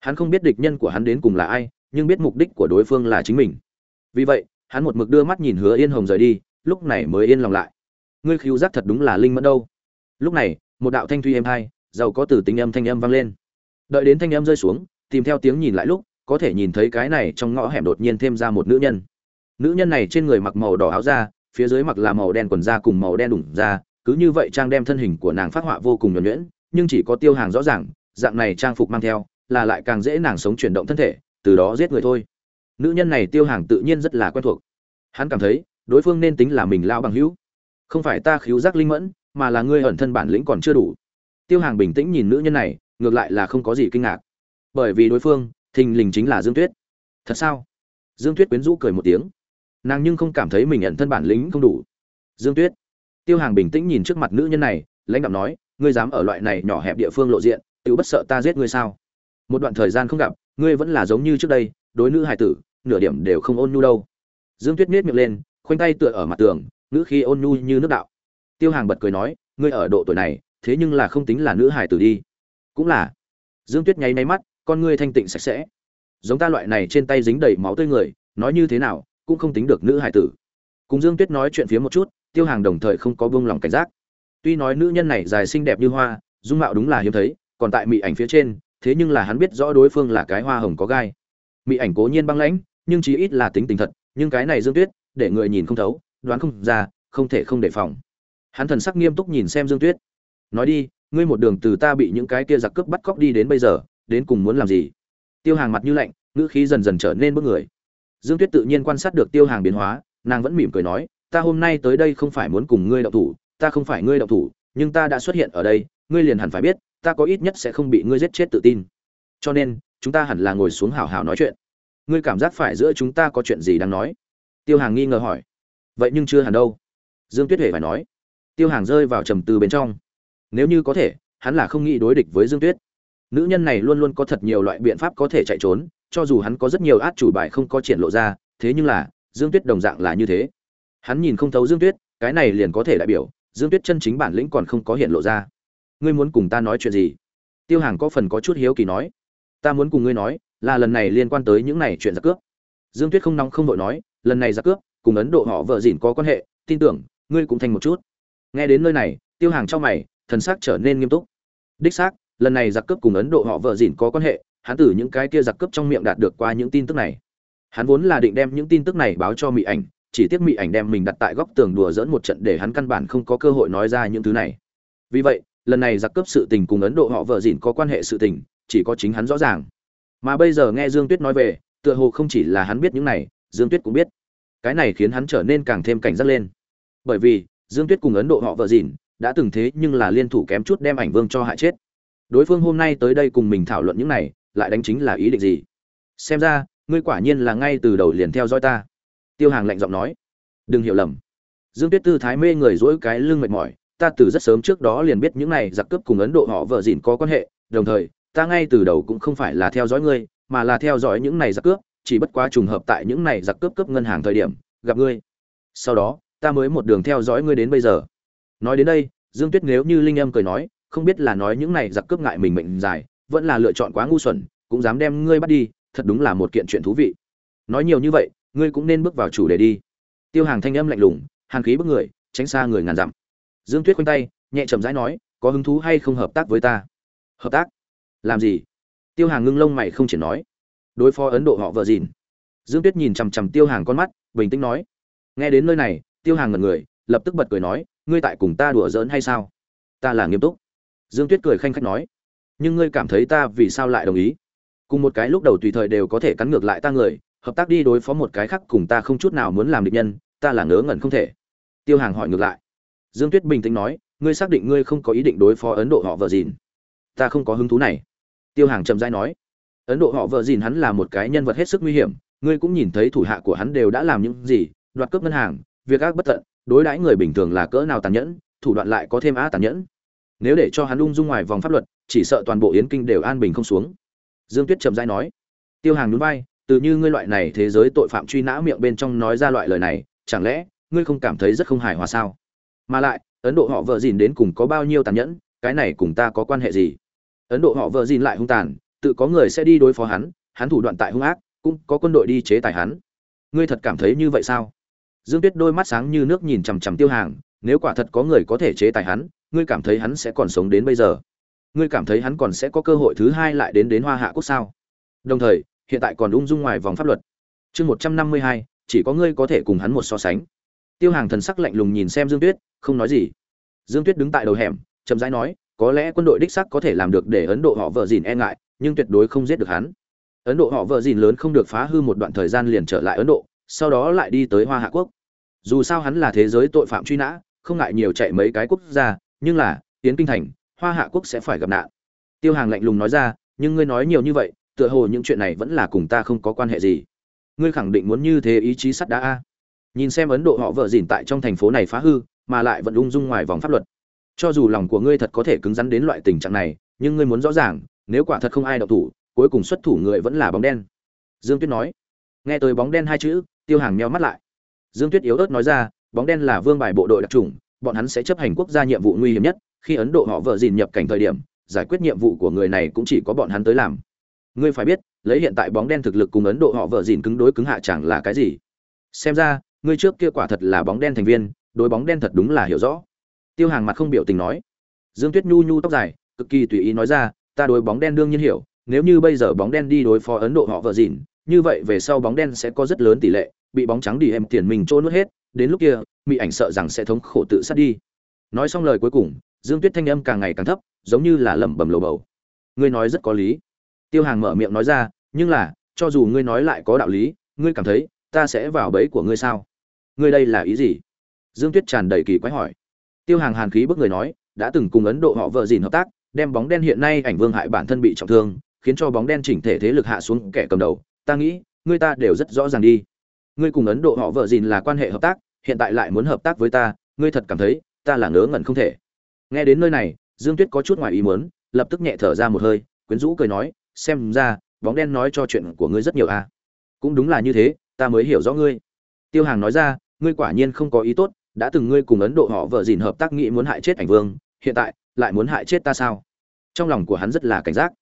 hắn không biết địch nhân của hắn đến cùng là ai, nhưng biết mục đích của đối phương là chính mình. Vì vậy, hắn một mực đưa mắt nhìn hứa yên hồng rời đi, lúc này mới yên lòng lại. Ngươi khiêu giác thật đúng là linh mẫn đâu. Lúc này, một đạo thanh thuy êm hai, giàu có từ tính âm thanh âm vang lên. Đợi đến thanh âm rơi xuống, tìm theo tiếng nhìn lại lúc, có thể nhìn thấy cái này trong ngõ hẻm đột nhiên thêm ra một nữ nhân. Nữ nhân này trên người mặc màu đỏ áo da, phía dưới mặc là màu đen quần da cùng màu đen đủng da, cứ như vậy trang đem thân hình của nàng phát họa vô cùng nhuẩn nhuyễn, nhưng chỉ có tiêu hàng rõ ràng, dạng này trang phục mang theo là lại càng dễ nàng sống chuyển động thân thể, từ đó giết người thôi. Nữ nhân này tiêu hàng tự nhiên rất là quen thuộc. Hắn cảm thấy, đối phương nên tính là mình lao bằng hữu. Không phải ta khiếu giác linh mẫn, mà là ngươi ẩn thân bản lĩnh còn chưa đủ. Tiêu hàng bình tĩnh nhìn nữ nhân này, ngược lại là không có gì kinh ngạc. Bởi vì đối phương, thình lình chính là dương tuyết. Thật sao? Dương tuyết quyến rũ cười một tiếng. Nàng nhưng không cảm thấy mình ẩn thân bản lĩnh không đủ. Dương tuyết. Tiêu hàng bình tĩnh nhìn trước mặt nữ nhân này, lãnh đạo nói, ngươi dám ở loại này nhỏ hẹp địa phương lộ diện, tự bất sợ ta giết ngươi sao? Một đoạn thời gian không gặp, ngươi vẫn là giống như trước đây, đối nữ hải tử, nửa điểm đều không ôn nhu đâu. Dương tuyết miết miệng lên, khoanh tay tựa ở mặt tường nữ khi ôn nhu như nước đạo. Tiêu hàng bật cười nói, ngươi ở độ tuổi này, thế nhưng là không tính là nữ hải tử đi. Cũng là. Dương tuyết nháy máy mắt, con ngươi thanh tịnh sạch sẽ. Giống ta loại này trên tay dính đầy máu tươi người, nói như thế nào, cũng không tính được nữ hải tử. Cùng dương tuyết nói chuyện phía một chút, tiêu hàng đồng thời không có buông lòng cảnh giác. Tuy nói nữ nhân này dài xinh đẹp như hoa, dung mạo đúng là hiếm thấy, còn tại mỹ ảnh phía trên thế nhưng là hắn biết rõ đối phương là cái hoa hồng có gai. Mỹ ảnh cố nhiên băng lãnh, nhưng chí ít là tính tình thật, nhưng cái này dương tuyết, để người nhìn không thấu, đoán không ra, không thể không đề phòng. Hắn thần sắc nghiêm túc nhìn xem dương tuyết. Nói đi, ngươi một đường từ ta bị những cái kia giặc cướp bắt cóc đi đến bây giờ, đến cùng muốn làm gì? Tiêu hàng mặt như lạnh, ngữ khí dần dần trở nên bức người. Dương tuyết tự nhiên quan sát được tiêu hàng biến hóa, nàng vẫn mỉm cười nói, ta hôm nay tới đây không phải muốn cùng ngươi đậu thủ, ta không phải ngươi đậu thủ, nhưng ta đã xuất hiện ở đây, ngươi liền hẳn phải biết ta có ít nhất sẽ không bị ngươi giết chết tự tin. Cho nên, chúng ta hẳn là ngồi xuống hào hào nói chuyện. Ngươi cảm giác phải giữa chúng ta có chuyện gì đang nói? Tiêu hàng nghi ngờ hỏi. Vậy nhưng chưa hẳn đâu. Dương tuyết huệ phải nói. Tiêu hàng rơi vào trầm tư bên trong. Nếu như có thể, hắn là không nghĩ đối địch với dương tuyết. Nữ nhân này luôn luôn có thật nhiều loại biện pháp có thể chạy trốn, cho dù hắn có rất nhiều át chủ bài không có triển lộ ra, thế nhưng là, dương tuyết đồng dạng là như thế. Hắn nhìn không thấu dương tuyết, cái này liền có thể đại biểu, dương tuyết chân chính bản lĩnh còn không có hiện lộ ra ngươi muốn cùng ta nói chuyện gì? Tiêu hàng có phần có chút hiếu kỳ nói, ta muốn cùng ngươi nói là lần này liên quan tới những này chuyện giặc cướp. Dương tuyết không nóng không đội nói, lần này giặc cướp, cùng ấn độ họ vợ dịn có quan hệ, tin tưởng, ngươi cũng thành một chút. Nghe đến nơi này, tiêu hàng trong mày, thần sắc trở nên nghiêm túc. Đích xác, lần này giặc cướp cùng ấn độ họ vợ dịn có quan hệ, hắn từ những cái kia giặc cướp trong miệng đạt được qua những tin tức này. Hắn vốn là định đem những tin tức này báo cho mỹ ảnh, chỉ tiếc mỹ ảnh đem mình đặt tại góc tường đùa dỡn một trận để hắn căn bản không có cơ hội nói ra những thứ này. Vì vậy lần này giặc cướp sự tình cùng ấn độ họ vợ dỉn có quan hệ sự tình, chỉ có chính hắn rõ ràng. Mà bây giờ nghe dương tuyết nói về, tựa hồ không chỉ là hắn biết những này, dương tuyết cũng biết. Cái này khiến hắn trở nên càng thêm cảnh giác lên. Bởi vì, dương tuyết cùng ấn độ họ vợ dỉn đã từng thế nhưng là liên thủ kém chút đem ảnh vương cho hại chết. Đối phương hôm nay tới đây cùng mình thảo luận những này, lại đánh chính là ý định gì? Xem ra, ngươi quả nhiên là ngay từ đầu liền theo dõi ta. Tiêu hàng lạnh giọng nói. Đừng hiểu lầm. Dương tuyết tư thái mê người dỗi cái lưng mệt mỏi ta từ rất sớm trước đó liền biết những này giặc cướp cùng ấn độ họ vợ dịn có quan hệ, đồng thời, ta ngay từ đầu cũng không phải là theo dõi ngươi, mà là theo dõi những này giặc cướp, chỉ bất quá trùng hợp tại những này giặc cướp cướp ngân hàng thời điểm, gặp ngươi. Sau đó, ta mới một đường theo dõi ngươi đến bây giờ. Nói đến đây, dương tuyết nếu như linh âm cười nói, không biết là nói những này giặc cướp ngại mình mệnh dài, vẫn là lựa chọn quá ngu xuẩn, cũng dám đem ngươi bắt đi, thật đúng là một kiện chuyện thú vị. Nói nhiều như vậy, ngươi cũng nên bước vào chủ đề đi. Tiêu hàng thanh âm lạnh lùng hàng khí bức người, tránh xa người ngàn dặm dương tuyết khoanh tay, nhẹ chậm rãi nói, có hứng thú hay không hợp tác với ta? Hợp tác? Làm gì? Tiêu hàng ngưng lông mày không chỉ nói. Đối phó ấn độ họ vợ dìn dương tuyết nhìn chằm chằm tiêu hàng con mắt, bình tĩnh nói. Nghe đến nơi này, tiêu hàng ngẩn người, lập tức bật cười nói, ngươi tại cùng ta đùa giỡn hay sao? Ta là nghiêm túc. Dương tuyết cười khanh khách nói. Nhưng ngươi cảm thấy ta vì sao lại đồng ý? Cùng một cái lúc đầu tùy thời đều có thể cắn ngược lại ta người, hợp tác đi đối phó một cái khác cùng ta không chút nào muốn làm địch nhân, ta là ngớ ngẩn không thể. Tiêu hàng hỏi ngược lại dương tuyết bình tĩnh nói ngươi xác định ngươi không có ý định đối phó ấn độ họ vợ dìn. Ta không có hứng thú này. Tiêu hàng trầm rãi nói ấn độ họ vợ dìn hắn là một cái nhân vật hết sức nguy hiểm ngươi cũng nhìn thấy thủ hạ của hắn đều đã làm những gì đoạt cướp ngân hàng việc ác bất tận đối đãi người bình thường là cỡ nào tàn nhẫn thủ đoạn lại có thêm á tàn nhẫn. Nếu để cho hắn ung dung ngoài vòng pháp luật chỉ sợ toàn bộ yến kinh đều an bình không xuống. Dương tuyết trầm rãi nói. Tiêu hàng núi vai, từ như ngươi loại này thế giới tội phạm truy nã miệng bên trong nói ra loại lời này chẳng lẽ ngươi không cảm thấy rất không hài hòa sao? Mà lại, ấn độ họ vợ dìn đến cùng có bao nhiêu tàn nhẫn, cái này cùng ta có quan hệ gì? Ấn độ họ vợ dìn lại hung tàn, tự có người sẽ đi đối phó hắn hắn thủ đoạn tại hung ác, cũng có quân đội đi chế tài hắn. Ngươi thật cảm thấy như vậy sao? Dương tuyết đôi mắt sáng như nước nhìn chằm chằm tiêu hàng, nếu quả thật có người có thể chế tài hắn, ngươi cảm thấy hắn sẽ còn sống đến bây giờ? Ngươi cảm thấy hắn còn sẽ có cơ hội thứ hai lại đến đến hoa hạ quốc sao? Đồng thời, hiện tại còn ung dung ngoài vòng pháp luật. Chương một trăm năm mươi hai, chỉ có ngươi có thể cùng hắn một so sánh tiêu hàng thần sắc lạnh lùng nhìn xem dương tuyết, không nói gì. Dương tuyết đứng tại đầu hẻm, chậm rãi nói, có lẽ quân đội đích sắc có thể làm được để ấn độ họ vợ dìn e ngại, nhưng tuyệt đối không giết được hắn. Ấn độ họ vợ dìn lớn không được phá hư một đoạn thời gian liền trở lại ấn độ, sau đó lại đi tới hoa hạ quốc. Dù sao hắn là thế giới tội phạm truy nã, không ngại nhiều chạy mấy cái quốc gia, nhưng là, tiến kinh thành, hoa hạ quốc sẽ phải gặp nạn. Tiêu hàng lạnh lùng nói ra, nhưng ngươi nói nhiều như vậy, tựa hồ những chuyện này vẫn là cùng ta không có quan hệ gì. Ngươi khẳng định muốn như thế ý chí sắt đá a? Nhìn xem ấn độ họ vợ dìn tại trong thành phố này phá hư, mà lại vẫn ung dung ngoài vòng pháp luật. Cho dù lòng của ngươi thật có thể cứng rắn đến loại tình trạng này, nhưng ngươi muốn rõ ràng, nếu quả thật không ai đậu thủ, cuối cùng xuất thủ người vẫn là bóng đen. Dương tuyết nói. Nghe tới bóng đen hai chữ, tiêu hàng meo mắt lại. Dương tuyết yếu ớt nói ra, bóng đen là vương bài bộ đội đặc trùng bọn hắn sẽ chấp hành quốc gia nhiệm vụ nguy hiểm nhất, khi ấn độ họ vợ dìn nhập cảnh thời điểm, giải quyết nhiệm vụ của người này cũng chỉ có bọn hắn tới làm. Ngươi phải biết, lấy hiện tại bóng đen thực lực cùng ấn độ họ vợ dìn cứng đối cứng hạ chẳng là cái gì. Xem ra ngươi trước kia quả thật là bóng đen thành viên, đối bóng đen thật đúng là hiểu rõ. Tiêu hàng mặt không biểu tình nói. Dương tuyết nhu nhu tóc dài, cực kỳ tùy ý nói ra, ta đối bóng đen đương nhiên hiểu, nếu như bây giờ bóng đen đi đối phó ấn độ họ vợ dìn như vậy về sau bóng đen sẽ có rất lớn tỷ lệ bị bóng trắng đi em tiền mình trôn nuốt hết, đến lúc kia, mỹ ảnh sợ rằng sẽ thống khổ tự sát đi. Nói xong lời cuối cùng, dương tuyết thanh âm càng ngày càng thấp, giống như là lẩm bẩm lầu bầu. Ngươi nói rất có lý. Tiêu hàng mở miệng nói ra, nhưng là, cho dù ngươi nói lại có đạo lý, ngươi cảm thấy ta sẽ vào bẫy của ngươi sao? Ngươi đây là ý gì? Dương tuyết tràn đầy kỳ quái hỏi. Tiêu hàng hàn khí bức người nói, đã từng cùng ấn độ họ vợ dìn hợp tác, đem bóng đen hiện nay ảnh vương hại bản thân bị trọng thương, khiến cho bóng đen chỉnh thể thế lực hạ xuống kẻ cầm đầu. Ta nghĩ, ngươi ta đều rất rõ ràng đi. Ngươi cùng ấn độ họ vợ dìn là quan hệ hợp tác, hiện tại lại muốn hợp tác với ta, ngươi thật cảm thấy, ta là ngớ ngẩn không thể. Nghe đến nơi này, dương tuyết có chút ngoài ý muốn, lập tức nhẹ thở ra một hơi, quyến rũ cười nói, xem ra, bóng đen nói cho chuyện của ngươi rất nhiều à. cũng đúng là như thế, ta mới hiểu rõ ngươi. Tiêu hàng nói ra ngươi quả nhiên không có ý tốt, đã từng ngươi cùng ấn độ họ vợ dìn hợp tác nghĩ muốn hại chết ảnh vương, hiện tại lại muốn hại chết ta sao? Trong lòng của hắn rất là cảnh giác.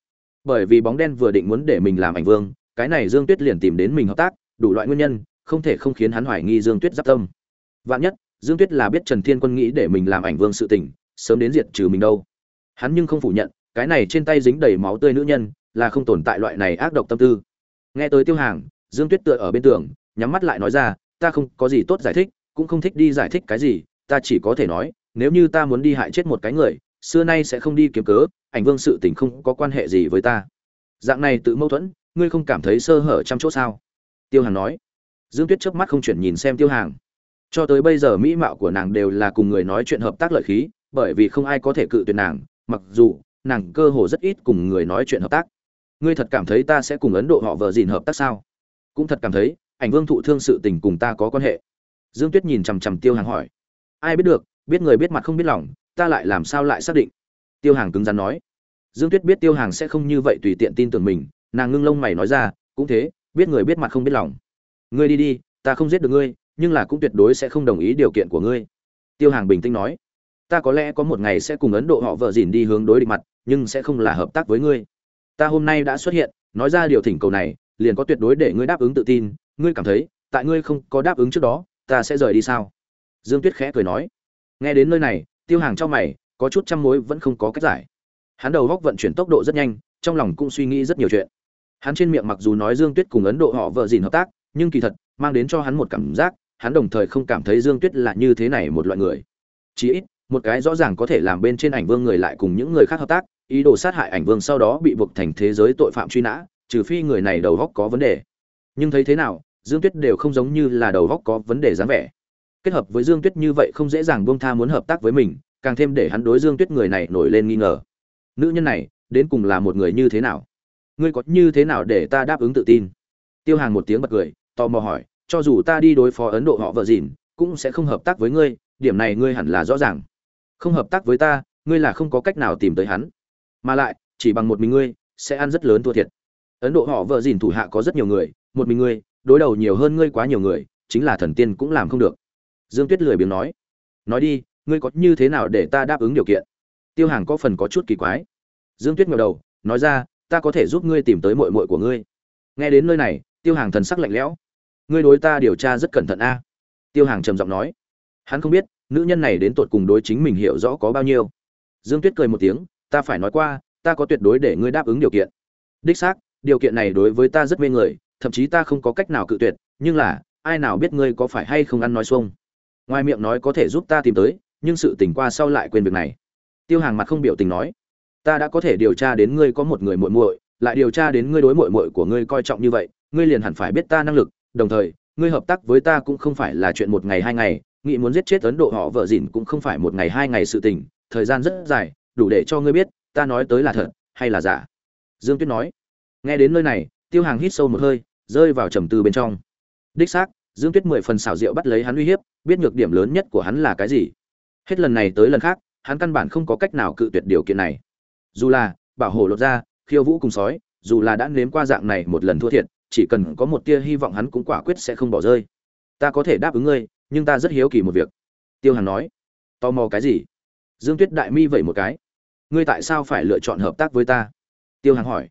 Bởi vì bóng đen vừa định muốn để mình làm ảnh vương, cái này dương tuyết liền tìm đến mình hợp tác, đủ loại nguyên nhân, không thể không khiến hắn hoài nghi dương tuyết giáp tâm. Vạn nhất, dương tuyết là biết trần thiên quân nghĩ để mình làm ảnh vương sự tình, sớm đến diệt trừ mình đâu. Hắn nhưng không phủ nhận, cái này trên tay dính đầy máu tươi nữ nhân, là không tồn tại loại này ác độc tâm tư. Nghe tới tiêu hàng, dương tuyết tựa ở bên tường, nhắm mắt lại nói ra ta không có gì tốt giải thích, cũng không thích đi giải thích cái gì, ta chỉ có thể nói, nếu như ta muốn đi hại chết một cái người, xưa nay sẽ không đi kiếm cớ, ảnh vương sự tình không có quan hệ gì với ta. Dạng này tự mâu thuẫn, ngươi không cảm thấy sơ hở trăm chỗ sao? Tiêu hàng nói. Dương tuyết chớp mắt không chuyển nhìn xem tiêu hàng cho tới bây giờ mỹ mạo của nàng đều là cùng người nói chuyện hợp tác lợi khí, bởi vì không ai có thể cự tuyệt nàng, mặc dù, nàng cơ hồ rất ít cùng người nói chuyện hợp tác. Ngươi thật cảm thấy ta sẽ cùng ấn độ họ vợ dìn hợp tác sao? Cũng thật cảm thấy ảnh vương thụ thương sự tình cùng ta có quan hệ. Dương tuyết nhìn chằm chằm tiêu hàng hỏi. Ai biết được, biết người biết mặt không biết lòng, ta lại làm sao lại xác định? Tiêu hàng cứng rắn nói. Dương tuyết biết tiêu hàng sẽ không như vậy tùy tiện tin tưởng mình, nàng ngưng lông mày nói ra, cũng thế, biết người biết mặt không biết lòng. Ngươi đi đi, ta không giết được ngươi, nhưng là cũng tuyệt đối sẽ không đồng ý điều kiện của ngươi. Tiêu hàng bình tĩnh nói. Ta có lẽ có một ngày sẽ cùng ấn độ họ vợ dìn đi hướng đối địch mặt, nhưng sẽ không là hợp tác với ngươi. Ta hôm nay đã xuất hiện, nói ra điều thỉnh cầu này, liền có tuyệt đối để ngươi đáp ứng tự tin ngươi cảm thấy, tại ngươi không có đáp ứng trước đó, ta sẽ rời đi sao? Dương tuyết khẽ cười nói. Nghe đến nơi này, tiêu hàng trong mày, có chút trăm mối vẫn không có cách giải. Hắn đầu góc vận chuyển tốc độ rất nhanh, trong lòng cũng suy nghĩ rất nhiều chuyện. Hắn trên miệng mặc dù nói dương tuyết cùng ấn độ họ vợ dìn hợp tác, nhưng kỳ thật, mang đến cho hắn một cảm giác, hắn đồng thời không cảm thấy dương tuyết là như thế này một loại người. Chí ít, một cái rõ ràng có thể làm bên trên ảnh vương người lại cùng những người khác hợp tác, ý đồ sát hại ảnh vương sau đó bị buộc thành thế giới tội phạm truy nã, trừ phi người này đầu góc có vấn đề. Nhưng thấy thế nào dương tuyết đều không giống như là đầu góc có vấn đề dáng vẻ. Kết hợp với dương tuyết như vậy không dễ dàng buông tha muốn hợp tác với mình, càng thêm để hắn đối dương tuyết người này nổi lên nghi ngờ. Nữ nhân này, đến cùng là một người như thế nào? Ngươi có như thế nào để ta đáp ứng tự tin? Tiêu hàng một tiếng bật cười, tò mò hỏi, cho dù ta đi đối phó ấn độ họ vợ dìn cũng sẽ không hợp tác với ngươi, điểm này ngươi hẳn là rõ ràng. Không hợp tác với ta, ngươi là không có cách nào tìm tới hắn. Mà lại, chỉ bằng một mình ngươi, sẽ ăn rất lớn thua thiệt. Ấn độ họ vợ dìn thủ hạ có rất nhiều người, một mình ngươi đối đầu nhiều hơn ngươi quá nhiều người, chính là thần tiên cũng làm không được. Dương tuyết lười biếng nói. Nói đi, ngươi có như thế nào để ta đáp ứng điều kiện? Tiêu hàng có phần có chút kỳ quái. Dương tuyết ngẩng đầu, nói ra, ta có thể giúp ngươi tìm tới mội mội của ngươi. Nghe đến nơi này, tiêu hàng thần sắc lạnh lẽo. Ngươi đối ta điều tra rất cẩn thận a. Tiêu hàng trầm giọng nói. Hắn không biết, nữ nhân này đến tột cùng đối chính mình hiểu rõ có bao nhiêu. Dương tuyết cười một tiếng, ta phải nói qua, ta có tuyệt đối để ngươi đáp ứng điều kiện. Đích xác, điều kiện này đối với ta rất mê người thậm chí ta không có cách nào cự tuyệt, nhưng là, ai nào biết ngươi có phải hay không ăn nói xuông? Ngoài miệng nói có thể giúp ta tìm tới, nhưng sự tình qua sau lại quên việc này. Tiêu hàng mặt không biểu tình nói, ta đã có thể điều tra đến ngươi có một người muội muội, lại điều tra đến ngươi đối muội muội của ngươi coi trọng như vậy, ngươi liền hẳn phải biết ta năng lực, đồng thời, ngươi hợp tác với ta cũng không phải là chuyện một ngày hai ngày, nghĩ muốn giết chết ấn độ họ vợ dịn cũng không phải một ngày hai ngày sự tình, thời gian rất dài, đủ để cho ngươi biết, ta nói tới là thật, hay là giả. Dương tuyết nói, nghe đến nơi này, tiêu hàng hít sâu một hơi rơi vào trầm tư bên trong. Đích xác, dương tuyết mười phần xảo diệu bắt lấy hắn uy hiếp, biết nhược điểm lớn nhất của hắn là cái gì. Hết lần này tới lần khác, hắn căn bản không có cách nào cự tuyệt điều kiện này. Dù là, bảo hộ lột ra khiêu vũ cùng sói, dù là đã nếm qua dạng này một lần thua thiệt, chỉ cần có một tia hy vọng hắn cũng quả quyết sẽ không bỏ rơi. Ta có thể đáp ứng ngươi, nhưng ta rất hiếu kỳ một việc. Tiêu hàn nói. Tò mò cái gì? Dương tuyết đại mi vậy một cái. Ngươi tại sao phải lựa chọn hợp tác với ta? Tiêu hàn hỏi.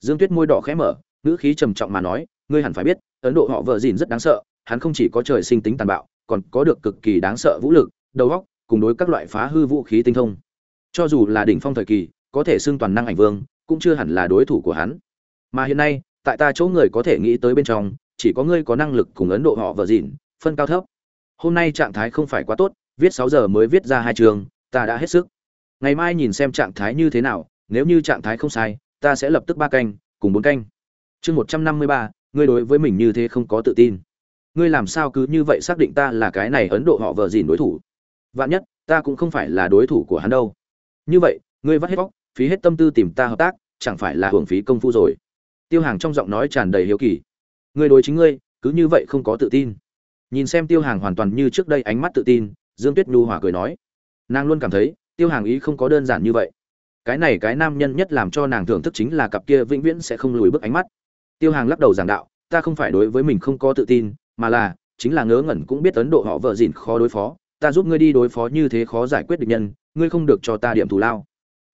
Dương tuyết môi đỏ khẽ mở, ngữ khí trầm trọng mà nói ngươi hẳn phải biết, ấn độ họ vợ dìn rất đáng sợ, hắn không chỉ có trời sinh tính tàn bạo, còn có được cực kỳ đáng sợ vũ lực, đầu óc, cùng đối các loại phá hư vũ khí tinh thông. Cho dù là đỉnh phong thời kỳ, có thể xưng toàn năng ảnh vương, cũng chưa hẳn là đối thủ của hắn. Mà hiện nay, tại ta chỗ người có thể nghĩ tới bên trong, chỉ có ngươi có năng lực cùng ấn độ họ vợ dìn phân cao thấp. Hôm nay trạng thái không phải quá tốt, viết sáu giờ mới viết ra hai trường, ta đã hết sức. Ngày mai nhìn xem trạng thái như thế nào, nếu như trạng thái không sai, ta sẽ lập tức ba canh, cùng bốn canh. Chương một trăm năm mươi ba ngươi đối với mình như thế không có tự tin. Ngươi làm sao cứ như vậy xác định ta là cái này ấn độ họ vợ dìn đối thủ? Vạn nhất, ta cũng không phải là đối thủ của hắn đâu. Như vậy, ngươi vắt hết vóc phí hết tâm tư tìm ta hợp tác, chẳng phải là hưởng phí công phu rồi? Tiêu hàng trong giọng nói tràn đầy hiếu kỳ. Ngươi đối chính ngươi, cứ như vậy không có tự tin. Nhìn xem tiêu hàng hoàn toàn như trước đây ánh mắt tự tin, dương tuyết nhu hòa cười nói. Nàng luôn cảm thấy, tiêu hàng ý không có đơn giản như vậy. Cái này cái nam nhân nhất làm cho nàng thưởng thức chính là cặp kia vĩnh viễn sẽ không lùi bước ánh mắt tiêu hàng lắc đầu giảng đạo, ta không phải đối với mình không có tự tin, mà là, chính là ngớ ngẩn cũng biết ấn độ họ vợ dịn khó đối phó. Ta giúp ngươi đi đối phó như thế khó giải quyết địch nhân, ngươi không được cho ta điểm thù lao.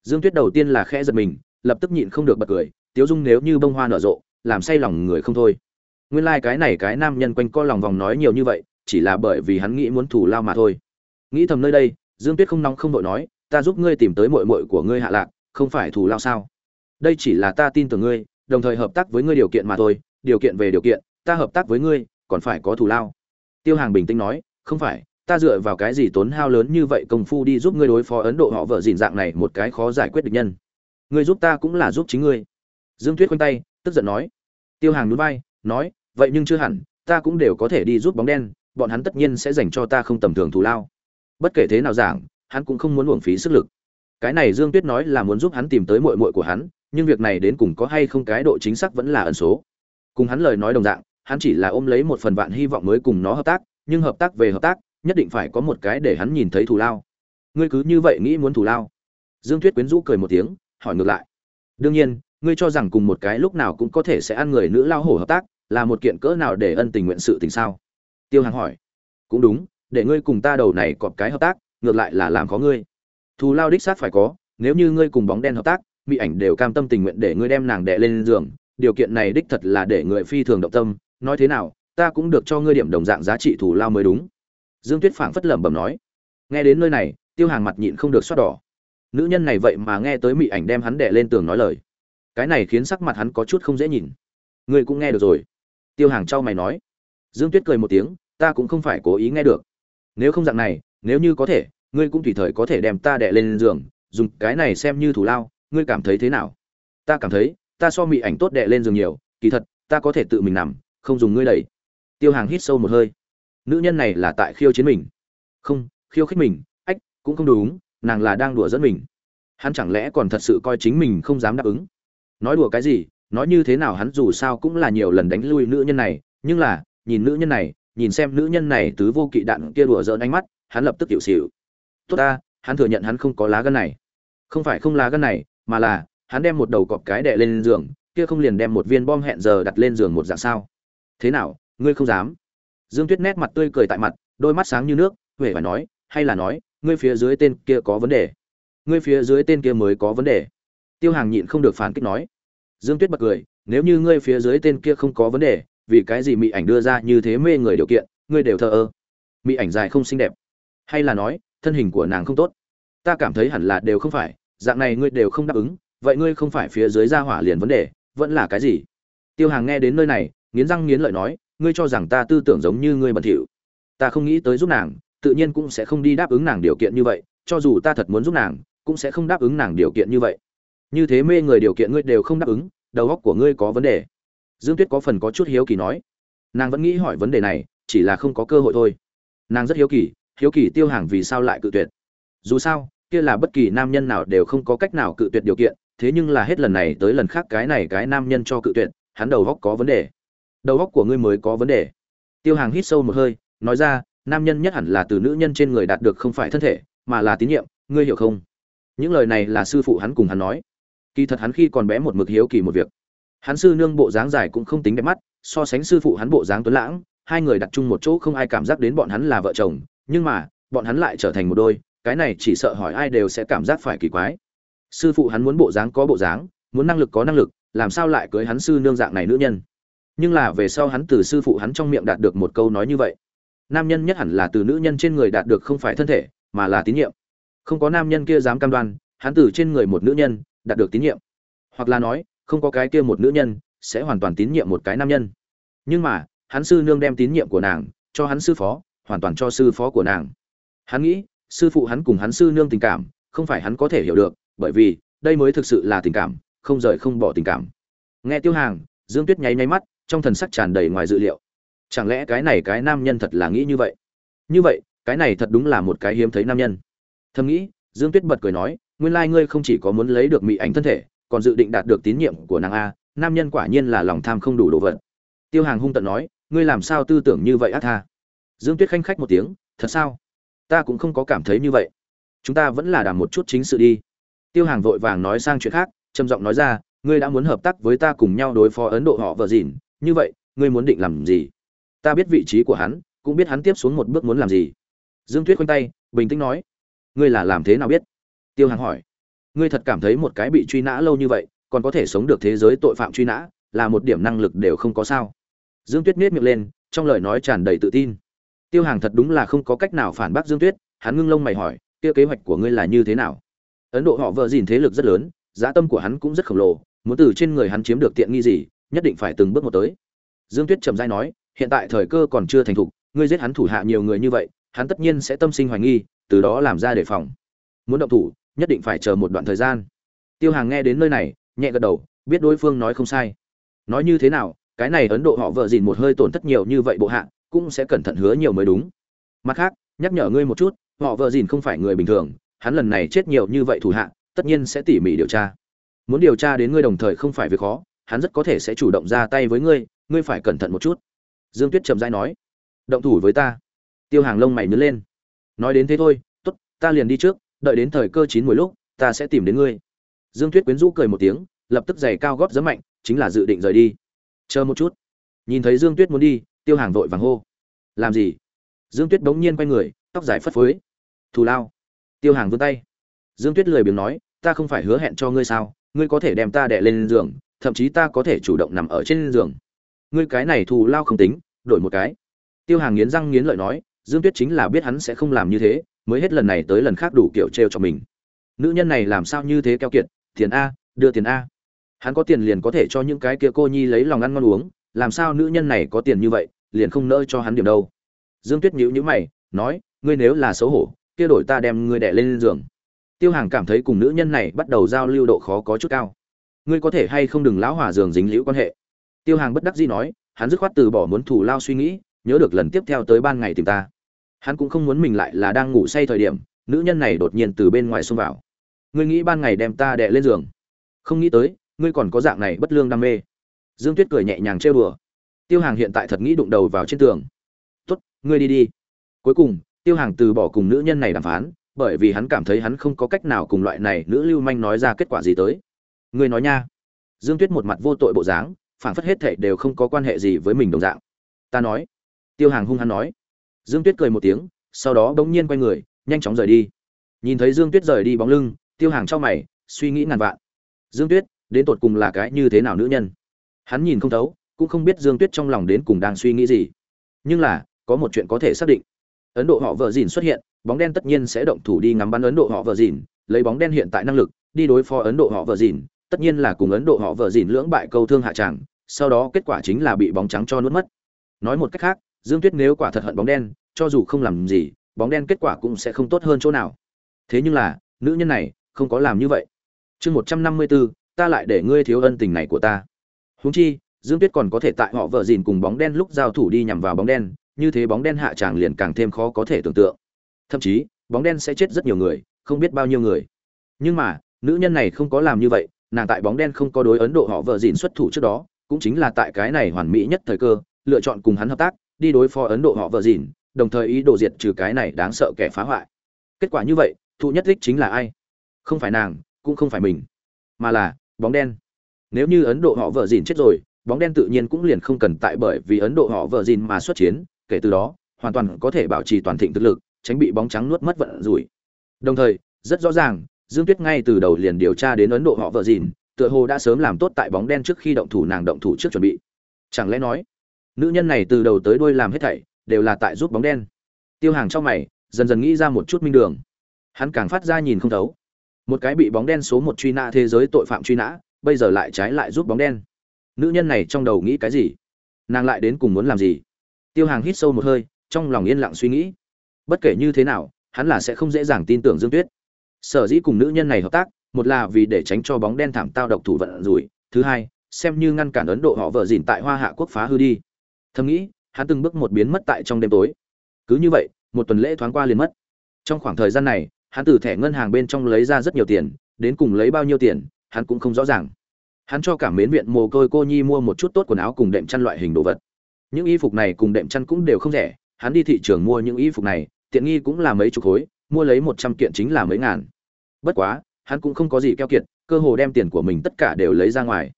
Dương tuyết đầu tiên là khẽ giật mình, lập tức nhịn không được bật cười, tiếu dung nếu như bông hoa nở rộ, làm say lòng người không thôi. Nguyên lai、like、cái này cái nam nhân quanh co lòng vòng nói nhiều như vậy, chỉ là bởi vì hắn nghĩ muốn thù lao mà thôi. Nghĩ thầm nơi đây, dương tuyết không nóng không đội nói, ta giúp ngươi tìm tới mội mội của ngươi hạ lạc, không phải thù lao sao? Đây chỉ là ta tin tưởng ngươi đồng thời hợp tác với ngươi điều kiện mà thôi, điều kiện về điều kiện, ta hợp tác với ngươi, còn phải có thù lao. Tiêu hàng bình tĩnh nói, không phải, ta dựa vào cái gì tốn hao lớn như vậy công phu đi giúp ngươi đối phó ấn độ họ vợ dịn dạng này một cái khó giải quyết được nhân? Ngươi giúp ta cũng là giúp chính ngươi. Dương tuyết khoanh tay, tức giận nói. Tiêu hàng núi vai, nói, vậy nhưng chưa hẳn, ta cũng đều có thể đi giúp bóng đen, bọn hắn tất nhiên sẽ dành cho ta không tầm thường thù lao. Bất kể thế nào giảng, hắn cũng không muốn uổng phí sức lực. Cái này dương tuyết nói là muốn giúp hắn tìm tới mội mội của hắn nhưng việc này đến cùng có hay không cái độ chính xác vẫn là ẩn số. Cùng hắn lời nói đồng dạng, hắn chỉ là ôm lấy một phần vạn hy vọng mới cùng nó hợp tác, nhưng hợp tác về hợp tác, nhất định phải có một cái để hắn nhìn thấy thù lao. Ngươi cứ như vậy nghĩ muốn thù lao. Dương tuyết quyến rũ cười một tiếng, hỏi ngược lại. Đương nhiên, ngươi cho rằng cùng một cái lúc nào cũng có thể sẽ ăn người nữ lao hổ hợp tác, là một kiện cỡ nào để ân tình nguyện sự tình sao? Tiêu hàng hỏi. Cũng đúng, để ngươi cùng ta đầu này cọp cái hợp tác, ngược lại là làm có ngươi. Thù lao đích xác phải có, nếu như ngươi cùng bóng đen hợp tác mỹ ảnh đều cam tâm tình nguyện để ngươi đem nàng đẻ lên giường, điều kiện này đích thật là để người phi thường động tâm, nói thế nào, ta cũng được cho ngươi điểm đồng dạng giá trị thù lao mới đúng. Dương tuyết phảng phất lẩm bẩm nói. Nghe đến nơi này, tiêu hàng mặt nhịn không được xoát đỏ. Nữ nhân này vậy mà nghe tới mỹ ảnh đem hắn đẻ lên tường nói lời. Cái này khiến sắc mặt hắn có chút không dễ nhìn. Ngươi cũng nghe được rồi. Tiêu hàng trao mày nói. Dương tuyết cười một tiếng, ta cũng không phải cố ý nghe được. Nếu không dạng này, nếu như có thể, ngươi cũng tùy thời có thể đem ta đẻ lên giường, dùng cái này xem như thủ lao ngươi cảm thấy thế nào? Ta cảm thấy, ta so mị ảnh tốt đệ lên giường nhiều, kỳ thật, ta có thể tự mình nằm, không dùng ngươi đẩy. Tiêu hàng hít sâu một hơi. Nữ nhân này là tại khiêu chiến mình. Không, khiêu khích mình, ách, cũng không đúng, nàng là đang đùa dẫn mình. Hắn chẳng lẽ còn thật sự coi chính mình không dám đáp ứng? Nói đùa cái gì, nói như thế nào hắn dù sao cũng là nhiều lần đánh lui nữ nhân này, nhưng là, nhìn nữ nhân này, nhìn xem nữ nhân này tứ vô kỵ đạn kia đùa giỡn ánh mắt, hắn lập tức tiểu xỉu. Tốt ta, hắn thừa nhận hắn không có lá gân này. Không phải không lá gân này mà là, hắn đem một đầu cọp cái đè lên giường, kia không liền đem một viên bom hẹn giờ đặt lên giường một dạng sao? Thế nào, ngươi không dám? Dương tuyết nét mặt tươi cười tại mặt, đôi mắt sáng như nước huệ phải nói, hay là nói, ngươi phía dưới tên kia có vấn đề. Ngươi phía dưới tên kia mới có vấn đề. Tiêu hàng nhịn không được phán kích nói. Dương tuyết bật cười, nếu như ngươi phía dưới tên kia không có vấn đề, vì cái gì mị ảnh đưa ra như thế mê người điều kiện, ngươi đều thờ ơ? Mị ảnh dài không xinh đẹp. Hay là nói, thân hình của nàng không tốt. Ta cảm thấy hẳn là đều không phải dạng này ngươi đều không đáp ứng, vậy ngươi không phải phía dưới ra hỏa liền vấn đề, vẫn là cái gì? Tiêu hàng nghe đến nơi này, nghiến răng nghiến lợi nói, ngươi cho rằng ta tư tưởng giống như ngươi bẩn thỉu. Ta không nghĩ tới giúp nàng, tự nhiên cũng sẽ không đi đáp ứng nàng điều kiện như vậy, cho dù ta thật muốn giúp nàng, cũng sẽ không đáp ứng nàng điều kiện như vậy. Như thế mê người điều kiện ngươi đều không đáp ứng, đầu óc của ngươi có vấn đề. Dương tuyết có phần có chút hiếu kỳ nói. Nàng vẫn nghĩ hỏi vấn đề này, chỉ là không có cơ hội thôi. Nàng rất hiếu kỳ hiếu kỳ tiêu hàng vì sao lại cự tuyệt. Dù sao kia là bất kỳ nam nhân nào đều không có cách nào cự tuyệt điều kiện, thế nhưng là hết lần này tới lần khác cái này cái nam nhân cho cự tuyệt, hắn đầu góc có vấn đề. Đầu góc của ngươi mới có vấn đề. Tiêu hàng hít sâu một hơi, nói ra, nam nhân nhất hẳn là từ nữ nhân trên người đạt được không phải thân thể, mà là tín nhiệm, ngươi hiểu không? Những lời này là sư phụ hắn cùng hắn nói. Kỳ thật hắn khi còn bé một mực hiếu kỳ một việc. Hắn sư nương bộ dáng dài cũng không tính đẹp mắt, so sánh sư phụ hắn bộ dáng tuấn lãng, hai người đặt chung một chỗ không ai cảm giác đến bọn hắn là vợ chồng, nhưng mà, bọn hắn lại trở thành một đôi cái này chỉ sợ hỏi ai đều sẽ cảm giác phải kỳ quái. Sư phụ hắn muốn bộ dáng có bộ dáng, muốn năng lực có năng lực, làm sao lại cưới hắn sư nương dạng này nữ nhân? Nhưng là về sau hắn từ sư phụ hắn trong miệng đạt được một câu nói như vậy. Nam nhân nhất hẳn là từ nữ nhân trên người đạt được không phải thân thể, mà là tín nhiệm. Không có nam nhân kia dám cam đoan, hắn từ trên người một nữ nhân đạt được tín nhiệm. Hoặc là nói, không có cái kia một nữ nhân sẽ hoàn toàn tín nhiệm một cái nam nhân. Nhưng mà, hắn sư nương đem tín nhiệm của nàng cho hắn sư phó, hoàn toàn cho sư phó của nàng. Hắn nghĩ sư phụ hắn cùng hắn sư nương tình cảm, không phải hắn có thể hiểu được, bởi vì, đây mới thực sự là tình cảm, không rời không bỏ tình cảm. Nghe tiêu hàng, dương tuyết nháy nháy mắt, trong thần sắc tràn đầy ngoài dự liệu. Chẳng lẽ cái này cái nam nhân thật là nghĩ như vậy? Như vậy, cái này thật đúng là một cái hiếm thấy nam nhân. Thầm nghĩ, dương tuyết bật cười nói, nguyên lai ngươi không chỉ có muốn lấy được mỹ ảnh thân thể, còn dự định đạt được tín nhiệm của nàng a, nam nhân quả nhiên là lòng tham không đủ đồ vật. Tiêu hàng hung tận nói, ngươi làm sao tư tưởng như vậy ác tha? Dương tuyết khanh khách một tiếng, thật sao? Ta cũng không có cảm thấy như vậy. Chúng ta vẫn là đàm một chút chính sự đi. Tiêu hàng vội vàng nói sang chuyện khác, trầm giọng nói ra, ngươi đã muốn hợp tác với ta cùng nhau đối phó ấn độ họ vợ dìn, như vậy, ngươi muốn định làm gì? Ta biết vị trí của hắn, cũng biết hắn tiếp xuống một bước muốn làm gì. Dương tuyết khoanh tay, bình tĩnh nói, ngươi là làm thế nào biết? Tiêu hàng hỏi, ngươi thật cảm thấy một cái bị truy nã lâu như vậy, còn có thể sống được thế giới tội phạm truy nã, là một điểm năng lực đều không có sao? Dương tuyết miết miệng lên, trong lời nói tràn đầy tự tin tiêu hàng thật đúng là không có cách nào phản bác dương tuyết, hắn ngưng lông mày hỏi, kia kế hoạch của ngươi là như thế nào? Ấn độ họ vợ dìn thế lực rất lớn giá tâm của hắn cũng rất khổng lồ, muốn từ trên người hắn chiếm được tiện nghi gì, nhất định phải từng bước một tới. Dương tuyết trầm dai nói, hiện tại thời cơ còn chưa thành thục, ngươi giết hắn thủ hạ nhiều người như vậy, hắn tất nhiên sẽ tâm sinh hoài nghi, từ đó làm ra đề phòng. Muốn động thủ, nhất định phải chờ một đoạn thời gian. Tiêu hàng nghe đến nơi này, nhẹ gật đầu, biết đối phương nói không sai. Nói như thế nào, cái này ấn độ họ vợ dìn một hơi tổn thất nhiều như vậy bộ hạ cũng sẽ cẩn thận hứa nhiều mới đúng. Mặt khác, nhắc nhở ngươi một chút, họ vợ dìn không phải người bình thường, hắn lần này chết nhiều như vậy thủ hạ, tất nhiên sẽ tỉ mỉ điều tra. Muốn điều tra đến ngươi đồng thời không phải việc khó, hắn rất có thể sẽ chủ động ra tay với ngươi ngươi phải cẩn thận một chút. Dương tuyết chậm rãi nói. Động thủ với ta. Tiêu hàng lông mày nhớ lên. Nói đến thế thôi, tốt, ta liền đi trước, đợi đến thời cơ chín muồi lúc, ta sẽ tìm đến ngươi. Dương tuyết quyến rũ cười một tiếng, lập tức giày cao gót giấm mạnh, chính là dự định rời đi. Chờ một chút. Nhìn thấy dương tuyết muốn đi tiêu hàng vội vàng hô. Làm gì? Dương tuyết bỗng nhiên quay người, tóc dài phất phới. Thù lao. Tiêu hàng vươn tay. Dương tuyết lười biếng nói, ta không phải hứa hẹn cho ngươi sao? Ngươi có thể đem ta đẻ lên giường, thậm chí ta có thể chủ động nằm ở trên giường. Ngươi cái này thù lao không tính, đổi một cái. Tiêu hàng nghiến răng nghiến lợi nói, dương tuyết chính là biết hắn sẽ không làm như thế, mới hết lần này tới lần khác đủ kiểu trêu cho mình. Nữ nhân này làm sao như thế keo kiệt, tiền a, đưa tiền a. Hắn có tiền liền có thể cho những cái kia cô nhi lấy lòng ăn ngon uống làm sao nữ nhân này có tiền như vậy, liền không nỡ cho hắn điểm đâu. Dương tuyết nhíu nhíu mày, nói, ngươi nếu là xấu hổ, kia đổi ta đem ngươi đẻ lên giường. Tiêu hàng cảm thấy cùng nữ nhân này bắt đầu giao lưu độ khó có chút cao. Ngươi có thể hay không đừng lão hỏa giường dính liễu quan hệ? Tiêu hàng bất đắc dĩ nói, hắn dứt khoát từ bỏ muốn thủ lao suy nghĩ, nhớ được lần tiếp theo tới ban ngày tìm ta. Hắn cũng không muốn mình lại là đang ngủ say thời điểm, nữ nhân này đột nhiên từ bên ngoài xông vào. Ngươi nghĩ ban ngày đem ta đè lên giường? Không nghĩ tới, ngươi còn có dạng này bất lương đam mê dương tuyết cười nhẹ nhàng trêu đùa. Tiêu hàng hiện tại thật nghĩ đụng đầu vào trên tường. Tốt, ngươi đi đi. Cuối cùng, tiêu hàng từ bỏ cùng nữ nhân này đàm phán, bởi vì hắn cảm thấy hắn không có cách nào cùng loại này nữ lưu manh nói ra kết quả gì tới. Ngươi nói nha. Dương tuyết một mặt vô tội bộ dáng phản phất hết thệ đều không có quan hệ gì với mình đồng dạng. Ta nói. Tiêu hàng hung hăng nói. Dương tuyết cười một tiếng, sau đó bỗng nhiên quay người, nhanh chóng rời đi. Nhìn thấy dương tuyết rời đi bóng lưng, tiêu hàng trong mày, suy nghĩ ngàn vạn. Dương tuyết, đến tột cùng là cái như thế nào nữ nhân? Hắn nhìn không thấu, cũng không biết dương tuyết trong lòng đến cùng đang suy nghĩ gì. Nhưng là, có một chuyện có thể xác định. Ấn độ họ vợ dìn xuất hiện, bóng đen tất nhiên sẽ động thủ đi ngắm bắn ấn độ họ vợ dìn, lấy bóng đen hiện tại năng lực, đi đối phó ấn độ họ vợ dìn, tất nhiên là cùng ấn độ họ vợ dìn lưỡng bại câu thương hạ tràng sau đó kết quả chính là bị bóng trắng cho nuốt mất. Nói một cách khác, dương tuyết nếu quả thật hận bóng đen, cho dù không làm gì, bóng đen kết quả cũng sẽ không tốt hơn chỗ nào. Thế nhưng là, nữ nhân này không có làm như vậy. Chương một trăm năm mươi bốn ta lại để ngươi thiếu ân tình này của ta huống chi, dương tuyết còn có thể tại họ vợ dìn cùng bóng đen lúc giao thủ đi nhằm vào bóng đen, như thế bóng đen hạ tràng liền càng thêm khó có thể tưởng tượng. Thậm chí, bóng đen sẽ chết rất nhiều người, không biết bao nhiêu người. Nhưng mà, nữ nhân này không có làm như vậy, nàng tại bóng đen không có đối ấn độ họ vợ dìn xuất thủ trước đó, cũng chính là tại cái này hoàn mỹ nhất thời cơ, lựa chọn cùng hắn hợp tác, đi đối phó ấn độ họ vợ dìn đồng thời ý đồ diệt trừ cái này đáng sợ kẻ phá hoại. Kết quả như vậy, thụ nhất đích chính là ai? Không phải nàng, cũng không phải mình, mà là bóng đen nếu như ấn độ họ vợ dìn chết rồi, bóng đen tự nhiên cũng liền không cần tại bởi vì ấn độ họ vợ dìn mà xuất chiến, kể từ đó, hoàn toàn có thể bảo trì toàn thịnh thực lực, tránh bị bóng trắng nuốt mất vận rủi. Đồng thời, rất rõ ràng, dương tuyết ngay từ đầu liền điều tra đến ấn độ họ vợ dìn tựa hồ đã sớm làm tốt tại bóng đen trước khi động thủ nàng động thủ trước chuẩn bị. Chẳng lẽ nói, nữ nhân này từ đầu tới đuôi làm hết thảy, đều là tại giúp bóng đen? Tiêu hàng trong mày, dần dần nghĩ ra một chút minh đường. Hắn càng phát ra nhìn không thấu. Một cái bị bóng đen số một truy nã thế giới tội phạm truy nã bây giờ lại trái lại giúp bóng đen. Nữ nhân này trong đầu nghĩ cái gì? Nàng lại đến cùng muốn làm gì? Tiêu hàng hít sâu một hơi, trong lòng yên lặng suy nghĩ. Bất kể như thế nào, hắn là sẽ không dễ dàng tin tưởng dương tuyết. Sở dĩ cùng nữ nhân này hợp tác, một là vì để tránh cho bóng đen thảm tao độc thủ vận rủi, thứ hai, xem như ngăn cản ấn độ họ vợ dìn tại hoa hạ quốc phá hư đi. Thầm nghĩ, hắn từng bước một biến mất tại trong đêm tối. Cứ như vậy, một tuần lễ thoáng qua liền mất. Trong khoảng thời gian này, hắn từ thẻ ngân hàng bên trong lấy ra rất nhiều tiền, đến cùng lấy bao nhiêu tiền hắn cũng không rõ ràng. Hắn cho cả mến viện mồ côi cô nhi mua một chút tốt quần áo cùng đệm chăn loại hình đồ vật. Những y phục này cùng đệm chăn cũng đều không rẻ, hắn đi thị trường mua những y phục này, tiện nghi cũng là mấy chục khối, mua lấy một trăm kiện chính là mấy ngàn. Bất quá, hắn cũng không có gì keo kiệt, cơ hồ đem tiền của mình tất cả đều lấy ra ngoài.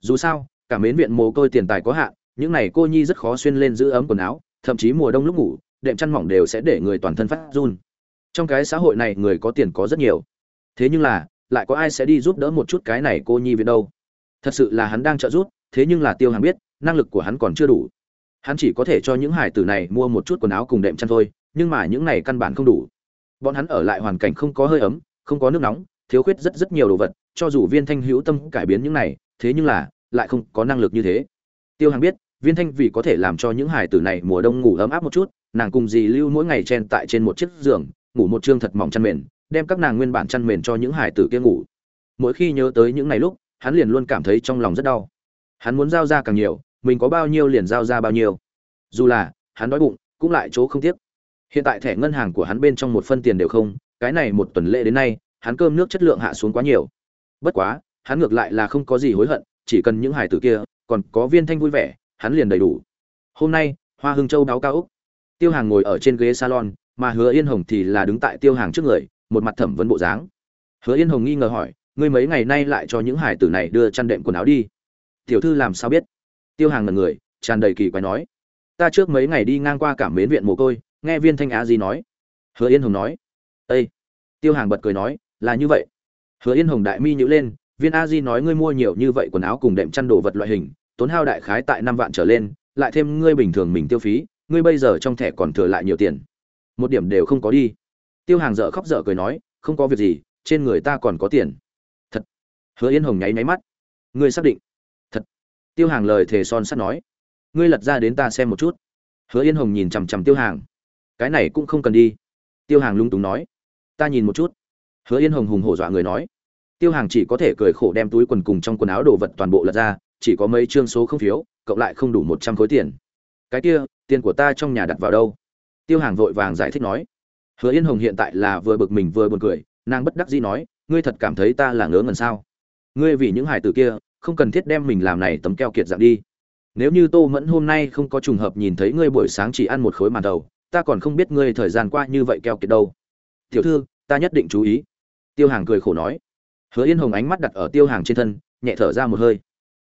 Dù sao, cả mến viện mồ côi tiền tài có hạn, những này cô nhi rất khó xuyên lên giữ ấm quần áo, thậm chí mùa đông lúc ngủ, đệm chăn mỏng đều sẽ để người toàn thân phát run. Trong cái xã hội này người có tiền có rất nhiều. Thế nhưng là lại có ai sẽ đi giúp đỡ một chút cái này cô nhi viện đâu? Thật sự là hắn đang trợ giúp, thế nhưng là tiêu hàng biết, năng lực của hắn còn chưa đủ. Hắn chỉ có thể cho những hải tử này mua một chút quần áo cùng đệm chăn thôi, nhưng mà những này căn bản không đủ. Bọn hắn ở lại hoàn cảnh không có hơi ấm, không có nước nóng, thiếu khuyết rất rất nhiều đồ vật, cho dù viên thanh hữu tâm cải biến những này, thế nhưng là lại không có năng lực như thế. Tiêu hàng biết, viên thanh vì có thể làm cho những hải tử này mùa đông ngủ ấm áp một chút, nàng cùng dì lưu mỗi ngày chen tại trên một chiếc giường, ngủ một chương thật mỏng chăn mền đem các nàng nguyên bản chăn mền cho những hải tử kia ngủ. Mỗi khi nhớ tới những ngày lúc, hắn liền luôn cảm thấy trong lòng rất đau. Hắn muốn giao ra càng nhiều, mình có bao nhiêu liền giao ra bao nhiêu. Dù là, hắn đói bụng, cũng lại chỗ không tiếc. Hiện tại thẻ ngân hàng của hắn bên trong một phân tiền đều không, cái này một tuần lễ đến nay, hắn cơm nước chất lượng hạ xuống quá nhiều. Bất quá, hắn ngược lại là không có gì hối hận, chỉ cần những hải tử kia, còn có viên thanh vui vẻ, hắn liền đầy đủ. Hôm nay, hoa hưng châu đáo cao úc. Tiêu hàng ngồi ở trên ghế salon, mà hứa yên hồng thì là đứng tại tiêu hàng trước người một mặt thẩm vấn bộ dáng. Hứa yên hồng nghi ngờ hỏi, ngươi mấy ngày nay lại cho những hải tử này đưa chăn đệm quần áo đi? Tiểu thư làm sao biết? Tiêu hàng ngần người, tràn đầy kỳ quái nói, ta trước mấy ngày đi ngang qua cảm mến viện mồ côi, nghe viên thanh á gì nói. Hứa yên hồng nói ây tiêu hàng bật cười nói, là như vậy. Hứa yên hồng đại mi nhữ lên, viên a di nói ngươi mua nhiều như vậy quần áo cùng đệm chăn đồ vật loại hình, tốn hao đại khái tại năm vạn trở lên, lại thêm ngươi bình thường mình tiêu phí, ngươi bây giờ trong thẻ còn thừa lại nhiều tiền. Một điểm đều không có đi tiêu hàng dở khóc dở cười nói, không có việc gì, trên người ta còn có tiền. Thật? Hứa yên hồng nháy máy mắt. Ngươi xác định? Thật. Tiêu hàng lời thề son sắt nói. Ngươi lật ra đến ta xem một chút. Hứa yên hồng nhìn chằm chằm tiêu hàng. Cái này cũng không cần đi. Tiêu hàng lung túng nói. Ta nhìn một chút. Hứa yên hồng hùng hổ dọa người nói. Tiêu hàng chỉ có thể cười khổ đem túi quần cùng trong quần áo đồ vật toàn bộ lật ra, chỉ có mấy chương số không phiếu, cộng lại không đủ một trăm khối tiền. Cái kia, tiền của ta trong nhà đặt vào đâu? Tiêu hàng vội vàng giải thích nói hứa yên hồng hiện tại là vừa bực mình vừa buồn cười, nàng bất đắc dĩ nói, ngươi thật cảm thấy ta là ngớ ngẩn sao? Ngươi vì những hải tử kia, không cần thiết đem mình làm này tấm keo kiệt dạng đi. Nếu như tô mẫn hôm nay không có trùng hợp nhìn thấy ngươi buổi sáng chỉ ăn một khối màn đầu, ta còn không biết ngươi thời gian qua như vậy keo kiệt đâu. Tiểu thư, ta nhất định chú ý. Tiêu hàng cười khổ nói. Hứa yên hồng ánh mắt đặt ở tiêu hàng trên thân, nhẹ thở ra một hơi.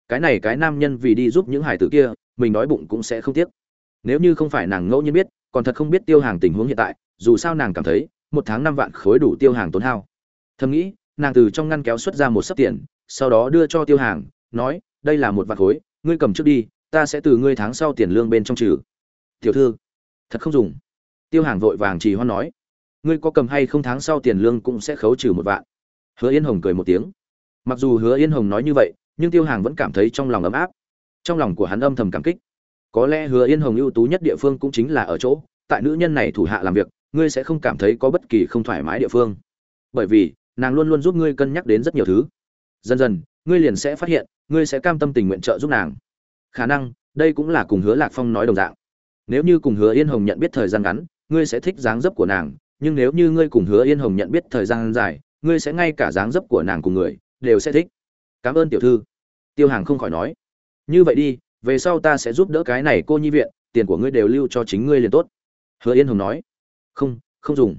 Cái này cái nam nhân vì đi giúp những hải tử kia, mình đói bụng cũng sẽ không tiếc. Nếu như không phải nàng ngẫu nhiên biết còn thật không biết tiêu hàng tình huống hiện tại, dù sao nàng cảm thấy, một tháng năm vạn khối đủ tiêu hàng tốn hao. Thầm nghĩ, nàng từ trong ngăn kéo xuất ra một sấp tiền, sau đó đưa cho tiêu hàng, nói, đây là một vạn khối, ngươi cầm trước đi, ta sẽ từ ngươi tháng sau tiền lương bên trong trừ. Tiểu thư, thật không dùng. Tiêu hàng vội vàng trì hoan nói, ngươi có cầm hay không tháng sau tiền lương cũng sẽ khấu trừ một vạn. Hứa yên hồng cười một tiếng. Mặc dù hứa yên hồng nói như vậy, nhưng tiêu hàng vẫn cảm thấy trong lòng ấm áp. Trong lòng của hắn âm thầm cảm kích có lẽ hứa yên hồng ưu tú nhất địa phương cũng chính là ở chỗ, tại nữ nhân này thủ hạ làm việc, ngươi sẽ không cảm thấy có bất kỳ không thoải mái địa phương. Bởi vì, nàng luôn luôn giúp ngươi cân nhắc đến rất nhiều thứ. Dần dần, ngươi liền sẽ phát hiện, ngươi sẽ cam tâm tình nguyện trợ giúp nàng. Khả năng, đây cũng là cùng hứa lạc phong nói đồng dạng. Nếu như cùng hứa yên hồng nhận biết thời gian ngắn, ngươi sẽ thích dáng dấp của nàng, nhưng nếu như ngươi cùng hứa yên hồng nhận biết thời gian dài, ngươi sẽ ngay cả dáng dấp của nàng cùng người, đều sẽ thích. Cảm ơn tiểu thư. Tiêu hàng không khỏi nói. Như vậy đi về sau ta sẽ giúp đỡ cái này cô nhi viện, tiền của ngươi đều lưu cho chính ngươi liền tốt. Hứa yên hồng nói. Không không dùng.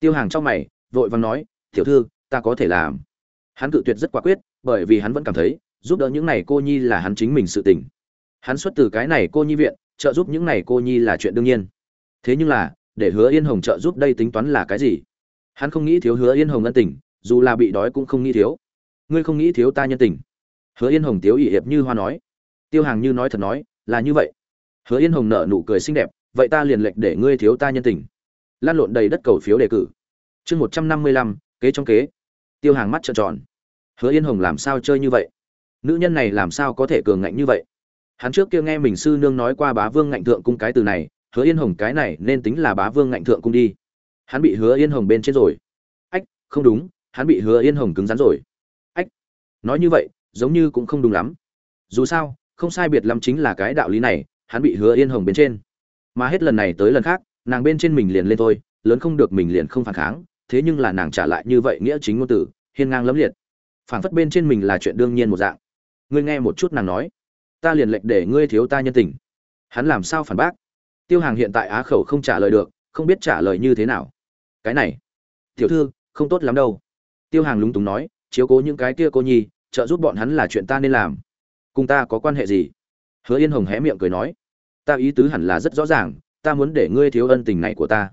Tiêu hàng trong mày, vội vàng nói, tiểu thư, ta có thể làm. Hắn cự tuyệt rất quả quyết, bởi vì hắn vẫn cảm thấy, giúp đỡ những này cô nhi là hắn chính mình sự tình. Hắn xuất từ cái này cô nhi viện, trợ giúp những này cô nhi là chuyện đương nhiên. Thế nhưng là, để hứa yên hồng trợ giúp đây tính toán là cái gì? Hắn không nghĩ thiếu hứa yên hồng ân tình, dù là bị đói cũng không nghĩ thiếu. Ngươi không nghĩ thiếu ta nhân tình? Hứa yên hồng tiếu ỵ hiệp như hoa nói tiêu hàng như nói thật nói, là như vậy. Hứa yên hồng nở nụ cười xinh đẹp, vậy ta liền lệnh để ngươi thiếu ta nhân tình. Lan lộn đầy đất cầu phiếu đề cử. Chương một trăm năm mươi lăm, kế trong kế. Tiêu hàng mắt trợn tròn. Hứa yên hồng làm sao chơi như vậy? Nữ nhân này làm sao có thể cường ngạnh như vậy? Hắn trước kia nghe mình sư nương nói qua bá vương ngạnh thượng cung cái từ này, hứa yên hồng cái này nên tính là bá vương ngạnh thượng cung đi. Hắn bị hứa yên hồng bên trên rồi. Ách, không đúng, hắn bị hứa yên hồng cứng rắn rồi. Ách, nói như vậy, giống như cũng không đúng lắm. Dù sao không sai biệt lắm chính là cái đạo lý này, hắn bị hứa yên hồng bên trên. Mà hết lần này tới lần khác, nàng bên trên mình liền lên thôi, lớn không được mình liền không phản kháng, thế nhưng là nàng trả lại như vậy nghĩa chính ngôn tử hiên ngang lẫm liệt. Phản phất bên trên mình là chuyện đương nhiên một dạng. Ngươi nghe một chút nàng nói, ta liền lệnh để ngươi thiếu ta nhân tình. Hắn làm sao phản bác? Tiêu hàng hiện tại á khẩu không trả lời được, không biết trả lời như thế nào. Cái này, tiểu thư, không tốt lắm đâu. Tiêu hàng lúng túng nói, chiếu cố những cái kia cô nhi, trợ giúp bọn hắn là chuyện ta nên làm cùng ta có quan hệ gì? Hứa yên hồng hé miệng cười nói, ta ý tứ hẳn là rất rõ ràng, ta muốn để ngươi thiếu ân tình này của ta.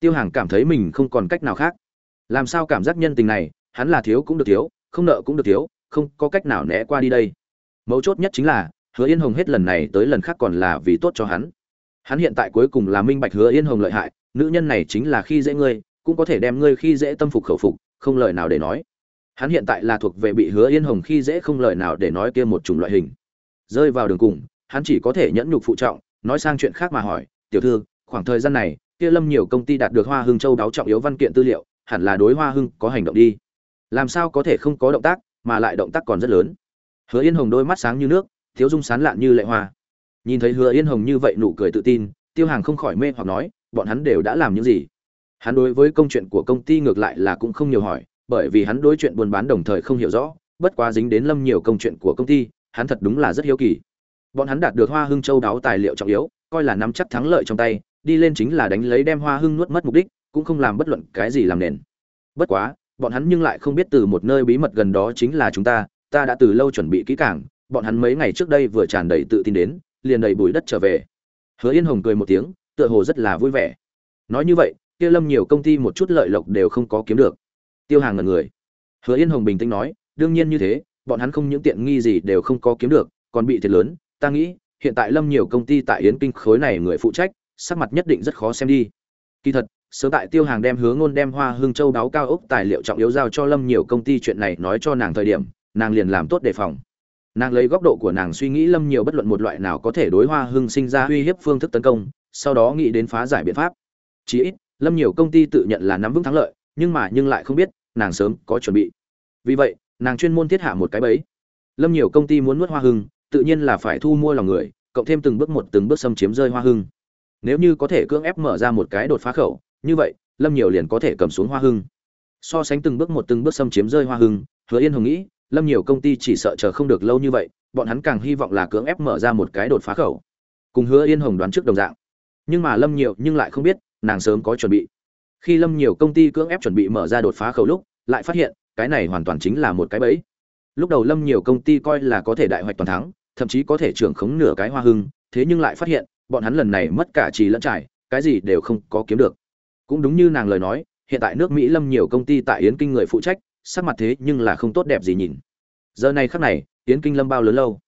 Tiêu hàng cảm thấy mình không còn cách nào khác. Làm sao cảm giác nhân tình này, hắn là thiếu cũng được thiếu, không nợ cũng được thiếu, không có cách nào né qua đi đây. Mấu chốt nhất chính là, hứa yên hồng hết lần này tới lần khác còn là vì tốt cho hắn. Hắn hiện tại cuối cùng là minh bạch hứa yên hồng lợi hại, nữ nhân này chính là khi dễ ngươi, cũng có thể đem ngươi khi dễ tâm phục khẩu phục, không lời nào để nói hắn hiện tại là thuộc về bị hứa yên hồng khi dễ không lời nào để nói kia một chủng loại hình. Rơi vào đường cùng, hắn chỉ có thể nhẫn nhục phụ trọng, nói sang chuyện khác mà hỏi, tiểu thư, khoảng thời gian này, kia lâm nhiều công ty đạt được hoa hưng châu đáo trọng yếu văn kiện tư liệu, hẳn là đối hoa hưng có hành động đi. Làm sao có thể không có động tác, mà lại động tác còn rất lớn. Hứa yên hồng đôi mắt sáng như nước, thiếu dung sán lạn như lệ hoa. Nhìn thấy hứa yên hồng như vậy nụ cười tự tin, tiêu hàng không khỏi mê hoặc nói, bọn hắn đều đã làm những gì? Hắn đối với công chuyện của công ty ngược lại là cũng không nhiều hỏi bởi vì hắn đối chuyện buôn bán đồng thời không hiểu rõ, bất quá dính đến lâm nhiều công chuyện của công ty, hắn thật đúng là rất hiếu kỳ. Bọn hắn đạt được hoa hưng châu đáo tài liệu trọng yếu, coi là nắm chắc thắng lợi trong tay, đi lên chính là đánh lấy đem hoa hưng nuốt mất mục đích, cũng không làm bất luận cái gì làm nền. Bất quá, bọn hắn nhưng lại không biết từ một nơi bí mật gần đó chính là chúng ta ta đã từ lâu chuẩn bị kỹ càng, bọn hắn mấy ngày trước đây vừa tràn đầy tự tin đến, liền đầy bụi đất trở về. Hứa yên hồng cười một tiếng, tựa hồ rất là vui vẻ. Nói như vậy, kia lâm nhiều công ty một chút lợi lộc đều không có kiếm được tiêu hàng ngần người. Hứa yên hồng bình tĩnh nói, đương nhiên như thế, bọn hắn không những tiện nghi gì đều không có kiếm được, còn bị thiệt lớn. Ta nghĩ, hiện tại lâm nhiều công ty tại yến kinh khối này người phụ trách, sắc mặt nhất định rất khó xem đi. Kỳ thật, sớm tại tiêu hàng đem hứa ngôn đem hoa hương châu đáo cao ốc tài liệu trọng yếu giao cho lâm nhiều công ty chuyện này nói cho nàng thời điểm, nàng liền làm tốt đề phòng. Nàng lấy góc độ của nàng suy nghĩ lâm nhiều bất luận một loại nào có thể đối hoa hưng sinh ra uy hiếp phương thức tấn công, sau đó nghĩ đến phá giải biện pháp. Chí ít, lâm nhiều công ty tự nhận là nắm vững thắng lợi nhưng mà nhưng lại không biết, nàng sớm có chuẩn bị. Vì vậy, nàng chuyên môn thiết hạ một cái bẫy. Lâm nhiều công ty muốn nuốt hoa hưng, tự nhiên là phải thu mua lòng người, cộng thêm từng bước một từng bước xâm chiếm rơi hoa hưng. Nếu như có thể cưỡng ép mở ra một cái đột phá khẩu, như vậy, lâm nhiều liền có thể cầm xuống hoa hưng. So sánh từng bước một từng bước xâm chiếm rơi hoa hưng, hứa yên hồng nghĩ, lâm nhiều công ty chỉ sợ chờ không được lâu như vậy, bọn hắn càng hy vọng là cưỡng ép mở ra một cái đột phá khẩu. Cùng hứa yên hồng đoán trước đồng dạng. Nhưng mà lâm nhiều nhưng lại không biết, nàng sớm có chuẩn bị khi lâm nhiều công ty cưỡng ép chuẩn bị mở ra đột phá khẩu lúc, lại phát hiện, cái này hoàn toàn chính là một cái bẫy. Lúc đầu lâm nhiều công ty coi là có thể đại hoạch toàn thắng, thậm chí có thể trưởng khống nửa cái hoa hưng, thế nhưng lại phát hiện, bọn hắn lần này mất cả trì lẫn trải, cái gì đều không có kiếm được. Cũng đúng như nàng lời nói, hiện tại nước mỹ lâm nhiều công ty tại yến kinh người phụ trách, sắc mặt thế nhưng là không tốt đẹp gì nhìn. Giờ này khắc này, yến kinh lâm bao lớn lâu?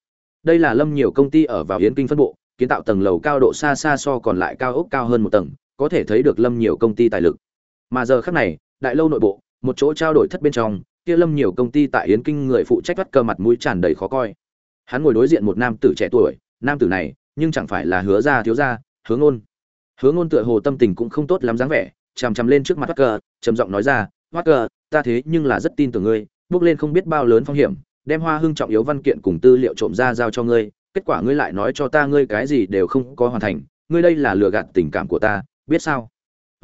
Đây là lâm nhiều công ty ở vào yến kinh phân bộ, kiến tạo tầng lầu cao độ xa xa so còn lại cao ốc cao hơn một tầng, có thể thấy được lâm nhiều công ty tài lực mà giờ khắc này, đại lâu nội bộ, một chỗ trao đổi thất bên trong, kia lâm nhiều công ty tại yến kinh người phụ trách bắt cơ mặt mũi tràn đầy khó coi. Hắn ngồi đối diện một nam tử trẻ tuổi, nam tử này, nhưng chẳng phải là hứa ra thiếu ra hứa ngôn. Hứa ngôn tựa hồ tâm tình cũng không tốt lắm dáng vẻ, chằm chằm lên trước mặt bắt cơ, trầm giọng nói ra, bắt cơ, ta thế nhưng là rất tin tưởng ngươi, bước lên không biết bao lớn phong hiểm, đem hoa hưng trọng yếu văn kiện cùng tư liệu trộm ra giao cho ngươi, kết quả ngươi lại nói cho ta ngươi cái gì đều không có hoàn thành, ngươi đây là lừa gạt tình cảm của ta, biết sao?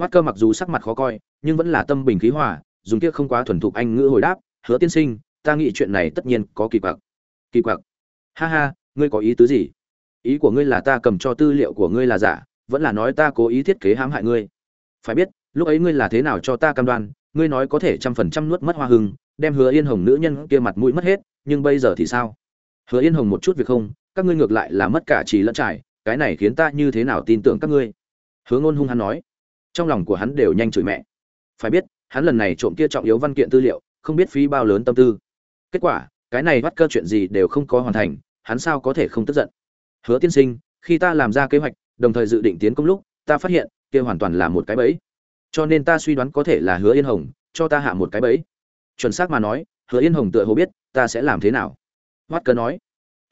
Hoắt cơ mặc dù sắc mặt khó coi, nhưng vẫn là tâm bình khí hòa, dùng kia không quá thuần thục anh ngữ hồi đáp, hứa tiên sinh, ta nghĩ chuyện này tất nhiên có kỳ quặc. Kỳ quặc? Ha ha, ngươi có ý tứ gì? Ý của ngươi là ta cầm cho tư liệu của ngươi là giả, vẫn là nói ta cố ý thiết kế hãm hại ngươi. Phải biết, lúc ấy ngươi là thế nào cho ta cam đoan, ngươi nói có thể trăm phần trăm nuốt mất hoa hưng đem hứa yên hồng nữ nhân kia mặt mũi mất hết, nhưng bây giờ thì sao? Hứa yên hồng một chút việc không, các ngươi ngược lại là mất cả trí lẫn trải, cái này khiến ta như thế nào tin tưởng các ngươi? Hứa ngôn hung hắn nói trong lòng của hắn đều nhanh chửi mẹ. Phải biết, hắn lần này trộm kia trọng yếu văn kiện tư liệu, không biết phí bao lớn tâm tư. Kết quả, cái này bắt cơ chuyện gì đều không có hoàn thành, hắn sao có thể không tức giận? Hứa tiên sinh, khi ta làm ra kế hoạch, đồng thời dự định tiến công lúc, ta phát hiện, kia hoàn toàn là một cái bẫy. Cho nên ta suy đoán có thể là hứa yên hồng, cho ta hạ một cái bẫy. Chuẩn xác mà nói, hứa yên hồng tựa hồ biết, ta sẽ làm thế nào. Hoắt cơ nói,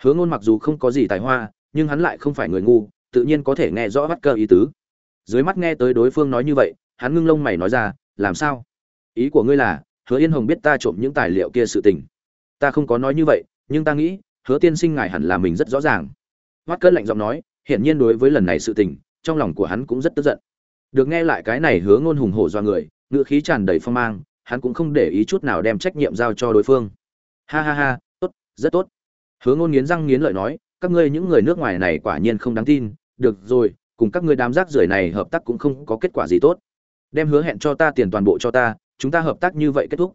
hứa ngôn mặc dù không có gì tài hoa, nhưng hắn lại không phải người ngu, tự nhiên có thể nghe rõ hoắt cơ ý tứ dưới mắt nghe tới đối phương nói như vậy, hắn ngưng lông mày nói ra, làm sao? Ý của ngươi là, hứa yên hồng biết ta trộm những tài liệu kia sự tình. Ta không có nói như vậy, nhưng ta nghĩ, hứa tiên sinh ngài hẳn là mình rất rõ ràng. Hoắt cất lạnh giọng nói, hiển nhiên đối với lần này sự tình, trong lòng của hắn cũng rất tức giận. Được nghe lại cái này hứa ngôn hùng hổ do người ngựa khí tràn đầy phong mang, hắn cũng không để ý chút nào đem trách nhiệm giao cho đối phương. Ha ha ha, tốt, rất tốt. Hứa ngôn nghiến răng nghiến lợi nói, các ngươi những người nước ngoài này quả nhiên không đáng tin. Được rồi cùng các ngươi đám rác rưởi này hợp tác cũng không có kết quả gì tốt. Đem hứa hẹn cho ta, tiền toàn bộ cho ta, chúng ta hợp tác như vậy kết thúc.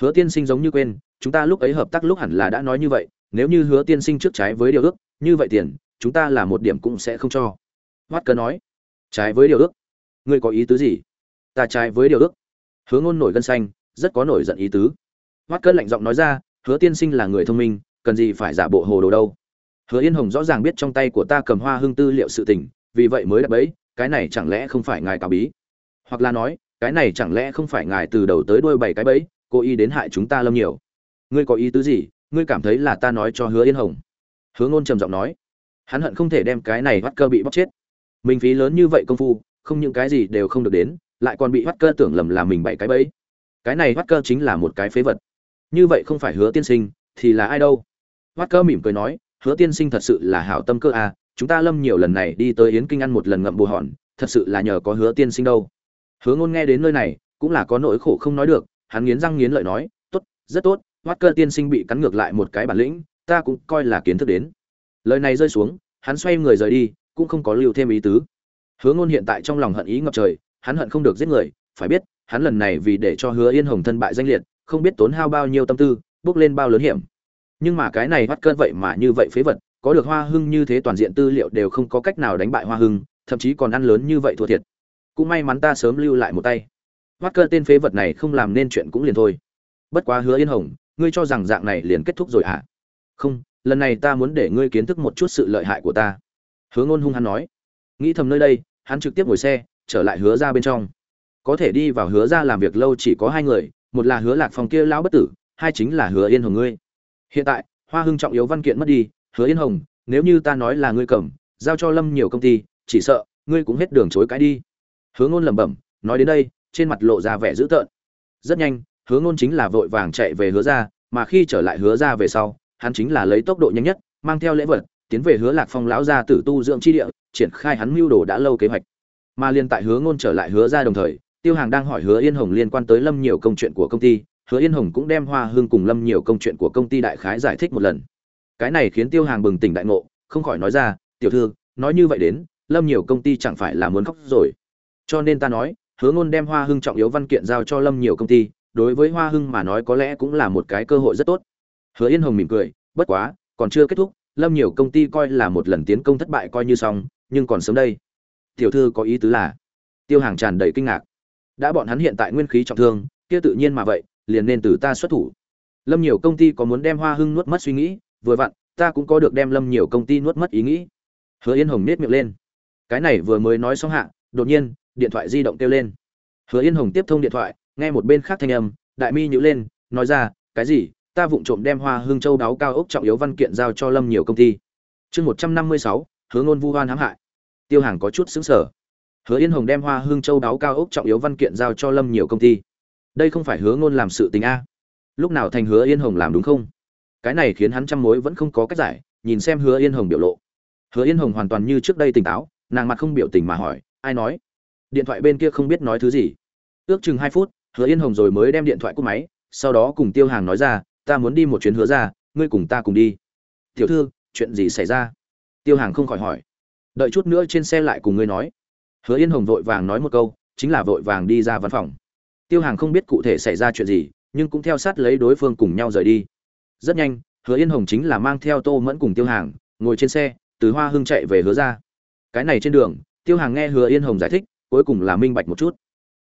Hứa tiên sinh giống như quên, chúng ta lúc ấy hợp tác lúc hẳn là đã nói như vậy, nếu như hứa tiên sinh trước trái với điều ước, như vậy tiền, chúng ta là một điểm cũng sẽ không cho. Hoắt cớ nói, trái với điều ước? Ngươi có ý tứ gì? Ta trái với điều ước. Hứa ngôn nổi gân xanh, rất có nổi giận ý tứ. Hoắt cơn lạnh giọng nói ra, hứa tiên sinh là người thông minh, cần gì phải giả bộ hồ đồ đâu. Hứa yên hồng rõ ràng biết trong tay của ta cầm hoa hương tư liệu sự tình vì vậy mới đặt bẫy, cái này chẳng lẽ không phải ngài cáo bí? Hoặc là nói, cái này chẳng lẽ không phải ngài từ đầu tới đuôi bảy cái bẫy, cố ý đến hại chúng ta lâm nhiều? Ngươi có ý tứ gì? Ngươi cảm thấy là ta nói cho hứa yên hồng? Hứa ngôn trầm giọng nói. Hắn hận không thể đem cái này bắt cơ bị bóc chết. Mình phí lớn như vậy công phu, không những cái gì đều không được đến, lại còn bị bắt cơ tưởng lầm là mình bảy cái bẫy. Cái này bắt cơ chính là một cái phế vật. Như vậy không phải hứa tiên sinh, thì là ai đâu? Bắt cơ mỉm cười nói, hứa tiên sinh thật sự là hảo tâm cơ à chúng ta lâm nhiều lần này đi tới yến kinh ăn một lần ngậm bù hòn, thật sự là nhờ có hứa tiên sinh đâu. Hứa ngôn nghe đến nơi này, cũng là có nỗi khổ không nói được, hắn nghiến răng nghiến lợi nói, tốt, rất tốt hoắt cơ tiên sinh bị cắn ngược lại một cái bản lĩnh, ta cũng coi là kiến thức đến. Lời này rơi xuống, hắn xoay người rời đi, cũng không có lưu thêm ý tứ. Hứa ngôn hiện tại trong lòng hận ý ngập trời, hắn hận không được giết người, phải biết, hắn lần này vì để cho hứa yên hồng thân bại danh liệt, không biết tốn hao bao nhiêu tâm tư, bước lên bao lớn hiểm. Nhưng mà cái này hoắt cơn vậy mà như vậy phế vật có được hoa hưng như thế toàn diện tư liệu đều không có cách nào đánh bại hoa hưng, thậm chí còn ăn lớn như vậy thua thiệt. Cũng may mắn ta sớm lưu lại một tay. Hoắt cơ tên phế vật này không làm nên chuyện cũng liền thôi. Bất quá hứa yên hồng, ngươi cho rằng dạng này liền kết thúc rồi à không, lần này ta muốn để ngươi kiến thức một chút sự lợi hại của ta. Hứa ngôn hung hắn nói. Nghĩ thầm nơi đây, hắn trực tiếp ngồi xe, trở lại hứa ra bên trong. Có thể đi vào hứa ra làm việc lâu chỉ có hai người, một là hứa lạc phòng kia lão bất tử, hai chính là hứa yên hồng ngươi. Hiện tại, hoa hưng trọng yếu văn kiện mất đi hứa yên hồng, nếu như ta nói là ngươi cầm, giao cho lâm nhiều công ty, chỉ sợ, ngươi cũng hết đường chối cãi đi. Hứa ngôn lẩm bẩm, nói đến đây, trên mặt lộ ra vẻ dữ tợn. Rất nhanh, hứa ngôn chính là vội vàng chạy về hứa ra mà khi trở lại hứa ra về sau, hắn chính là lấy tốc độ nhanh nhất, mang theo lễ vật, tiến về hứa lạc phong lão gia tử tu dưỡng chi địa, triển khai hắn mưu đồ đã lâu kế hoạch. Mà liên tại hứa ngôn trở lại hứa ra đồng thời, tiêu hàng đang hỏi hứa yên hồng liên quan tới lâm nhiều công chuyện của công ty, hứa yên hồng cũng đem hoa hương cùng lâm nhiều công chuyện của công ty đại khái giải thích một lần cái này khiến tiêu hàng bừng tỉnh đại ngộ, không khỏi nói ra, tiểu thư, nói như vậy đến, lâm nhiều công ty chẳng phải là muốn khóc rồi. Cho nên ta nói, hứa ngôn đem hoa hưng trọng yếu văn kiện giao cho lâm nhiều công ty, đối với hoa hưng mà nói có lẽ cũng là một cái cơ hội rất tốt. Hứa yên hồng mỉm cười, bất quá, còn chưa kết thúc, lâm nhiều công ty coi là một lần tiến công thất bại coi như xong, nhưng còn sớm đây. Tiểu thư có ý tứ là? Tiêu hàng tràn đầy kinh ngạc. Đã bọn hắn hiện tại nguyên khí trọng thương, kia tự nhiên mà vậy, liền nên từ ta xuất thủ. Lâm nhiều công ty có muốn đem hoa hưng nuốt mất suy nghĩ vừa vặn, ta cũng có được đem lâm nhiều công ty nuốt mất ý nghĩ. Hứa yên hồng nết miệng lên. Cái này vừa mới nói xong hạ, đột nhiên, điện thoại di động kêu lên. Hứa yên hồng tiếp thông điện thoại, nghe một bên khác thanh âm, đại mi nhữ lên, nói ra, cái gì? Ta vụng trộm đem hoa hương châu đáo cao ốc trọng yếu văn kiện giao cho lâm nhiều công ty. Chương một trăm năm mươi sáu, hứa ngôn vu hoan hãm hại. Tiêu hàng có chút xứng sở hứa yên hồng đem hoa hương châu đáo cao ốc trọng yếu văn kiện giao cho lâm nhiều công ty. Đây không phải hứa ngôn làm sự tình a. Lúc nào thành hứa yên hồng làm đúng không? Cái này khiến hắn trăm mối vẫn không có cách giải, nhìn xem hứa yên hồng biểu lộ. Hứa yên hồng hoàn toàn như trước đây tỉnh táo, nàng mặt không biểu tình mà hỏi, ai nói? Điện thoại bên kia không biết nói thứ gì. Ước chừng hai phút, hứa yên hồng rồi mới đem điện thoại cúp máy, sau đó cùng tiêu hàng nói ra, ta muốn đi một chuyến hứa ra, ngươi cùng ta cùng đi. Tiểu thư, chuyện gì xảy ra? Tiêu hàng không khỏi hỏi. Đợi chút nữa trên xe lại cùng ngươi nói. Hứa yên hồng vội vàng nói một câu, chính là vội vàng đi ra văn phòng. Tiêu hàng không biết cụ thể xảy ra chuyện gì, nhưng cũng theo sát lấy đối phương cùng nhau rời đi rất nhanh hứa yên hồng chính là mang theo tô mẫn cùng tiêu hàng ngồi trên xe từ hoa hưng chạy về hứa ra cái này trên đường tiêu hàng nghe hứa yên hồng giải thích cuối cùng là minh bạch một chút.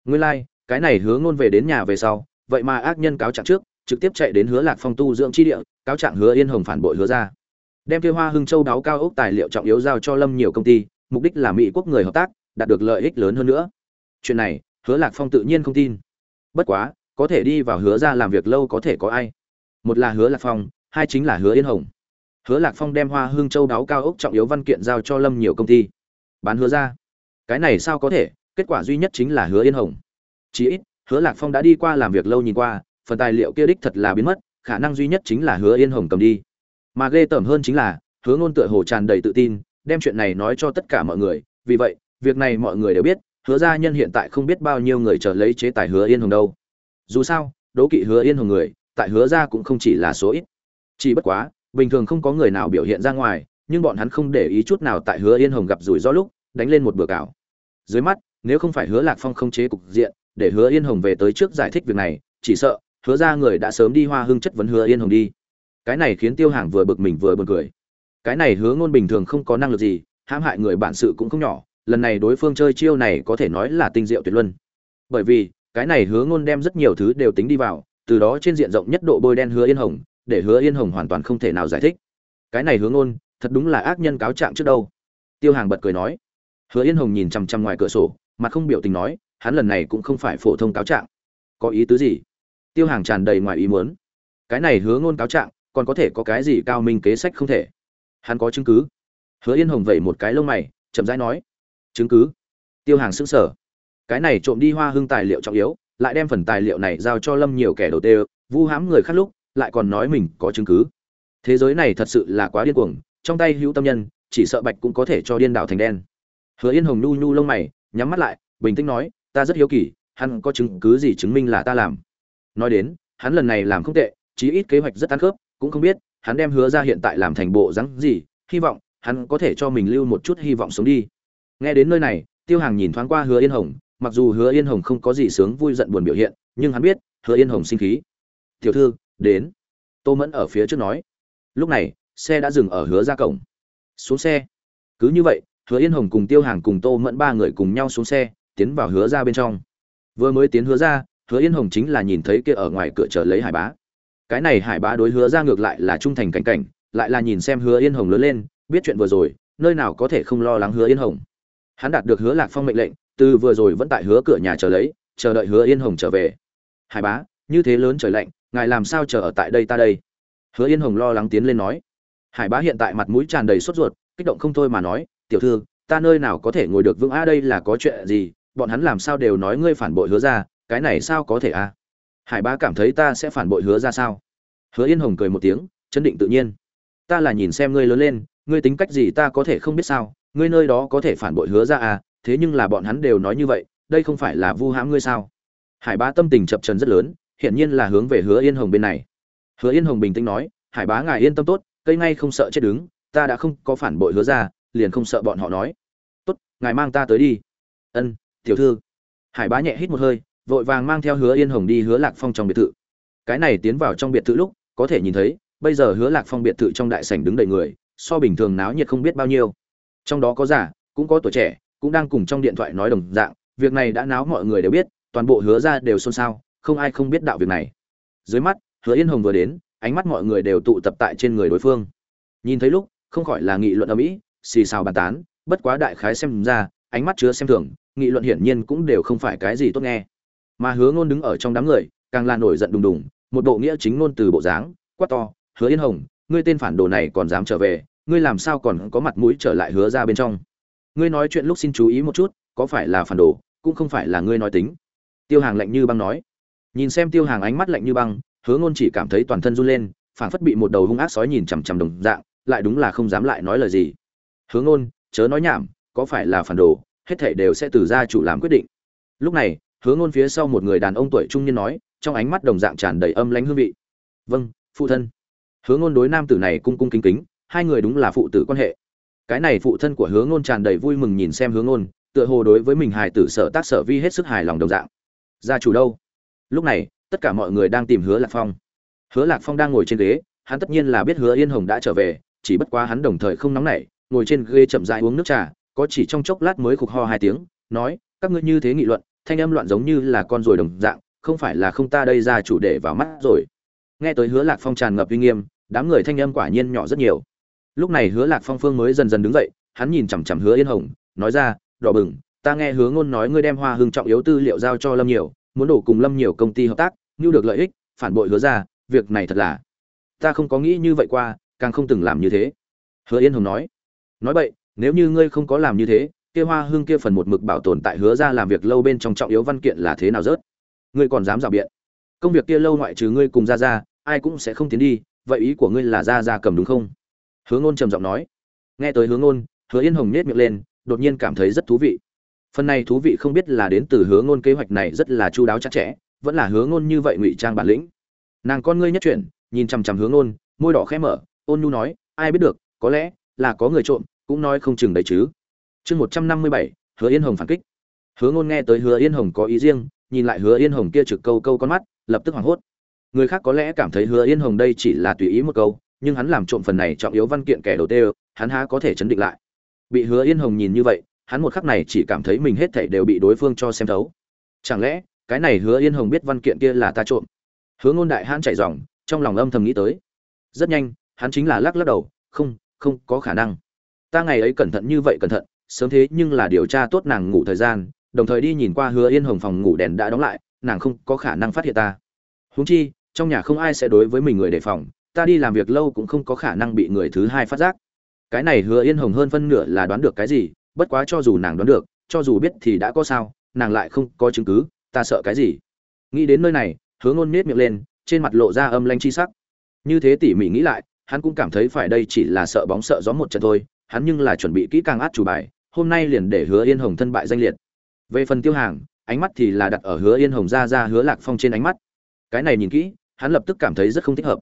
Nguyên lai、like, cái này hứa ngôn về đến nhà về sau vậy mà ác nhân cáo trạng trước trực tiếp chạy đến hứa lạc phong tu dưỡng chi địa cáo trạng hứa yên hồng phản bội hứa ra đem kia hoa hưng châu đáo cao ốc tài liệu trọng yếu giao cho lâm nhiều công ty mục đích là mỹ quốc người hợp tác đạt được lợi ích lớn hơn nữa. Chuyện này hứa lạc phong tự nhiên không tin. Bất quá có thể đi vào hứa ra làm việc lâu có thể có ai một là hứa lạc phong, hai chính là hứa yên hồng. Hứa lạc phong đem hoa hương châu đáo cao ốc trọng yếu văn kiện giao cho lâm nhiều công ty. Bán hứa ra. Cái này sao có thể? Kết quả duy nhất chính là hứa yên hồng. Chí ít, hứa lạc phong đã đi qua làm việc lâu nhìn qua, phần tài liệu kia đích thật là biến mất, khả năng duy nhất chính là hứa yên hồng cầm đi. Mà ghê tởm hơn chính là, hứa ngôn tựa hồ tràn đầy tự tin, đem chuyện này nói cho tất cả mọi người. Vì vậy, việc này mọi người đều biết, hứa gia nhân hiện tại không biết bao nhiêu người chờ lấy chế tài hứa yên hồng đâu. Dù sao, đố kỵ hứa yên hồng người tại hứa gia cũng không chỉ là số ít. Chỉ bất quá, bình thường không có người nào biểu hiện ra ngoài, nhưng bọn hắn không để ý chút nào tại hứa yên hồng gặp rủi ro lúc, đánh lên một bừa cào dưới mắt, nếu không phải hứa lạc phong không chế cục diện, để hứa yên hồng về tới trước giải thích việc này, chỉ sợ, hứa ra người đã sớm đi hoa hưng chất vấn hứa yên hồng đi. Cái này khiến tiêu hàng vừa bực mình vừa buồn cười. Cái này hứa ngôn bình thường không có năng lực gì, hãm hại người bản sự cũng không nhỏ, lần này đối phương chơi chiêu này có thể nói là tinh diệu tuyệt luân. Bởi vì, cái này hứa ngôn đem rất nhiều thứ đều tính đi vào từ đó trên diện rộng nhất độ bôi đen hứa yên hồng, để hứa yên hồng hoàn toàn không thể nào giải thích. Cái này hứa ngôn, thật đúng là ác nhân cáo trạng trước đâu. Tiêu hàng bật cười nói. Hứa yên hồng nhìn chằm chằm ngoài cửa sổ, mặt không biểu tình nói, hắn lần này cũng không phải phổ thông cáo trạng. Có ý tứ gì? Tiêu hàng tràn đầy ngoài ý muốn. Cái này hứa ngôn cáo trạng, còn có thể có cái gì cao minh kế sách không thể? Hắn có chứng cứ. Hứa yên hồng vẩy một cái lông mày, chậm rãi nói. Chứng cứ? Tiêu hàng sững sờ. Cái này trộm đi hoa hưng tài liệu trọng yếu lại đem phần tài liệu này giao cho lâm nhiều kẻ đầu tê vu hãm người khác lúc, lại còn nói mình có chứng cứ. Thế giới này thật sự là quá điên cuồng, trong tay hữu tâm nhân, chỉ sợ bạch cũng có thể cho điên đảo thành đen. Hứa yên hồng nhu nhu lông mày, nhắm mắt lại, bình tĩnh nói, ta rất hiếu kỳ, hắn có chứng cứ gì chứng minh là ta làm? Nói đến, hắn lần này làm không tệ, chí ít kế hoạch rất ăn khớp, cũng không biết, hắn đem hứa ra hiện tại làm thành bộ rắn gì, hy vọng hắn có thể cho mình lưu một chút hy vọng sống đi. Nghe đến nơi này, tiêu hàng nhìn thoáng qua hứa yên hồng mặc dù hứa yên hồng không có gì sướng vui giận buồn biểu hiện, nhưng hắn biết, hứa yên hồng sinh khí. Tiểu thư, đến. Tô mẫn ở phía trước nói. Lúc này, xe đã dừng ở hứa ra cổng. Xuống xe. Cứ như vậy, hứa yên hồng cùng tiêu hàng cùng tô mẫn ba người cùng nhau xuống xe, tiến vào hứa ra bên trong. Vừa mới tiến hứa ra hứa yên hồng chính là nhìn thấy kia ở ngoài cửa chờ lấy hải bá. Cái này hải bá đối hứa ra ngược lại là trung thành cảnh cảnh, lại là nhìn xem hứa yên hồng lớn lên, biết chuyện vừa rồi, nơi nào có thể không lo lắng hứa yên hồng. Hắn đạt được hứa lạc phong mệnh lệnh từ vừa rồi vẫn tại hứa cửa nhà chờ lấy, chờ đợi hứa yên hồng trở về. Hải bá, như thế lớn trời lạnh, ngài làm sao chờ ở tại đây ta đây? Hứa yên hồng lo lắng tiến lên nói. Hải bá hiện tại mặt mũi tràn đầy sốt ruột, kích động không thôi mà nói, tiểu thư, ta nơi nào có thể ngồi được vững? A, đây là có chuyện gì? Bọn hắn làm sao đều nói ngươi phản bội hứa ra, cái này sao có thể a? Hải bá cảm thấy ta sẽ phản bội hứa ra sao? Hứa yên hồng cười một tiếng, chấn định tự nhiên. Ta là nhìn xem ngươi lớn lên, ngươi tính cách gì ta có thể không biết sao? Ngươi nơi đó có thể phản bội hứa ra à? Thế nhưng là bọn hắn đều nói như vậy, đây không phải là vu hãm ngươi sao? Hải bá tâm tình chập trần rất lớn, hiển nhiên là hướng về hứa yên hồng bên này. Hứa yên hồng bình tĩnh nói, hải bá ngài yên tâm tốt, cây ngay không sợ chết đứng, ta đã không có phản bội hứa ra liền không sợ bọn họ nói. Tốt, ngài mang ta tới đi. Ân, tiểu thư. Hải bá nhẹ hít một hơi, vội vàng mang theo hứa yên hồng đi hứa lạc phong trong biệt thự. Cái này tiến vào trong biệt thự lúc, có thể nhìn thấy, bây giờ hứa lạc phong biệt thự trong đại sảnh đứng đầy người, so bình thường náo nhiệt không biết bao nhiêu. Trong đó có già, cũng có tuổi trẻ cũng đang cùng trong điện thoại nói đồng dạng, việc này đã náo mọi người đều biết, toàn bộ hứa ra đều xôn xao, không ai không biết đạo việc này. Dưới mắt, hứa yên hồng vừa đến, ánh mắt mọi người đều tụ tập tại trên người đối phương. Nhìn thấy lúc, không khỏi là nghị luận ở mỹ xì xào bàn tán, bất quá đại khái xem ra, ánh mắt chứa xem thường, nghị luận hiển nhiên cũng đều không phải cái gì tốt nghe. Mà hứa ngôn đứng ở trong đám người, càng là nổi giận đùng đùng, một bộ nghĩa chính ngôn từ bộ dáng, quát to, hứa yên hồng, ngươi tên phản đồ này còn dám trở về, ngươi làm sao còn có mặt mũi trở lại hứa ra bên trong? Ngươi nói chuyện lúc xin chú ý một chút, có phải là phản đồ, cũng không phải là ngươi nói tính. Tiêu hàng lạnh như băng nói. Nhìn xem tiêu hàng ánh mắt lạnh như băng, hứa ngôn chỉ cảm thấy toàn thân run lên, phảng phất bị một đầu hung ác sói nhìn chằm chằm đồng dạng, lại đúng là không dám lại nói lời gì. Hứa ngôn, chớ nói nhảm, có phải là phản đồ, hết thảy đều sẽ từ gia chủ làm quyết định. Lúc này, hứa ngôn phía sau một người đàn ông tuổi trung niên nói, trong ánh mắt đồng dạng tràn đầy âm lãnh hương vị. Vâng phụ thân. Hứa ngôn đối nam tử này cung cung kính kính, hai người đúng là phụ tử quan hệ cái này phụ thân của hứa ngôn tràn đầy vui mừng nhìn xem hứa ngôn, tựa hồ đối với mình hài tử sở tác sở vi hết sức hài lòng đồng dạng. Gia chủ đâu? Lúc này, tất cả mọi người đang tìm hứa lạc phong. Hứa lạc phong đang ngồi trên ghế, hắn tất nhiên là biết hứa yên hồng đã trở về, chỉ bất quá hắn đồng thời không nóng nảy, ngồi trên ghế chậm rãi uống nước trà, có chỉ trong chốc lát mới khục ho hai tiếng, nói, các ngươi như thế nghị luận, thanh âm loạn giống như là con ruồi đồng dạng, không phải là không ta đây ra chủ đề vào mắt rồi. Nghe tới hứa lạc phong tràn ngập uy nghiêm, đám người thanh âm quả nhiên nhỏ rất nhiều lúc này hứa lạc phong phương mới dần dần đứng dậy, hắn nhìn chằm chằm hứa yên hồng, nói ra, đỏ bừng, ta nghe hứa ngôn nói ngươi đem hoa hưng trọng yếu tư liệu giao cho lâm nhiều, muốn đổ cùng lâm nhiều công ty hợp tác, như được lợi ích, phản bội hứa ra, việc này thật là, ta không có nghĩ như vậy qua, càng không từng làm như thế. Hứa yên hồng nói nói vậy, nếu như ngươi không có làm như thế, kia hoa hưng kia phần một mực bảo tồn tại hứa ra làm việc lâu bên trong trọng yếu văn kiện là thế nào rớt? Ngươi còn dám rào biện? Công việc kia lâu ngoại trừ ngươi cùng ra ra ai cũng sẽ không tiến đi, vậy ý của ngươi là ra ra cầm đúng không? Hứa ngôn trầm giọng nói. Nghe tới hứa ngôn hứa yên hồng nhếch miệng lên, đột nhiên cảm thấy rất thú vị. Phần này thú vị không biết là đến từ hứa ngôn kế hoạch này rất là chu đáo chắc chẽ, vẫn là hứa ngôn như vậy ngụy trang bản lĩnh. Nàng con ngươi nhất chuyển, nhìn chằm chằm hứa ngôn môi đỏ khẽ mở, ôn nhu nói, ai biết được, có lẽ là có người trộm, cũng nói không chừng đấy chứ. Chương một trăm năm mươi bảy, hứa yên hồng phản kích. Hứa ngôn nghe tới hứa yên hồng có ý riêng, nhìn lại hứa yên hồng kia trực câu câu con mắt, lập tức hoảng hốt. Người khác có lẽ cảm thấy hứa yên hồng đây chỉ là tùy ý một câu nhưng hắn làm trộm phần này trọng yếu văn kiện kẻ đầu tiên hắn há có thể chấn định lại. Bị hứa yên hồng nhìn như vậy, hắn một khắc này chỉ cảm thấy mình hết thảy đều bị đối phương cho xem thấu. Chẳng lẽ, cái này hứa yên hồng biết văn kiện kia là ta trộm? Hứa ngôn đại hắn chạy dòng, trong lòng âm thầm nghĩ tới. Rất nhanh, hắn chính là lắc lắc đầu, không không có khả năng. Ta ngày ấy cẩn thận như vậy cẩn thận, sớm thế nhưng là điều tra tốt nàng ngủ thời gian, đồng thời đi nhìn qua hứa yên hồng phòng ngủ đèn đã đóng lại, nàng không có khả năng phát hiện ta. Huống chi, trong nhà không ai sẽ đối với mình người đề phòng ta đi làm việc lâu cũng không có khả năng bị người thứ hai phát giác. Cái này hứa yên hồng hơn phân nửa là đoán được cái gì, bất quá cho dù nàng đoán được, cho dù biết thì đã có sao, nàng lại không có chứng cứ, ta sợ cái gì? Nghĩ đến nơi này, hứa ngôn nết miệng lên, trên mặt lộ ra âm lanh chi sắc. Như thế tỉ mỉ nghĩ lại, hắn cũng cảm thấy phải đây chỉ là sợ bóng sợ gió một trận thôi, hắn nhưng là chuẩn bị kỹ càng át chủ bài, hôm nay liền để hứa yên hồng thân bại danh liệt. Về phần tiêu hàng, ánh mắt thì là đặt ở hứa yên hồng ra ra hứa lạc phong trên ánh mắt. Cái này nhìn kỹ, hắn lập tức cảm thấy rất không thích hợp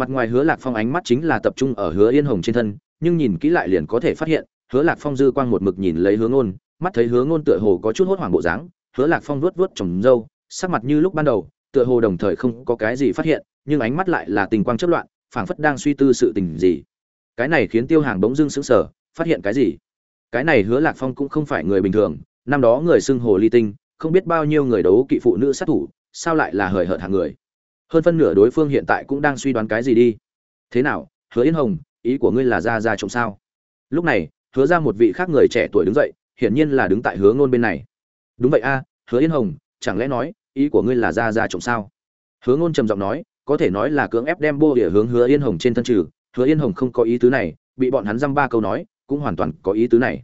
mặt ngoài hứa lạc phong ánh mắt chính là tập trung ở hứa yên hồng trên thân, nhưng nhìn kỹ lại liền có thể phát hiện, hứa lạc phong dư quang một mực nhìn lấy hướng ôn mắt thấy hướng ôn tựa hồ có chút hốt hoảng bộ dáng, hứa lạc phong vuốt vuốt trồng râu, sắc mặt như lúc ban đầu, tựa hồ đồng thời không có cái gì phát hiện, nhưng ánh mắt lại là tình quang chất loạn, phảng phất đang suy tư sự tình gì. Cái này khiến tiêu hàng bỗng dưng sững sờ, phát hiện cái gì? Cái này hứa lạc phong cũng không phải người bình thường, năm đó người xưng hồ ly tinh, không biết bao nhiêu người đấu kỵ phụ nữ sát thủ, sao lại là hời hợt hàng người? Hơn phân nửa đối phương hiện tại cũng đang suy đoán cái gì đi. Thế nào, hứa yên hồng, ý của ngươi là ra ra trộm sao? Lúc này, hứa ra một vị khác người trẻ tuổi đứng dậy, hiển nhiên là đứng tại hướng ngôn bên này. Đúng vậy a, hứa yên hồng, chẳng lẽ nói, ý của ngươi là ra ra trộm sao? Hứa ngôn trầm giọng nói, có thể nói là cưỡng ép đem bô địa hướng hứa yên hồng trên thân trừ. Hứa yên hồng không có ý tứ này, bị bọn hắn dăm ba câu nói, cũng hoàn toàn có ý tứ này.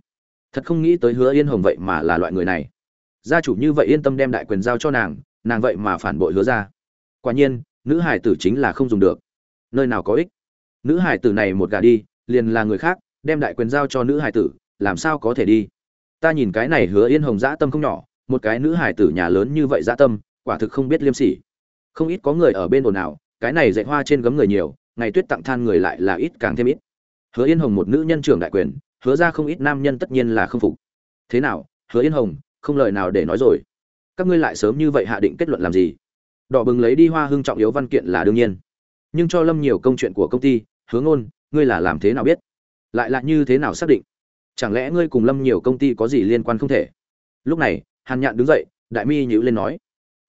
Thật không nghĩ tới hứa yên hồng vậy mà là loại người này. Gia chủ như vậy yên tâm đem đại quyền giao cho nàng nàng vậy mà phản bội hứa ra quả nhiên, nữ hải tử chính là không dùng được. Nơi nào có ích? Nữ hải tử này một gà đi, liền là người khác, đem đại quyền giao cho nữ hải tử, làm sao có thể đi? Ta nhìn cái này hứa yên hồng dã tâm không nhỏ, một cái nữ hải tử nhà lớn như vậy dã tâm, quả thực không biết liêm sỉ. Không ít có người ở bên ồn nào cái này dạy hoa trên gấm người nhiều, ngày tuyết tặng than người lại là ít càng thêm ít. Hứa yên hồng một nữ nhân trưởng đại quyền, hứa ra không ít nam nhân tất nhiên là không phục. Thế nào, hứa yên hồng, không lời nào để nói rồi. Các ngươi lại sớm như vậy hạ định kết luận làm gì? Đỏ bừng lấy đi hoa hưng trọng yếu văn kiện là đương nhiên. Nhưng cho lâm nhiều công chuyện của công ty, hướng ngôn ngươi là làm thế nào biết? Lại là như thế nào xác định? Chẳng lẽ ngươi cùng lâm nhiều công ty có gì liên quan không thể? Lúc này, hàn nhạn đứng dậy, đại mi nhữ lên nói.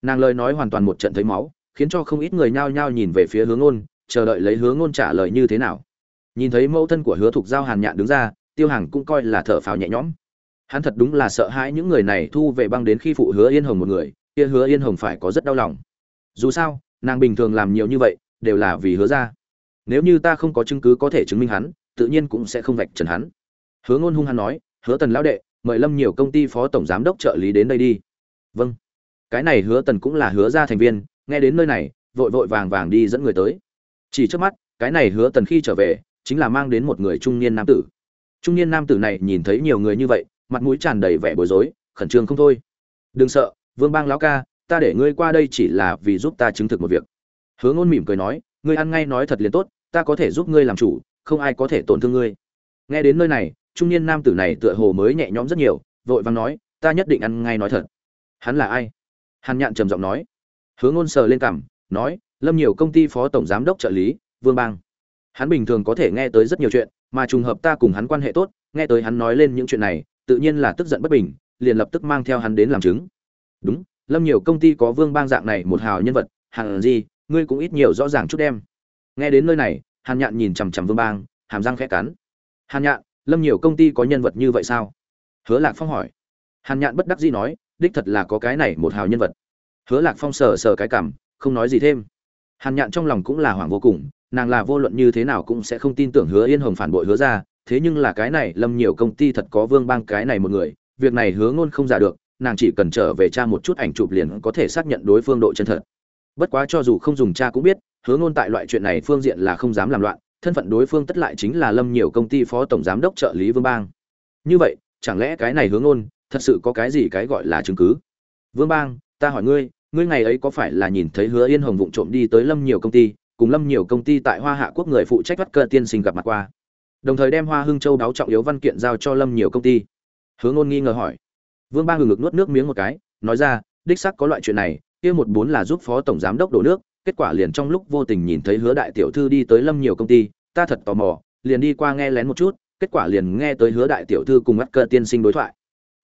Nàng lời nói hoàn toàn một trận thấy máu, khiến cho không ít người nhao nhao nhìn về phía hướng ngôn chờ đợi lấy hướng ngôn trả lời như thế nào. Nhìn thấy mẫu thân của hứa thục giao hàn nhạn đứng ra, tiêu hàng cũng coi là thở phào nhẹ nhõm. Hắn thật đúng là sợ hãi những người này thu về băng đến khi phụ hứa yên hồng một người, kia hứa yên hồng phải có rất đau lòng dù sao, nàng bình thường làm nhiều như vậy, đều là vì hứa ra. Nếu như ta không có chứng cứ có thể chứng minh hắn, tự nhiên cũng sẽ không vạch trần hắn. Hứa ngôn hung hắn nói, hứa tần lão đệ, mời lâm nhiều công ty phó tổng giám đốc trợ lý đến đây đi. Vâng. Cái này hứa tần cũng là hứa ra thành viên, nghe đến nơi này, vội vội vàng vàng đi dẫn người tới. Chỉ trước mắt, cái này hứa tần khi trở về, chính là mang đến một người trung niên nam tử. Trung niên nam tử này nhìn thấy nhiều người như vậy, mặt mũi tràn đầy vẻ bối rối, khẩn trương không thôi. Đừng sợ, vương bang lão ca ta để ngươi qua đây chỉ là vì giúp ta chứng thực một việc. Hứa ngôn mỉm cười nói, ngươi ăn ngay nói thật liền tốt, ta có thể giúp ngươi làm chủ, không ai có thể tổn thương ngươi. Nghe đến nơi này, trung niên nam tử này tựa hồ mới nhẹ nhõm rất nhiều, vội vàng nói, ta nhất định ăn ngay nói thật. Hắn là ai? Hàn nhạn trầm giọng nói. Hứa ngôn sờ lên cằm, nói, lâm nhiều công ty phó tổng giám đốc trợ lý, vương bang. Hắn bình thường có thể nghe tới rất nhiều chuyện, mà trùng hợp ta cùng hắn quan hệ tốt, nghe tới hắn nói lên những chuyện này, tự nhiên là tức giận bất bình, liền lập tức mang theo hắn đến làm chứng. Đúng lâm nhiều công ty có vương bang dạng này một hào nhân vật hàn gì, ngươi cũng ít nhiều rõ ràng chút đem nghe đến nơi này, hàn nhạn nhìn chằm chằm vương bang, hàm răng khẽ cắn. Hàn nhạn, lâm nhiều công ty có nhân vật như vậy sao? Hứa lạc phong hỏi. Hàn nhạn bất đắc dĩ nói, đích thật là có cái này một hào nhân vật. Hứa lạc phong sờ sờ cái cảm không nói gì thêm. Hàn nhạn trong lòng cũng là hoảng vô cùng, nàng là vô luận như thế nào cũng sẽ không tin tưởng hứa yên hồng phản bội hứa ra thế nhưng là cái này lâm nhiều công ty thật có vương bang cái này một người, việc này hứa ngôn không giả được nàng chỉ cần trở về cha một chút ảnh chụp liền có thể xác nhận đối phương độ chân thật. Bất quá cho dù không dùng cha cũng biết, hứa ngôn tại loại chuyện này phương diện là không dám làm loạn, thân phận đối phương tất lại chính là lâm nhiều công ty phó tổng giám đốc trợ lý vương bang. Như vậy, chẳng lẽ cái này hứa ngôn thật sự có cái gì cái gọi là chứng cứ? Vương bang, ta hỏi ngươi ngươi ngày ấy có phải là nhìn thấy hứa yên hồng vụng trộm đi tới lâm nhiều công ty, cùng lâm nhiều công ty tại hoa hạ quốc người phụ trách bắt cơ tiên sinh gặp mặt qua? Đồng thời đem hoa hưng châu đáo trọng yếu văn kiện giao cho lâm nhiều công ty. Hứa ngôn nghi ngờ hỏi vương ba ngừng ngực nuốt nước miếng một cái, nói ra, đích xác có loại chuyện này, kia một bốn là giúp phó tổng giám đốc đổ nước, kết quả liền trong lúc vô tình nhìn thấy hứa đại tiểu thư đi tới lâm nhiều công ty, ta thật tò mò, liền đi qua nghe lén một chút, kết quả liền nghe tới hứa đại tiểu thư cùng ngắt cơ tiên sinh đối thoại.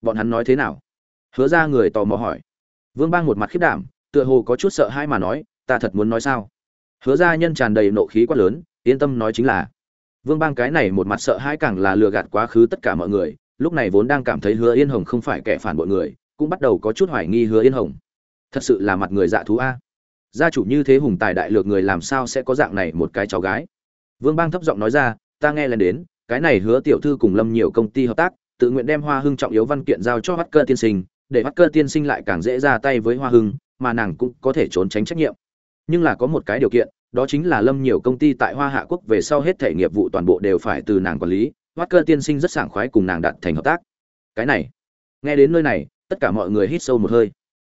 Bọn hắn nói thế nào? Hứa ra người tò mò hỏi. Vương bang một mặt khiếp đảm, tựa hồ có chút sợ hãi mà nói, ta thật muốn nói sao? Hứa ra nhân tràn đầy nộ khí quá lớn, yên tâm nói chính là. Vương bang cái này một mặt sợ hãi càng là lừa gạt quá khứ tất cả mọi người lúc này vốn đang cảm thấy hứa yên hồng không phải kẻ phản bội người cũng bắt đầu có chút hoài nghi hứa yên hồng. Thật sự là mặt người dạ thú a. Gia chủ như thế hùng tài đại lược người làm sao sẽ có dạng này một cái cháu gái? Vương bang thấp giọng nói ra ta nghe lần đến cái này hứa tiểu thư cùng lâm nhiều công ty hợp tác tự nguyện đem hoa hưng trọng yếu văn kiện giao cho Hắc Cơ tiên sinh, để Hắc Cơ tiên sinh lại càng dễ ra tay với hoa hưng, mà nàng cũng có thể trốn tránh trách nhiệm. Nhưng là có một cái điều kiện, đó chính là Lâm nhiều công ty tại Hoa Hạ quốc về sau hết thể nghiệp vụ toàn bộ đều phải từ nàng quản lý, Walker Cơ tiên sinh rất sảng khoái cùng nàng đạt thành hợp tác. Cái này, nghe đến nơi này, tất cả mọi người hít sâu một hơi.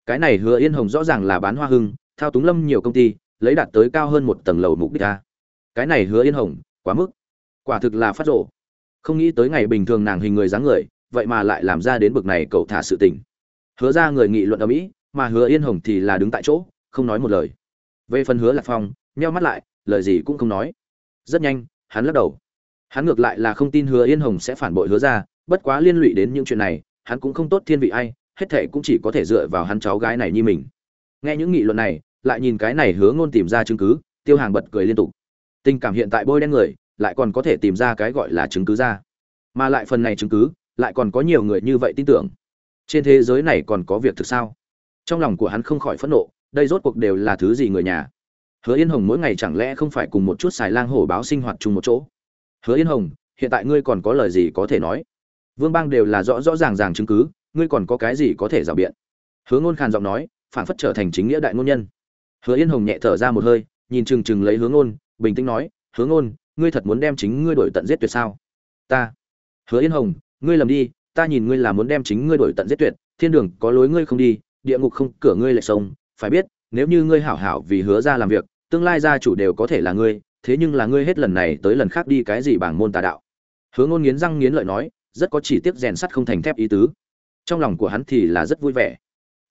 Cái này Hứa Yên Hồng rõ ràng là bán hoa hưng, thao túng Lâm nhiều công ty, lấy đạt tới cao hơn một tầng lầu mục đích a. Cái này Hứa Yên Hồng, quá mức. Quả thực là phát rồ không nghĩ tới ngày bình thường nàng hình người dáng người vậy mà lại làm ra đến bực này cậu thả sự tình hứa ra người nghị luận ở mỹ mà hứa yên hồng thì là đứng tại chỗ không nói một lời về phần hứa lạc phong nheo mắt lại lời gì cũng không nói rất nhanh hắn lắc đầu hắn ngược lại là không tin hứa yên hồng sẽ phản bội hứa ra bất quá liên lụy đến những chuyện này, hắn cũng không tốt thiên vị ai, hết thệ cũng chỉ có thể dựa vào hắn cháu gái này như mình. Nghe những nghị luận này, lại nhìn cái này hứa ngôn tìm ra chứng cứ, tiêu hàng bật cười liên tục. Tình cảm hiện tại bôi đen người, lại còn có thể tìm ra cái gọi là chứng cứ ra. Mà lại phần này chứng cứ, lại còn có nhiều người như vậy tin tưởng. Trên thế giới này còn có việc thực sao? Trong lòng của hắn không khỏi phẫn nộ, đây rốt cuộc đều là thứ gì người nhà? Hứa yên hồng mỗi ngày chẳng lẽ không phải cùng một chút xài lang hổ báo sinh hoạt chung một chỗ? Hứa yên hồng, hiện tại ngươi còn có lời gì có thể nói? Vương bang đều là rõ rõ ràng ràng chứng cứ, ngươi còn có cái gì có thể rào biện? Hứa ngôn khàn giọng nói, phản phất trở thành chính nghĩa đại ngôn nhân. Hứa yên hồng nhẹ thở ra một hơi, nhìn chừng chừng lấy hướng ngôn, bình tĩnh nói hướng ngôn, ngươi thật muốn đem chính ngươi đổi tận giết tuyệt sao? Ta. Hứa yên hồng, ngươi lầm đi, ta nhìn ngươi là muốn đem chính ngươi đổi tận giết tuyệt, thiên đường có lối ngươi không đi, địa ngục không, cửa ngươi lại sống. Phải biết, nếu như ngươi hảo hảo vì hứa ra làm việc, tương lai gia chủ đều có thể là ngươi thế nhưng là ngươi hết lần này tới lần khác đi cái gì bảng môn tà đạo? Hứa ngôn nghiến răng nghiến lợi nói, rất có chỉ tiếc rèn sắt không thành thép ý tứ. Trong lòng của hắn thì là rất vui vẻ.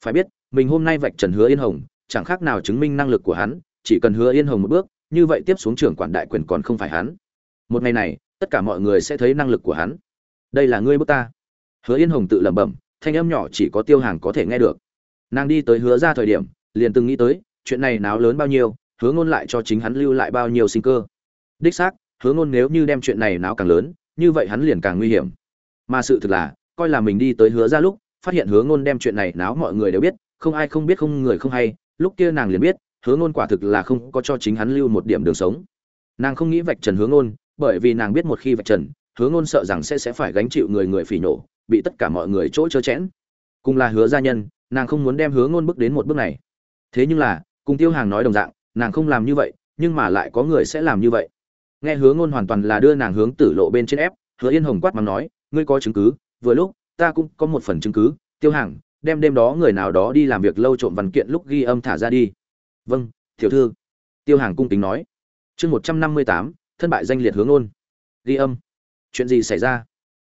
Phải biết, mình hôm nay vạch trần hứa yên hồng, chẳng khác nào chứng minh năng lực của hắn, chỉ cần hứa yên hồng một bước, như vậy tiếp xuống trưởng quản đại quyền còn không phải hắn. Một ngày này, tất cả mọi người sẽ thấy năng lực của hắn. Đây là ngươi bước ta. Hứa yên hồng tự lẩm bẩm, thanh âm nhỏ chỉ có tiêu hàng có thể nghe được. Nàng đi tới hứa ra thời điểm, liền từng nghĩ tới, chuyện này náo lớn bao nhiêu hứa ngôn lại cho chính hắn lưu lại bao nhiêu sinh cơ. Đích xác, hứa ngôn nếu như đem chuyện này náo càng lớn, như vậy hắn liền càng nguy hiểm. Mà sự thực là, coi là mình đi tới hứa ra lúc, phát hiện hứa ngôn đem chuyện này náo mọi người đều biết, không ai không biết không người không hay, lúc kia nàng liền biết, hứa ngôn quả thực là không có cho chính hắn lưu một điểm đường sống. Nàng không nghĩ vạch trần hứa ngôn, bởi vì nàng biết một khi vạch trần, hứa ngôn sợ rằng sẽ sẽ phải gánh chịu người người phỉ nổ bị tất cả mọi người chỗ chớ chẽn. Cùng là hứa gia nhân, nàng không muốn đem hứa ngôn bước đến một bước này. Thế nhưng là, cùng tiêu hàng nói đồng dạng nàng không làm như vậy, nhưng mà lại có người sẽ làm như vậy. Nghe hứa ngôn hoàn toàn là đưa nàng hướng tử lộ bên trên ép, hứa yên hồng quát mắng nói, ngươi có chứng cứ, vừa lúc, ta cũng có một phần chứng cứ, tiêu hàng, đem đêm đó người nào đó đi làm việc lâu trộm văn kiện lúc ghi âm thả ra đi. Vâng tiểu thư. Tiêu hàng cung kính nói. Chương một trăm năm mươi tám, thân bại danh liệt hướng ôn ghi âm. Chuyện gì xảy ra?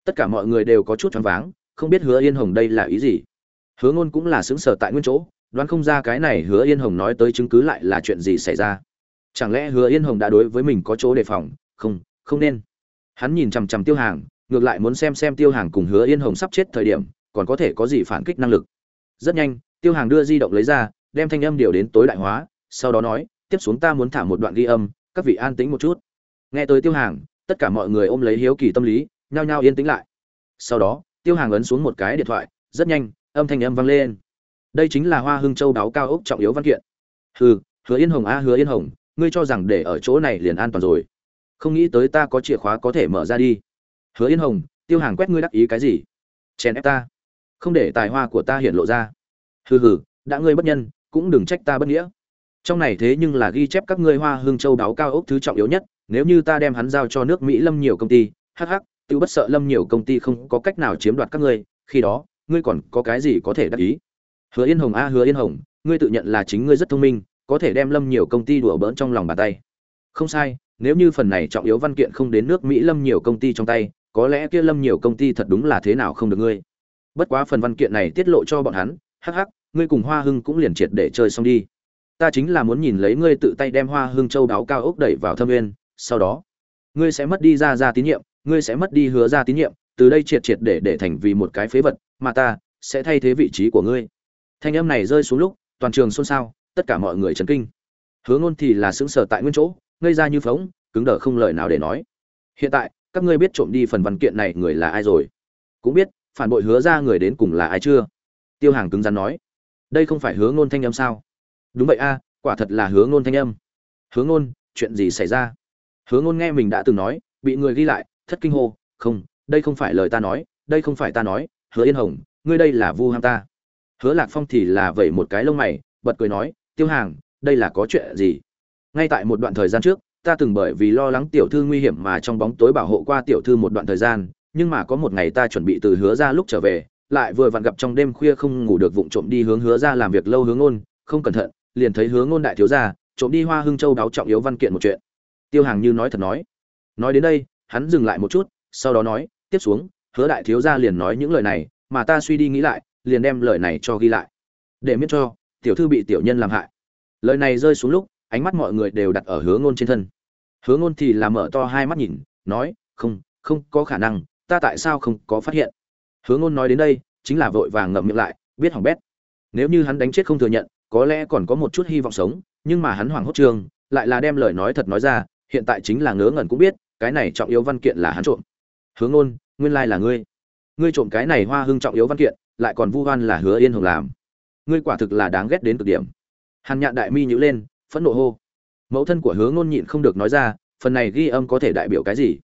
Tất cả mọi người đều có chút choáng váng, không biết hứa yên hồng đây là ý gì. Hứa ngôn cũng là xứng sở tại nguyên chỗ đoán không ra cái này hứa yên hồng nói tới chứng cứ lại là chuyện gì xảy ra. Chẳng lẽ hứa yên hồng đã đối với mình có chỗ đề phòng? Không không nên. Hắn nhìn chằm chằm tiêu hàng, ngược lại muốn xem xem tiêu hàng cùng hứa yên hồng sắp chết thời điểm, còn có thể có gì phản kích năng lực. Rất nhanh, tiêu hàng đưa di động lấy ra, đem thanh âm điều đến tối đại hóa, sau đó nói, tiếp xuống ta muốn thả một đoạn ghi âm, các vị an tĩnh một chút. Nghe tới tiêu hàng, tất cả mọi người ôm lấy hiếu kỳ tâm lý, nhao nhao yên tĩnh lại. Sau đó, tiêu hàng ấn xuống một cái điện thoại, rất nhanh, âm thanh âm vang lên đây chính là hoa hưng châu đáo cao ốc trọng yếu văn kiện. Hừ, hứa yên hồng a, hứa yên hồng, ngươi cho rằng để ở chỗ này liền an toàn rồi. Không nghĩ tới ta có chìa khóa có thể mở ra đi. Hứa yên hồng, tiêu hàng quét ngươi đắc ý cái gì? Chèn ép ta. Không để tài hoa của ta hiện lộ ra. Hừ hừ, đã ngươi bất nhân, cũng đừng trách ta bất nghĩa. Trong này thế nhưng là ghi chép các ngươi hoa hương châu đáo cao ốc thứ trọng yếu nhất, nếu như ta đem hắn giao cho nước mỹ lâm nhiều công ty hh tự bất sợ lâm nhiều công ty không có cách nào chiếm đoạt các ngươi, khi đó, ngươi còn có cái gì có thể đắc ý? Hứa yên hồng a, hứa yên hồng, ngươi tự nhận là chính ngươi rất thông minh, có thể đem lâm nhiều công ty đùa bỡn trong lòng bàn tay. Không sai, nếu như phần này trọng yếu văn kiện không đến nước mỹ lâm nhiều công ty trong tay, có lẽ kia lâm nhiều công ty thật đúng là thế nào không được ngươi. Bất quá phần văn kiện này tiết lộ cho bọn hắn, hắc hắc, ngươi cùng hoa hưng cũng liền triệt để chơi xong đi. Ta chính là muốn nhìn lấy ngươi tự tay đem hoa hưng châu đáo cao ốc đẩy vào thâm nguyên, sau đó, ngươi sẽ mất đi ra ra tín nhiệm, ngươi sẽ mất đi hứa ra tín nhiệm, từ đây triệt triệt để để thành vì một cái phế vật, mà ta sẽ thay thế vị trí của ngươi thanh âm này rơi xuống lúc, toàn trường xôn xao, tất cả mọi người chấn kinh. Hứa ngôn thì là xứng sở tại nguyên chỗ, ngây ra như phóng, cứng đờ không lời nào để nói. Hiện tại, các ngươi biết trộm đi phần văn kiện này người là ai rồi? Cũng biết, phản bội hứa ra người đến cùng là ai chưa? Tiêu hàng cứng rắn nói. Đây không phải hứa ngôn thanh âm sao? Đúng vậy a, quả thật là hứa ngôn thanh âm. Hứa ngôn, chuyện gì xảy ra? Hứa ngôn nghe mình đã từng nói, bị người ghi lại, thất kinh hô. Không, đây không phải lời ta nói, đây không phải ta nói. Hứa yên hồng, ngươi đây là vu ham ta hứa lạc phong thì là vẩy một cái lông mày, bật cười nói, tiêu hàng, đây là có chuyện gì? Ngay tại một đoạn thời gian trước, ta từng bởi vì lo lắng tiểu thư nguy hiểm mà trong bóng tối bảo hộ qua tiểu thư một đoạn thời gian, nhưng mà có một ngày ta chuẩn bị từ hứa ra lúc trở về, lại vừa vặn gặp trong đêm khuya không ngủ được vụng trộm đi hướng hứa ra làm việc lâu hướng ngôn, không cẩn thận, liền thấy hướng ngôn đại thiếu gia, trộm đi hoa hưng châu đáo trọng yếu văn kiện một chuyện. Tiêu hàng như nói thật nói. Nói đến đây, hắn dừng lại một chút, sau đó nói, tiếp xuống, hứa đại thiếu gia liền nói những lời này, mà ta suy đi nghĩ lại liền đem lời này cho ghi lại. Để miễn cho, tiểu thư bị tiểu nhân làm hại. Lời này rơi xuống lúc, ánh mắt mọi người đều đặt ở hứa ngôn trên thân. Hứa ngôn thì làm mở to hai mắt nhìn, nói, không không có khả năng, ta tại sao không có phát hiện? Hứa ngôn nói đến đây, chính là vội vàng ngậm miệng lại, biết hỏng bét. Nếu như hắn đánh chết không thừa nhận, có lẽ còn có một chút hy vọng sống, nhưng mà hắn hoảng hốt trường, lại là đem lời nói thật nói ra, hiện tại chính là ngớ ngẩn cũng biết, cái này trọng yếu văn kiện là hắn trộm. Hứa ngôn, nguyên lai là ngươi. Ngươi trộm cái này hoa hưng trọng yếu văn kiện lại còn vu oan là hứa yên hồng làm. Ngươi quả thực là đáng ghét đến cực điểm. Hàn nhạn đại mi nhữ lên, phẫn nộ hô. Mẫu thân của hứa ngôn nhịn không được nói ra, phần này ghi âm có thể đại biểu cái gì?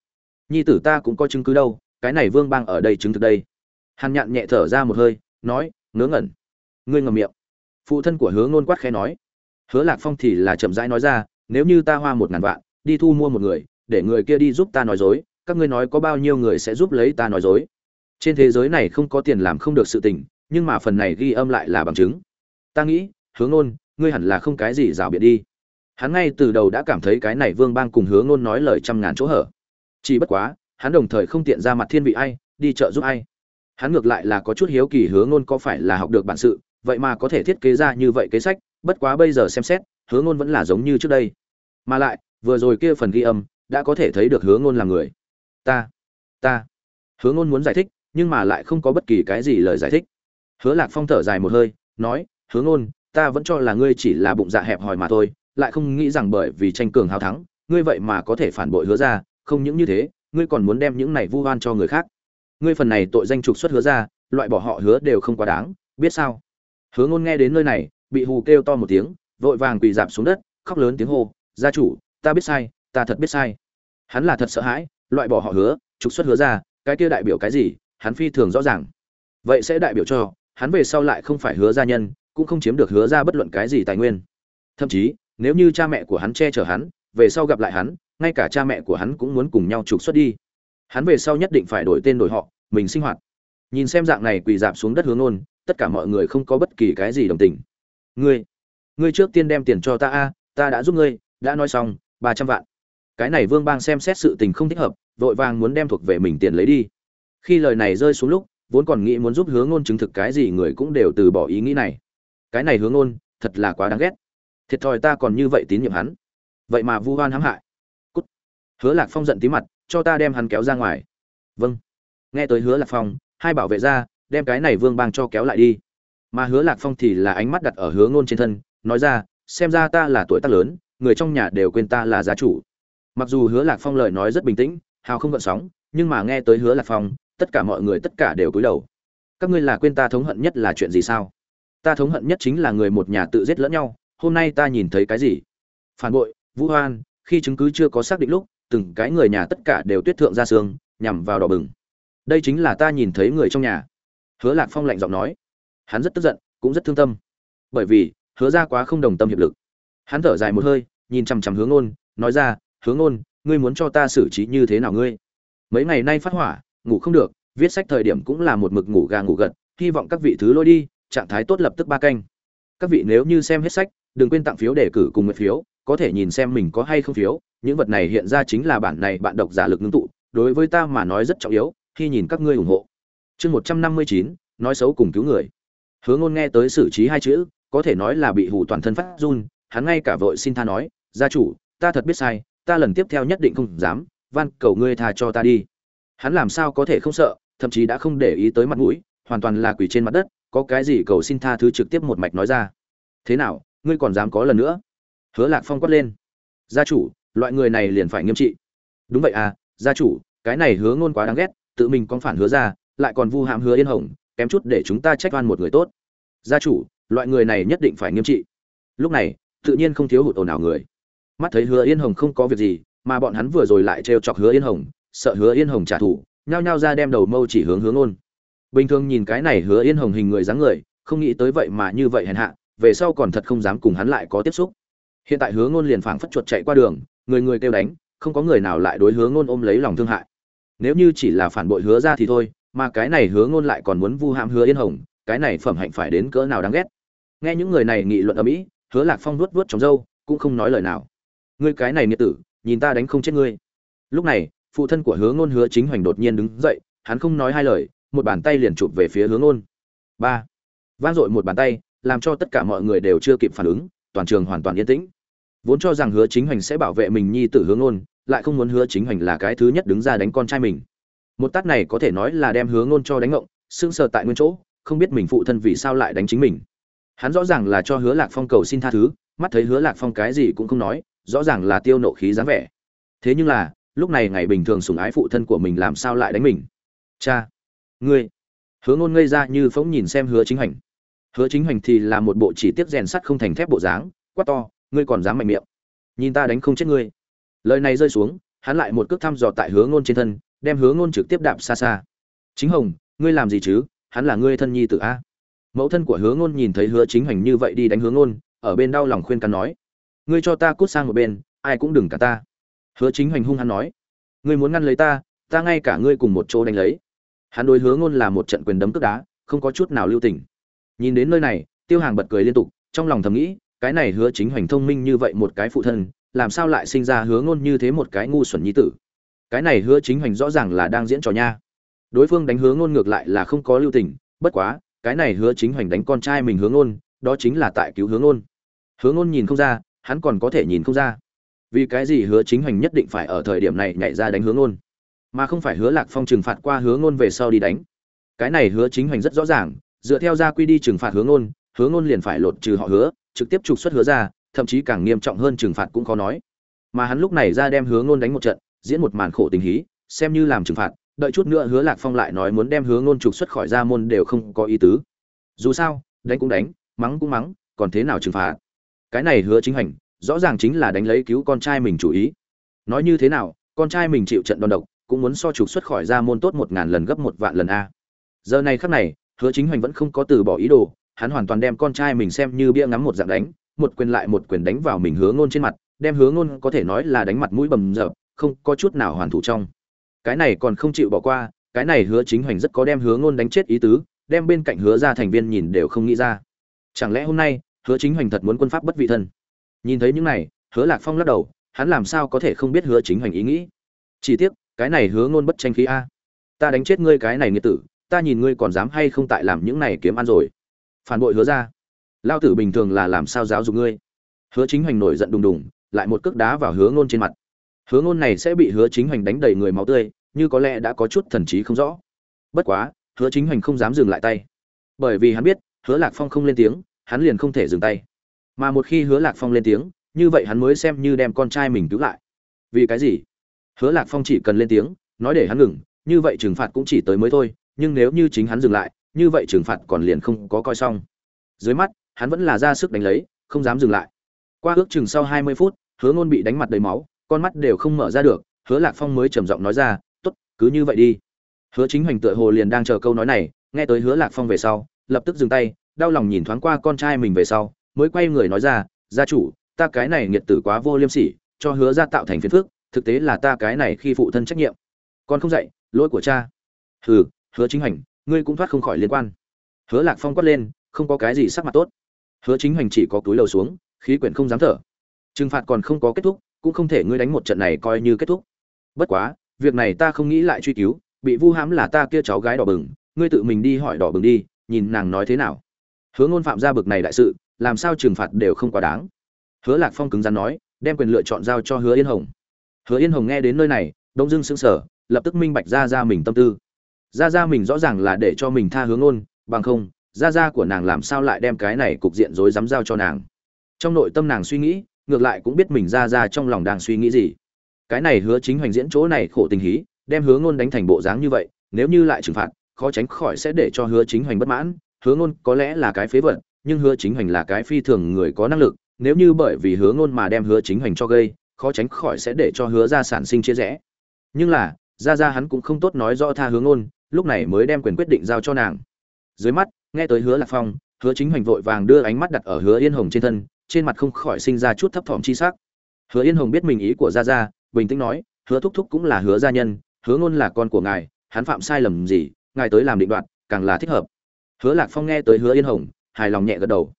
Nhi tử ta cũng có chứng cứ đâu, cái này vương bang ở đây chứng thực đây. Hàn nhạn nhẹ thở ra một hơi, nói, ngớ ngẩn. Ngươi ngầm miệng. Phụ thân của hứa ngôn quát khẽ nói. Hứa lạc phong thì là chậm rãi nói ra, nếu như ta hoa một ngàn vạn, đi thu mua một người, để người kia đi giúp ta nói dối, các ngươi nói có bao nhiêu người sẽ giúp lấy ta nói dối trên thế giới này không có tiền làm không được sự tình, nhưng mà phần này ghi âm lại là bằng chứng. Ta nghĩ, hướng ngôn ngươi hẳn là không cái gì rào biện đi. Hắn ngay từ đầu đã cảm thấy cái này vương bang cùng hướng ngôn nói lời trăm ngàn chỗ hở. Chỉ bất quá, hắn đồng thời không tiện ra mặt thiên vị ai, đi chợ giúp ai. Hắn ngược lại là có chút hiếu kỳ hướng ngôn có phải là học được bản sự, vậy mà có thể thiết kế ra như vậy kế sách, bất quá bây giờ xem xét, hướng ngôn vẫn là giống như trước đây. Mà lại, vừa rồi kia phần ghi âm, đã có thể thấy được hướng ngôn là người. Ta ta. Hướng ngôn muốn giải thích nhưng mà lại không có bất kỳ cái gì lời giải thích. Hứa lạc phong thở dài một hơi, nói, hứa ngôn, ta vẫn cho là ngươi chỉ là bụng dạ hẹp hòi mà thôi, lại không nghĩ rằng bởi vì tranh cường hào thắng, ngươi vậy mà có thể phản bội hứa ra không những như thế, ngươi còn muốn đem những này vu oan cho người khác. Ngươi phần này tội danh trục xuất hứa ra loại bỏ họ hứa đều không quá đáng, biết sao? Hứa ngôn nghe đến nơi này, bị hù kêu to một tiếng, vội vàng quỳ dạp xuống đất, khóc lớn tiếng hô, gia chủ, ta biết sai, ta thật biết sai. Hắn là thật sợ hãi, loại bỏ họ hứa, trục xuất hứa ra cái kia đại biểu cái gì hắn phi thường rõ ràng. Vậy sẽ đại biểu cho, hắn về sau lại không phải hứa gia nhân, cũng không chiếm được hứa ra bất luận cái gì tài nguyên. Thậm chí, nếu như cha mẹ của hắn che chở hắn, về sau gặp lại hắn, ngay cả cha mẹ của hắn cũng muốn cùng nhau trục xuất đi. Hắn về sau nhất định phải đổi tên đổi họ, mình sinh hoạt. Nhìn xem dạng này quỳ dạp xuống đất hướng ôn, tất cả mọi người không có bất kỳ cái gì đồng tình. Ngươi ngươi trước tiên đem tiền cho ta a, ta đã giúp ngươi, đã nói xong, ba trăm vạn. Cái này vương bang xem xét sự tình không thích hợp, vội vàng muốn đem thuộc về mình tiền lấy đi khi lời này rơi xuống lúc, vốn còn nghĩ muốn giúp hướng ngôn chứng thực cái gì người cũng đều từ bỏ ý nghĩ này. Cái này hướng ngôn, thật là quá đáng ghét. Thiệt thòi ta còn như vậy tín nhiệm hắn. Vậy mà vu hoan hãm hại. Cút. Hứa lạc phong giận tí mặt, cho ta đem hắn kéo ra ngoài. Vâng. Nghe tới hứa lạc phong, hai bảo vệ ra, đem cái này vương bang cho kéo lại đi. Mà hứa lạc phong thì là ánh mắt đặt ở hứa ngôn trên thân, nói ra, xem ra ta là tuổi tác lớn, người trong nhà đều quên ta là gia chủ. Mặc dù hứa lạc phong lời nói rất bình tĩnh, hào không gợn sóng, nhưng mà nghe tới hứa lạc phong tất cả mọi người tất cả đều cúi đầu. Các ngươi là quên ta thống hận nhất là chuyện gì sao? Ta thống hận nhất chính là người một nhà tự giết lẫn nhau, hôm nay ta nhìn thấy cái gì? Phản bội, vũ hoan, khi chứng cứ chưa có xác định lúc, từng cái người nhà tất cả đều tuyết thượng ra xương, nhằm vào đỏ bừng. Đây chính là ta nhìn thấy người trong nhà. Hứa lạc phong lạnh giọng nói. Hắn rất tức giận, cũng rất thương tâm. Bởi vì, hứa ra quá không đồng tâm hiệp lực. Hắn thở dài một hơi, nhìn chằm chằm hướng ôn nói ra hướng ôn ngươi muốn cho ta xử trí như thế nào ngươi? Mấy ngày nay phát hỏa ngủ không được, viết sách thời điểm cũng là một mực ngủ gà ngủ gật, hy vọng các vị thứ lôi đi, trạng thái tốt lập tức ba canh. Các vị nếu như xem hết sách, đừng quên tặng phiếu đề cử cùng nguyện phiếu, có thể nhìn xem mình có hay không phiếu, những vật này hiện ra chính là bản này bạn độc giả lực ngưng tụ, đối với ta mà nói rất trọng yếu, khi nhìn các ngươi ủng hộ. Chương một trăm năm mươi chín, nói xấu cùng cứu người. Hứa ngôn nghe tới xử trí hai chữ, có thể nói là bị hù toàn thân phát run, hắn ngay cả vội xin tha nói, gia chủ, ta thật biết sai, ta lần tiếp theo nhất định không dám, van cầu ngươi tha cho ta đi hắn làm sao có thể không sợ, thậm chí đã không để ý tới mặt mũi, hoàn toàn là quỳ trên mặt đất, có cái gì cầu xin tha thứ trực tiếp một mạch nói ra. Thế nào, ngươi còn dám có lần nữa? Hứa lạc phong quát lên. Gia chủ, loại người này liền phải nghiêm trị. Đúng vậy à gia chủ, cái này hứa ngôn quá đáng ghét, tự mình con phản hứa ra, lại còn vu hãm hứa yên hồng, kém chút để chúng ta trách oan một người tốt. Gia chủ, loại người này nhất định phải nghiêm trị. Lúc này, tự nhiên không thiếu hụt ồn ào người. Mắt thấy hứa yên hồng không có việc gì, mà bọn hắn vừa rồi lại trêu chọc hứa yên hồng sợ hứa yên hồng trả thù, nhao nhao ra đem đầu mâu chỉ hướng hướng ôn. Bình thường nhìn cái này hứa yên hồng hình người dáng người, không nghĩ tới vậy mà như vậy hèn hạ, về sau còn thật không dám cùng hắn lại có tiếp xúc. Hiện tại hứa ngôn liền phảng phất chuột chạy qua đường, người người kêu đánh, không có người nào lại đối hứa ngôn ôm lấy lòng thương hại. Nếu như chỉ là phản bội hứa ra thì thôi, mà cái này hứa ngôn lại còn muốn vu hãm hứa yên hồng, cái này phẩm hạnh phải đến cỡ nào đáng ghét. Nghe những người này nghị luận ở mỹ, hứa lạc phong vuốt vuốt trong râu, cũng không nói lời nào. Ngươi cái này nghĩa tử, nhìn ta đánh không chết ngươi. Lúc này phụ thân của hứa ngôn hứa chính hoành đột nhiên đứng dậy, hắn không nói hai lời, một bàn tay liền chụp về phía hứa ngôn. Ba. Vang dội một bàn tay, làm cho tất cả mọi người đều chưa kịp phản ứng, toàn trường hoàn toàn yên tĩnh. Vốn cho rằng hứa chính hoành sẽ bảo vệ mình nhi tử hứa ngôn, lại không muốn hứa chính hoành là cái thứ nhất đứng ra đánh con trai mình. Một tát này có thể nói là đem hứa ngôn cho đánh ngộng, sững sờ tại nguyên chỗ, không biết mình phụ thân vì sao lại đánh chính mình. Hắn rõ ràng là cho hứa lạc phong cầu xin tha thứ, mắt thấy hứa lạc phong cái gì cũng không nói, rõ ràng là tiêu nộ khí dáng vẻ. Thế nhưng là lúc này ngày bình thường sủng ái phụ thân của mình làm sao lại đánh mình? Cha! Ngươi! Hứa ngôn ngây ra như phóng nhìn xem hứa chính hành hứa chính hành thì là một bộ chỉ tiết rèn sắt không thành thép bộ dáng, quát to, ngươi còn dám mạnh miệng! Nhìn ta đánh không chết ngươi! Lời này rơi xuống, hắn lại một cước thăm dò tại hứa ngôn trên thân, đem hứa ngôn trực tiếp đạp xa xa. Chính hồng ngươi làm gì chứ? Hắn là ngươi thân nhi tử a? Mẫu thân của hứa ngôn nhìn thấy hứa chính hành như vậy đi đánh hứa ngôn, ở bên đau lòng khuyên can nói, ngươi cho ta cút sang một bên, ai cũng đừng cả ta hứa chính hoành hung hắn nói, ngươi muốn ngăn lấy ta ta ngay cả ngươi cùng một chỗ đánh lấy. Hắn đối hứa ngôn là một trận quyền đấm cướp đá, không có chút nào lưu tình. Nhìn đến nơi này, tiêu hàng bật cười liên tục, trong lòng thầm nghĩ, cái này hứa chính hoành thông minh như vậy một cái phụ thân, làm sao lại sinh ra hứa ngôn như thế một cái ngu xuẩn nhi tử? Cái này hứa chính hoành rõ ràng là đang diễn trò nha. Đối phương đánh hứa ngôn ngược lại là không có lưu tình, bất quá, cái này hứa chính hoành đánh con trai mình hứa ngôn, đó chính là tại cứu hứa ngôn. Hứa ngôn nhìn không ra, hắn còn có thể nhìn không ra vì cái gì hứa chính hành nhất định phải ở thời điểm này nhảy ra đánh hướng ngôn? Mà không phải hứa lạc phong trừng phạt qua hứa ngôn về sau đi đánh. Cái này hứa chính hành rất rõ ràng, dựa theo gia quy đi trừng phạt hướng ngôn hướng ngôn liền phải lột trừ họ hứa, trực tiếp trục xuất hứa ra, thậm chí càng nghiêm trọng hơn trừng phạt cũng khó nói. Mà hắn lúc này ra đem hướng ngôn đánh một trận, diễn một màn khổ tình hí, xem như làm trừng phạt, đợi chút nữa hứa lạc phong lại nói muốn đem hướng ngôn trục xuất khỏi gia môn đều không có ý tứ. Dù sao, đánh cũng đánh, mắng cũng mắng, còn thế nào trừng phạt? Cái này hứa chính hành rõ ràng chính là đánh lấy cứu con trai mình chủ ý. Nói như thế nào, con trai mình chịu trận đòn độc, cũng muốn so trục xuất khỏi ra môn tốt một ngàn lần gấp một vạn lần a. Giờ này khắc này, hứa chính Hoành vẫn không có từ bỏ ý đồ, hắn hoàn toàn đem con trai mình xem như bia ngắm một dạng đánh, một quyền lại một quyền đánh vào mình hứa ngôn trên mặt, đem hứa ngôn có thể nói là đánh mặt mũi bầm dập, không có chút nào hoàn thủ trong. Cái này còn không chịu bỏ qua, cái này hứa chính Hoành rất có đem hứa ngôn đánh chết ý tứ, đem bên cạnh hứa ra thành viên nhìn đều không nghĩ ra. Chẳng lẽ hôm nay, hứa chính Hoành thật muốn quân pháp bất vị thân? Nhìn thấy những này, hứa lạc phong lắc đầu, hắn làm sao có thể không biết hứa chính hoành ý nghĩ? Chỉ tiếc, cái này hứa ngôn bất tranh khí a. Ta đánh chết ngươi cái này nghĩa tử, ta nhìn ngươi còn dám hay không tại làm những này kiếm ăn rồi. Phản bội hứa ra lao tử bình thường là làm sao giáo dục ngươi? Hứa chính hoành nổi giận đùng đùng, lại một cước đá vào hứa ngôn trên mặt. Hứa ngôn này sẽ bị hứa chính hoành đánh đầy người máu tươi, như có lẽ đã có chút thần trí không rõ. Bất quá, hứa chính hoành không dám dừng lại tay. Bởi vì hắn biết, hứa lạc phong không lên tiếng, hắn liền không thể dừng tay mà một khi hứa lạc phong lên tiếng, như vậy hắn mới xem như đem con trai mình cứu lại. Vì cái gì? Hứa lạc phong chỉ cần lên tiếng, nói để hắn ngừng, như vậy trừng phạt cũng chỉ tới mới thôi, nhưng nếu như chính hắn dừng lại, như vậy trừng phạt còn liền không có coi xong. Dưới mắt, hắn vẫn là ra sức đánh lấy, không dám dừng lại. Qua ước chừng sau hai mươi phút, hứa ngôn bị đánh mặt đầy máu, con mắt đều không mở ra được, hứa lạc phong mới trầm giọng nói ra t ố t cứ như vậy đi. Hứa chính hoành tựa hồ liền đang chờ câu nói này, nghe tới hứa lạc phong về sau, lập tức dừng tay, đau lòng nhìn thoáng qua con trai mình về sau mới quay người nói ra, gia chủ, ta cái này nghiệt tử quá vô liêm sỉ, cho hứa ra tạo thành phiền phước thực tế là ta cái này khi phụ thân trách nhiệm. Con không dạy, lỗi của cha. Hừ, hứa chính hành, ngươi cũng thoát không khỏi liên quan. Hứa lạc phong quát lên, không có cái gì sắc mặt tốt. Hứa chính hành chỉ có túi lầu xuống, khí quyển không dám thở. Trừng phạt còn không có kết thúc, cũng không thể ngươi đánh một trận này coi như kết thúc. Bất quá, việc này ta không nghĩ lại truy cứu, bị vu hãm là ta kia cháu gái đỏ bừng, ngươi tự mình đi hỏi đỏ bừng đi, nhìn nàng nói thế nào. Hứa ngôn phạm ra bực này đại sự làm sao trừng phạt đều không quá đáng. Hứa lạc phong cứng rắn nói, đem quyền lựa chọn giao cho hứa yên hồng. Hứa yên hồng nghe đến nơi này, đông dưng sững sờ, lập tức minh bạch ra ra mình tâm tư. Ra ra mình rõ ràng là để cho mình tha hướng ôn, bằng không ra ra của nàng làm sao lại đem cái này cục diện rối dám giao cho nàng? Trong nội tâm nàng suy nghĩ, ngược lại cũng biết mình ra ra trong lòng đang suy nghĩ gì. Cái này hứa chính hoành diễn chỗ này khổ tình hí, đem hứa ngôn đánh thành bộ dáng như vậy, nếu như lại trừng phạt, khó tránh khỏi sẽ để cho hứa chính hoành bất mãn. Hứa ngôn có lẽ là cái phế vật nhưng hứa chính hoành là cái phi thường người có năng lực, nếu như bởi vì hứa ngôn mà đem hứa chính hoành cho gây, khó tránh khỏi sẽ để cho hứa ra sản sinh chia rẽ. Nhưng là, ra ra hắn cũng không tốt nói rõ tha hứa ngôn, lúc này mới đem quyền quyết định giao cho nàng. Dưới mắt, nghe tới hứa lạc phong, hứa chính hoành vội vàng đưa ánh mắt đặt ở hứa yên hồng trên thân, trên mặt không khỏi sinh ra chút thấp thỏm chi sắc. Hứa yên hồng biết mình ý của gia gia bình tĩnh nói, hứa thúc thúc cũng là hứa gia nhân, hứa ngôn là con của ngài, hắn phạm sai lầm gì, ngài tới làm định đoạt, càng là thích hợp. Hứa lạc phong nghe tới hứa yên hồng hài lòng nhẹ gật đầu.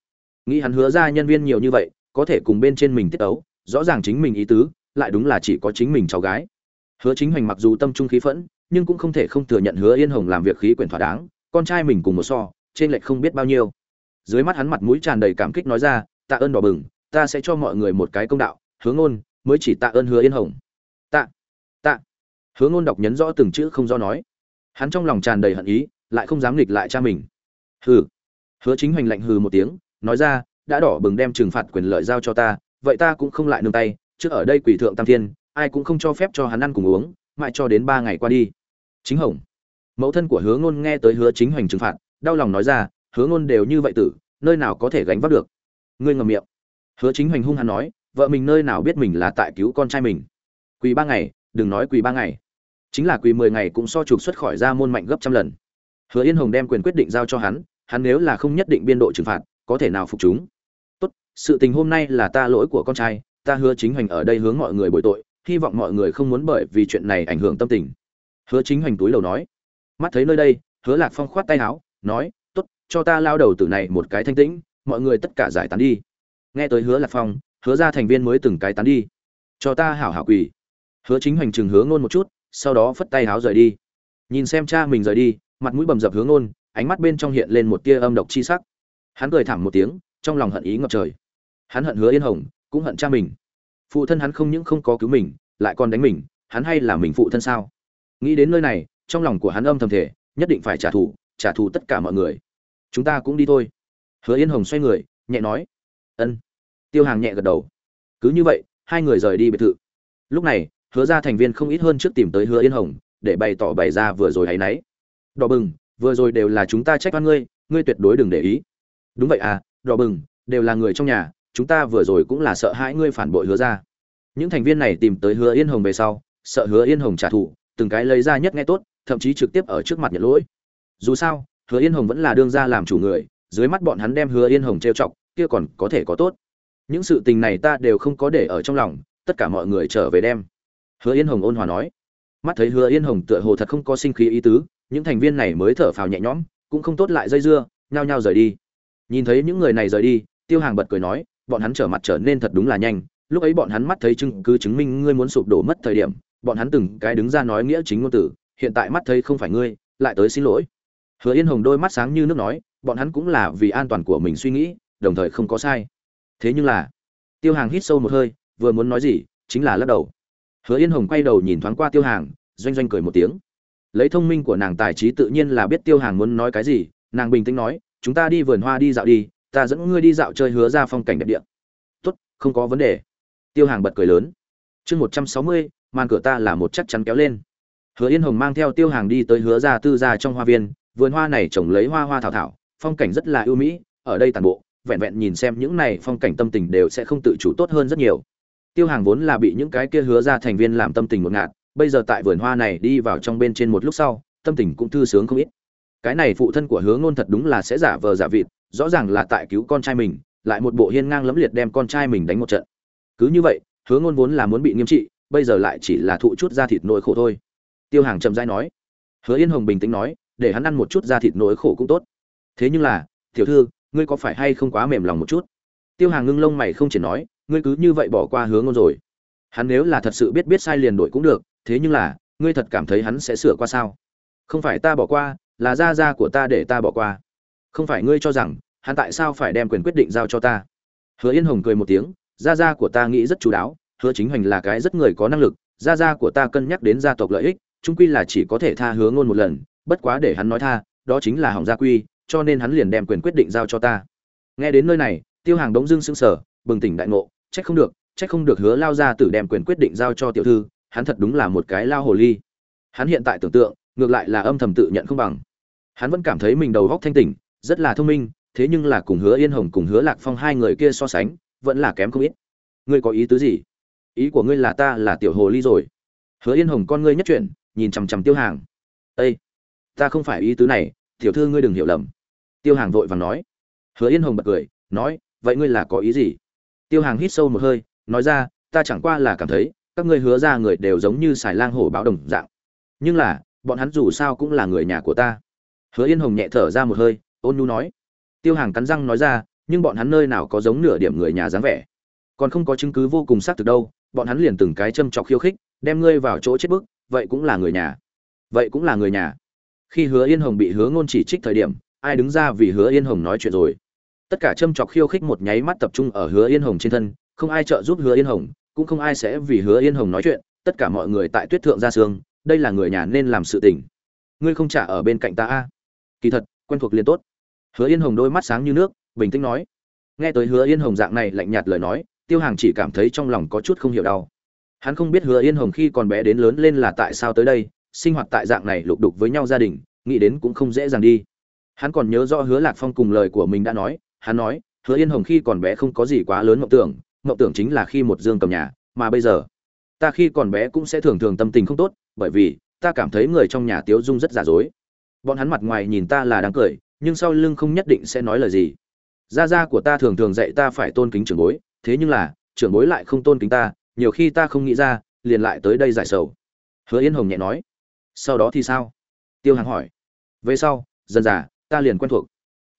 Nghĩ hắn hứa ra nhân viên nhiều như vậy, có thể cùng bên trên mình tiết ấu, rõ ràng chính mình ý tứ, lại đúng là chỉ có chính mình cháu gái. Hứa chính hoành mặc dù tâm trung khí phẫn, nhưng cũng không thể không thừa nhận hứa yên hồng làm việc khí quyển thỏa đáng, con trai mình cùng một so, trên lệch không biết bao nhiêu. Dưới mắt hắn mặt mũi tràn đầy cảm kích nói ra, tạ ơn đỏ bừng, ta sẽ cho mọi người một cái công đạo, Hứa ngôn, mới chỉ tạ ơn hứa yên hồng. Tạ tạ. Hứa ngôn đọc nhấn rõ từng chữ không do nói. Hắn trong lòng tràn đầy hận ý, lại không dám nghịch lại cha mình. Hừ hứa chính hoành lạnh hừ một tiếng, nói ra, đã đỏ bừng đem trừng phạt quyền lợi giao cho ta, vậy ta cũng không lại nương tay, trước ở đây quỷ thượng tam thiên, ai cũng không cho phép cho hắn ăn cùng uống, mãi cho đến ba ngày qua đi. Chính hồng, mẫu thân của hứa ngôn nghe tới hứa chính hoành trừng phạt, đau lòng nói ra, hứa ngôn đều như vậy tử, nơi nào có thể gánh vác được? Ngươi ngầm miệng. Hứa chính hoành hung hăng nói, vợ mình nơi nào biết mình là tại cứu con trai mình? Quỳ ba ngày, đừng nói quỳ ba ngày. Chính là quỳ mười ngày cũng so trục xuất khỏi ra môn mạnh gấp trăm lần. Hứa yên hồng đem quyền quyết định giao cho hắn hắn nếu là không nhất định biên độ trừng phạt, có thể nào phục chúng? Tốt, sự tình hôm nay là ta lỗi của con trai, ta hứa chính hành ở đây hướng mọi người bồi tội, hy vọng mọi người không muốn bởi vì chuyện này ảnh hưởng tâm tình. Hứa chính hành túi lầu nói. Mắt thấy nơi đây, hứa lạc phong khoát tay áo, nói, tốt, cho ta lao đầu từ này một cái thanh tĩnh, mọi người tất cả giải tán đi. Nghe tới hứa lạc phong, hứa ra thành viên mới từng cái tán đi. Cho ta hảo hảo quỳ. Hứa chính hành chừng hứa ngôn một chút, sau đó phất tay áo rời đi. Nhìn xem cha mình rời đi, mặt mũi bầm dập hướng ngôn ánh mắt bên trong hiện lên một tia âm độc chi sắc. Hắn cười thảm một tiếng, trong lòng hận ý ngập trời. Hắn hận hứa yên hồng, cũng hận cha mình. Phụ thân hắn không những không có cứu mình, lại còn đánh mình, hắn hay là mình phụ thân sao? Nghĩ đến nơi này, trong lòng của hắn âm thầm thể nhất định phải trả thù trả thù tất cả mọi người. Chúng ta cũng đi thôi. Hứa yên hồng xoay người, nhẹ nói. Ân. Tiêu hàng nhẹ gật đầu. Cứ như vậy, hai người rời đi biệt thự. Lúc này, hứa ra thành viên không ít hơn trước tìm tới hứa yên hồng, để bày tỏ bày ra vừa rồi hay nấy đỏ bừng vừa rồi đều là chúng ta trách oan ngươi ngươi tuyệt đối đừng để ý. Đúng vậy à đỏ bừng, đều là người trong nhà, chúng ta vừa rồi cũng là sợ hãi ngươi phản bội hứa ra. Những thành viên này tìm tới hứa yên hồng về sau, sợ hứa yên hồng trả thù, từng cái lấy ra nhất nghe tốt, thậm chí trực tiếp ở trước mặt nhận lỗi. Dù sao, hứa yên hồng vẫn là đương gia làm chủ người, dưới mắt bọn hắn đem hứa yên hồng trêu chọc, kia còn có thể có tốt. Những sự tình này ta đều không có để ở trong lòng, tất cả mọi người trở về đem. Hứa yên hồng ôn hòa nói. Mắt thấy hứa yên hồng tựa hồ thật không có sinh khí ý tứ những thành viên này mới thở phào nhẹ nhõm, cũng không tốt lại dây dưa, nhao nhao rời đi. Nhìn thấy những người này rời đi, tiêu hàng bật cười nói, bọn hắn trở mặt trở nên thật đúng là nhanh. Lúc ấy bọn hắn mắt thấy chứng cứ chứng minh ngươi muốn sụp đổ mất thời điểm, bọn hắn từng cái đứng ra nói nghĩa chính ngôn tử, hiện tại mắt thấy không phải ngươi, lại tới xin lỗi. Hứa yên hồng đôi mắt sáng như nước nói, bọn hắn cũng là vì an toàn của mình suy nghĩ, đồng thời không có sai. Thế nhưng là, tiêu hàng hít sâu một hơi, vừa muốn nói gì, chính là lắc đầu. Hứa yên hồng quay đầu nhìn thoáng qua tiêu hàng, doanh doanh cười một tiếng lấy thông minh của nàng tài trí tự nhiên là biết tiêu hàng muốn nói cái gì, nàng bình tĩnh nói, chúng ta đi vườn hoa đi dạo đi, ta dẫn ngươi đi dạo chơi hứa ra phong cảnh đẹp địa. Tốt, không có vấn đề. Tiêu hàng bật cười lớn. Chương một trăm sáu mươi, màn cửa ta là một chắc chắn kéo lên. Hứa yên hồng mang theo tiêu hàng đi tới hứa ra tư ra trong hoa viên, vườn hoa này trồng lấy hoa hoa thảo thảo, phong cảnh rất là ưu mỹ, ở đây toàn bộ, vẹn vẹn nhìn xem những này phong cảnh tâm tình đều sẽ không tự chủ tốt hơn rất nhiều. Tiêu hàng vốn là bị những cái kia hứa ra thành viên làm tâm tình một ngạt bây giờ tại vườn hoa này đi vào trong bên trên một lúc sau, tâm tình cũng thư sướng không ít. Cái này phụ thân của hứa ngôn thật đúng là sẽ giả vờ giả vịt, rõ ràng là tại cứu con trai mình, lại một bộ hiên ngang lẫm liệt đem con trai mình đánh một trận. Cứ như vậy, hứa ngôn vốn là muốn bị nghiêm trị, bây giờ lại chỉ là thụ chút da thịt nỗi khổ thôi. Tiêu hàng chậm rãi nói. Hứa yên hồng bình tĩnh nói, để hắn ăn một chút da thịt nỗi khổ cũng tốt. Thế nhưng là, tiểu thư, ngươi có phải hay không quá mềm lòng một chút? Tiêu hàng ngưng lông mày không chỉ nói, ngươi cứ như vậy bỏ qua hướng ngôn rồi. Hắn nếu là thật sự biết biết sai liền đổi cũng được thế nhưng là, ngươi thật cảm thấy hắn sẽ sửa qua sao? Không phải ta bỏ qua, là gia gia của ta để ta bỏ qua. Không phải ngươi cho rằng, hắn tại sao phải đem quyền quyết định giao cho ta? Hứa yên hồng cười một tiếng, gia gia của ta nghĩ rất chú đáo, hứa chính hành là cái rất người có năng lực, gia gia của ta cân nhắc đến gia tộc lợi ích trung quy là chỉ có thể tha hứa ngôn một lần, bất quá để hắn nói tha, đó chính là hỏng gia quy, cho nên hắn liền đem quyền quyết định giao cho ta. Nghe đến nơi này, tiêu hàng đống dưng sững sờ, bừng tỉnh đại ngộ, trách không được, trách không được hứa lao ra tử đem quyền quyết định giao cho tiểu thư hắn thật đúng là một cái lao hồ ly. Hắn hiện tại tưởng tượng, ngược lại là âm thầm tự nhận không bằng. Hắn vẫn cảm thấy mình đầu góc thanh tỉnh, rất là thông minh, thế nhưng là cùng hứa yên hồng cùng hứa lạc phong hai người kia so sánh, vẫn là kém không ít. Ngươi có ý tứ gì? Ý của ngươi là ta là tiểu hồ ly rồi. Hứa yên hồng con ngươi nhất chuyển, nhìn chằm chằm tiêu hàng. Ây ta không phải ý tứ này, tiểu thư ngươi đừng hiểu lầm. Tiêu hàng vội vàng nói. Hứa yên hồng bật cười, nói, vậy ngươi là có ý gì? Tiêu hàng hít sâu một hơi, nói ra, ta chẳng qua là cảm thấy các ngươi hứa ra người đều giống như xài lang hổ báo đồng dạng. Nhưng là, bọn hắn dù sao cũng là người nhà của ta. Hứa yên hồng nhẹ thở ra một hơi, ôn nhu nói. Tiêu hàng cắn răng nói ra, nhưng bọn hắn nơi nào có giống nửa điểm người nhà dáng vẻ. Còn không có chứng cứ vô cùng xác thực đâu, bọn hắn liền từng cái châm chọc khiêu khích, đem ngươi vào chỗ chết bức, vậy cũng là người nhà. Vậy cũng là người nhà. Khi hứa yên hồng bị hứa ngôn chỉ trích thời điểm, ai đứng ra vì hứa yên hồng nói chuyện rồi? Tất cả châm chọc khiêu khích một nháy mắt tập trung ở hứa yên hồng trên thân, không ai trợ giúp hứa yên hồng cũng không ai sẽ vì hứa yên hồng nói chuyện, tất cả mọi người tại tuyết thượng ra sương, đây là người nhà nên làm sự tình. Ngươi không trả ở bên cạnh ta a? Kỳ thật, quen thuộc liền tốt. Hứa yên hồng đôi mắt sáng như nước, bình tĩnh nói. Nghe tới hứa yên hồng dạng này lạnh nhạt lời nói, tiêu hàng chỉ cảm thấy trong lòng có chút không hiểu đau. Hắn không biết hứa yên hồng khi còn bé đến lớn lên là tại sao tới đây, sinh hoạt tại dạng này lục đục với nhau gia đình, nghĩ đến cũng không dễ dàng đi. Hắn còn nhớ rõ hứa lạc phong cùng lời của mình đã nói, hắn nói, hứa yên hồng khi còn bé không có gì quá lớn mộng tưởng mộng tưởng chính là khi một dương cầm nhà, mà bây giờ, ta khi còn bé cũng sẽ thường thường tâm tình không tốt, bởi vì, ta cảm thấy người trong nhà tiếu dung rất giả dối. Bọn hắn mặt ngoài nhìn ta là đáng cười, nhưng sau lưng không nhất định sẽ nói lời gì. Gia gia của ta thường thường dạy ta phải tôn kính trưởng bối, thế nhưng là, trưởng bối lại không tôn kính ta, nhiều khi ta không nghĩ ra, liền lại tới đây giải sầu. Hứa yên hồng nhẹ nói, sau đó thì sao? Tiêu hàng hỏi. Về sau, dần dà, ta liền quen thuộc.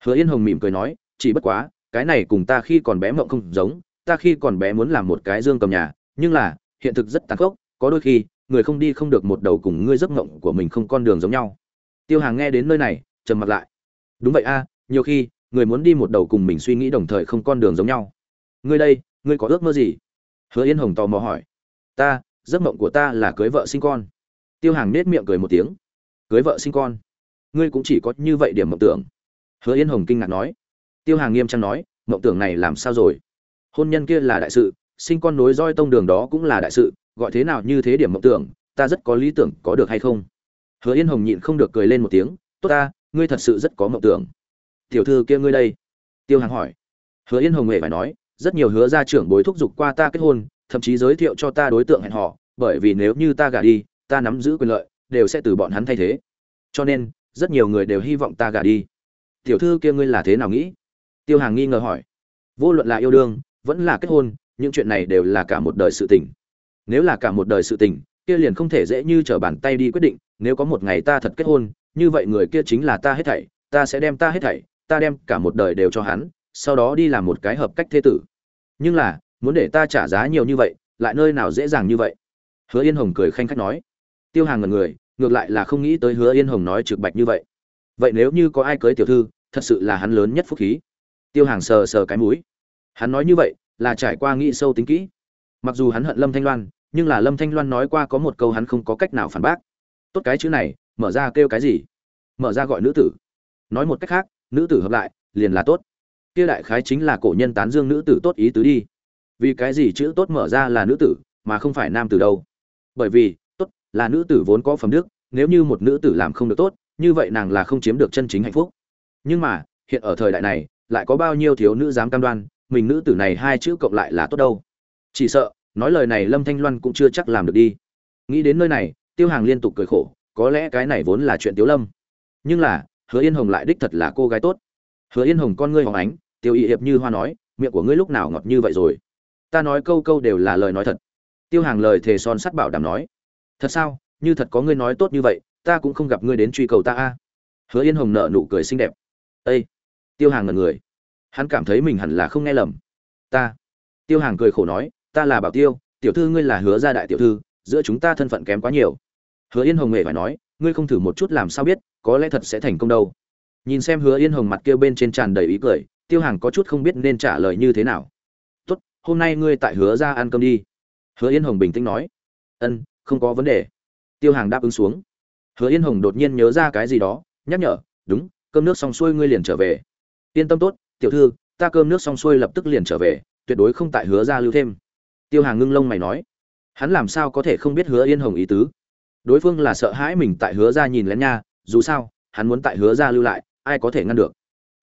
Hứa yên hồng mỉm cười nói, chỉ bất quá, cái này cùng ta khi còn bé mộng không giống ta khi còn bé muốn làm một cái dương cầm nhà, nhưng là, hiện thực rất tàn khốc, có đôi khi, người không đi không được một đầu cùng ngươi giấc mộng của mình không con đường giống nhau. Tiêu hàng nghe đến nơi này, trầm mặt lại. Đúng vậy a, nhiều khi, người muốn đi một đầu cùng mình suy nghĩ đồng thời không con đường giống nhau. Ngươi đây, ngươi có ước mơ gì? Hứa yên hồng tò mò hỏi. Ta, giấc mộng của ta là cưới vợ sinh con. Tiêu hàng nết miệng cười một tiếng. Cưới vợ sinh con? Ngươi cũng chỉ có như vậy điểm mộng tưởng. Hứa yên hồng kinh ngạc nói. Tiêu hàng nghiêm trang nói, mộng tưởng này làm sao rồi? Hôn nhân kia là đại sự, sinh con nối roi tông đường đó cũng là đại sự, gọi thế nào như thế điểm mộng tưởng, ta rất có lý tưởng có được hay không? Hứa yên hồng nhịn không được cười lên một tiếng, tốt ta, ngươi thật sự rất có mộng tưởng. Tiểu thư kia ngươi đây? Tiêu hàng hỏi. Hứa yên hồng hề phải nói, rất nhiều hứa gia trưởng bối thúc giục qua ta kết hôn, thậm chí giới thiệu cho ta đối tượng hẹn hò, bởi vì nếu như ta gả đi, ta nắm giữ quyền lợi, đều sẽ từ bọn hắn thay thế. Cho nên, rất nhiều người đều hy vọng ta gả đi. Tiểu thư kia ngươi là thế nào nghĩ? Tiêu hàng nghi ngờ hỏi. Vô luận là yêu đương vẫn là kết hôn, những chuyện này đều là cả một đời sự tình. Nếu là cả một đời sự tình, kia liền không thể dễ như trở bàn tay đi quyết định, nếu có một ngày ta thật kết hôn, như vậy người kia chính là ta hết thảy, ta sẽ đem ta hết thảy, ta đem cả một đời đều cho hắn, sau đó đi làm một cái hợp cách thế tử. Nhưng là, muốn để ta trả giá nhiều như vậy, lại nơi nào dễ dàng như vậy? Hứa yên hồng cười khanh khách nói. Tiêu hàng ngần người, ngược lại là không nghĩ tới hứa yên hồng nói trực bạch như vậy. Vậy nếu như có ai cưới tiểu thư, thật sự là hắn lớn nhất phúc khí. Tiêu hàng sờ sờ cái mũi hắn nói như vậy là trải qua nghĩ sâu tính kỹ. Mặc dù hắn hận lâm thanh loan, nhưng là lâm thanh loan nói qua có một câu hắn không có cách nào phản bác. Tốt cái chữ này, mở ra kêu cái gì? Mở ra gọi nữ tử. Nói một cách khác, nữ tử hợp lại, liền là tốt. Kia đại khái chính là cổ nhân tán dương nữ tử tốt ý tứ đi. Vì cái gì chữ tốt mở ra là nữ tử, mà không phải nam tử đâu? Bởi vì, tốt, là nữ tử vốn có phẩm đức, nếu như một nữ tử làm không được tốt, như vậy nàng là không chiếm được chân chính hạnh phúc. Nhưng mà, hiện ở thời đại này, lại có bao nhiêu thiếu nữ dám cam đoan mình nữ tử này hai chữ cộng lại là tốt đâu. Chỉ sợ, nói lời này lâm thanh loan cũng chưa chắc làm được đi. Nghĩ đến nơi này, tiêu hàng liên tục cười khổ, có lẽ cái này vốn là chuyện tiếu lâm. Nhưng là, hứa yên hồng lại đích thật là cô gái tốt. Hứa yên hồng con ngươi hồng ánh, tiêu y hiệp như hoa nói, miệng của ngươi lúc nào ngọt như vậy rồi? Ta nói câu câu đều là lời nói thật. Tiêu hàng lời thề son sắt bảo đảm nói, thật sao? Như thật có ngươi nói tốt như vậy, ta cũng không gặp ngươi đến truy cầu ta a. Hứa yên hồng nợ nụ cười xinh đẹp. Ây tiêu hàng ngần người hắn cảm thấy mình hẳn là không nghe lầm. Ta. Tiêu hàng cười khổ nói, ta là bảo tiêu, tiểu thư ngươi là hứa gia đại tiểu thư, giữa chúng ta thân phận kém quá nhiều. Hứa yên hồng hề phải nói, ngươi không thử một chút làm sao biết, có lẽ thật sẽ thành công đâu. Nhìn xem hứa yên hồng mặt kia bên trên tràn đầy ý cười, tiêu hàng có chút không biết nên trả lời như thế nào. Tốt, hôm nay ngươi tại hứa ra ăn cơm đi. Hứa yên hồng bình tĩnh nói. Ân, không có vấn đề. Tiêu hàng đáp ứng xuống. Hứa yên hồng đột nhiên nhớ ra cái gì đó, nhắc nhở, đúng, cơm nước xong xuôi ngươi liền trở về. Yên tâm tốt tiểu thư, ta cơm nước xong xuôi lập tức liền trở về, tuyệt đối không tại hứa ra lưu thêm. Tiêu hàng ngưng lông mày nói. Hắn làm sao có thể không biết hứa yên hồng ý tứ? Đối phương là sợ hãi mình tại hứa ra nhìn lén nha, dù sao, hắn muốn tại hứa ra lưu lại, ai có thể ngăn được?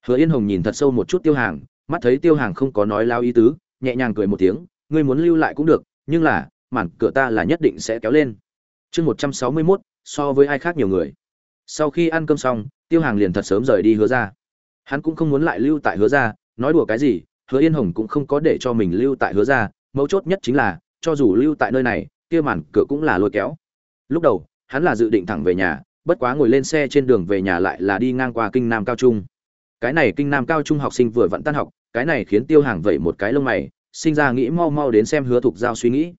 Hứa yên hồng nhìn thật sâu một chút tiêu hàng, mắt thấy tiêu hàng không có nói lao ý tứ, nhẹ nhàng cười một tiếng, ngươi muốn lưu lại cũng được, nhưng là, mảng cửa ta là nhất định sẽ kéo lên. Chương một trăm sáu mươi mốt, so với ai khác nhiều người. Sau khi ăn cơm xong, tiêu hàng liền thật sớm rời đi hứa ra hắn cũng không muốn lại lưu tại hứa ra nói đùa cái gì, hứa yên hồng cũng không có để cho mình lưu tại hứa ra mấu chốt nhất chính là, cho dù lưu tại nơi này, kia màn cửa cũng là lôi kéo. Lúc đầu, hắn là dự định thẳng về nhà, bất quá ngồi lên xe trên đường về nhà lại là đi ngang qua kinh nam cao trung. Cái này kinh nam cao trung học sinh vừa vẫn tan học, cái này khiến tiêu hàng vẩy một cái lông mày, sinh ra nghĩ mau mau đến xem hứa thục giao suy nghĩ.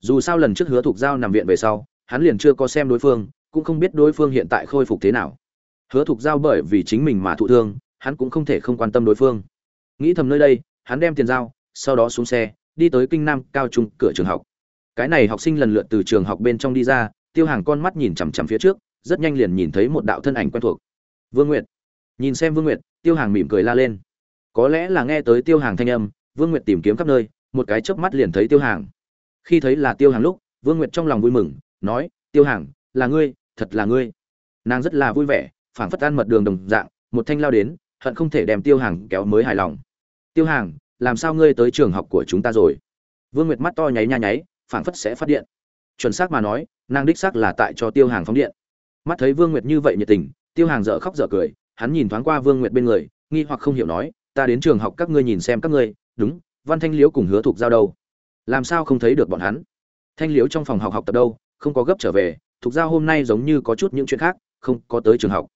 Dù sao lần trước hứa thục giao nằm viện về sau, hắn liền chưa có xem đối phương, cũng không biết đối phương hiện tại khôi phục thế nào. Hứa thục giao bởi vì chính mình mà thụ thương hắn cũng không thể không quan tâm đối phương. Nghĩ thầm nơi đây, hắn đem tiền giao, sau đó xuống xe, đi tới kinh nam cao trung cửa trường học. Cái này học sinh lần lượt từ trường học bên trong đi ra, tiêu hàng con mắt nhìn chằm chằm phía trước, rất nhanh liền nhìn thấy một đạo thân ảnh quen thuộc. Vương nguyệt. Nhìn xem vương nguyệt, tiêu hàng mỉm cười la lên. Có lẽ là nghe tới tiêu hàng thanh âm, vương nguyệt tìm kiếm khắp nơi, một cái chớp mắt liền thấy tiêu hàng. Khi thấy là tiêu hàng lúc, vương nguyệt trong lòng vui mừng, nói, tiêu hàng, là ngươi, thật là ngươi. Nàng rất là vui vẻ, phảng phất ăn mật đường đồng dạng, một thanh lao đến hận không thể đem tiêu hàng kéo mới hài lòng. Tiêu hàng, làm sao ngươi tới trường học của chúng ta rồi? Vương nguyệt mắt to nháy nha nháy, phảng phất sẽ phát điện. Chuẩn xác mà nói, nàng đích xác là tại cho tiêu hàng phóng điện. Mắt thấy vương nguyệt như vậy nhiệt tình, tiêu hàng dở khóc dở cười, hắn nhìn thoáng qua vương nguyệt bên người, nghi hoặc không hiểu nói, ta đến trường học các ngươi nhìn xem các ngươi, đúng, văn thanh liễu cùng hứa thục giao đâu? Làm sao không thấy được bọn hắn? Thanh liễu trong phòng học học tập đâu, không có gấp trở về, thục giao hôm nay giống như có chút những chuyện khác, không có tới trường học.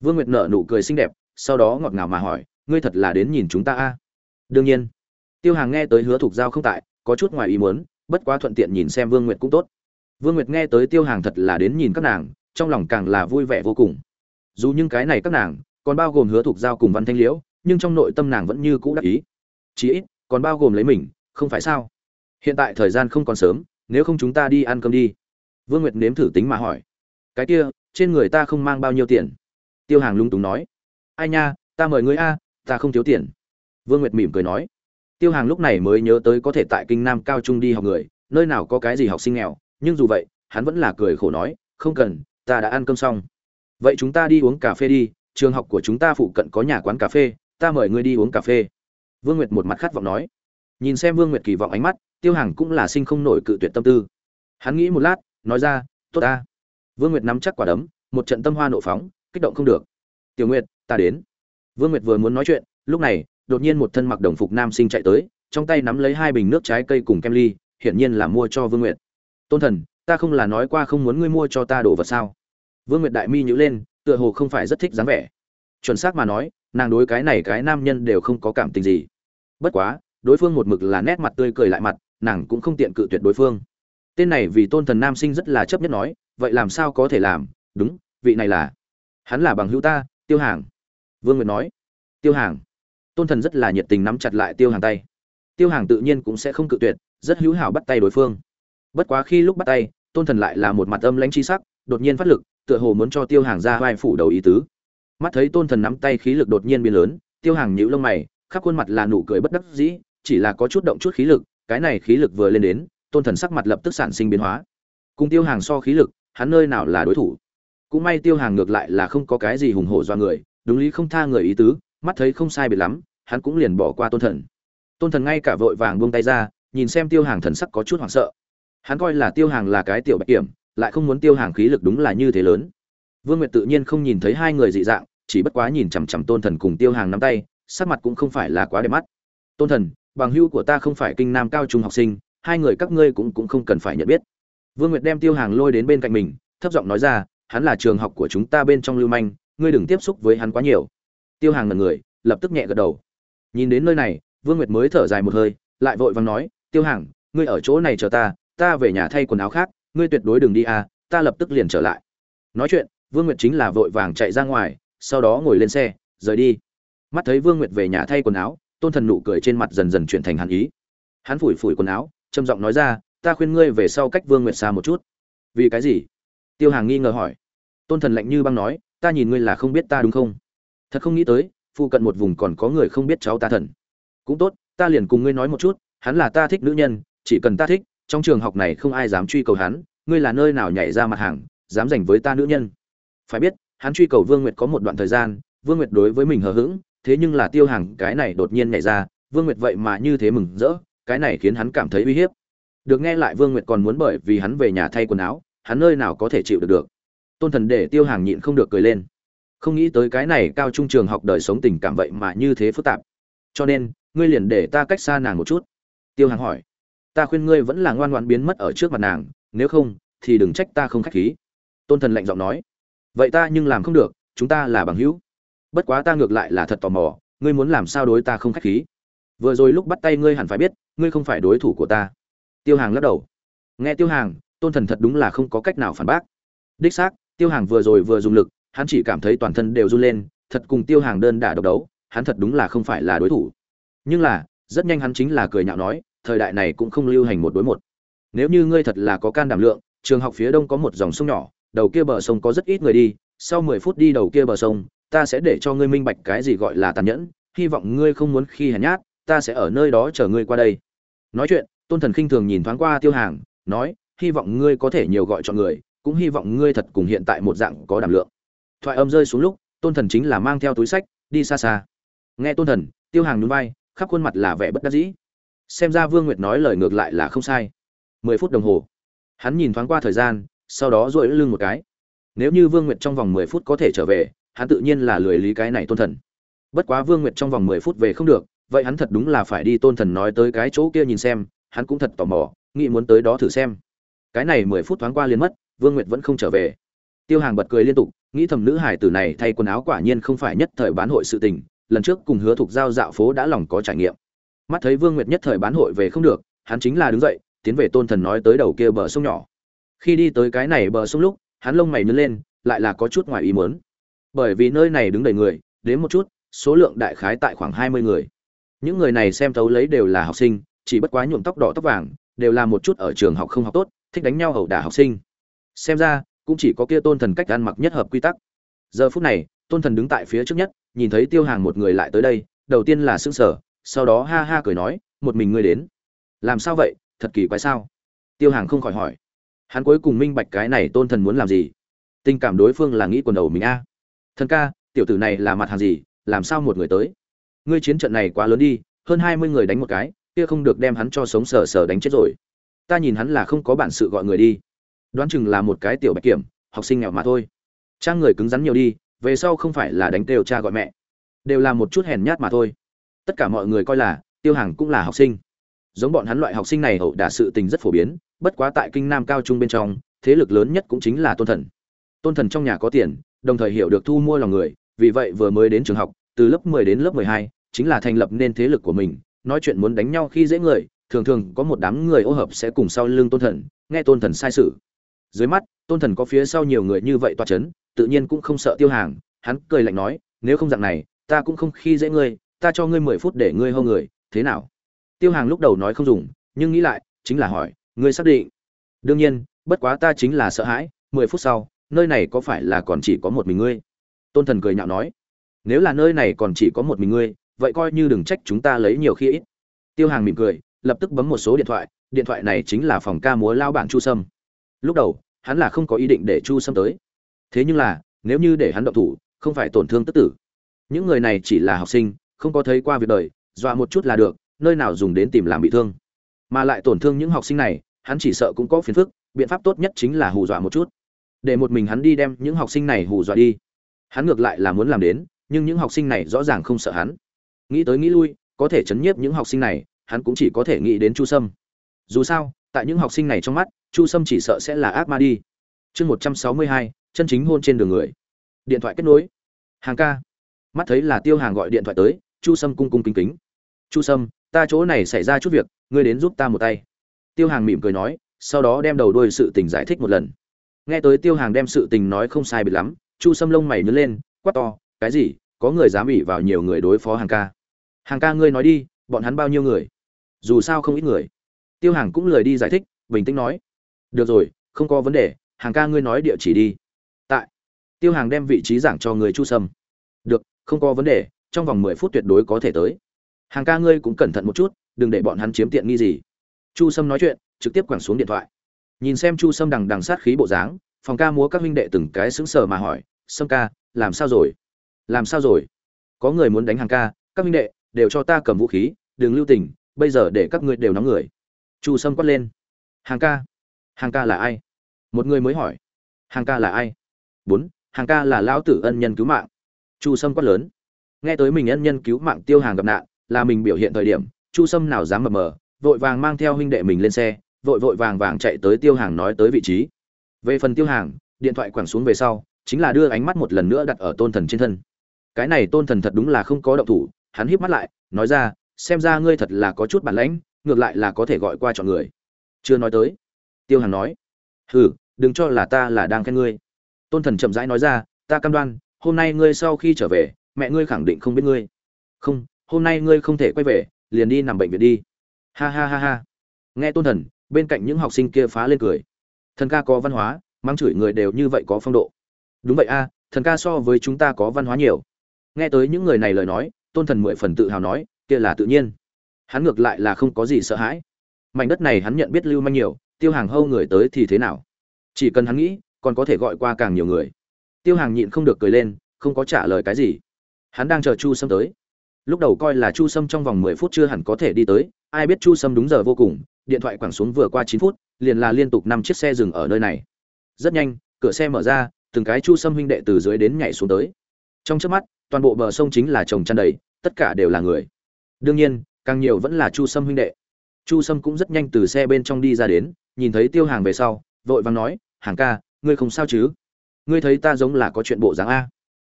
Vương nguyệt nở nụ cười xinh đẹp sau đó ngọt ngào mà hỏi, ngươi thật là đến nhìn chúng ta a? Đương nhiên. Tiêu hàng nghe tới hứa thục giao không tại, có chút ngoài ý muốn, bất quá thuận tiện nhìn xem vương nguyệt cũng tốt. Vương nguyệt nghe tới tiêu hàng thật là đến nhìn các nàng, trong lòng càng là vui vẻ vô cùng. Dù những cái này các nàng, còn bao gồm hứa thục giao cùng văn thanh liễu, nhưng trong nội tâm nàng vẫn như cũ đắc ý. Chí ít, còn bao gồm lấy mình, không phải sao? Hiện tại thời gian không còn sớm, nếu không chúng ta đi ăn cơm đi. Vương nguyệt nếm thử tính mà hỏi. Cái kia, trên người ta không mang bao nhiêu tiền? Tiêu hàng lung túng nói ai nha, ta mời ngươi a, ta không thiếu tiền. Vương nguyệt mỉm cười nói. Tiêu hàng lúc này mới nhớ tới có thể tại kinh nam cao trung đi học người, nơi nào có cái gì học sinh nghèo, nhưng dù vậy, hắn vẫn là cười khổ nói, không cần, ta đã ăn cơm xong. Vậy chúng ta đi uống cà phê đi, trường học của chúng ta phụ cận có nhà quán cà phê, ta mời ngươi đi uống cà phê. Vương nguyệt một mặt khát vọng nói. Nhìn xem vương nguyệt kỳ vọng ánh mắt, tiêu hàng cũng là sinh không nổi cự tuyệt tâm tư. Hắn nghĩ một lát, nói ra, tốt ta. Vương nguyệt nắm chắc quả đấm, một trận tâm hoa nộ phóng, kích động không được. Tiểu nguyệt ta đến. Vương nguyệt vừa muốn nói chuyện, lúc này, đột nhiên một thân mặc đồng phục nam sinh chạy tới, trong tay nắm lấy hai bình nước trái cây cùng kem ly, hiển nhiên là mua cho vương nguyệt. Tôn thần, ta không là nói qua không muốn ngươi mua cho ta đồ vật sao? Vương nguyệt đại mi nhữ lên, tựa hồ không phải rất thích dáng vẻ. Chuẩn xác mà nói, nàng đối cái này cái nam nhân đều không có cảm tình gì. Bất quá, đối phương một mực là nét mặt tươi cười lại mặt, nàng cũng không tiện cự tuyệt đối phương. Tên này vì tôn thần nam sinh rất là chấp nhất nói, vậy làm sao có thể làm? Đúng, vị này là. Hắn là bằng hữu ta, tiêu hàng vương nguyệt nói, tiêu hàng. Tôn thần rất là nhiệt tình nắm chặt lại tiêu hàng tay. Tiêu hàng tự nhiên cũng sẽ không cự tuyệt, rất hữu hảo bắt tay đối phương. Bất quá khi lúc bắt tay, tôn thần lại là một mặt âm lãnh chi sắc, đột nhiên phát lực, tựa hồ muốn cho tiêu hàng ra vai phủ đầu ý tứ. Mắt thấy tôn thần nắm tay khí lực đột nhiên biến lớn, tiêu hàng nhíu lông mày, khắp khuôn mặt là nụ cười bất đắc dĩ, chỉ là có chút động chút khí lực, cái này khí lực vừa lên đến, tôn thần sắc mặt lập tức sản sinh biến hóa. Cùng tiêu hàng so khí lực, hắn nơi nào là đối thủ? Cũng may tiêu hàng ngược lại là không có cái gì hùng hổ do người đúng lý không tha người ý tứ, mắt thấy không sai biệt lắm, hắn cũng liền bỏ qua tôn thần. Tôn thần ngay cả vội vàng buông tay ra, nhìn xem tiêu hàng thần sắc có chút hoảng sợ. Hắn coi là tiêu hàng là cái tiểu bạch kiểm, lại không muốn tiêu hàng khí lực đúng là như thế lớn. Vương nguyệt tự nhiên không nhìn thấy hai người dị dạng, chỉ bất quá nhìn chằm chằm tôn thần cùng tiêu hàng nắm tay, sắc mặt cũng không phải là quá đẹp mắt. Tôn thần, bằng hữu của ta không phải kinh nam cao trung học sinh, hai người các ngươi cũng cũng không cần phải nhận biết. Vương nguyệt đem tiêu hàng lôi đến bên cạnh mình, thấp giọng nói ra, hắn là trường học của chúng ta bên trong lưu manh ngươi đừng tiếp xúc với hắn quá nhiều. Tiêu hàng ngần người, lập tức nhẹ gật đầu. Nhìn đến nơi này, vương nguyệt mới thở dài một hơi, lại vội vàng nói, tiêu hàng, ngươi ở chỗ này chờ ta ta về nhà thay quần áo khác, ngươi tuyệt đối đừng đi à ta lập tức liền trở lại. Nói chuyện, vương nguyệt chính là vội vàng chạy ra ngoài, sau đó ngồi lên xe, rời đi. Mắt thấy vương nguyệt về nhà thay quần áo, tôn thần nụ cười trên mặt dần dần chuyển thành hàn ý. Hắn phủi phủi quần áo, trầm giọng nói ra, ta khuyên ngươi về sau cách vương nguyệt xa một chút. Vì cái gì? Tiêu hàng nghi ngờ hỏi. Tôn thần lạnh như băng nói ta nhìn ngươi là không biết ta đúng không? Thật không nghĩ tới phụ cận một vùng còn có người không biết cháu ta thần. Cũng tốt, ta liền cùng ngươi nói một chút, hắn là ta thích nữ nhân, chỉ cần ta thích, trong trường học này không ai dám truy cầu hắn, ngươi là nơi nào nhảy ra mặt hàng, dám giành với ta nữ nhân. Phải biết, hắn truy cầu vương nguyệt có một đoạn thời gian, vương nguyệt đối với mình hờ hững, thế nhưng là tiêu hàng, cái này đột nhiên nhảy ra, vương nguyệt vậy mà như thế mừng rỡ, cái này khiến hắn cảm thấy uy hiếp. Được nghe lại vương nguyệt còn muốn bởi vì hắn về nhà thay quần áo, hắn nơi nào có thể chịu được được tôn thần để tiêu hàng nhịn không được cười lên. Không nghĩ tới cái này cao trung trường học đời sống tình cảm vậy mà như thế phức tạp. Cho nên, ngươi liền để ta cách xa nàng một chút. Tiêu hàng hỏi. Ta khuyên ngươi vẫn là ngoan ngoan biến mất ở trước mặt nàng, nếu không, thì đừng trách ta không khách khí. Tôn thần lạnh giọng nói. Vậy ta nhưng làm không được, chúng ta là bằng hữu. Bất quá ta ngược lại là thật tò mò, ngươi muốn làm sao đối ta không khách khí? Vừa rồi lúc bắt tay ngươi hẳn phải biết, ngươi không phải đối thủ của ta. Tiêu hàng lắc đầu. Nghe tiêu hàng, tôn thần thật đúng là không có cách nào phản bác. Đích xác tiêu hàng vừa rồi vừa dùng lực, hắn chỉ cảm thấy toàn thân đều run lên, thật cùng tiêu hàng đơn đả độc đấu, hắn thật đúng là không phải là đối thủ. Nhưng là, rất nhanh hắn chính là cười nhạo nói, thời đại này cũng không lưu hành một đối một. Nếu như ngươi thật là có can đảm lượng, trường học phía đông có một dòng sông nhỏ, đầu kia bờ sông có rất ít người đi, sau mười phút đi đầu kia bờ sông, ta sẽ để cho ngươi minh bạch cái gì gọi là tàn nhẫn, hy vọng ngươi không muốn khi hèn nhát, ta sẽ ở nơi đó chờ ngươi qua đây. Nói chuyện, tôn thần khinh thường nhìn thoáng qua tiêu hàng, nói, hy vọng ngươi có thể nhiều gọi chọn người cũng hy vọng ngươi thật cùng hiện tại một dạng có đảm lượng. Thoại âm rơi xuống lúc, tôn thần chính là mang theo túi sách, đi xa xa. Nghe tôn thần, tiêu hàng núi bay khắp khuôn mặt là vẻ bất đắc dĩ. Xem ra vương nguyệt nói lời ngược lại là không sai. Mười phút đồng hồ. Hắn nhìn thoáng qua thời gian, sau đó dội lưng một cái. Nếu như vương nguyệt trong vòng mười phút có thể trở về, hắn tự nhiên là lười lý cái này tôn thần. Bất quá vương nguyệt trong vòng mười phút về không được, vậy hắn thật đúng là phải đi tôn thần nói tới cái chỗ kia nhìn xem, hắn cũng thật tò mò, nghĩ muốn tới đó thử xem. Cái này mười phút thoáng qua liền mất vương nguyệt vẫn không trở về. Tiêu hàng bật cười liên tục, nghĩ thầm nữ hải tử này thay quần áo quả nhiên không phải nhất thời bán hội sự tình, lần trước cùng hứa thục giao dạo phố đã lòng có trải nghiệm. Mắt thấy vương nguyệt nhất thời bán hội về không được, hắn chính là đứng dậy, tiến về tôn thần nói tới đầu kia bờ sông nhỏ. Khi đi tới cái này bờ sông lúc, hắn lông mày nứt lên, lại là có chút ngoài ý muốn. Bởi vì nơi này đứng đầy người, đến một chút, số lượng đại khái tại khoảng hai mươi người. Những người này xem thấu lấy đều là học sinh, chỉ bất quá nhuộm tóc đỏ tóc vàng, đều là một chút ở trường học không học tốt, thích đánh nhau ẩu đả học sinh xem ra, cũng chỉ có kia tôn thần cách ăn mặc nhất hợp quy tắc. Giờ phút này, tôn thần đứng tại phía trước nhất, nhìn thấy tiêu hàng một người lại tới đây, đầu tiên là sững sờ, sau đó ha ha cười nói, một mình ngươi đến. Làm sao vậy? Thật kỳ quái sao? Tiêu hàng không khỏi hỏi. Hắn cuối cùng minh bạch cái này tôn thần muốn làm gì. Tình cảm đối phương là nghĩ quần đầu mình a. Thần ca, tiểu tử này là mặt hàng gì? Làm sao một người tới? Ngươi chiến trận này quá lớn đi, hơn hai mươi người đánh một cái, kia không được đem hắn cho sống sờ sờ đánh chết rồi. Ta nhìn hắn là không có bản sự gọi người đi đoán chừng là một cái tiểu bạch kiểm học sinh nghèo mà thôi. Trang người cứng rắn nhiều đi về sau không phải là đánh đều cha gọi mẹ. Đều là một chút hèn nhát mà thôi. Tất cả mọi người coi là tiêu hàng cũng là học sinh. Giống bọn hắn loại học sinh này hậu đả sự tình rất phổ biến bất quá tại kinh nam cao trung bên trong thế lực lớn nhất cũng chính là tôn thần. Tôn thần trong nhà có tiền đồng thời hiểu được thu mua lòng người vì vậy vừa mới đến trường học từ lớp 10 đến lớp 12, chính là thành lập nên thế lực của mình nói chuyện muốn đánh nhau khi dễ người thường thường có một đám người ô hợp sẽ cùng sau lưng tôn thần nghe tôn thần sai sự dưới mắt, tôn thần có phía sau nhiều người như vậy toa chấn, tự nhiên cũng không sợ tiêu hàng. Hắn cười lạnh nói, nếu không dạng này, ta cũng không khi dễ ngươi, ta cho ngươi mười phút để ngươi hô người, thế nào? Tiêu hàng lúc đầu nói không dùng, nhưng nghĩ lại, chính là hỏi, ngươi xác định? Đương nhiên, bất quá ta chính là sợ hãi, mười phút sau, nơi này có phải là còn chỉ có một mình ngươi? Tôn thần cười nhạo nói, nếu là nơi này còn chỉ có một mình ngươi, vậy coi như đừng trách chúng ta lấy nhiều khi ít. Tiêu hàng mỉm cười, lập tức bấm một số điện thoại điện thoại này chính là phòng ca múa lao bản chu sâm lúc đầu, hắn là không có ý định để chu sâm tới. Thế nhưng là, nếu như để hắn động thủ, không phải tổn thương tức tử. Những người này chỉ là học sinh, không có thấy qua việc đời, dọa một chút là được, nơi nào dùng đến tìm làm bị thương. Mà lại tổn thương những học sinh này, hắn chỉ sợ cũng có phiền phức, biện pháp tốt nhất chính là hù dọa một chút. Để một mình hắn đi đem những học sinh này hù dọa đi. Hắn ngược lại là muốn làm đến, nhưng những học sinh này rõ ràng không sợ hắn. Nghĩ tới nghĩ lui, có thể chấn nhiếp những học sinh này, hắn cũng chỉ có thể nghĩ đến chu sâm. Dù sao, tại những học sinh này trong mắt chu sâm chỉ sợ sẽ là ác ma đi. Chương một trăm sáu mươi hai, chân chính hôn trên đường người. Điện thoại kết nối. Hàng ca. Mắt thấy là tiêu hàng gọi điện thoại tới, chu sâm cung cung kính kính. Chu sâm, ta chỗ này xảy ra chút việc, ngươi đến giúp ta một tay. Tiêu hàng mỉm cười nói, sau đó đem đầu đuôi sự tình giải thích một lần. Nghe tới tiêu hàng đem sự tình nói không sai biệt lắm, chu sâm lông mày nhớ lên, quát to, cái gì, có người dám ủy vào nhiều người đối phó hàng ca. Hàng ca ngươi nói đi, bọn hắn bao nhiêu người? Dù sao không ít người. Tiêu hàng cũng lời đi giải thích, bình tĩnh nói được rồi, không có vấn đề, hàng ca ngươi nói địa chỉ đi. Tại. Tiêu hàng đem vị trí giảng cho người chu sâm. Được, không có vấn đề, trong vòng mười phút tuyệt đối có thể tới. Hàng ca ngươi cũng cẩn thận một chút, đừng để bọn hắn chiếm tiện nghi gì. Chu sâm nói chuyện, trực tiếp quẳng xuống điện thoại. Nhìn xem chu sâm đằng đằng sát khí bộ dáng, phòng ca múa các huynh đệ từng cái sững sờ mà hỏi, sâm ca, làm sao rồi? Làm sao rồi? Có người muốn đánh hàng ca, các huynh đệ đều cho ta cầm vũ khí, đừng lưu tình, bây giờ để các ngươi đều nóng người. Chu sâm quát lên, hàng ca hàng ca là ai? Một người mới hỏi. Hàng ca là ai? Bốn, hàng ca là lão tử ân nhân cứu mạng. Chu sâm quát lớn. Nghe tới mình ân nhân cứu mạng tiêu hàng gặp nạn, là mình biểu hiện thời điểm, chu sâm nào dám mập mờ, vội vàng mang theo huynh đệ mình lên xe, vội vội vàng vàng chạy tới tiêu hàng nói tới vị trí. Về phần tiêu hàng, điện thoại quẳng xuống về sau, chính là đưa ánh mắt một lần nữa đặt ở tôn thần trên thân. Cái này tôn thần thật đúng là không có động thủ, hắn híp mắt lại, nói ra, xem ra ngươi thật là có chút bản lãnh, ngược lại là có thể gọi qua chọn người. Chưa nói tới tiêu hàn nói. Hừ, đừng cho là ta là đang khen ngươi. Tôn thần chậm rãi nói ra, ta cam đoan, hôm nay ngươi sau khi trở về, mẹ ngươi khẳng định không biết ngươi. Không, hôm nay ngươi không thể quay về, liền đi nằm bệnh viện đi. Ha ha ha ha. Nghe tôn thần, bên cạnh những học sinh kia phá lên cười. Thần ca có văn hóa mang chửi người đều như vậy có phong độ. Đúng vậy a, thần ca so với chúng ta có văn hóa nhiều. Nghe tới những người này lời nói, tôn thần mười phần tự hào nói, kia là tự nhiên. Hắn ngược lại là không có gì sợ hãi. Mảnh đất này hắn nhận biết lưu manh nhiều tiêu hàng hâu người tới thì thế nào? Chỉ cần hắn nghĩ, còn có thể gọi qua càng nhiều người. Tiêu hàng nhịn không được cười lên, không có trả lời cái gì. Hắn đang chờ chu sâm tới. Lúc đầu coi là chu sâm trong vòng mười phút chưa hẳn có thể đi tới, ai biết chu sâm đúng giờ vô cùng, điện thoại quẳng xuống vừa qua chín phút, liền là liên tục năm chiếc xe dừng ở nơi này. Rất nhanh, cửa xe mở ra, từng cái chu sâm huynh đệ từ dưới đến nhảy xuống tới. Trong trước mắt, toàn bộ bờ sông chính là chồng chăn đầy, tất cả đều là người. Đương nhiên, càng nhiều vẫn là chu sâm huynh đệ. Chu sâm cũng rất nhanh từ xe bên trong đi ra đến nhìn thấy tiêu hàng về sau, vội vàng nói, hàng ca, ngươi không sao chứ? Ngươi thấy ta giống là có chuyện bộ dáng a?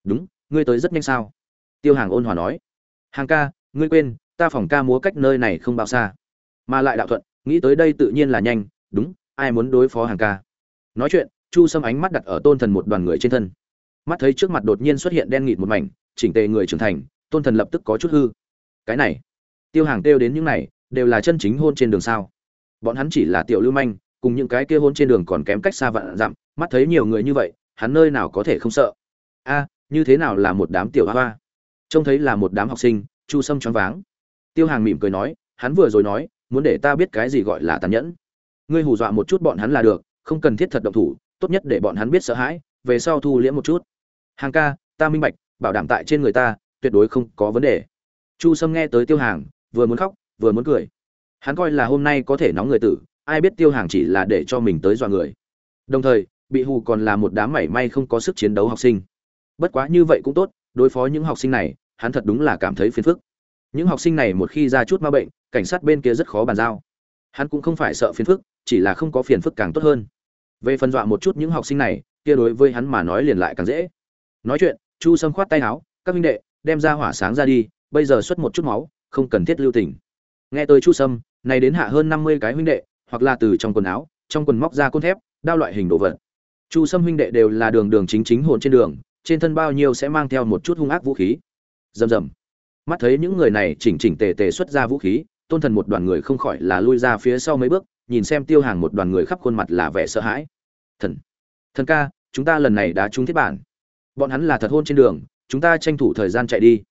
Đúng, ngươi tới rất nhanh sao? Tiêu hàng ôn hòa nói. Hàng ca, ngươi quên, ta phòng ca múa cách nơi này không bao xa. Mà lại đạo thuận, nghĩ tới đây tự nhiên là nhanh. Đúng, ai muốn đối phó hàng ca? Nói chuyện, chu sâm ánh mắt đặt ở tôn thần một đoàn người trên thân. Mắt thấy trước mặt đột nhiên xuất hiện đen nghịt một mảnh, chỉnh tề người trưởng thành, tôn thần lập tức có chút hư. Cái này? Tiêu hàng kêu đến những này, đều là chân chính hôn trên đường sao? Bọn hắn chỉ là tiểu lưu manh, cùng những cái kia hôn trên đường còn kém cách xa vạn dặm, mắt thấy nhiều người như vậy, hắn nơi nào có thể không sợ. A, như thế nào là một đám tiểu hoa hoa? Trông thấy là một đám học sinh, chu sâm choáng váng. Tiêu hàng mỉm cười nói, hắn vừa rồi nói, muốn để ta biết cái gì gọi là tàn nhẫn. Ngươi hù dọa một chút bọn hắn là được, không cần thiết thật động thủ, tốt nhất để bọn hắn biết sợ hãi, về sau thu liễm một chút. Hàng ca, ta minh bạch, bảo đảm tại trên người ta, tuyệt đối không có vấn đề. Chu sâm nghe tới tiêu hàng, vừa muốn khóc, vừa muốn cười hắn coi là hôm nay có thể nóng người tử, ai biết tiêu hàng chỉ là để cho mình tới dọa người. Đồng thời, bị hù còn là một đám mảy may không có sức chiến đấu học sinh. Bất quá như vậy cũng tốt, đối phó những học sinh này, hắn thật đúng là cảm thấy phiền phức. Những học sinh này một khi ra chút ma bệnh, cảnh sát bên kia rất khó bàn giao. Hắn cũng không phải sợ phiền phức, chỉ là không có phiền phức càng tốt hơn. Về phần dọa một chút những học sinh này, kia đối với hắn mà nói liền lại càng dễ. Nói chuyện, chu sâm khoát tay áo, các minh đệ, đem ra hỏa sáng ra đi, bây giờ xuất một chút máu, không cần thiết lưu tình. Nghe tới chu sâm này đến hạ hơn năm mươi cái huynh đệ, hoặc là từ trong quần áo, trong quần móc ra côn thép, đao loại hình đồ vật. Chu sâm huynh đệ đều là đường đường chính chính hồn trên đường, trên thân bao nhiêu sẽ mang theo một chút hung ác vũ khí. Rầm rầm. Mắt thấy những người này chỉnh chỉnh tề tề xuất ra vũ khí, tôn thần một đoàn người không khỏi là lui ra phía sau mấy bước, nhìn xem tiêu hàng một đoàn người khắp khuôn mặt là vẻ sợ hãi. Thần. Thần ca, chúng ta lần này đã trúng thiết bản. Bọn hắn là thật hôn trên đường, chúng ta tranh thủ thời gian chạy đi.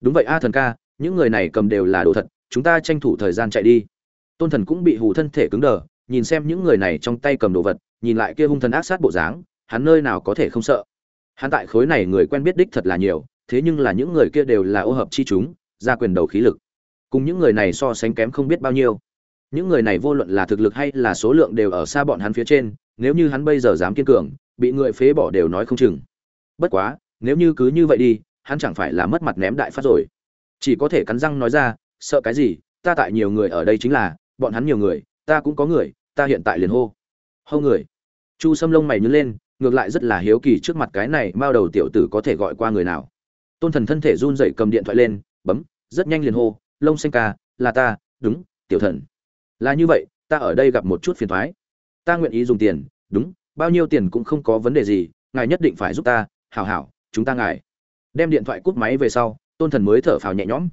Đúng vậy a thần ca, những người này cầm đều là đồ thật, chúng ta tranh thủ thời gian chạy đi tôn thần cũng bị hù thân thể cứng đờ, nhìn xem những người này trong tay cầm đồ vật, nhìn lại kia hung thần ác sát bộ dáng, hắn nơi nào có thể không sợ. Hắn tại khối này người quen biết đích thật là nhiều, thế nhưng là những người kia đều là ô hợp chi chúng ra quyền đầu khí lực. Cùng những người này so sánh kém không biết bao nhiêu. Những người này vô luận là thực lực hay là số lượng đều ở xa bọn hắn phía trên, nếu như hắn bây giờ dám kiên cường, bị người phế bỏ đều nói không chừng. Bất quá, nếu như cứ như vậy đi, hắn chẳng phải là mất mặt ném đại phát rồi. Chỉ có thể cắn răng nói ra, sợ cái gì, ta tại nhiều người ở đây chính là bọn hắn nhiều người, ta cũng có người, ta hiện tại liền hô. Hô người. Chu sâm lông mày nhớ lên, ngược lại rất là hiếu kỳ trước mặt cái này bao đầu tiểu tử có thể gọi qua người nào. Tôn thần thân thể run rẩy cầm điện thoại lên, bấm, rất nhanh liền hô, lông xanh ca, là ta, đúng, tiểu thần. Là như vậy, ta ở đây gặp một chút phiền thoái. Ta nguyện ý dùng tiền, đúng, bao nhiêu tiền cũng không có vấn đề gì, ngài nhất định phải giúp ta, hảo hảo, chúng ta ngài. Đem điện thoại cút máy về sau, tôn thần mới thở phào nhẹ nhõm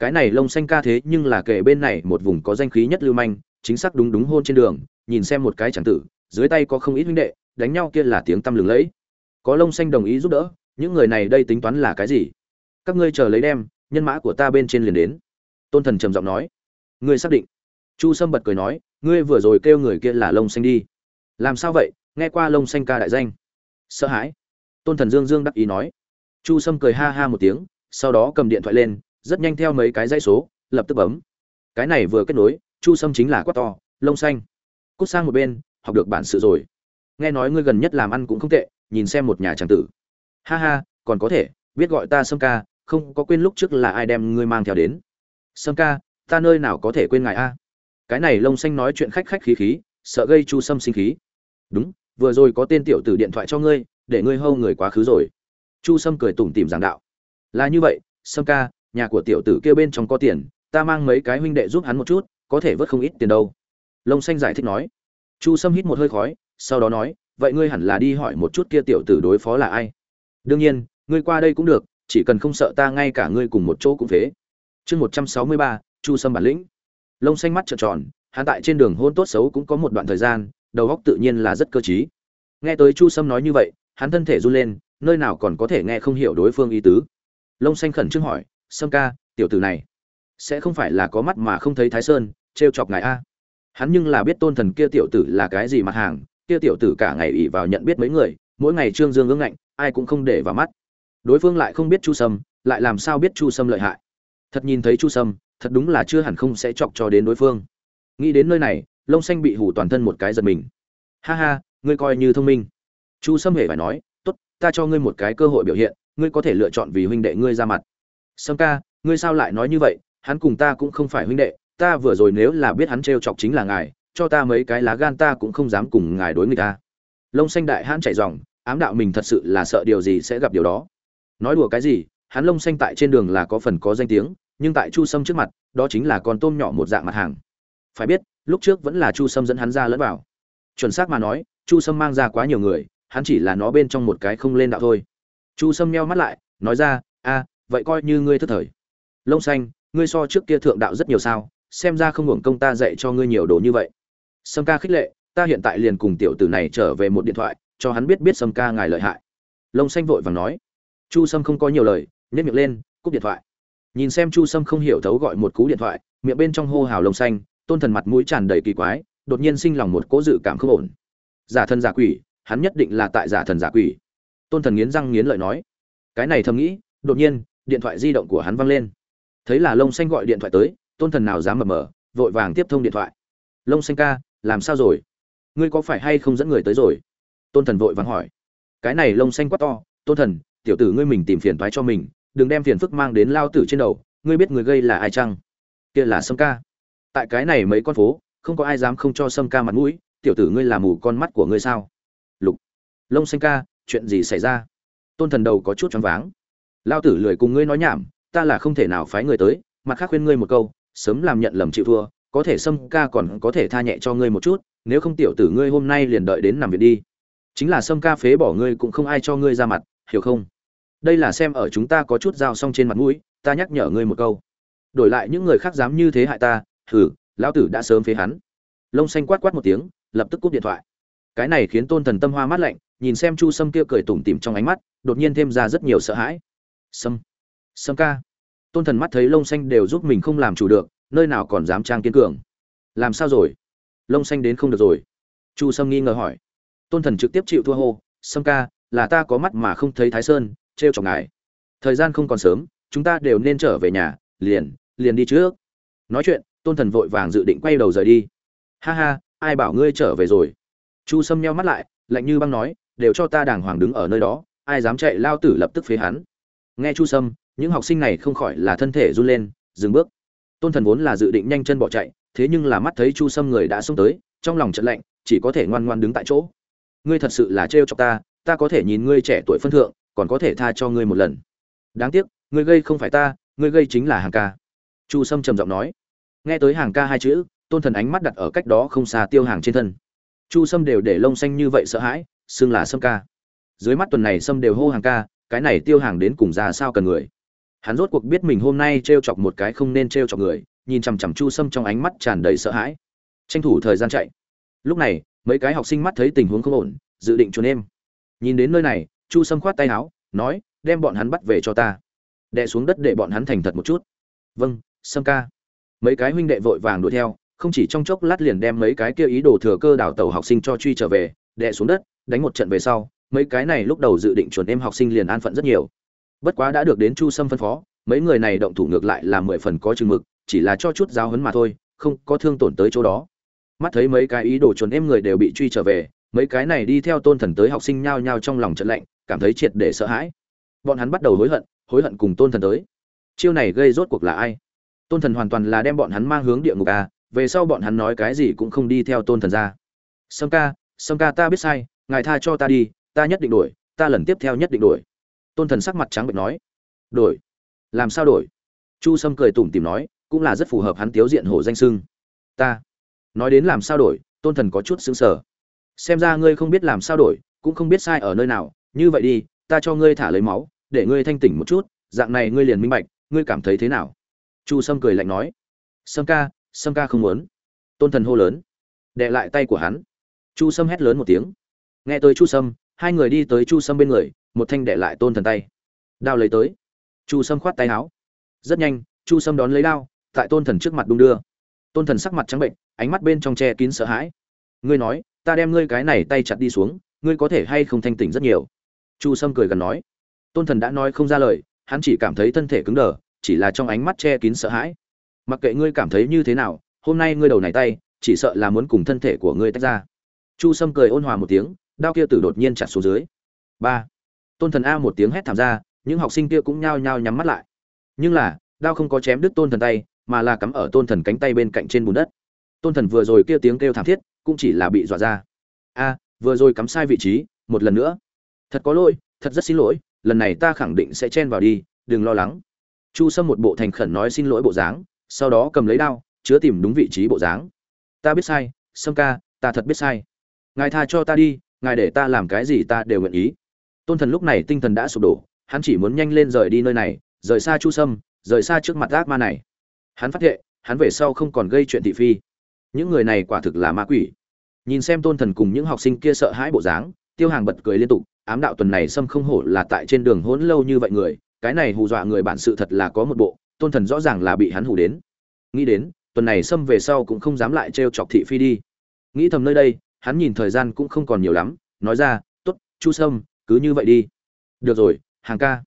cái này lông xanh ca thế nhưng là kể bên này một vùng có danh khí nhất lưu manh, chính xác đúng đúng hôn trên đường, nhìn xem một cái chẳng tử, dưới tay có không ít huynh đệ, đánh nhau kia là tiếng tăm lừng lẫy. Có lông xanh đồng ý giúp đỡ, những người này đây tính toán là cái gì? Các ngươi chờ lấy đem, nhân mã của ta bên trên liền đến. Tôn thần trầm giọng nói. Ngươi xác định. Chu sâm bật cười nói, ngươi vừa rồi kêu người kia là lông xanh đi. Làm sao vậy? Nghe qua lông xanh ca đại danh. Sợ hãi. Tôn thần dương dương đắc ý nói. Chu sâm cười ha ha một tiếng, sau đó cầm điện thoại lên rất nhanh theo mấy cái dãy số, lập tức bấm. Cái này vừa kết nối, chu sâm chính là quát to, lông xanh. Cút sang một bên, học được bản sự rồi. Nghe nói ngươi gần nhất làm ăn cũng không tệ, nhìn xem một nhà tràng tử. Ha ha, còn có thể, biết gọi ta sâm ca, không có quên lúc trước là ai đem ngươi mang theo đến. Sâm ca, ta nơi nào có thể quên ngài a? Cái này lông xanh nói chuyện khách khách khí khí, sợ gây chu sâm sinh khí. Đúng, vừa rồi có tên tiểu tử điện thoại cho ngươi, để ngươi hâu người quá khứ rồi. Chu sâm cười tủm tỉm giảng đạo. Là như vậy, sâm ca nhà của tiểu tử kia bên trong có tiền, ta mang mấy cái huynh đệ giúp hắn một chút, có thể vớt không ít tiền đâu. Lông xanh giải thích nói. Chu sâm hít một hơi khói, sau đó nói, vậy ngươi hẳn là đi hỏi một chút kia tiểu tử đối phó là ai? Đương nhiên, ngươi qua đây cũng được, chỉ cần không sợ ta ngay cả ngươi cùng một chỗ cũng phế. Chương một trăm sáu mươi ba, chu sâm bản lĩnh. Lông xanh mắt trợn tròn, hắn tại trên đường hôn tốt xấu cũng có một đoạn thời gian, đầu óc tự nhiên là rất cơ trí. Nghe tới chu sâm nói như vậy, hắn thân thể run lên, nơi nào còn có thể nghe không hiểu đối phương ý tứ. Lông xanh khẩn trương hỏi sâm ca, tiểu tử này, sẽ không phải là có mắt mà không thấy thái sơn, trêu chọc ngài a. Hắn nhưng là biết tôn thần kia tiểu tử là cái gì mặt hàng, kia tiểu tử cả ngày ỉ vào nhận biết mấy người, mỗi ngày trương dương ương ngạnh, ai cũng không để vào mắt. Đối phương lại không biết chu sâm, lại làm sao biết chu sâm lợi hại. Thật nhìn thấy chu sâm, thật đúng là chưa hẳn không sẽ chọc cho đến đối phương. Nghĩ đến nơi này, lông xanh bị hủ toàn thân một cái giật mình. Ha ha, ngươi coi như thông minh. Chu sâm hề phải nói, tốt, ta cho ngươi một cái cơ hội biểu hiện, ngươi có thể lựa chọn vì huynh đệ ngươi ra mặt sâm ca, ngươi sao lại nói như vậy? Hắn cùng ta cũng không phải huynh đệ, ta vừa rồi nếu là biết hắn t chọc chính là ngài, cho ta mấy cái lá gan ta cũng không dám cùng ngài đối người ta à. lông xanh đại hãn chạy dòng ám đạo mình thật sự là sợ điều gì sẽ gặp điều đó. Nói đùa cái gì, hắn lông xanh tại trên đường là có phần có danh tiếng, nhưng tại chu sâm trước mặt, đó chính là con tôm nhỏ một dạng mặt hàng. Phải biết, lúc trước vẫn là chu sâm dẫn hắn ra lẫn vào. Chuẩn xác mà nói, chu sâm mang ra quá nhiều người, hắn chỉ là nó bên trong một cái không lên đạo thôi. Chu sâm meo mắt lại, nói ra, a vậy coi như ngươi thất thời. Lông xanh, ngươi so trước kia thượng đạo rất nhiều sao, xem ra không hưởng công ta dạy cho ngươi nhiều đồ như vậy. Sâm ca khích lệ, ta hiện tại liền cùng tiểu tử này trở về một điện thoại, cho hắn biết biết sâm ca ngài lợi hại. Lông xanh vội vàng nói. Chu sâm không có nhiều lời nhét miệng lên, cúp điện thoại. Nhìn xem chu sâm không hiểu thấu gọi một cú điện thoại, miệng bên trong hô hào lông xanh, tôn thần mặt mũi tràn đầy kỳ quái, đột nhiên sinh lòng một cố dự cảm không ổn. Giả thần giả quỷ, hắn nhất định là tại giả thần giả quỷ. Tôn thần nghiến răng nghiến lợi nói. Cái này thầm nghĩ, đột nhiên điện thoại di động của hắn văng lên. Thấy là lông xanh gọi điện thoại tới, tôn thần nào dám mờ mờ, vội vàng tiếp thông điện thoại. Lông xanh ca, làm sao rồi? Ngươi có phải hay không dẫn người tới rồi? Tôn thần vội vàng hỏi. Cái này lông xanh quá to, tôn thần, tiểu tử ngươi mình tìm phiền toái cho mình, đừng đem phiền phức mang đến lao tử trên đầu, ngươi biết người gây là ai chăng? Kia là sâm ca. Tại cái này mấy con phố, không có ai dám không cho sâm ca mặt mũi, tiểu tử ngươi là mù con mắt của ngươi sao? Lục. Lông xanh ca, chuyện gì xảy ra? Tôn thần đầu có chút choáng váng lao tử lười cùng ngươi nói nhảm, ta là không thể nào phái người tới, mặt khác khuyên ngươi một câu, sớm làm nhận lầm chịu thua, có thể sâm ca còn có thể tha nhẹ cho ngươi một chút, nếu không tiểu tử ngươi hôm nay liền đợi đến nằm viện đi. Chính là sâm ca phế bỏ ngươi cũng không ai cho ngươi ra mặt, hiểu không? Đây là xem ở chúng ta có chút dao xong trên mặt mũi, ta nhắc nhở ngươi một câu. Đổi lại những người khác dám như thế hại ta thử lão tử đã sớm phế hắn. Lông xanh quát quát một tiếng, lập tức cúp điện thoại. Cái này khiến tôn thần tâm hoa mát lạnh, nhìn xem chu sâm kia cười tủm tỉm trong ánh mắt, đột nhiên thêm ra rất nhiều sợ hãi sâm. Sâm ca. Tôn thần mắt thấy lông xanh đều giúp mình không làm chủ được, nơi nào còn dám trang kiên cường. Làm sao rồi? Lông xanh đến không được rồi. Chu sâm nghi ngờ hỏi. Tôn thần trực tiếp chịu thua hô, sâm ca, là ta có mắt mà không thấy thái sơn t r e o chọc ngài. Thời gian không còn sớm, chúng ta đều nên trở về nhà, liền liền đi trước. Nói chuyện, tôn thần vội vàng dự định quay đầu rời đi. Ha ha, ai bảo ngươi trở về rồi? Chu sâm nheo mắt lại, lạnh như băng nói, đều cho ta đàng hoàng đứng ở nơi đó, ai dám chạy lao tử lập tức phế hắn nghe chu sâm, những học sinh này không khỏi là thân thể run lên, dừng bước. Tôn thần vốn là dự định nhanh chân bỏ chạy, thế nhưng là mắt thấy chu sâm người đã xông tới, trong lòng trận lạnh, chỉ có thể ngoan ngoan đứng tại chỗ. Ngươi thật sự là trêu cho ta ta có thể nhìn ngươi trẻ tuổi phân thượng, còn có thể tha cho ngươi một lần. Đáng tiếc, ngươi gây không phải ta, ngươi gây chính là hàng ca. Chu sâm trầm giọng nói. Nghe tới hàng ca hai chữ, tôn thần ánh mắt đặt ở cách đó không xa tiêu hàng trên thân. Chu sâm đều để lông xanh như vậy sợ hãi, xưng là sâm ca. Dưới mắt tuần này sâm đều hô hàng ca cái này tiêu hàng đến cùng ra sao cần người. Hắn rốt cuộc biết mình hôm nay t r e o chọc một cái không nên t r e o chọc người, nhìn chằm chằm chu sâm trong ánh mắt tràn đầy sợ hãi. Tranh thủ thời gian chạy. Lúc này, mấy cái học sinh mắt thấy tình huống không ổn, dự định trốn em. Nhìn đến nơi này, chu sâm khoát tay áo, nói, đem bọn hắn bắt về cho ta. Đè xuống đất để bọn hắn thành thật một chút. Vâng sâm ca. Mấy cái huynh đệ vội vàng đuổi theo, không chỉ trong chốc lát liền đem mấy cái kia ý đồ thừa cơ đảo tàu học sinh cho truy trở về, đè xuống đất, đánh một trận về sau mấy cái này lúc đầu dự định chuẩn em học sinh liền an phận rất nhiều. Bất quá đã được đến chu sâm phân phó, mấy người này động thủ ngược lại là mười phần có chừng mực, chỉ là cho chút giáo hấn mà thôi, không có thương tổn tới chỗ đó. Mắt thấy mấy cái ý đồ chuẩn em người đều bị truy trở về, mấy cái này đi theo tôn thần tới học sinh nhao nhao trong lòng trận lạnh, cảm thấy triệt để sợ hãi. Bọn hắn bắt đầu hối hận hối hận cùng tôn thần tới. Chiêu này gây rốt cuộc là ai? Tôn thần hoàn toàn là đem bọn hắn mang hướng địa ngục à về sau bọn hắn nói cái gì cũng không đi theo tôn thần ra. Sâm ca sâm ca ta biết sai, ngài tha cho ta đi ta nhất định đổi, ta lần tiếp theo nhất định đổi. Tôn thần sắc mặt trắng bệnh nói. Đổi? Làm sao đổi? Chu sâm cười tủm tìm nói, cũng là rất phù hợp hắn tiếu diện hổ danh sưng ta. Nói đến làm sao đổi, tôn thần có chút xứng sở xem ra ngươi không biết làm sao đổi, cũng không biết sai ở nơi nào. Như vậy đi, ta cho ngươi thả lấy máu, để ngươi thanh tỉnh một chút, dạng này ngươi liền minh bạch, ngươi cảm thấy thế nào? Chu sâm cười lạnh nói. Sâm ca sâm ca không muốn. Tôn thần hô lớn. Đệ lại tay của hắn. Chu sâm hét lớn một tiếng. Nghe tới chu sâm hai người đi tới chu sâm bên người, một thanh đệ lại tôn thần tay. Đao lấy tới. Chu sâm khoát tay áo. Rất nhanh, chu sâm đón lấy đao, tại tôn thần trước mặt đung đưa. Tôn thần sắc mặt trắng bệnh, ánh mắt bên trong che kín sợ hãi. Ngươi nói, ta đem ngươi cái này tay chặt đi xuống, ngươi có thể hay không thanh tỉnh rất nhiều? Chu sâm cười gần nói. Tôn thần đã nói không ra lời, hắn chỉ cảm thấy thân thể cứng đờ, chỉ là trong ánh mắt che kín sợ hãi. Mặc kệ ngươi cảm thấy như thế nào, hôm nay ngươi đầu này tay, chỉ sợ là muốn cùng thân thể của ngươi tách ra. Chu sâm cười ôn hòa một tiếng đao kia tử đột nhiên chặt xuống dưới. Ba. Tôn thần a một tiếng hét thảm ra, những học sinh kia cũng nhao nhao nhắm mắt lại. Nhưng là, đao không có chém đứt tôn thần tay, mà là cắm ở tôn thần cánh tay bên cạnh trên bùn đất. Tôn thần vừa rồi kia tiếng kêu thảm thiết, cũng chỉ là bị dọa ra. A, vừa rồi cắm sai vị trí, một lần nữa. Thật có lỗi, thật rất xin lỗi, lần này ta khẳng định sẽ chen vào đi, đừng lo lắng. Chu sâm một bộ thành khẩn nói xin lỗi bộ dáng, sau đó cầm lấy đao, chứa tìm đúng vị trí bộ dáng. Ta biết sai, sâm ca, ta thật biết sai. Ngài tha cho ta đi ngài để ta làm cái gì ta đều nguyện ý. Tôn thần lúc này tinh thần đã sụp đổ, hắn chỉ muốn nhanh lên rời đi nơi này, rời xa chu sâm, rời xa trước mặt ác ma này. Hắn phát hiện hắn về sau không còn gây chuyện thị phi. Những người này quả thực là ma quỷ. Nhìn xem tôn thần cùng những học sinh kia sợ hãi bộ dáng, tiêu hàng bật cười liên tục, ám đạo tuần này sâm không hổ là tại trên đường hỗn lâu như vậy người, cái này hù dọa người bản sự thật là có một bộ, tôn thần rõ ràng là bị hắn hù đến. Nghĩ đến, tuần này Sâm về sau cũng không dám lại trêu chọc thị phi đi. Nghĩ thầm nơi đây hắn nhìn thời gian cũng không còn nhiều lắm, nói ra t ố t chu sâm, cứ như vậy đi. Được rồi, hàng ca.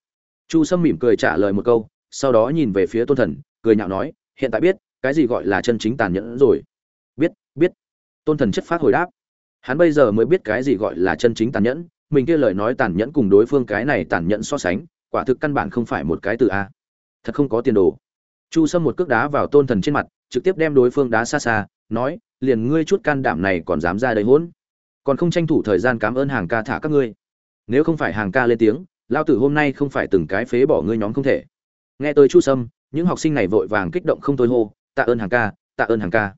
Chu sâm mỉm cười trả lời một câu, sau đó nhìn về phía tôn thần, cười nhạo nói, hiện tại biết, cái gì gọi là chân chính tàn nhẫn rồi. Biết biết. Tôn thần chất phát hồi đáp, hắn bây giờ mới biết cái gì gọi là chân chính tàn nhẫn, mình kia lời nói tàn nhẫn cùng đối phương cái này tàn nhẫn so sánh, quả thực căn bản không phải một cái từ a. Thật không có tiền đồ. Chu sâm một cước đá vào tôn thần trên mặt trực tiếp đem đối phương đá xa xa, nói, liền ngươi chút can đảm này còn dám ra đây hỗn? Còn không tranh thủ thời gian cảm ơn hàng ca thả các ngươi. Nếu không phải hàng ca lên tiếng lao tử hôm nay không phải từng cái phế bỏ ngươi nhóm không thể. Nghe tới chu sâm, những học sinh này vội vàng kích động không thôi hô, tạ ơn hàng ca, tạ ơn hàng ca.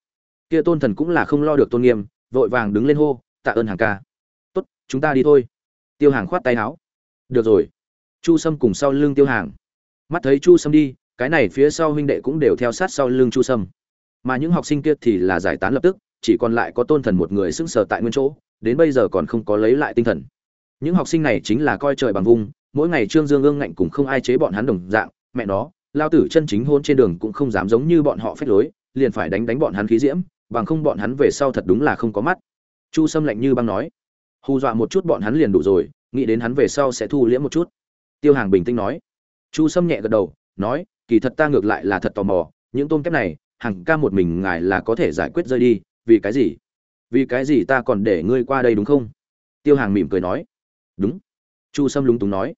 Kia tôn thần cũng là không lo được tôn nghiêm, vội vàng đứng lên hô, tạ ơn hàng ca. Tốt, chúng ta đi thôi. Tiêu hàng khoát tay áo. Được rồi. Chu sâm cùng sau lưng tiêu hàng. Mắt thấy chu sâm đi, cái này phía sau huynh đệ cũng đều theo sát sau lưng chu sâm mà những học sinh kia thì là giải tán lập tức, chỉ còn lại có tôn thần một người sững sờ tại nguyên chỗ, đến bây giờ còn không có lấy lại tinh thần. Những học sinh này chính là coi trời bằng vung, mỗi ngày trương dương ương ngạnh cùng không ai chế bọn hắn đồng dạng, mẹ nó, lao tử chân chính hôn trên đường cũng không dám giống như bọn họ phách lối, liền phải đánh đánh bọn hắn khí diễm, bằng không bọn hắn về sau thật đúng là không có mắt. Chu sâm lạnh như băng nói. Hù dọa một chút bọn hắn liền đủ rồi, nghĩ đến hắn về sau sẽ thu liễm một chút. Tiêu hàng bình tĩnh nói. Chu sâm nhẹ gật đầu, nói, kỳ thật ta ngược lại là thật tò mò, những tôm kép này hàng ca một mình ngài là có thể giải quyết rơi đi, vì cái gì? Vì cái gì ta còn để ngươi qua đây đúng không? Tiêu hàng mỉm cười nói. Đúng. Chu sâm lúng túng nói.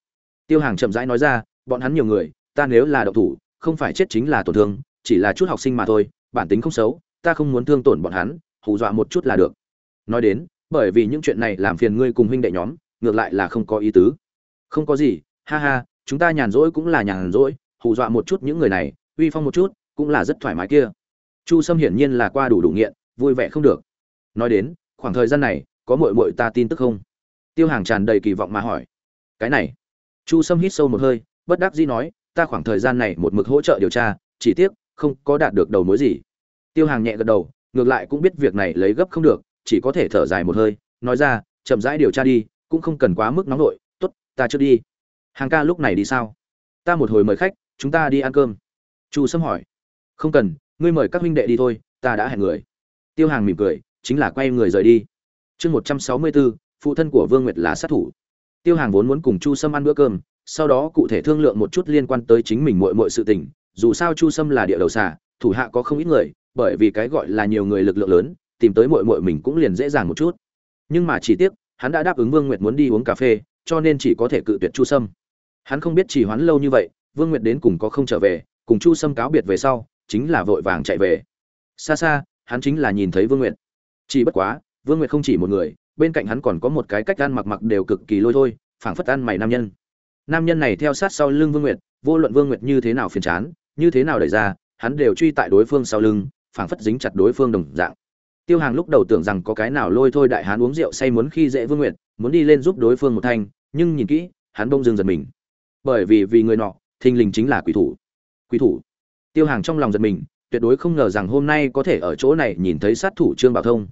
Tiêu hàng chậm rãi nói ra, bọn hắn nhiều người, ta nếu là đậu thủ, không phải chết chính là tổn thương, chỉ là chút học sinh mà thôi, bản tính không xấu, ta không muốn thương tổn bọn hắn, hù dọa một chút là được. Nói đến, bởi vì những chuyện này làm phiền ngươi cùng huynh đệ nhóm, ngược lại là không có ý tứ. Không có gì, ha ha, chúng ta nhàn rỗi cũng là nhàn rỗi, hù dọa một chút những người này, uy phong một chút cũng là rất thoải mái kia. Chu sâm hiển nhiên là qua đủ đủ nghiện, vui vẻ không được. Nói đến, khoảng thời gian này, có mội mội ta tin tức không? Tiêu hàng tràn đầy kỳ vọng mà hỏi. Cái này. Chu sâm hít sâu một hơi, bất đắc dĩ nói, ta khoảng thời gian này một mực hỗ trợ điều tra, chỉ tiếc, không có đạt được đầu mối gì. Tiêu hàng nhẹ gật đầu, ngược lại cũng biết việc này lấy gấp không được, chỉ có thể thở dài một hơi, nói ra, chậm rãi điều tra đi, cũng không cần quá mức nóng nổi tốt, ta chưa đi. Hàng ca lúc này đi sao? Ta một hồi mời khách, chúng ta đi ăn cơm. Chu sâm hỏi không cần, ngươi mời các huynh đệ đi thôi, ta đã hẹn người. Tiêu hàng mỉm cười, chính là quay người rời đi. Chương một trăm sáu mươi bốn phụ thân của vương nguyệt là sát thủ. Tiêu hàng vốn muốn cùng chu sâm ăn bữa cơm, sau đó cụ thể thương lượng một chút liên quan tới chính mình mội mội sự tình. Dù sao chu sâm là địa đầu xà, thủ hạ có không ít người, bởi vì cái gọi là nhiều người lực lượng lớn, tìm tới mội mội mình cũng liền dễ dàng một chút. Nhưng mà chỉ tiếc, hắn đã đáp ứng vương nguyệt muốn đi uống cà phê, cho nên chỉ có thể cự tuyệt chu sâm. Hắn không biết chỉ hoãn lâu như vậy, vương nguyệt đến cùng có không trở về, cùng chu sâm cáo biệt về sau chính là vội vàng chạy về. Xa xa, hắn chính là nhìn thấy vương nguyệt. Chỉ bất quá, vương nguyệt không chỉ một người, bên cạnh hắn còn có một cái cách ăn mặc mặc đều cực kỳ lôi thôi, phảng phất ăn mày nam nhân. Nam nhân này theo sát sau lưng vương nguyệt, vô luận vương nguyệt như thế nào phiền chán, như thế nào đẩy ra, hắn đều truy tại đối phương sau lưng, phảng phất dính chặt đối phương đồng dạng. Tiêu hàng lúc đầu tưởng rằng có cái nào lôi thôi đại hán uống rượu say muốn khi dễ vương nguyệt, muốn đi lên giúp đối phương một thanh, nhưng nhìn kỹ, hắn bông dưng giật mình. Bởi vì vì người nọ, thình lình chính là quỷ thủ. Quỷ thủ? Tiêu hàng trong lòng giật mình, tuyệt đối không ngờ rằng hôm nay có thể ở chỗ này nhìn thấy sát thủ trương bảo thông.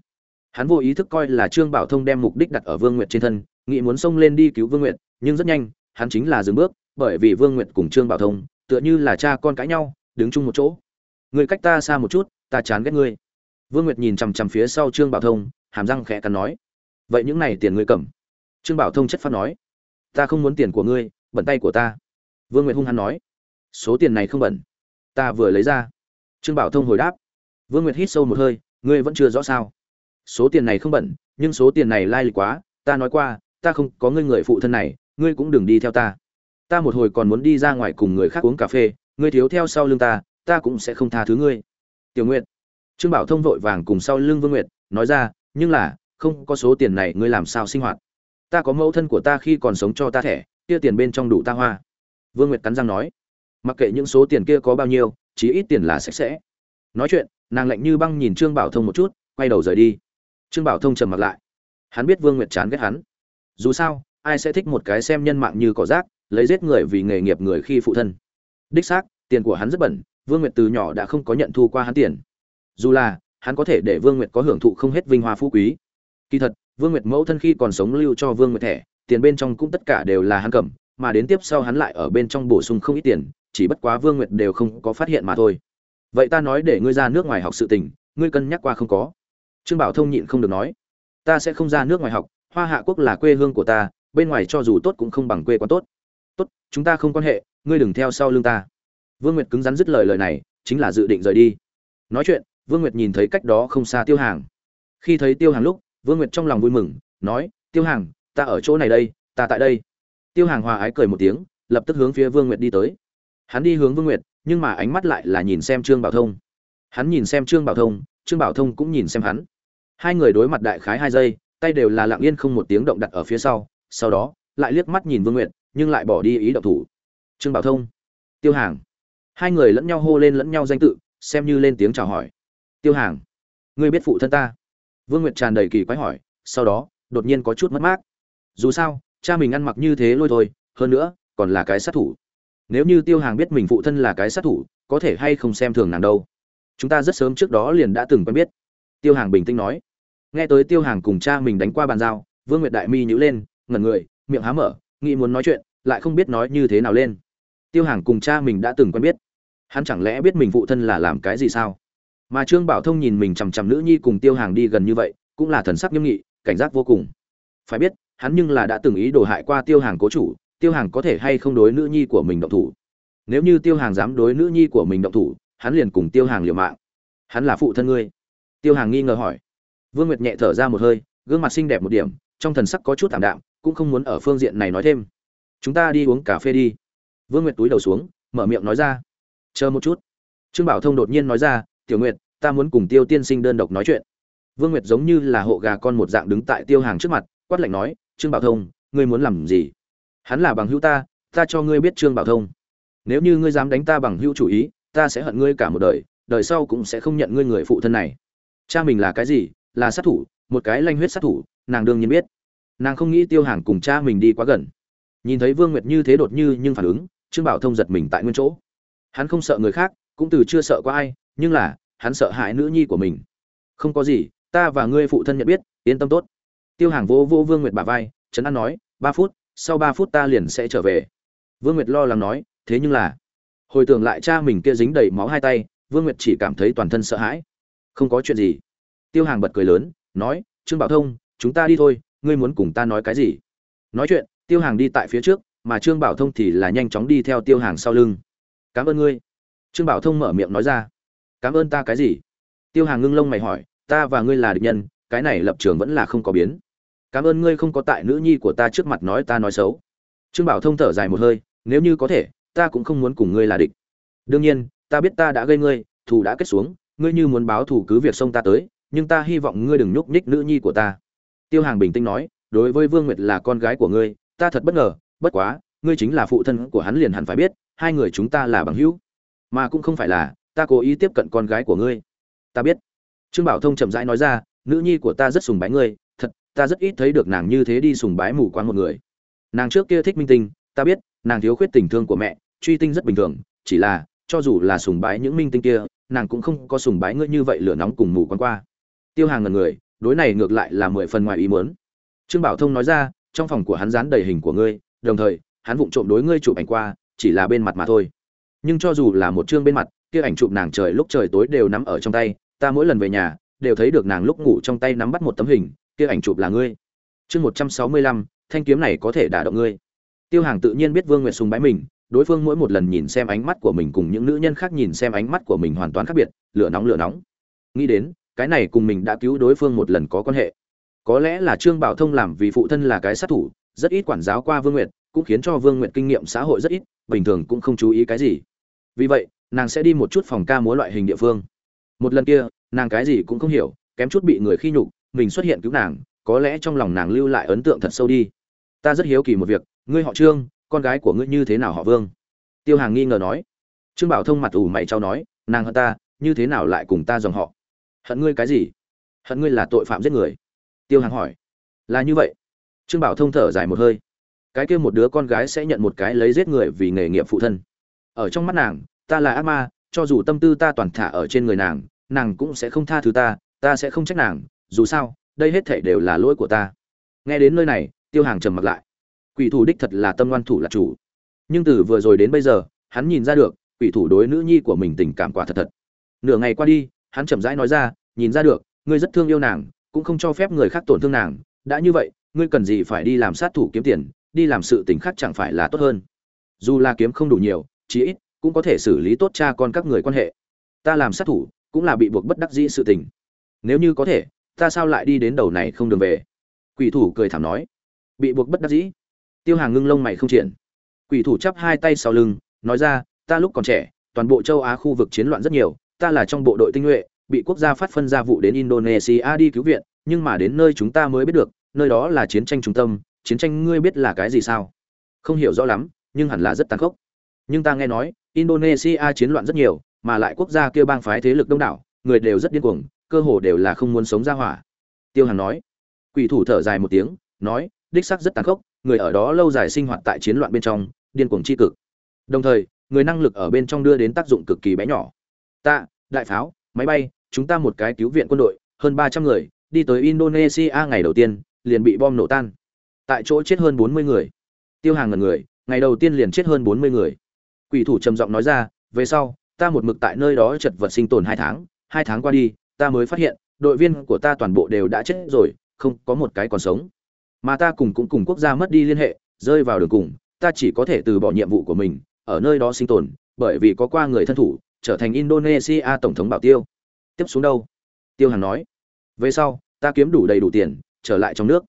Hắn vô ý thức coi là trương bảo thông đem mục đích đặt ở vương nguyệt trên thân, nghĩ muốn xông lên đi cứu vương nguyệt, nhưng rất nhanh, hắn chính là dừng bước, bởi vì vương nguyệt cùng trương bảo thông, tựa như là cha con cãi nhau, đứng chung một chỗ. Người cách ta xa một chút, ta chán ghét ngươi. Vương nguyệt nhìn chằm chằm phía sau trương bảo thông, hàm răng khẽ cắn nói. Vậy những này tiền ngươi cầm. Trương bảo thông chất phát nói. Ta không muốn tiền của ngươi bẩn tay của ta. Vương nguyệt hung hăng nói. Số tiền này không bẩn ta vừa lấy ra. Trương bảo thông hồi đáp. Vương nguyệt hít sâu một hơi, ngươi vẫn chưa rõ sao? Số tiền này không bẩn, nhưng số tiền này lai lịch quá, ta nói qua, ta không có ngươi người phụ thân này, ngươi cũng đừng đi theo ta. Ta một hồi còn muốn đi ra ngoài cùng người khác uống cà phê, ngươi thiếu theo sau lưng ta ta cũng sẽ không tha thứ ngươi. Tiểu nguyệt. Trương bảo thông vội vàng cùng sau lưng vương nguyệt, nói ra, nhưng là, không có số tiền này ngươi làm sao sinh hoạt? Ta có mẫu thân của ta khi còn sống cho ta thẻ, kia tiền bên trong đủ ta hoa. Vương nguyệt cắn răng nói mặc kệ những số tiền kia có bao nhiêu, chí ít tiền là sạch sẽ. Nói chuyện, nàng lạnh như băng nhìn trương bảo thông một chút, quay đầu rời đi. Trương bảo thông trầm mặt lại. Hắn biết vương nguyệt chán ghét hắn. Dù sao, ai sẽ thích một cái xem nhân mạng như cỏ rác, lấy giết người vì nghề nghiệp người khi phụ thân. Đích xác, tiền của hắn rất bẩn, vương nguyệt từ nhỏ đã không có nhận thu qua hắn tiền. Dù là, hắn có thể để vương nguyệt có hưởng thụ không hết vinh hoa phú quý. Kỳ thật, vương nguyệt mẫu thân khi còn sống lưu cho vương nguyệt thẻ, tiền bên trong cũng tất cả đều là hắn cầm, mà đến tiếp sau hắn lại ở bên trong bổ sung không ít tiền chỉ bất quá vương nguyệt đều không có phát hiện mà thôi. Vậy ta nói để ngươi ra nước ngoài học sự tình, ngươi cân nhắc qua không có? Trương bảo thông nhịn không được nói. Ta sẽ không ra nước ngoài học, hoa hạ quốc là quê hương của ta, bên ngoài cho dù tốt cũng không bằng quê quán tốt. Tốt, chúng ta không quan hệ, ngươi đừng theo sau lưng ta. Vương nguyệt cứng rắn dứt lời lời này, chính là dự định rời đi. Nói chuyện, vương nguyệt nhìn thấy cách đó không xa tiêu hàng. Khi thấy tiêu hàng lúc, vương nguyệt trong lòng vui mừng, nói, tiêu hàng, ta ở chỗ này đây, ta tại đây. Tiêu hàng hòa ái cười một tiếng, lập tức hướng phía vương nguyệt đi tới hắn đi hướng vương nguyệt, nhưng mà ánh mắt lại là nhìn xem trương bảo thông. Hắn nhìn xem trương bảo thông, trương bảo thông cũng nhìn xem hắn. Hai người đối mặt đại khái hai giây, tay đều là lặng yên không một tiếng động đặt ở phía sau sau đó, lại liếc mắt nhìn vương nguyệt, nhưng lại bỏ đi ý động thủ. Trương bảo thông, tiêu hàng. Hai người lẫn nhau hô lên lẫn nhau danh tự, xem như lên tiếng chào hỏi. Tiêu hàng, ngươi biết phụ thân ta? Vương nguyệt tràn đầy kỳ quái hỏi, sau đó, đột nhiên có chút mất mát. Dù sao, cha mình ăn mặc như thế lôi thôi, hơn nữa, còn là cái sát thủ nếu như tiêu hàng biết mình phụ thân là cái sát thủ, có thể hay không xem thường nàng đâu. Chúng ta rất sớm trước đó liền đã từng quen biết. Tiêu hàng bình tĩnh nói. Nghe tới tiêu hàng cùng cha mình đánh qua bàn giao, vương nguyệt đại mi nhữ lên, ngẩn người, miệng há mở, nghĩ muốn nói chuyện, lại không biết nói như thế nào lên. Tiêu hàng cùng cha mình đã từng quen biết. Hắn chẳng lẽ biết mình phụ thân là làm cái gì sao? Mà trương bảo thông nhìn mình chằm chằm nữ nhi cùng tiêu hàng đi gần như vậy, cũng là thần sắc nghiêm nghị, cảnh giác vô cùng. Phải biết, hắn nhưng là đã từng ý đồ hại qua tiêu hàng cố chủ tiêu hàng có thể hay không đối nữ nhi của mình động thủ? Nếu như tiêu hàng dám đối nữ nhi của mình động thủ, hắn liền cùng tiêu hàng liều mạng. Hắn là phụ thân ngươi. Tiêu hàng nghi ngờ hỏi. Vương nguyệt nhẹ thở ra một hơi, gương mặt xinh đẹp một điểm, trong thần sắc có chút thảm đạm, cũng không muốn ở phương diện này nói thêm. Chúng ta đi uống cà phê đi. Vương nguyệt túi đầu xuống, mở miệng nói ra. Chờ một chút. Trương bảo thông đột nhiên nói ra, tiểu nguyệt, ta muốn cùng tiêu tiên sinh đơn độc nói chuyện. Vương nguyệt giống như là hộ gà con một dạng đứng tại tiêu hàng trước mặt, quát lạnh nói, trương bảo thông, ngươi muốn làm gì? Hắn là bằng hữu ta ta cho ngươi biết trương bảo thông. Nếu như ngươi dám đánh ta bằng hữu chủ ý, ta sẽ hận ngươi cả một đời đời sau cũng sẽ không nhận ngươi người phụ thân này. Cha mình là cái gì? Là sát thủ, một cái lanh huyết sát thủ, nàng đương nhiên biết. Nàng không nghĩ tiêu hàng cùng cha mình đi quá gần. Nhìn thấy vương nguyệt như thế đột như nhưng phản ứng, trương bảo thông giật mình tại nguyên chỗ. Hắn không sợ người khác, cũng từ chưa sợ có ai, nhưng là, hắn sợ hãi nữ nhi của mình. Không có gì, ta và ngươi phụ thân nhận biết, yên tâm tốt. Tiêu hàng vô vô vương nguyệt bà vai, trấn an nói, ba phút sau ba phút ta liền sẽ trở về. Vương nguyệt lo lắng nói, thế nhưng là, hồi tưởng lại cha mình kia dính đầy máu hai tay, vương nguyệt chỉ cảm thấy toàn thân sợ hãi. Không có chuyện gì. Tiêu hàng bật cười lớn, nói, trương bảo thông, chúng ta đi thôi, ngươi muốn cùng ta nói cái gì? Nói chuyện, tiêu hàng đi tại phía trước, mà trương bảo thông thì là nhanh chóng đi theo tiêu hàng sau lưng. Cảm ơn ngươi. Trương bảo thông mở miệng nói ra. Cảm ơn ta cái gì? Tiêu hàng ngưng lông mày hỏi, ta và ngươi là địch nhân, cái này lập trường vẫn là không có biến cảm ơn ngươi không có tại nữ nhi của ta trước mặt nói ta nói xấu. Trương bảo thông thở dài một hơi, nếu như có thể, ta cũng không muốn cùng ngươi là địch. Đương nhiên, ta biết ta đã gây ngươi, thù đã kết xuống, ngươi như muốn báo thù cứ việc xông ta tới, nhưng ta hy vọng ngươi đừng nhúc nhích nữ nhi của ta. Tiêu hàng bình tĩnh nói, đối với vương nguyệt là con gái của ngươi, ta thật bất ngờ, bất quá, ngươi chính là phụ thân của hắn liền hẳn phải biết, hai người chúng ta là bằng hữu. Mà cũng không phải là, ta cố ý tiếp cận con gái của ngươi. Ta biết. Trương bảo thông chậm rãi nói ra, nữ nhi của ta rất sùng bái ngươi ta rất ít thấy được nàng như thế đi sùng bái mù quáng một người. Nàng trước kia thích minh tinh, ta biết, nàng thiếu khuyết tình thương của mẹ, truy tinh rất bình thường, chỉ là, cho dù là sùng bái những minh tinh kia, nàng cũng không có sùng bái ngươi như vậy lửa nóng cùng mù quáng qua. Tiêu hàng ngần người, đối này ngược lại là mười phần ngoài ý muốn. Trương bảo thông nói ra, trong phòng của hắn dán đầy hình của ngươi, đồng thời, hắn vụng trộm đối ngươi chụp ảnh qua, chỉ là bên mặt mà thôi. Nhưng cho dù là một chương bên mặt, kia ảnh chụp nàng trời lúc trời tối đều nắm ở trong tay, ta mỗi lần về nhà, đều thấy được nàng lúc ngủ trong tay nắm bắt một tấm hình kia ảnh chụp là ngươi. Chương một trăm sáu mươi lăm, thanh kiếm này có thể đả động ngươi. Tiêu hàng tự nhiên biết vương nguyệt sùng bái mình, đối phương mỗi một lần nhìn xem ánh mắt của mình cùng những nữ nhân khác nhìn xem ánh mắt của mình hoàn toàn khác biệt, lửa nóng lửa nóng. Nghĩ đến, cái này cùng mình đã cứu đối phương một lần có quan hệ. Có lẽ là trương bảo thông làm vì phụ thân là cái sát thủ, rất ít quản giáo qua vương nguyệt, cũng khiến cho vương nguyệt kinh nghiệm xã hội rất ít, bình thường cũng không chú ý cái gì. Vì vậy, nàng sẽ đi một chút phòng ca múa loại hình địa phương. Một lần kia, nàng cái gì cũng không hiểu, kém chút bị người khi nhục mình xuất hiện cứu nàng, có lẽ trong lòng nàng lưu lại ấn tượng thật sâu đi. Ta rất hiếu kỳ một việc, ngươi họ trương, con gái của ngươi như thế nào họ vương? Tiêu hàng nghi ngờ nói. Trương bảo thông mặt ủ mày trao nói, nàng hận ta, như thế nào lại cùng ta dòng họ? Hận ngươi cái gì? Hận ngươi là tội phạm giết người. Tiêu hàng hỏi. Là như vậy. Trương bảo thông thở dài một hơi. Cái kia một đứa con gái sẽ nhận một cái lấy giết người vì nghề nghiệp phụ thân. Ở trong mắt nàng, ta là ác ma, cho dù tâm tư ta toàn thả ở trên người nàng nàng cũng sẽ không tha thứ ta ta sẽ không trách nàng dù sao, đây hết thảy đều là lỗi của ta. Nghe đến nơi này, tiêu hàng trầm mặc lại. Quỷ thủ đích thật là tâm ngoan thủ là chủ. Nhưng từ vừa rồi đến bây giờ, hắn nhìn ra được, quỷ thủ đối nữ nhi của mình tình cảm quả thật thật. Nửa ngày qua đi, hắn chậm rãi nói ra, nhìn ra được, ngươi rất thương yêu nàng, cũng không cho phép người khác tổn thương nàng. Đã như vậy, ngươi cần gì phải đi làm sát thủ kiếm tiền, đi làm sự tình khác chẳng phải là tốt hơn. Dù là kiếm không đủ nhiều, chí ít cũng có thể xử lý tốt cha con các người quan hệ. Ta làm sát thủ cũng là bị buộc bất đắc dĩ sự tình. Nếu như có thể ta sao lại đi đến đầu này không đường về? Quỷ thủ cười thảm nói. Bị buộc bất đắc dĩ. Tiêu hàng ngưng lông mày không triển. Quỷ thủ chắp hai tay sau lưng, nói ra, ta lúc còn trẻ, toàn bộ châu á khu vực chiến loạn rất nhiều, ta là trong bộ đội tinh nhuệ, bị quốc gia phát phân ra vụ đến indonesia đi cứu viện, nhưng mà đến nơi chúng ta mới biết được, nơi đó là chiến tranh trung tâm, chiến tranh ngươi biết là cái gì sao? Không hiểu rõ lắm, nhưng hẳn là rất tàn khốc. Nhưng ta nghe nói, indonesia chiến loạn rất nhiều, mà lại quốc gia kia bang phái thế lực đông đảo, người đều rất điên cuồng cơ hồ đều là không muốn sống ra hỏa. Tiêu hàn nói. Quỷ thủ thở dài một tiếng, nói, đích sắc rất tàn khốc, người ở đó lâu dài sinh hoạt tại chiến loạn bên trong, điên cuồng tri cực. Đồng thời, người năng lực ở bên trong đưa đến tác dụng cực kỳ bé nhỏ. Ta, đại pháo, máy bay, chúng ta một cái cứu viện quân đội, hơn ba trăm người, đi tới indonesia ngày đầu tiên, liền bị bom nổ tan. Tại chỗ chết hơn bốn mươi người. Tiêu hàng ngần người, ngày đầu tiên liền chết hơn bốn mươi người. Quỷ thủ trầm giọng nói ra, về sau, ta một mực tại nơi đó chật vật sinh tồn hai tháng hai tháng qua đi ta mới phát hiện, đội viên của ta toàn bộ đều đã chết rồi, không có một cái còn sống. Mà ta cùng cũng cùng quốc gia mất đi liên hệ, rơi vào đường cùng, ta chỉ có thể từ bỏ nhiệm vụ của mình, ở nơi đó sinh tồn, bởi vì có qua người thân thủ, trở thành indonesia tổng thống bảo tiêu. Tiếp xuống đâu? Tiêu Hằng nói. Về sau, ta kiếm đủ đầy đủ tiền, trở lại trong nước.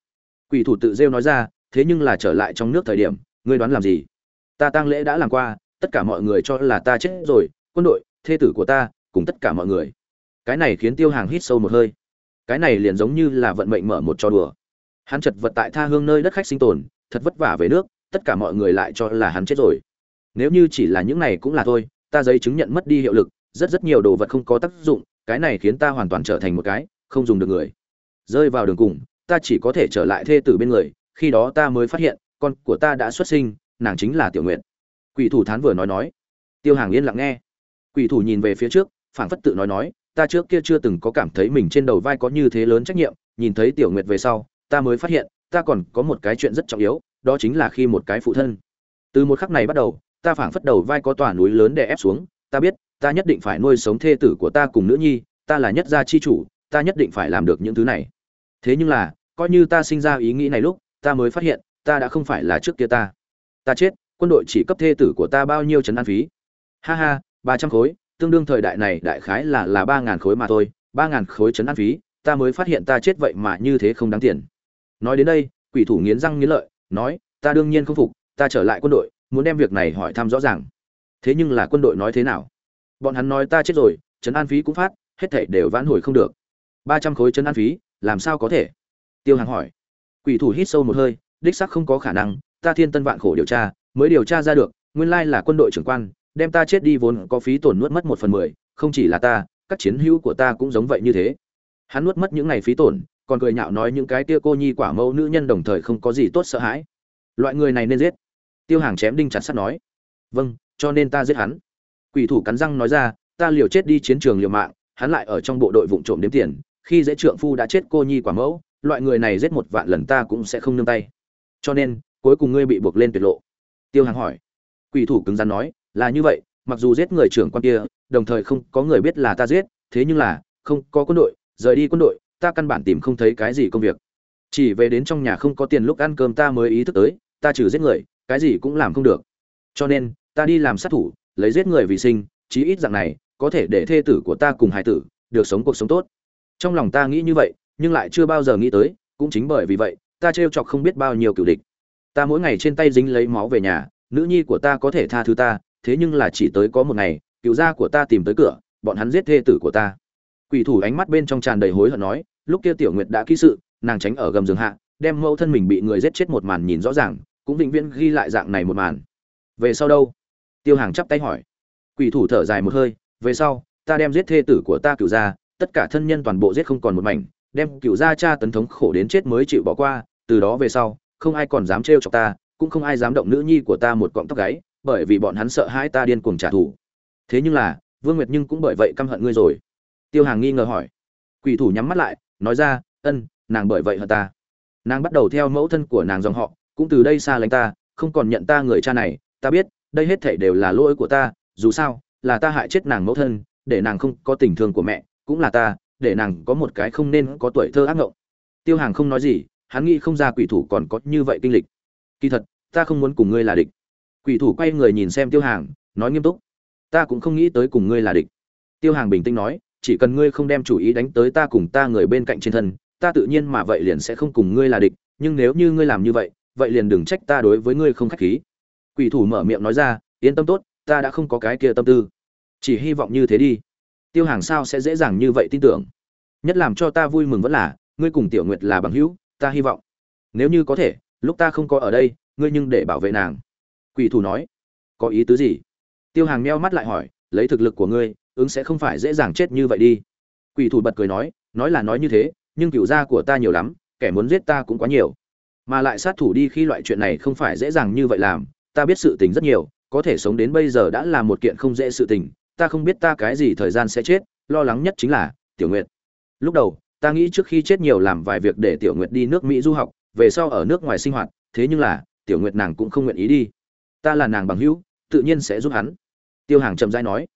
Quỷ thủ tự rêu nói ra, thế nhưng là trở lại trong nước thời điểm, ngươi đoán làm gì? Ta tang lễ đã làm qua, tất cả mọi người cho là ta chết rồi, quân đội, thê tử của ta, cùng tất cả mọi người cái này khiến tiêu hàng hít sâu một hơi. Cái này liền giống như là vận mệnh mở một trò đùa. Hắn chật vật tại tha hương nơi đất khách sinh tồn, thật vất vả về nước, tất cả mọi người lại cho là hắn chết rồi. Nếu như chỉ là những này cũng là thôi, ta giấy chứng nhận mất đi hiệu lực, rất rất nhiều đồ vật không có tác dụng, cái này khiến ta hoàn toàn trở thành một cái không dùng được người. Rơi vào đường cùng, ta chỉ có thể trở lại thê tử bên người, khi đó ta mới phát hiện, con của ta đã xuất sinh, nàng chính là tiểu nguyện quỷ thủ thán vừa nói nói. Tiêu hàng yên lặng nghe. Quỷ thủ nhìn về phía trước, phảng phất tự nói nói ta trước kia chưa từng có cảm thấy mình trên đầu vai có như thế lớn trách nhiệm, nhìn thấy tiểu nguyệt về sau, ta mới phát hiện, ta còn có một cái chuyện rất trọng yếu, đó chính là khi một cái phụ thân. Từ một khắc này bắt đầu, ta phảng phất đầu vai có tòa núi lớn để ép xuống, ta biết, ta nhất định phải nuôi sống thê tử của ta cùng nữ nhi, ta là nhất gia chi chủ, ta nhất định phải làm được những thứ này. Thế nhưng là, coi như ta sinh ra ý nghĩ này lúc, ta mới phát hiện, ta đã không phải là trước kia ta. Ta chết, quân đội chỉ cấp thê tử của ta bao nhiêu trấn an phí. Ha ha, ba trăm khối tương đương thời đại này đại khái là là ba ngàn khối mà thôi, ba ngàn khối trấn an phí, ta mới phát hiện ta chết vậy mà như thế không đáng tiền. Nói đến đây, quỷ thủ nghiến răng nghiến lợi, nói, ta đương nhiên không phục, ta trở lại quân đội, muốn đem việc này hỏi thăm rõ ràng. Thế nhưng là quân đội nói thế nào? Bọn hắn nói ta chết rồi, trấn an phí cũng phát, hết thảy đều vãn hồi không được. ba trăm khối trấn an phí, làm sao có thể? Tiêu hàng hỏi. Quỷ thủ hít sâu một hơi, đích xác không có khả năng, ta thiên tân vạn khổ điều tra, mới điều tra ra được, nguyên lai là quân đội trưởng quan đem ta chết đi vốn có phí tổn nuốt mất một phần mười, không chỉ là ta, các chiến hữu của ta cũng giống vậy như thế. Hắn nuốt mất những ngày phí tổn, còn cười nhạo nói những cái tia cô nhi quả mẫu nữ nhân đồng thời không có gì tốt sợ hãi. Loại người này nên giết. Tiêu hàng chém đinh chặt sắt nói. Vâng cho nên ta giết hắn. Quỷ thủ cắn răng nói ra, ta liều chết đi chiến trường liều mạng, hắn lại ở trong bộ đội vụng trộm đếm tiền, khi dễ trượng phu đã chết cô nhi quả mẫu, loại người này giết một vạn lần ta cũng sẽ không nương tay. Cho nên, cuối cùng ngươi bị buộc lên tuyệt lộ. Tiêu hàng hỏi. Quỷ thủ cứng rắn nói là như vậy, mặc dù giết người trưởng quan kia, đồng thời không có người biết là ta giết, thế nhưng là, không có quân đội, rời đi quân đội, ta căn bản tìm không thấy cái gì công việc. Chỉ về đến trong nhà không có tiền lúc ăn cơm ta mới ý thức tới, ta trừ giết người, cái gì cũng làm không được. Cho nên, ta đi làm sát thủ, lấy giết người vì sinh, chí ít dạng này, có thể để thê tử của ta cùng hải tử, được sống cuộc sống tốt. Trong lòng ta nghĩ như vậy, nhưng lại chưa bao giờ nghĩ tới, cũng chính bởi vì vậy, ta trêu chọc không biết bao nhiêu cựu địch. Ta mỗi ngày trên tay dính lấy máu về nhà, nữ nhi của ta có thể tha thứ ta thế nhưng là chỉ tới có một ngày, cựu gia của ta tìm tới cửa, bọn hắn giết thê tử của ta. Quỷ thủ ánh mắt bên trong tràn đầy hối hận nói, lúc kia tiểu nguyệt đã ký sự, nàng tránh ở gầm giường hạ, đem mẫu thân mình bị người giết chết một màn nhìn rõ ràng, cũng vĩnh viễn ghi lại dạng này một màn. Về sau đâu? Tiêu hàng chắp tay hỏi. Quỷ thủ thở dài một hơi, về sau, ta đem giết thê tử của ta cựu gia, tất cả thân nhân toàn bộ giết không còn một mảnh, đem cựu gia cha tấn thống khổ đến chết mới chịu bỏ qua, từ đó về sau, không ai còn dám trêu chọc ta, cũng không ai dám động nữ nhi của ta một cọng tóc gáy bởi vì bọn hắn sợ hai ta điên cuồng trả thù. Thế nhưng là, vương nguyệt nhưng cũng bởi vậy căm hận ngươi rồi. Tiêu hàng nghi ngờ hỏi. Quỷ thủ nhắm mắt lại, nói ra, ân, nàng bởi vậy hận ta. Nàng bắt đầu theo mẫu thân của nàng dòng họ, cũng từ đây xa lánh ta, không còn nhận ta người cha này. Ta biết, đây hết thảy đều là lỗi của ta, dù sao, là ta hại chết nàng mẫu thân, để nàng không có tình thương của mẹ, cũng là ta, để nàng có một cái không nên có tuổi thơ ác ngộng. Tiêu hàng không nói gì, hắn nghĩ không ra quỷ thủ còn có như vậy kinh lịch. Kỳ thật, ta không muốn cùng ngươi là địch quỷ thủ quay người nhìn xem tiêu hàng, nói nghiêm túc, ta cũng không nghĩ tới cùng ngươi là địch. Tiêu hàng bình tĩnh nói, chỉ cần ngươi không đem chủ ý đánh tới ta cùng ta người bên cạnh trên thân, ta tự nhiên mà vậy liền sẽ không cùng ngươi là địch, nhưng nếu như ngươi làm như vậy vậy liền đừng trách ta đối với ngươi không khách khí. Quỷ thủ mở miệng nói ra, yên tâm tốt, ta đã không có cái kia tâm tư. Chỉ hy vọng như thế đi. Tiêu hàng sao sẽ dễ dàng như vậy tin tưởng? Nhất làm cho ta vui mừng vẫn là, ngươi cùng tiểu nguyệt là bằng hữu, ta hy vọng. Nếu như có thể, lúc ta không có ở đây, ngươi nhưng để bảo vệ nàng quỷ thủ nói, có ý tứ gì? Tiêu hàng meo mắt lại hỏi, lấy thực lực của ngươi, ứng sẽ không phải dễ dàng chết như vậy đi. Quỷ thủ bật cười nói nói là nói như thế, nhưng cựu gia của ta nhiều lắm, kẻ muốn giết ta cũng quá nhiều. Mà lại sát thủ đi khi loại chuyện này không phải dễ dàng như vậy làm, ta biết sự tình rất nhiều, có thể sống đến bây giờ đã là một kiện không dễ sự tình, ta không biết ta cái gì thời gian sẽ chết, lo lắng nhất chính là tiểu nguyệt. Lúc đầu, ta nghĩ trước khi chết nhiều làm vài việc để tiểu nguyệt đi nước mỹ du học, về sau ở nước ngoài sinh hoạt, thế nhưng là tiểu nguyệt nàng cũng không nguyện ý đi ta là nàng bằng hữu, tự nhiên sẽ giúp hắn. Tiêu hàng chậm rãi nói,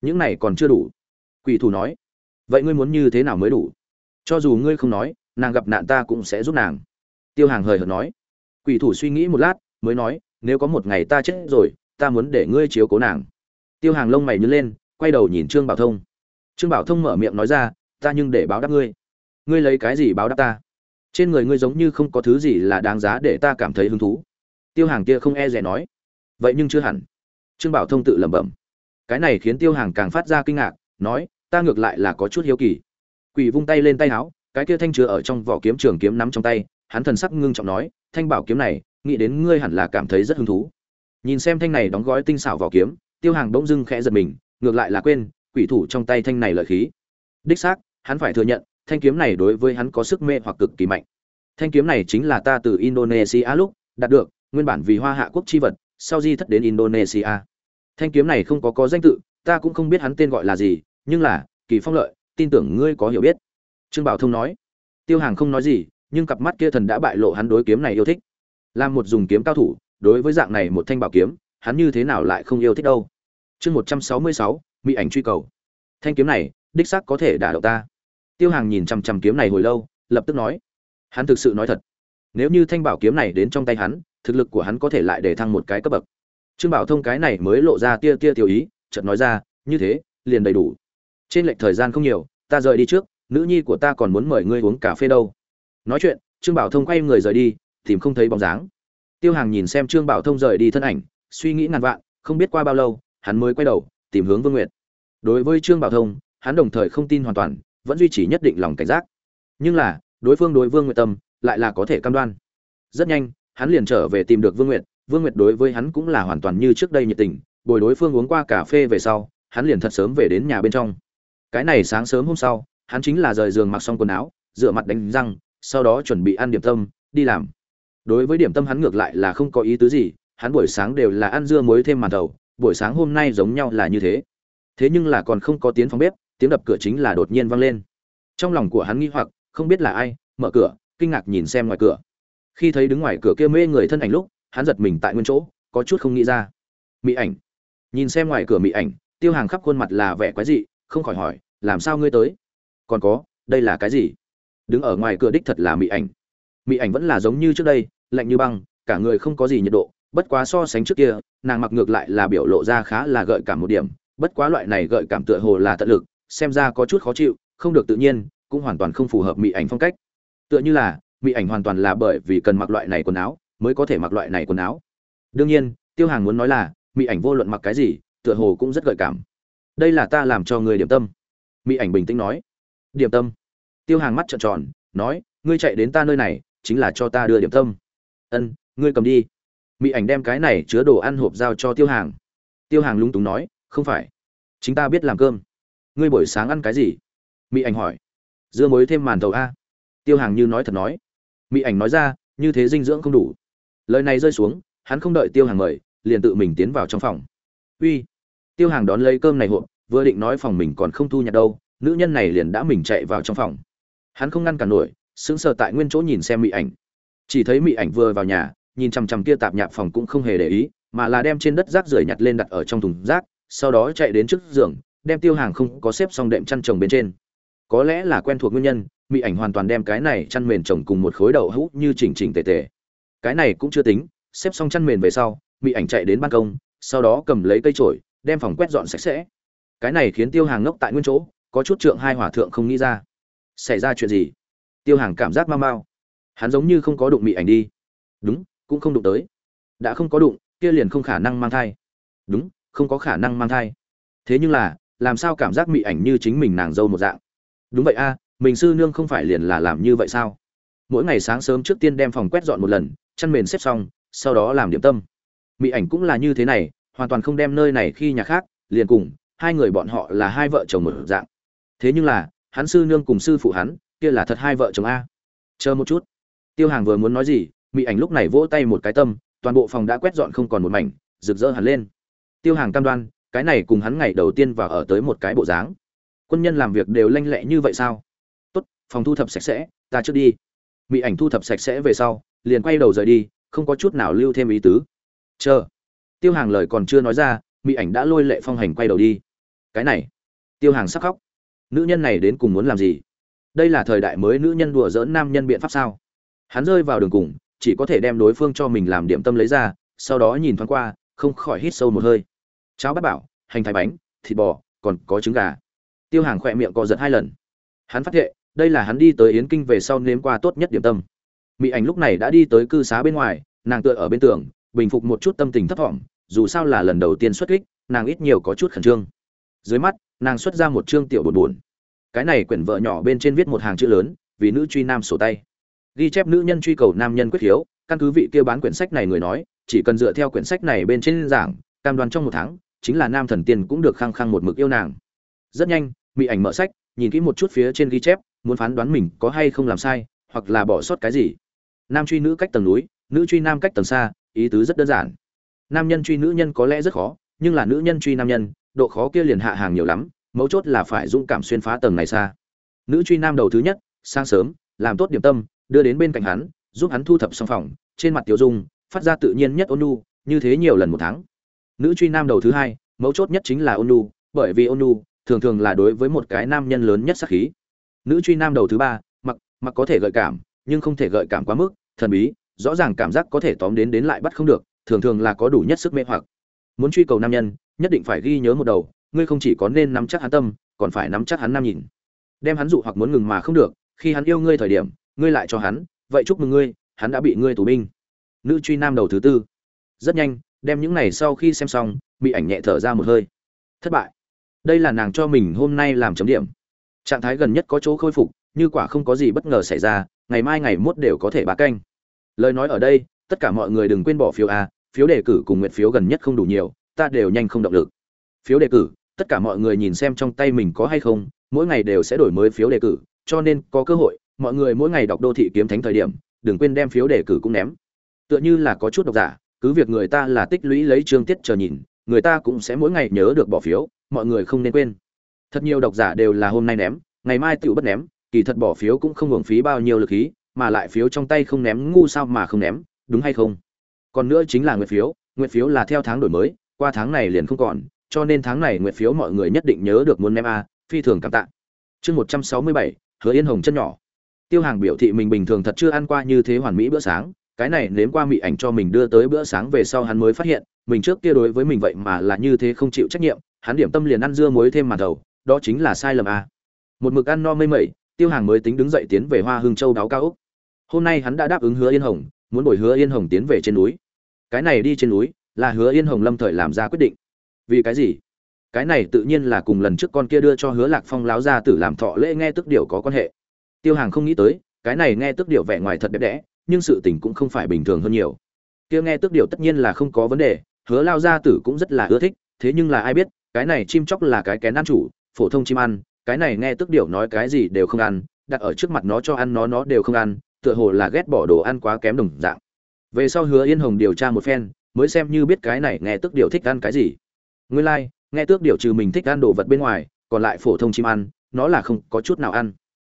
những này còn chưa đủ. Quỷ thủ nói, vậy ngươi muốn như thế nào mới đủ? Cho dù ngươi không nói, nàng gặp nạn ta cũng sẽ giúp nàng. Tiêu hàng hời hợt nói, quỷ thủ suy nghĩ một lát, mới nói, nếu có một ngày ta chết rồi, ta muốn để ngươi chiếu cố nàng. Tiêu hàng lông mày nhớ lên, quay đầu nhìn trương bảo thông. Trương bảo thông mở miệng nói ra, ta nhưng để báo đáp ngươi. Ngươi lấy cái gì báo đáp ta? Trên người ngươi giống như không có thứ gì là đáng giá để ta cảm thấy hứng thú. Tiêu hàng kia không e rẻ nói vậy nhưng chưa hẳn. Trương bảo thông tự lẩm bẩm. Cái này khiến tiêu hàng càng phát ra kinh ngạc, nói, ta ngược lại là có chút hiếu kỳ. Quỷ vung tay lên tay áo cái kia thanh chứa ở trong vỏ kiếm trường kiếm nắm trong tay, hắn thần sắc ngưng trọng nói, thanh bảo kiếm này, nghĩ đến ngươi hẳn là cảm thấy rất hứng thú. Nhìn xem thanh này đóng gói tinh xảo vỏ kiếm, tiêu hàng bỗng dưng khẽ giật mình, ngược lại là quên, quỷ thủ trong tay thanh này lợi khí. Đích xác, hắn phải thừa nhận, thanh kiếm này đối với hắn có sức mê hoặc cực kỳ mạnh. Thanh kiếm này chính là ta từ indonesia lúc, đạt được, nguyên bản vì hoa hạ quốc chi vật sau di thất đến indonesia. Thanh kiếm này không có có danh tự, ta cũng không biết hắn tên gọi là gì, nhưng là, kỳ phong lợi, tin tưởng ngươi có hiểu biết. Trương bảo thông nói. Tiêu hàng không nói gì, nhưng cặp mắt kia thần đã bại lộ hắn đối kiếm này yêu thích. Làm một dùng kiếm cao thủ, đối với dạng này một thanh bảo kiếm, hắn như thế nào lại không yêu thích đâu. Chương một trăm sáu mươi sáu, mỹ ảnh truy cầu. Thanh kiếm này, đích xác có thể đả động ta. Tiêu hàng nhìn chằm chằm kiếm này hồi lâu, lập tức nói. Hắn thực sự nói thật. Nếu như thanh bảo kiếm này đến trong tay hắn thực lực của hắn có thể lại để thăng một cái cấp bậc. Trương bảo thông cái này mới lộ ra tia tia tiểu ý, chợt nói ra, như thế, liền đầy đủ. Trên lệch thời gian không nhiều, ta rời đi trước, nữ nhi của ta còn muốn mời ngươi uống cà phê đâu. Nói chuyện, trương bảo thông quay người rời đi, tìm không thấy bóng dáng. Tiêu hàng nhìn xem trương bảo thông rời đi thân ảnh, suy nghĩ ngàn vạn, không biết qua bao lâu, hắn mới quay đầu, tìm hướng vương nguyệt. Đối với trương bảo thông, hắn đồng thời không tin hoàn toàn, vẫn duy trì nhất định lòng cảnh giác. Nhưng là, đối phương đối vương nguyệt tâm, lại là có thể cam đoan. Rất nhanh hắn liền trở về tìm được vương nguyệt. Vương nguyệt đối với hắn cũng là hoàn toàn như trước đây nhiệt tình. Bồi đối phương uống qua cà phê về sau, hắn liền thật sớm về đến nhà bên trong. Cái này sáng sớm hôm sau, hắn chính là rời giường mặc xong quần áo, rửa mặt đánh răng, sau đó chuẩn bị ăn điểm tâm, đi làm. Đối với điểm tâm hắn ngược lại là không có ý tứ gì, hắn buổi sáng đều là ăn dưa muối thêm màn đầu. buổi sáng hôm nay giống nhau là như thế. Thế nhưng là còn không có tiếng phòng bếp, tiếng đập cửa chính là đột nhiên vang lên. Trong lòng của hắn nghi hoặc, không biết là ai, mở cửa, kinh ngạc nhìn xem ngoài cửa khi thấy đứng ngoài cửa kia mê người thân ảnh lúc, hắn giật mình tại nguyên chỗ, có chút không nghĩ ra. Mỹ ảnh. Nhìn xem ngoài cửa mỹ ảnh, tiêu hàng khắp khuôn mặt là vẻ quái dị, không khỏi hỏi, làm sao ngươi tới? Còn có, đây là cái gì? Đứng ở ngoài cửa đích thật là mỹ ảnh. Mỹ ảnh vẫn là giống như trước đây, lạnh như băng, cả người không có gì nhiệt độ, bất quá so sánh trước kia, nàng mặc ngược lại là biểu lộ ra khá là gợi cảm một điểm, bất quá loại này gợi cảm tựa hồ là tận lực, xem ra có chút khó chịu, không được tự nhiên, cũng hoàn toàn không phù hợp mỹ ảnh phong cách. Tựa như là mỹ ảnh hoàn toàn là bởi vì cần mặc loại này quần áo mới có thể mặc loại này quần áo. Đương nhiên, tiêu hàng muốn nói là, mỹ ảnh vô luận mặc cái gì, tựa hồ cũng rất gợi cảm. Đây là ta làm cho người điểm tâm. Mỹ ảnh bình tĩnh nói. Điểm tâm. Tiêu hàng mắt trợn tròn, nói, ngươi chạy đến ta nơi này, chính là cho ta đưa điểm tâm. Ân, ngươi cầm đi. Mỹ ảnh đem cái này chứa đồ ăn hộp giao cho tiêu hàng. Tiêu hàng lúng túng nói, không phải. Chính ta biết làm cơm. Ngươi buổi sáng ăn cái gì? Mỹ ảnh hỏi. Dưa muối thêm màn tàu a. Tiêu hàng như nói thật nói mỹ ảnh nói ra, như thế dinh dưỡng không đủ. Lời này rơi xuống, hắn không đợi tiêu hàng mời, liền tự mình tiến vào trong phòng. Uy. Tiêu hàng đón lấy cơm này hộp, vừa định nói phòng mình còn không thu nhặt đâu, nữ nhân này liền đã mình chạy vào trong phòng. Hắn không ngăn cản nổi, sững sờ tại nguyên chỗ nhìn xem mỹ ảnh. Chỉ thấy mỹ ảnh vừa vào nhà, nhìn chằm chằm kia tạp nhạp phòng cũng không hề để ý, mà là đem trên đất rác rưởi nhặt lên đặt ở trong thùng rác, sau đó chạy đến trước giường, đem tiêu hàng không có xếp xong đệm chăn chồng bên trên. Có lẽ là quen thuộc nguyên nhân mỹ ảnh hoàn toàn đem cái này chăn mền chồng cùng một khối đậu hũ như chỉnh chỉnh tề tề. Cái này cũng chưa tính, xếp xong chăn mền về sau mỹ ảnh chạy đến ban công, sau đó cầm lấy cây chổi, đem phòng quét dọn sạch sẽ. Cái này khiến tiêu hàng ngốc tại nguyên chỗ, có chút trượng hai hỏa thượng không nghĩ ra. Xảy ra chuyện gì? Tiêu hàng cảm giác mau mau. Hắn giống như không có đụng mỹ ảnh đi. Đúng, cũng không đụng tới. Đã không có đụng, kia liền không khả năng mang thai. Đúng, không có khả năng mang thai. Thế nhưng là, làm sao cảm giác mỹ ảnh như chính mình nàng dâu một dạng? Đúng vậy a mình sư nương không phải liền là làm như vậy sao? Mỗi ngày sáng sớm trước tiên đem phòng quét dọn một lần, chăn mền xếp xong, sau đó làm điểm tâm. Mỹ ảnh cũng là như thế này, hoàn toàn không đem nơi này khi nhà khác, liền cùng hai người bọn họ là hai vợ chồng một dạng. Thế nhưng là, hắn sư nương cùng sư phụ hắn, kia là thật hai vợ chồng a. Chờ một chút. Tiêu hàng vừa muốn nói gì, mỹ ảnh lúc này vỗ tay một cái tâm, toàn bộ phòng đã quét dọn không còn một mảnh, rực rỡ hẳn lên. Tiêu hàng cam đoan, cái này cùng hắn ngày đầu tiên vào ở tới một cái bộ dáng. Quân nhân làm việc đều lanh lẹ như vậy sao? Phòng thu thập sạch sẽ, ta trước đi. Mỹ ảnh thu thập sạch sẽ về sau, liền quay đầu rời đi, không có chút nào lưu thêm ý tứ. Chờ. Tiêu hàng lời còn chưa nói ra mỹ ảnh đã lôi lệ phong hành quay đầu đi. Cái này. Tiêu hàng sắc khóc. Nữ nhân này đến cùng muốn làm gì? Đây là thời đại mới nữ nhân đùa dỡn nam nhân biện pháp sao? Hắn rơi vào đường cùng, chỉ có thể đem đối phương cho mình làm điểm tâm lấy ra, sau đó nhìn thoáng qua, không khỏi hít sâu một hơi. Cháo bát bảo, hành thái bánh, thịt bò, còn có trứng gà. Tiêu hàng khỏe miệng co giật hai lần. Hắn phát hiện đây là hắn đi tới yến kinh về sau nếm qua tốt nhất điểm tâm. Mỹ ảnh lúc này đã đi tới cư xá bên ngoài, nàng tựa ở bên tường, bình phục một chút tâm tình thấp thỏm, dù sao là lần đầu tiên xuất kích, nàng ít nhiều có chút khẩn trương. Dưới mắt, nàng xuất ra một chương tiểu buồn buồn cái này quyển vợ nhỏ bên trên viết một hàng chữ lớn, vì nữ truy nam sổ tay. Ghi chép nữ nhân truy cầu nam nhân quyết hiếu, căn cứ vị kia bán quyển sách này người nói, chỉ cần dựa theo quyển sách này bên trên giảng, cam đoan trong một tháng, chính là nam thần tiên cũng được khăng khăng một mực yêu nàng. Rất nhanh mỹ ảnh mở sách, nhìn kỹ một chút phía trên ghi chép muốn phán đoán mình có hay không làm sai, hoặc là bỏ sót cái gì. Nam truy nữ cách tầng núi, nữ truy nam cách tầng xa, ý tứ rất đơn giản. Nam nhân truy nữ nhân có lẽ rất khó, nhưng là nữ nhân truy nam nhân, độ khó kia liền hạ hàng nhiều lắm, mấu chốt là phải dũng cảm xuyên phá tầng này xa. Nữ truy nam đầu thứ nhất, sáng sớm, làm tốt điểm tâm, đưa đến bên cạnh hắn, giúp hắn thu thập xong phòng, trên mặt tiểu dung, phát ra tự nhiên nhất ôn nu như thế nhiều lần một tháng. Nữ truy nam đầu thứ hai, mấu chốt nhất chính là ôn nu bởi vì ôn nu thường thường là đối với một cái nam nhân lớn nhất sắc khí nữ truy nam đầu thứ ba, mặc mặc có thể gợi cảm, nhưng không thể gợi cảm quá mức, thần bí, rõ ràng cảm giác có thể tóm đến đến lại bắt không được, thường thường là có đủ nhất sức mê hoặc. Muốn truy cầu nam nhân, nhất định phải ghi nhớ một đầu, ngươi không chỉ có nên nắm chắc hắn tâm, còn phải nắm chắc hắn nam nhìn. Đem hắn dụ hoặc muốn ngừng mà không được, khi hắn yêu ngươi thời điểm, ngươi lại cho hắn, vậy chúc mừng ngươi, hắn đã bị ngươi tù binh. Nữ truy nam đầu thứ tư. Rất nhanh, đem những này sau khi xem xong bị ảnh nhẹ thở ra một hơi. Thất bại. Đây là nàng cho mình hôm nay làm chấm điểm trạng thái gần nhất có chỗ khôi phục, như quả không có gì bất ngờ xảy ra, ngày mai ngày mốt đều có thể bá canh. Lời nói ở đây, tất cả mọi người đừng quên bỏ phiếu a, phiếu đề cử cùng nguyện phiếu gần nhất không đủ nhiều, ta đều nhanh không động lực. Phiếu đề cử, tất cả mọi người nhìn xem trong tay mình có hay không, mỗi ngày đều sẽ đổi mới phiếu đề cử, cho nên có cơ hội, mọi người mỗi ngày đọc đô thị kiếm thánh thời điểm, đừng quên đem phiếu đề cử cũng ném. Tựa như là có chút độc giả, cứ việc người ta là tích lũy lấy chương tiết chờ nhìn, người ta cũng sẽ mỗi ngày nhớ được bỏ phiếu, mọi người không nên quên thật nhiều độc giả đều là hôm nay ném, ngày mai tựu bất ném, kỳ thật bỏ phiếu cũng không hưởng phí bao nhiêu lực khí, mà lại phiếu trong tay không ném, ngu sao mà không ném, đúng hay không? Còn nữa chính là nguyện phiếu nguyện phiếu là theo tháng đổi mới, qua tháng này liền không còn, cho nên tháng này nguyện phiếu mọi người nhất định nhớ được muốn ném a, phi thường cảm tạ. Chương một trăm sáu mươi bảy, hứa yên hồng chân nhỏ. Tiêu hàng biểu thị mình bình thường thật chưa ăn qua như thế hoàn mỹ bữa sáng, cái này nếm qua mị ảnh cho mình đưa tới bữa sáng về sau hắn mới phát hiện, mình trước kia đối với mình vậy mà là như thế không chịu trách nhiệm, hắn điểm tâm liền ăn dưa muối thêm màn đầu đó chính là sai lầm a một mực ăn no mê mẩy, tiêu hàng mới tính đứng dậy tiến về hoa hương châu đáo cao ốc. hôm nay hắn đã đáp ứng hứa yên hồng, muốn bồi hứa yên hồng tiến về trên núi. Cái này đi trên núi, là hứa yên hồng lâm thời làm ra quyết định. Vì cái gì? Cái này tự nhiên là cùng lần trước con kia đưa cho hứa lạc phong láo ra tử làm thọ lễ nghe tức điều có quan hệ. Tiêu hàng không nghĩ tới, cái này nghe tức điều vẻ ngoài thật đẹp đẽ, nhưng sự tình cũng không phải bình thường hơn nhiều. Kia nghe tức điều tất nhiên là không có vấn đề, hứa lao gia tử cũng rất là ưa thích, thế nhưng là ai biết, cái này chim chóc là cái kén ăn chủ phổ thông chim ăn cái này nghe tức điều nói cái gì đều không ăn đặt ở trước mặt nó cho ăn nó nó đều không ăn tựa hồ là ghét bỏ đồ ăn quá kém đồng dạng. Về sau hứa yên hồng điều tra một phen mới xem như biết cái này nghe tức điều thích ăn cái gì. Nguyên lai、like, nghe tước điều trừ mình thích ăn đồ vật bên ngoài còn lại phổ thông chim ăn nó là không có chút nào ăn.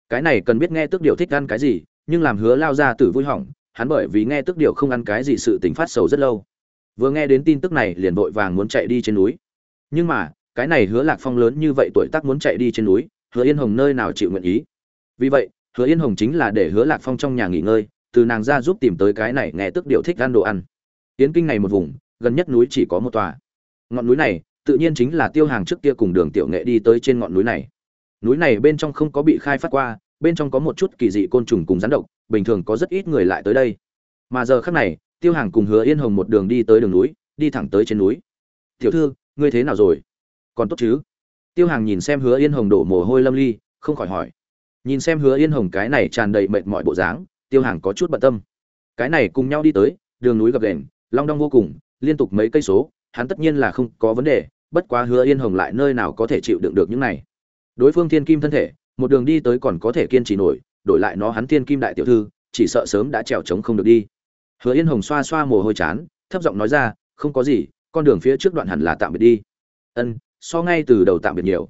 Cái này cần biết nghe tước điều thích ăn cái gì nhưng làm hứa lao ra tử vui hỏng hắn bởi vì nghe tước điều không ăn cái gì sự tính phát sầu rất lâu. Vừa nghe đến tin tức này liền vội vàng muốn chạy đi trên núi. Nhưng mà cái này hứa lạc phong lớn như vậy tuổi tác muốn chạy đi trên núi, hứa yên hồng nơi nào chịu nguyện ý? Vì vậy, hứa yên hồng chính là để hứa lạc phong trong nhà nghỉ ngơi, từ nàng ra giúp tìm tới cái này nghe tức điệu thích ăn đồ ăn. Yến kinh này một vùng, gần nhất núi chỉ có một tòa. Ngọn núi này, tự nhiên chính là tiêu hàng trước kia cùng đường tiểu nghệ đi tới trên ngọn núi này. Núi này bên trong không có bị khai phát qua, bên trong có một chút kỳ dị côn trùng cùng rắn độc, bình thường có rất ít người lại tới đây. Mà giờ khắc này, tiêu hàng cùng hứa yên hồng một đường đi tới đường núi, đi thẳng tới trên núi. Tiểu thư, ngươi thế nào rồi? Còn tốt chứ? Tiêu hàng nhìn xem hứa yên hồng đổ mồ hôi lâm ly, không khỏi hỏi. Nhìn xem hứa yên hồng cái này tràn đầy mệt mỏi bộ dáng, tiêu hàng có chút bận tâm. Cái này cùng nhau đi tới, đường núi gập đền long đong vô cùng, liên tục mấy cây số, hắn tất nhiên là không có vấn đề, bất quá hứa yên hồng lại nơi nào có thể chịu đựng được những này. Đối phương thiên kim thân thể, một đường đi tới còn có thể kiên trì nổi, đổi lại nó hắn thiên kim đại tiểu thư, chỉ sợ sớm đã trèo trống không được đi. Hứa yên hồng xoa xoa mồ hôi chán, thấp giọng nói ra, không có gì, con đường phía trước đoạn hẳn là tạm biệt đi. Ân so ngay từ đầu tạm biệt nhiều.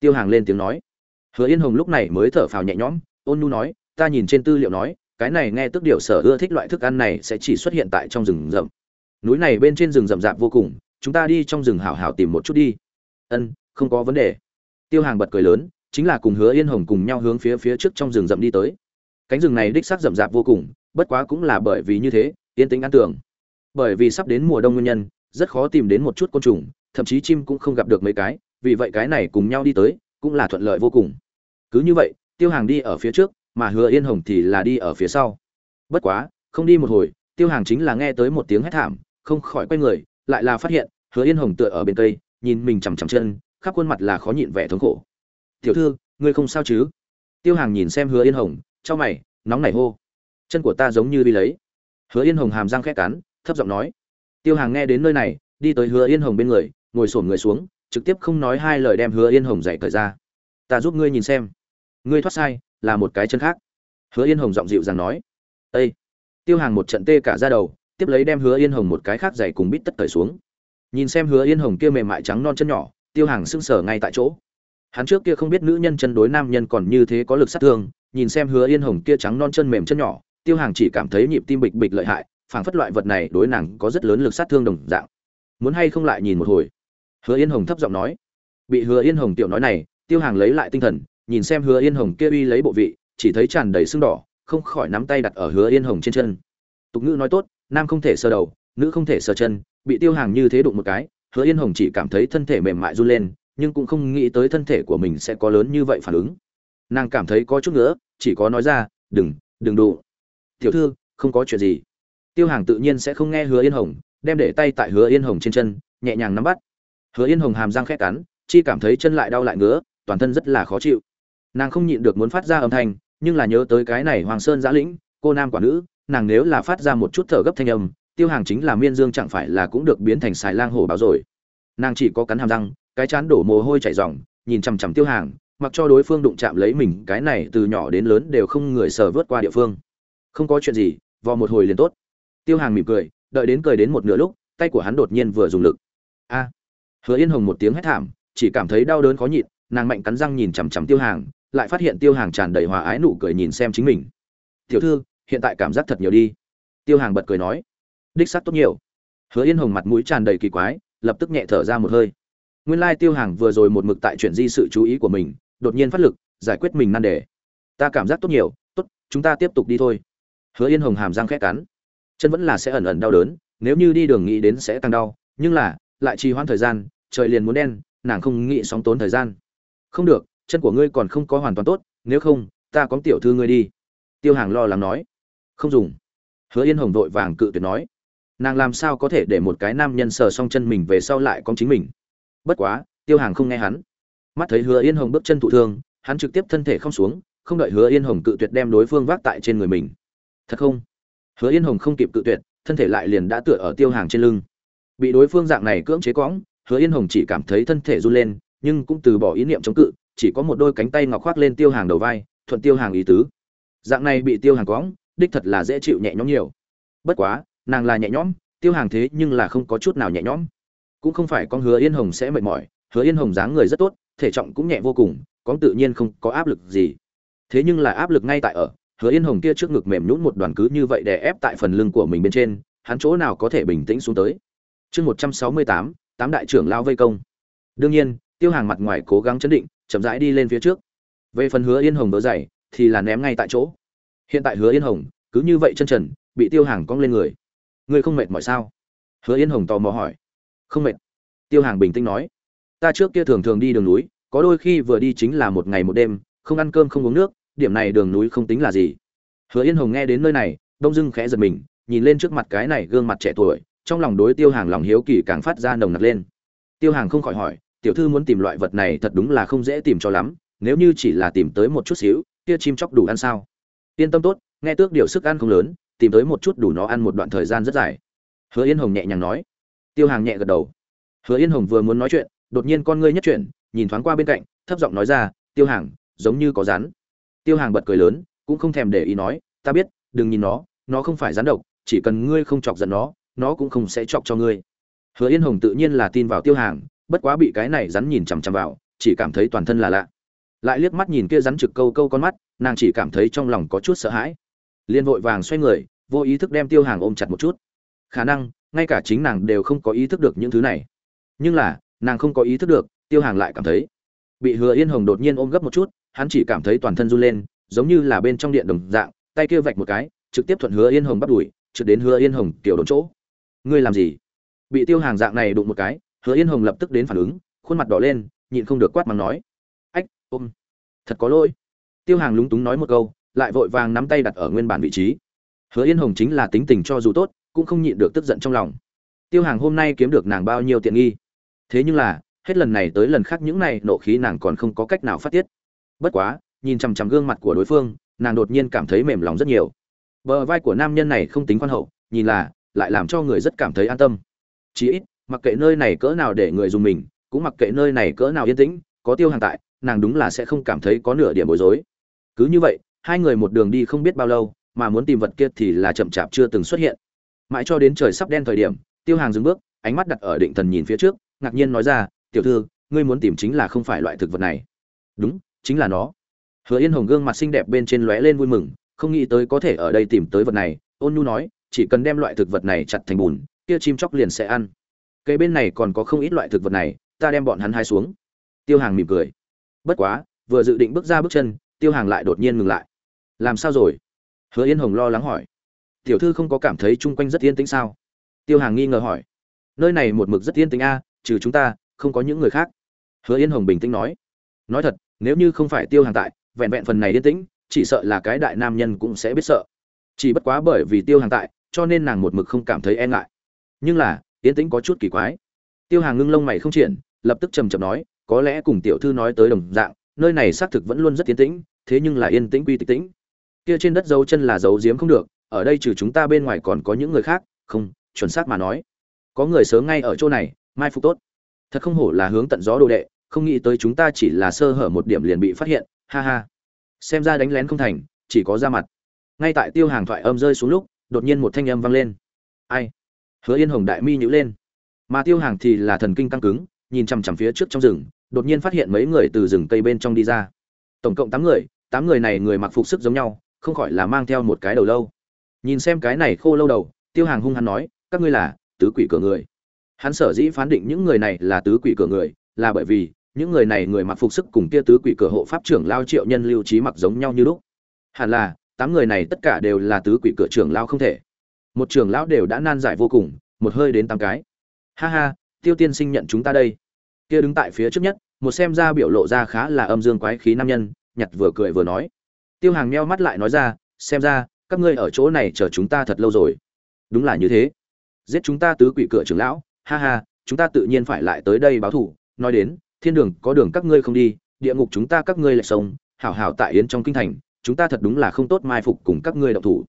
Tiêu hàng lên tiếng nói. Hứa yên hồng lúc này mới thở phào nhẹ nhõm, ôn nu nói, ta nhìn trên tư liệu nói, cái này nghe tức điệu sở ưa thích loại thức ăn này sẽ chỉ xuất hiện tại trong rừng rậm. Núi này bên trên rừng rậm rạp vô cùng, chúng ta đi trong rừng hảo hảo tìm một chút đi. Ân, không có vấn đề. Tiêu hàng bật cười lớn, chính là cùng hứa yên hồng cùng nhau hướng phía phía trước trong rừng rậm đi tới. Cánh rừng này đích xác rậm rạp vô cùng, bất quá cũng là bởi vì như thế, yên tĩnh an tưởng bởi vì sắp đến mùa đông nguyên nhân, rất khó tìm đến một chút côn trùng thậm chí chim cũng không gặp được mấy cái vì vậy cái này cùng nhau đi tới cũng là thuận lợi vô cùng. Cứ như vậy tiêu hàng đi ở phía trước mà hứa yên hồng thì là đi ở phía sau. Bất quá không đi một hồi tiêu hàng chính là nghe tới một tiếng hét thảm không khỏi quay người lại là phát hiện hứa yên hồng tựa ở bên tây, nhìn mình chằm chằm chân khắp khuôn mặt là khó nhịn vẻ thống khổ. Tiểu thư ngươi không sao chứ? Tiêu hàng nhìn xem hứa yên hồng cho mày nóng nảy hô. Chân của ta giống như đi lấy. Hứa yên hồng hàm răng khét cắn thấp giọng nói. Tiêu hàng nghe đến nơi này đi tới hứa yên hồng bên người ngồi xổm người xuống, trực tiếp không nói hai lời đem hứa yên hồng dậy cởi ra. Ta giúp ngươi nhìn xem. Ngươi thoát sai, là một cái chân khác. Hứa yên hồng giọng dịu dàng nói. Ây tiêu hàng một trận tê cả ra đầu, tiếp lấy đem hứa yên hồng một cái khác dày cùng bít tất cởi xuống. Nhìn xem hứa yên hồng kia mềm mại trắng non chân nhỏ, tiêu hàng sưng sở ngay tại chỗ. Hắn trước kia không biết nữ nhân chân đối nam nhân còn như thế có lực sát thương, nhìn xem hứa yên hồng kia trắng non chân mềm chân nhỏ, tiêu hàng chỉ cảm thấy nhịp tim bịch bịch lợi hại, phảng phất loại vật này đối nàng có rất lớn lực sát thương đồng dạng. Muốn hay không lại nhìn một hồi hứa yên hồng thấp giọng nói. Bị hứa yên hồng tiểu nói này, tiêu hàng lấy lại tinh thần, nhìn xem hứa yên hồng kia uy lấy bộ vị, chỉ thấy tràn đầy sưng đỏ, không khỏi nắm tay đặt ở hứa yên hồng trên chân. Tục ngữ nói tốt, nam không thể sờ đầu, nữ không thể sờ chân, bị tiêu hàng như thế đụng một cái, hứa yên hồng chỉ cảm thấy thân thể mềm mại run lên, nhưng cũng không nghĩ tới thân thể của mình sẽ có lớn như vậy phản ứng. Nàng cảm thấy có chút nữa, chỉ có nói ra, đừng đừng đụ tiểu thư, không có chuyện gì. Tiêu hàng tự nhiên sẽ không nghe hứa yên hồng, đem để tay tại hứa yên hồng trên chân, nhẹ nhàng nắm bắt hứa yên hồng hàm răng khét cắn, chi cảm thấy chân lại đau lại ngứa, toàn thân rất là khó chịu. Nàng không nhịn được muốn phát ra âm thanh, nhưng là nhớ tới cái này hoàng sơn giã lĩnh, cô nam quả nữ, nàng nếu là phát ra một chút thở gấp thanh âm, tiêu hàng chính là miên dương chẳng phải là cũng được biến thành xài lang hổ báo rồi. Nàng chỉ có cắn hàm răng, cái chán đổ mồ hôi chảy ròng, nhìn chằm chằm tiêu hàng, mặc cho đối phương đụng chạm lấy mình, cái này từ nhỏ đến lớn đều không người sờ vớt qua địa phương. Không có chuyện gì, vò một hồi liền tốt. Tiêu hàng mỉm cười, đợi đến cười đến một nửa lúc, tay của hắn đột nhiên vừa dùng lực. A! Hứa yên hồng một tiếng hét thảm, chỉ cảm thấy đau đớn khó nhịn, nàng mạnh cắn răng nhìn chằm chằm tiêu hàng, lại phát hiện tiêu hàng tràn đầy hòa ái nụ cười nhìn xem chính mình. Tiểu thư, hiện tại cảm giác thật nhiều đi. Tiêu hàng bật cười nói. Đích xác tốt nhiều. Hứa yên hồng mặt mũi tràn đầy kỳ quái, lập tức nhẹ thở ra một hơi. Nguyên lai tiêu hàng vừa rồi một mực tại chuyện di sự chú ý của mình, đột nhiên phát lực, giải quyết mình nan đề. Ta cảm giác tốt nhiều, tốt, chúng ta tiếp tục đi thôi. Hứa yên hồng hàm răng khét cắn. Chân vẫn là sẽ ẩn ẩn đau đớn, nếu như đi đường nghĩ đến sẽ tăng đau, nhưng là, lại trì hoãn thời gian trời liền muốn đen, nàng không nghĩ sóng tốn thời gian. Không được, chân của ngươi còn không có hoàn toàn tốt, nếu không, ta có tiểu thư ngươi đi. Tiêu hàng lo lắng nói. Không dùng. Hứa yên hồng vội vàng cự tuyệt nói. Nàng làm sao có thể để một cái nam nhân sờ xong chân mình về sau lại con chính mình? Bất quá, tiêu hàng không nghe hắn. Mắt thấy hứa yên hồng bước chân thụ thương, hắn trực tiếp thân thể không xuống, không đợi hứa yên hồng cự tuyệt đem đối phương vác tại trên người mình. Thật không? Hứa yên hồng không kịp cự tuyệt, thân thể lại liền đã tựa ở tiêu hàng trên lưng. Bị đối phương dạng này cưỡng chế cõng hứa yên hồng chỉ cảm thấy thân thể run lên, nhưng cũng từ bỏ ý niệm chống cự, chỉ có một đôi cánh tay ngọc khoác lên tiêu hàng đầu vai, thuận tiêu hàng ý tứ. Dạng này bị tiêu hàng cõng đích thật là dễ chịu nhẹ nhõm nhiều. Bất quá, nàng là nhẹ nhõm, tiêu hàng thế nhưng là không có chút nào nhẹ nhõm. Cũng không phải con hứa yên hồng sẽ mệt mỏi, hứa yên hồng dáng người rất tốt, thể trọng cũng nhẹ vô cùng, có tự nhiên không có áp lực gì. Thế nhưng là áp lực ngay tại ở, hứa yên hồng kia trước ngực mềm nhũn một đoàn cứ như vậy đè ép tại phần lưng của mình bên trên, hắn chỗ nào có thể bình tĩnh xuống tới? Chương một trăm sáu mươi tám đại trưởng lao vây công. Đương nhiên, tiêu hàng mặt ngoài cố gắng chấn định, chậm rãi đi lên phía trước. Về phần hứa yên hồng đỡ dày, thì là ném ngay tại chỗ. Hiện tại hứa yên hồng, cứ như vậy chân trần, bị tiêu hàng cong lên người. Ngươi không mệt mỏi sao? Hứa yên hồng tò mò hỏi. Không mệt. Tiêu hàng bình tĩnh nói. Ta trước kia thường thường đi đường núi, có đôi khi vừa đi chính là một ngày một đêm, không ăn cơm không uống nước, điểm này đường núi không tính là gì. Hứa yên hồng nghe đến nơi này, đông dưng khẽ giật mình, nhìn lên trước mặt cái này gương mặt trẻ tuổi trong lòng đối tiêu hàng lòng hiếu kỳ càng phát ra nồng nặc lên. Tiêu hàng không khỏi hỏi, tiểu thư muốn tìm loại vật này thật đúng là không dễ tìm cho lắm, nếu như chỉ là tìm tới một chút xíu, kia chim chóc đủ ăn sao? Yên tâm tốt, nghe tước điều sức ăn không lớn, tìm tới một chút đủ nó ăn một đoạn thời gian rất dài. Hứa yên hồng nhẹ nhàng nói. Tiêu hàng nhẹ gật đầu. Hứa yên hồng vừa muốn nói chuyện, đột nhiên con ngươi nhất chuyển, nhìn thoáng qua bên cạnh, thấp giọng nói ra, tiêu hàng, giống như có rắn. Tiêu hàng bật cười lớn, cũng không thèm để ý nói, ta biết, đừng nhìn nó nó không phải rắn độc, chỉ cần ngươi không chọc giận nó nó cũng không sẽ chọc cho ngươi. Hứa yên hồng tự nhiên là tin vào tiêu hàng, bất quá bị cái này rắn nhìn chằm chằm vào, chỉ cảm thấy toàn thân là lạ. Lại liếc mắt nhìn kia rắn trực câu câu con mắt, nàng chỉ cảm thấy trong lòng có chút sợ hãi. Liên vội vàng xoay người, vô ý thức đem tiêu hàng ôm chặt một chút. Khả năng, ngay cả chính nàng đều không có ý thức được những thứ này. Nhưng là, nàng không có ý thức được, tiêu hàng lại cảm thấy. Bị hứa yên hồng đột nhiên ôm gấp một chút, hắn chỉ cảm thấy toàn thân run lên, giống như là bên trong điện đồng dạng, tay kia vạch một cái, trực tiếp thuận hứa yên hồng bắt đuổi trực đến hứa yên hồng tiểu đốn chỗ ngươi làm gì? Bị tiêu hàng dạng này đụng một cái, hứa yên hồng lập tức đến phản ứng, khuôn mặt đỏ lên, nhịn không được quát mắng nói. Ách, ôm. Thật có lỗi. Tiêu hàng lúng túng nói một câu, lại vội vàng nắm tay đặt ở nguyên bản vị trí. Hứa yên hồng chính là tính tình cho dù tốt, cũng không nhịn được tức giận trong lòng. Tiêu hàng hôm nay kiếm được nàng bao nhiêu tiện nghi? Thế nhưng là, hết lần này tới lần khác những này nộ khí nàng còn không có cách nào phát tiết. Bất quá, nhìn chằm chằm gương mặt của đối phương, nàng đột nhiên cảm thấy mềm lòng rất nhiều. Bờ vai của nam nhân này không tính quan hậu, nhìn là lại làm cho người rất cảm thấy an tâm. Chí ít, mặc kệ nơi này cỡ nào để người dùng mình, cũng mặc kệ nơi này cỡ nào yên tĩnh, có tiêu hàng tại, nàng đúng là sẽ không cảm thấy có nửa điểm bối rối. Cứ như vậy, hai người một đường đi không biết bao lâu, mà muốn tìm vật kia thì là chậm chạp chưa từng xuất hiện. Mãi cho đến trời sắp đen thời điểm, tiêu hàng dừng bước, ánh mắt đặt ở định thần nhìn phía trước, ngạc nhiên nói ra, tiểu thư, ngươi muốn tìm chính là không phải loại thực vật này. Đúng, chính là nó. Hứa yên hồng gương mặt xinh đẹp bên trên lóe lên vui mừng, không nghĩ tới có thể ở đây tìm tới vật này, ôn nhu nói chỉ cần đem loại thực vật này chặt thành bùn, kia chim chóc liền sẽ ăn. Cây bên này còn có không ít loại thực vật này, ta đem bọn hắn hai xuống. Tiêu hàng mỉm cười. Bất quá, vừa dự định bước ra bước chân, tiêu hàng lại đột nhiên ngừng lại. Làm sao rồi? Hứa yên hồng lo lắng hỏi. Tiểu thư không có cảm thấy chung quanh rất yên tĩnh sao? Tiêu hàng nghi ngờ hỏi. Nơi này một mực rất yên tĩnh a, trừ chúng ta, không có những người khác. Hứa yên hồng bình tĩnh nói. Nói thật, nếu như không phải tiêu hàng tại, vẹn vẹn phần này yên tĩnh, chỉ sợ là cái đại nam nhân cũng sẽ biết sợ. Chỉ bất quá bởi vì tiêu hàng tại cho nên nàng một mực không cảm thấy e ngại. Nhưng là, yến tĩnh có chút kỳ quái. Tiêu hàng ngưng lông mày không triển lập tức trầm trầm nói, có lẽ cùng tiểu thư nói tới đồng dạng, nơi này xác thực vẫn luôn rất yên tĩnh, thế nhưng là yên tĩnh quy tịch tĩnh. Kia trên đất dấu chân là dấu giếm không được, ở đây trừ chúng ta bên ngoài còn có những người khác, không, chuẩn xác mà nói. Có người sớm ngay ở chỗ này, mai phục tốt. Thật không hổ là hướng tận gió đồ đệ, không nghĩ tới chúng ta chỉ là sơ hở một điểm liền bị phát hiện, ha ha. Xem ra đánh lén không thành, chỉ có ra mặt. Ngay tại tiêu hàng thoại âm rơi xuống lúc đột nhiên một thanh âm vang lên. Ai? Hứa yên hồng đại mi nhữ lên. Mà tiêu hàng thì là thần kinh căng cứng, nhìn chằm chằm phía trước trong rừng, đột nhiên phát hiện mấy người từ rừng cây bên trong đi ra. Tổng cộng tám người tám người này người mặc phục sức giống nhau, không khỏi là mang theo một cái đầu lâu. Nhìn xem cái này khô lâu đầu, tiêu hàng hung hăng nói, các ngươi là tứ quỷ cửa người. Hắn sở dĩ phán định những người này là tứ quỷ cửa người, là bởi vì những người này người mặc phục sức cùng kia tứ quỷ cửa hộ pháp trưởng lao triệu nhân lưu trí mặc giống nhau như lúc. Hẳn là tám người này tất cả đều là tứ quỷ cửa trưởng lao không thể. Một trưởng lão đều đã nan giải vô cùng, một hơi đến tám cái. Ha ha, tiêu tiên sinh nhận chúng ta đây. Kia đứng tại phía trước nhất, một xem ra biểu lộ ra khá là âm dương quái khí nam nhân, nhặt vừa cười vừa nói. Tiêu hàng meo mắt lại nói ra, xem ra, các ngươi ở chỗ này chờ chúng ta thật lâu rồi. Đúng là như thế. Giết chúng ta tứ quỷ cửa trưởng lão, ha ha, chúng ta tự nhiên phải lại tới đây báo thủ nói đến, thiên đường, có đường các ngươi không đi, địa ngục chúng ta các ngươi lại sống, hảo hảo tại yến trong kinh thành chúng ta thật đúng là không tốt mai phục cùng các ngươi động thủ.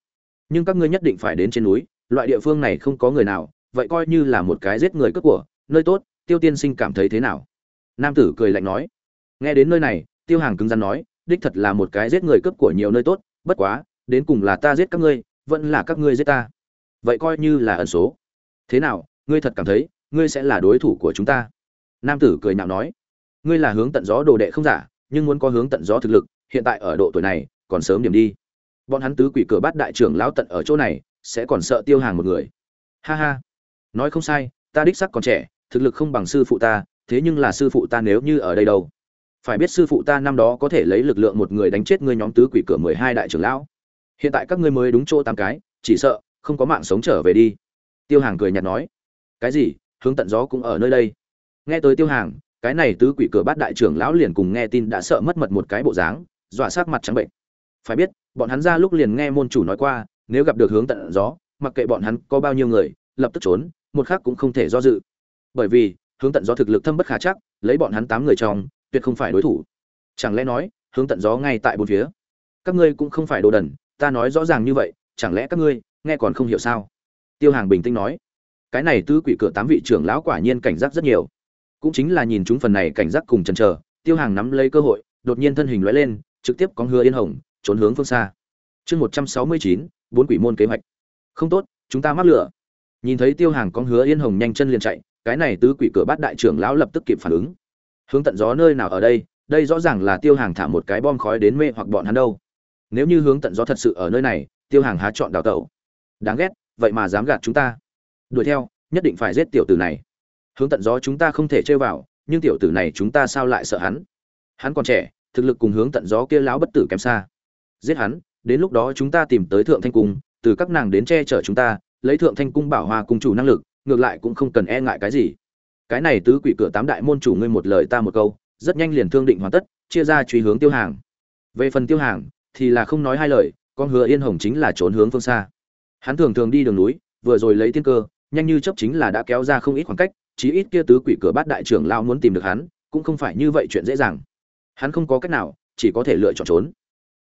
Nhưng các ngươi nhất định phải đến trên núi, loại địa phương này không có người nào, vậy coi như là một cái giết người cướp của, nơi tốt, tiêu tiên sinh cảm thấy thế nào? Nam tử cười lạnh nói. Nghe đến nơi này, tiêu hàng cứng rắn nói, đích thật là một cái giết người cướp của nhiều nơi tốt, bất quá, đến cùng là ta giết các ngươi, vẫn là các ngươi giết ta. Vậy coi như là ẩn số. Thế nào, ngươi thật cảm thấy, ngươi sẽ là đối thủ của chúng ta? Nam tử cười nhạo nói. Ngươi là hướng tận gió đồ đệ không giả, nhưng muốn có hướng tận gió thực lực, hiện tại ở độ tuổi này còn sớm điểm đi. Bọn hắn tứ quỷ cửa bát đại trưởng lão tận ở chỗ này, sẽ còn sợ tiêu hàng một người. Ha ha. Nói không sai, ta đích sắc còn trẻ, thực lực không bằng sư phụ ta, thế nhưng là sư phụ ta nếu như ở đây đâu? Phải biết sư phụ ta năm đó có thể lấy lực lượng một người đánh chết ngươi nhóm tứ quỷ cửa mười hai đại trưởng lão. Hiện tại các ngươi mới đúng chỗ tám cái, chỉ sợ, không có mạng sống trở về đi. Tiêu hàng cười nhạt nói. Cái gì? Hướng tận gió cũng ở nơi đây. Nghe tới tiêu hàng, cái này tứ quỷ cửa bát đại trưởng lão liền cùng nghe tin đã sợ mất mật một cái bộ dáng, dọa sắc mặt trắng bệnh phải biết, bọn hắn ra lúc liền nghe môn chủ nói qua, nếu gặp được hướng tận gió, mặc kệ bọn hắn có bao nhiêu người, lập tức trốn, một khác cũng không thể do dự. Bởi vì, hướng tận gió thực lực thâm bất khả chắc, lấy bọn hắn tám người trong, tuyệt không phải đối thủ. Chẳng lẽ nói, hướng tận gió ngay tại bốn phía? Các ngươi cũng không phải đồ đần, ta nói rõ ràng như vậy, chẳng lẽ các ngươi nghe còn không hiểu sao? Tiêu hàng bình tĩnh nói. Cái này tứ quỷ cửa tám vị trưởng lão quả nhiên cảnh giác rất nhiều. Cũng chính là nhìn chúng phần này cảnh giác cùng chần chờ, tiêu hàng nắm lấy cơ hội, đột nhiên thân hình lóe lên, trực tiếp có hứa yên hồng trốn hướng phương xa. Chương một trăm sáu mươi chín, bốn quỷ môn kế hoạch. Không tốt, chúng ta mắc lửa. Nhìn thấy tiêu hàng con hứa yên hồng nhanh chân liền chạy, cái này tứ quỷ cửa bát đại trưởng lão lập tức kịp phản ứng. Hướng tận gió nơi nào ở đây đây rõ ràng là tiêu hàng thả một cái bom khói đến mê hoặc bọn hắn đâu. Nếu như hướng tận gió thật sự ở nơi này, tiêu hàng há chọn đào tẩu. Đáng ghét, vậy mà dám gạt chúng ta. Đuổi theo, nhất định phải giết tiểu tử này. Hướng tận gió chúng ta không thể chơi vào, nhưng tiểu tử này chúng ta sao lại sợ hắn? Hắn còn trẻ, thực lực cùng hướng tận gió kia lão bất tử kém xa giết hắn, đến lúc đó chúng ta tìm tới thượng thanh cung, từ các nàng đến che chở chúng ta, lấy thượng thanh cung bảo hòa cùng chủ năng lực, ngược lại cũng không cần e ngại cái gì. Cái này tứ quỷ cửa tám đại môn chủ ngươi một lời ta một câu, rất nhanh liền thương định hoàn tất, chia ra truy hướng tiêu hàng. Về phần tiêu hàng, thì là không nói hai lời, con hứa yên hồng chính là trốn hướng phương xa. Hắn thường thường đi đường núi, vừa rồi lấy tiên cơ, nhanh như chấp chính là đã kéo ra không ít khoảng cách, chí ít kia tứ quỷ cửa bát đại trưởng lao muốn tìm được hắn, cũng không phải như vậy chuyện dễ dàng. Hắn không có cách nào, chỉ có thể lựa chọn trốn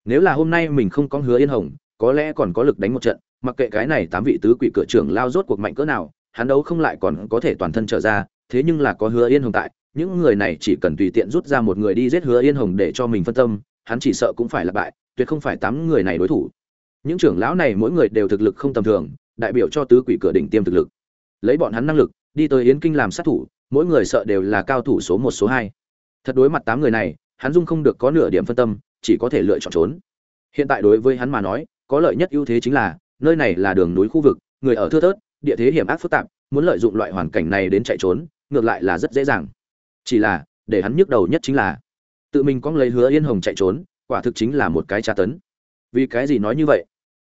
nếu là hôm nay mình không có hứa yên hồng, có lẽ còn có lực đánh một trận, mặc kệ cái này tám vị tứ quỷ cửa trưởng lao rốt cuộc mạnh cỡ nào, hắn đấu không lại còn có thể toàn thân trở ra, thế nhưng là có hứa yên hồng tại, những người này chỉ cần tùy tiện rút ra một người đi giết hứa yên hồng để cho mình phân tâm, hắn chỉ sợ cũng phải là bại, tuyệt không phải tám người này đối thủ. Những trưởng lão này mỗi người đều thực lực không tầm thường, đại biểu cho tứ quỷ cửa đỉnh tiêm thực lực. Lấy bọn hắn năng lực, đi tới yến kinh làm sát thủ, mỗi người sợ đều là cao thủ số một, số hai. Thật đối mặt tám người này hắn dung không được có nửa điểm phân tâm, chỉ có thể lựa chọn trốn. Hiện tại đối với hắn mà nói, có lợi nhất ưu thế chính là, nơi này là đường núi khu vực, người ở thưa thớt, địa thế hiểm ác phức tạp, muốn lợi dụng loại hoàn cảnh này đến chạy trốn, ngược lại là rất dễ dàng. Chỉ là, để hắn nhức đầu nhất chính là, tự mình có lấy hứa yên hồng chạy trốn, quả thực chính là một cái tra tấn. Vì cái gì nói như vậy?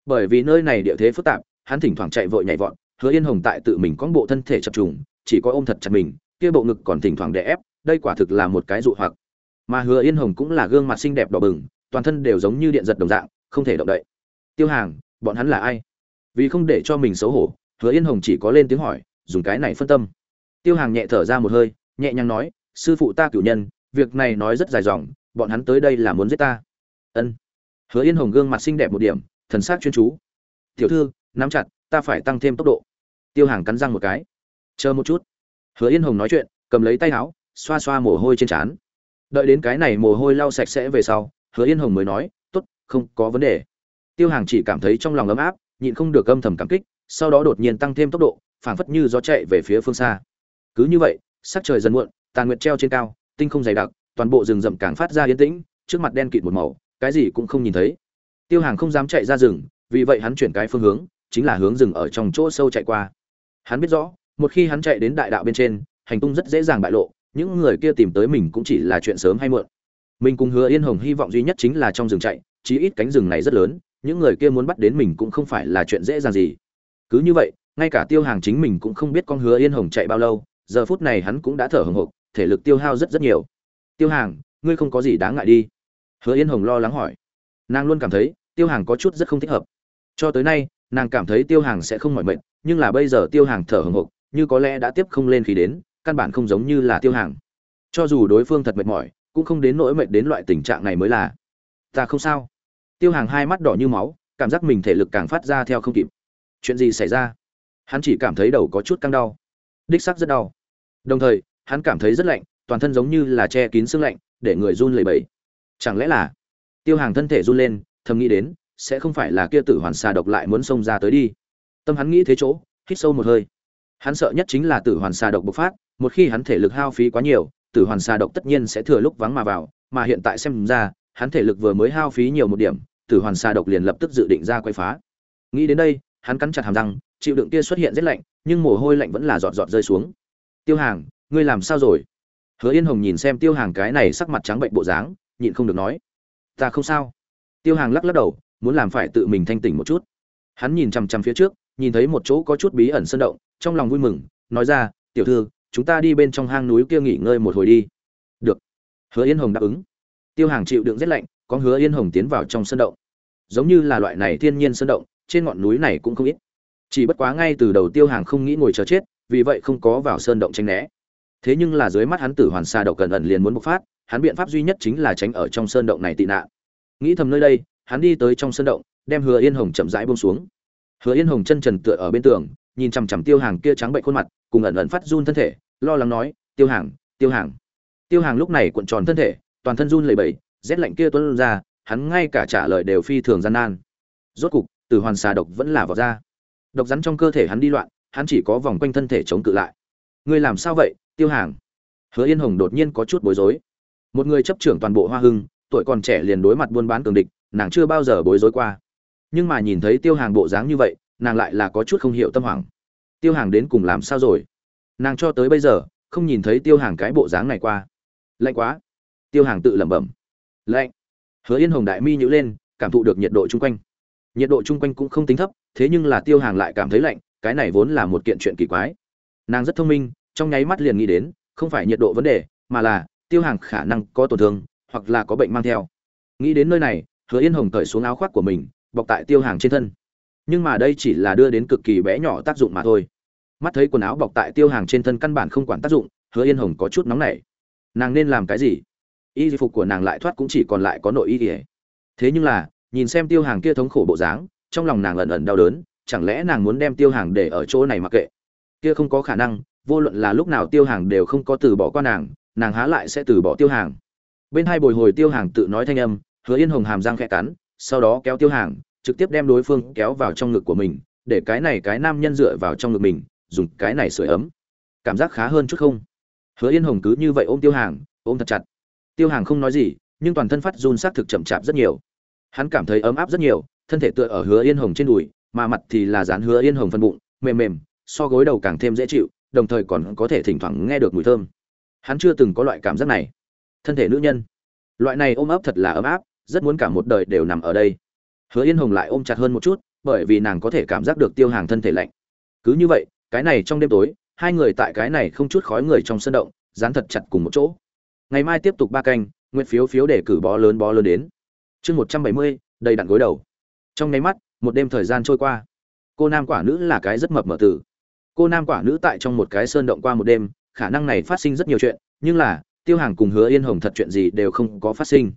Bởi vì nơi này địa thế phức tạp, hắn thỉnh thoảng chạy vội nhảy vọt, hứa yên hồng tại tự mình có bộ thân thể chập trùng, chỉ có ôm thật chặt mình, kia bộ ngực còn thỉnh thoảng đè ép, đây quả thực là một cái dụ hoặc mà hứa yên hồng cũng là gương mặt xinh đẹp đỏ bừng, toàn thân đều giống như điện giật đồng dạng, không thể động đậy. Tiêu hàng, bọn hắn là ai? Vì không để cho mình xấu hổ, hứa yên hồng chỉ có lên tiếng hỏi, dùng cái này phân tâm. Tiêu hàng nhẹ thở ra một hơi, nhẹ nhàng nói, sư phụ ta cửu nhân, việc này nói rất dài dòng, bọn hắn tới đây là muốn giết ta. Ân. Hứa yên hồng gương mặt xinh đẹp một điểm, thần sắc chuyên chú. Tiểu thư, nắm chặt, ta phải tăng thêm tốc độ. Tiêu hàng cắn răng một cái. Chờ một chút. Hứa yên hồng nói chuyện, cầm lấy tay áo, xoa xoa mồ hôi trên trán đợi đến cái này mồ hôi lau sạch sẽ về sau, hứa yên hồng mới nói t ố t không có vấn đề. Tiêu hàng chỉ cảm thấy trong lòng ấm áp, nhịn không được âm thầm cảm kích, sau đó đột nhiên tăng thêm tốc độ, phảng phất như gió chạy về phía phương xa. Cứ như vậy, sắc trời dần muộn, tàn nguyệt treo trên cao, tinh không dày đặc, toàn bộ rừng rậm càng phát ra yên tĩnh, trước mặt đen kịt một màu, cái gì cũng không nhìn thấy. Tiêu hàng không dám chạy ra rừng, vì vậy hắn chuyển cái phương hướng, chính là hướng rừng ở trong chỗ sâu chạy qua. Hắn biết rõ, một khi hắn chạy đến đại đạo bên trên, hành tung rất dễ dàng bại lộ những người kia tìm tới mình cũng chỉ là chuyện sớm hay muộn. Mình cùng hứa yên hồng hy vọng duy nhất chính là trong rừng chạy, chí ít cánh rừng này rất lớn, những người kia muốn bắt đến mình cũng không phải là chuyện dễ dàng gì. Cứ như vậy, ngay cả tiêu hàng chính mình cũng không biết con hứa yên hồng chạy bao lâu, giờ phút này hắn cũng đã thở hồng hộc, thể lực tiêu hao rất rất nhiều. Tiêu hàng, ngươi không có gì đáng ngại đi. Hứa yên hồng lo lắng hỏi. Nàng luôn cảm thấy, tiêu hàng có chút rất không thích hợp. Cho tới nay, nàng cảm thấy tiêu hàng sẽ không mỏi mệt, nhưng là bây giờ tiêu hàng thở hồng hộc, như có lẽ đã tiếp không lên khí đến căn bản không giống như là tiêu hàng. Cho dù đối phương thật mệt mỏi, cũng không đến nỗi mệt đến loại tình trạng này mới là. Ta không sao. Tiêu hàng hai mắt đỏ như máu, cảm giác mình thể lực càng phát ra theo không kịp. Chuyện gì xảy ra? Hắn chỉ cảm thấy đầu có chút căng đau. Đích sắc rất đau. Đồng thời, hắn cảm thấy rất lạnh, toàn thân giống như là che kín xương lạnh, để người run lẩy bẩy. Chẳng lẽ là tiêu hàng thân thể run lên, thầm nghĩ đến, sẽ không phải là kia tử hoàn xà độc lại muốn xông ra tới đi. Tâm hắn nghĩ thế chỗ, hít sâu một hơi hắn sợ nhất chính là tử hoàn xà độc bộc phát, một khi hắn thể lực hao phí quá nhiều, tử hoàn xà độc tất nhiên sẽ thừa lúc vắng mà vào, mà hiện tại xem ra, hắn thể lực vừa mới hao phí nhiều một điểm, tử hoàn xà độc liền lập tức dự định ra quay phá. Nghĩ đến đây, hắn cắn chặt hàm răng, chịu đựng kia xuất hiện rất lạnh, nhưng mồ hôi lạnh vẫn là giọt giọt rơi xuống. Tiêu hàng, ngươi làm sao rồi? Hứa yên hồng nhìn xem tiêu hàng cái này sắc mặt trắng bệnh bộ dáng, nhịn không được nói. Ta không sao. Tiêu hàng lắc lắc đầu, muốn làm phải tự mình thanh tỉnh một chút. Hắn nhìn chằm chằm phía trước, nhìn thấy một chỗ có chút bí ẩn sơn động trong lòng vui mừng, nói ra, tiểu thư, chúng ta đi bên trong hang núi kia nghỉ ngơi một hồi đi. Được. Hứa yên hồng đáp ứng. Tiêu hàng chịu đựng rét lạnh, có hứa yên hồng tiến vào trong sơn động. Giống như là loại này thiên nhiên sơn động, trên ngọn núi này cũng không ít. Chỉ bất quá ngay từ đầu tiêu hàng không nghĩ ngồi chờ chết, vì vậy không có vào sơn động tranh né. Thế nhưng là dưới mắt hắn tử hoàn xa độc cẩn ẩn liền muốn bộc phát, hắn biện pháp duy nhất chính là tránh ở trong sơn động này tị nạn. Nghĩ thầm nơi đây, hắn đi tới trong sơn động, đem hứa yên hồng chậm rãi buông xuống. Hứa yên hồng chân trần tựa ở bên tường nhìn chằm chằm tiêu hàng kia trắng bệnh khuôn mặt, cùng ẩn ẩn phát run thân thể, lo lắng nói, tiêu hàng tiêu hàng. Tiêu hàng lúc này cuộn tròn thân thể, toàn thân run lẩy bẩy, rét lạnh kia tuôn ra, hắn ngay cả trả lời đều phi thường gian nan. Rốt cục, từ hoàn xà độc vẫn là vào ra. Độc rắn trong cơ thể hắn đi loạn, hắn chỉ có vòng quanh thân thể chống cự lại. Ngươi làm sao vậy, tiêu hàng? Hứa yên hồng đột nhiên có chút bối rối. Một người chấp trưởng toàn bộ hoa hưng, tuổi còn trẻ liền đối mặt buôn bán cường địch, nàng chưa bao giờ bối rối qua. Nhưng mà nhìn thấy tiêu hàng bộ dáng như vậy nàng lại là có chút không hiểu tâm hoảng tiêu hàng đến cùng làm sao rồi? Nàng cho tới bây giờ, không nhìn thấy tiêu hàng cái bộ dáng này qua. Lạnh quá. Tiêu hàng tự lẩm bẩm. Lạnh. Hứa yên hồng đại mi nhữ lên, cảm thụ được nhiệt độ chung quanh. Nhiệt độ chung quanh cũng không tính thấp, thế nhưng là tiêu hàng lại cảm thấy lạnh, cái này vốn là một kiện chuyện kỳ quái. Nàng rất thông minh, trong nháy mắt liền nghĩ đến, không phải nhiệt độ vấn đề, mà là tiêu hàng khả năng có tổn thương, hoặc là có bệnh mang theo. Nghĩ đến nơi này, hứa yên hồng cởi xuống áo khoác của mình, bọc tại tiêu hàng trên thân nhưng mà đây chỉ là đưa đến cực kỳ bé nhỏ tác dụng mà thôi. Mắt thấy quần áo bọc tại tiêu hàng trên thân căn bản không quản tác dụng, hứa yên hồng có chút nóng nảy. Nàng nên làm cái gì? Y phục của nàng lại thoát cũng chỉ còn lại có nội y ỉa thế nhưng là, nhìn xem tiêu hàng kia thống khổ bộ dáng, trong lòng nàng ẩn ẩn đau đớn, chẳng lẽ nàng muốn đem tiêu hàng để ở chỗ này mặc kệ? Kia không có khả năng, vô luận là lúc nào tiêu hàng đều không có từ bỏ qua nàng nàng há lại sẽ từ bỏ tiêu hàng. Bên hai bồi hồi tiêu hàng tự nói thanh âm, hứa yên hồng hàm răng khẽ cắn, sau đó kéo tiêu hàng trực tiếp đem đối phương kéo vào trong ngực của mình, để cái này cái nam nhân dựa vào trong ngực mình, dùng cái này sưởi ấm. Cảm giác khá hơn chút không? Hứa yên hồng cứ như vậy ôm tiêu hàng, ôm thật chặt. Tiêu hàng không nói gì, nhưng toàn thân phát run s á c thực chậm chạp rất nhiều. Hắn cảm thấy ấm áp rất nhiều, thân thể tựa ở hứa yên hồng trên đùi, mà mặt thì là dán hứa yên hồng phân bụng, mềm mềm, so gối đầu càng thêm dễ chịu, đồng thời còn có thể thỉnh thoảng nghe được mùi thơm. Hắn chưa từng có loại cảm giác này. Thân thể nữ nhân. Loại này ôm ấp thật là ấm áp, rất muốn cả một đời đều nằm ở đây hứa yên hồng lại ôm chặt hơn một chút, bởi vì nàng có thể cảm giác được tiêu hàng thân thể lạnh. Cứ như vậy, cái này trong đêm tối, hai người tại cái này không chút khói người trong sân động, dán thật chặt cùng một chỗ. Ngày mai tiếp tục ba canh nguyện phiếu phiếu để cử bó lớn bó lớn đến. Chương một trăm bảy mươi, đầy đặn gối đầu. Trong nháy mắt, một đêm thời gian trôi qua. Cô nam quả nữ là cái rất mập mờ tử. Cô nam quả nữ tại trong một cái sơn động qua một đêm, khả năng này phát sinh rất nhiều chuyện, nhưng là, tiêu hàng cùng hứa yên hồng thật chuyện gì đều không có phát sinh.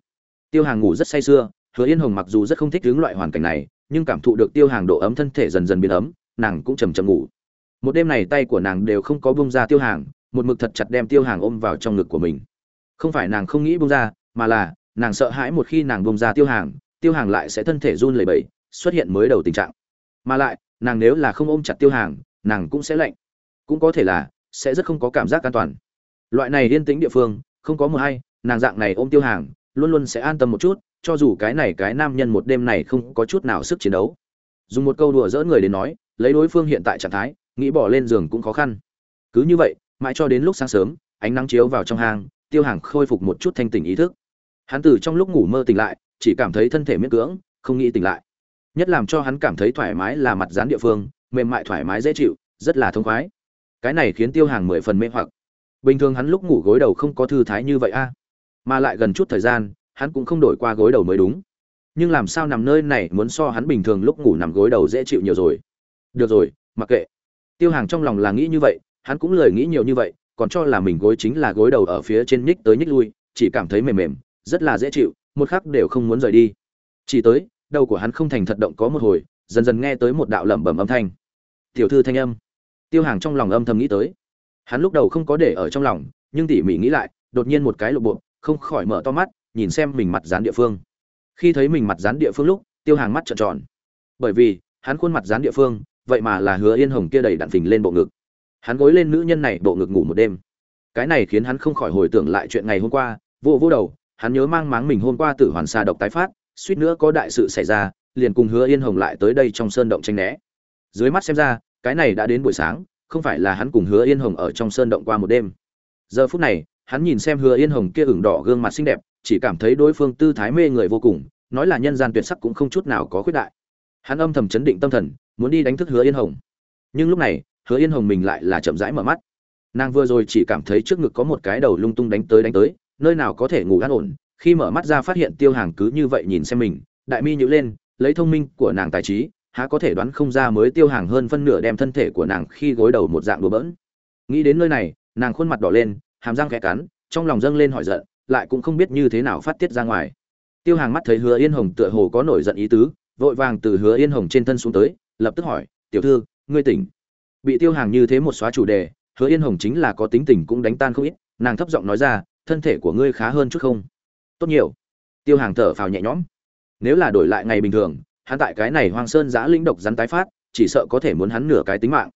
Tiêu hàng ngủ rất say sưa hứa yên hồng mặc dù rất không thích hướng loại hoàn cảnh này, nhưng cảm thụ được tiêu hàng độ ấm thân thể dần dần biến ấm, nàng cũng chầm chậm ngủ. Một đêm này tay của nàng đều không có buông ra tiêu hàng, một mực thật chặt đem tiêu hàng ôm vào trong ngực của mình. Không phải nàng không nghĩ buông ra, mà là, nàng sợ hãi một khi nàng buông ra tiêu hàng tiêu hàng lại sẽ thân thể run lẩy bẩy, xuất hiện mới đầu tình trạng. Mà lại, nàng nếu là không ôm chặt tiêu hàng, nàng cũng sẽ lạnh. Cũng có thể là, sẽ rất không có cảm giác an toàn. Loại này yên tĩnh địa phương, không có mưa hay, nàng dạng này ôm tiêu hàng, luôn luôn sẽ an tâm một chút cho dù cái này cái nam nhân một đêm này không có chút nào sức chiến đấu. Dùng một câu đùa dỡ người đến nói, lấy đối phương hiện tại trạng thái, nghĩ bỏ lên giường cũng khó khăn. Cứ như vậy, mãi cho đến lúc sáng sớm, ánh nắng chiếu vào trong hang, tiêu hàng khôi phục một chút thanh tỉnh ý thức. Hắn từ trong lúc ngủ mơ tỉnh lại, chỉ cảm thấy thân thể miễn cưỡng, không nghĩ tỉnh lại. Nhất làm cho hắn cảm thấy thoải mái là mặt dán địa phương, mềm mại thoải mái dễ chịu, rất là thông khoái. Cái này khiến tiêu hàng mười phần mê hoặc. Bình thường hắn lúc ngủ gối đầu không có thư thái như vậy a, mà lại gần chút thời gian hắn cũng không đổi qua gối đầu mới đúng. Nhưng làm sao nằm nơi này muốn so hắn bình thường lúc ngủ nằm gối đầu dễ chịu nhiều rồi? Được rồi, mặc kệ. Tiêu hàng trong lòng là nghĩ như vậy, hắn cũng lời nghĩ nhiều như vậy, còn cho là mình gối chính là gối đầu ở phía trên nhích tới nhích lui, chỉ cảm thấy mềm mềm, rất là dễ chịu, một khắc đều không muốn rời đi. Chỉ tới, đầu của hắn không thành thật động có một hồi, dần dần nghe tới một đạo lẩm bẩm âm thanh. Tiểu thư thanh âm. Tiêu hàng trong lòng âm thầm nghĩ tới. Hắn lúc đầu không có để ở trong lòng, nhưng tỉ mỉ nghĩ lại, đột nhiên một cái lộ bộ không khỏi mở to mắt nhìn xem mình mặt dán địa phương. Khi thấy mình mặt dán địa phương lúc, tiêu hàng mắt trợn tròn. Bởi vì, hắn khuôn mặt dán địa phương, vậy mà là hứa yên hồng kia đầy đặn phình lên bộ ngực. Hắn gối lên nữ nhân này bộ ngực ngủ một đêm. Cái này khiến hắn không khỏi hồi tưởng lại chuyện ngày hôm qua, vô vô đầu, hắn nhớ mang máng mình hôm qua tử hoàn xa độc tái phát, suýt nữa có đại sự xảy ra, liền cùng hứa yên hồng lại tới đây trong sơn động tranh né. Dưới mắt xem ra, cái này đã đến buổi sáng, không phải là hắn cùng hứa yên hồng ở trong sơn động qua một đêm. Giờ phút này, hắn nhìn xem hứa yên hồng kia ửng đỏ gương mặt xinh đẹp chỉ cảm thấy đối phương tư thái mê người vô cùng, nói là nhân gian tuyệt sắc cũng không chút nào có khuyết đại. Hắn âm thầm chấn định tâm thần, muốn đi đánh thức hứa yên hồng. Nhưng lúc này, hứa yên hồng mình lại là chậm rãi mở mắt. Nàng vừa rồi chỉ cảm thấy trước ngực có một cái đầu lung tung đánh tới đánh tới, nơi nào có thể ngủ an ổn, khi mở mắt ra phát hiện tiêu hàng cứ như vậy nhìn xem mình, đại mi nhữ lên, lấy thông minh của nàng tài trí, há có thể đoán không ra mới tiêu hàng hơn phân nửa đem thân thể của nàng khi gối đầu một dạng đùa bỡn. Nghĩ đến nơi này, nàng khuôn mặt đỏ lên, hàm răng khẽ cắn, trong lòng dâng lên hỏi giận lại cũng không biết như thế nào phát tiết ra ngoài. Tiêu hàng mắt thấy hứa yên hồng tựa hồ có nổi giận ý tứ, vội vàng từ hứa yên hồng trên thân xuống tới, lập tức hỏi, tiểu thư, ngươi tỉnh. Bị tiêu hàng như thế một xóa chủ đề, hứa yên hồng chính là có tính tình cũng đánh tan không ít, nàng thấp giọng nói ra, thân thể của ngươi khá hơn chút không? Tốt nhiều. Tiêu hàng thở phào nhẹ nhõm. Nếu là đổi lại ngày bình thường, hắn tại cái này hoang sơn giã linh độc rắn tái phát, chỉ sợ có thể muốn hắn nửa cái tính mạng.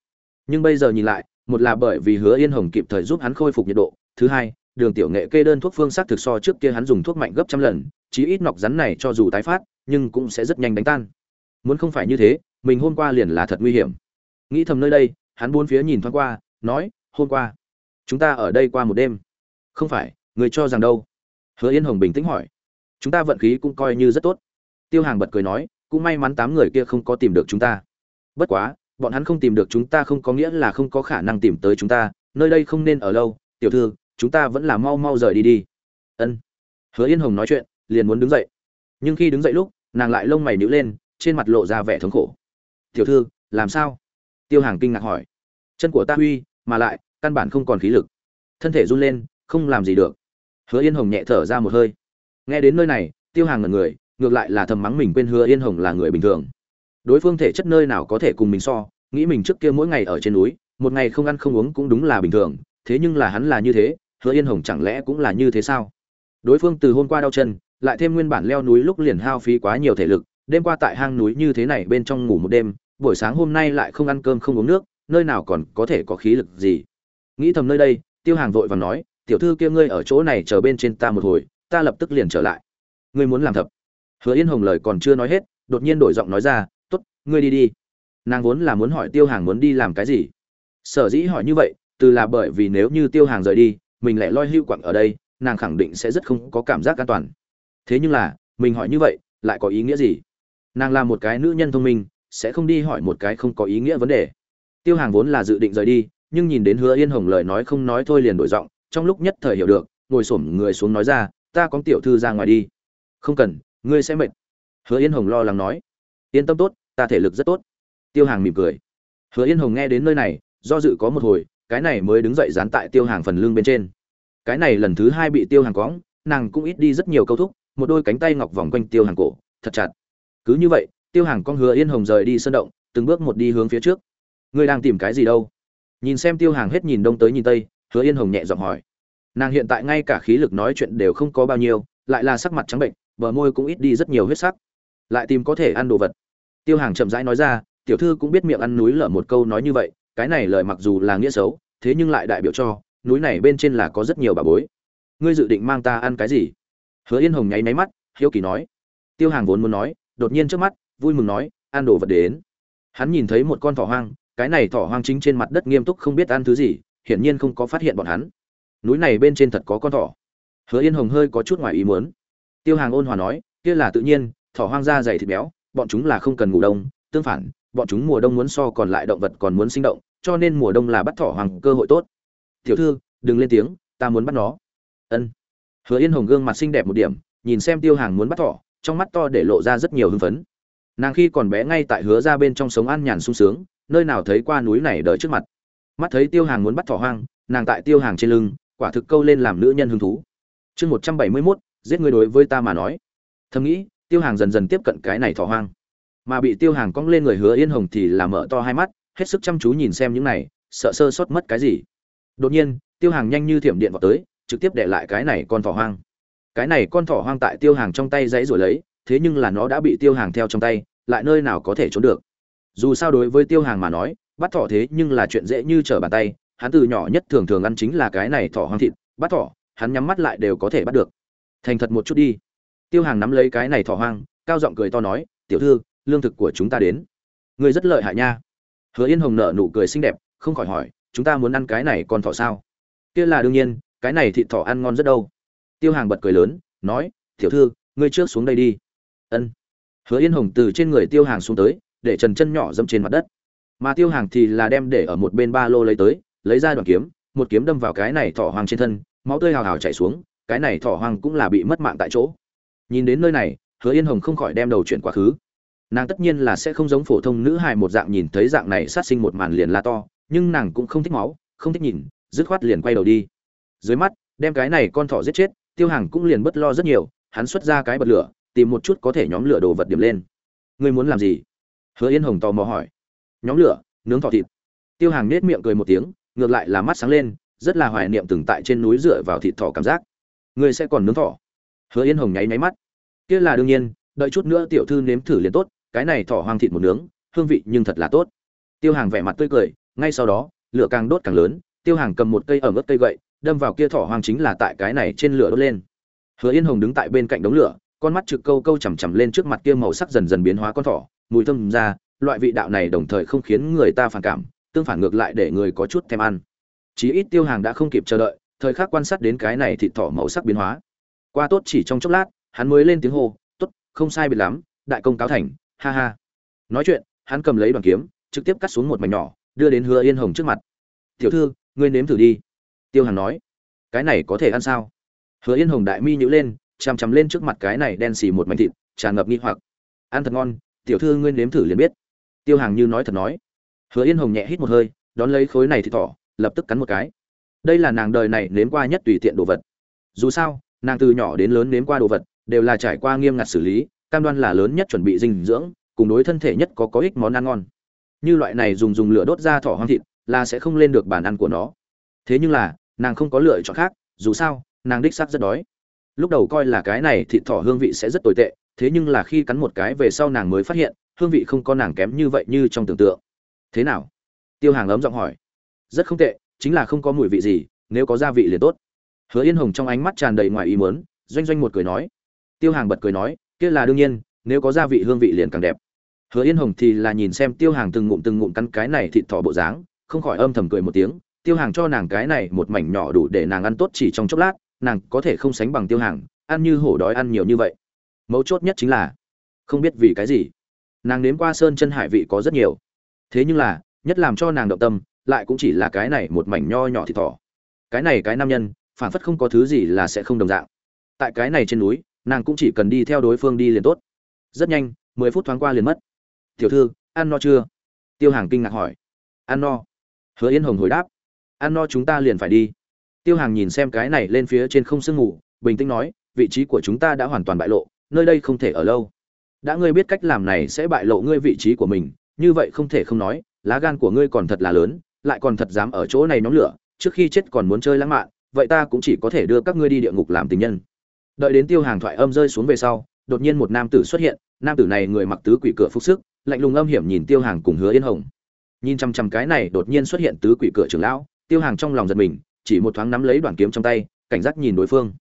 Nhưng bây giờ nhìn lại, một là bởi vì hứa yên hồng kịp thời giúp hắn khôi phục nhiệt độ, thứ hai đường tiểu nghệ kê đơn thuốc phương xác thực so trước kia hắn dùng thuốc mạnh gấp trăm lần, chí ít nọc rắn này cho dù tái phát, nhưng cũng sẽ rất nhanh đánh tan. Muốn không phải như thế, mình hôm qua liền là thật nguy hiểm. Nghĩ thầm nơi đây, hắn buôn phía nhìn thoáng qua, nói, hôm qua, chúng ta ở đây qua một đêm. Không phải, người cho rằng đâu? Hứa yên hồng bình tĩnh hỏi. Chúng ta vận khí cũng coi như rất tốt. Tiêu hàng bật cười nói, cũng may mắn tám người kia không có tìm được chúng ta. Bất quá, bọn hắn không tìm được chúng ta không có nghĩa là không có khả năng tìm tới chúng ta, nơi đây không nên ở lâu, tiểu thư chúng ta vẫn là mau mau rời đi đi. Ân. Hứa yên hồng nói chuyện, liền muốn đứng dậy. Nhưng khi đứng dậy lúc, nàng lại lông mày nhíu lên, trên mặt lộ ra vẻ thống khổ. Tiểu thư, làm sao? Tiêu hàng kinh ngạc hỏi. Chân của ta huy, mà lại, căn bản không còn khí lực. Thân thể run lên, không làm gì được. Hứa yên hồng nhẹ thở ra một hơi. Nghe đến nơi này, tiêu hàng ngẩn người, ngược lại là thầm mắng mình quên hứa yên hồng là người bình thường. Đối phương thể chất nơi nào có thể cùng mình so, nghĩ mình trước kia mỗi ngày ở trên núi, một ngày không ăn không uống cũng đúng là bình thường, thế nhưng là hắn là như thế hứa yên hồng chẳng lẽ cũng là như thế sao? Đối phương từ hôm qua đau chân, lại thêm nguyên bản leo núi lúc liền hao phí quá nhiều thể lực, đêm qua tại hang núi như thế này bên trong ngủ một đêm, buổi sáng hôm nay lại không ăn cơm không uống nước, nơi nào còn có thể có khí lực gì? Nghĩ thầm nơi đây, tiêu hàng vội và nói, tiểu thư kia ngươi ở chỗ này chờ bên trên ta một hồi, ta lập tức liền trở lại. Ngươi muốn làm thập? Hứa yên hồng lời còn chưa nói hết, đột nhiên đổi giọng nói ra t ố t ngươi đi đi. Nàng vốn là muốn hỏi tiêu hàng muốn đi làm cái gì. Sở dĩ hỏi như vậy, từ là bởi vì nếu như tiêu hàng rời đi mình lại loi hưu quặng ở đây, nàng khẳng định sẽ rất không có cảm giác an toàn. Thế nhưng là, mình hỏi như vậy, lại có ý nghĩa gì? Nàng là một cái nữ nhân thông minh, sẽ không đi hỏi một cái không có ý nghĩa vấn đề. Tiêu hàng vốn là dự định rời đi, nhưng nhìn đến hứa yên hồng lời nói không nói thôi liền đổi giọng, trong lúc nhất thời hiểu được, ngồi xổm người xuống nói ra, ta có tiểu thư ra ngoài đi. Không cần, ngươi sẽ mệt. Hứa yên hồng lo lắng nói. Yên tâm tốt, ta thể lực rất tốt. Tiêu hàng mỉm cười. Hứa yên hồng nghe đến nơi này, do dự có một hồi cái này mới đứng dậy dán tại tiêu hàng phần lưng bên trên. Cái này lần thứ hai bị tiêu hàng cóng nàng cũng ít đi rất nhiều câu thúc, một đôi cánh tay ngọc vòng quanh tiêu hàng cổ, thật chặt. Cứ như vậy, tiêu hàng con hứa yên hồng rời đi sân động, từng bước một đi hướng phía trước. Ngươi đang tìm cái gì đâu? Nhìn xem tiêu hàng hết nhìn đông tới nhìn tây, hứa yên hồng nhẹ giọng hỏi. Nàng hiện tại ngay cả khí lực nói chuyện đều không có bao nhiêu, lại là sắc mặt trắng bệnh, bờ môi cũng ít đi rất nhiều huyết sắc. Lại tìm có thể ăn đồ vật. Tiêu hàng chậm rãi nói ra, tiểu thư cũng biết miệng ăn núi lở một câu nói như vậy cái này lời mặc dù là nghĩa xấu, thế nhưng lại đại biểu cho, núi này bên trên là có rất nhiều bà bối. Ngươi dự định mang ta ăn cái gì? Hứa yên hồng nháy máy mắt, hiếu kỳ nói. Tiêu hàng vốn muốn nói, đột nhiên trước mắt, vui mừng nói, ăn đồ vật đến. Hắn nhìn thấy một con thỏ hoang, cái này thỏ hoang chính trên mặt đất nghiêm túc không biết ăn thứ gì, hiển nhiên không có phát hiện bọn hắn. Núi này bên trên thật có con thỏ. Hứa yên hồng hơi có chút ngoài ý muốn. Tiêu hàng ôn hòa nói, kia là tự nhiên, thỏ hoang da dày thịt béo, bọn chúng là không cần ngủ đông, tương phản bọn chúng mùa đông muốn so còn lại động vật còn muốn sinh động, cho nên mùa đông là bắt thỏ hoàng cơ hội tốt. Tiểu thư, đừng lên tiếng, ta muốn bắt nó. Ân. Hứa yên hồng gương mặt xinh đẹp một điểm, nhìn xem tiêu hàng muốn bắt thỏ, trong mắt to để lộ ra rất nhiều hưng phấn. Nàng khi còn bé ngay tại hứa ra bên trong sống an nhàn sung sướng, nơi nào thấy qua núi này đợi trước mặt. Mắt thấy tiêu hàng muốn bắt thỏ hoang, nàng tại tiêu hàng trên lưng, quả thực câu lên làm nữ nhân hứng thú. Chương một trăm bảy mươi mốt, giết người đối với ta mà nói. Thầm nghĩ, tiêu hàng dần dần tiếp cận cái này thỏ hoang mà bị tiêu hàng cong lên người hứa yên hồng thì là mở to hai mắt, hết sức chăm chú nhìn xem những này, sợ sơ sót mất cái gì. Đột nhiên, tiêu hàng nhanh như thiểm điện vào tới, trực tiếp để lại cái này con thỏ hoang. Cái này con thỏ hoang tại tiêu hàng trong tay dãy rồi lấy, thế nhưng là nó đã bị tiêu hàng theo trong tay, lại nơi nào có thể trốn được. Dù sao đối với tiêu hàng mà nói, bắt thỏ thế nhưng là chuyện dễ như trở bàn tay, hắn từ nhỏ nhất thường thường ăn chính là cái này thỏ hoang thịt, bắt thỏ, hắn nhắm mắt lại đều có thể bắt được. Thành thật một chút đi. Tiêu hàng nắm lấy cái này thỏ hoang, cao giọng cười to nói, tiểu thư lương thực của chúng ta đến. Ngươi rất lợi hại nha. Hứa yên hồng nợ nụ cười xinh đẹp, không khỏi hỏi, chúng ta muốn ăn cái này còn thỏ sao? Kia là đương nhiên, cái này thịt thỏ ăn ngon rất đâu. Tiêu hàng bật cười lớn, nói, tiểu thư, ngươi trước xuống đây đi. Ân. Hứa yên hồng từ trên người tiêu hàng xuống tới, để trần chân nhỏ dẫm trên mặt đất. Mà tiêu hàng thì là đem để ở một bên ba lô lấy tới, lấy ra đoạn kiếm, một kiếm đâm vào cái này thỏ hoang trên thân, máu tươi hào hào chảy xuống, cái này thỏ hoang cũng là bị mất mạng tại chỗ. Nhìn đến nơi này, hứa yên hồng không khỏi đem đầu chuyển quá khứ nàng tất nhiên là sẽ không giống phổ thông nữ hài một dạng nhìn thấy dạng này sát sinh một màn liền la to, nhưng nàng cũng không thích máu, không thích nhìn, dứt khoát liền quay đầu đi. Dưới mắt, đem cái này con thỏ giết chết, tiêu hàng cũng liền bất lo rất nhiều, hắn xuất ra cái bật lửa, tìm một chút có thể nhóm lửa đồ vật điểm lên. Ngươi muốn làm gì? Hứa yên hồng tò mò hỏi. Nhóm lửa, nướng thỏ thịt. Tiêu hàng nết miệng cười một tiếng, ngược lại là mắt sáng lên, rất là hoài niệm từng tại trên núi dựa vào thịt thỏ cảm giác. Ngươi sẽ còn nướng thỏ? Hứa yên hồng nháy nháy mắt. Kia là đương nhiên, đợi chút nữa tiểu thư nếm thử liền tốt cái này thỏ hoang thịt một nướng, hương vị nhưng thật là tốt. Tiêu hàng vẻ mặt tươi cười, ngay sau đó, lửa càng đốt càng lớn, tiêu hàng cầm một cây ở mức cây gậy, đâm vào kia thỏ hoang chính là tại cái này trên lửa đốt lên. Hứa yên hồng đứng tại bên cạnh đống lửa, con mắt trực câu câu chằm chằm lên trước mặt kia màu sắc dần dần biến hóa con thỏ, mùi thơm ra, loại vị đạo này đồng thời không khiến người ta phản cảm, tương phản ngược lại để người có chút thèm ăn. Chí ít tiêu hàng đã không kịp chờ đợi, thời khắc quan sát đến cái này thịt thỏ màu sắc biến hóa. Qua tốt chỉ trong chốc lát, hắn mới lên tiếng hô, tốt, không sai biệt lắm, đại công cáo thành ha ha. Nói chuyện, hắn cầm lấy đoàn kiếm, trực tiếp cắt xuống một mảnh nhỏ, đưa đến hứa yên hồng trước mặt. Tiểu thư, ngươi nếm thử đi. Tiêu hàn nói. Cái này có thể ăn sao? Hứa yên hồng đại mi nhữ lên, chằm chằm lên trước mặt cái này đen xì một mảnh thịt, tràn ngập nghi hoặc. Ăn thật ngon, tiểu thư ngươi nếm thử liền biết. Tiêu hàng như nói thật nói. Hứa yên hồng nhẹ hít một hơi, đón lấy khối này thịt thỏ, lập tức cắn một cái. Đây là nàng đời này nếm qua nhất tùy tiện đồ vật. Dù sao, nàng từ nhỏ đến lớn nếm qua đồ vật, đều là trải qua nghiêm ngặt xử lý cam đoan là lớn nhất chuẩn bị dinh dưỡng, cùng đối thân thể nhất có có ích món ăn ngon. Như loại này dùng dùng lửa đốt ra thỏ hoang thịt, là sẽ không lên được bàn ăn của nó. Thế nhưng là, nàng không có lựa chọn khác, dù sao, nàng đích xác rất đói. Lúc đầu coi là cái này thịt thỏ hương vị sẽ rất tồi tệ, thế nhưng là khi cắn một cái về sau nàng mới phát hiện, hương vị không có nàng kém như vậy như trong tưởng tượng. Thế nào? Tiêu hàng ấm giọng hỏi. Rất không tệ, chính là không có mùi vị gì, nếu có gia vị liền tốt. Hứa yên hồng trong ánh mắt tràn đầy ngoài ý mớn doanh doanh một cười nói. Tiêu hàng bật cười nói kia là đương nhiên, nếu có gia vị hương vị liền càng đẹp. Hứa yên hồng thì là nhìn xem tiêu hàng từng ngụm từng ngụm cắn cái này thịt thỏ bộ dáng, không khỏi âm thầm cười một tiếng, tiêu hàng cho nàng cái này một mảnh nhỏ đủ để nàng ăn tốt chỉ trong chốc lát, nàng có thể không sánh bằng tiêu hàng, ăn như hổ đói ăn nhiều như vậy. Mấu chốt nhất chính là, không biết vì cái gì, nàng nếm qua sơn chân hải vị có rất nhiều. Thế nhưng là, nhất làm cho nàng động tâm, lại cũng chỉ là cái này một mảnh nho nhỏ thịt thỏ. Cái này cái nam nhân phản phất không có thứ gì là sẽ không đồng dạng. Tại cái này trên núi nàng cũng chỉ cần đi theo đối phương đi liền tốt. Rất nhanh, mười phút thoáng qua liền mất. Tiểu thư, ăn no chưa? Tiêu hàng kinh ngạc hỏi. Ăn no. Hứa yên hồng hồi đáp. Ăn no chúng ta liền phải đi. Tiêu hàng nhìn xem cái này lên phía trên không sương ngủ, bình tĩnh nói, vị trí của chúng ta đã hoàn toàn bại lộ, nơi đây không thể ở lâu. Đã ngươi biết cách làm này sẽ bại lộ ngươi vị trí của mình, như vậy không thể không nói, lá gan của ngươi còn thật là lớn, lại còn thật dám ở chỗ này nóng lửa, trước khi chết còn muốn chơi lãng mạn, vậy ta cũng chỉ có thể đưa các ngươi đi địa ngục làm tình nhân đợi đến tiêu hàng thoại âm rơi xuống về sau, đột nhiên một nam tử xuất hiện, nam tử này người mặc tứ quỷ cửa phúc sức, lạnh lùng âm hiểm nhìn tiêu hàng cùng hứa yên hồng. Nhìn chăm chăm cái này đột nhiên xuất hiện tứ quỷ cửa trưởng lão, tiêu hàng trong lòng giật mình, chỉ một thoáng nắm lấy đoàn kiếm trong tay, cảnh giác nhìn đối phương.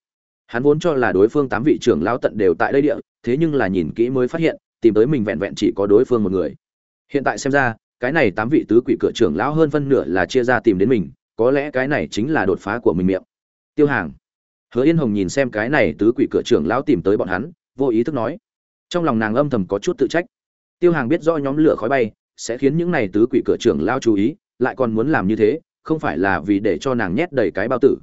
Hắn vốn cho là đối phương tám vị trưởng lão tận đều tại đây địa, thế nhưng là nhìn kỹ mới phát hiện, tìm tới mình vẹn vẹn chỉ có đối phương một người. Hiện tại xem ra, cái này tám vị tứ quỷ cửa trưởng lão hơn phân nửa là chia ra tìm đến mình, có lẽ cái này chính là đột phá của mình miệng. Tiêu hàng hứa yên hồng nhìn xem cái này tứ quỷ cửa trưởng lão tìm tới bọn hắn, vô ý thức nói. Trong lòng nàng âm thầm có chút tự trách. Tiêu hàng biết rõ nhóm lửa khói bay sẽ khiến những này tứ quỷ cửa trưởng lao chú ý, lại còn muốn làm như thế, không phải là vì để cho nàng nhét đầy cái bao tử.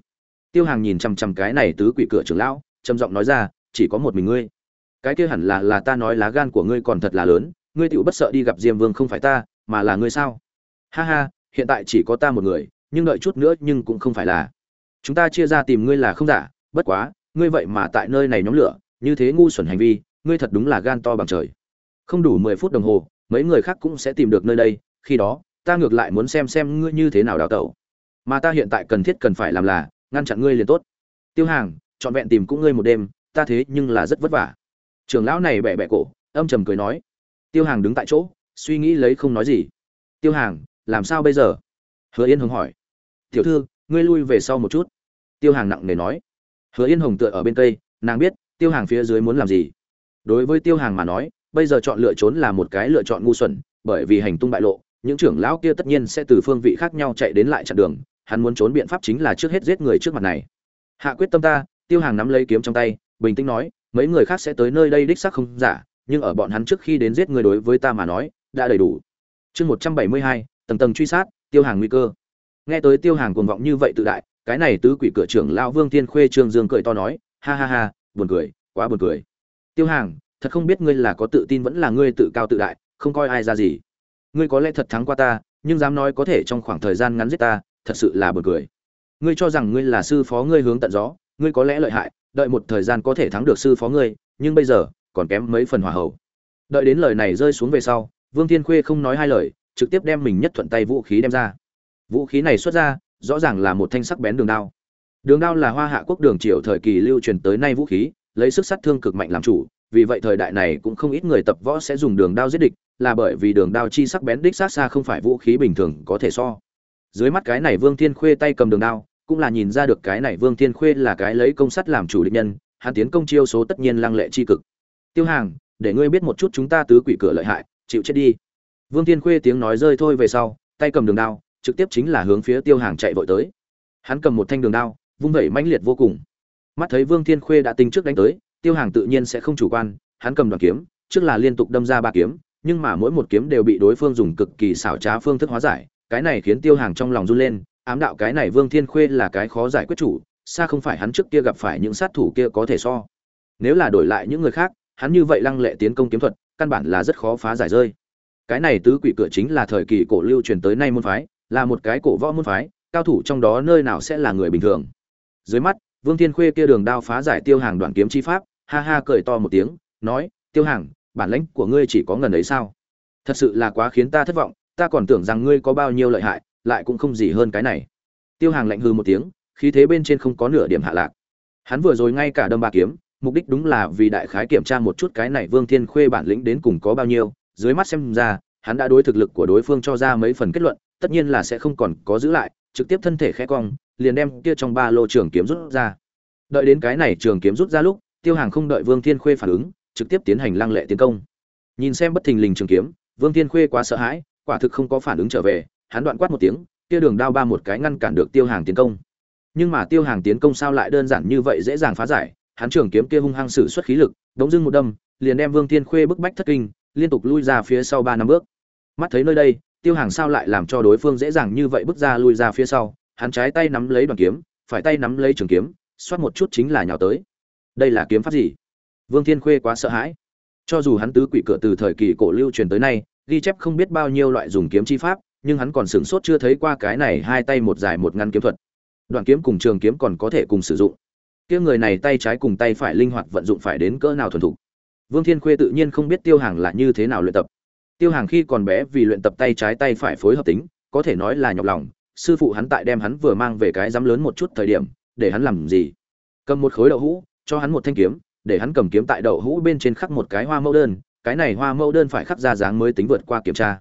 Tiêu hàng nhìn chằm chằm cái này tứ quỷ cửa trưởng lão, trầm giọng nói ra, chỉ có một mình ngươi. Cái kia hẳn là là ta nói lá gan của ngươi còn thật là lớn, ngươi tựu bất sợ đi gặp diêm vương không phải ta, mà là ngươi sao? Ha ha, hiện tại chỉ có ta một người, nhưng đợi chút nữa nhưng cũng không phải là. Chúng ta chia ra tìm ngươi là không giả bất quá, ngươi vậy mà tại nơi này nhóm lửa, như thế ngu xuẩn hành vi, ngươi thật đúng là gan to bằng trời. Không đủ mười phút đồng hồ, mấy người khác cũng sẽ tìm được nơi đây, khi đó, ta ngược lại muốn xem xem ngươi như thế nào đào tẩu. Mà ta hiện tại cần thiết cần phải làm là, ngăn chặn ngươi liền tốt. Tiêu hàng, trọn vẹn tìm cũng ngươi một đêm, ta thế nhưng là rất vất vả. Trưởng lão này bẹ bẹ cổ, âm trầm cười nói. Tiêu hàng đứng tại chỗ, suy nghĩ lấy không nói gì. Tiêu hàng, làm sao bây giờ? Hứa yên hưng hỏi. Tiểu thư, ngươi lui về sau một chút. Tiêu hàng nặng nề nói hứa yên hồng tựa ở bên tây, nàng biết tiêu hàng phía dưới muốn làm gì. Đối với tiêu hàng mà nói bây giờ chọn lựa trốn là một cái lựa chọn ngu xuẩn bởi vì hành tung bại lộ những trưởng lão kia tất nhiên sẽ từ phương vị khác nhau chạy đến lại chặn đường hắn muốn trốn biện pháp chính là trước hết giết người trước mặt này. Hạ quyết tâm ta tiêu hàng nắm lấy kiếm trong tay bình tĩnh nói mấy người khác sẽ tới nơi đây đích xác không giả nhưng ở bọn hắn trước khi đến giết người đối với ta mà nói đã đầy đủ. Chương một trăm bảy mươi hai tầng tầng truy sát tiêu hàng nguy cơ. Nghe tới tiêu hàng cuồng vọng như vậy tự đại cái này tứ quỷ cửa trưởng lão vương tiên khuê trương dương cười to nói, ha ha ha, buồn cười, quá buồn cười. Tiêu hàng, thật không biết ngươi là có tự tin vẫn là ngươi tự cao tự đại, không coi ai ra gì. Ngươi có lẽ thật thắng qua ta, nhưng dám nói có thể trong khoảng thời gian ngắn giết ta, thật sự là buồn cười. Ngươi cho rằng ngươi là sư phó ngươi hướng tận gió, ngươi có lẽ lợi hại, đợi một thời gian có thể thắng được sư phó ngươi, nhưng bây giờ còn kém mấy phần hòa hậu đợi đến lời này rơi xuống về sau, vương thiên khuê không nói hai lời, trực tiếp đem mình nhất thuận tay vũ khí đem ra. Vũ khí này xuất ra rõ ràng là một thanh sắc bén đường đao. Đường đao là hoa hạ quốc đường triều thời kỳ lưu truyền tới nay vũ khí, lấy sức sát thương cực mạnh làm chủ, vì vậy thời đại này cũng không ít người tập võ sẽ dùng đường đao giết địch, là bởi vì đường đao chi sắc bén đích sát xa không phải vũ khí bình thường có thể so. Dưới mắt cái này vương thiên khuê tay cầm đường đao, cũng là nhìn ra được cái này vương thiên khuê là cái lấy công sắt làm chủ địch nhân, hắn tiến công chiêu số tất nhiên lăng lệ chi cực. Tiêu hàng, để ngươi biết một chút chúng ta tứ quỷ cửa lợi hại, chịu chết đi. Vương thiên khuê tiếng nói rơi thôi về sau, tay cầm đường đao trực tiếp chính là hướng phía tiêu hàng chạy vội tới. Hắn cầm một thanh đường đao, vung vẩy mãnh liệt vô cùng. Mắt thấy vương thiên khuê đã tính trước đánh tới, tiêu hàng tự nhiên sẽ không chủ quan, hắn cầm đoàn kiếm, trước là liên tục đâm ra ba kiếm, nhưng mà mỗi một kiếm đều bị đối phương dùng cực kỳ xảo trá phương thức hóa giải, cái này khiến tiêu hàng trong lòng run lên, ám đạo cái này vương thiên khuê là cái khó giải quyết chủ, xa không phải hắn trước kia gặp phải những sát thủ kia có thể so. Nếu là đổi lại những người khác, hắn như vậy lăng lệ tiến công kiếm thuật, căn bản là rất khó phá giải rơi. Cái này tứ quỷ cửa chính là thời kỳ cổ lưu truyền tới nay môn phái là một cái cổ võ môn phái, cao thủ trong đó nơi nào sẽ là người bình thường. Dưới mắt, vương thiên khuê kia đường đao phá giải tiêu hàng đoạn kiếm chi pháp, ha ha cười to một tiếng, nói, tiêu hàng bản lãnh của ngươi chỉ có ngần ấy sao? Thật sự là quá khiến ta thất vọng, ta còn tưởng rằng ngươi có bao nhiêu lợi hại, lại cũng không gì hơn cái này. Tiêu hàng lạnh hư một tiếng, khí thế bên trên không có nửa điểm hạ lạc. Hắn vừa rồi ngay cả đâm ba kiếm, mục đích đúng là vì đại khái kiểm tra một chút cái này vương thiên khuê bản lĩnh đến cùng có bao nhiêu. Dưới mắt xem ra, hắn đã đối thực lực của đối phương cho ra mấy phần kết luận tất nhiên là sẽ không còn có giữ lại, trực tiếp thân thể khẽ cong, liền đem kia trong ba lô trường kiếm rút ra. Đợi đến cái này trường kiếm rút ra lúc, tiêu hàng không đợi vương thiên khuê phản ứng, trực tiếp tiến hành lăng lệ tiến công. Nhìn xem bất thình lình trường kiếm, vương thiên khuê quá sợ hãi, quả thực không có phản ứng trở về, hắn đoạn quát một tiếng, kia đường đao ba một cái ngăn cản được tiêu hàng tiến công. Nhưng mà tiêu hàng tiến công sao lại đơn giản như vậy dễ dàng phá giải, hắn trường kiếm kia hung hăng sử xuất khí lực đống dưng một đâm, liền đem vương thiên khuê bức bách thất kinh, liên tục lui ra phía sau ba năm bước. Mắt thấy nơi đây tiêu hàng sao lại làm cho đối phương dễ dàng như vậy bước ra lui ra phía sau, hắn trái tay nắm lấy đoàn kiếm, phải tay nắm lấy trường kiếm, xoát một chút chính là nhào tới. Đây là kiếm pháp gì? Vương thiên khuê quá sợ hãi. Cho dù hắn tứ quỷ cửa từ thời kỳ cổ lưu truyền tới nay, ghi chép không biết bao nhiêu loại dùng kiếm chi pháp, nhưng hắn còn sửng sốt chưa thấy qua cái này hai tay một dài một ngăn kiếm thuật. Đoạn kiếm cùng trường kiếm còn có thể cùng sử dụng. Kia người này tay trái cùng tay phải linh hoạt vận dụng phải đến cỡ nào thuần thục. Vương thiên khuê tự nhiên không biết tiêu hàng là như thế nào luyện tập tiêu hàng khi còn bé vì luyện tập tay trái tay phải phối hợp tính, có thể nói là nhọc lòng, sư phụ hắn tại đem hắn vừa mang về cái dám lớn một chút thời điểm, để hắn làm gì? Cầm một khối đậu hũ, cho hắn một thanh kiếm, để hắn cầm kiếm tại đậu hũ bên trên khắc một cái hoa mẫu đơn, cái này hoa mẫu đơn phải khắc ra dáng mới tính vượt qua kiểm tra.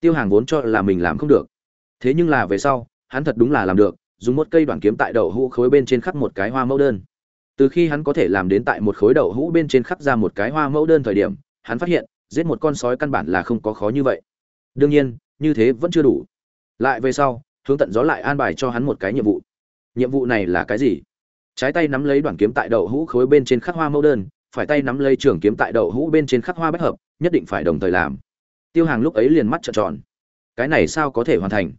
Tiêu hàng vốn cho là mình làm không được. Thế nhưng là về sau, hắn thật đúng là làm được, dùng một cây đoạn kiếm tại đậu hũ khối bên trên khắc một cái hoa mẫu đơn. Từ khi hắn có thể làm đến tại một khối đậu hũ bên trên khắc ra một cái hoa mẫu đơn thời điểm, hắn phát hiện giết một con sói căn bản là không có khó như vậy. Đương nhiên, như thế vẫn chưa đủ. Lại về sau, hướng tận gió lại an bài cho hắn một cái nhiệm vụ. Nhiệm vụ này là cái gì? Trái tay nắm lấy đoạn kiếm tại đậu hũ khối bên trên khắc hoa mẫu đơn, phải tay nắm lấy trường kiếm tại đậu hũ bên trên khắc hoa bách hợp, nhất định phải đồng thời làm. Tiêu hàng lúc ấy liền mắt trợn tròn. Cái này sao có thể hoàn thành?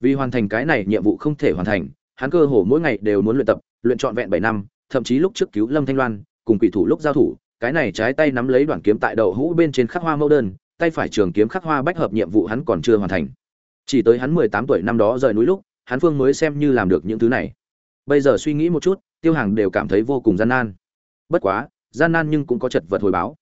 Vì hoàn thành cái này nhiệm vụ không thể hoàn thành, hắn cơ hồ mỗi ngày đều muốn luyện tập, luyện trọn vẹn bảy năm, thậm chí lúc trước cứu lâm thanh loan, cùng quỷ thủ lúc giao thủ cái này trái tay nắm lấy đoạn kiếm tại đậu hũ bên trên khắc hoa mẫu đơn, tay phải trường kiếm khắc hoa bách hợp nhiệm vụ hắn còn chưa hoàn thành. Chỉ tới hắn mười tám tuổi năm đó rời núi lúc, hắn phương mới xem như làm được những thứ này. Bây giờ suy nghĩ một chút, tiêu hàng đều cảm thấy vô cùng gian nan. Bất quá, gian nan nhưng cũng có chật vật hồi báo.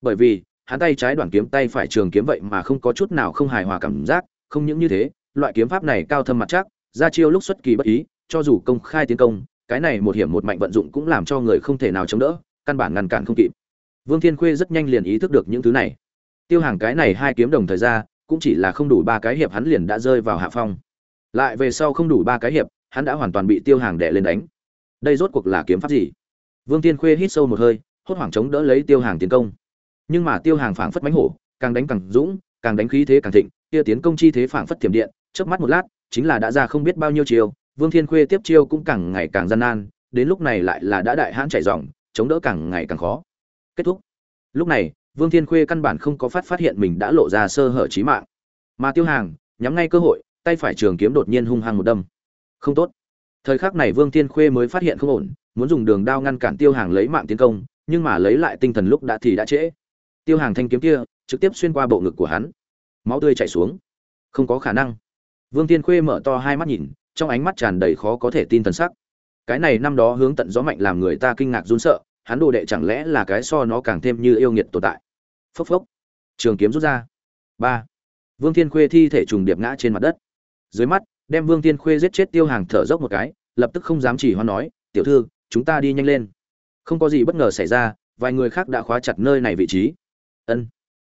Bởi vì, hắn tay trái đoạn kiếm tay phải trường kiếm vậy mà không có chút nào không hài hòa cảm giác, không những như thế, loại kiếm pháp này cao thâm mặt chắc, ra chiêu lúc xuất kỳ bất ý, cho dù công khai tiến công, cái này một hiểm một mạnh vận dụng cũng làm cho người không thể nào chống đỡ, căn bản ngăn cản không kịp vương thiên khuê rất nhanh liền ý thức được những thứ này. Tiêu hàng cái này hai kiếm đồng thời ra, cũng chỉ là không đủ ba cái hiệp hắn liền đã rơi vào hạ phong. Lại về sau không đủ ba cái hiệp, hắn đã hoàn toàn bị tiêu hàng đè lên đánh. Đây rốt cuộc là kiếm pháp gì? Vương Thiên khuê hít sâu một hơi, hốt hoảng chống đỡ lấy tiêu hàng tiến công. Nhưng mà tiêu hàng phảng phất mãnh hổ, càng đánh càng dũng, càng đánh khí thế càng thịnh, kia tiến công chi thế phảng phất tiềm điện, chớp mắt một lát, chính là đã ra không biết bao nhiêu chiêu, vương thiên khuê tiếp chiêu cũng càng ngày càng gian nan, đến lúc này lại là đã đại hãn chảy ròng chống đỡ càng ngày càng khó kết thúc. Lúc này, vương thiên khuê căn bản không có phát phát hiện mình đã lộ ra sơ hở trí mạng. Mà tiêu hàng, nhắm ngay cơ hội, tay phải trường kiếm đột nhiên hung hăng một đâm. Không tốt. Thời khắc này vương thiên khuê mới phát hiện không ổn, muốn dùng đường đao ngăn cản tiêu hàng lấy mạng tiến công, nhưng mà lấy lại tinh thần lúc đã thì đã trễ. Tiêu hàng thanh kiếm kia, trực tiếp xuyên qua bộ ngực của hắn. Máu tươi chảy xuống. Không có khả năng. Vương thiên khuê mở to hai mắt nhìn, trong ánh mắt tràn đầy khó có thể tin thần sắc. Cái này năm đó hướng tận gió mạnh làm người ta kinh ngạc run sợ hắn đồ đệ chẳng lẽ là cái so nó càng thêm như yêu nghiệt tồn tại? Phốc phốc. Trường kiếm rút ra. Ba. Vương thiên khuê thi thể trùng điệp ngã trên mặt đất. Dưới mắt, đem vương thiên khuê giết chết tiêu hàng thở dốc một cái, lập tức không dám chỉ hoan nói, tiểu thư, chúng ta đi nhanh lên. Không có gì bất ngờ xảy ra, vài người khác đã khóa chặt nơi này vị trí. Ân.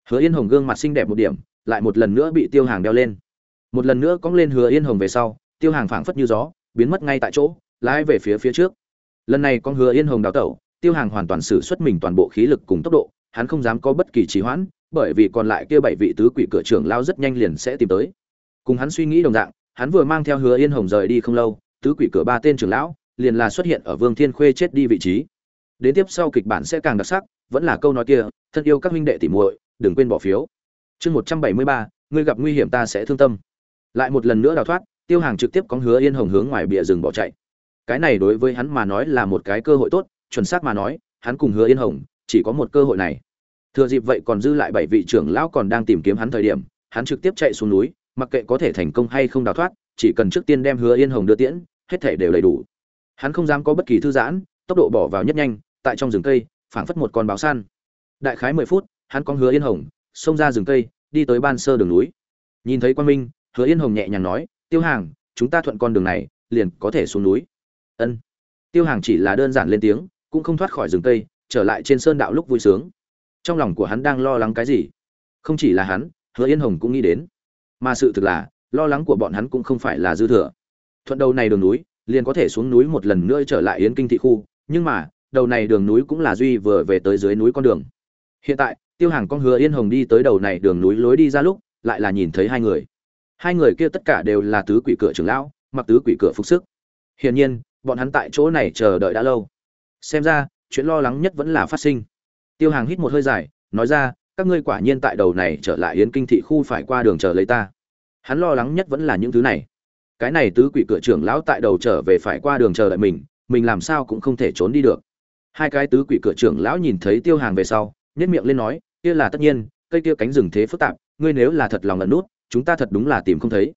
Hứa yên hồng gương mặt xinh đẹp một điểm, lại một lần nữa bị tiêu hàng đeo lên. Một lần nữa cóng lên hứa yên hồng về sau, tiêu hàng phảng phất như gió, biến mất ngay tại chỗ, lái về phía phía trước. Lần này con hứa yên hồng đào tẩu tiêu hàng hoàn toàn sử xuất mình toàn bộ khí lực cùng tốc độ, hắn không dám có bất kỳ trì hoãn, bởi vì còn lại kia bảy vị tứ quỷ cửa trưởng lao rất nhanh liền sẽ tìm tới. Cùng hắn suy nghĩ đồng dạng, hắn vừa mang theo hứa yên hồng rời đi không lâu, tứ quỷ cửa ba tên trưởng lão liền là xuất hiện ở vương thiên khuê chết đi vị trí. Đến tiếp sau kịch bản sẽ càng đặc sắc, vẫn là câu nói kia, thân yêu các huynh đệ tỉ muội, đừng quên bỏ phiếu. Chương một trăm bảy mươi ba, ngươi gặp nguy hiểm ta sẽ thương tâm. Lại một lần nữa đào thoát, tiêu hàng trực tiếp có hứa yên hồng hướng ngoài bìa rừng bỏ chạy. Cái này đối với hắn mà nói là một cái cơ hội tốt chuẩn xác mà nói, hắn cùng hứa yên hồng, chỉ có một cơ hội này. Thừa dịp vậy còn dư lại bảy vị trưởng lão còn đang tìm kiếm hắn thời điểm, hắn trực tiếp chạy xuống núi, mặc kệ có thể thành công hay không đào thoát, chỉ cần trước tiên đem hứa yên hồng đưa tiễn, hết thể đều đầy đủ. Hắn không dám có bất kỳ thư giãn, tốc độ bỏ vào nhất nhanh, tại trong rừng cây, phảng phất một con báo săn đại khái mười phút, hắn con hứa yên hồng, xông ra rừng cây, đi tới ban sơ đường núi. Nhìn thấy quan minh, hứa yên hồng nhẹ nhàng nói, tiêu hàng, chúng ta thuận con đường này, liền có thể xuống núi. Ân. Tiêu hàng chỉ là đơn giản lên tiếng cũng không thoát khỏi rừng tây, trở lại trên sơn đạo lúc vui sướng. Trong lòng của hắn đang lo lắng cái gì? Không chỉ là hắn hứa yên hồng cũng nghĩ đến. Mà sự thực là lo lắng của bọn hắn cũng không phải là dư thừa. Thuận đầu này đường núi liền có thể xuống núi một lần nữa trở lại yến kinh thị khu nhưng mà đầu này đường núi cũng là duy vừa về tới dưới núi con đường. Hiện tại tiêu hàng con hứa yên hồng đi tới đầu này đường núi lối đi ra lúc lại là nhìn thấy hai người. Hai người kia tất cả đều là tứ quỷ cửa trưởng lão mặc tứ quỷ cửa phục sức. Hiển nhiên bọn hắn tại chỗ này chờ đợi đã lâu xem ra, chuyện lo lắng nhất vẫn là phát sinh. Tiêu hàng hít một hơi dài, nói ra, các ngươi quả nhiên tại đầu này trở lại yến kinh thị khu phải qua đường chờ lấy ta. Hắn lo lắng nhất vẫn là những thứ này. Cái này tứ quỷ cửa trưởng lão tại đầu trở về phải qua đường chờ đợi mình mình làm sao cũng không thể trốn đi được. Hai cái tứ quỷ cửa trưởng lão nhìn thấy tiêu hàng về sau nhét miệng lên nói, kia là tất nhiên, cây kia cánh rừng thế phức tạp, ngươi nếu là thật lòng ẩn nút, chúng ta thật đúng là tìm không thấy.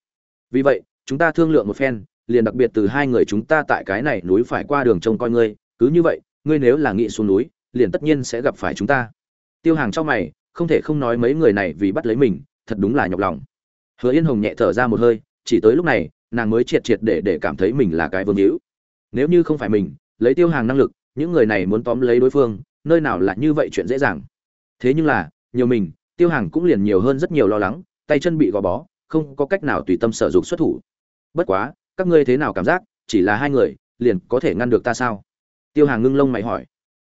Vì vậy, chúng ta thương lượng một phen, liền đặc biệt từ hai người chúng ta tại cái này núi phải qua đường trông coi ngươi cứ như vậy, ngươi nếu là nghị xuống núi, liền tất nhiên sẽ gặp phải chúng ta. Tiêu hàng trong mày, không thể không nói mấy người này vì bắt lấy mình, thật đúng là nhọc lòng. Hứa yên hồng nhẹ thở ra một hơi, chỉ tới lúc này, nàng mới triệt triệt để để cảm thấy mình là cái vương hữu. Nếu như không phải mình, lấy tiêu hàng năng lực, những người này muốn tóm lấy đối phương, nơi nào là như vậy chuyện dễ dàng. Thế nhưng là, nhiều mình, tiêu hàng cũng liền nhiều hơn rất nhiều lo lắng, tay chân bị gò bó, không có cách nào tùy tâm sở dụng xuất thủ. Bất quá, các ngươi thế nào cảm giác, chỉ là hai người, liền có thể ngăn được ta sao? Tiêu hàng ngưng lông mày hỏi.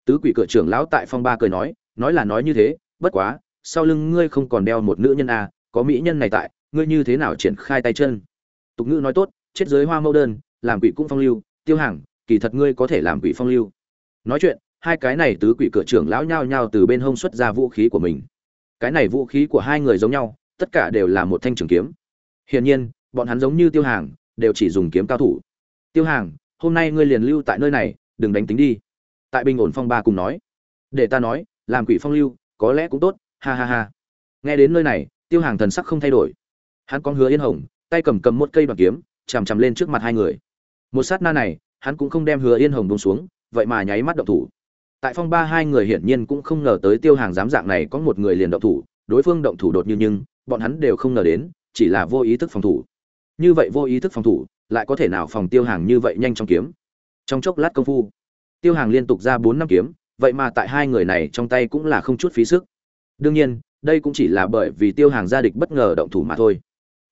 Tứ quỷ cửa trưởng lão tại phong ba cười nói nói là nói như thế bất quá sau lưng ngươi không còn đeo một nữ nhân à, có mỹ nhân này tại ngươi như thế nào triển khai tay chân? Tục ngữ nói tốt chết giới hoa mẫu đơn làm quỷ cũng phong lưu tiêu hàng kỳ thật ngươi có thể làm quỷ phong lưu. Nói chuyện hai cái này tứ quỷ cửa trưởng lão nhao nhao từ bên hông xuất ra vũ khí của mình. Cái này vũ khí của hai người giống nhau tất cả đều là một thanh trường kiếm. Hiển nhiên bọn hắn giống như tiêu hàng đều chỉ dùng kiếm cao thủ. Tiêu hàng hôm nay ngươi liền lưu tại nơi này đừng đánh tính đi. Tại bình ổn phong ba cùng nói. Để ta nói, làm quỷ phong lưu, có lẽ cũng tốt, ha ha ha. Nghe đến nơi này, tiêu hàng thần sắc không thay đổi. Hắn con hứa yên hồng, tay cầm cầm một cây bằng kiếm, chằm chằm lên trước mặt hai người. Một sát na này, hắn cũng không đem hứa yên hồng bông xuống, vậy mà nháy mắt động thủ. Tại phong ba hai người hiển nhiên cũng không ngờ tới tiêu hàng dám dạng này có một người liền động thủ, đối phương động thủ đột như nhưng, bọn hắn đều không ngờ đến, chỉ là vô ý thức phòng thủ. Như vậy vô ý thức phòng thủ, lại có thể nào phòng tiêu hàng như vậy nhanh trong kiếm? Trong chốc lát công phu, tiêu hàng liên tục ra bốn năm kiếm, vậy mà tại hai người này trong tay cũng là không chút phí sức. Đương nhiên, đây cũng chỉ là bởi vì tiêu hàng gia địch bất ngờ động thủ mà thôi.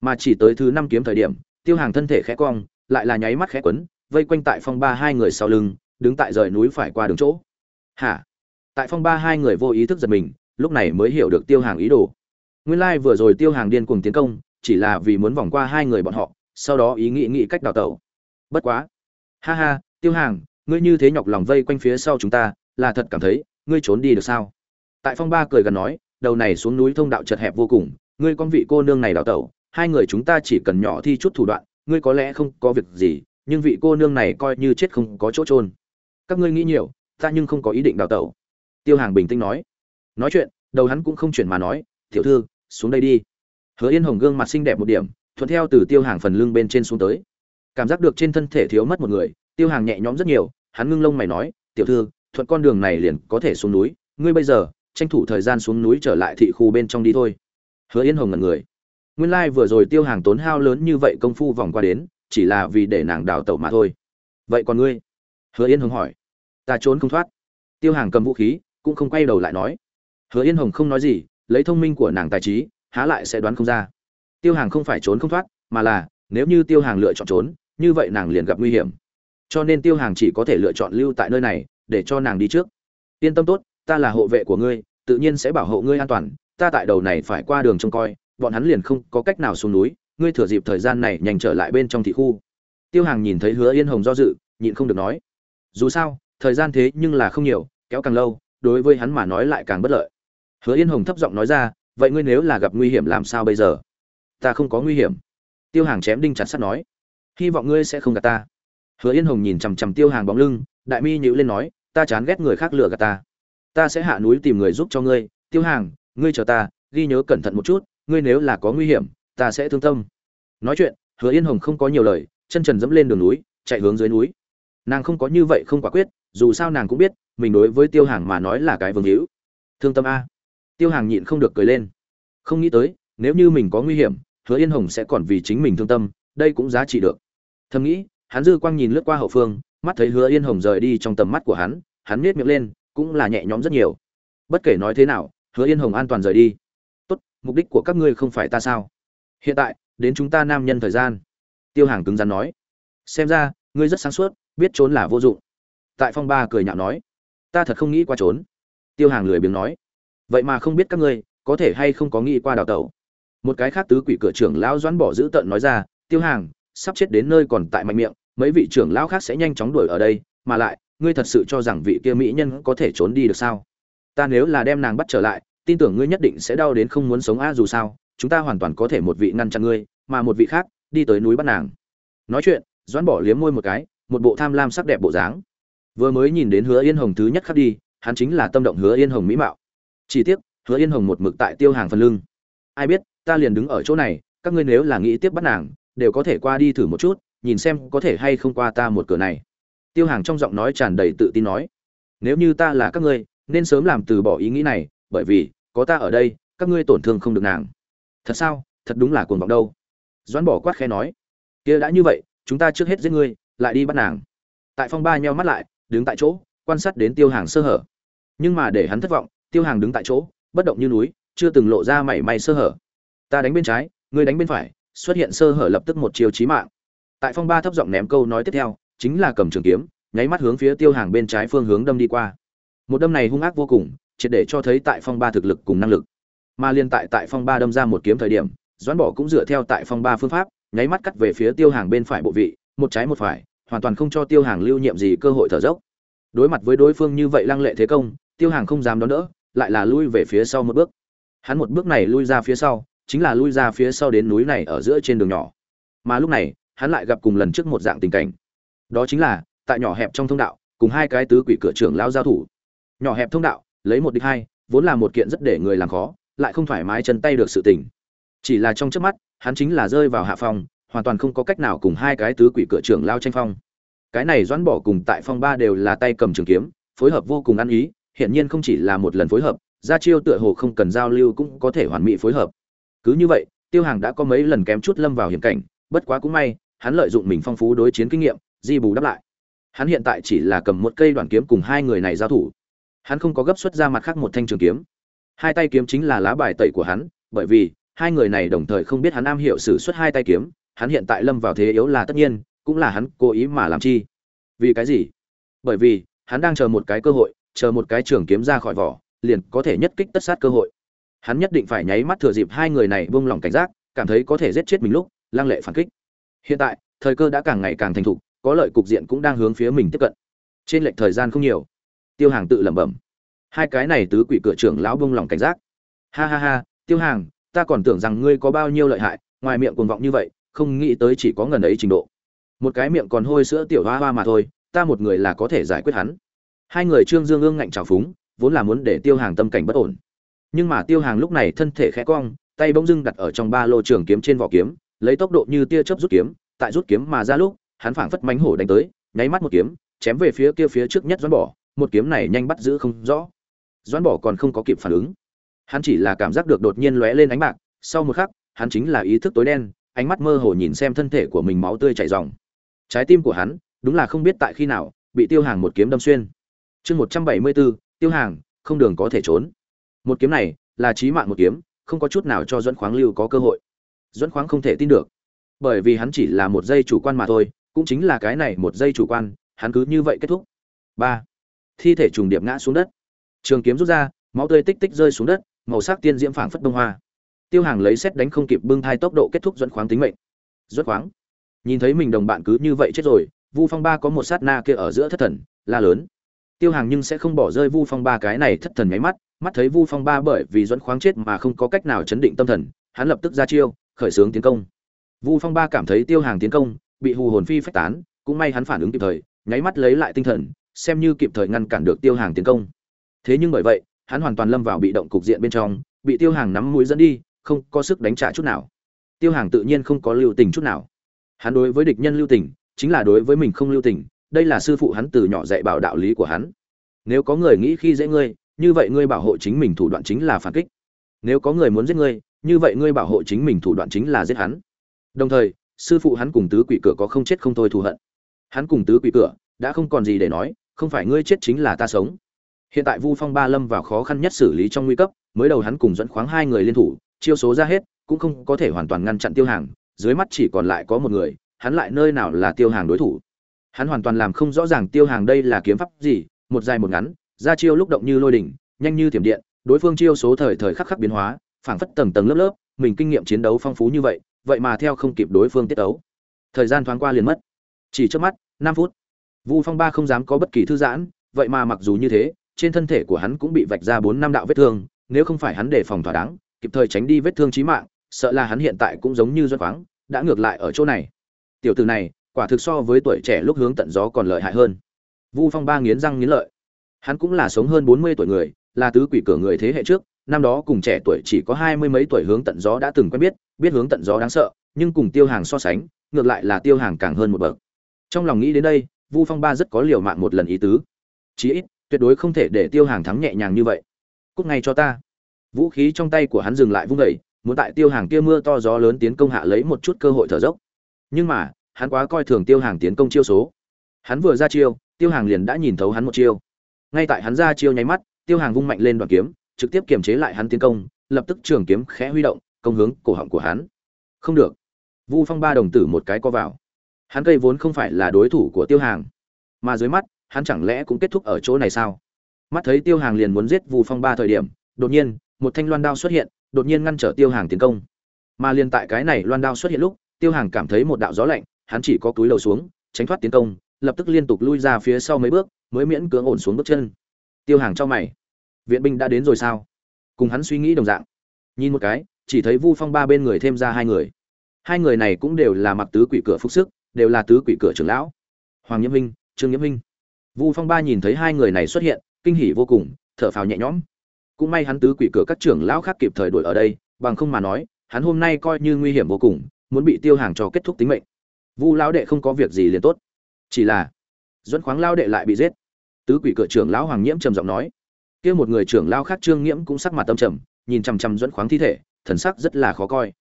Mà chỉ tới thứ năm kiếm thời điểm, tiêu hàng thân thể khẽ cong, lại là nháy mắt khẽ quấn, vây quanh tại phong ba hai người sau lưng, đứng tại rời núi phải qua đường chỗ. Hả? Tại phong ba hai người vô ý thức giật mình, lúc này mới hiểu được tiêu hàng ý đồ. Nguyên lai vừa rồi tiêu hàng điên cuồng tiến công, chỉ là vì muốn vòng qua hai người bọn họ, sau đó ý nghĩ nghĩ cách đào tẩu. Bất quá. Ha ha tiêu hàng, ngươi như thế nhọc lòng vây quanh phía sau chúng ta, là thật cảm thấy, ngươi trốn đi được sao? Tại phong ba cười gần nói, đầu này xuống núi thông đạo chật hẹp vô cùng, ngươi con vị cô nương này đào tẩu, hai người chúng ta chỉ cần nhỏ thi chút thủ đoạn, ngươi có lẽ không có việc gì, nhưng vị cô nương này coi như chết không có chỗ trôn các ngươi nghĩ nhiều, ta nhưng không có ý định đào tẩu. Tiêu hàng bình tĩnh nói. Nói chuyện, đầu hắn cũng không chuyển mà nói, tiểu thư, xuống đây đi. Hứa yên hồng gương mặt xinh đẹp một điểm, thuận theo từ tiêu hàng phần lưng bên trên xuống tới. Cảm giác được trên thân thể thiếu mất một người tiêu hàng nhẹ nhõm rất nhiều, hắn ngưng lông mày nói, tiểu thư, thuận con đường này liền có thể xuống núi, ngươi bây giờ, tranh thủ thời gian xuống núi trở lại thị khu bên trong đi thôi. Hứa yên hồng ngẩn người. Nguyên lai vừa rồi tiêu hàng tốn hao lớn như vậy công phu vòng qua đến, chỉ là vì để nàng đào tẩu mà thôi. Vậy còn ngươi? Hứa yên hồng hỏi. Ta trốn không thoát. Tiêu hàng cầm vũ khí, cũng không quay đầu lại nói. Hứa yên hồng không nói gì, lấy thông minh của nàng tài trí, há lại sẽ đoán không ra. Tiêu hàng không phải trốn không thoát, mà là, nếu như tiêu hàng lựa chọn trốn, như vậy nàng liền gặp nguy hiểm cho nên tiêu hàng chỉ có thể lựa chọn lưu tại nơi này, để cho nàng đi trước. Yên tâm tốt, ta là hộ vệ của ngươi, tự nhiên sẽ bảo hộ ngươi an toàn, ta tại đầu này phải qua đường trông coi, bọn hắn liền không có cách nào xuống núi, ngươi thừa dịp thời gian này nhanh trở lại bên trong thị khu. Tiêu hàng nhìn thấy hứa yên hồng do dự, nhịn không được nói. Dù sao, thời gian thế nhưng là không nhiều, kéo càng lâu, đối với hắn mà nói lại càng bất lợi. Hứa yên hồng thấp giọng nói ra, vậy ngươi nếu là gặp nguy hiểm làm sao bây giờ? Ta không có nguy hiểm. Tiêu hàng chém đinh chặt sắt nói. Hy vọng ngươi sẽ không gặp ta hứa yên hồng nhìn chằm chằm tiêu hàng bóng lưng, đại mi nhữ lên nói, ta chán ghét người khác lừa gạt ta. Ta sẽ hạ núi tìm người giúp cho ngươi. Tiêu hàng, ngươi chờ ta, ghi nhớ cẩn thận một chút, ngươi nếu là có nguy hiểm, ta sẽ thương tâm. Nói chuyện, hứa yên hồng không có nhiều lời, chân trần dẫm lên đường núi, chạy hướng dưới núi. Nàng không có như vậy không quả quyết, dù sao nàng cũng biết, mình đối với tiêu hàng mà nói là cái vương hữu. Thương tâm a. Tiêu hàng nhịn không được cười lên. Không nghĩ tới, nếu như mình có nguy hiểm, hứa yên hồng sẽ còn vì chính mình thương tâm, đây cũng giá trị được. Thầm nghĩ hắn dư quang nhìn lướt qua hậu phương, mắt thấy hứa yên hồng rời đi trong tầm mắt của hắn hắn nết miệng lên, cũng là nhẹ nhõm rất nhiều. Bất kể nói thế nào, hứa yên hồng an toàn rời đi. Tốt, mục đích của các ngươi không phải ta sao? Hiện tại, đến chúng ta nam nhân thời gian. Tiêu hàng cứng rắn nói. Xem ra, ngươi rất sáng suốt, biết trốn là vô dụng. Tại phong ba cười nhạo nói. Ta thật không nghĩ qua trốn. Tiêu hàng lười biếng nói. Vậy mà không biết các ngươi, có thể hay không có nghĩ qua đào tẩu? Một cái khác tứ quỷ cửa trưởng lão doãn bỏ giữ tận nói ra. Tiêu hàng, sắp chết đến nơi còn tại mạnh miệng mấy vị trưởng lão khác sẽ nhanh chóng đuổi ở đây, mà lại, ngươi thật sự cho rằng vị kia mỹ nhân có thể trốn đi được sao? Ta nếu là đem nàng bắt trở lại, tin tưởng ngươi nhất định sẽ đau đến không muốn sống a dù sao, chúng ta hoàn toàn có thể một vị ngăn chặn ngươi, mà một vị khác, đi tới núi bắt nàng. Nói chuyện, doãn bỏ liếm môi một cái, một bộ tham lam sắc đẹp bộ dáng. Vừa mới nhìn đến hứa yên hồng thứ nhất khắc đi, hắn chính là tâm động hứa yên hồng mỹ mạo. Chỉ tiếc, hứa yên hồng một mực tại tiêu hàng phần lưng. Ai biết, ta liền đứng ở chỗ này, các ngươi nếu là nghĩ tiếp bắt nàng, đều có thể qua đi thử một chút nhìn xem có thể hay không qua ta một cửa này. Tiêu hàng trong giọng nói tràn đầy tự tin nói, nếu như ta là các ngươi, nên sớm làm từ bỏ ý nghĩ này, bởi vì, có ta ở đây, các ngươi tổn thương không được nàng. Thật sao? Thật đúng là cuồng vọng đâu. Doãn bỏ quát khe nói, kia đã như vậy, chúng ta trước hết giết ngươi, lại đi bắt nàng. Tại phong ba nheo mắt lại, đứng tại chỗ, quan sát đến tiêu hàng sơ hở. Nhưng mà để hắn thất vọng, tiêu hàng đứng tại chỗ, bất động như núi, chưa từng lộ ra mảy may sơ hở. Ta đánh bên trái, ngươi đánh bên phải, xuất hiện sơ hở lập tức một chiều chí mạng tại phong ba thấp giọng ném câu nói tiếp theo, chính là cầm trường kiếm, nháy mắt hướng phía tiêu hàng bên trái phương hướng đâm đi qua. Một đâm này hung ác vô cùng, triệt để cho thấy tại phong ba thực lực cùng năng lực. Mà liên tại tại phong ba đâm ra một kiếm thời điểm, doãn bỏ cũng dựa theo tại phong ba phương pháp, nháy mắt cắt về phía tiêu hàng bên phải bộ vị, một trái một phải, hoàn toàn không cho tiêu hàng lưu nhiệm gì cơ hội thở dốc. Đối mặt với đối phương như vậy lăng lệ thế công, tiêu hàng không dám đón đỡ, lại là lui về phía sau một bước. Hắn một bước này lui ra phía sau, chính là lui ra phía sau đến núi này ở giữa trên đường nhỏ. Mà lúc này hắn lại gặp cùng lần trước một dạng tình cảnh. Đó chính là, tại nhỏ hẹp trong thông đạo, cùng hai cái tứ quỷ cửa trưởng lao giao thủ. Nhỏ hẹp thông đạo, lấy một địch hai, vốn là một kiện rất để người làm khó, lại không thoải mái chân tay được sự tình. Chỉ là trong trước mắt, hắn chính là rơi vào hạ phong, hoàn toàn không có cách nào cùng hai cái tứ quỷ cửa trưởng lao tranh phong. Cái này doãn bỏ cùng tại phong ba đều là tay cầm trường kiếm, phối hợp vô cùng ăn ý, hiển nhiên không chỉ là một lần phối hợp ra chiêu tựa hồ không cần giao lưu cũng có thể hoàn mỹ phối hợp. Cứ như vậy, tiêu hàng đã có mấy lần kém chút lâm vào hiểm cảnh bất quá cũng may, hắn lợi dụng mình phong phú đối chiến kinh nghiệm, di bù đắp lại. Hắn hiện tại chỉ là cầm một cây đoàn kiếm cùng hai người này giao thủ. Hắn không có gấp xuất ra mặt khác một thanh trường kiếm. Hai tay kiếm chính là lá bài tẩy của hắn, bởi vì hai người này đồng thời không biết hắn am hiểu sử xuất hai tay kiếm, hắn hiện tại lâm vào thế yếu là tất nhiên, cũng là hắn cố ý mà làm chi. Vì cái gì? Bởi vì hắn đang chờ một cái cơ hội, chờ một cái trường kiếm ra khỏi vỏ, liền có thể nhất kích tất sát cơ hội. Hắn nhất định phải nháy mắt thừa dịp hai người này buông lỏng cảnh giác, cảm thấy có thể giết chết mình lúc lăng lệ phản kích. Hiện tại, thời cơ đã càng ngày càng thành thục, có lợi cục diện cũng đang hướng phía mình tiếp cận. Trên lệch thời gian không nhiều. Tiêu hàng tự lẩm bẩm. Hai cái này tứ quỷ cửa trưởng lão bông lòng cảnh giác. Ha ha ha, tiêu hàng, ta còn tưởng rằng ngươi có bao nhiêu lợi hại, ngoài miệng cuồng vọng như vậy, không nghĩ tới chỉ có ngần ấy trình độ. Một cái miệng còn hôi sữa tiểu hoa hoa mà thôi, ta một người là có thể giải quyết hắn. Hai người trương dương ương ngạnh trào phúng, vốn là muốn để tiêu hàng tâm cảnh bất ổn. Nhưng mà tiêu hàng lúc này thân thể khẽ cong, tay bỗng dưng đặt ở trong ba lô trường kiếm trên vỏ kiếm lấy tốc độ như tia chớp rút kiếm, tại rút kiếm mà ra lúc, hắn phảng phất mánh hổ đánh tới, nháy mắt một kiếm, chém về phía kia phía trước nhất doãn bỏ một kiếm này nhanh bắt giữ không rõ. Doãn bỏ còn không có kịp phản ứng. Hắn chỉ là cảm giác được đột nhiên lóe lên ánh bạc, sau một khắc, hắn chính là ý thức tối đen, ánh mắt mơ hồ nhìn xem thân thể của mình máu tươi chảy ròng. Trái tim của hắn, đúng là không biết tại khi nào, bị tiêu hàng một kiếm đâm xuyên. Chương một trăm bảy mươi bốn, tiêu hàng, không đường có thể trốn. Một kiếm này, là chí mạng một kiếm, không có chút nào cho dẫn khoáng lưu có cơ hội dẫn khoáng không thể tin được. Bởi vì hắn chỉ là một giây chủ quan mà thôi, cũng chính là cái này một giây chủ quan, hắn cứ như vậy kết thúc. Ba. Thi thể trùng điệp ngã xuống đất. Trường kiếm rút ra, máu tươi tích tích rơi xuống đất, màu sắc tiên diễm phảng phất bông hoa. Tiêu hàng lấy xét đánh không kịp bưng thai tốc độ kết thúc dẫn khoáng tính mệnh. Duẫn khoáng, nhìn thấy mình đồng bạn cứ như vậy chết rồi, vu phong ba có một sát na kia ở giữa thất thần, la lớn. Tiêu hàng nhưng sẽ không bỏ rơi vu phong ba cái này thất thần nháy mắt mắt thấy vu phong ba bởi vì dẫn khoáng chết mà không có cách nào chấn định tâm thần, hắn lập tức ra chiêu khởi xướng tiến công. Vu phong ba cảm thấy tiêu hàng tiến công, bị hù hồn phi phách tán, cũng may hắn phản ứng kịp thời, nháy mắt lấy lại tinh thần, xem như kịp thời ngăn cản được tiêu hàng tiến công. Thế nhưng bởi vậy, hắn hoàn toàn lâm vào bị động cục diện bên trong, bị tiêu hàng nắm mũi dẫn đi, không có sức đánh trả chút nào. Tiêu hàng tự nhiên không có lưu tình chút nào. Hắn đối với địch nhân lưu tình, chính là đối với mình không lưu tình, đây là sư phụ hắn từ nhỏ dạy bảo đạo lý của hắn. Nếu có người nghĩ khi dễ ngươi, như vậy ngươi bảo hộ chính mình thủ đoạn chính là phản kích. Nếu có người muốn giết ngươi như vậy ngươi bảo hộ chính mình thủ đoạn chính là giết hắn. Đồng thời, sư phụ hắn cùng tứ quỷ cửa có không chết không thôi thù hận. Hắn cùng tứ quỷ cửa đã không còn gì để nói, không phải ngươi chết chính là ta sống. Hiện tại vu phong ba lâm vào khó khăn nhất xử lý trong nguy cấp, mới đầu hắn cùng dẫn khoáng hai người liên thủ, chiêu số ra hết, cũng không có thể hoàn toàn ngăn chặn tiêu hàng, dưới mắt chỉ còn lại có một người, hắn lại nơi nào là tiêu hàng đối thủ. Hắn hoàn toàn làm không rõ ràng tiêu hàng đây là kiếm pháp gì, một dài một ngắn, ra chiêu lúc động như lôi đỉnh, nhanh như tiềm điện, đối phương chiêu số thời thời khắc khắc biến hóa phảng phất tầng tầng lớp lớp, mình kinh nghiệm chiến đấu phong phú như vậy vậy mà theo không kịp đối phương tiết đấu thời gian thoáng qua liền mất. Chỉ trước mắt, năm phút. Vu phong ba không dám có bất kỳ thư giãn, vậy mà mặc dù như thế, trên thân thể của hắn cũng bị vạch ra bốn năm đạo vết thương, nếu không phải hắn đề phòng thỏa đáng, kịp thời tránh đi vết thương chí mạng, sợ là hắn hiện tại cũng giống như doan khoáng, đã ngược lại ở chỗ này. Tiểu tử này, quả thực so với tuổi trẻ lúc hướng tận gió còn lợi hại hơn. Vu phong ba nghiến răng nghiến lợi. Hắn cũng là sống hơn bốn mươi tuổi người, là tứ quỷ cửa người thế hệ trước năm đó cùng trẻ tuổi chỉ có hai mươi mấy tuổi hướng tận gió đã từng quen biết biết hướng tận gió đáng sợ, nhưng cùng tiêu hàng so sánh, ngược lại là tiêu hàng càng hơn một bậc. Trong lòng nghĩ đến đây, vu phong ba rất có liều mạng một lần ý tứ. Chí ít, tuyệt đối không thể để tiêu hàng thắng nhẹ nhàng như vậy. Cúc ngay cho ta. Vũ khí trong tay của hắn dừng lại vung vẩy muốn tại tiêu hàng kia mưa to gió lớn tiến công hạ lấy một chút cơ hội thở dốc. Nhưng mà, hắn quá coi thường tiêu hàng tiến công chiêu số. Hắn vừa ra chiêu, tiêu hàng liền đã nhìn thấu hắn một chiêu. Ngay tại hắn ra chiêu nháy mắt, tiêu hàng vung mạnh lên đoàn kiếm trực tiếp kiềm chế lại hắn tiến công, lập tức trường kiếm khẽ huy động, công hướng cổ họng của hắn. Không được. Vu phong ba đồng tử một cái co vào. Hắn cây vốn không phải là đối thủ của tiêu hàng. Mà dưới mắt, hắn chẳng lẽ cũng kết thúc ở chỗ này sao? Mắt thấy tiêu hàng liền muốn giết vu phong ba thời điểm, đột nhiên, một thanh loan đao xuất hiện, đột nhiên ngăn trở tiêu hàng tiến công. Mà liền tại cái này loan đao xuất hiện lúc, tiêu hàng cảm thấy một đạo gió lạnh, hắn chỉ có túi lầu xuống, tránh thoát tiến công, lập tức liên tục lui ra phía sau mấy bước, mới miễn cưỡng ổn xuống bước chân. Tiêu hàng cho mày viện binh đã đến rồi sao? Cùng hắn suy nghĩ đồng dạng. Nhìn một cái, chỉ thấy vu phong ba bên người thêm ra hai người. Hai người này cũng đều là mặc tứ quỷ cửa phúc sức, đều là tứ quỷ cửa trưởng lão. Hoàng nhiễm minh trương nhiễm minh vu phong ba nhìn thấy hai người này xuất hiện, kinh hỉ vô cùng, thở phào nhẹ nhõm. Cũng may hắn tứ quỷ cửa các trưởng lão khác kịp thời đuổi ở đây, bằng không mà nói, hắn hôm nay coi như nguy hiểm vô cùng, muốn bị tiêu hàng cho kết thúc tính mệnh. Vu lão đệ không có việc gì liền tốt. Chỉ là dẫn khoáng lao đệ lại bị giết. Tứ quỷ cửa trưởng lão hoàng nhiễm trầm giọng nói kia một người trưởng lão khác trương nhiễm cũng sắc mặt tâm trầm, nhìn chằm chằm dẫn khoáng thi thể, thần sắc rất là khó coi.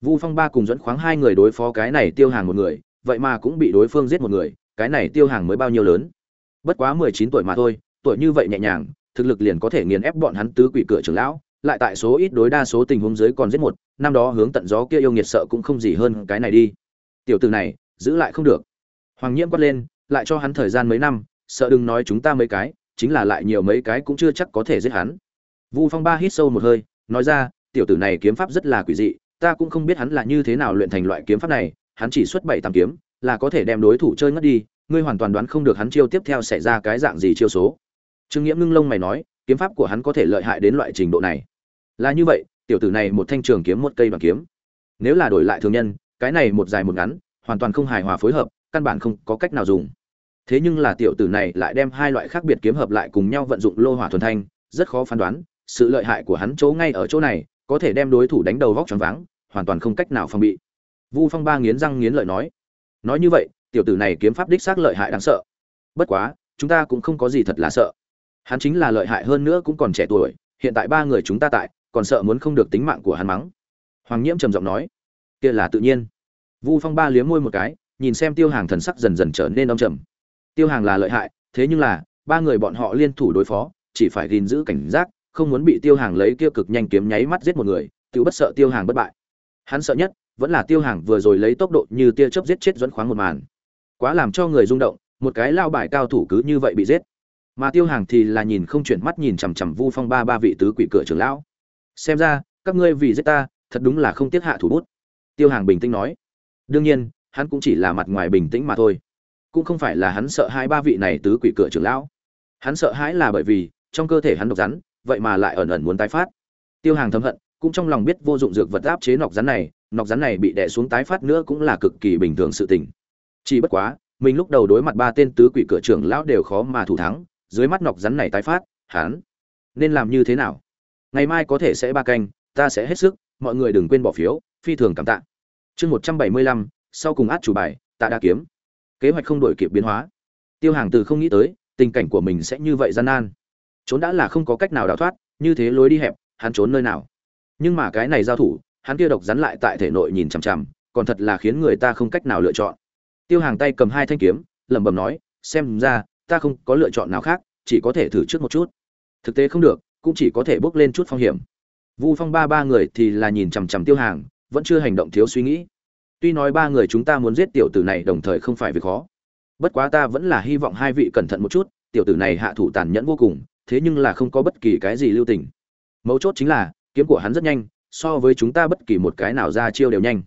Vu phong ba cùng dẫn khoáng hai người đối phó cái này tiêu hàng một người, vậy mà cũng bị đối phương giết một người, cái này tiêu hàng mới bao nhiêu lớn? Bất quá mười chín tuổi mà thôi, tuổi như vậy nhẹ nhàng, thực lực liền có thể nghiền ép bọn hắn tứ quỷ cửa trưởng lão, lại tại số ít đối đa số tình huống dưới còn giết một, năm đó hướng tận gió kia yêu nghiệt sợ cũng không gì hơn cái này đi. Tiểu tử này, giữ lại không được. Hoàng nhiễm quát lên, lại cho hắn thời gian mấy năm, sợ đừng nói chúng ta mấy cái chính là lại nhiều mấy cái cũng chưa chắc có thể giết hắn. Vu phong ba hít sâu một hơi, nói ra, tiểu tử này kiếm pháp rất là quỷ dị, ta cũng không biết hắn là như thế nào luyện thành loại kiếm pháp này, hắn chỉ xuất bảy tám kiếm, là có thể đem đối thủ chơi ngất đi, ngươi hoàn toàn đoán không được hắn chiêu tiếp theo sẽ ra cái dạng gì chiêu số. Trương nghiễm ngưng lông mày nói, kiếm pháp của hắn có thể lợi hại đến loại trình độ này. Là như vậy, tiểu tử này một thanh trường kiếm một cây bằng kiếm. Nếu là đổi lại thường nhân, cái này một dài một ngắn, hoàn toàn không hài hòa phối hợp, căn bản không có cách nào dùng thế nhưng là tiểu tử này lại đem hai loại khác biệt kiếm hợp lại cùng nhau vận dụng lô hỏa thuần thanh, rất khó phán đoán, sự lợi hại của hắn chỗ ngay ở chỗ này, có thể đem đối thủ đánh đầu vóc tròn váng, hoàn toàn không cách nào phòng bị. Vu phong ba nghiến răng nghiến lợi nói. Nói như vậy, tiểu tử này kiếm pháp đích xác lợi hại đáng sợ. Bất quá, chúng ta cũng không có gì thật là sợ. Hắn chính là lợi hại hơn nữa cũng còn trẻ tuổi, hiện tại ba người chúng ta tại, còn sợ muốn không được tính mạng của hắn mắng. Hoàng nhiễm trầm giọng nói. Kia là tự nhiên. Vu phong ba liếm môi một cái, nhìn xem tiêu hàng thần sắc dần dần trở nên đông trầm tiêu hàng là lợi hại, thế nhưng là, ba người bọn họ liên thủ đối phó, chỉ phải gìn giữ cảnh giác, không muốn bị tiêu hàng lấy kia cực nhanh kiếm nháy mắt giết một người, tự bất sợ tiêu hàng bất bại. Hắn sợ nhất, vẫn là tiêu hàng vừa rồi lấy tốc độ như tia chớp giết chết dẫn khoáng một màn. Quá làm cho người rung động, một cái lao bài cao thủ cứ như vậy bị giết. Mà tiêu hàng thì là nhìn không chuyển mắt nhìn chằm chằm vu phong ba ba vị tứ quỷ cửa trưởng lão. Xem ra, các ngươi vì giết ta, thật đúng là không tiếc hạ thủ bút. Tiêu hàng bình tĩnh nói. Đương nhiên, hắn cũng chỉ là mặt ngoài bình tĩnh mà thôi cũng không phải là hắn sợ hai ba vị này tứ quỷ cửa trưởng lão. Hắn sợ hãi là bởi vì, trong cơ thể hắn độc rắn, vậy mà lại ẩn ẩn muốn tái phát. Tiêu hàng thầm hận, cũng trong lòng biết vô dụng dược vật áp chế nọc rắn này, nọc rắn này bị đè xuống tái phát nữa cũng là cực kỳ bình thường sự tình. Chỉ bất quá, mình lúc đầu đối mặt ba tên tứ quỷ cửa trưởng lão đều khó mà thủ thắng, dưới mắt nọc rắn này tái phát, hắn nên làm như thế nào? Ngày mai có thể sẽ ba canh, ta sẽ hết sức, mọi người đừng quên bỏ phiếu, phi thường cảm tạ. Chương một trăm bảy mươi lăm, sau cùng át chủ bài, tạ đa kiếm kế hoạch không đổi kịp biến hóa. Tiêu hàng từ không nghĩ tới, tình cảnh của mình sẽ như vậy gian nan. Trốn đã là không có cách nào đào thoát, như thế lối đi hẹp, hắn trốn nơi nào? Nhưng mà cái này giao thủ, hắn kia độc rắn lại tại thể nội nhìn chằm chằm, còn thật là khiến người ta không cách nào lựa chọn. Tiêu hàng tay cầm hai thanh kiếm, lẩm bẩm nói, xem ra, ta không có lựa chọn nào khác, chỉ có thể thử trước một chút. Thực tế không được, cũng chỉ có thể bước lên chút phong hiểm. Vu phong ba ba người thì là nhìn chằm chằm tiêu hàng, vẫn chưa hành động thiếu suy nghĩ tuy nói ba người chúng ta muốn giết tiểu tử này đồng thời không phải việc khó. Bất quá ta vẫn là hy vọng hai vị cẩn thận một chút, tiểu tử này hạ thủ tàn nhẫn vô cùng, thế nhưng là không có bất kỳ cái gì lưu tình. Mấu chốt chính là, kiếm của hắn rất nhanh, so với chúng ta bất kỳ một cái nào ra chiêu đều nhanh.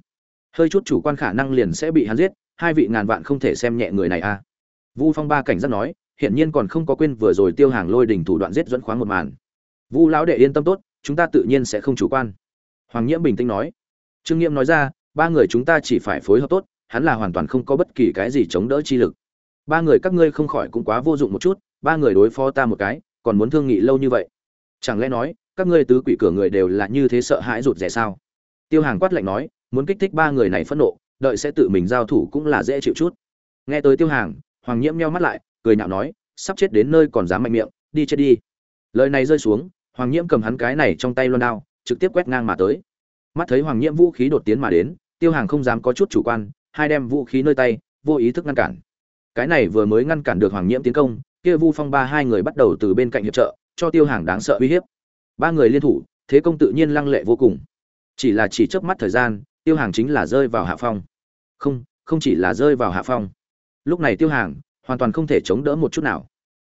Hơi chút chủ quan khả năng liền sẽ bị hắn giết, hai vị ngàn vạn không thể xem nhẹ người này a à. vu phong ba cảnh giác nói hiện nhiên còn không có quên vừa rồi tiêu hàng lôi đỉnh thủ đoạn giết dẫn khoáng một màn. Vu lão đệ yên tâm tốt, chúng ta tự nhiên sẽ không chủ quan. Hoàng nhiễm bình tĩnh nói. Trương nghiêm nói ra ba người chúng ta chỉ phải phối hợp tốt, hắn là hoàn toàn không có bất kỳ cái gì chống đỡ chi lực. Ba người các ngươi không khỏi cũng quá vô dụng một chút, ba người đối phó ta một cái, còn muốn thương nghị lâu như vậy. Chẳng lẽ nói, các ngươi tứ quỷ cửa người đều là như thế sợ hãi rụt rè sao? Tiêu hàng quát lạnh nói, muốn kích thích ba người này phẫn nộ, đợi sẽ tự mình giao thủ cũng là dễ chịu chút. Nghe tới tiêu hàng, hoàng nhiễm nheo mắt lại, cười nhạo nói, sắp chết đến nơi còn dám mạnh miệng, đi chết đi. Lời này rơi xuống, hoàng nhiễm cầm hắn cái này trong tay loan đao, trực tiếp quét ngang mà tới mắt thấy hoàng nhiễm vũ khí đột tiến mà đến, tiêu hàng không dám có chút chủ quan, hai đem vũ khí nơi tay, vô ý thức ngăn cản. Cái này vừa mới ngăn cản được hoàng nhiễm tiến công, kia vu phong ba hai người bắt đầu từ bên cạnh hiệp trợ, cho tiêu hàng đáng sợ uy hiếp. Ba người liên thủ, thế công tự nhiên lăng lệ vô cùng. Chỉ là chỉ chớp mắt thời gian, tiêu hàng chính là rơi vào hạ phong. Không không chỉ là rơi vào hạ phong. Lúc này tiêu hàng hoàn toàn không thể chống đỡ một chút nào.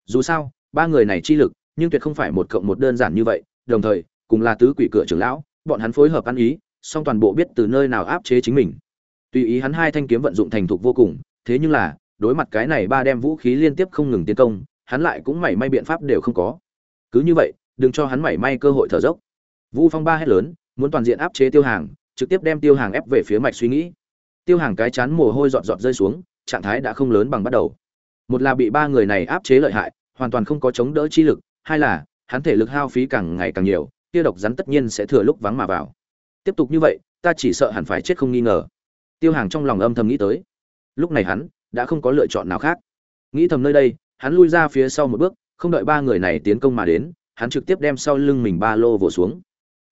Dù sao, ba người này chi lực, nhưng tuyệt không phải một cộng một đơn giản như vậy, đồng thời, cùng là tứ quỷ cửa trưởng lão bọn hắn phối hợp ăn ý, song toàn bộ biết từ nơi nào áp chế chính mình. Tùy ý hắn hai thanh kiếm vận dụng thành thục vô cùng, thế nhưng là, đối mặt cái này ba đem vũ khí liên tiếp không ngừng tiến công, hắn lại cũng mảy may biện pháp đều không có. Cứ như vậy, đừng cho hắn mảy may cơ hội thở dốc. Vu phong ba hét lớn, muốn toàn diện áp chế tiêu hàng, trực tiếp đem tiêu hàng ép về phía mạch suy nghĩ. Tiêu hàng cái chán mồ hôi giọt giọt rơi xuống, trạng thái đã không lớn bằng bắt đầu. Một là bị ba người này áp chế lợi hại, hoàn toàn không có chống đỡ chi lực, hai là, hắn thể lực hao phí càng ngày càng nhiều tiêu độc rắn tất nhiên sẽ thừa lúc vắng mà vào. Tiếp tục như vậy, ta chỉ sợ hẳn phải chết không nghi ngờ. Tiêu hàng trong lòng âm thầm nghĩ tới. Lúc này hắn đã không có lựa chọn nào khác. Nghĩ thầm nơi đây, hắn lui ra phía sau một bước, không đợi ba người này tiến công mà đến, hắn trực tiếp đem sau lưng mình ba lô vỗ xuống.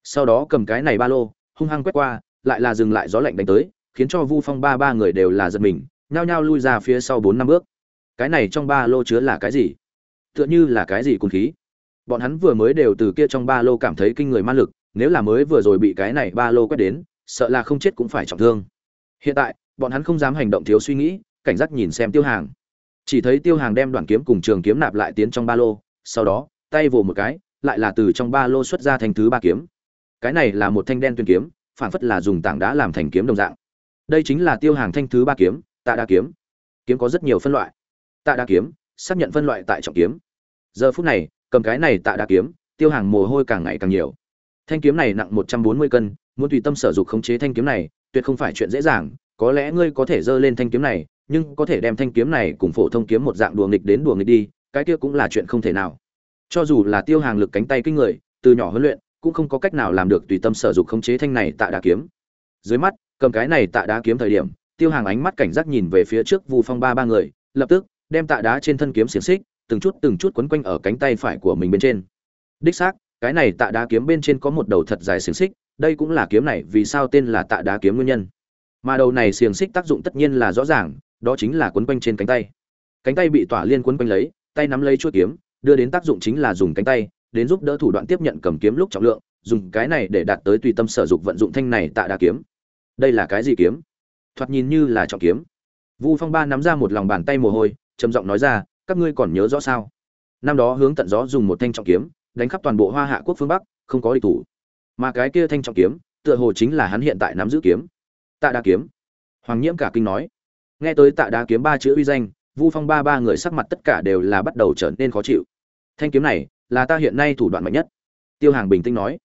Sau đó cầm cái này ba lô, hung hăng quét qua, lại là dừng lại gió lạnh đánh tới, khiến cho vu phong ba ba người đều là giật mình, nhao nhao lui ra phía sau bốn năm bước. Cái này trong ba lô chứa là cái gì? Tựa như là cái gì cùng khí? Bọn hắn vừa mới đều từ kia trong ba lô cảm thấy kinh người ma lực, nếu là mới vừa rồi bị cái này ba lô quét đến, sợ là không chết cũng phải trọng thương. Hiện tại, bọn hắn không dám hành động thiếu suy nghĩ, cảnh giác nhìn xem tiêu hàng. Chỉ thấy tiêu hàng đem đoạn kiếm cùng trường kiếm nạp lại tiến trong ba lô, sau đó, tay vồ một cái, lại là từ trong ba lô xuất ra thành thứ ba kiếm. Cái này là một thanh đen tuyên kiếm phản phất là dùng tảng đá làm thành kiếm đồng dạng. Đây chính là tiêu hàng thanh thứ ba kiếm, tạ đa kiếm. Kiếm có rất nhiều phân loại. Tạ đa kiếm, xác nhận phân loại tại trọng kiếm. Giờ phút này cầm cái này tạ đa kiếm, tiêu hàng mồ hôi càng ngày càng nhiều. Thanh kiếm này nặng một trăm bốn mươi cân, muốn tùy tâm sở dục khống chế thanh kiếm này, tuyệt không phải chuyện dễ dàng. Có lẽ ngươi có thể giơ lên thanh kiếm này, nhưng có thể đem thanh kiếm này cùng phổ thông kiếm một dạng đùa nghịch đến đùa nghịch đi, cái kia cũng là chuyện không thể nào. Cho dù là tiêu hàng lực cánh tay kinh người, từ nhỏ huấn luyện, cũng không có cách nào làm được tùy tâm sở dục khống chế thanh này tạ đá kiếm. Dưới mắt, cầm cái này tạ đá kiếm thời điểm, tiêu hàng ánh mắt cảnh giác nhìn về phía trước vu phong ba ba người, lập tức đem tạ đá trên thân kiếm xiềng xích từng chút từng chút quấn quanh ở cánh tay phải của mình bên trên. Đích xác, cái này tạ đá kiếm bên trên có một đầu thật dài xiềng xích, đây cũng là kiếm này vì sao tên là tạ đá kiếm nguyên nhân. Mà đầu này xiềng xích tác dụng tất nhiên là rõ ràng, đó chính là quấn quanh trên cánh tay. Cánh tay bị tỏa liên quấn quanh lấy, tay nắm lấy chuôi kiếm, đưa đến tác dụng chính là dùng cánh tay, đến giúp đỡ thủ đoạn tiếp nhận cầm kiếm lúc trọng lượng, dùng cái này để đạt tới tùy tâm sở dục vận dụng thanh này tạ đá kiếm. Đây là cái gì kiếm? Thoạt nhìn như là trọng kiếm. Vu phong ba nắm ra một lòng bàn tay mồ hôi, trầm giọng nói ra các ngươi còn nhớ rõ sao? Năm đó hướng tận gió dùng một thanh trọng kiếm, đánh khắp toàn bộ hoa hạ quốc phương bắc, không có địch thủ. Mà cái kia thanh trọng kiếm, tựa hồ chính là hắn hiện tại nắm giữ kiếm. Tạ đa kiếm. Hoàng nhiễm cả kinh nói. Nghe tới tạ đa kiếm ba chữ uy danh, vu phong ba ba người sắc mặt tất cả đều là bắt đầu trở nên khó chịu. Thanh kiếm này là ta hiện nay thủ đoạn mạnh nhất. Tiêu hàng bình tĩnh nói.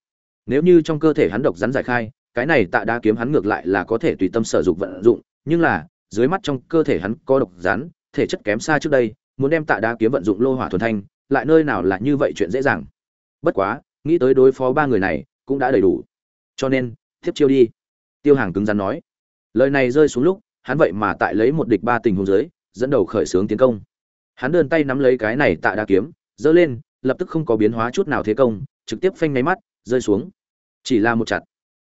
Nếu như trong cơ thể hắn độc rắn giải khai, cái này tạ đa kiếm hắn ngược lại là có thể tùy tâm sở dụng vận dụng, nhưng là, dưới mắt trong cơ thể hắn có độc rắn, thể chất kém xa trước đây muốn đem tạ đá kiếm vận dụng lô hỏa thuần thanh, lại nơi nào là như vậy chuyện dễ dàng. Bất quá, nghĩ tới đối phó ba người này cũng đã đầy đủ. Cho nên tiếp chiêu đi. Tiêu hàng cứng rắn nói. Lời này rơi xuống lúc, hắn vậy mà tại lấy một địch ba tình huống dưới, dẫn đầu khởi xướng tiến công. Hắn đơn tay nắm lấy cái này tạ đa kiếm, giơ lên, lập tức không có biến hóa chút nào thế công, trực tiếp phanh nháy mắt, rơi xuống. Chỉ là một chặt.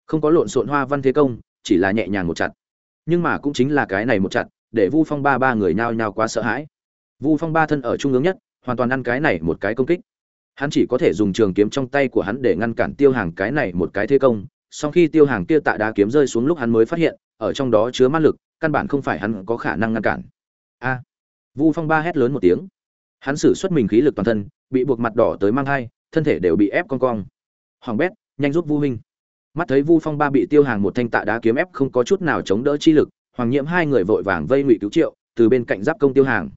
Không có lộn xộn hoa văn thế công, chỉ là nhẹ nhàng một chặt. Nhưng mà cũng chính là cái này một chặt, để vu phong ba ba người nhao nhao quá sợ hãi vu phong ba thân ở trung ương nhất, hoàn toàn ăn cái này một cái công kích. Hắn chỉ có thể dùng trường kiếm trong tay của hắn để ngăn cản tiêu hàng cái này một cái thế công, sau khi tiêu hàng kia tạ đá kiếm rơi xuống lúc hắn mới phát hiện, ở trong đó chứa ma lực, căn bản không phải hắn có khả năng ngăn cản. A! Vu phong ba hét lớn một tiếng. Hắn sử xuất mình khí lực toàn thân, bị buộc mặt đỏ tới mang hai thân thể đều bị ép con cong. Hoàng bét, nhanh giúp vu huynh. Mắt thấy vu phong ba bị tiêu hàng một thanh tạ đá kiếm ép không có chút nào chống đỡ chi lực, hoàng nhiễm hai người vội vàng vây ngụy cứu triệu, từ bên cạnh giáp công tiêu hàng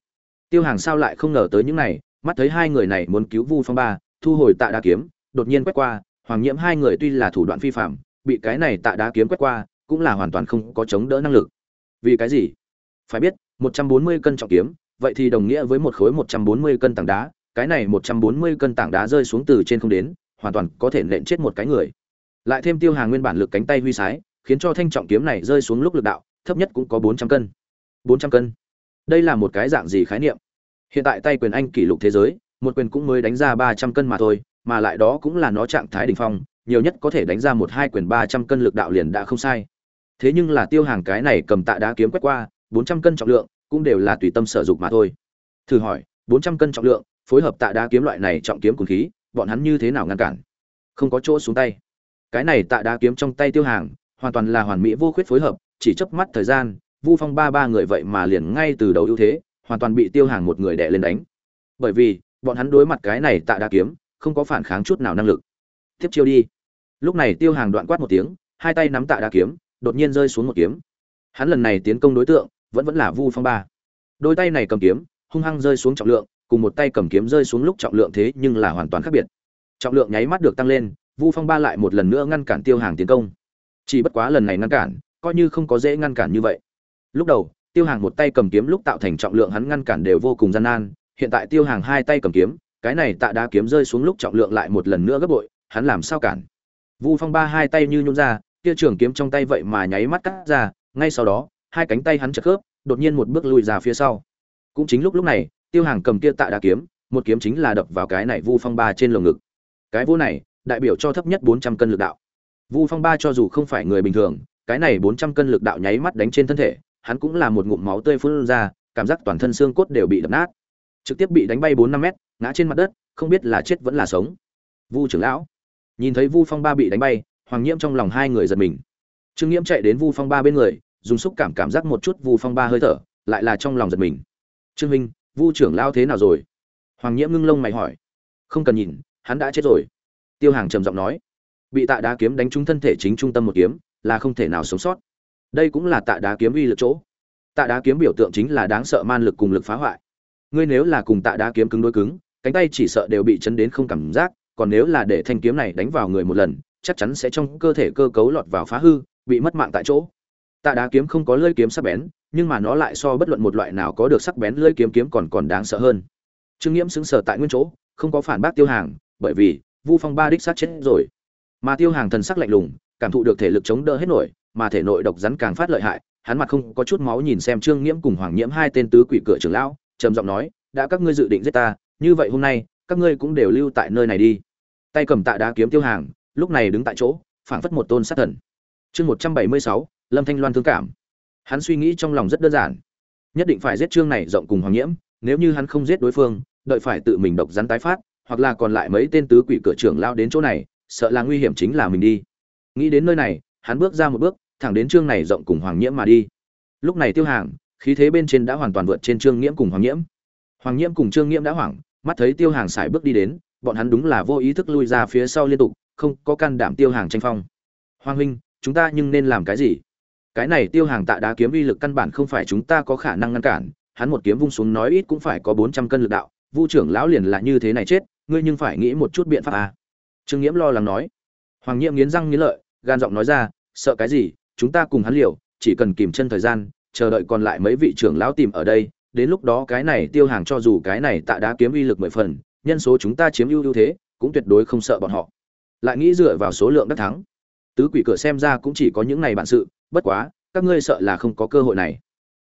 tiêu hàng sao lại không ngờ tới những này, mắt thấy hai người này muốn cứu vu phong ba, thu hồi tạ đá kiếm, đột nhiên quét qua, hoàng nhiễm hai người tuy là thủ đoạn phi phạm, bị cái này tạ đá kiếm quét qua, cũng là hoàn toàn không có chống đỡ năng lực. Vì cái gì? Phải biết, một trăm bốn mươi cân trọng kiếm, vậy thì đồng nghĩa với một khối một trăm bốn mươi cân tảng đá, cái này một trăm bốn mươi cân tảng đá rơi xuống từ trên không đến, hoàn toàn có thể nện chết một cái người. Lại thêm tiêu hàng nguyên bản lực cánh tay huy sái, khiến cho thanh trọng kiếm này rơi xuống lúc lực đạo, thấp nhất cũng có bốn trăm cân. Bốn trăm cân. Đây là một cái dạng gì khái niệm? Hiện tại tay quyền anh kỷ lục thế giới, một quyền cũng mới đánh ra ba trăm cân mà thôi, mà lại đó cũng là nó trạng thái đỉnh phong, nhiều nhất có thể đánh ra một hai quyền ba trăm cân lực đạo liền đã không sai. Thế nhưng là tiêu hàng cái này cầm tạ đá kiếm quét qua, bốn trăm cân trọng lượng cũng đều là tùy tâm sở dục mà thôi. Thử hỏi, bốn trăm cân trọng lượng, phối hợp tạ đá kiếm loại này trọng kiếm cùng khí, bọn hắn như thế nào ngăn cản? Không có chỗ xuống tay. Cái này tạ đá kiếm trong tay tiêu hàng, hoàn toàn là hoàn mỹ vô khuyết phối hợp, chỉ chớp mắt thời gian, vu phong ba ba người vậy mà liền ngay từ đầu ưu thế hoàn toàn bị tiêu hàng một người đè lên đánh. Bởi vì, bọn hắn đối mặt cái này tạ đa kiếm, không có phản kháng chút nào năng lực. Tiếp chiêu đi. Lúc này tiêu hàng đoạn quát một tiếng, hai tay nắm tạ đa kiếm, đột nhiên rơi xuống một kiếm. Hắn lần này tiến công đối tượng, vẫn vẫn là vu phong ba. Đôi tay này cầm kiếm, hung hăng rơi xuống trọng lượng, cùng một tay cầm kiếm rơi xuống lúc trọng lượng thế nhưng là hoàn toàn khác biệt. Trọng lượng nháy mắt được tăng lên, vu phong ba lại một lần nữa ngăn cản tiêu hàng tiến công. Chỉ bất quá lần này ngăn cản, coi như không có dễ ngăn cản như vậy. Lúc đầu tiêu hàng một tay cầm kiếm lúc tạo thành trọng lượng hắn ngăn cản đều vô cùng gian nan, hiện tại tiêu hàng hai tay cầm kiếm, cái này tạ đá kiếm rơi xuống lúc trọng lượng lại một lần nữa gấp bội, hắn làm sao cản? Vu phong ba hai tay như nhún ra, kia trường kiếm trong tay vậy mà nháy mắt cắt ra, ngay sau đó, hai cánh tay hắn chật khớp, đột nhiên một bước lùi ra phía sau. Cũng chính lúc lúc này, tiêu hàng cầm kia tạ đá kiếm, một kiếm chính là đập vào cái này vu phong ba trên lồng ngực. Cái vô này, đại biểu cho thấp nhất bốn trăm cân lực đạo. Vu phong ba cho dù không phải người bình thường, cái này bốn trăm cân lực đạo nháy mắt đánh trên thân thể hắn cũng là một ngụm máu tươi phun ra, cảm giác toàn thân xương cốt đều bị đập nát. Trực tiếp bị đánh bay bốn năm mét, ngã trên mặt đất, không biết là chết vẫn là sống. Vu trưởng lão, nhìn thấy vu phong ba bị đánh bay, hoàng Nghiễm trong lòng hai người giật mình. Trương Nghiễm chạy đến vu phong ba bên người, dùng xúc cảm cảm giác một chút vu phong ba hơi thở, lại là trong lòng giật mình. Trương minh vu trưởng lão thế nào rồi? Hoàng Nghiễm ngưng lông mày hỏi. Không cần nhìn, hắn đã chết rồi. Tiêu hàng trầm giọng nói. Bị tạ đá kiếm đánh trúng thân thể chính trung tâm một kiếm, là không thể nào sống sót đây cũng là tạ đá kiếm uy lực chỗ. Tạ đá kiếm biểu tượng chính là đáng sợ man lực cùng lực phá hoại. Ngươi nếu là cùng tạ đá kiếm cứng đối cứng, cánh tay chỉ sợ đều bị chấn đến không cảm giác, còn nếu là để thanh kiếm này đánh vào người một lần, chắc chắn sẽ trong cơ thể cơ cấu lọt vào phá hư, bị mất mạng tại chỗ. Tạ đá kiếm không có lưỡi kiếm sắc bén, nhưng mà nó lại so bất luận một loại nào có được sắc bén lưỡi kiếm kiếm còn còn đáng sợ hơn. Trương nghiễm xứng sở tại nguyên chỗ, không có phản bác tiêu hàng, bởi vì vu phong ba đích sát chết rồi. Mà tiêu hàng thần sắc lạnh lùng, cảm thụ được thể lực chống đỡ hết nổi mà thể nội độc rắn càng phát lợi hại, hắn mặt không có chút máu nhìn xem trương nghiễm cùng hoàng nhiễm hai tên tứ quỷ cửa trưởng lão, trầm giọng nói, đã các ngươi dự định giết ta, như vậy hôm nay, các ngươi cũng đều lưu tại nơi này đi. Tay cầm tạ đá kiếm tiêu hàng, lúc này đứng tại chỗ, phảng phất một tôn sát thần. Chương một trăm bảy mươi sáu, lâm thanh loan thương cảm. Hắn suy nghĩ trong lòng rất đơn giản. Nhất định phải giết trương này rộng cùng hoàng nhiễm nếu như hắn không giết đối phương, đợi phải tự mình độc rắn tái phát, hoặc là còn lại mấy tên tứ quỷ cửa trưởng lao đến chỗ này, sợ là nguy hiểm chính là mình đi. Nghĩ đến nơi này, hắn bước ra một bước thẳng đến trương này rộng cùng hoàng nhiễm mà đi. Lúc này tiêu hàng, khí thế bên trên đã hoàn toàn vượt trên trương nghiễm cùng hoàng nhiễm. Hoàng nhiễm cùng trương nghiễm đã hoảng, mắt thấy tiêu hàng xài bước đi đến, bọn hắn đúng là vô ý thức lui ra phía sau liên tục, không có can đảm tiêu hàng tranh phong. Hoàng huynh, chúng ta nhưng nên làm cái gì? Cái này tiêu hàng tạ đá kiếm uy lực căn bản không phải chúng ta có khả năng ngăn cản, hắn một kiếm vung xuống nói ít cũng phải có bốn trăm cân lực đạo, vu trưởng lão liền là như thế này chết, ngươi nhưng phải nghĩ một chút biện pháp à. trương nghiễm lo lắng nói. Hoàng nhiễm nghiến răng nghiến lợi, gan giọng nói ra, sợ cái gì chúng ta cùng hắn liều, chỉ cần kìm chân thời gian, chờ đợi còn lại mấy vị trưởng lão tìm ở đây, đến lúc đó cái này tiêu hàng cho dù cái này tạ đá kiếm uy lực mười phần, nhân số chúng ta chiếm ưu ưu thế, cũng tuyệt đối không sợ bọn họ. Lại nghĩ dựa vào số lượng đắc thắng. Tứ quỷ cửa xem ra cũng chỉ có những này bản sự, bất quá, các ngươi sợ là không có cơ hội này.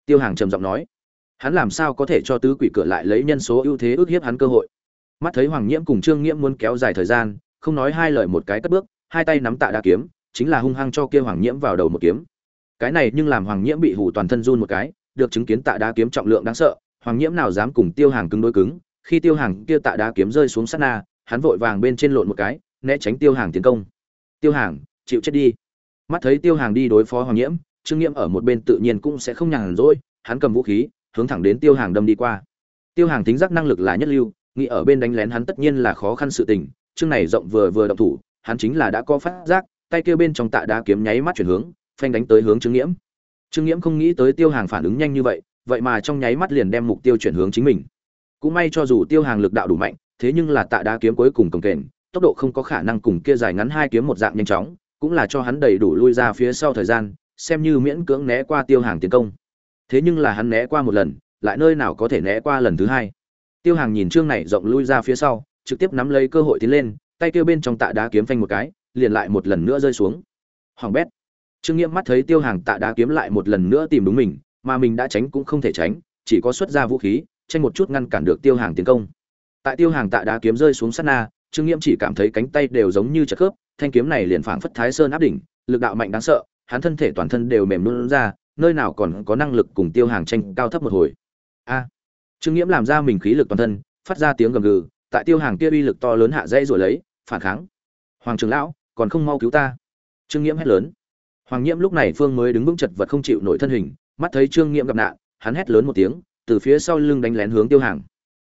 Tiêu hàng trầm giọng nói. Hắn làm sao có thể cho tứ quỷ cửa lại lấy nhân số ưu thế ước hiếp hắn cơ hội? Mắt thấy hoàng nhiễm cùng trương nghiễm muốn kéo dài thời gian, không nói hai lời một cái cất bước, hai tay nắm tạ đa kiếm chính là hung hăng cho kia hoàng nhiễm vào đầu một kiếm. Cái này nhưng làm hoàng nhiễm bị hủ toàn thân run một cái, được chứng kiến tạ đá kiếm trọng lượng đáng sợ, hoàng nhiễm nào dám cùng tiêu hàng cứng đối cứng, khi tiêu hàng kia tạ đá kiếm rơi xuống sát na, hắn vội vàng bên trên lộn một cái, né tránh tiêu hàng tiến công. Tiêu hàng, chịu chết đi. Mắt thấy tiêu hàng đi đối phó hoàng nhiễm, trương nhiễm ở một bên tự nhiên cũng sẽ không nhàn rỗi, hắn cầm vũ khí, hướng thẳng đến tiêu hàng đâm đi qua. Tiêu hàng tính giác năng lực là nhất lưu, nghĩ ở bên đánh lén hắn tất nhiên là khó khăn sự tình, chương này rộng vừa vừa động thủ, hắn chính là đã có phát giác tay kia bên trong tạ đá kiếm nháy mắt chuyển hướng, phanh đánh tới hướng trương nghiễm. Trương nghiễm không nghĩ tới tiêu hàng phản ứng nhanh như vậy vậy mà trong nháy mắt liền đem mục tiêu chuyển hướng chính mình. Cũng may cho dù tiêu hàng lực đạo đủ mạnh, thế nhưng là tạ đá kiếm cuối cùng cồng kềnh, tốc độ không có khả năng cùng kia dài ngắn hai kiếm một dạng nhanh chóng, cũng là cho hắn đầy đủ lui ra phía sau thời gian, xem như miễn cưỡng né qua tiêu hàng tiến công. Thế nhưng là hắn né qua một lần, lại nơi nào có thể né qua lần thứ hai. Tiêu hàng nhìn trương này rộng lui ra phía sau, trực tiếp nắm lấy cơ hội tiến lên, tay kia bên trong tạ đá kiếm phanh một cái liền lại một lần nữa rơi xuống. Hoàng bét. Trương nghiêm mắt thấy tiêu hàng tạ đá kiếm lại một lần nữa tìm đúng mình, mà mình đã tránh cũng không thể tránh, chỉ có xuất ra vũ khí, tranh một chút ngăn cản được tiêu hàng tiến công. Tại tiêu hàng tạ đá kiếm rơi xuống sát na, trương nghiêm chỉ cảm thấy cánh tay đều giống như chật khớp, thanh kiếm này liền phảng phất thái sơn áp đỉnh, lực đạo mạnh đáng sợ, hắn thân thể toàn thân đều mềm luôn ra, nơi nào còn có năng lực cùng tiêu hàng tranh cao thấp một hồi. A. Trương nghiễm làm ra mình khí lực toàn thân, phát ra tiếng gầm gừ, tại tiêu hàng kia uy lực to lớn hạ dây rồi lấy, phản kháng. Hoàng trưởng lão còn không mau cứu ta. Trương nghiễm hét lớn. Hoàng nhiễm lúc này phương mới đứng vững chật vật không chịu nổi thân hình, mắt thấy trương nghiễm gặp nạn, hắn hét lớn một tiếng, từ phía sau lưng đánh lén hướng tiêu hàng.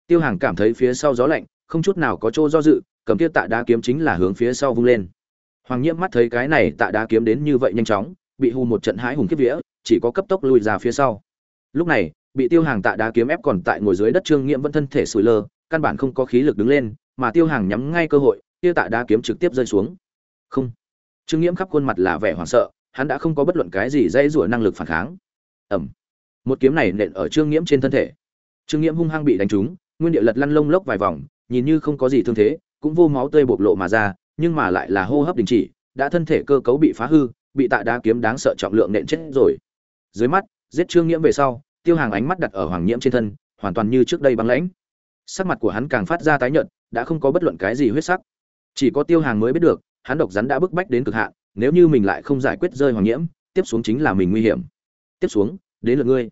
Tiêu hàng cảm thấy phía sau gió lạnh, không chút nào có chỗ do dự, cầm kia tạ đá kiếm chính là hướng phía sau vung lên. Hoàng nhiễm mắt thấy cái này tạ đá kiếm đến như vậy nhanh chóng, bị hù một trận hãi hùng kiếp vía, chỉ có cấp tốc lùi ra phía sau. Lúc này, bị tiêu hàng tạ đá kiếm ép còn tại ngồi dưới đất trương nghiễm vẫn thân thể sủi lơ, căn bản không có khí lực đứng lên, mà tiêu hàng nhắm ngay cơ hội tiêu tạ đá kiếm trực tiếp rơi xuống không. Trương nghiễm khắp khuôn mặt là vẻ hoảng sợ, hắn đã không có bất luận cái gì dây rủa năng lực phản kháng. Ẩm một kiếm này nện ở trương nghiễm trên thân thể. Trương nghiễm hung hăng bị đánh trúng, nguyên địa lật lăn lông lốc vài vòng, nhìn như không có gì thương thế, cũng vô máu tươi bộc lộ mà ra, nhưng mà lại là hô hấp đình chỉ, đã thân thể cơ cấu bị phá hư, bị tạ đá kiếm đáng sợ trọng lượng nện chết rồi. Dưới mắt, giết trương nghiễm về sau, tiêu hàng ánh mắt đặt ở hoàng nhiễm trên thân, hoàn toàn như trước đây băng lãnh. Sắc mặt của hắn càng phát ra tái nhợt, đã không có bất luận cái gì huyết sắc. Chỉ có tiêu hàng mới biết được hắn độc rắn đã bức bách đến cực hạn, nếu như mình lại không giải quyết rơi hoàng nhiễm, tiếp xuống chính là mình nguy hiểm. Tiếp xuống, đến lượt ngươi.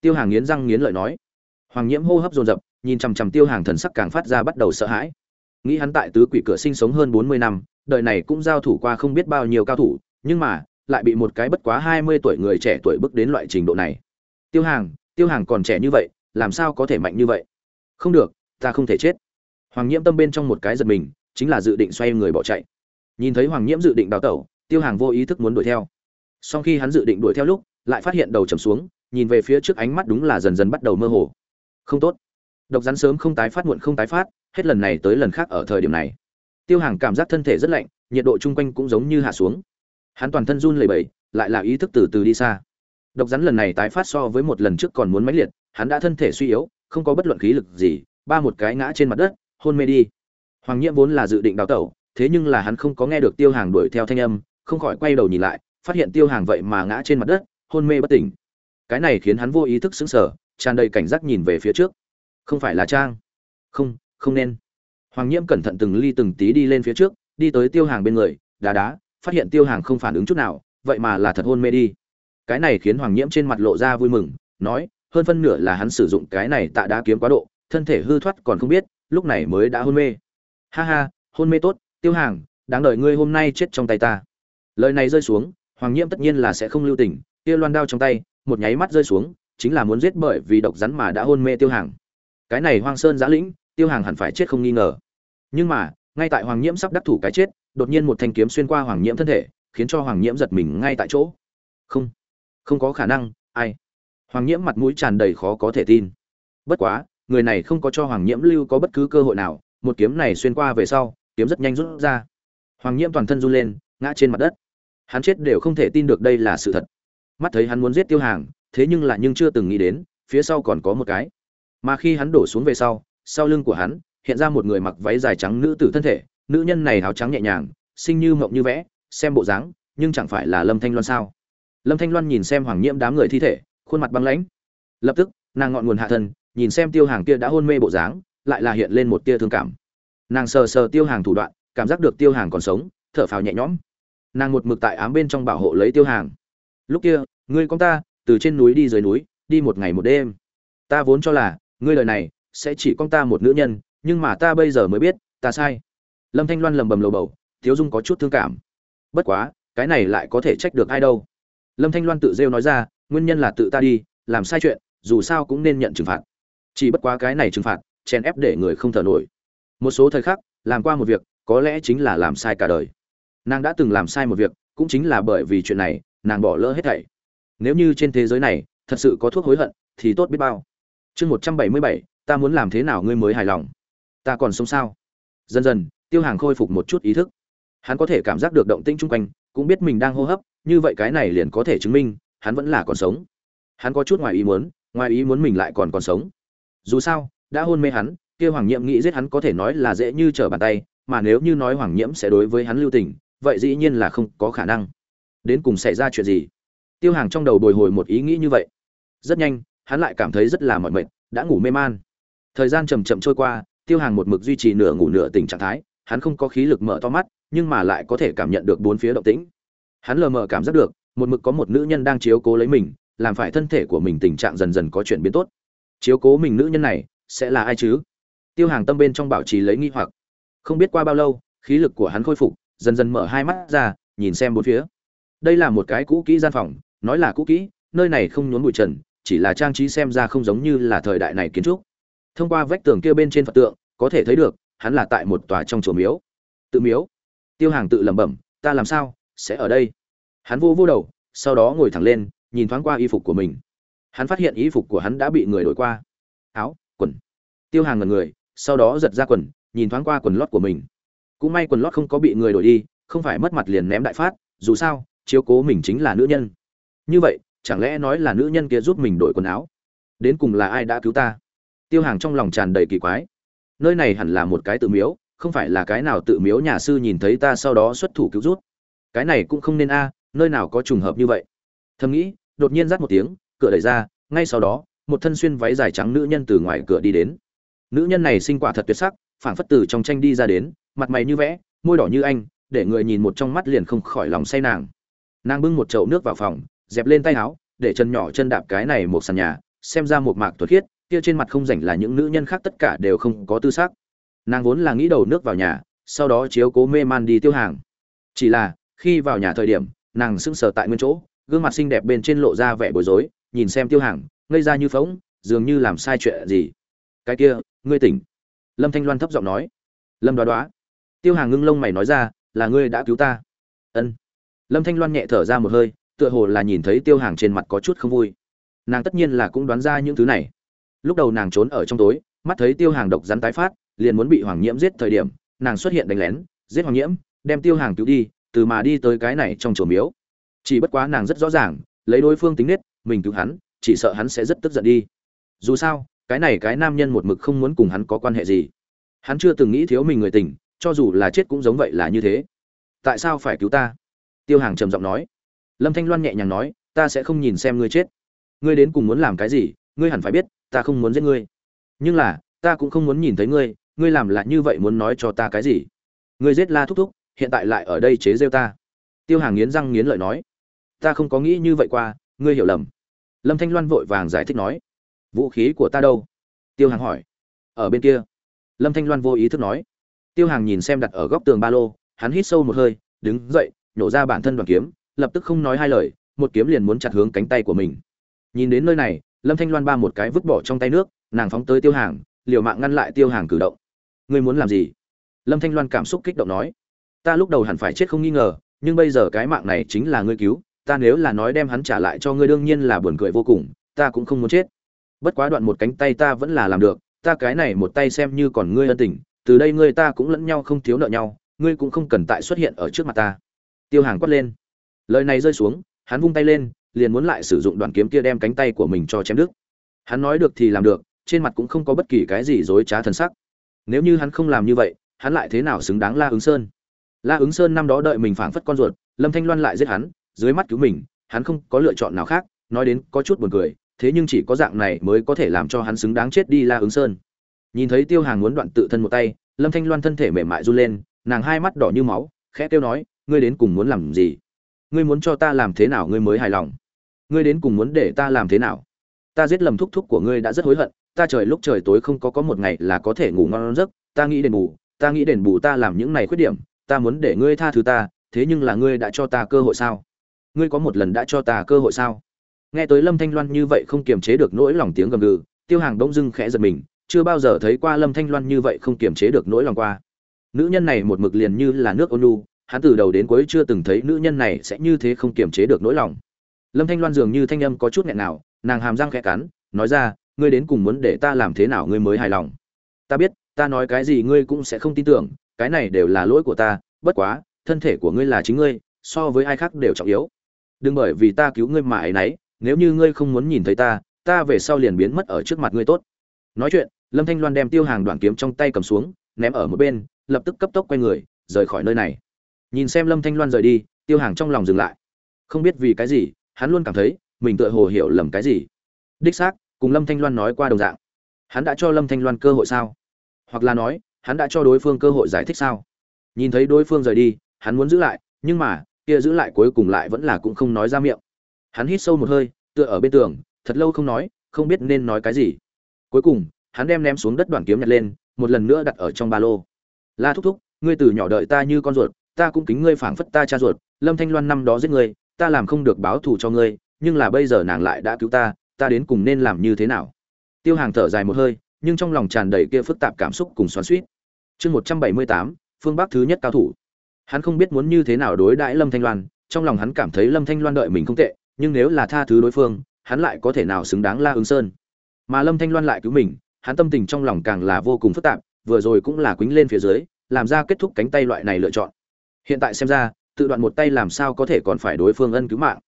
Tiêu hàng nghiến răng nghiến lợi nói. Hoàng nhiễm hô hấp dồn dập, nhìn chằm chằm tiêu hàng thần sắc càng phát ra bắt đầu sợ hãi. Nghĩ hắn tại tứ quỷ cửa sinh sống hơn bốn mươi năm, đời này cũng giao thủ qua không biết bao nhiêu cao thủ, nhưng mà, lại bị một cái bất quá hai mươi tuổi người trẻ tuổi bước đến loại trình độ này. Tiêu hàng tiêu hàng còn trẻ như vậy, làm sao có thể mạnh như vậy? Không được, ta không thể chết. Hoàng nhiễm tâm bên trong một cái giật mình, chính là dự định xoay người bỏ chạy nhìn thấy hoàng nhiễm dự định đào tẩu, tiêu hàng vô ý thức muốn đuổi theo. Sau khi hắn dự định đuổi theo lúc, lại phát hiện đầu trầm xuống, nhìn về phía trước ánh mắt đúng là dần dần bắt đầu mơ hồ. Không tốt. Độc rắn sớm không tái phát muộn không tái phát, hết lần này tới lần khác ở thời điểm này. Tiêu hàng cảm giác thân thể rất lạnh, nhiệt độ chung quanh cũng giống như hạ xuống. Hắn toàn thân run lẩy bẩy, lại là ý thức từ từ đi xa. Độc rắn lần này tái phát so với một lần trước còn muốn mãnh liệt, hắn đã thân thể suy yếu, không có bất luận khí lực gì, ba một cái ngã trên mặt đất, hôn mê đi. Hoàng nhiễm vốn là dự định đào tẩu thế nhưng là hắn không có nghe được tiêu hàng đuổi theo thanh âm, không khỏi quay đầu nhìn lại, phát hiện tiêu hàng vậy mà ngã trên mặt đất, hôn mê bất tỉnh. Cái này khiến hắn vô ý thức sững sờ, tràn đầy cảnh giác nhìn về phía trước. Không phải là trang? Không không nên. Hoàng nhiễm cẩn thận từng ly từng tí đi lên phía trước, đi tới tiêu hàng bên người, đá đá, phát hiện tiêu hàng không phản ứng chút nào, vậy mà là thật hôn mê đi. Cái này khiến hoàng nhiễm trên mặt lộ ra vui mừng, nói, hơn phân nửa là hắn sử dụng cái này tạ đá kiếm quá độ, thân thể hư thoát còn không biết, lúc này mới đã hôn mê. Ha ha, hôn mê tốt tiêu hàng, đáng đợi ngươi hôm nay chết trong tay ta. Lời này rơi xuống, hoàng nhiễm tất nhiên là sẽ không lưu tình, kia loan đao trong tay, một nháy mắt rơi xuống, chính là muốn giết bởi vì độc rắn mà đã hôn mê tiêu hàng. Cái này hoang sơn giã lĩnh, tiêu hàng hẳn phải chết không nghi ngờ. Nhưng mà, ngay tại hoàng nhiễm sắp đắc thủ cái chết, đột nhiên một thanh kiếm xuyên qua hoàng nhiễm thân thể, khiến cho hoàng nhiễm giật mình ngay tại chỗ. Không không có khả năng, ai? Hoàng nhiễm mặt mũi tràn đầy khó có thể tin. Bất quá, người này không có cho hoàng nhiễm lưu có bất cứ cơ hội nào, một kiếm này xuyên qua về sau kiếm rất nhanh rút ra. Hoàng nhiễm toàn thân run lên, ngã trên mặt đất. Hắn chết đều không thể tin được đây là sự thật. Mắt thấy hắn muốn giết tiêu hàng, thế nhưng là nhưng chưa từng nghĩ đến, phía sau còn có một cái. Mà khi hắn đổ xuống về sau sau lưng của hắn, hiện ra một người mặc váy dài trắng nữ tử thân thể. Nữ nhân này áo trắng nhẹ nhàng, xinh như mộng như vẽ, xem bộ dáng, nhưng chẳng phải là lâm thanh loan sao? Lâm thanh loan nhìn xem hoàng nhiễm đám người thi thể, khuôn mặt băng lãnh. Lập tức, nàng ngọn nguồn hạ thân, nhìn xem tiêu hàng kia đã hôn mê bộ dáng, lại là hiện lên một tia thương cảm nàng sờ sờ tiêu hàng thủ đoạn, cảm giác được tiêu hàng còn sống, thở phào nhẹ nhõm. Nàng một mực tại ám bên trong bảo hộ lấy tiêu hàng. Lúc kia, ngươi con ta, từ trên núi đi dưới núi, đi một ngày một đêm. Ta vốn cho là, ngươi lời này, sẽ chỉ con ta một nữ nhân, nhưng mà ta bây giờ mới biết, ta sai. Lâm thanh loan lầm bầm lầu bầu, thiếu dung có chút thương cảm. Bất quá, cái này lại có thể trách được ai đâu. Lâm thanh loan tự rêu nói ra, nguyên nhân là tự ta đi, làm sai chuyện, dù sao cũng nên nhận trừng phạt. Chỉ bất quá cái này trừng phạt, chèn ép để người không thở nổi một số thời khắc, làm qua một việc, có lẽ chính là làm sai cả đời. Nàng đã từng làm sai một việc, cũng chính là bởi vì chuyện này, nàng bỏ lỡ hết thảy. Nếu như trên thế giới này, thật sự có thuốc hối hận, thì tốt biết bao. Chương một trăm bảy mươi bảy, ta muốn làm thế nào ngươi mới hài lòng? Ta còn sống sao? Dần dần, tiêu hàng khôi phục một chút ý thức. Hắn có thể cảm giác được động tĩnh chung quanh, cũng biết mình đang hô hấp, như vậy cái này liền có thể chứng minh, hắn vẫn là còn sống. Hắn có chút ngoài ý muốn, ngoài ý muốn mình lại còn còn sống. Dù sao, đã hôn mê hắn kia hoàng nhiễm nghĩ giết hắn có thể nói là dễ như trở bàn tay, mà nếu như nói hoàng nhiễm sẽ đối với hắn lưu tình, vậy dĩ nhiên là không có khả năng. Đến cùng xảy ra chuyện gì? Tiêu hàng trong đầu bồi hồi một ý nghĩ như vậy. Rất nhanh, hắn lại cảm thấy rất là mỏi mệt, đã ngủ mê man. Thời gian chầm chậm trôi qua, tiêu hàng một mực duy trì nửa ngủ nửa tỉnh trạng thái, hắn không có khí lực mở to mắt, nhưng mà lại có thể cảm nhận được bốn phía động tĩnh. Hắn lờ mờ cảm giác được, một mực có một nữ nhân đang chiếu cố lấy mình, làm phải thân thể của mình tình trạng dần dần có chuyển biến tốt. Chiếu cố mình nữ nhân này, sẽ là ai chứ? Tiêu hàng tâm bên trong bảo trì lấy nghi hoặc. Không biết qua bao lâu, khí lực của hắn khôi phục, dần dần mở hai mắt ra, nhìn xem bốn phía. Đây là một cái cũ kỹ gian phòng, nói là cũ kỹ, nơi này không nhốn bụi trần, chỉ là trang trí xem ra không giống như là thời đại này kiến trúc. Thông qua vách tường kia bên trên phật tượng, có thể thấy được, hắn là tại một tòa trong chùa miếu. Tự miếu. Tiêu hàng tự lẩm bẩm, ta làm sao? Sẽ ở đây? Hắn vô vô đầu, sau đó ngồi thẳng lên, nhìn thoáng qua y phục của mình. Hắn phát hiện y phục của hắn đã bị người đổi qua. Áo, quần. Tiêu hàng ngần người sau đó giật ra quần, nhìn thoáng qua quần lót của mình. Cũng may quần lót không có bị người đổi đi, không phải mất mặt liền ném đại phát, dù sao, chiếu cố mình chính là nữ nhân. Như vậy, chẳng lẽ nói là nữ nhân kia giúp mình đổi quần áo? Đến cùng là ai đã cứu ta? Tiêu hàng trong lòng tràn đầy kỳ quái. Nơi này hẳn là một cái tự miếu, không phải là cái nào tự miếu nhà sư nhìn thấy ta sau đó xuất thủ cứu rút cái này cũng không nên a, nơi nào có trùng hợp như vậy. Thầm nghĩ, đột nhiên rắt một tiếng, cửa đẩy ra, ngay sau đó, một thân xuyên váy dài trắng nữ nhân từ ngoài cửa đi đến nữ nhân này sinh quả thật tuyệt sắc, phảng phất từ trong tranh đi ra đến, mặt mày như vẽ, môi đỏ như anh, để người nhìn một trong mắt liền không khỏi lòng say nàng. Nàng bưng một chậu nước vào phòng, dẹp lên tay áo, để chân nhỏ chân đạp cái này một sàn nhà, xem ra một mạc thuật khiết, kia trên mặt không rảnh là những nữ nhân khác tất cả đều không có tư xác nàng vốn là nghĩ đầu nước vào nhà, sau đó chiếu cố mê man đi tiêu hàng. Chỉ là, khi vào nhà thời điểm, nàng sững sờ tại nguyên chỗ, gương mặt xinh đẹp bên trên lộ ra vẻ bối rối, nhìn xem tiêu hàng, ngây ra như phóng dường như làm sai chuyện gì. Cái kia ngươi tỉnh. Lâm thanh loan thấp giọng nói. Lâm đoá đoá. Tiêu hàng ngưng lông mày nói ra, là ngươi đã cứu ta. Ân. Lâm thanh loan nhẹ thở ra một hơi, tựa hồ là nhìn thấy tiêu hàng trên mặt có chút không vui. Nàng tất nhiên là cũng đoán ra những thứ này. Lúc đầu nàng trốn ở trong tối, mắt thấy tiêu hàng độc rắn tái phát, liền muốn bị hoàng nhiễm giết thời điểm, nàng xuất hiện đánh lén, giết hoàng nhiễm, đem tiêu hàng cứu đi, từ mà đi tới cái này trong chùa miếu. Chỉ bất quá nàng rất rõ ràng, lấy đối phương tính nết, mình cứu hắn, chỉ sợ hắn sẽ rất tức giận đi. Dù sao cái này cái nam nhân một mực không muốn cùng hắn có quan hệ gì. Hắn chưa từng nghĩ thiếu mình người tình, cho dù là chết cũng giống vậy là như thế. Tại sao phải cứu ta? Tiêu hàng trầm giọng nói. Lâm thanh loan nhẹ nhàng nói, ta sẽ không nhìn xem ngươi chết. Ngươi đến cùng muốn làm cái gì, ngươi hẳn phải biết, ta không muốn giết ngươi. Nhưng là, ta cũng không muốn nhìn thấy ngươi ngươi làm lại như vậy muốn nói cho ta cái gì? Ngươi giết la thúc thúc, hiện tại lại ở đây chế rêu ta. Tiêu hàng nghiến răng nghiến lợi nói. Ta không có nghĩ như vậy qua, ngươi hiểu lầm. Lâm thanh loan vội vàng giải thích nói vũ khí của ta đâu? Tiêu hàng hỏi. Ở bên kia. Lâm thanh loan vô ý thức nói. Tiêu hàng nhìn xem đặt ở góc tường ba lô, hắn hít sâu một hơi, đứng dậy, nhổ ra bản thân đoàn kiếm, lập tức không nói hai lời, một kiếm liền muốn chặt hướng cánh tay của mình. Nhìn đến nơi này, lâm thanh loan ba một cái vứt bỏ trong tay nước, nàng phóng tới tiêu hàng, liều mạng ngăn lại tiêu hàng cử động. Ngươi muốn làm gì? Lâm thanh loan cảm xúc kích động nói. Ta lúc đầu hẳn phải chết không nghi ngờ, nhưng bây giờ cái mạng này chính là ngươi cứu, ta nếu là nói đem hắn trả lại cho ngươi đương nhiên là buồn cười vô cùng, ta cũng không muốn chết bất quá đoạn một cánh tay ta vẫn là làm được, ta cái này một tay xem như còn ngươi ân tình, từ đây ngươi ta cũng lẫn nhau không thiếu nợ nhau, ngươi cũng không cần tại xuất hiện ở trước mặt ta. Tiêu hàng quát lên. Lời này rơi xuống, hắn vung tay lên, liền muốn lại sử dụng đoạn kiếm kia đem cánh tay của mình cho chém đứt. Hắn nói được thì làm được, trên mặt cũng không có bất kỳ cái gì dối trá thần sắc. Nếu như hắn không làm như vậy, hắn lại thế nào xứng đáng la ứng sơn? La ứng sơn năm đó đợi mình phảng phất con ruột, lâm thanh loan lại giết hắn, dưới mắt cứu mình, hắn không có lựa chọn nào khác, nói đến có chút buồn cười thế nhưng chỉ có dạng này mới có thể làm cho hắn xứng đáng chết đi la ứng sơn. Nhìn thấy tiêu hàng muốn đoạn tự thân một tay, lâm thanh loan thân thể mềm mại run lên, nàng hai mắt đỏ như máu, khẽ kêu nói, ngươi đến cùng muốn làm gì? Ngươi muốn cho ta làm thế nào ngươi mới hài lòng? Ngươi đến cùng muốn để ta làm thế nào? Ta giết lầm thúc thúc của ngươi đã rất hối hận, ta trời lúc trời tối không có có một ngày là có thể ngủ ngon giấc, ta nghĩ đền bù, ta nghĩ đền bù ta làm những này khuyết điểm, ta muốn để ngươi tha thứ ta, thế nhưng là ngươi đã cho ta cơ hội sao? Ngươi có một lần đã cho ta cơ hội sao? Nghe tới lâm thanh loan như vậy không kiềm chế được nỗi lòng tiếng gầm gừ, tiêu hàng đông dưng khẽ giật mình, chưa bao giờ thấy qua lâm thanh loan như vậy không kiềm chế được nỗi lòng qua. Nữ nhân này một mực liền như là nước ôn nu hắn từ đầu đến cuối chưa từng thấy nữ nhân này sẽ như thế không kiềm chế được nỗi lòng. Lâm thanh loan dường như thanh âm có chút nghẹn nào, nàng hàm răng khẽ cắn, nói ra, ngươi đến cùng muốn để ta làm thế nào ngươi mới hài lòng? Ta biết, ta nói cái gì ngươi cũng sẽ không tin tưởng, cái này đều là lỗi của ta, bất quá, thân thể của ngươi là chính ngươi, so với ai khác đều trọng yếu. Đừng bởi vì ta cứu ngươi mà ấy nấy nếu như ngươi không muốn nhìn thấy ta ta về sau liền biến mất ở trước mặt ngươi tốt. Nói chuyện, lâm thanh loan đem tiêu hàng đoạn kiếm trong tay cầm xuống, ném ở một bên, lập tức cấp tốc quay người, rời khỏi nơi này. Nhìn xem lâm thanh loan rời đi, tiêu hàng trong lòng dừng lại. Không biết vì cái gì, hắn luôn cảm thấy, mình tựa hồ hiểu lầm cái gì. Đích xác, cùng lâm thanh loan nói qua đồng dạng. Hắn đã cho lâm thanh loan cơ hội sao? Hoặc là nói, hắn đã cho đối phương cơ hội giải thích sao? Nhìn thấy đối phương rời đi, hắn muốn giữ lại, nhưng mà, kia giữ lại cuối cùng lại vẫn là cũng không nói ra miệng hắn hít sâu một hơi, tựa ở bên tường, thật lâu không nói, không biết nên nói cái gì. Cuối cùng, hắn đem ném xuống đất đoàn kiếm nhặt lên, một lần nữa đặt ở trong ba lô. La thúc thúc, ngươi từ nhỏ đợi ta như con ruột, ta cũng kính ngươi phảng phất ta cha ruột, lâm thanh loan năm đó giết ngươi, ta làm không được báo thù cho ngươi, nhưng là bây giờ nàng lại đã cứu ta ta đến cùng nên làm như thế nào? Tiêu hàng thở dài một hơi, nhưng trong lòng tràn đầy kia phức tạp cảm xúc cùng xoắn suýt chương một trăm bảy mươi tám, phương bắc thứ nhất cao thủ. Hắn không biết muốn như thế nào đối đãi lâm thanh loan, trong lòng hắn cảm thấy lâm thanh loan đợi mình không tệ nhưng nếu là tha thứ đối phương, hắn lại có thể nào xứng đáng la ứng sơn? Mà lâm thanh loan lại cứu mình, hắn tâm tình trong lòng càng là vô cùng phức tạp, vừa rồi cũng là quýnh lên phía dưới, làm ra kết thúc cánh tay loại này lựa chọn. Hiện tại xem ra, tự đoạn một tay làm sao có thể còn phải đối phương ân cứu mạng.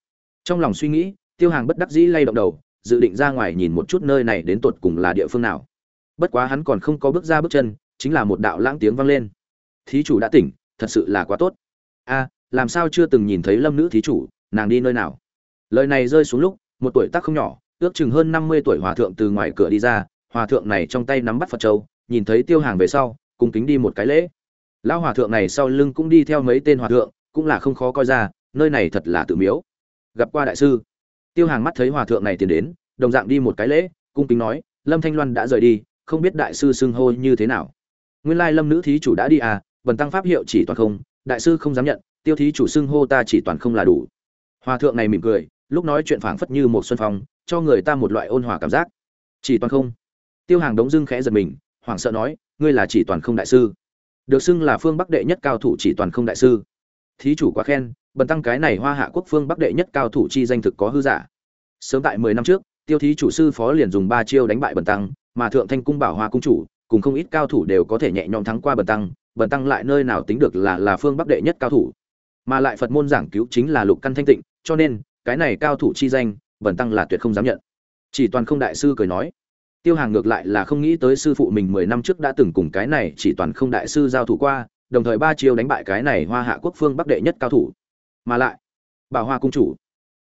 Trong lòng suy nghĩ, tiêu hàng bất đắc dĩ lay động đầu, dự định ra ngoài nhìn một chút nơi này đến tột cùng là địa phương nào. Bất quá hắn còn không có bước ra bước chân, chính là một đạo lãng tiếng vang lên. Thí chủ đã tỉnh, thật sự là quá tốt. A, làm sao chưa từng nhìn thấy lâm nữ thí chủ, nàng đi nơi nào? Lời này rơi xuống lúc, một tuổi tác không nhỏ, ước chừng hơn năm mươi tuổi hòa thượng từ ngoài cửa đi ra, hòa thượng này trong tay nắm bắt phật châu, nhìn thấy tiêu hàng về sau cùng kính đi một cái lễ. Lão hòa thượng này sau lưng cũng đi theo mấy tên hòa thượng, cũng là không khó coi ra, nơi này thật là tự miếu. Gặp qua đại sư. Tiêu hàng mắt thấy hòa thượng này tiến đến, đồng dạng đi một cái lễ, cung kính nói, lâm thanh loan đã rời đi, không biết đại sư xưng hô như thế nào. Nguyên lai lâm nữ thí chủ đã đi à bần tăng pháp hiệu chỉ toàn không, đại sư không dám nhận, tiêu thí chủ xưng hô ta chỉ toàn không là đủ. Hòa thượng này mỉm cười lúc nói chuyện phảng phất như một xuân phong, cho người ta một loại ôn hòa cảm giác. Chỉ toàn không. Tiêu hàng đống dưng khẽ giật mình, hoảng sợ nói, ngươi là chỉ toàn không đại sư. Được xưng là phương bắc đệ nhất cao thủ chỉ toàn không đại sư. Thí chủ quá khen, bần tăng cái này hoa hạ quốc phương bắc đệ nhất cao thủ chi danh thực có hư giả. Sớm tại mười năm trước, tiêu thí chủ sư phó liền dùng ba chiêu đánh bại bần tăng, mà thượng thanh cung bảo hoa cung chủ, cùng không ít cao thủ đều có thể nhẹ nhõm thắng qua bần tăng bần tăng lại nơi nào tính được là là phương bắc đệ nhất cao thủ. Mà lại phật môn giảng cứu chính là lục căn thanh tịnh, cho nên cái này cao thủ chi danh, bần tăng là tuyệt không dám nhận. Chỉ toàn không đại sư cười nói. Tiêu hàng ngược lại là không nghĩ tới sư phụ mình mười năm trước đã từng cùng cái này chỉ toàn không đại sư giao thủ qua, đồng thời ba chiêu đánh bại cái này hoa hạ quốc phương bắc đệ nhất cao thủ. Mà lại, bảo hoa cung chủ.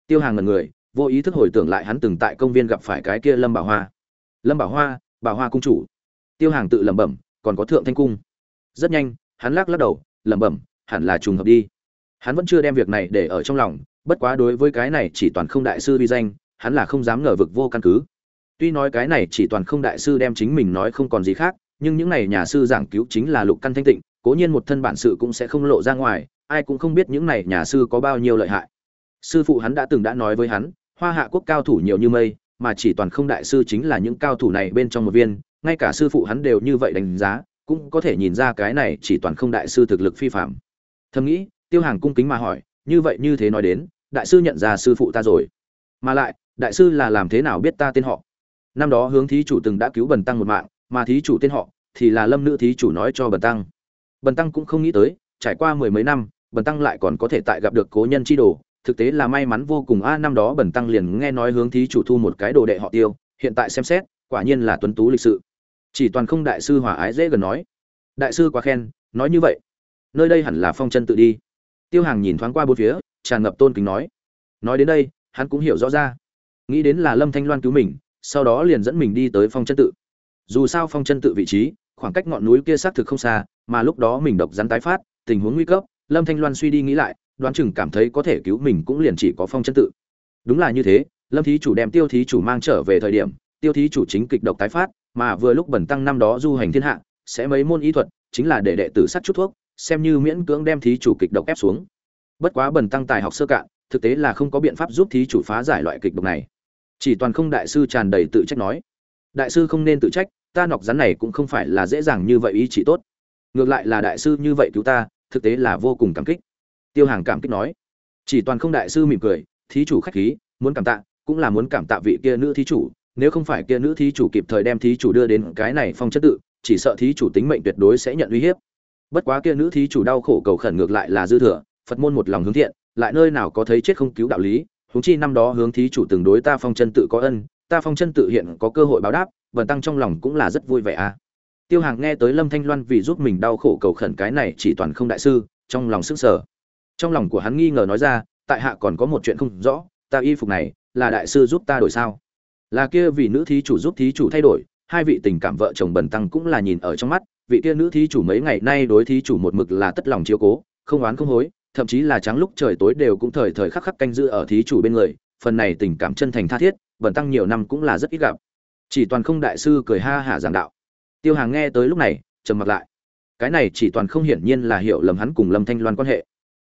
Tiêu hàng ngần người, vô ý thức hồi tưởng lại hắn từng tại công viên gặp phải cái kia lâm bảo hoa. Lâm bảo hoa bảo hoa cung chủ. Tiêu hàng tự lẩm bẩm, còn có thượng thanh cung. Rất nhanh, hắn lắc lắc đầu, lẩm bẩm, hẳn là trùng hợp đi. Hắn vẫn chưa đem việc này để ở trong lòng bất quá đối với cái này chỉ toàn không đại sư vi danh, hắn là không dám ngờ vực vô căn cứ. Tuy nói cái này chỉ toàn không đại sư đem chính mình nói không còn gì khác, nhưng những này nhà sư giảng cứu chính là lục căn thanh tịnh, cố nhiên một thân bản sự cũng sẽ không lộ ra ngoài, ai cũng không biết những này nhà sư có bao nhiêu lợi hại. Sư phụ hắn đã từng đã nói với hắn, hoa hạ quốc cao thủ nhiều như mây, mà chỉ toàn không đại sư chính là những cao thủ này bên trong một viên, ngay cả sư phụ hắn đều như vậy đánh giá, cũng có thể nhìn ra cái này chỉ toàn không đại sư thực lực phi phạm. Thầm nghĩ, tiêu hàng cung kính mà hỏi, như vậy như thế nói đến đại sư nhận ra sư phụ ta rồi. Mà lại, đại sư là làm thế nào biết ta tên họ? Năm đó hướng thí chủ từng đã cứu bần tăng một mạng, mà thí chủ tên họ thì là lâm nữ thí chủ nói cho bần tăng. Bần tăng cũng không nghĩ tới, trải qua mười mấy năm, bần tăng lại còn có thể tại gặp được cố nhân chi đồ. Thực tế là may mắn vô cùng a, năm đó bần tăng liền nghe nói hướng thí chủ thu một cái đồ đệ họ tiêu, hiện tại xem xét, quả nhiên là tuấn tú lịch sự. Chỉ toàn không đại sư hòa ái dễ gần nói. Đại sư quá khen, nói như vậy. Nơi đây hẳn là phong chân tự đi. Tiêu hàng nhìn thoáng qua bốn phía tràn ngập tôn kính nói. Nói đến đây, hắn cũng hiểu rõ ra. Nghĩ đến là lâm thanh loan cứu mình, sau đó liền dẫn mình đi tới phong chân tự. Dù sao phong chân tự vị trí, khoảng cách ngọn núi kia xác thực không xa, mà lúc đó mình độc rắn tái phát, tình huống nguy cấp, lâm thanh loan suy đi nghĩ lại, đoán chừng cảm thấy có thể cứu mình cũng liền chỉ có phong chân tự. Đúng là như thế, lâm thí chủ đem tiêu thí chủ mang trở về thời điểm, tiêu thí chủ chính kịch độc tái phát, mà vừa lúc bẩn tăng năm đó du hành thiên hạ, sẽ mấy môn y thuật, chính là để đệ tử sát chút thuốc, xem như miễn cưỡng đem thí chủ kịch độc ép xuống bất quá bần tăng tài học sơ cạn, thực tế là không có biện pháp giúp thí chủ phá giải loại kịch độc này. Chỉ toàn không đại sư tràn đầy tự trách nói. Đại sư không nên tự trách, ta nọc rắn này cũng không phải là dễ dàng như vậy ý chỉ tốt. Ngược lại là đại sư như vậy cứu ta, thực tế là vô cùng cảm kích. Tiêu hàng cảm kích nói. Chỉ toàn không đại sư mỉm cười, thí chủ khách khí, muốn cảm tạ, cũng là muốn cảm tạ vị kia nữ thí chủ, nếu không phải kia nữ thí chủ kịp thời đem thí chủ đưa đến cái này phong chất tự, chỉ sợ thí chủ tính mệnh tuyệt đối sẽ nhận uy hiếp. Bất quá kia nữ thí chủ đau khổ cầu khẩn ngược lại là dư thừa phật môn một lòng hướng thiện, lại nơi nào có thấy chết không cứu đạo lý, huống chi năm đó hướng thí chủ từng đối ta phong chân tự có ân, ta phong chân tự hiện có cơ hội báo đáp vần tăng trong lòng cũng là rất vui vẻ a. Tiêu hàng nghe tới lâm thanh loan vì giúp mình đau khổ cầu khẩn cái này chỉ toàn không đại sư, trong lòng sức sở trong lòng của hắn nghi ngờ nói ra, tại hạ còn có một chuyện không rõ, ta y phục này, là đại sư giúp ta đổi sao? Là kia vì nữ thí chủ giúp thí chủ thay đổi, hai vị tình cảm vợ chồng bần tăng cũng là nhìn ở trong mắt, vị kia nữ thí chủ mấy ngày nay đối thí chủ một mực là tất lòng chiếu cố, không oán không hối thậm chí là trắng lúc trời tối đều cũng thời thời khắc khắc canh giữ ở thí chủ bên người, phần này tình cảm chân thành tha thiết bần tăng nhiều năm cũng là rất ít gặp. Chỉ toàn không đại sư cười ha hả giảng đạo. Tiêu hàng nghe tới lúc này, trầm mặt lại. Cái này chỉ toàn không hiển nhiên là hiểu lầm hắn cùng lâm thanh loan quan hệ.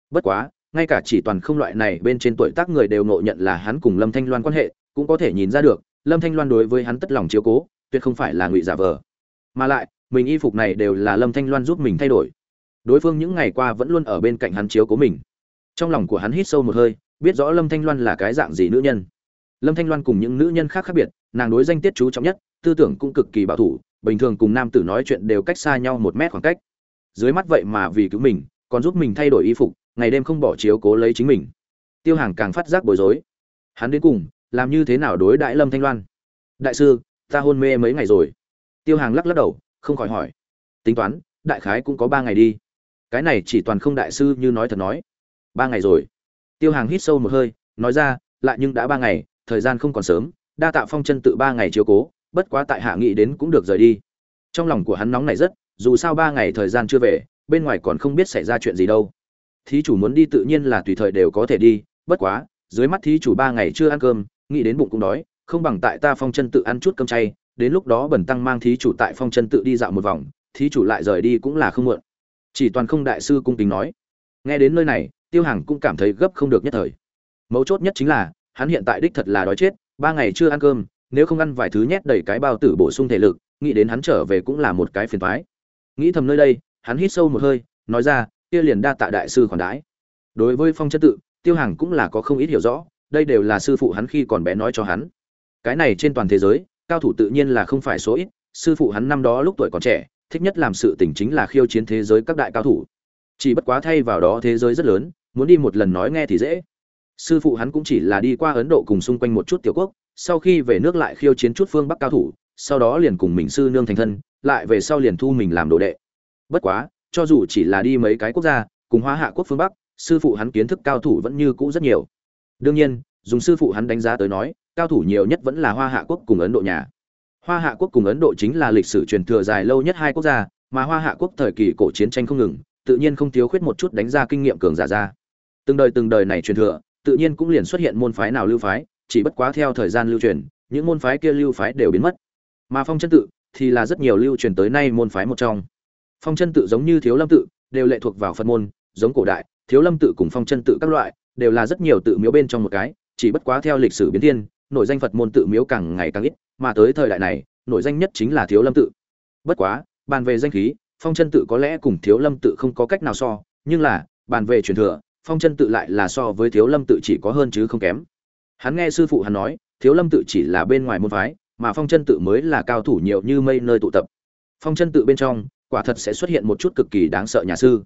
Bất quá, ngay cả chỉ toàn không loại này bên trên tuổi tác người đều ngộ nhận là hắn cùng lâm thanh loan quan hệ, cũng có thể nhìn ra được, lâm thanh loan đối với hắn tất lòng chiếu cố, tuyệt không phải là ngụy giả vờ. Mà lại, mình y phục này đều là lâm thanh loan giúp mình thay đổi đối phương những ngày qua vẫn luôn ở bên cạnh hắn chiếu cố mình. Trong lòng của hắn hít sâu một hơi, biết rõ lâm thanh loan là cái dạng gì nữ nhân. Lâm thanh loan cùng những nữ nhân khác khác biệt, nàng đối danh tiết chú trọng nhất, tư tưởng cũng cực kỳ bảo thủ, bình thường cùng nam tử nói chuyện đều cách xa nhau một mét khoảng cách. Dưới mắt vậy mà vì cứu mình, còn giúp mình thay đổi y phục, ngày đêm không bỏ chiếu cố lấy chính mình. Tiêu hàng càng phát giác bối rối. Hắn đến cùng, làm như thế nào đối đại lâm thanh loan? Đại sư, ta hôn mê mấy ngày rồi. Tiêu hàng lắc lắc đầu, không khỏi hỏi. Tính toán, đại khái cũng có ba ngày đi cái này chỉ toàn không đại sư như nói thật nói. Ba ngày rồi. Tiêu hàng hít sâu một hơi, nói ra, lại nhưng đã ba ngày, thời gian không còn sớm, đa tạ phong chân tự ba ngày chiếu cố, bất quá tại hạ nghị đến cũng được rời đi. Trong lòng của hắn nóng này rất, dù sao ba ngày thời gian chưa về, bên ngoài còn không biết xảy ra chuyện gì đâu. Thí chủ muốn đi tự nhiên là tùy thời đều có thể đi, bất quá, dưới mắt thí chủ ba ngày chưa ăn cơm nghĩ đến bụng cũng đói, không bằng tại ta phong chân tự ăn chút cơm chay, đến lúc đó bẩn tăng mang thí chủ tại phong chân tự đi dạo một vòng, thí chủ lại rời đi cũng là không muộn chỉ toàn không đại sư cung kính nói. Nghe đến nơi này, tiêu hàng cũng cảm thấy gấp không được nhất thời. Mấu chốt nhất chính là, hắn hiện tại đích thật là đói chết, ba ngày chưa ăn cơm, nếu không ăn vài thứ nhét đầy cái bao tử bổ sung thể lực, nghĩ đến hắn trở về cũng là một cái phiền thoái nghĩ thầm nơi đây, hắn hít sâu một hơi, nói ra, kia liền đa tạ đại sư khoản đãi. Đối với phong chân tự, tiêu hàng cũng là có không ít hiểu rõ, đây đều là sư phụ hắn khi còn bé nói cho hắn. Cái này trên toàn thế giới, cao thủ tự nhiên là không phải số ít, sư phụ hắn năm đó lúc tuổi còn trẻ thích nhất làm sự tình chính là khiêu chiến thế giới các đại cao thủ. Chỉ bất quá thay vào đó thế giới rất lớn, muốn đi một lần nói nghe thì dễ. Sư phụ hắn cũng chỉ là đi qua ấn độ cùng xung quanh một chút tiểu quốc, sau khi về nước lại khiêu chiến chút phương bắc cao thủ, sau đó liền cùng mình sư nương thành thân, lại về sau liền thu mình làm đồ đệ. Bất quá, cho dù chỉ là đi mấy cái quốc gia, cùng hoa hạ quốc phương bắc, sư phụ hắn kiến thức cao thủ vẫn như cũ rất nhiều. Đương nhiên, dùng sư phụ hắn đánh giá tới nói, cao thủ nhiều nhất vẫn là hoa hạ quốc cùng ấn độ nhà hoa hạ quốc cùng ấn độ chính là lịch sử truyền thừa dài lâu nhất hai quốc gia, mà hoa hạ quốc thời kỳ cổ chiến tranh không ngừng, tự nhiên không thiếu khuyết một chút đánh ra kinh nghiệm cường giả ra. Từng đời từng đời này truyền thừa, tự nhiên cũng liền xuất hiện môn phái nào lưu phái, chỉ bất quá theo thời gian lưu truyền, những môn phái kia lưu phái đều biến mất. Mà phong chân tự thì là rất nhiều lưu truyền tới nay môn phái một trong. Phong chân tự giống như thiếu lâm tự, đều lệ thuộc vào phật môn, giống cổ đại, thiếu lâm tự cùng phong chân tự các loại, đều là rất nhiều tự miếu bên trong một cái, chỉ bất quá theo lịch sử biến thiên nổi danh phật môn tự miếu càng ngày càng ít, mà tới thời đại này, nổi danh nhất chính là thiếu lâm tự. Bất quá, bàn về danh khí, phong chân tự có lẽ cùng thiếu lâm tự không có cách nào so, nhưng là, bàn về truyền thừa, phong chân tự lại là so với thiếu lâm tự chỉ có hơn chứ không kém. Hắn nghe sư phụ hắn nói, thiếu lâm tự chỉ là bên ngoài môn phái, mà phong chân tự mới là cao thủ nhiều như mây nơi tụ tập. Phong chân tự bên trong, quả thật sẽ xuất hiện một chút cực kỳ đáng sợ nhà sư.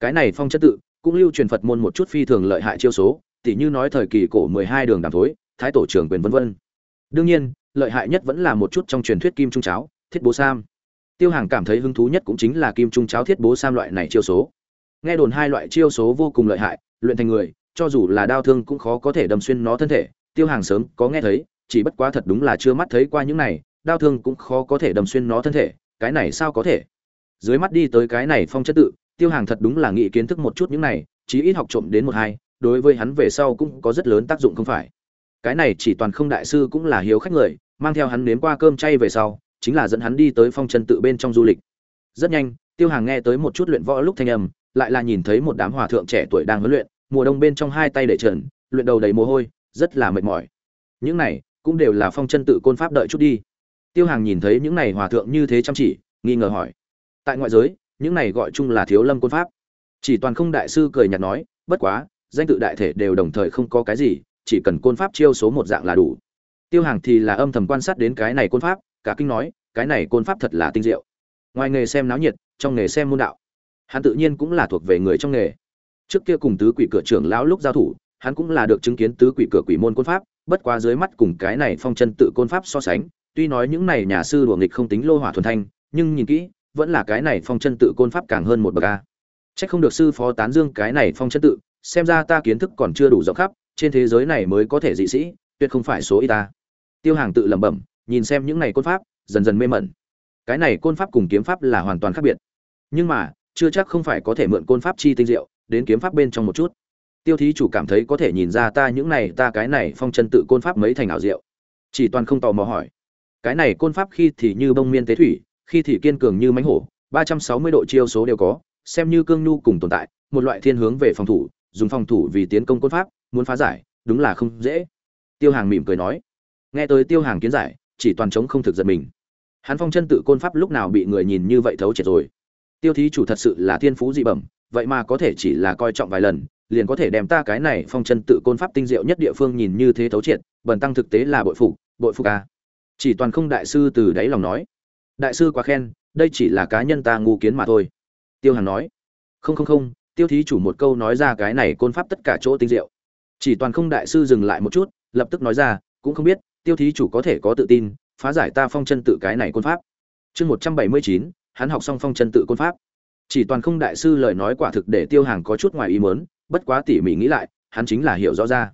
Cái này phong chân tự cũng lưu truyền phật môn một chút phi thường lợi hại chiêu số, tỉ như nói thời kỳ cổ mười hai đường đàm thối thái tổ trưởng quyền vân vân. Đương nhiên, lợi hại nhất vẫn là một chút trong truyền thuyết kim trung cháo, thiết bố sam. Tiêu hàng cảm thấy hứng thú nhất cũng chính là kim trung cháo thiết bố sam loại này chiêu số. Nghe đồn hai loại chiêu số vô cùng lợi hại, luyện thành người, cho dù là Đao thương cũng khó có thể đâm xuyên nó thân thể. Tiêu hàng sớm có nghe thấy, chỉ bất quá thật đúng là chưa mắt thấy qua những này, Đao thương cũng khó có thể đâm xuyên nó thân thể, cái này sao có thể? Dưới mắt đi tới cái này phong chất tự, tiêu hàng thật đúng là nghĩ kiến thức một chút những này, chí ít học trộm đến một hai, đối với hắn về sau cũng có rất lớn tác dụng không phải cái này chỉ toàn không đại sư cũng là hiếu khách người, mang theo hắn nếm qua cơm chay về sau, chính là dẫn hắn đi tới phong chân tự bên trong du lịch. Rất nhanh, tiêu hàng nghe tới một chút luyện võ lúc thanh âm, lại là nhìn thấy một đám hòa thượng trẻ tuổi đang huấn luyện, mùa đông bên trong hai tay để trần, luyện đầu đầy mồ hôi, rất là mệt mỏi. Những này cũng đều là phong chân tự côn pháp đợi chút đi. Tiêu hàng nhìn thấy những này hòa thượng như thế chăm chỉ, nghi ngờ hỏi, tại ngoại giới, những này gọi chung là thiếu lâm côn pháp? Chỉ toàn không đại sư cười nhạt nói, bất quá, danh tự đại thể đều đồng thời không có cái gì chỉ cần côn pháp chiêu số một dạng là đủ. Tiêu hàng thì là âm thầm quan sát đến cái này côn pháp, cả kinh nói, cái này côn pháp thật là tinh diệu. Ngoài nghề xem náo nhiệt, trong nghề xem môn đạo. Hắn tự nhiên cũng là thuộc về người trong nghề. Trước kia cùng tứ quỷ cửa trưởng lão lúc giao thủ, hắn cũng là được chứng kiến tứ quỷ cửa quỷ môn côn pháp, bất quá dưới mắt cùng cái này phong chân tự côn pháp so sánh, tuy nói những này nhà sư đùa nghịch không tính lô hỏa thuần thanh, nhưng nhìn kỹ, vẫn là cái này phong chân tự côn pháp càng hơn một bậc a. Trách không được sư phó tán dương cái này phong chân tự, xem ra ta kiến thức còn chưa đủ rộng khắp trên thế giới này mới có thể dị sĩ, tuyệt không phải số y ta. Tiêu hàng tự lẩm bẩm, nhìn xem những này côn pháp, dần dần mê mẩn. Cái này côn pháp cùng kiếm pháp là hoàn toàn khác biệt. Nhưng mà, chưa chắc không phải có thể mượn côn pháp chi tinh diệu, đến kiếm pháp bên trong một chút. Tiêu thí chủ cảm thấy có thể nhìn ra ta những này, ta cái này phong chân tự côn pháp mấy thành ảo diệu. Chỉ toàn không tò mò hỏi. Cái này côn pháp khi thì như bông miên tế thủy, khi thì kiên cường như mánh hổ, ba trăm sáu mươi độ chiêu số đều có, xem như cương nhu cùng tồn tại, một loại thiên hướng về phòng thủ dùng phòng thủ vì tiến công côn pháp, muốn phá giải, đúng là không dễ. Tiêu hàng mỉm cười nói. Nghe tới tiêu hàng kiến giải, chỉ toàn chống không thực giật mình. Hắn phong chân tự côn pháp lúc nào bị người nhìn như vậy thấu triệt rồi. Tiêu thí chủ thật sự là thiên phú dị bẩm, vậy mà có thể chỉ là coi trọng vài lần, liền có thể đem ta cái này phong chân tự côn pháp tinh diệu nhất địa phương nhìn như thế thấu triệt, bần tăng thực tế là bội phục bội phục a chỉ toàn không đại sư từ đáy lòng nói. Đại sư quá khen, đây chỉ là cá nhân ta ngu kiến mà thôi. Tiêu hàng nói. Không không không tiêu thí chủ một câu nói ra cái này côn pháp tất cả chỗ tinh diệu. Chỉ toàn không đại sư dừng lại một chút, lập tức nói ra, cũng không biết, tiêu thí chủ có thể có tự tin, phá giải ta phong chân tự cái này côn pháp. Chương một trăm bảy mươi chín, hắn học xong phong chân tự côn pháp. Chỉ toàn không đại sư lời nói quả thực để tiêu hàng có chút ngoài ý mớn bất quá tỉ mỉ nghĩ lại, hắn chính là hiểu rõ ra.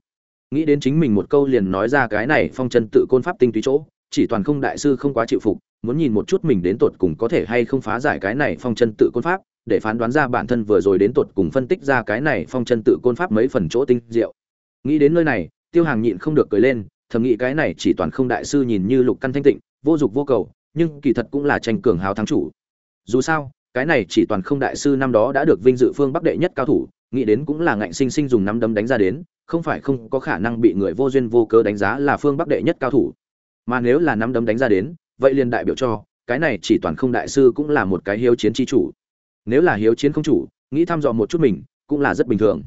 Nghĩ đến chính mình một câu liền nói ra cái này phong chân tự côn pháp tinh túy chỗ, chỉ toàn không đại sư không quá chịu phục, muốn nhìn một chút mình đến tột cùng có thể hay không phá giải cái này phong chân tự côn pháp để phán đoán ra bản thân vừa rồi đến tột cùng phân tích ra cái này phong chân tự côn pháp mấy phần chỗ tinh diệu. Nghĩ đến nơi này, tiêu hàng nhịn không được cười lên, thầm nghĩ cái này chỉ toàn không đại sư nhìn như lục căn thanh tịnh, vô dục vô cầu, nhưng kỳ thật cũng là tranh cường hào thắng chủ. Dù sao, cái này chỉ toàn không đại sư năm đó đã được vinh dự phương bắc đệ nhất cao thủ, nghĩ đến cũng là ngạnh sinh sinh dùng năm đấm đánh ra đến, không phải không có khả năng bị người vô duyên vô cớ đánh giá là phương bắc đệ nhất cao thủ. Mà nếu là năm đấm đánh ra đến, vậy liền đại biểu cho, cái này chỉ toàn không đại sư cũng là một cái hiếu chiến chi chủ nếu là hiếu chiến không chủ, nghĩ thăm dò một chút mình, cũng là rất bình thường.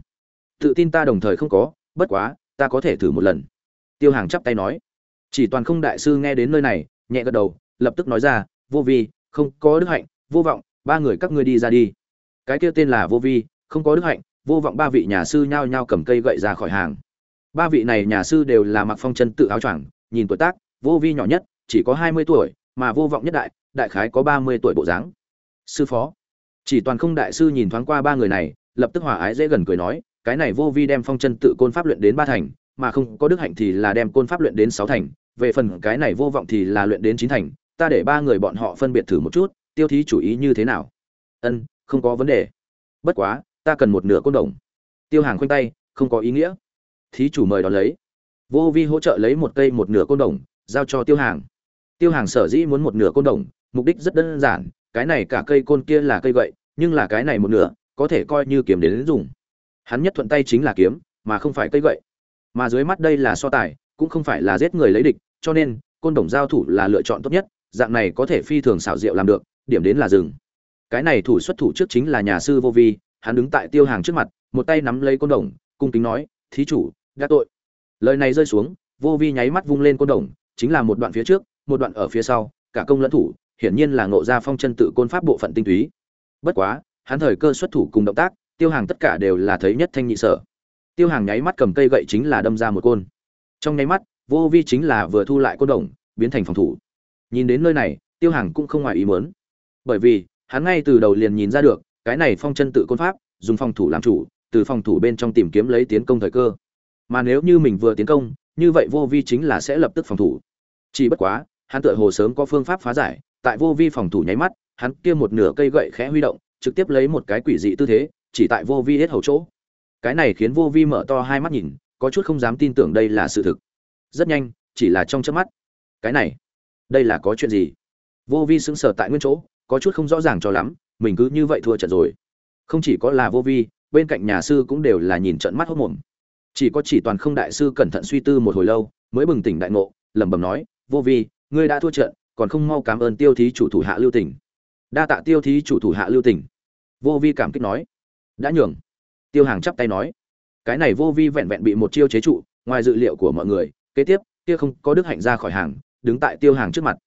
Tự tin ta đồng thời không có, bất quá, ta có thể thử một lần. Tiêu hàng chắp tay nói. Chỉ toàn không đại sư nghe đến nơi này, nhẹ gật đầu, lập tức nói ra, vô vi, không có đức hạnh, vô vọng, ba người các ngươi đi ra đi. Cái kia tên là vô vi, không có đức hạnh, vô vọng ba vị nhà sư nhao nhao cầm cây gậy ra khỏi hàng. Ba vị này nhà sư đều là mặc phong chân tự áo choàng, nhìn tuổi tác, vô vi nhỏ nhất, chỉ có hai mươi tuổi, mà vô vọng nhất đại đại khái có ba mươi tuổi bộ dáng. Sư phó chỉ toàn không đại sư nhìn thoáng qua ba người này, lập tức hòa ái dễ gần cười nói, cái này vô vi đem phong chân tự côn pháp luyện đến ba thành, mà không có đức hạnh thì là đem côn pháp luyện đến sáu thành, về phần cái này vô vọng thì là luyện đến chín thành, ta để ba người bọn họ phân biệt thử một chút, tiêu thí chủ ý như thế nào? Ân, không có vấn đề. Bất quá, ta cần một nửa côn đồng. Tiêu hàng khoanh tay, không có ý nghĩa. Thí chủ mời đón lấy. Vô vi hỗ trợ lấy một cây một nửa côn đồng, giao cho tiêu hàng. Tiêu hàng sở dĩ muốn một nửa côn đồng, mục đích rất đơn giản cái này cả cây côn kia là cây gậy, nhưng là cái này một nửa, có thể coi như kiếm đến dùng. Hắn nhất thuận tay chính là kiếm, mà không phải cây gậy. Mà dưới mắt đây là so tài, cũng không phải là giết người lấy địch, cho nên, côn đồng giao thủ là lựa chọn tốt nhất, dạng này có thể phi thường xảo diệu làm được, điểm đến là rừng cái này thủ xuất thủ trước chính là nhà sư vô vi, hắn đứng tại tiêu hàng trước mặt, một tay nắm lấy côn đồng, cung kính nói, thí chủ, đã tội. Lời này rơi xuống, vô vi nháy mắt vung lên côn đồng, chính là một đoạn phía trước, một đoạn ở phía sau, cả công lẫn thủ hiển nhiên là ngộ ra phong chân tự côn pháp bộ phận tinh túy. Bất quá, hắn thời cơ xuất thủ cùng động tác, tiêu hàng tất cả đều là thấy nhất thanh nhị sở. Tiêu hàng nháy mắt cầm cây gậy chính là đâm ra một côn. Trong nháy mắt, vô vi chính là vừa thu lại côn đồng, biến thành phòng thủ. Nhìn đến nơi này, tiêu hàng cũng không ngoài ý muốn. Bởi vì, hắn ngay từ đầu liền nhìn ra được, cái này phong chân tự côn pháp, dùng phòng thủ làm chủ, từ phòng thủ bên trong tìm kiếm lấy tiến công thời cơ. Mà nếu như mình vừa tiến công, như vậy vô vi chính là sẽ lập tức phòng thủ. Chỉ bất quá, hắn tựa hồ sớm có phương pháp phá giải tại vô vi phòng thủ nháy mắt, hắn kia một nửa cây gậy khẽ huy động, trực tiếp lấy một cái quỷ dị tư thế, chỉ tại vô vi hết hầu chỗ. Cái này khiến vô vi mở to hai mắt nhìn, có chút không dám tin tưởng đây là sự thực. Rất nhanh, chỉ là trong chớp mắt. Cái này, đây là có chuyện gì? Vô vi sững sờ tại nguyên chỗ, có chút không rõ ràng cho lắm, mình cứ như vậy thua trận rồi. Không chỉ có là vô vi, bên cạnh nhà sư cũng đều là nhìn trận mắt hốt mồm. Chỉ có chỉ toàn không đại sư cẩn thận suy tư một hồi lâu, mới bừng tỉnh đại ngộ, lẩm bẩm nói, vô vi, ngươi đã thua trận còn không mau cảm ơn tiêu thí chủ thủ hạ lưu tỉnh đa tạ tiêu thí chủ thủ hạ lưu tỉnh vô vi cảm kích nói. Đã nhường. Tiêu hàng chắp tay nói. Cái này vô vi vẹn vẹn bị một chiêu chế trụ, ngoài dự liệu của mọi người, kế tiếp, kia không có đức hạnh ra khỏi hàng, đứng tại tiêu hàng trước mặt.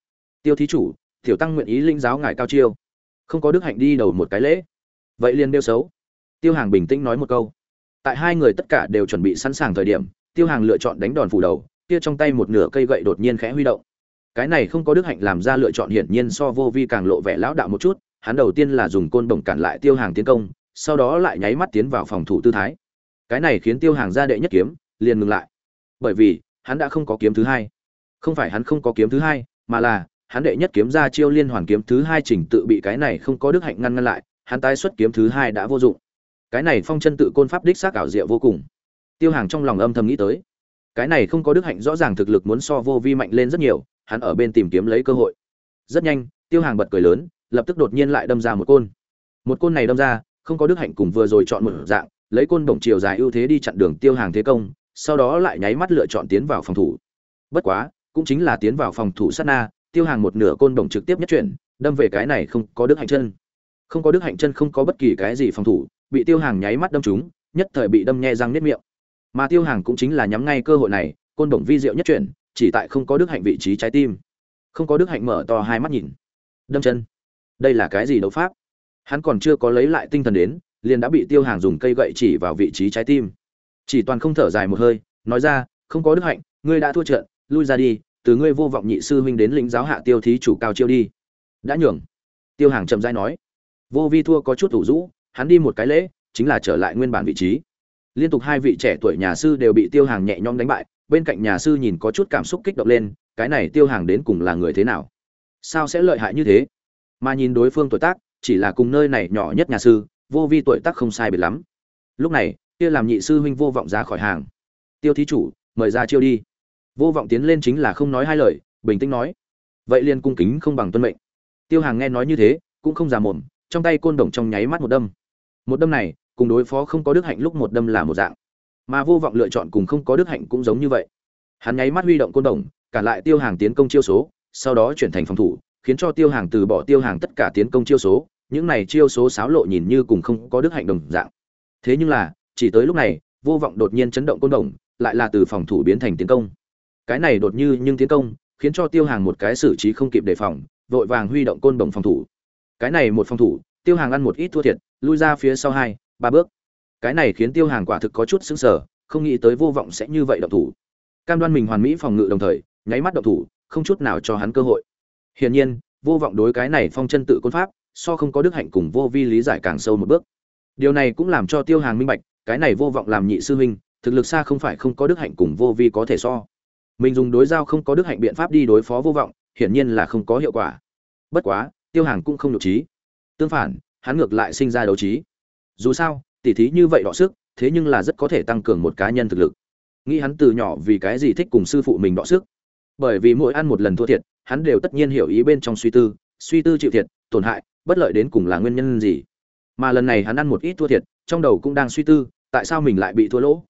Tiêu thí chủ, tiểu tăng nguyện ý linh giáo ngài cao chiêu. Không có đức hạnh đi đầu một cái lễ. Vậy liền đeo xấu. Tiêu hàng bình tĩnh nói một câu. Tại hai người tất cả đều chuẩn bị sẵn sàng thời điểm, tiêu hàng lựa chọn đánh đòn phủ đầu, kia trong tay một nửa cây gậy đột nhiên khẽ huy động cái này không có đức hạnh làm ra lựa chọn hiển nhiên so vô vi càng lộ vẻ lão đạo một chút, hắn đầu tiên là dùng côn đồng cản lại tiêu hàng tiến công, sau đó lại nháy mắt tiến vào phòng thủ tư thái. Cái này khiến tiêu hàng ra đệ nhất kiếm, liền ngừng lại. Bởi vì, hắn đã không có kiếm thứ hai. Không phải hắn không có kiếm thứ hai, mà là, hắn đệ nhất kiếm ra chiêu liên hoàn kiếm thứ hai chỉnh tự bị cái này không có đức hạnh ngăn ngăn lại, hắn tái xuất kiếm thứ hai đã vô dụng. Cái này phong chân tự côn pháp đích xác ảo diệu vô cùng. Tiêu hàng trong lòng âm thầm nghĩ tới cái này không có đức hạnh rõ ràng thực lực muốn so vô vi mạnh lên rất nhiều, hắn ở bên tìm kiếm lấy cơ hội. Rất nhanh, tiêu hàng bật cười lớn, lập tức đột nhiên lại đâm ra một côn. Một côn này đâm ra, không có đức hạnh cùng vừa rồi chọn một dạng, lấy côn đồng chiều dài ưu thế đi chặn đường tiêu hàng thế công, sau đó lại nháy mắt lựa chọn tiến vào phòng thủ. Bất quá, cũng chính là tiến vào phòng thủ sát na, tiêu hàng một nửa côn đồng trực tiếp nhất chuyển, đâm về cái này không có đức hạnh chân. Không có đức hạnh chân không có bất kỳ cái gì phòng thủ, bị tiêu hàng nháy mắt đâm trúng, nhất thời bị đâm nhe răng nếp miệng mà tiêu hàng cũng chính là nhắm ngay cơ hội này, côn đồng vi diệu nhất chuyển, chỉ tại không có đức hạnh vị trí trái tim. Không có đức hạnh mở to hai mắt nhìn. Đâm chân. Đây là cái gì đấu pháp? Hắn còn chưa có lấy lại tinh thần đến, liền đã bị tiêu hàng dùng cây gậy chỉ vào vị trí trái tim. Chỉ toàn không thở dài một hơi, nói ra, không có đức hạnh, ngươi đã thua trận, lui ra đi, từ ngươi vô vọng nhị sư huynh đến lĩnh giáo hạ tiêu thí chủ cao chiêu đi. Đã nhường. Tiêu hàng chậm rãi nói. Vô vi thua có chút thủ rũ, hắn đi một cái lễ, chính là trở lại nguyên bản vị trí liên tục hai vị trẻ tuổi nhà sư đều bị tiêu hàng nhẹ nhõm đánh bại, bên cạnh nhà sư nhìn có chút cảm xúc kích động lên, cái này tiêu hàng đến cùng là người thế nào? Sao sẽ lợi hại như thế? Mà nhìn đối phương tuổi tác, chỉ là cùng nơi này nhỏ nhất nhà sư, vô vi tuổi tác không sai biệt lắm. Lúc này, kia làm nhị sư huynh vô vọng ra khỏi hàng. Tiêu thí chủ, mời ra chiêu đi. Vô vọng tiến lên chính là không nói hai lời, bình tĩnh nói. Vậy liền cung kính không bằng tuân mệnh. Tiêu hàng nghe nói như thế, cũng không già mồm, trong tay côn đồng trong nháy mắt một đâm. Một đâm này cùng đối phó không có đức hạnh lúc một đâm là một dạng. Mà vô vọng lựa chọn cùng không có đức hạnh cũng giống như vậy. Hắn nháy mắt huy động côn đồng, cản lại tiêu hàng tiến công chiêu số, sau đó chuyển thành phòng thủ, khiến cho tiêu hàng từ bỏ tiêu hàng tất cả tiến công chiêu số, những này chiêu số xáo lộ nhìn như cùng không có đức hạnh đồng dạng. Thế nhưng là, chỉ tới lúc này, vô vọng đột nhiên chấn động côn đồng, lại là từ phòng thủ biến thành tiến công. Cái này đột như nhưng tiến công, khiến cho tiêu hàng một cái xử trí không kịp đề phòng, vội vàng huy động côn đồng phòng thủ. Cái này một phòng thủ, tiêu hàng ăn một ít thua thiệt, lui ra phía sau hai ba bước. Cái này khiến tiêu hàng quả thực có chút sững sờ, không nghĩ tới vô vọng sẽ như vậy động thủ. Cam đoan mình hoàn mỹ phòng ngự đồng thời, nháy mắt động thủ, không chút nào cho hắn cơ hội. Hiển nhiên, vô vọng đối cái này phong chân tự côn pháp, so không có đức hạnh cùng vô vi lý giải càng sâu một bước. Điều này cũng làm cho tiêu hàng minh bạch, cái này vô vọng làm nhị sư huynh, thực lực xa không phải không có đức hạnh cùng vô vi có thể so. Mình dùng đối giao không có đức hạnh biện pháp đi đối phó vô vọng, hiển nhiên là không có hiệu quả. Bất quá, tiêu hàng cũng không nhục trí. Tương phản, hắn ngược lại sinh ra đấu trí dù sao, tỉ thí như vậy đọ sức, thế nhưng là rất có thể tăng cường một cá nhân thực lực. Nghĩ hắn từ nhỏ vì cái gì thích cùng sư phụ mình đọ sức. Bởi vì mỗi ăn một lần thua thiệt, hắn đều tất nhiên hiểu ý bên trong suy tư suy tư chịu thiệt, tổn hại, bất lợi đến cùng là nguyên nhân gì. Mà lần này hắn ăn một ít thua thiệt, trong đầu cũng đang suy tư, tại sao mình lại bị thua lỗ?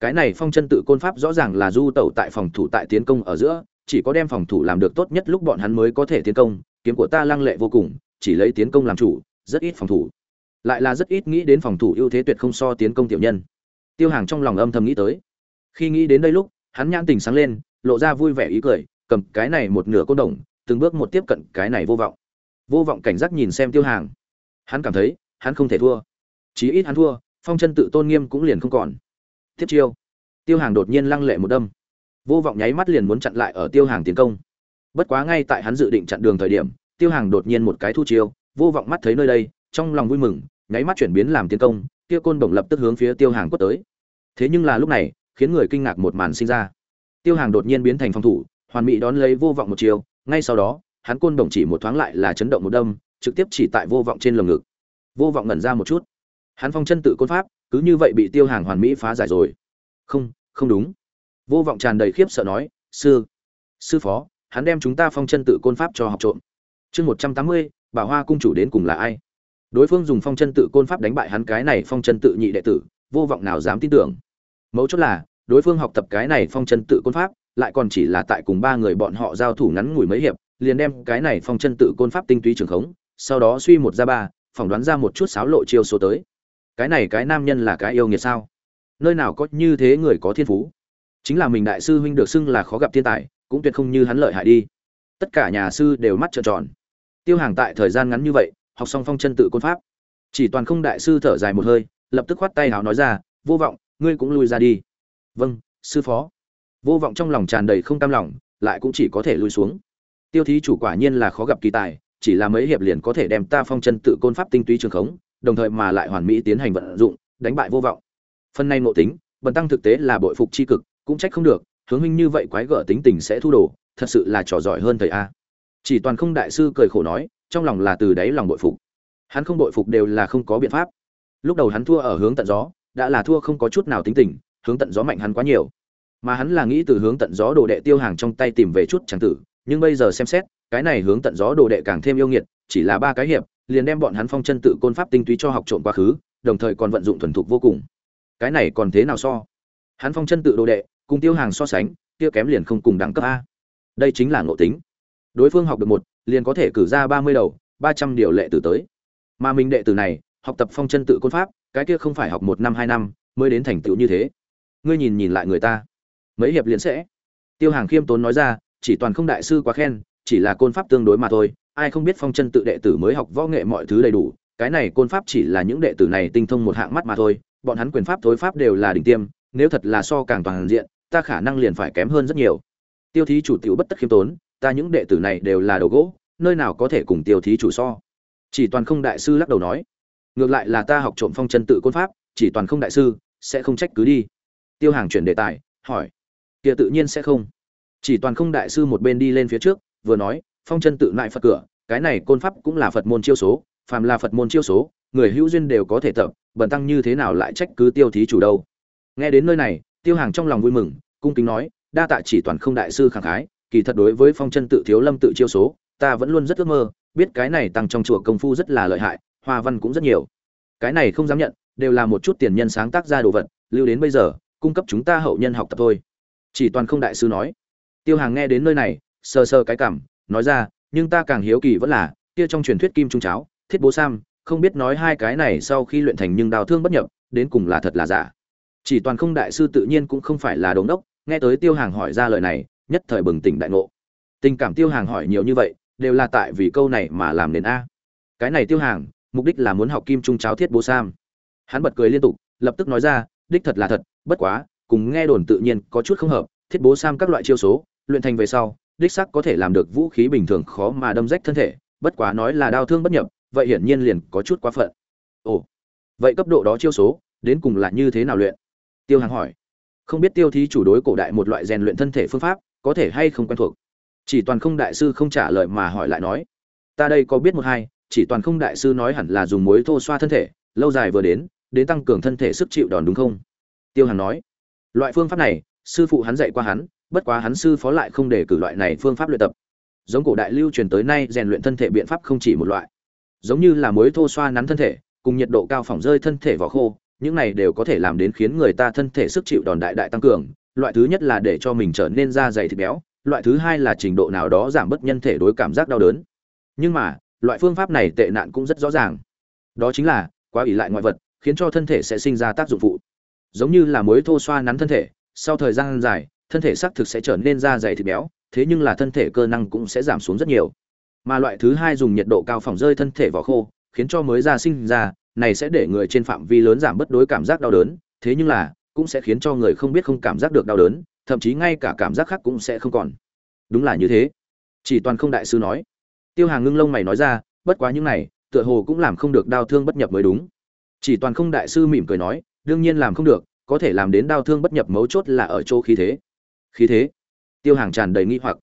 Cái này phong chân tự côn pháp rõ ràng là du tẩu tại phòng thủ tại tiến công ở giữa, chỉ có đem phòng thủ làm được tốt nhất lúc bọn hắn mới có thể tiến công, kiếm của ta lăng lệ vô cùng, chỉ lấy tiến công làm chủ, rất ít phòng thủ lại là rất ít nghĩ đến phòng thủ ưu thế tuyệt không so tiến công tiểu nhân. Tiêu hàng trong lòng âm thầm nghĩ tới. Khi nghĩ đến đây lúc, hắn nhãn tình sáng lên, lộ ra vui vẻ ý cười, cầm cái này một nửa côn đồng, từng bước một tiếp cận cái này vô vọng. Vô vọng cảnh giác nhìn xem tiêu hàng. Hắn cảm thấy, hắn không thể thua. Chí ít hắn thua, phong chân tự tôn nghiêm cũng liền không còn. Tiếp chiêu. Tiêu hàng đột nhiên lăng lệ một đâm. Vô vọng nháy mắt liền muốn chặn lại ở tiêu hàng tiến công. Bất quá ngay tại hắn dự định chặn đường thời điểm, tiêu hàng đột nhiên một cái thu chiêu, vô vọng mắt thấy nơi đây trong lòng vui mừng, nháy mắt chuyển biến làm tiến công, kia côn bổng lập tức hướng phía tiêu hàng quất tới. Thế nhưng là lúc này, khiến người kinh ngạc một màn sinh ra. Tiêu hàng đột nhiên biến thành phòng thủ, hoàn mỹ đón lấy vô vọng một chiều, ngay sau đó, hắn côn bổng chỉ một thoáng lại là chấn động một đâm, trực tiếp chỉ tại vô vọng trên lồng ngực. Vô vọng ngẩn ra một chút. Hắn phong chân tự côn pháp, cứ như vậy bị tiêu hàng hoàn mỹ phá giải rồi. Không không đúng. Vô vọng tràn đầy khiếp sợ nói, sư sư phó, hắn đem chúng ta phong chân tự côn pháp cho học trộm. Chương một trăm tám mươi bà hoa cung chủ đến cùng là ai? Đối phương dùng phong chân tự côn pháp đánh bại hắn cái này phong chân tự nhị đệ tử, vô vọng nào dám tin tưởng. Mấu chốt là, đối phương học tập cái này phong chân tự côn pháp, lại còn chỉ là tại cùng ba người bọn họ giao thủ ngắn ngủi mấy hiệp, liền đem cái này phong chân tự côn pháp tinh túy trường khống, sau đó suy một ra ba, phỏng đoán ra một chút sáo lộ chiêu số tới. Cái này cái nam nhân là cái yêu nghiệt sao? Nơi nào có như thế người có thiên phú? Chính là mình đại sư huynh được xưng là khó gặp thiên tài, cũng tuyệt không như hắn lợi hại đi. Tất cả nhà sư đều mắt trợn tròn. Tiêu hàng tại thời gian ngắn như vậy học xong phong chân tự côn pháp. Chỉ toàn không đại sư thở dài một hơi, lập tức khoát tay hào nói ra, vô vọng, ngươi cũng lui ra đi. Vâng sư phó. Vô vọng trong lòng tràn đầy không cam lòng, lại cũng chỉ có thể lui xuống. Tiêu thí chủ quả nhiên là khó gặp kỳ tài, chỉ là mấy hiệp liền có thể đem ta phong chân tự côn pháp tinh túy trường khống, đồng thời mà lại hoàn mỹ tiến hành vận dụng, đánh bại vô vọng. Phần này ngộ tính, bần tăng thực tế là bội phục c h i cực, cũng trách không được, hướng huynh như vậy quái gở tính tình sẽ thu đồ, thật sự là trò giỏi hơn thầy a. Chỉ toàn không đại sư cười khổ nói trong lòng là từ đáy lòng bội phục. Hắn không bội phục đều là không có biện pháp. Lúc đầu hắn thua ở hướng tận gió, đã là thua không có chút nào tính tình, hướng tận gió mạnh hắn quá nhiều. Mà hắn là nghĩ từ hướng tận gió đồ đệ tiêu hàng trong tay tìm về chút tràng tử, nhưng bây giờ xem xét, cái này hướng tận gió đồ đệ càng thêm yêu nghiệt, chỉ là ba cái hiệp, liền đem bọn hắn phong chân tự côn pháp tinh túy cho học trộm quá khứ, đồng thời còn vận dụng thuần thục vô cùng. Cái này còn thế nào so? Hắn phong chân tự đồ đệ, cùng tiêu hàng so sánh, kia kém liền không cùng đẳng cấp a. Đây chính là ngộ tính. Đối phương học được một liền có thể cử ra ba mươi đầu, ba trăm điều lệ tử tới. Mà mình đệ tử này, học tập phong chân tự côn pháp, cái kia không phải học một năm, hai năm, mới đến thành tựu như thế. Ngươi nhìn nhìn lại người ta. Mấy hiệp liền sẽ. Tiêu hàng khiêm tốn nói ra, chỉ toàn không đại sư quá khen, chỉ là côn pháp tương đối mà thôi, ai không biết phong chân tự đệ tử mới học võ nghệ mọi thứ đầy đủ, cái này côn pháp chỉ là những đệ tử này tinh thông một hạng mắt mà thôi, bọn hắn quyền pháp, thối pháp đều là đỉnh tiêm, nếu thật là so càng toàn diện, ta khả năng liền phải kém hơn rất nhiều. Tiêu thí chủ tiểu bất tất khiêm tốn ta những đệ tử này đều là đầu gỗ, nơi nào có thể cùng tiêu thí chủ so? Chỉ toàn không đại sư lắc đầu nói. Ngược lại là ta học trộm phong chân tự côn pháp, chỉ toàn không đại sư, sẽ không trách cứ đi. Tiêu hàng chuyển đề tài, hỏi. Kia tự nhiên sẽ không. Chỉ toàn không đại sư một bên đi lên phía trước, vừa nói, phong chân tự lại phật cửa, cái này côn pháp cũng là phật môn chiêu số, phàm là phật môn chiêu số, người hữu duyên đều có thể tập, bần tăng như thế nào lại trách cứ tiêu thí chủ đâu? Nghe đến nơi này, tiêu hàng trong lòng vui mừng, cung kính nói, đa tạ chỉ toàn không đại sư khẳng khái kỳ thật đối với phong chân tự thiếu lâm tự chiêu số, ta vẫn luôn rất ước mơ, biết cái này tăng trong chùa công phu rất là lợi hại, hoa văn cũng rất nhiều. Cái này không dám nhận, đều là một chút tiền nhân sáng tác ra đồ vật, lưu đến bây giờ, cung cấp chúng ta hậu nhân học tập thôi. Chỉ toàn không đại sư nói. Tiêu hàng nghe đến nơi này, sờ sờ cái cảm, nói ra, nhưng ta càng hiếu kỳ vẫn là, kia trong truyền thuyết kim trung cháo, thiết bố sam, không biết nói hai cái này sau khi luyện thành nhưng đào thương bất nhập, đến cùng là thật là giả. Chỉ toàn không đại sư tự nhiên cũng không phải là đống đốc, nghe tới tiêu hàng hỏi ra lời này nhất thời bừng tỉnh đại ngộ. Tình cảm tiêu hàng hỏi nhiều như vậy, đều là tại vì câu này mà làm nên a. Cái này tiêu hàng, mục đích là muốn học kim trung cháo thiết bố sam. Hắn bật cười liên tục, lập tức nói ra, đích thật là thật, bất quá, cùng nghe đồn tự nhiên có chút không hợp, thiết bố sam các loại chiêu số, luyện thành về sau, đích sắc có thể làm được vũ khí bình thường khó mà đâm rách thân thể, bất quá nói là đau thương bất nhập, vậy hiển nhiên liền có chút quá phận. Ồ, vậy cấp độ đó chiêu số, đến cùng là như thế nào luyện? Tiêu hàng hỏi. Không biết tiêu thí chủ đối cổ đại một loại rèn luyện thân thể phương pháp có thể hay không quen thuộc. Chỉ toàn không đại sư không trả lời mà hỏi lại nói, ta đây có biết một hai, chỉ toàn không đại sư nói hẳn là dùng muối thô xoa thân thể, lâu dài vừa đến đến tăng cường thân thể sức chịu đòn đúng không? Tiêu hàn nói, loại phương pháp này, sư phụ hắn dạy qua hắn, bất quá hắn sư phó lại không để cử loại này phương pháp luyện tập. Giống cổ đại lưu truyền tới nay, rèn luyện thân thể biện pháp không chỉ một loại. Giống như là muối thô xoa nắn thân thể, cùng nhiệt độ cao phỏng rơi thân thể vỏ khô, những này đều có thể làm đến khiến người ta thân thể sức chịu đòn đại đại tăng cường loại thứ nhất là để cho mình trở nên da dày thịt béo, loại thứ hai là trình độ nào đó giảm bớt nhân thể đối cảm giác đau đớn. Nhưng mà, loại phương pháp này tệ nạn cũng rất rõ ràng. Đó chính là, quá ỷ lại ngoại vật, khiến cho thân thể sẽ sinh ra tác dụng phụ. Giống như là muối thô xoa nắn thân thể, sau thời gian dài, thân thể xác thực sẽ trở nên da dày thịt béo, thế nhưng là thân thể cơ năng cũng sẽ giảm xuống rất nhiều. Mà loại thứ hai dùng nhiệt độ cao phòng rơi thân thể vỏ khô, khiến cho mới da sinh ra, này sẽ để người trên phạm vi lớn giảm bất đối cảm giác đau đớn. Thế nhưng là cũng sẽ khiến cho người không biết không cảm giác được đau đớn, thậm chí ngay cả cảm giác khác cũng sẽ không còn. Đúng là như thế. Chỉ toàn không đại sư nói. Tiêu hàng ngưng lông mày nói ra, bất quá những này, tựa hồ cũng làm không được đau thương bất nhập mới đúng. Chỉ toàn không đại sư mỉm cười nói, đương nhiên làm không được, có thể làm đến đau thương bất nhập mấu chốt là ở chỗ khí thế. Khí thế? Tiêu hàng tràn đầy nghi hoặc.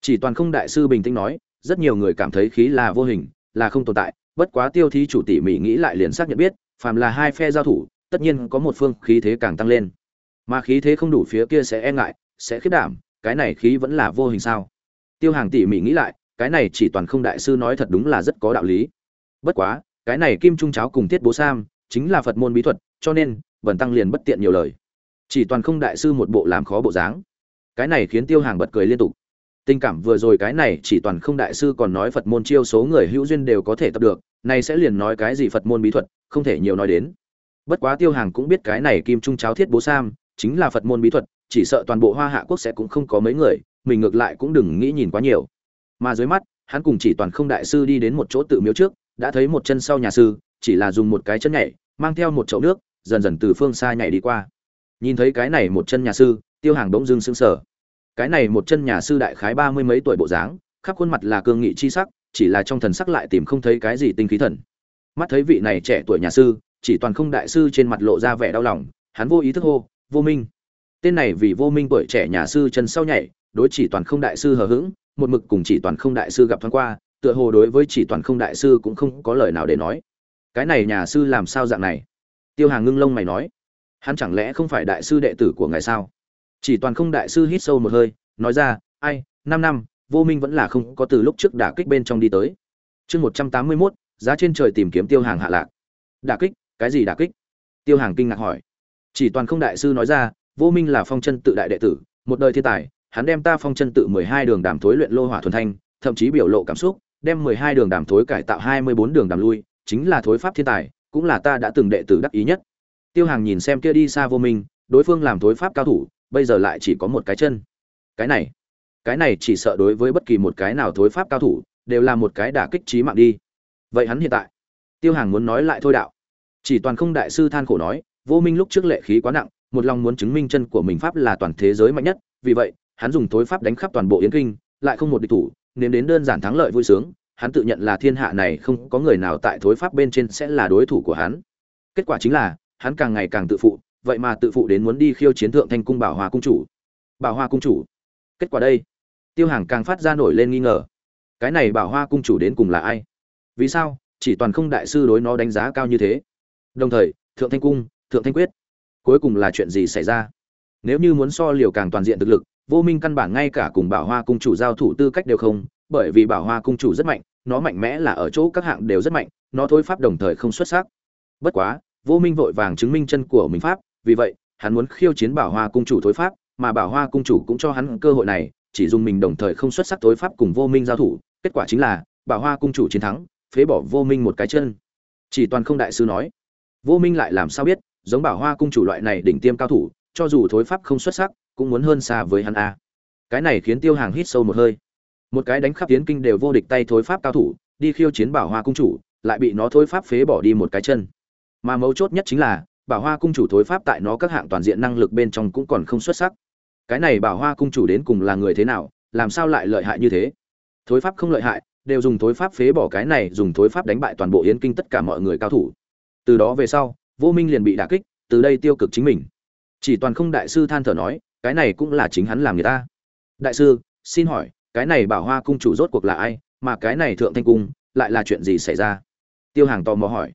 Chỉ toàn không đại sư bình tĩnh nói, rất nhiều người cảm thấy khí là vô hình, là không tồn tại, bất quá tiêu thí chủ tỉ mỉ nghĩ lại liền xác nhận biết, phàm là hai phe giao thủ tất nhiên có một phương khí thế càng tăng lên. Mà khí thế không đủ phía kia sẽ e ngại, sẽ khiết đảm, cái này khí vẫn là vô hình sao? Tiêu hàng tỉ mỉ nghĩ lại, cái này chỉ toàn không đại sư nói thật đúng là rất có đạo lý. Bất quá, cái này kim trung cháo cùng thiết bố sam, chính là phật môn bí thuật, cho nên vần tăng liền bất tiện nhiều lời. Chỉ toàn không đại sư một bộ làm khó bộ dáng. Cái này khiến tiêu hàng bật cười liên tục. Tình cảm vừa rồi cái này chỉ toàn không đại sư còn nói phật môn chiêu số người hữu duyên đều có thể tập được này sẽ liền nói cái gì phật môn bí thuật, không thể nhiều nói đến bất quá tiêu hàng cũng biết cái này kim trung cháo thiết bố sam, chính là phật môn bí thuật, chỉ sợ toàn bộ hoa hạ quốc sẽ cũng không có mấy người, mình ngược lại cũng đừng nghĩ nhìn quá nhiều. Mà dưới mắt, hắn cùng chỉ toàn không đại sư đi đến một chỗ tự miếu trước, đã thấy một chân sau nhà sư, chỉ là dùng một cái chân nhảy, mang theo một chậu nước, dần dần từ phương xa nhảy đi qua. Nhìn thấy cái này một chân nhà sư, tiêu hàng bỗng dưng sững sờ. Cái này một chân nhà sư đại khái ba mươi mấy tuổi bộ dáng, khắp khuôn mặt là cương nghị chi sắc, chỉ là trong thần sắc lại tìm không thấy cái gì tinh khí thần. Mắt thấy vị này trẻ tuổi nhà sư chỉ toàn không đại sư trên mặt lộ ra vẻ đau lòng, hắn vô ý thức hô, vô minh. Tên này vì vô minh tuổi trẻ nhà sư chân sau nhảy, đối chỉ toàn không đại sư hờ hững, một mực cùng chỉ toàn không đại sư gặp thoáng qua, tựa hồ đối với chỉ toàn không đại sư cũng không có lời nào để nói. Cái này nhà sư làm sao dạng này? Tiêu hàng ngưng lông mày nói. Hắn chẳng lẽ không phải đại sư đệ tử của ngài sao? Chỉ toàn không đại sư hít sâu một hơi, nói ra, ai, năm năm, vô minh vẫn là không có từ lúc trước đả kích bên trong đi tới. Chương một trăm tám mươi mốt, giá trên trời tìm kiếm tiêu hàng hạ lạc. Đả kích cái gì đả kích? Tiêu hàng kinh ngạc hỏi. Chỉ toàn không đại sư nói ra, vô minh là phong chân tự đại đệ tử, một đời thiên tài, hắn đem ta phong chân tự mười hai đường đàm thối luyện lô hỏa thuần thanh, thậm chí biểu lộ cảm xúc, đem mười hai đường đàm thối cải tạo hai mươi bốn đường đàm lui, chính là thối pháp thiên tài, cũng là ta đã từng đệ tử đắc ý nhất. Tiêu hàng nhìn xem kia đi xa vô minh, đối phương làm thối pháp cao thủ, bây giờ lại chỉ có một cái chân. Cái này cái này chỉ sợ đối với bất kỳ một cái nào thối pháp cao thủ, đều là một cái đả kích trí mạng đi. Vậy hắn hiện tại, tiêu hàng muốn nói lại thôi đạo chỉ toàn không đại sư than khổ nói, vô minh lúc trước lệ khí quá nặng, một lòng muốn chứng minh chân của mình pháp là toàn thế giới mạnh nhất, vì vậy, hắn dùng thối pháp đánh khắp toàn bộ yến kinh, lại không một địch thủ, nếm đến đơn giản thắng lợi vui sướng, hắn tự nhận là thiên hạ này không có người nào tại thối pháp bên trên sẽ là đối thủ của hắn. Kết quả chính là, hắn càng ngày càng tự phụ, vậy mà tự phụ đến muốn đi khiêu chiến thượng thanh cung bảo hòa cung chủ. Bảo hoa cung chủ. Kết quả đây. Tiêu hàng càng phát ra nổi lên nghi ngờ. Cái này bảo hoa cung chủ đến cùng là ai? Vì sao, chỉ toàn không đại sư đối nó đánh giá cao như thế? Đồng thời, thượng thanh cung, thượng thanh quyết, cuối cùng là chuyện gì xảy ra? Nếu như muốn so liều càng toàn diện thực lực, vô minh căn bản ngay cả cùng bảo hoa cung chủ giao thủ tư cách đều không, bởi vì bảo hoa cung chủ rất mạnh, nó mạnh mẽ là ở chỗ các hạng đều rất mạnh, nó thôi pháp đồng thời không xuất sắc. Bất quá, vô minh vội vàng chứng minh chân của mình pháp, vì vậy, hắn muốn khiêu chiến bảo hoa cung chủ thối pháp, mà bảo hoa cung chủ cũng cho hắn cơ hội này, chỉ dùng mình đồng thời không xuất sắc thối pháp cùng vô minh giao thủ, kết quả chính là, bảo hoa cung chủ chiến thắng, phế bỏ vô minh một cái chân. Chỉ toàn không đại sư nói vô minh lại làm sao biết, giống bảo hoa cung chủ loại này đỉnh tiêm cao thủ, cho dù thối pháp không xuất sắc, cũng muốn hơn xa với hắn a. Cái này khiến tiêu hàng hít sâu một hơi. Một cái đánh khắp tiến kinh đều vô địch tay thối pháp cao thủ, đi khiêu chiến bảo hoa cung chủ, lại bị nó thối pháp phế bỏ đi một cái chân. Mà mấu chốt nhất chính là, bảo hoa cung chủ thối pháp tại nó các hạng toàn diện năng lực bên trong cũng còn không xuất sắc. Cái này bảo hoa cung chủ đến cùng là người thế nào, làm sao lại lợi hại như thế? Thối pháp không lợi hại, đều dùng thối pháp phế bỏ cái này, dùng thối pháp đánh bại toàn bộ yến kinh tất cả mọi người cao thủ từ đó về sau, vô minh liền bị đả kích, từ đây tiêu cực chính mình. Chỉ toàn không đại sư than thở nói, cái này cũng là chính hắn làm người ta. Đại sư, xin hỏi, cái này bảo hoa cung chủ rốt cuộc là ai, mà cái này thượng thanh cung, lại là chuyện gì xảy ra? Tiêu hàng tò mò hỏi.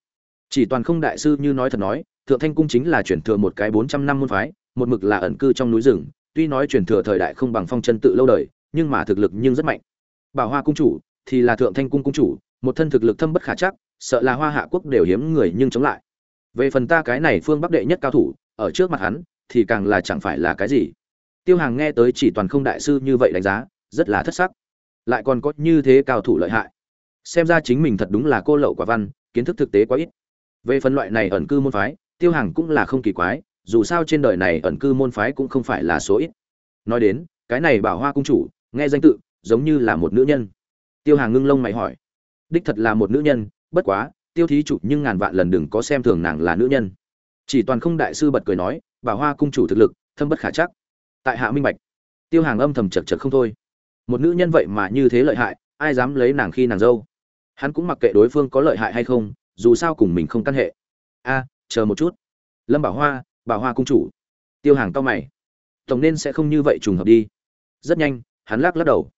Chỉ toàn không đại sư như nói thật nói, thượng thanh cung chính là chuyển thừa một cái bốn trăm năm môn phái, một mực là ẩn cư trong núi rừng, tuy nói chuyển thừa thời đại không bằng phong chân tự lâu đời, nhưng mà thực lực nhưng rất mạnh. Bảo hoa cung chủ thì là thượng thanh cung cung chủ, một thân thực lực thâm bất khả chắc sợ là hoa hạ quốc đều hiếm người nhưng chống lại. Về phần ta cái này phương bắc đệ nhất cao thủ, ở trước mặt hắn, thì càng là chẳng phải là cái gì. Tiêu hàng nghe tới chỉ toàn không đại sư như vậy đánh giá, rất là thất sắc. Lại còn có như thế cao thủ lợi hại. Xem ra chính mình thật đúng là cô lậu quả văn, kiến thức thực tế quá ít. Về phần loại này ẩn cư môn phái, tiêu hàng cũng là không kỳ quái, dù sao trên đời này ẩn cư môn phái cũng không phải là số ít. Nói đến, cái này bảo hoa cung chủ, nghe danh tự, giống như là một nữ nhân. Tiêu hàng ngưng lông mày hỏi. Đích thật là một nữ nhân bất quá, tiêu thí chủ nhưng ngàn vạn lần đừng có xem thường nàng là nữ nhân. Chỉ toàn không đại sư bật cười nói bảo hoa cung chủ thực lực, thâm bất khả chắc. Tại hạ minh bạch, tiêu hàng âm thầm chật chật không thôi. Một nữ nhân vậy mà như thế lợi hại, ai dám lấy nàng khi nàng dâu? Hắn cũng mặc kệ đối phương có lợi hại hay không, dù sao cùng mình không căn hệ. A, chờ một chút. Lâm bảo hoa bảo hoa cung chủ. Tiêu hàng cao mày. Tổng nên sẽ không như vậy trùng hợp đi. Rất nhanh, hắn lắc lắc đầu.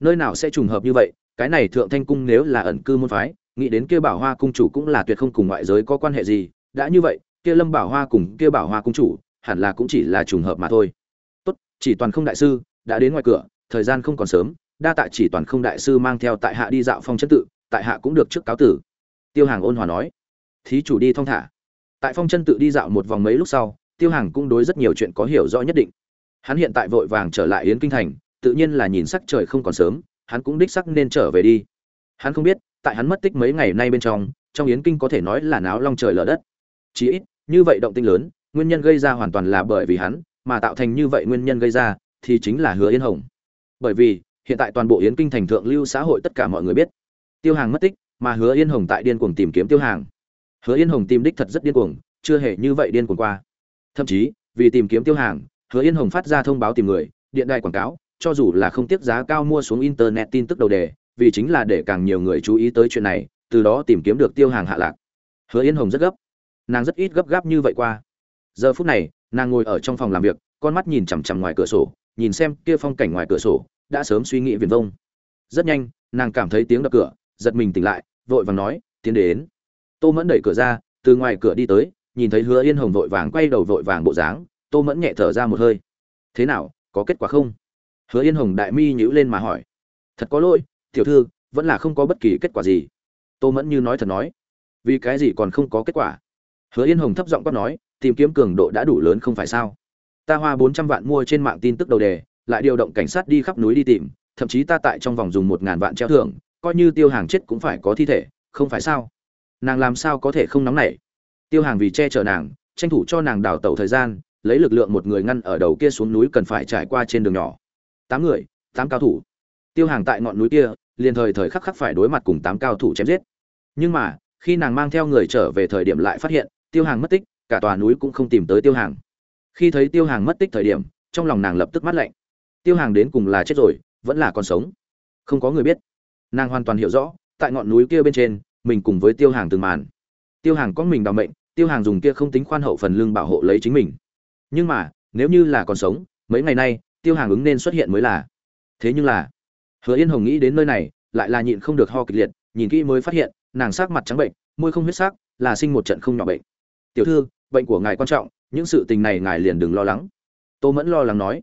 Nơi nào sẽ trùng hợp như vậy, cái này thượng thanh cung nếu là ẩn cư môn phái nghĩ đến kia bảo hoa cung chủ cũng là tuyệt không cùng ngoại giới có quan hệ gì, đã như vậy, kia lâm bảo hoa cùng kia bảo hoa cung chủ hẳn là cũng chỉ là trùng hợp mà thôi. Tốt, chỉ toàn không đại sư đã đến ngoài cửa, thời gian không còn sớm, đa tạ chỉ toàn không đại sư mang theo tại hạ đi dạo phong chân tự, tại hạ cũng được trước cáo tử. Tiêu hàng ôn hòa nói. Thí chủ đi thong thả. Tại phong chân tự đi dạo một vòng mấy lúc sau, tiêu hàng cũng đối rất nhiều chuyện có hiểu rõ nhất định. Hắn hiện tại vội vàng trở lại yến kinh thành, tự nhiên là nhìn sắc trời không còn sớm, hắn cũng đích sắc nên trở về đi. Hắn không biết tại hắn mất tích mấy ngày nay bên trong trong yến kinh có thể nói là náo long trời lở đất. Chí ít, như vậy động tinh lớn, nguyên nhân gây ra hoàn toàn là bởi vì hắn, mà tạo thành như vậy nguyên nhân gây ra, thì chính là hứa yên hồng. Bởi vì, hiện tại toàn bộ yến kinh thành thượng lưu xã hội tất cả mọi người biết, tiêu hàng mất tích, mà hứa yên hồng tại điên cuồng tìm kiếm tiêu hàng. Hứa yên hồng tìm đích thật rất điên cuồng, chưa hề như vậy điên cuồng qua. Thậm chí, vì tìm kiếm tiêu hàng, hứa yên hồng phát ra thông báo tìm người, điện đài quảng cáo, cho dù là không tiết giá cao mua xuống internet tin tức đầu đề vì chính là để càng nhiều người chú ý tới chuyện này, từ đó tìm kiếm được tiêu hàng hạ lạc. Hứa yên hồng rất gấp. Nàng rất ít gấp gáp như vậy qua. Giờ phút này, nàng ngồi ở trong phòng làm việc, con mắt nhìn chằm chằm ngoài cửa sổ, nhìn xem kia phong cảnh ngoài cửa sổ, đã sớm suy nghĩ viền vông. Rất nhanh, nàng cảm thấy tiếng đập cửa, giật mình tỉnh lại, vội vàng nói, tiến đến. Tô mẫn đẩy cửa ra, từ ngoài cửa đi tới, nhìn thấy hứa yên hồng vội vàng quay đầu vội vàng bộ dáng, tô mẫn nhẹ thở ra một hơi. Thế nào, có kết quả không? Hứa yên hồng đại mi nhíu lên mà hỏi. Thật có lỗi tiểu thư, vẫn là không có bất kỳ kết quả gì. Tô mẫn như nói thật nói, vì cái gì còn không có kết quả? Hứa yên hồng thấp giọng quát nói, tìm kiếm cường độ đã đủ lớn không phải sao? Ta hoa bốn trăm vạn mua trên mạng tin tức đầu đề, lại điều động cảnh sát đi khắp núi đi tìm, thậm chí ta tại trong vòng dùng một ngàn vạn treo thưởng, coi như tiêu hàng chết cũng phải có thi thể, không phải sao? Nàng làm sao có thể không nóng nảy? Tiêu hàng vì che chở nàng, tranh thủ cho nàng đào tẩu thời gian, lấy lực lượng một người ngăn ở đầu kia xuống núi cần phải trải qua trên đường nhỏ. Tám người, tám cao thủ tiêu hàng tại ngọn núi kia, liền thời thời khắc khắc phải đối mặt cùng tám cao thủ chém giết. Nhưng mà, khi nàng mang theo người trở về thời điểm lại phát hiện, tiêu hàng mất tích, cả tòa núi cũng không tìm tới tiêu hàng. Khi thấy tiêu hàng mất tích thời điểm, trong lòng nàng lập tức mắt lạnh. Tiêu hàng đến cùng là chết rồi, vẫn là còn sống. Không có người biết. Nàng hoàn toàn hiểu rõ, tại ngọn núi kia bên trên, mình cùng với tiêu hàng từng màn. Tiêu hàng có mình đ mệnh, tiêu hàng dùng kia không tính khoan hậu phần lưng bảo hộ lấy chính mình. Nhưng mà, nếu như là còn sống, mấy ngày nay, tiêu hàng ứng nên xuất hiện mới là. Thế nhưng là hứa yên hồng nghĩ đến nơi này, lại là nhịn không được ho kịch liệt, nhìn kỹ mới phát hiện, nàng sắc mặt trắng bệnh, môi không huyết sắc, là sinh một trận không nhỏ bệnh. Tiểu thư, bệnh của ngài quan trọng, những sự tình này ngài liền đừng lo lắng. Tô mẫn lo lắng nói.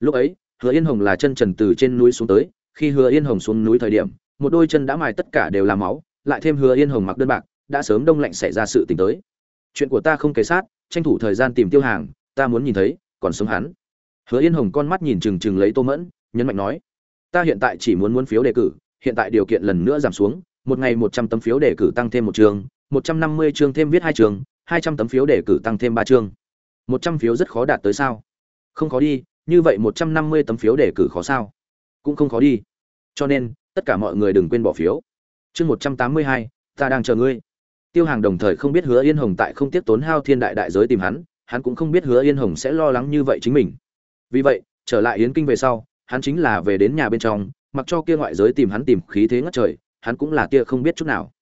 Lúc ấy, hứa yên hồng là chân trần từ trên núi xuống tới, khi hứa yên hồng xuống núi thời điểm, một đôi chân đã mài tất cả đều là máu, lại thêm hứa yên hồng mặc đơn bạc, đã sớm đông lạnh xảy ra sự tình tới. Chuyện của ta không kể sát, tranh thủ thời gian tìm tiêu hàng, ta muốn nhìn thấy, còn sống hắn. Hứa yên hồng con mắt nhìn chừng chừng lấy tô mẫn, nhấn mạnh nói ta hiện tại chỉ muốn muốn phiếu đề cử, hiện tại điều kiện lần nữa giảm xuống, một ngày một trăm tấm phiếu đề cử tăng thêm một trường, một trăm năm mươi chương thêm viết hai trường, hai trăm tấm phiếu đề cử tăng thêm ba chương một trăm phiếu rất khó đạt tới sao? Không khó đi, như vậy một trăm năm mươi tấm phiếu đề cử khó sao? Cũng không khó đi. Cho nên, tất cả mọi người đừng quên bỏ phiếu. Chương một trăm tám mươi hai, ta đang chờ ngươi. Tiêu hàng đồng thời không biết hứa yên hồng tại không tiếp tốn hao thiên đại đại giới tìm hắn hắn cũng không biết hứa yên hồng sẽ lo lắng như vậy chính mình. Vì vậy, trở lại yến kinh về sau hắn chính là về đến nhà bên trong mặc cho kia ngoại giới tìm hắn tìm khí thế ngất trời hắn cũng là kia không biết chút nào.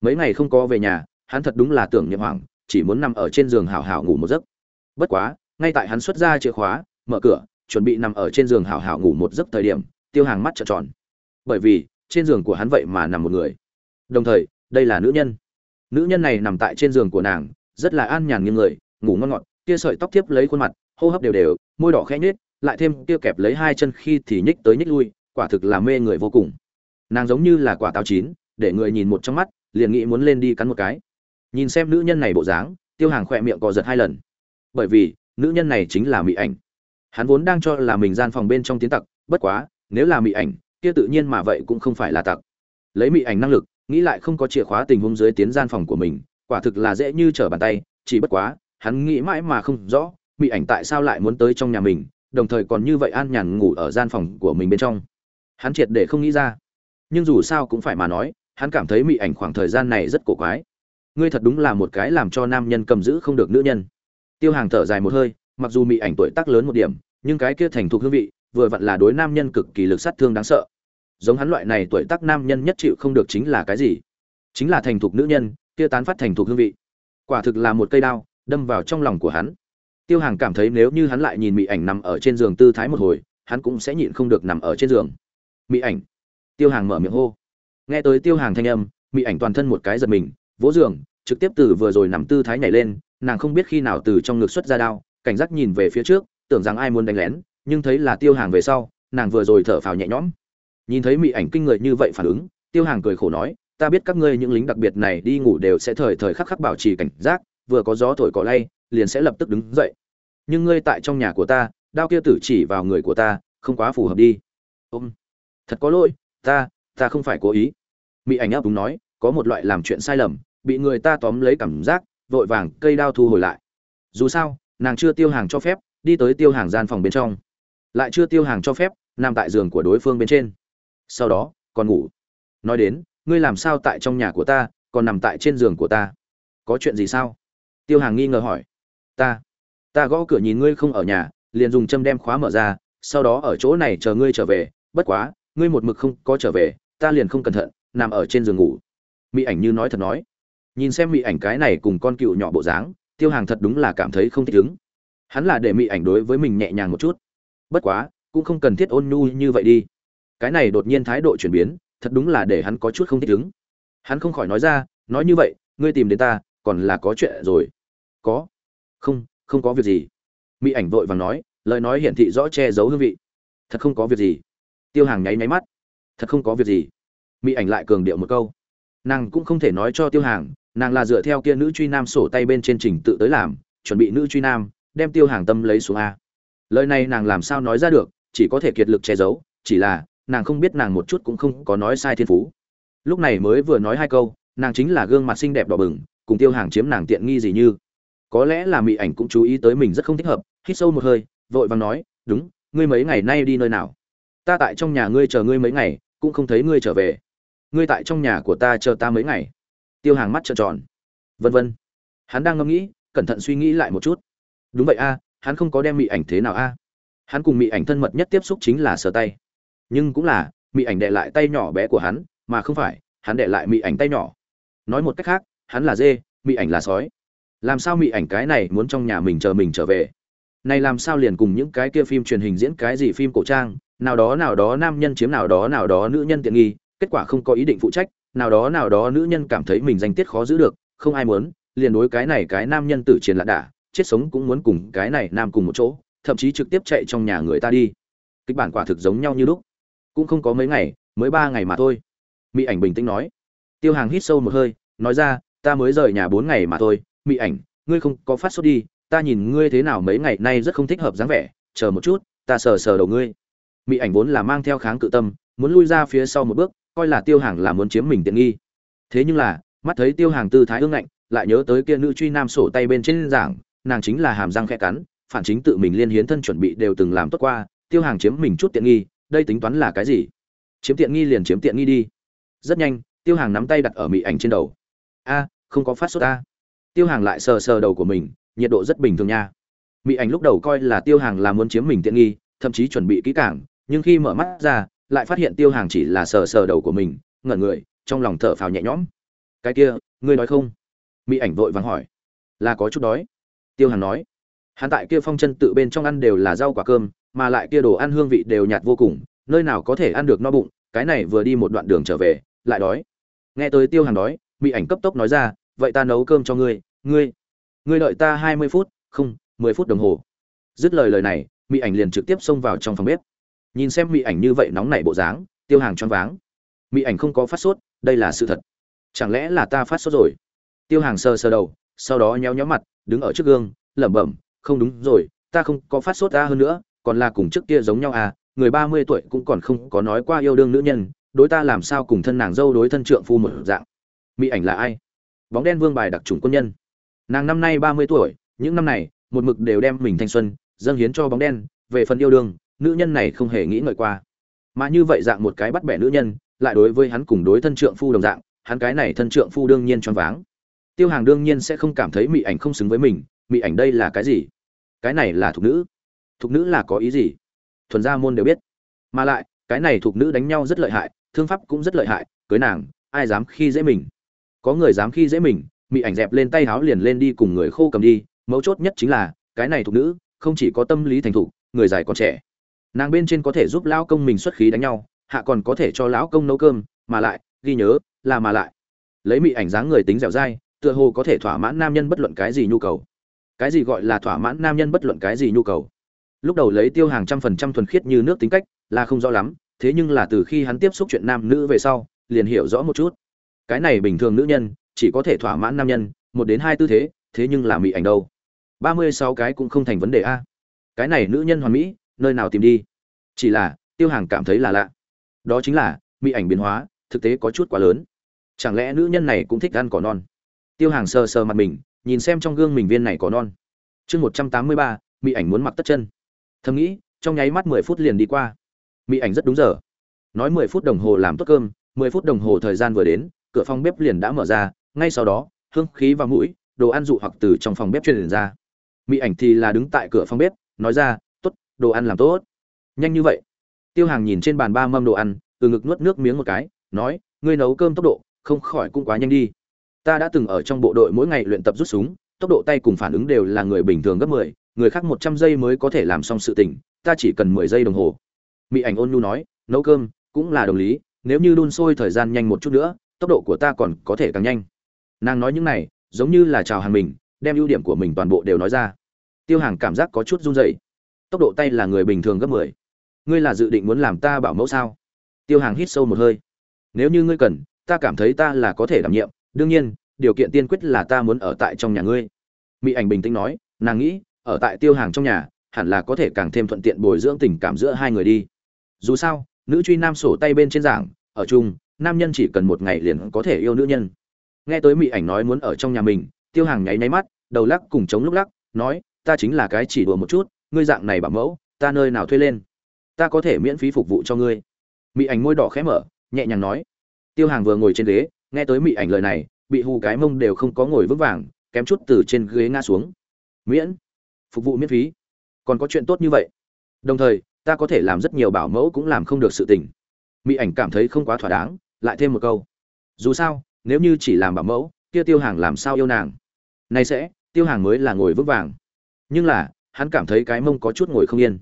Mấy ngày không có về nhà hắn thật đúng là tưởng nhậm hoàng, chỉ muốn nằm ở trên giường hào hào ngủ một giấc. Bất quá ngay tại hắn xuất ra chìa khóa mở cửa chuẩn bị nằm ở trên giường hào hào ngủ một giấc thời điểm tiêu hàng mắt trợn tròn. Bởi vì trên giường của hắn vậy mà nằm một người. Đồng thời đây là nữ nhân. Nữ nhân này nằm tại trên giường của nàng rất là an nhàn như người ngủ ngon ngọt kia sợi tóc tiếp lấy khuôn mặt hô hấp đều đều môi đỏ khẽ nhếch lại thêm kia kẹp lấy hai chân khi thì nhích tới nhích lui, quả thực là mê người vô cùng. Nàng giống như là quả táo chín, để người nhìn một trong mắt, liền nghĩ muốn lên đi cắn một cái. Nhìn xem nữ nhân này bộ dáng, tiêu hàng khỏe miệng cò giật hai lần. Bởi vì, nữ nhân này chính là mỹ ảnh. Hắn vốn đang cho là mình gian phòng bên trong tiến tặc, bất quá, nếu là mỹ ảnh, kia tự nhiên mà vậy cũng không phải là tặc. Lấy mỹ ảnh năng lực, nghĩ lại không có chìa khóa tình huống dưới tiến gian phòng của mình, quả thực là dễ như trở bàn tay, chỉ bất quá, hắn nghĩ mãi mà không rõ mỹ ảnh tại sao lại muốn tới trong nhà mình đồng thời còn như vậy an nhàn ngủ ở gian phòng của mình bên trong. Hắn triệt để không nghĩ ra. Nhưng dù sao cũng phải mà nói, hắn cảm thấy mỹ ảnh khoảng thời gian này rất cổ quái. Ngươi thật đúng là một cái làm cho nam nhân cầm giữ không được nữ nhân. Tiêu hàng thở dài một hơi, mặc dù mỹ ảnh tuổi tác lớn một điểm, nhưng cái kia thành thục hương vị, vừa vặn là đối nam nhân cực kỳ lực sát thương đáng sợ. Giống hắn loại này tuổi tác nam nhân nhất chịu không được chính là cái gì? Chính là thành thục nữ nhân, kia tán phát thành thục hương vị. Quả thực là một cây đao, đâm vào trong lòng của hắn tiêu hàng cảm thấy nếu như hắn lại nhìn mỹ ảnh nằm ở trên giường tư thái một hồi, hắn cũng sẽ nhịn không được nằm ở trên giường. Mỹ ảnh. Tiêu hàng mở miệng hô. Nghe tới tiêu hàng thanh âm mỹ ảnh toàn thân một cái giật mình, vỗ giường, trực tiếp từ vừa rồi nằm tư thái nhảy lên, nàng không biết khi nào từ trong ngực xuất ra đao, cảnh giác nhìn về phía trước, tưởng rằng ai muốn đánh lén, nhưng thấy là tiêu hàng về sau, nàng vừa rồi thở phào nhẹ nhõm. Nhìn thấy mỹ ảnh kinh người như vậy phản ứng, tiêu hàng cười khổ nói, ta biết các ngươi những lính đặc biệt này đi ngủ đều sẽ thời thời khắc khắc bảo trì cảnh giác, vừa có gió thổi cỏ lay liền sẽ lập tức đứng dậy. Nhưng ngươi tại trong nhà của ta, đao kia tử chỉ vào người của ta, không quá phù hợp đi. Ôm. Thật có lỗi, ta ta không phải cố ý. Mỹ ảnh ấp đúng nói, có một loại làm chuyện sai lầm, bị người ta tóm lấy cảm giác, vội vàng cây đao thu hồi lại. Dù sao, nàng chưa tiêu hàng cho phép, đi tới tiêu hàng gian phòng bên trong. Lại chưa tiêu hàng cho phép, nằm tại giường của đối phương bên trên. Sau đó, còn ngủ. Nói đến, ngươi làm sao tại trong nhà của ta, còn nằm tại trên giường của ta? Có chuyện gì sao? Tiêu hàng nghi ngờ hỏi ta ta gõ cửa nhìn ngươi không ở nhà, liền dùng châm đem khóa mở ra, sau đó ở chỗ này chờ ngươi trở về. Bất quá, ngươi một mực không có trở về, ta liền không cẩn thận, nằm ở trên giường ngủ. Mỹ ảnh như nói thật nói. Nhìn xem mỹ ảnh cái này cùng con cựu nhỏ bộ dáng, tiêu hàng thật đúng là cảm thấy không thích ứng. Hắn là để mỹ ảnh đối với mình nhẹ nhàng một chút. Bất quá, cũng không cần thiết ôn nhu như vậy đi. Cái này đột nhiên thái độ chuyển biến, thật đúng là để hắn có chút không thích ứng. Hắn không khỏi nói ra, nói như vậy, ngươi tìm đến ta, còn là có chuyện rồi. Có không không có việc gì. Mỹ ảnh vội vàng nói, lời nói hiển thị rõ che giấu hương vị. Thật không có việc gì. Tiêu hàng nháy nháy mắt. Thật không có việc gì. Mỹ ảnh lại cường điệu một câu. Nàng cũng không thể nói cho tiêu hàng, nàng là dựa theo kia nữ truy nam sổ tay bên trên trình tự tới làm, chuẩn bị nữ truy nam, đem tiêu hàng tâm lấy xuống a. Lời này nàng làm sao nói ra được, chỉ có thể kiệt lực che giấu, chỉ là, nàng không biết nàng một chút cũng không có nói sai thiên phú. Lúc này mới vừa nói hai câu, nàng chính là gương mặt xinh đẹp đỏ bừng, cùng tiêu hàng chiếm nàng tiện nghi gì như có lẽ là mỹ ảnh cũng chú ý tới mình rất không thích hợp, hít sâu một hơi, vội vàng nói, đúng, ngươi mấy ngày nay đi nơi nào? Ta tại trong nhà ngươi chờ ngươi mấy ngày, cũng không thấy ngươi trở về. Ngươi tại trong nhà của ta chờ ta mấy ngày. Tiêu hàng mắt trợn tròn. Vân vân. Hắn đang ngẫm nghĩ, cẩn thận suy nghĩ lại một chút. Đúng vậy a, hắn không có đem mỹ ảnh thế nào a. Hắn cùng mỹ ảnh thân mật nhất tiếp xúc chính là sờ tay. Nhưng cũng là mỹ ảnh đệ lại tay nhỏ bé của hắn, mà không phải, hắn đệ lại mỹ ảnh tay nhỏ. Nói một cách khác, hắn là dê mỹ ảnh là sói làm sao mị ảnh cái này muốn trong nhà mình chờ mình trở về? Này làm sao liền cùng những cái kia phim truyền hình diễn cái gì phim cổ trang, nào đó nào đó nam nhân chiếm nào đó nào đó nữ nhân tiện nghi, kết quả không có ý định phụ trách, nào đó nào đó nữ nhân cảm thấy mình danh tiết khó giữ được, không ai muốn, liền đối cái này cái nam nhân tử chiến lạ đả, chết sống cũng muốn cùng cái này nam cùng một chỗ, thậm chí trực tiếp chạy trong nhà người ta đi. Kịch bản quả thực giống nhau như lúc. Cũng không có mấy ngày, mới ba ngày mà thôi. Mỹ ảnh bình tĩnh nói. Tiêu hàng hít sâu một hơi, nói ra, ta mới rời nhà bốn ngày mà thôi Mị ảnh, ngươi không có phát sốt đi, ta nhìn ngươi thế nào mấy ngày nay rất không thích hợp dáng vẻ, chờ một chút, ta sờ sờ đầu ngươi. Mị ảnh vốn là mang theo kháng cự tâm, muốn lui ra phía sau một bước, coi là tiêu hàng là muốn chiếm mình tiện nghi. Thế nhưng là, mắt thấy tiêu hàng tư thái ương ngạnh, lại nhớ tới kia nữ truy nam sổ tay bên trên giảng, nàng chính là hàm răng khẽ cắn, phản chính tự mình liên hiến thân chuẩn bị đều từng làm tốt qua, tiêu hàng chiếm mình chút tiện nghi, đây tính toán là cái gì? Chiếm tiện nghi liền chiếm tiện nghi đi. Rất nhanh, tiêu hàng nắm tay đặt ở mị ảnh trên đầu. A, không có phát sốt a tiêu hàng lại sờ sờ đầu của mình, nhiệt độ rất bình thường nha. Mỹ ảnh lúc đầu coi là tiêu hàng là muốn chiếm mình tiện nghi, thậm chí chuẩn bị kỹ càng, nhưng khi mở mắt ra, lại phát hiện tiêu hàng chỉ là sờ sờ đầu của mình, ngẩn người, trong lòng thở phào nhẹ nhõm. Cái kia, ngươi nói không? Mỹ ảnh vội vàng hỏi. Là có chút đói. Tiêu hàng nói. Hắn tại kia phong chân tự bên trong ăn đều là rau quả cơm, mà lại kia đồ ăn hương vị đều nhạt vô cùng, nơi nào có thể ăn được no bụng, cái này vừa đi một đoạn đường trở về, lại đói. Nghe tới tiêu hàng đói mỹ ảnh cấp tốc nói ra vậy ta nấu cơm cho ngươi ngươi ngươi đợi ta hai mươi phút, không, mười phút đồng hồ. Dứt lời lời này mỹ ảnh liền trực tiếp xông vào trong phòng bếp. Nhìn xem mỹ ảnh như vậy nóng nảy bộ dáng, tiêu hàng choáng váng. Mỹ ảnh không có phát sốt, đây là sự thật. Chẳng lẽ là ta phát sốt rồi? Tiêu hàng sờ sờ đầu, sau đó nhéo nhéo mặt, đứng ở trước gương, lẩm bẩm, không đúng rồi, ta không có phát sốt ta hơn nữa, còn là cùng trước kia giống nhau à người ba mươi tuổi cũng còn không có nói qua yêu đương nữ nhân, đối ta làm sao cùng thân nàng dâu đối thân trượng phu một dạng. Mỹ ảnh là ai? Bóng đen vương bài đặc trùng quân nhân. Nàng năm nay ba mươi tuổi, những năm này, một mực đều đem mình thanh xuân, dâng hiến cho bóng đen, về phần yêu đương, nữ nhân này không hề nghĩ ngợi qua. Mà như vậy dạng một cái bắt bẻ nữ nhân, lại đối với hắn cùng đối thân trượng phu đồng dạng, hắn cái này thân trượng phu đương nhiên choáng váng. Tiêu hàng đương nhiên sẽ không cảm thấy mỹ ảnh không xứng với mình mỹ ảnh đây là cái gì? Cái này là thục nữ. Thục nữ là có ý gì? Thuần gia môn đều biết. Mà lại, cái này thục nữ đánh nhau rất lợi hại, thương pháp cũng rất lợi hại, cưới nàng, ai dám khi dễ mình? Có người dám khi dễ mình mỹ ảnh dẹp lên tay háo liền lên đi cùng người khô cầm đi, mấu chốt nhất chính là, cái này thuộc nữ, không chỉ có tâm lý thành thục, người dài còn trẻ. Nàng bên trên có thể giúp lão công mình xuất khí đánh nhau, hạ còn có thể cho lão công nấu cơm, mà lại, ghi nhớ, là mà lại. Lấy mị ảnh dáng người tính dẻo dai, tựa hồ có thể thỏa mãn nam nhân bất luận cái gì nhu cầu. Cái gì gọi là thỏa mãn nam nhân bất luận cái gì nhu cầu? Lúc đầu lấy tiêu hàng trăm phần trăm thuần khiết như nước tính cách, là không rõ lắm, thế nhưng là từ khi hắn tiếp xúc chuyện nam nữ về sau, liền hiểu rõ một chút cái này bình thường nữ nhân, chỉ có thể thỏa mãn nam nhân, một đến hai tư thế thế nhưng là mỹ ảnh đâu. Ba mươi sáu cái cũng không thành vấn đề a. Cái này nữ nhân hoàn mỹ, nơi nào tìm đi? Chỉ là, tiêu hàng cảm thấy là lạ. Đó chính là mỹ ảnh biến hóa, thực tế có chút quá lớn. Chẳng lẽ nữ nhân này cũng thích ăn cỏ non? Tiêu hàng sờ sờ mặt mình, nhìn xem trong gương mình viên này cỏ non. Chương một trăm tám mươi ba mỹ ảnh muốn mặc tất chân. Thầm nghĩ, trong nháy mắt mười phút liền đi qua. Mỹ ảnh rất đúng giờ. Nói mười phút đồng hồ làm tốt cơm, mười phút đồng hồ thời gian vừa đến cửa phòng bếp liền đã mở ra, ngay sau đó, hương khí và mũi, đồ ăn dụ hoặc từ trong phòng bếp truyền ra. Mỹ ảnh thì là đứng tại cửa phòng bếp, nói ra t ố t đồ ăn làm tốt. Nhanh như vậy, tiêu hàng nhìn trên bàn ba mâm đồ ăn, từ ngực nuốt nước miếng một cái, nói, ngươi nấu cơm tốc độ, không khỏi cũng quá nhanh đi. Ta đã từng ở trong bộ đội mỗi ngày luyện tập rút súng, tốc độ tay cùng phản ứng đều là người bình thường gấp mười, người khác một trăm giây mới có thể làm xong sự tình, ta chỉ cần mười giây đồng hồ. Mỹ ảnh ôn nhu nói, nấu cơm cũng là đồng lý, nếu như đun sôi thời gian nhanh một chút nữa tốc độ của ta còn có thể càng nhanh. Nàng nói những này, giống như là chào hàng mình, đem ưu điểm của mình toàn bộ đều nói ra. Tiêu hàng cảm giác có chút run rẩy. Tốc độ tay là người bình thường gấp mười. Ngươi là dự định muốn làm ta bảo mẫu sao? Tiêu hàng hít sâu một hơi. Nếu như ngươi cần, ta cảm thấy ta là có thể đảm nhiệm. Đương nhiên, điều kiện tiên quyết là ta muốn ở tại trong nhà ngươi. Mỹ ảnh bình tĩnh nói, nàng nghĩ, ở tại tiêu hàng trong nhà, hẳn là có thể càng thêm thuận tiện bồi dưỡng tình cảm giữa hai người đi. Dù sao, nữ truy nam sổ tay bên trên giảng, ở chung nam nhân chỉ cần một ngày liền có thể yêu nữ nhân. Nghe tới mỹ ảnh nói muốn ở trong nhà mình, tiêu hàng nháy nháy mắt, đầu lắc cùng chống lúc lắc, nói, ta chính là cái chỉ đùa một chút, ngươi dạng này bảo mẫu, ta nơi nào thuê lên? Ta có thể miễn phí phục vụ cho ngươi. Mỹ ảnh môi đỏ khẽ mở, nhẹ nhàng nói. Tiêu hàng vừa ngồi trên ghế, nghe tới mỹ ảnh lời này, bị hù cái mông đều không có ngồi vững vàng, kém chút từ trên ghế ngã xuống. Miễn, phục vụ miễn phí. Còn có chuyện tốt như vậy. Đồng thời, ta có thể làm rất nhiều bảo mẫu cũng làm không được sự tình mỹ ảnh cảm thấy không quá thỏa đáng, lại thêm một câu. Dù sao, nếu như chỉ làm bảo mẫu, kia tiêu hàng làm sao yêu nàng? Nay sẽ, tiêu hàng mới là ngồi vững vàng. Nhưng là, hắn cảm thấy cái mông có chút ngồi không yên.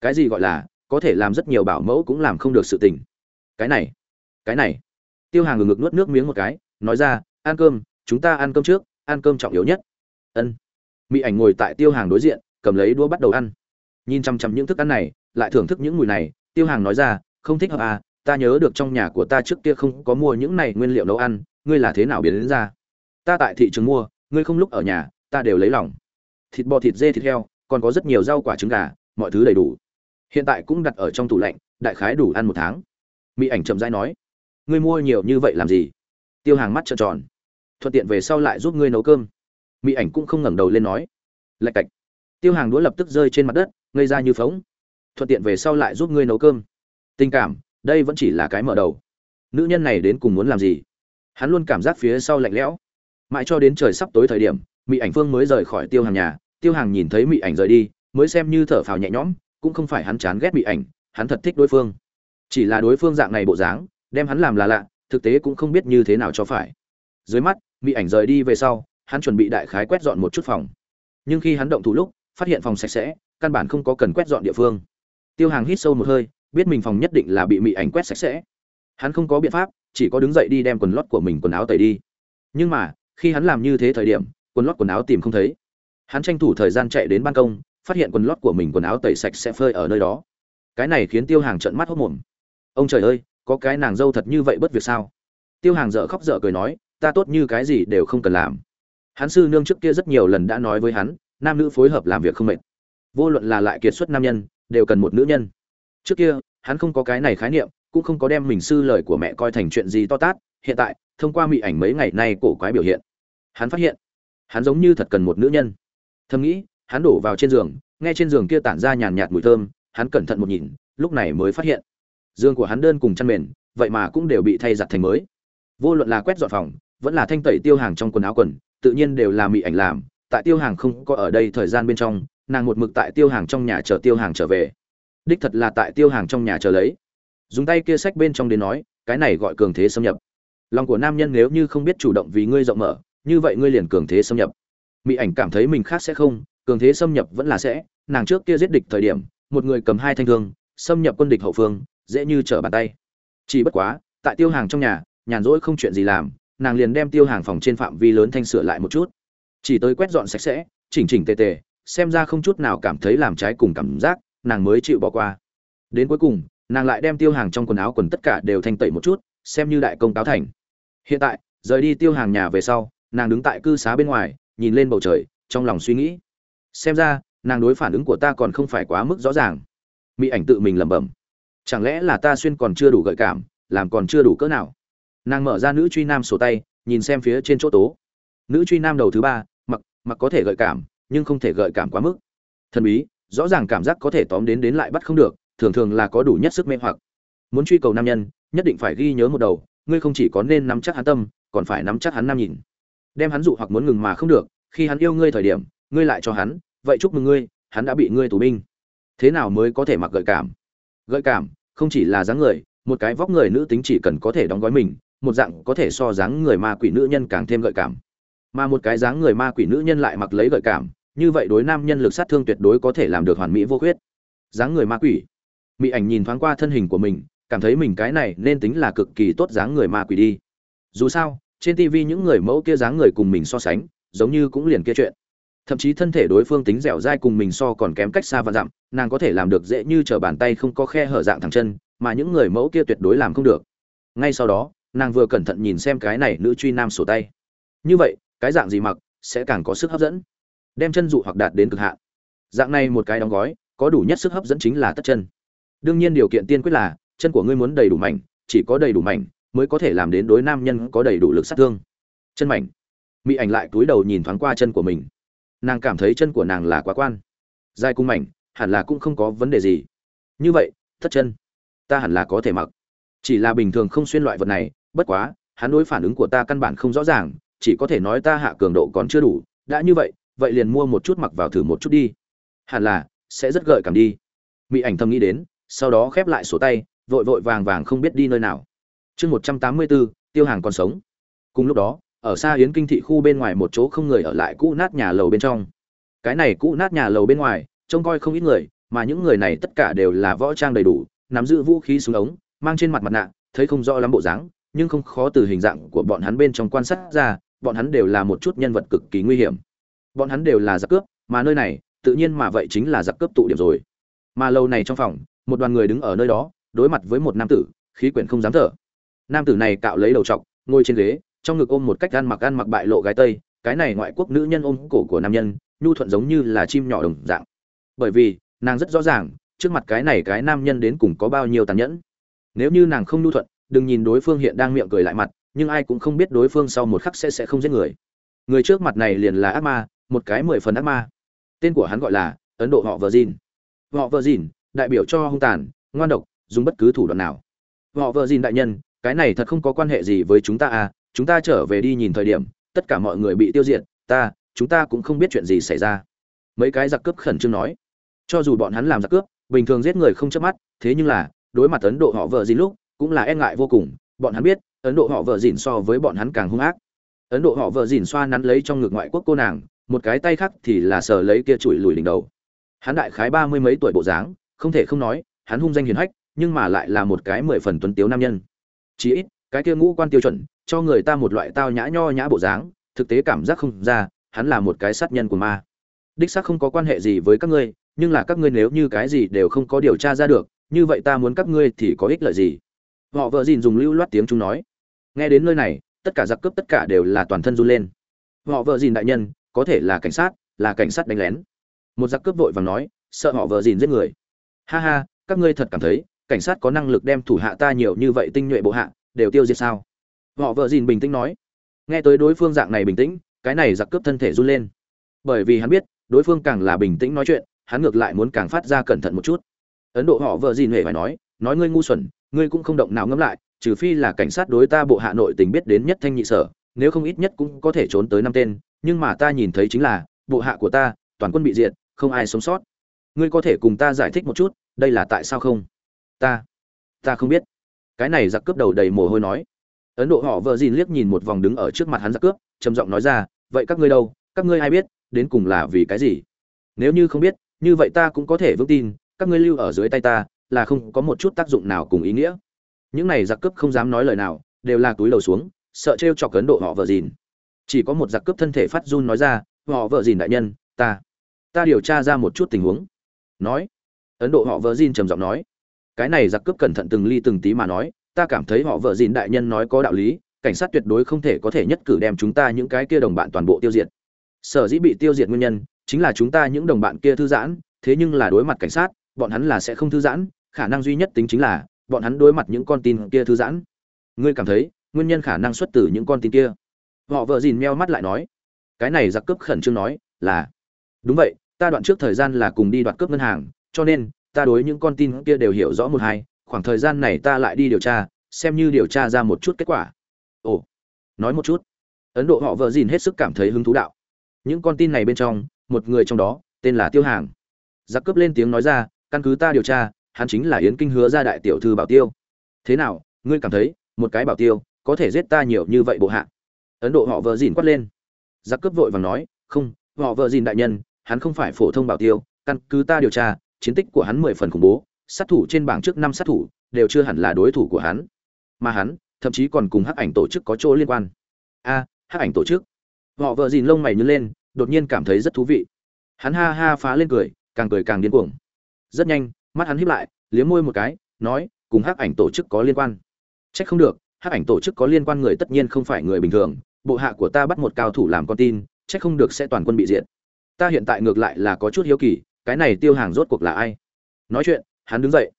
Cái gì gọi là, có thể làm rất nhiều bảo mẫu cũng làm không được sự tình. Cái này cái này. Tiêu hàng ngừng ngực nuốt nước miếng một cái, nói ra, ăn cơm, chúng ta ăn cơm trước, ăn cơm trọng yếu nhất. Ân. Mỹ ảnh ngồi tại tiêu hàng đối diện, cầm lấy đũa bắt đầu ăn. Nhìn chăm chăm những thức ăn này, lại thưởng thức những mùi này, tiêu hàng nói ra, không thích hợp à ta nhớ được trong nhà của ta trước kia không có mua những này nguyên liệu nấu ăn, ngươi là thế nào biến đến ra? Ta tại thị trường mua, ngươi không lúc ở nhà, ta đều lấy lòng. Thịt bò, thịt dê, thịt heo, còn có rất nhiều rau quả trứng gà, mọi thứ đầy đủ. Hiện tại cũng đặt ở trong tủ lạnh, đại khái đủ ăn một tháng. Mỹ ảnh chậm rãi nói, ngươi mua nhiều như vậy làm gì? Tiêu hàng mắt trợn tròn. Thuận tiện về sau lại giúp ngươi nấu cơm. Mỹ ảnh cũng không ngẩng đầu lên nói, lạch cạch. Tiêu hàng đũa lập tức rơi trên mặt đất, ngây ra như phóng. Thuận tiện về sau lại giúp ngươi nấu cơm. Tình cảm đây vẫn chỉ là cái mở đầu. Nữ nhân này đến cùng muốn làm gì? Hắn luôn cảm giác phía sau lạnh lẽo. Mãi cho đến trời sắp tối thời điểm mỹ ảnh phương mới rời khỏi tiêu hàng nhà. Tiêu hàng nhìn thấy mỹ ảnh rời đi, mới xem như thở phào nhẹ nhõm, cũng không phải hắn chán ghét mỹ ảnh, hắn thật thích đối phương. Chỉ là đối phương dạng này bộ dáng, đem hắn làm là lạ, thực tế cũng không biết như thế nào cho phải. Dưới mắt mỹ ảnh rời đi về sau, hắn chuẩn bị đại khái quét dọn một chút phòng. Nhưng khi hắn động thủ lúc, phát hiện phòng sạch sẽ, căn bản không có cần quét dọn địa phương. Tiêu hàng hít sâu một hơi biết mình phòng nhất định là bị mị ảnh quét sạch sẽ. Hắn không có biện pháp, chỉ có đứng dậy đi đem quần lót của mình quần áo tẩy đi. Nhưng mà, khi hắn làm như thế thời điểm, quần lót quần áo tìm không thấy. Hắn tranh thủ thời gian chạy đến ban công, phát hiện quần lót của mình quần áo tẩy sạch sẽ phơi ở nơi đó. Cái này khiến tiêu hàng trợn mắt hốt mồm. Ông trời ơi, có cái nàng dâu thật như vậy bất việc sao? Tiêu hàng dở khóc dở cười nói, ta tốt như cái gì đều không cần làm. Hắn sư nương trước kia rất nhiều lần đã nói với hắn, nam nữ phối hợp làm việc không mệt. Vô luận là lại kiệt xuất nam nhân, đều cần một nữ nhân trước kia, hắn không có cái này khái niệm, cũng không có đem mình sư lời của mẹ coi thành chuyện gì to tát. Hiện tại, thông qua mị ảnh mấy ngày nay cổ quái biểu hiện, hắn phát hiện, hắn giống như thật cần một nữ nhân. Thầm nghĩ, hắn đổ vào trên giường, nghe trên giường kia tản ra nhàn nhạt mùi thơm, hắn cẩn thận một nhìn, lúc này mới phát hiện, giường của hắn đơn cùng chăn mền, vậy mà cũng đều bị thay giặt thành mới. Vô luận là quét dọn phòng, vẫn là thanh tẩy tiêu hàng trong quần áo quần, tự nhiên đều là mị ảnh làm. Tại tiêu hàng không có ở đây thời gian bên trong, nàng một mực tại tiêu hàng trong nhà chờ tiêu hàng trở về đích thật là tại tiêu hàng trong nhà chờ lấy. Dùng tay kia sách bên trong đến nói, cái này gọi cường thế xâm nhập. Lòng của nam nhân nếu như không biết chủ động vì ngươi rộng mở, như vậy ngươi liền cường thế xâm nhập. Mỹ ảnh cảm thấy mình khác sẽ không, cường thế xâm nhập vẫn là sẽ. Nàng trước kia giết địch thời điểm, một người cầm hai thanh thương, xâm nhập quân địch hậu phương, dễ như trở bàn tay. Chỉ bất quá, tại tiêu hàng trong nhà, nhàn rỗi không chuyện gì làm, nàng liền đem tiêu hàng phòng trên phạm vi lớn thanh sửa lại một chút. Chỉ tới quét dọn sạch sẽ, chỉnh chỉnh tề tề, xem ra không chút nào cảm thấy làm trái cùng cảm giác nàng mới chịu bỏ qua. Đến cuối cùng, nàng lại đem tiêu hàng trong quần áo quần tất cả đều thanh tẩy một chút, xem như đại công cáo thành. Hiện tại, rời đi tiêu hàng nhà về sau, nàng đứng tại cư xá bên ngoài, nhìn lên bầu trời, trong lòng suy nghĩ. Xem ra, nàng đối phản ứng của ta còn không phải quá mức rõ ràng. Mỹ ảnh tự mình lẩm bẩm. Chẳng lẽ là ta xuyên còn chưa đủ gợi cảm, làm còn chưa đủ cỡ nào? Nàng mở ra nữ truy nam sổ tay, nhìn xem phía trên chỗ tố. Nữ truy nam đầu thứ ba, mặc mặc có thể gợi cảm, nhưng không thể gợi cảm quá mức. Thần bí rõ ràng cảm giác có thể tóm đến đến lại bắt không được, thường thường là có đủ nhất sức mê hoặc. Muốn truy cầu nam nhân, nhất định phải ghi nhớ một đầu, ngươi không chỉ có nên nắm chắc hắn tâm, còn phải nắm chắc hắn nam nhìn. Đem hắn dụ hoặc muốn ngừng mà không được, khi hắn yêu ngươi thời điểm, ngươi lại cho hắn, vậy chúc mừng ngươi, hắn đã bị ngươi tù binh. Thế nào mới có thể mặc gợi cảm? Gợi cảm, không chỉ là dáng người, một cái vóc người nữ tính chỉ cần có thể đóng gói mình, một dạng có thể so dáng người ma quỷ nữ nhân càng thêm gợi cảm. Mà một cái dáng người ma quỷ nữ nhân lại mặc lấy gợi cảm như vậy đối nam nhân lực sát thương tuyệt đối có thể làm được hoàn mỹ vô khuyết. Dáng người ma quỷ. Mỹ ảnh nhìn thoáng qua thân hình của mình, cảm thấy mình cái này nên tính là cực kỳ tốt dáng người ma quỷ đi. Dù sao, trên tv những người mẫu kia dáng người cùng mình so sánh, giống như cũng liền kia chuyện. Thậm chí thân thể đối phương tính dẻo dai cùng mình so còn kém cách xa và dặm, nàng có thể làm được dễ như t r ở bàn tay không có khe hở dạng thẳng chân, mà những người mẫu kia tuyệt đối làm không được. Ngay sau đó, nàng vừa cẩn thận nhìn xem cái này nữ truy nam sổ tay. Như vậy, cái dạng gì mặc sẽ càng có sức hấp dẫn đem chân dụ hoặc đạt đến cực hạn. Dạng này một cái đóng gói, có đủ nhất sức hấp dẫn chính là tất chân. Đương nhiên điều kiện tiên quyết là, chân của ngươi muốn đầy đủ mảnh, chỉ có đầy đủ mảnh mới có thể làm đến đối nam nhân có đầy đủ lực sát thương. Chân mảnh. Mỹ ảnh lại túi đầu nhìn thoáng qua chân của mình. Nàng cảm thấy chân của nàng là quá quan. Dài cung mảnh, hẳn là cũng không có vấn đề gì. Như vậy thất chân, ta hẳn là có thể mặc. Chỉ là bình thường không xuyên loại vật này, bất quá, hắn đối phản ứng của ta căn bản không rõ ràng, chỉ có thể nói ta hạ cường độ còn chưa đủ. Đã như vậy vậy liền mua một chút mặc vào thử một chút đi. Hẳn là, sẽ rất gợi cảm đi. Mỹ ảnh thầm nghĩ đến, sau đó khép lại sổ tay, vội vội vàng vàng không biết đi nơi nào. Chương một trăm tám mươi bốn tiêu hàng còn sống. Cùng lúc đó, ở xa yến kinh thị khu bên ngoài một chỗ không người ở lại cũ nát nhà lầu bên trong. Cái này cũ nát nhà lầu bên ngoài, trông coi không ít người, mà những người này tất cả đều là võ trang đầy đủ, nắm giữ vũ khí súng ống, mang trên mặt mặt nạ, thấy không rõ lắm bộ dáng, nhưng không khó từ hình dạng của bọn hắn bên trong quan sát ra, bọn hắn đều là một chút nhân vật cực kỳ nguy hiểm bọn hắn đều là giặc cướp, mà nơi này, tự nhiên mà vậy chính là giặc cướp tụ điểm rồi. Mà lâu này trong phòng, một đoàn người đứng ở nơi đó, đối mặt với một nam tử, khí quyển không dám thở. Nam tử này cạo lấy đầu trọc, ngồi trên ghế, trong ngực ôm một cách ăn mặc ăn mặc bại lộ gái tây, cái này ngoại quốc nữ nhân ôm cổ của nam nhân, nhu thuận giống như là chim nhỏ đồng dạng. Bởi vì, nàng rất rõ ràng, trước mặt cái này cái nam nhân đến cùng có bao nhiêu tàn nhẫn. Nếu như nàng không nhu thuận, đừng nhìn đối phương hiện đang miệng cười lại mặt, nhưng ai cũng không biết đối phương sau một khắc sẽ sẽ không giết người. Người trước mặt này liền là ác ma một cái mười phần ác ma. Tên của hắn gọi là ấn độ họ vợ dìn họ vợ dìn đại biểu cho hung tàn, ngoan độc, dùng bất cứ thủ đoạn nào. Họ vợ dìn đại nhân, cái này thật không có quan hệ gì với chúng ta à chúng ta trở về đi nhìn thời điểm, tất cả mọi người bị tiêu diệt, ta, chúng ta cũng không biết chuyện gì xảy ra. Mấy cái giặc cướp khẩn trương nói. Cho dù bọn hắn làm giặc cướp, bình thường giết người không chớp mắt, thế nhưng là, đối mặt ấn độ họ vợ dìn lúc, cũng là e ngại vô cùng, bọn hắn biết, ấn độ họ vợ dìn so với bọn hắn càng hung ác. Ấn độ họ vợ dìn xoa nắn lấy trong ngực ngoại quốc cô nàng một cái tay khác thì là sờ lấy kia chùi lùi đỉnh đầu. Hắn đại khái ba mươi mấy tuổi bộ dáng, không thể không nói, hắn hung danh hiền hách, nhưng mà lại là một cái mười phần tuấn tiếu nam nhân. Chí ít, cái kia ngũ quan tiêu chuẩn, cho người ta một loại tao nhã nho nhã bộ dáng, thực tế cảm giác không ra, hắn là một cái sát nhân của ma. Đích xác không có quan hệ gì với các ngươi, nhưng là các ngươi nếu như cái gì đều không có điều tra ra được, như vậy ta muốn các ngươi thì có ích lợi gì? Họ vợ dìn dùng lưu loát tiếng chúng nói. Nghe đến nơi này, tất cả giặc cướp tất cả đều là toàn thân run lên. Họ vợ dìn đại nhân có thể là cảnh sát, là cảnh sát đánh lén. Một giặc cướp vội vàng nói, sợ họ vợ dìn giết người. Ha ha, các ngươi thật cảm thấy, cảnh sát có năng lực đem thủ hạ ta nhiều như vậy tinh nhuệ bộ hạ, đều tiêu diệt sao? Họ vợ dìn bình tĩnh nói. Nghe tới đối phương dạng này bình tĩnh, cái này giặc cướp thân thể run lên. Bởi vì hắn biết, đối phương càng là bình tĩnh nói chuyện, hắn ngược lại muốn càng phát ra cẩn thận một chút. Ấn độ họ vợ dìn hề phải nói nói ngươi ngu xuẩn, ngươi cũng không động nào ngẫm lại, trừ phi là cảnh sát đối ta bộ hạ nội tình biết đến nhất thanh nhị sở, nếu không ít nhất cũng có thể trốn tới năm tên nhưng mà ta nhìn thấy chính là, bộ hạ của ta, toàn quân bị diệt, không ai sống sót. Ngươi có thể cùng ta giải thích một chút, đây là tại sao không? Ta ta không biết. Cái này giặc cướp đầu đầy mồ hôi nói. Ấn độ họ vợ dìn liếc nhìn một vòng đứng ở trước mặt hắn giặc cướp, trầm giọng nói ra, vậy các ngươi đâu? Các ngươi ai biết, đến cùng là vì cái gì? Nếu như không biết, như vậy ta cũng có thể vững tin, các ngươi lưu ở dưới tay ta, là không có một chút tác dụng nào cùng ý nghĩa. Những này giặc cướp không dám nói lời nào, đều là túi đầu xuống, sợ t r chọc ấn độ họ vợ dìn chỉ có một giặc cướp thân thể phát run nói ra, họ vợ dìn đại nhân, ta ta điều tra ra một chút tình huống. Nói, ấn độ họ vợ dìn trầm giọng nói, cái này giặc cướp cẩn thận từng ly từng tí mà nói, ta cảm thấy họ vợ dìn đại nhân nói có đạo lý, cảnh sát tuyệt đối không thể có thể nhất cử đem chúng ta những cái kia đồng bạn toàn bộ tiêu diệt. Sở dĩ bị tiêu diệt nguyên nhân, chính là chúng ta những đồng bạn kia thư giãn, thế nhưng là đối mặt cảnh sát, bọn hắn là sẽ không thư giãn, khả năng duy nhất tính chính là, bọn hắn đối mặt những con tin kia thư giãn. Ngươi cảm thấy, nguyên nhân khả năng xuất từ những con tin kia? Họ vợ dìn meo mắt lại nói, cái này giặc cướp khẩn trương nói là, đúng vậy, ta đoạn trước thời gian là cùng đi đoạt cướp ngân hàng, cho nên ta đối những con tin kia đều hiểu rõ một hai, khoảng thời gian này ta lại đi điều tra, xem như điều tra ra một chút kết quả. Ồ, nói một chút. Ấn độ họ vợ dìn hết sức cảm thấy hứng thú đạo. Những con tin này bên trong, một người trong đó, tên là tiêu hàng. Giặc cướp lên tiếng nói ra, căn cứ ta điều tra, hắn chính là yến kinh hứa ra đại tiểu thư bảo tiêu. Thế nào, ngươi cảm thấy một cái bảo tiêu có thể giết ta nhiều như vậy bộ hạ? Ấn độ họ vợ dìn quát lên. Giặc cướp vội vàng nói, không, họ vợ dìn đại nhân, hắn không phải phổ thông bảo tiêu, căn cứ ta điều tra, chiến tích của hắn mười phần khủng bố, sát thủ trên bảng trước năm sát thủ, đều chưa hẳn là đối thủ của hắn. Mà hắn, thậm chí còn cùng hắc ảnh tổ chức có chỗ liên quan. A, hắc ảnh tổ chức? Họ vợ dìn lông mày nhớ lên, đột nhiên cảm thấy rất thú vị. Hắn ha ha phá lên cười, càng cười càng điên cuồng. Rất nhanh, mắt hắn híp lại, liếm môi một cái, nói, cùng hắc ảnh tổ chức có liên quan. Trách không được, hắc ảnh tổ chức có liên quan người tất nhiên không phải người bình thường bộ hạ của ta bắt một cao thủ làm con tin, chắc không được sẽ toàn quân bị diệt. Ta hiện tại ngược lại là có chút hiếu kỳ, cái này tiêu hàng rốt cuộc là ai? Nói chuyện, hắn đứng dậy.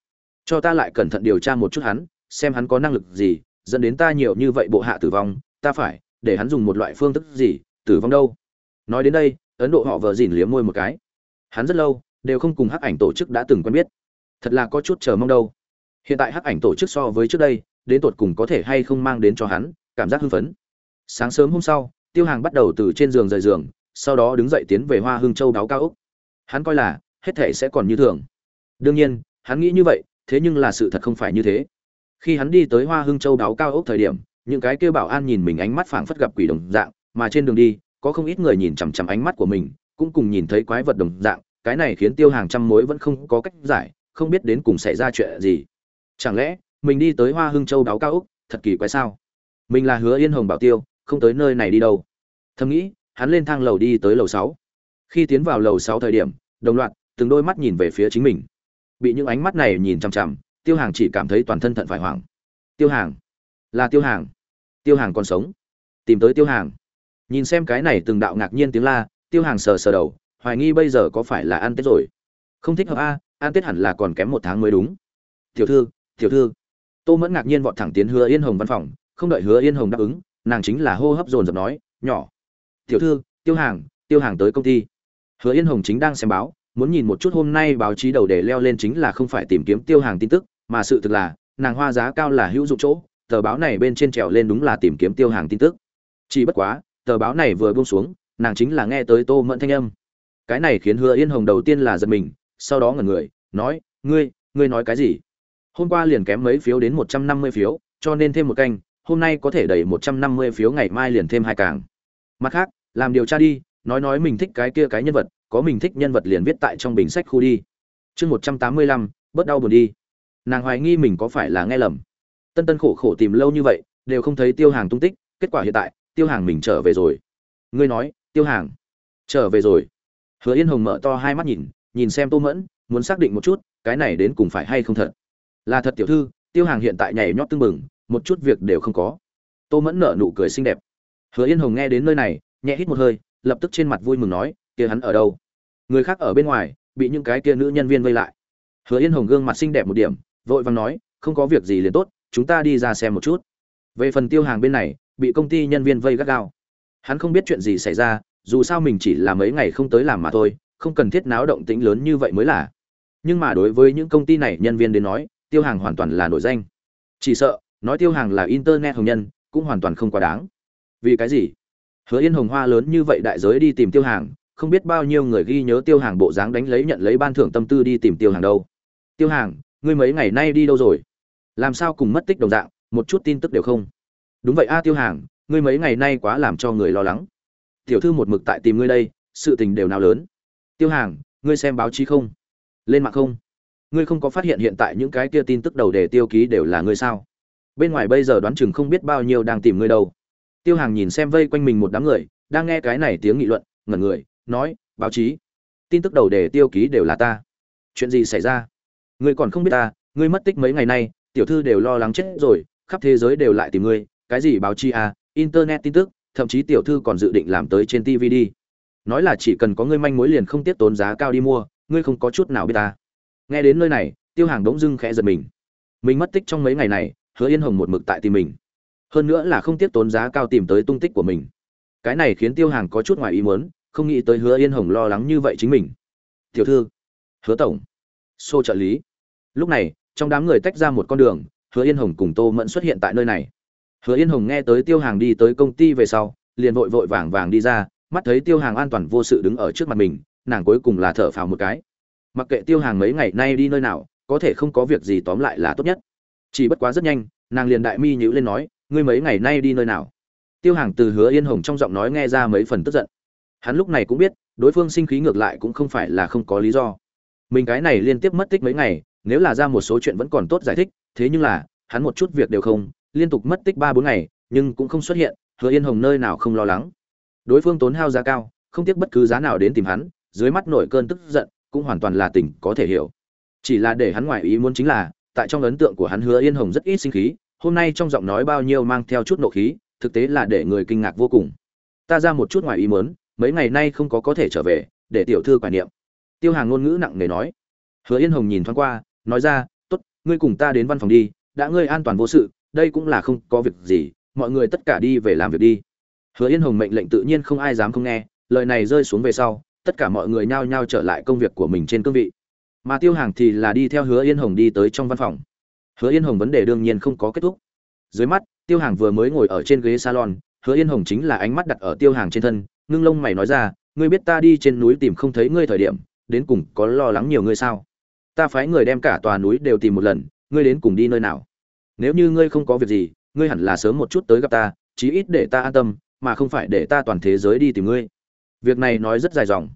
Cho ta lại cẩn thận điều tra một chút hắn, xem hắn có năng lực gì, dẫn đến ta nhiều như vậy bộ hạ tử vong, ta phải để hắn dùng một loại phương thức gì, tử vong đâu? Nói đến đây, ấn độ họ vờ dìn liếm môi một cái. Hắn rất lâu đều không cùng hắc ảnh tổ chức đã từng quen biết. Thật là có chút chờ mong đâu. Hiện tại hắc ảnh tổ chức so với trước đây, đến tột cùng có thể hay không mang đến cho hắn cảm giác hưng phấn sáng sớm hôm sau, tiêu hàng bắt đầu từ trên giường rời giường, sau đó đứng dậy tiến về hoa hương châu đáo cao úc. Hắn coi là, hết thể sẽ còn như thường. Đương nhiên, hắn nghĩ như vậy, thế nhưng là sự thật không phải như thế. Khi hắn đi tới hoa hương châu đáo cao ốc thời điểm, những cái kêu bảo an nhìn mình ánh mắt phảng phất gặp quỷ đồng dạng, mà trên đường đi, có không ít người nhìn chằm chằm ánh mắt của mình, cũng cùng nhìn thấy quái vật đồng dạng, cái này khiến tiêu hàng trăm mối vẫn không có cách giải, không biết đến cùng xảy ra chuyện gì. Chẳng lẽ, mình đi tới hoa hương châu đáo cao úc, thật kỳ quái sao? Mình là hứa yên hồng bảo tiêu không tới nơi này đi đâu. Thầm nghĩ, hắn lên thang lầu đi tới lầu sáu. Khi tiến vào lầu sáu thời điểm, đồng loạt, từng đôi mắt nhìn về phía chính mình. Bị những ánh mắt này nhìn chằm chằm, tiêu hàng chỉ cảm thấy toàn thân thận phải hoảng. Tiêu hàng, là tiêu hàng. Tiêu hàng còn sống. Tìm tới tiêu hàng. Nhìn xem cái này từng đạo ngạc nhiên tiếng la, tiêu hàng sờ sờ đầu, hoài nghi bây giờ có phải là ăn tết rồi. Không thích hợp a, ăn tết hẳn là còn kém một tháng mới đúng. Tiểu thư tiểu thư. Tô mẫn ngạc nhiên vọt thẳng tiến hứa yên hồng văn phòng, không đợi hứa yên hồng đáp ứng nàng chính là hô hấp dồn dập nói, nhỏ, tiểu thư, tiêu hàng tiêu hàng tới công ty. Hứa yên hồng chính đang xem báo, muốn nhìn một chút hôm nay báo chí đầu để leo lên chính là không phải tìm kiếm tiêu hàng tin tức, mà sự thực là, nàng hoa giá cao là hữu dụng chỗ, tờ báo này bên trên trèo lên đúng là tìm kiếm tiêu hàng tin tức. Chỉ bất quá, tờ báo này vừa buông xuống, nàng chính là nghe tới tô mẫn thanh âm. Cái này khiến hứa yên hồng đầu tiên là giật mình, sau đó ngẩn người, nói, ngươi ngươi nói cái gì? Hôm qua liền kém mấy phiếu đến một trăm năm mươi phiếu, cho nên thêm một canh hôm nay có thể đẩy một trăm năm mươi phiếu ngày mai liền thêm hai càng. Mặt khác, làm điều tra đi, nói nói mình thích cái kia cái nhân vật, có mình thích nhân vật liền viết tại trong bình sách khu đi. Chương một trăm tám mươi lăm, bớt đau buồn đi. Nàng hoài nghi mình có phải là nghe lầm. Tân tân khổ khổ tìm lâu như vậy, đều không thấy tiêu hàng tung tích, kết quả hiện tại, tiêu hàng mình trở về rồi. Ngươi nói, tiêu hàng, trở về rồi. Hứa yên hồng mở to hai mắt nhìn nhìn xem tô mẫn, muốn xác định một chút, cái này đến cùng phải hay không thật. Là thật tiểu thư, tiêu hàng hiện tại nhảy nhót tương bừng một chút việc đều không có. Tô mẫn nở nụ cười xinh đẹp. Hứa yên hồng nghe đến nơi này, nhẹ hít một hơi, lập tức trên mặt vui mừng nói, kia hắn ở đâu? Người khác ở bên ngoài, bị những cái kia nữ nhân viên vây lại. Hứa yên hồng gương mặt xinh đẹp một điểm, vội vàng nói, không có việc gì liền tốt, chúng ta đi ra xem một chút. Về phần tiêu hàng bên này, bị công ty nhân viên vây gắt gao. Hắn không biết chuyện gì xảy ra, dù sao mình chỉ là mấy ngày không tới làm mà thôi, không cần thiết náo động tĩnh lớn như vậy mới là. Nhưng mà đối với những công ty này nhân viên đến nói, tiêu hàng hoàn toàn là nổi danh. Chỉ sợ nói tiêu hàng là internet hồng nhân, cũng hoàn toàn không quá đáng. Vì cái gì? Hứa yên hồng hoa lớn như vậy đại giới đi tìm tiêu hàng, không biết bao nhiêu người ghi nhớ tiêu hàng bộ dáng đánh lấy nhận lấy ban thưởng tâm tư đi tìm tiêu hàng đâu. Tiêu hàng, ngươi mấy ngày nay đi đâu rồi? Làm sao cùng mất tích đồng dạng, một chút tin tức đều không? Đúng vậy a tiêu hàng, ngươi mấy ngày nay quá làm cho người lo lắng. Tiểu thư một mực tại tìm ngươi đây, sự tình đều nào lớn? Tiêu hàng, ngươi xem báo chí không? Lên mạng không? Ngươi không có phát hiện hiện tại những cái kia tin tức đầu đề tiêu ký đều là ngươi sao? Bên ngoài bây giờ đoán chừng không biết bao nhiêu đang tìm ngươi đâu. Tiêu hàng nhìn xem vây quanh mình một đám người, đang nghe cái này tiếng nghị luận, ngẩn người, nói, báo chí, tin tức đầu đề tiêu ký đều là ta. Chuyện gì xảy ra? Ngươi còn không biết ta, ngươi mất tích mấy ngày nay, tiểu thư đều lo lắng chết rồi, khắp thế giới đều lại tìm ngươi, cái gì báo chí à internet tin tức, thậm chí tiểu thư còn dự định làm tới trên tv đi. Nói là chỉ cần có ngươi manh mối liền không tiếp tốn giá cao đi mua, ngươi không có chút nào biết ta. Nghe đến nơi này, tiêu hàng đống dưng khẽ giật mình. Mình mất tích trong mấy ngày này hứa yên hồng một mực tại tìm mình. Hơn nữa là không tiếp tốn giá cao tìm tới tung tích của mình. Cái này khiến tiêu hàng có chút ngoài ý muốn, không nghĩ tới hứa yên hồng lo lắng như vậy chính mình. Tiểu thư, hứa tổng. Xô trợ lý. Lúc này, trong đám người tách ra một con đường, hứa yên hồng cùng tô mẫn xuất hiện tại nơi này. Hứa yên hồng nghe tới tiêu hàng đi tới công ty về sau, liền vội vội vàng vàng đi ra, mắt thấy tiêu hàng an toàn vô sự đứng ở trước mặt mình, nàng cuối cùng là thở phào một cái. Mặc kệ tiêu hàng mấy ngày nay đi nơi nào, có thể không có việc gì tóm lại là tốt nhất chỉ bất quá rất nhanh, nàng liền đại mi nhữ lên nói, ngươi mấy ngày nay đi nơi nào? Tiêu hàng từ hứa yên hồng trong giọng nói nghe ra mấy phần tức giận. Hắn lúc này cũng biết, đối phương sinh khí ngược lại cũng không phải là không có lý do. Mình cái này liên tiếp mất tích mấy ngày, nếu là ra một số chuyện vẫn còn tốt giải thích, thế nhưng là, hắn một chút việc đều không, liên tục mất tích ba bốn ngày, nhưng cũng không xuất hiện, hứa yên hồng nơi nào không lo lắng. Đối phương tốn hao giá cao, không tiếc bất cứ giá nào đến tìm hắn, dưới mắt nổi cơn tức giận, cũng hoàn toàn là tình có thể hiểu. Chỉ là để hắn ngoại ý muốn chính là tại trong ấn tượng của hắn hứa yên hồng rất ít sinh khí, hôm nay trong giọng nói bao nhiêu mang theo chút nộ khí, thực tế là để người kinh ngạc vô cùng. Ta ra một chút ngoài ý muốn, mấy ngày nay không có có thể trở về, để tiểu thư quản niệm. Tiêu hàng ngôn ngữ nặng nề nói. Hứa yên hồng nhìn thoáng qua, nói ra, tốt, ngươi cùng ta đến văn phòng đi, đã ngươi an toàn vô sự, đây cũng là không có việc gì, mọi người tất cả đi về làm việc đi. Hứa yên hồng mệnh lệnh tự nhiên không ai dám không nghe, lời này rơi xuống về sau, tất cả mọi người nhao nhao trở lại công việc của mình trên cương vị mà tiêu hàng thì là đi theo hứa yên hồng đi tới trong văn phòng. Hứa yên hồng vấn đề đương nhiên không có kết thúc. Dưới mắt, tiêu hàng vừa mới ngồi ở trên ghế salon, hứa yên hồng chính là ánh mắt đặt ở tiêu hàng trên thân, ngưng lông mày nói ra, ngươi biết ta đi trên núi tìm không thấy ngươi thời điểm, đến cùng có lo lắng nhiều ngươi sao? Ta phái người đem cả tòa núi đều tìm một lần, ngươi đến cùng đi nơi nào? Nếu như ngươi không có việc gì, ngươi hẳn là sớm một chút tới gặp ta, chí ít để ta an tâm, mà không phải để ta toàn thế giới đi tìm ngươi. Việc này nói rất dài dòng.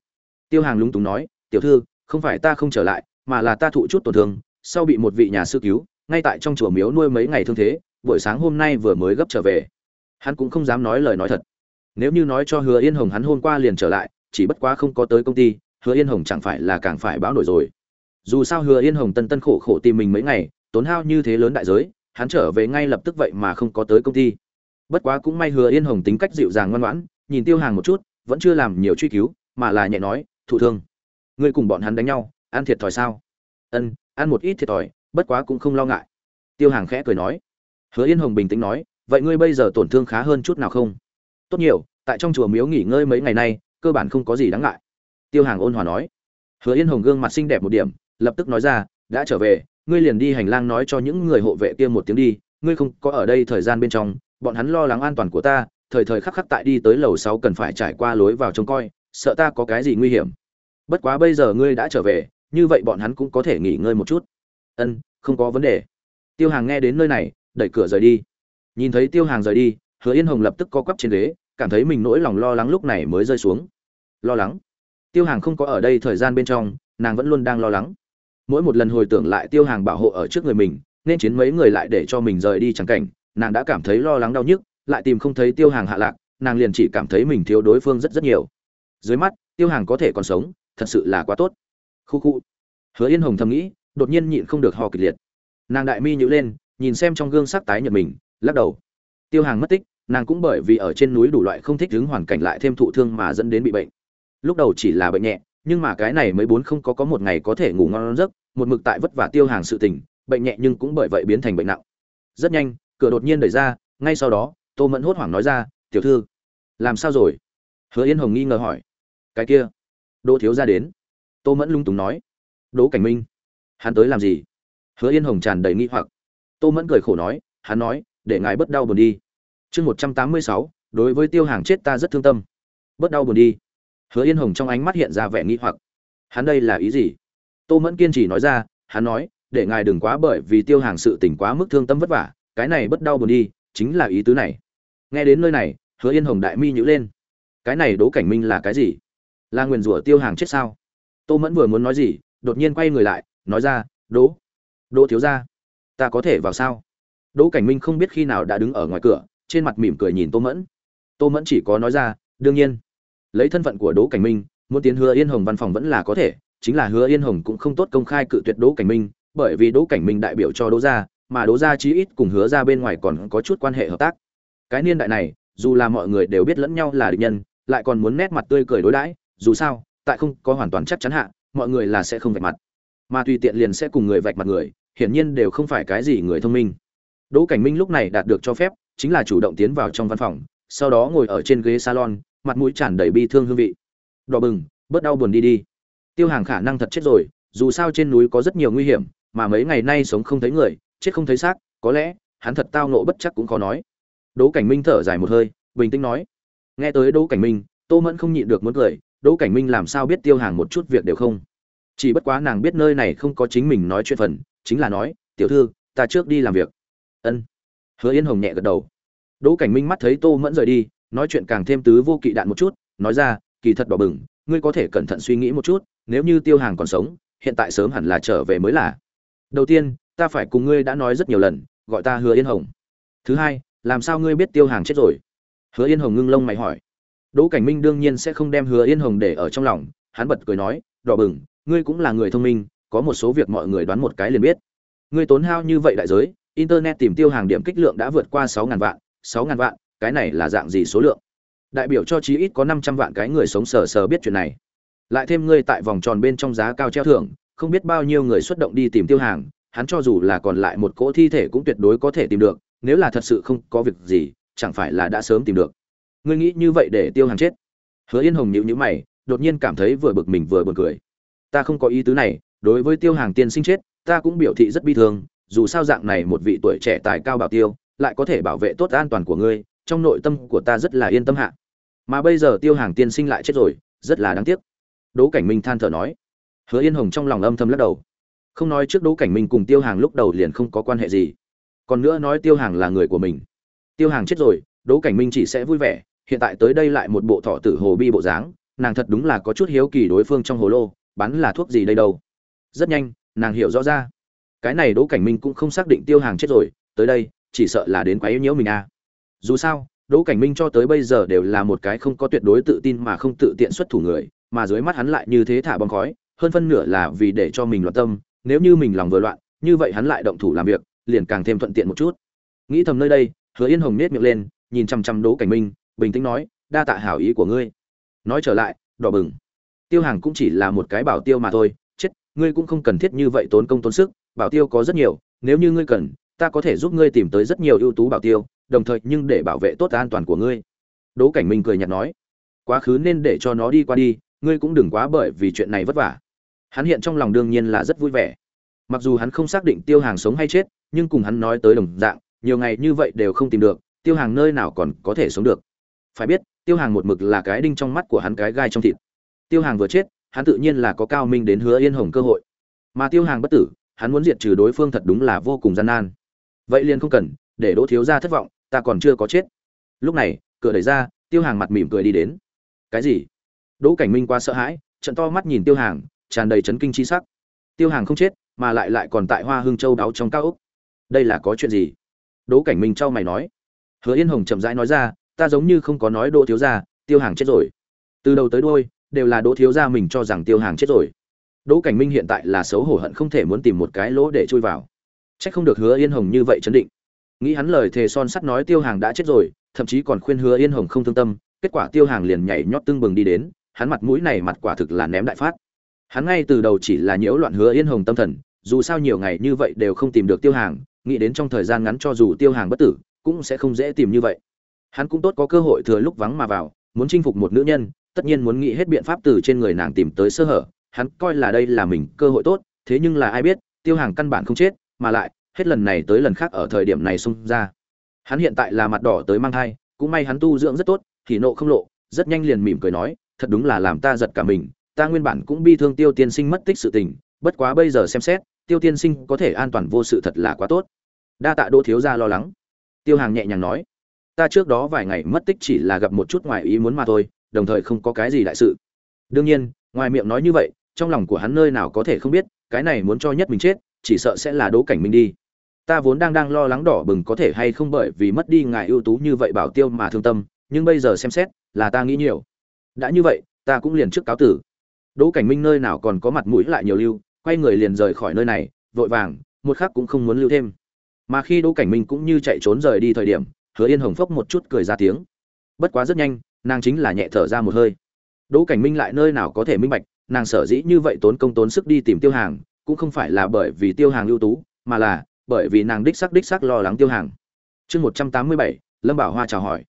Tiêu hàng lúng túng nói, tiểu thư không phải ta không trở lại, mà là ta thụ chút tổn thương, sau bị một vị nhà sư cứu, ngay tại trong chùa miếu nuôi mấy ngày thương thế, buổi sáng hôm nay vừa mới gấp trở về. Hắn cũng không dám nói lời nói thật. Nếu như nói cho hứa yên hồng hắn hôm qua liền trở lại, chỉ bất quá không có tới công ty, hứa yên hồng chẳng phải là càng phải báo nổi rồi. Dù sao hứa yên hồng tân tân khổ khổ tìm mình mấy ngày, tốn hao như thế lớn đại giới, hắn trở về ngay lập tức vậy mà không có tới công ty. Bất quá cũng may hứa yên hồng tính cách dịu dàng ngoan ngoãn, nhìn tiêu hàng một chút, vẫn chưa làm nhiều truy cứu, mà là nhẹ nói, thụ thương ngươi cùng bọn hắn đánh nhau, ăn thiệt thòi sao? Ân, ăn một ít thiệt thòi, bất quá cũng không lo ngại. Tiêu hàng khẽ cười nói. Hứa yên hồng bình tĩnh nói, vậy ngươi bây giờ tổn thương khá hơn chút nào không? Tốt nhiều, tại trong chùa miếu nghỉ ngơi mấy ngày nay, cơ bản không có gì đáng ngại. Tiêu hàng ôn hòa nói. Hứa yên hồng gương mặt xinh đẹp một điểm, lập tức nói ra, đã trở về, ngươi liền đi hành lang nói cho những người hộ vệ kia một tiếng đi, ngươi không có ở đây thời gian bên trong, bọn hắn lo lắng an toàn của ta, thời thời khắc khắc tại đi tới lầu sáu cần phải trải qua lối vào trông coi, sợ ta có cái gì nguy hiểm bất quá bây giờ ngươi đã trở về, như vậy bọn hắn cũng có thể nghỉ ngơi một chút. Ân, không có vấn đề. Tiêu hàng nghe đến nơi này, đẩy cửa rời đi. Nhìn thấy tiêu hàng rời đi, hứa yên hồng lập tức co quắp trên ghế, cảm thấy mình nỗi lòng lo lắng lúc này mới rơi xuống. Lo lắng? Tiêu hàng không có ở đây thời gian bên trong, nàng vẫn luôn đang lo lắng. Mỗi một lần hồi tưởng lại tiêu hàng bảo hộ ở trước người mình, nên chiến mấy người lại để cho mình rời đi chẳng cảnh, nàng đã cảm thấy lo lắng đau nhức, lại tìm không thấy tiêu hàng hạ lạc, nàng liền chỉ cảm thấy mình thiếu đối phương rất rất nhiều. Dưới mắt, tiêu hàng có thể còn sống thật sự là quá tốt. Khu khu. Hứa yên hồng thầm nghĩ, đột nhiên nhịn không được ho kịch liệt. Nàng đại mi nhữ lên, nhìn xem trong gương sắc tái nhợt mình, lắc đầu. Tiêu hàng mất tích, nàng cũng bởi vì ở trên núi đủ loại không thích đứng hoàn cảnh lại thêm thụ thương mà dẫn đến bị bệnh. Lúc đầu chỉ là bệnh nhẹ, nhưng mà cái này mới bốn không có có một ngày có thể ngủ ngon giấc, một mực tại vất vả tiêu hàng sự tình, bệnh nhẹ nhưng cũng bởi vậy biến thành bệnh nặng. Rất nhanh, cửa đột nhiên đẩy ra, ngay sau đó, tô mẫn hốt hoảng nói ra, tiểu thư, làm sao rồi? Hứa yên hồng nghi ngờ hỏi, cái kia đỗ thiếu ra đến. Tô mẫn lung túng nói, đỗ cảnh minh, hắn tới làm gì? Hứa yên hồng tràn đầy nghi hoặc. Tô mẫn cười khổ nói, hắn nói, để ngài bớt đau buồn đi. Chương một trăm tám mươi sáu, đối với tiêu hàng chết ta rất thương tâm. Bớt đau buồn đi. Hứa yên hồng trong ánh mắt hiện ra vẻ nghi hoặc. Hắn đây là ý gì? Tô mẫn kiên trì nói ra, hắn nói, để ngài đừng quá bởi vì tiêu hàng sự tỉnh quá mức thương tâm vất vả, cái này bất đau buồn đi, chính là ý tứ này. Nghe đến nơi này, hứa yên hồng đại mi nhữ lên. Cái này đỗ cảnh minh là cái gì? Là nguyền rủa tiêu hàng chết sao? Tô mẫn vừa muốn nói gì, đột nhiên quay người lại, nói ra, đỗ đỗ thiếu ra ta có thể vào sao? Đỗ cảnh minh không biết khi nào đã đứng ở ngoài cửa, trên mặt mỉm cười nhìn tô mẫn. Tô mẫn chỉ có nói ra, đương nhiên. Lấy thân phận của đỗ cảnh minh, muốn tiến hứa yên hồng văn phòng vẫn là có thể, chính là hứa yên hồng cũng không tốt công khai cự tuyệt đỗ cảnh minh, bởi vì đỗ cảnh minh đại biểu cho đỗ gia, mà đỗ gia chí ít cùng hứa ra bên ngoài còn có chút quan hệ hợp tác. Cái niên đại này, dù là mọi người đều biết lẫn nhau là địch nhân, lại còn muốn nét mặt tươi cười đối đãi dù sao, tại không có hoàn toàn chắc chắn hạ, mọi người là sẽ không vạch mặt. Mà tùy tiện liền sẽ cùng người vạch mặt người, hiển nhiên đều không phải cái gì người thông minh. Đỗ cảnh minh lúc này đạt được cho phép, chính là chủ động tiến vào trong văn phòng, sau đó ngồi ở trên ghế salon, mặt mũi tràn đầy bi thương hương vị. Đỏ bừng, bớt đau buồn đi đi. Tiêu hàng khả năng thật chết rồi, dù sao trên núi có rất nhiều nguy hiểm, mà mấy ngày nay sống không thấy người, chết không thấy xác, có lẽ, hắn thật tao nộ bất chắc cũng khó nói. Đỗ cảnh minh thở dài một hơi, bình tĩnh nói. Nghe tới đỗ cảnh minh, tô mẫn không nhịn được muốn cười đỗ cảnh minh làm sao biết tiêu hàng một chút việc đều không? Chỉ bất quá nàng biết nơi này không có chính mình nói chuyện phần, chính là nói, tiểu thư, ta trước đi làm việc. Ân. Hứa yên hồng nhẹ gật đầu. Đỗ cảnh minh mắt thấy tô mẫn rời đi, nói chuyện càng thêm tứ vô kỵ đạn một chút, nói ra, kỳ thật đỏ bừng, ngươi có thể cẩn thận suy nghĩ một chút, nếu như tiêu hàng còn sống, hiện tại sớm hẳn là trở về mới là. Đầu tiên, ta phải cùng ngươi đã nói rất nhiều lần, gọi ta hứa yên hồng. Thứ hai, làm sao ngươi biết tiêu hàng chết rồi? Hứa yên hồng ngưng lông mày hỏi đỗ cảnh minh đương nhiên sẽ không đem hứa yên hồng để ở trong lòng, hắn bật cười nói, đỏ bừng, ngươi cũng là người thông minh, có một số việc mọi người đoán một cái liền biết. Ngươi tốn hao như vậy đại giới, internet tìm tiêu hàng điểm kích lượng đã vượt qua sáu ngàn vạn, sáu ngàn vạn, cái này là dạng gì số lượng? Đại biểu cho chí ít có năm trăm vạn cái người sống sờ sờ biết chuyện này. Lại thêm ngươi tại vòng tròn bên trong giá cao treo thưởng, không biết bao nhiêu người xuất động đi tìm tiêu hàng, hắn cho dù là còn lại một cỗ thi thể cũng tuyệt đối có thể tìm được, nếu là thật sự không có việc gì, chẳng phải là đã sớm tìm được ngươi nghĩ như vậy để tiêu hàng chết. Hứa yên hồng nhịu nhữ mày, đột nhiên cảm thấy vừa bực mình vừa buồn cười. Ta không có ý tứ này, đối với tiêu hàng tiên sinh chết, ta cũng biểu thị rất bi thương, dù sao dạng này một vị tuổi trẻ tài cao bảo tiêu, lại có thể bảo vệ tốt an toàn của ngươi, trong nội tâm của ta rất là yên tâm hạ. Mà bây giờ tiêu hàng tiên sinh lại chết rồi, rất là đáng tiếc. Đỗ cảnh minh than thở nói. Hứa yên hồng trong lòng âm thầm lắc đầu. Không nói trước đỗ cảnh minh cùng tiêu hàng lúc đầu liền không có quan hệ gì. Còn nữa nói tiêu hàng là người của mình. Tiêu hàng chết rồi, đỗ cảnh minh chỉ sẽ vui vẻ hiện tại tới đây lại một bộ thọ tử hồ bi bộ dáng, nàng thật đúng là có chút hiếu kỳ đối phương trong hồ lô bắn là thuốc gì đây đâu. Rất nhanh, nàng hiểu rõ ra. Cái này đỗ cảnh minh cũng không xác định tiêu hàng chết rồi, tới đây, chỉ sợ là đến quá yếu nhiễu mình à. Dù sao, đỗ cảnh minh cho tới bây giờ đều là một cái không có tuyệt đối tự tin mà không tự tiện xuất thủ người, mà dưới mắt hắn lại như thế thả bom khói, hơn phân nửa là vì để cho mình loạn tâm, nếu như mình lòng vừa loạn, như vậy hắn lại động thủ làm việc, liền càng thêm thuận tiện một chút. Nghĩ thầm nơi đây, hứa yên hồng nết miệng lên, nhìn chăm chăm đỗ cảnh minh bình tĩnh nói, đa tạ hảo ý của ngươi. Nói trở lại, đỏ bừng. Tiêu hàng cũng chỉ là một cái bảo tiêu mà thôi, chết, ngươi cũng không cần thiết như vậy tốn công tốn sức, bảo tiêu có rất nhiều, nếu như ngươi cần, ta có thể giúp ngươi tìm tới rất nhiều ưu tú bảo tiêu, đồng thời nhưng để bảo vệ tốt an toàn của ngươi. Đỗ cảnh minh cười nhạt nói, quá khứ nên để cho nó đi qua đi, ngươi cũng đừng quá bởi vì chuyện này vất vả. Hắn hiện trong lòng đương nhiên là rất vui vẻ. Mặc dù hắn không xác định tiêu hàng sống hay chết, nhưng cùng hắn nói tới đồng dạng, nhiều ngày như vậy đều không tìm được, tiêu hàng nơi nào còn có thể sống được phải biết, tiêu hàng một mực là cái đinh trong mắt của hắn cái gai trong thịt. Tiêu hàng vừa chết, hắn tự nhiên là có cao minh đến hứa yên hồng cơ hội. Mà tiêu hàng bất tử, hắn muốn diệt trừ đối phương thật đúng là vô cùng gian nan. Vậy liền không cần, để đỗ thiếu gia thất vọng, ta còn chưa có chết. Lúc này, cửa đẩy ra, tiêu hàng mặt mỉm cười đi đến. Cái gì? Đỗ cảnh minh quá sợ hãi, trận to mắt nhìn tiêu hàng, tràn đầy chấn kinh chi sắc. Tiêu hàng không chết, mà lại lại còn tại hoa hương châu đáo trong cao úc đây là có chuyện gì? Đỗ cảnh minh trao mày nói. Hứa yên hồng chậm rãi nói ra ta giống như không có nói đỗ thiếu gia, tiêu hàng chết rồi. Từ đầu tới đuôi, đều là đỗ thiếu gia mình cho rằng tiêu hàng chết rồi. Đỗ cảnh minh hiện tại là xấu hổ hận không thể muốn tìm một cái lỗ để chui vào. Trách không được hứa yên hồng như vậy chấn định. Nghĩ hắn lời thề son sắt nói tiêu hàng đã chết rồi, thậm chí còn khuyên hứa yên hồng không thương tâm, kết quả tiêu hàng liền nhảy nhót tưng bừng đi đến, hắn mặt mũi này mặt quả thực là ném đại phát. Hắn ngay từ đầu chỉ là nhiễu loạn hứa yên hồng tâm thần, dù sao nhiều ngày như vậy đều không tìm được tiêu hàng, nghĩ đến trong thời gian ngắn cho dù tiêu hàng bất tử, cũng sẽ không dễ tìm như vậy hắn cũng tốt có cơ hội thừa lúc vắng mà vào, muốn chinh phục một nữ nhân, tất nhiên muốn nghĩ hết biện pháp từ trên người nàng tìm tới sơ hở, hắn coi là đây là mình cơ hội tốt, thế nhưng là ai biết, tiêu hàng căn bản không chết, mà lại, hết lần này tới lần khác ở thời điểm này xung ra. Hắn hiện tại là mặt đỏ tới mang thai, cũng may hắn tu dưỡng rất tốt, thì nộ không lộ, rất nhanh liền mỉm cười nói, thật đúng là làm ta giật cả mình, ta nguyên bản cũng bi thương tiêu tiên sinh mất tích sự tình, bất quá bây giờ xem xét, tiêu tiên sinh có thể an toàn vô sự thật là quá tốt. Đa tạ đỗ thiếu gia lo lắng. Tiêu hàng nhẹ nhàng nói ta trước đó vài ngày mất tích chỉ là gặp một chút ngoài ý muốn mà thôi, đồng thời không có cái gì đại sự. Đương nhiên, ngoài miệng nói như vậy, trong lòng của hắn nơi nào có thể không biết, cái này muốn cho nhất mình chết, chỉ sợ sẽ là đỗ cảnh minh đi. Ta vốn đang đang lo lắng đỏ bừng có thể hay không bởi vì mất đi ngài ưu tú như vậy bảo tiêu mà thương tâm, nhưng bây giờ xem xét, là ta nghĩ nhiều. Đã như vậy, ta cũng liền trước cáo tử. Đỗ cảnh minh nơi nào còn có mặt mũi lại nhiều lưu, quay người liền rời khỏi nơi này, vội vàng, một khắc cũng không muốn lưu thêm. Mà khi đỗ cảnh minh cũng như chạy trốn rời đi thời điểm hứa yên hồng phốc một chút cười ra tiếng. Bất quá rất nhanh, nàng chính là nhẹ thở ra một hơi. Đỗ cảnh minh lại nơi nào có thể minh bạch, nàng sở dĩ như vậy tốn công tốn sức đi tìm tiêu hàng, cũng không phải là bởi vì tiêu hàng ưu tú, mà là bởi vì nàng đích sắc đích sắc lo lắng tiêu hàng. Chương một trăm tám mươi bảy, lâm bảo hoa chào hỏi.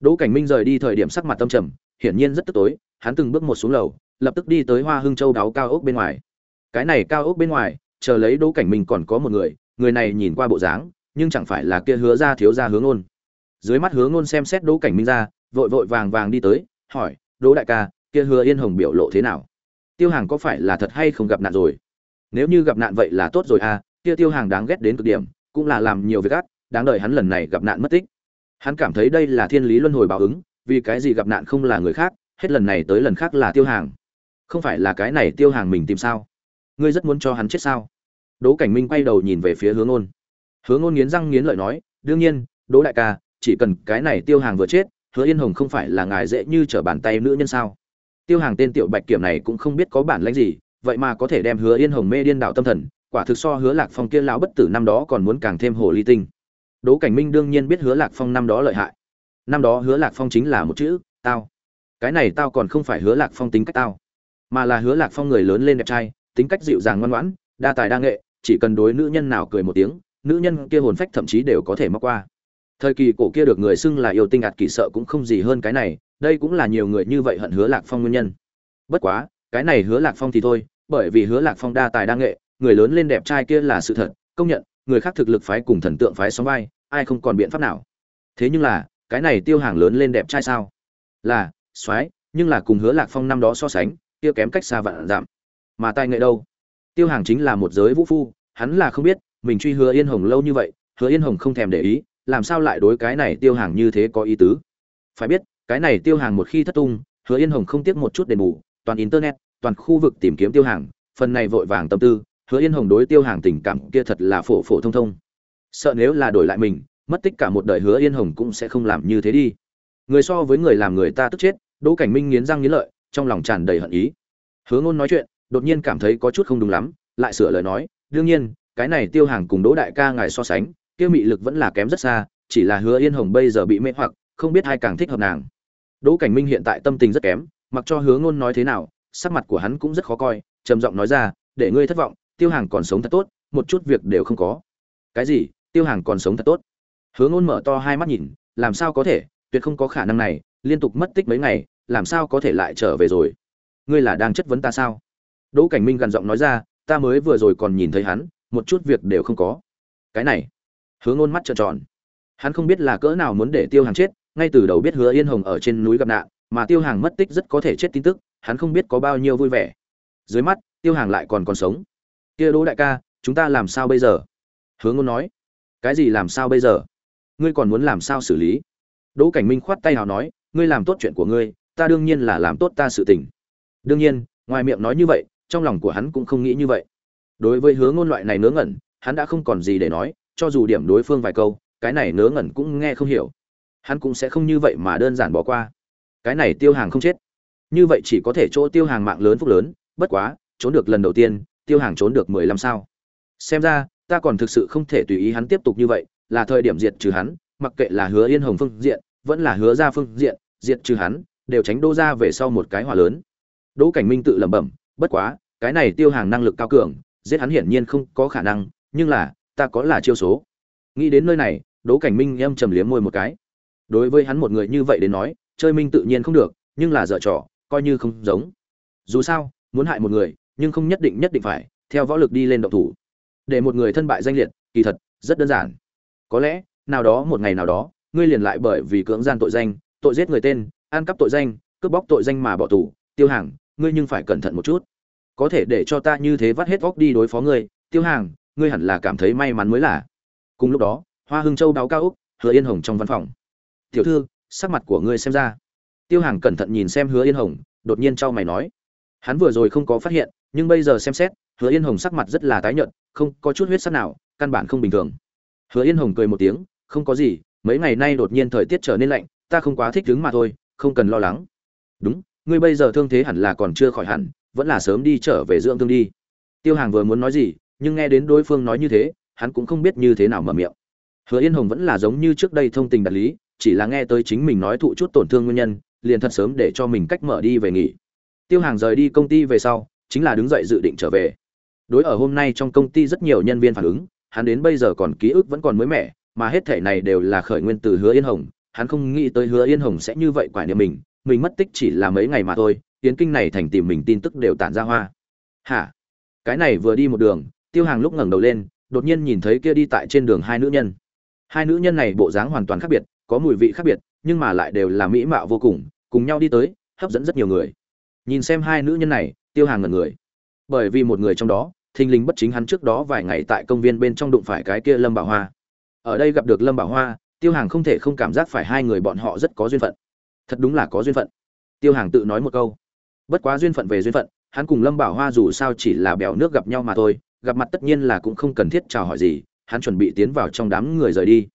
Đỗ cảnh minh rời đi thời điểm sắc mặt tâm trầm, hiển nhiên rất tức tối, hắn từng bước một xuống lầu, lập tức đi tới hoa hưng châu đáo cao ốc bên ngoài. Cái này cao ốc bên ngoài, chờ lấy đỗ cảnh minh còn có một người người này nhìn qua bộ dáng, nhưng chẳng phải là kia hứa ra thiếu ra hướng ôn dưới mắt hướng ngôn xem xét đỗ cảnh minh ra, vội vội vàng vàng đi tới, hỏi, đỗ đại ca, kia hứa yên hồng biểu lộ thế nào? Tiêu hàng có phải là thật hay không gặp nạn rồi? Nếu như gặp nạn vậy là tốt rồi à kia tiêu hàng đáng ghét đến cực điểm, cũng là làm nhiều việc gắt đáng đợi hắn lần này gặp nạn mất tích. Hắn cảm thấy đây là thiên lý luân hồi báo ứng, vì cái gì gặp nạn không là người khác, hết lần này tới lần khác là tiêu hàng. Không phải là cái này tiêu hàng mình tìm sao? Ngươi rất muốn cho hắn chết sao? Đỗ cảnh minh quay đầu nhìn về phía hướng ôn hướng ôn nghiến răng nghiến lợi nói, đương nhiên, đỗ đại ca chỉ cần cái này tiêu hàng vừa chết, hứa yên hồng không phải là ngài dễ như trở bàn tay nữ nhân sao? Tiêu hàng tên tiểu bạch kiểm này cũng không biết có bản lãnh gì, vậy mà có thể đem hứa yên hồng mê điên đảo tâm thần, quả thực so hứa lạc phong kia lão bất tử năm đó còn muốn càng thêm hồ ly tinh. Đỗ cảnh minh đương nhiên biết hứa lạc phong năm đó lợi hại. Năm đó hứa lạc phong chính là một chữ, tao. Cái này tao còn không phải hứa lạc phong tính cách tao, mà là hứa lạc phong người lớn lên đẹp trai, tính cách dịu dàng ngoan ngoãn, đa tài đa nghệ, chỉ cần đối nữ nhân nào cười một tiếng, nữ nhân kia hồn phách thậm chí đều có thể móc qua thời kỳ cổ kia được người xưng là yêu tinh ạt kỳ sợ cũng không gì hơn cái này, đây cũng là nhiều người như vậy hận hứa lạc phong nguyên nhân. Bất quá, cái này hứa lạc phong thì thôi, bởi vì hứa lạc phong đa tài đa nghệ, người lớn lên đẹp trai kia là sự thật, công nhận, người khác thực lực phái cùng thần tượng phái sóng vai, ai không còn biện pháp nào. Thế nhưng là, cái này tiêu hàng lớn lên đẹp trai sao? Là, soái, nhưng là cùng hứa lạc phong năm đó so sánh, kia kém cách xa vạn giảm mà tài nghệ đâu? Tiêu hàng chính là một giới vũ phu, hắn là không biết, mình truy hứa yên hồng lâu như vậy, hứa yên hồng không thèm để ý làm sao lại đối cái này tiêu hàng như thế có ý tứ? Phải biết, cái này tiêu hàng một khi thất tung, hứa yên hồng không tiếc một chút đền bù, toàn internet, toàn khu vực tìm kiếm tiêu hàng, phần này vội vàng tâm tư, hứa yên hồng đối tiêu hàng tình cảm kia thật là phổ phổ thông thông. Sợ nếu là đổi lại mình, mất tích cả một đời hứa yên hồng cũng sẽ không làm như thế đi. Người so với người làm người ta tức chết, đỗ cảnh minh nghiến răng nghiến lợi, trong lòng tràn đầy hận ý. Hứa ngôn nói chuyện, đột nhiên cảm thấy có chút không đúng lắm, lại sửa lời nói, đương nhiên, cái này tiêu hàng cùng đỗ đại ca ngài so sánh kia mị lực vẫn là kém rất xa, chỉ là hứa yên hồng bây giờ bị mê hoặc, không biết ai càng thích hợp nàng. Đỗ cảnh minh hiện tại tâm tình rất kém, mặc cho hứa ngôn nói thế nào, sắc mặt của hắn cũng rất khó coi, trầm giọng nói ra, để ngươi thất vọng, tiêu hàng còn sống thật tốt, một chút việc đều không có. Cái gì? Tiêu hàng còn sống thật tốt? Hứa ngôn mở to hai mắt nhìn, làm sao có thể? Tuyệt không có khả năng này, liên tục mất tích mấy ngày, làm sao có thể lại trở về rồi? Ngươi là đang chất vấn ta sao? Đỗ cảnh minh gần giọng nói ra, ta mới vừa rồi còn nhìn thấy hắn, một chút việc đều không có. Cái này hứa Nôn mắt trợn tròn. Hắn không biết là cỡ nào muốn để tiêu hàng chết, ngay từ đầu biết hứa yên hồng ở trên núi gặp nạn, mà tiêu hàng mất tích rất có thể chết tin tức, hắn không biết có bao nhiêu vui vẻ. Dưới mắt, tiêu hàng lại còn còn sống. Kia đỗ đại ca, chúng ta làm sao bây giờ? Hứa Nôn nói. Cái gì làm sao bây giờ? Ngươi còn muốn làm sao xử lý? Đỗ cảnh minh khoát tay hào nói. Ngươi làm tốt chuyện của ngươi, ta đương nhiên là làm tốt ta sự tình. Đương nhiên, ngoài miệng nói như vậy, trong lòng của hắn cũng không nghĩ như vậy. Đối với hứa ngôn loại này ngớ ngẩn, hắn đã không còn gì để nói cho dù điểm đối phương vài câu, cái này ngớ ngẩn cũng nghe không hiểu. Hắn cũng sẽ không như vậy mà đơn giản bỏ qua. Cái này tiêu hàng không chết. Như vậy chỉ có thể chỗ tiêu hàng mạng lớn phúc lớn, bất quá, trốn được lần đầu tiên, tiêu hàng trốn được mười lăm sao. Xem ra, ta còn thực sự không thể tùy ý hắn tiếp tục như vậy, là thời điểm diệt trừ hắn, mặc kệ là hứa yên hồng phương diện, vẫn là hứa ra phương diện, diệt trừ hắn, đều tránh đô ra về sau một cái hỏa lớn. Đỗ cảnh minh tự lẩm bẩm, bất quá, cái này tiêu hàng năng lực cao cường, giết hắn hiển nhiên không có khả năng, nhưng là ta có là chiêu số. Nghĩ đến nơi này, đỗ cảnh minh em trầm liếm môi một cái. Đối với hắn một người như vậy đến nói, chơi minh tự nhiên không được, nhưng là dở trò, coi như không giống. Dù sao, muốn hại một người, nhưng không nhất định nhất định phải, theo võ lực đi lên động thủ. Để một người thân bại danh liệt, kỳ thật, rất đơn giản. Có lẽ, nào đó một ngày nào đó, ngươi liền lại bởi vì cưỡng gian tội danh, tội giết người tên, ăn cắp tội danh, cướp bóc tội danh mà bỏ tù, tiêu hàng, ngươi nhưng phải cẩn thận một chút. Có thể để cho ta như thế vắt hết vóc đi đối phó ngươi, tiêu hàng ngươi hẳn là cảm thấy may mắn mới là. Cùng lúc đó, hoa hưng châu đáo cao úc, hứa yên hồng trong văn phòng. Tiểu thư, sắc mặt của ngươi xem ra. Tiêu hàng cẩn thận nhìn xem hứa yên hồng, đột nhiên trao mày nói. Hắn vừa rồi không có phát hiện, nhưng bây giờ xem xét, hứa yên hồng sắc mặt rất là tái nhợt, không có chút huyết sắc nào, căn bản không bình thường. Hứa yên hồng cười một tiếng, không có gì, mấy ngày nay đột nhiên thời tiết trở nên lạnh, ta không quá thích đứng mà thôi, không cần lo lắng. Đúng, ngươi bây giờ thương thế hẳn là còn chưa khỏi hẳn, vẫn là sớm đi trở về dưỡng thương đi. Tiêu hàng vừa muốn nói gì nhưng nghe đến đối phương nói như thế, hắn cũng không biết như thế nào mở miệng. Hứa yên hồng vẫn là giống như trước đây thông tình đạt lý, chỉ là nghe tới chính mình nói thụ chút tổn thương nguyên nhân, liền thật sớm để cho mình cách mở đi về nghỉ. Tiêu hàng rời đi công ty về sau, chính là đứng dậy dự định trở về. Đối ở hôm nay trong công ty rất nhiều nhân viên phản ứng, hắn đến bây giờ còn ký ức vẫn còn mới mẻ, mà hết thể này đều là khởi nguyên từ hứa yên hồng, hắn không nghĩ tới hứa yên hồng sẽ như vậy quả niệm mình mình mất tích chỉ là mấy ngày mà thôi, tiến kinh này thành tìm mình tin tức đều tản ra hoa. Hả? Cái này vừa đi một đường tiêu hàng lúc ngẩng đầu lên, đột nhiên nhìn thấy kia đi tại trên đường hai nữ nhân. Hai nữ nhân này bộ dáng hoàn toàn khác biệt, có mùi vị khác biệt, nhưng mà lại đều là mỹ mạo vô cùng cùng nhau đi tới, hấp dẫn rất nhiều người. Nhìn xem hai nữ nhân này, tiêu hàng ngẩn người. Bởi vì một người trong đó, thình lình bất chính hắn trước đó vài ngày tại công viên bên trong đụng phải cái kia lâm bảo hoa. Ở đây gặp được lâm bảo hoa, tiêu hàng không thể không cảm giác phải hai người bọn họ rất có duyên phận. Thật đúng là có duyên phận. Tiêu hàng tự nói một câu. Bất quá duyên phận về duyên phận, hắn cùng lâm bảo hoa dù sao chỉ là bèo nước gặp nhau mà thôi gặp mặt tất nhiên là cũng không cần thiết chào hỏi gì, hắn chuẩn bị tiến vào trong đám người rời đi.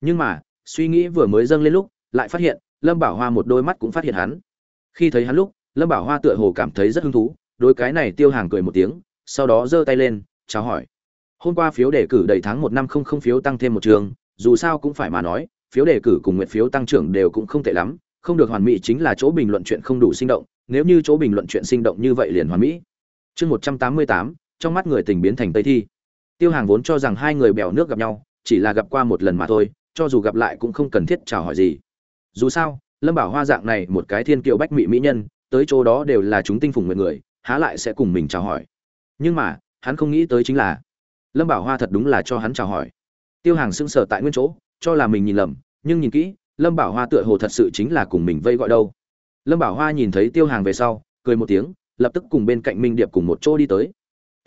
Nhưng mà, suy nghĩ vừa mới dâng lên lúc, lại phát hiện, lâm bảo hoa một đôi mắt cũng phát hiện hắn. Khi thấy hắn lúc, lâm bảo hoa tựa hồ cảm thấy rất hứng thú đôi cái này tiêu hàng cười một tiếng, sau đó giơ tay lên, chào hỏi. Hôm qua phiếu đề cử đầy tháng một năm không không phiếu tăng thêm một trường, dù sao cũng phải mà nói, phiếu đề cử cùng nguyện phiếu tăng trưởng đều cũng không tệ lắm, không được hoàn mỹ chính là chỗ bình luận chuyện không đủ sinh động, nếu như chỗ bình luận chuyện sinh động như vậy liền hoàn mỹ. Chương một trăm tám mươi tám trong mắt người tình biến thành tây thi. Tiêu hàng vốn cho rằng hai người bèo nước gặp nhau, chỉ là gặp qua một lần mà thôi, cho dù gặp lại cũng không cần thiết chào hỏi gì. Dù sao, lâm bảo hoa dạng này một cái thiên kiều bách mỹ mỹ nhân, tới chỗ đó đều là chúng tinh phùng mọi người, há lại sẽ cùng mình chào hỏi. Nhưng mà, hắn không nghĩ tới chính là, lâm bảo hoa thật đúng là cho hắn chào hỏi. Tiêu hàng sững sờ tại nguyên chỗ, cho là mình nhìn lầm, nhưng nhìn kỹ, lâm bảo hoa tựa hồ thật sự chính là cùng mình vây gọi đâu. Lâm bảo hoa nhìn thấy tiêu hàng về sau, cười một tiếng, lập tức cùng bên cạnh minh điệp cùng một chỗ đi tới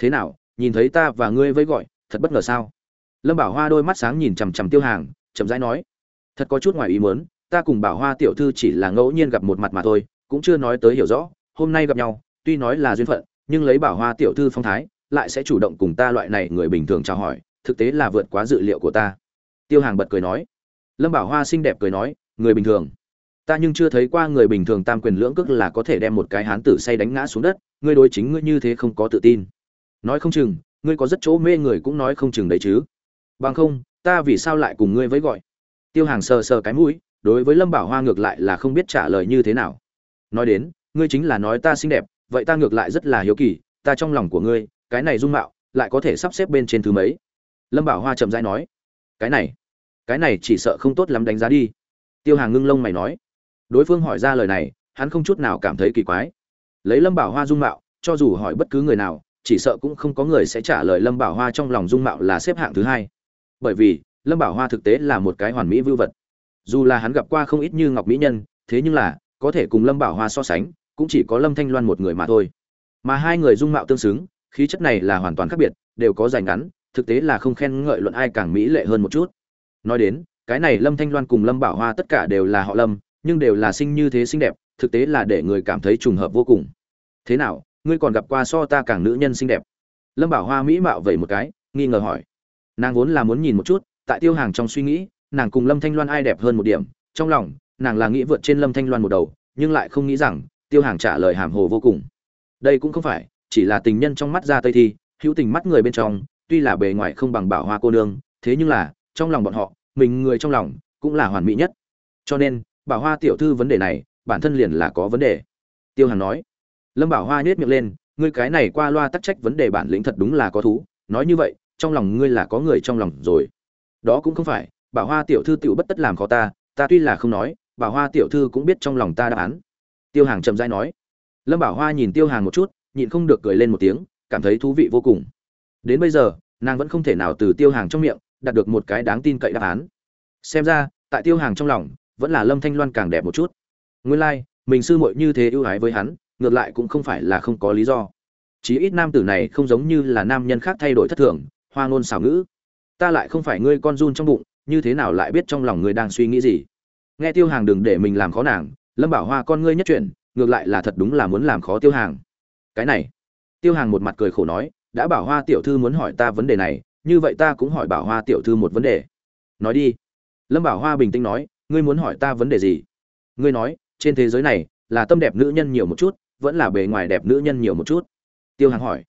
thế nào, nhìn thấy ta và ngươi với gọi, thật bất ngờ sao? Lâm bảo hoa đôi mắt sáng nhìn chằm chằm tiêu hàng, chậm rãi nói, thật có chút ngoài ý muốn, ta cùng bảo hoa tiểu thư chỉ là ngẫu nhiên gặp một mặt mà thôi, cũng chưa nói tới hiểu rõ, hôm nay gặp nhau, tuy nói là duyên phận, nhưng lấy bảo hoa tiểu thư phong thái, lại sẽ chủ động cùng ta loại này người bình thường chào hỏi, thực tế là vượt quá dự liệu của ta. Tiêu hàng bật cười nói, lâm bảo hoa xinh đẹp cười nói, người bình thường. Ta nhưng chưa thấy qua người bình thường tam quyền lưỡng cước là có thể đem một cái hán tử say đánh ngã xuống đất, ngươi đối chính ngươi như thế không có tự tin nói không chừng, ngươi có rất chỗ mê người cũng nói không chừng đấy chứ. Bằng không, ta vì sao lại cùng ngươi với gọi? Tiêu hàng sờ sờ cái mũi, đối với lâm bảo hoa ngược lại là không biết trả lời như thế nào. Nói đến, ngươi chính là nói ta xinh đẹp, vậy ta ngược lại rất là hiếu kỳ, ta trong lòng của ngươi, cái này dung mạo, lại có thể sắp xếp bên trên thứ mấy? Lâm bảo hoa chậm rãi nói. Cái này cái này chỉ sợ không tốt lắm đánh giá đi. Tiêu hàng ngưng lông mày nói. Đối phương hỏi ra lời này, hắn không chút nào cảm thấy kỳ quái. Lấy lâm bảo hoa dung mạo, cho dù hỏi bất cứ người nào chỉ sợ cũng không có người sẽ trả lời lâm bảo hoa trong lòng dung mạo là xếp hạng thứ hai. Bởi vì, lâm bảo hoa thực tế là một cái hoàn mỹ vưu vật. Dù là hắn gặp qua không ít như ngọc mỹ nhân, thế nhưng là, có thể cùng lâm bảo hoa so sánh, cũng chỉ có lâm thanh loan một người mà thôi. Mà hai người dung mạo tương xứng, khí chất này là hoàn toàn khác biệt, đều có dài ngắn, thực tế là không khen ngợi luận ai càng mỹ lệ hơn một chút. Nói đến, cái này lâm thanh loan cùng lâm bảo hoa tất cả đều là họ lâm, nhưng đều là sinh như thế xinh đẹp, thực tế là để người cảm thấy trùng hợp vô cùng. Thế nào ngươi còn gặp qua so ta càng nữ nhân xinh đẹp. Lâm bảo hoa mỹ mạo vậy một cái, nghi ngờ hỏi. Nàng vốn là muốn nhìn một chút, tại tiêu hàng trong suy nghĩ, nàng cùng lâm thanh loan ai đẹp hơn một điểm, trong lòng, nàng là nghĩ vượt trên lâm thanh loan một đầu, nhưng lại không nghĩ rằng, tiêu hàng trả lời hàm hồ vô cùng. Đây cũng không phải, chỉ là tình nhân trong mắt ra tây thi, hữu tình mắt người bên trong, tuy là bề ngoài không bằng bảo hoa cô nương, thế nhưng là, trong lòng bọn họ, mình người trong lòng, cũng là hoàn mỹ nhất. Cho nên, bảo hoa tiểu thư vấn đề này, bản thân liền là có vấn đề. Tiêu hàng nói lâm bảo hoa nhếch miệng lên ngươi cái này qua loa tắc trách vấn đề bản lĩnh thật đúng là có thú. Nói như vậy trong lòng ngươi là có người trong lòng rồi. Đó cũng không phải bảo hoa tiểu thư tiểu bất tất làm khó ta ta tuy là không nói bảo hoa tiểu thư cũng biết trong lòng ta đáp án. Tiêu hàng chậm rãi nói. Lâm bảo hoa nhìn tiêu hàng một chút nhịn không được cười lên một tiếng cảm thấy thú vị vô cùng. Đến bây giờ nàng vẫn không thể nào từ tiêu hàng trong miệng đạt được một cái đáng tin cậy đáp án. Xem ra tại tiêu hàng trong lòng vẫn là lâm thanh loan càng đẹp một chút. Nguyên lai、like, mình sư muội như thế ưu ái với hắn ngược lại cũng không phải là không có lý do. Chí ít nam tử này không giống như là nam nhân khác thay đổi thất thường, hoa ngôn xảo ngữ. Ta lại không phải ngươi con run trong bụng, như thế nào lại biết trong lòng ngươi đang suy nghĩ gì? Nghe tiêu hàng đừng để mình làm khó nàng, lâm bảo hoa con ngươi nhất chuyện ngược lại là thật đúng là muốn làm khó tiêu hàng. Cái này, tiêu hàng một mặt cười khổ nói, đã bảo hoa tiểu thư muốn hỏi ta vấn đề này, như vậy ta cũng hỏi bảo hoa tiểu thư một vấn đề. Nói đi. Lâm bảo hoa bình tĩnh nói, ngươi muốn hỏi ta vấn đề gì? Ngươi nói, trên thế giới này, là tâm đẹp nữ nhân nhiều một chút vẫn là bề ngoài đẹp nữ nhân nhiều một chút. Tiêu hàng hỏi.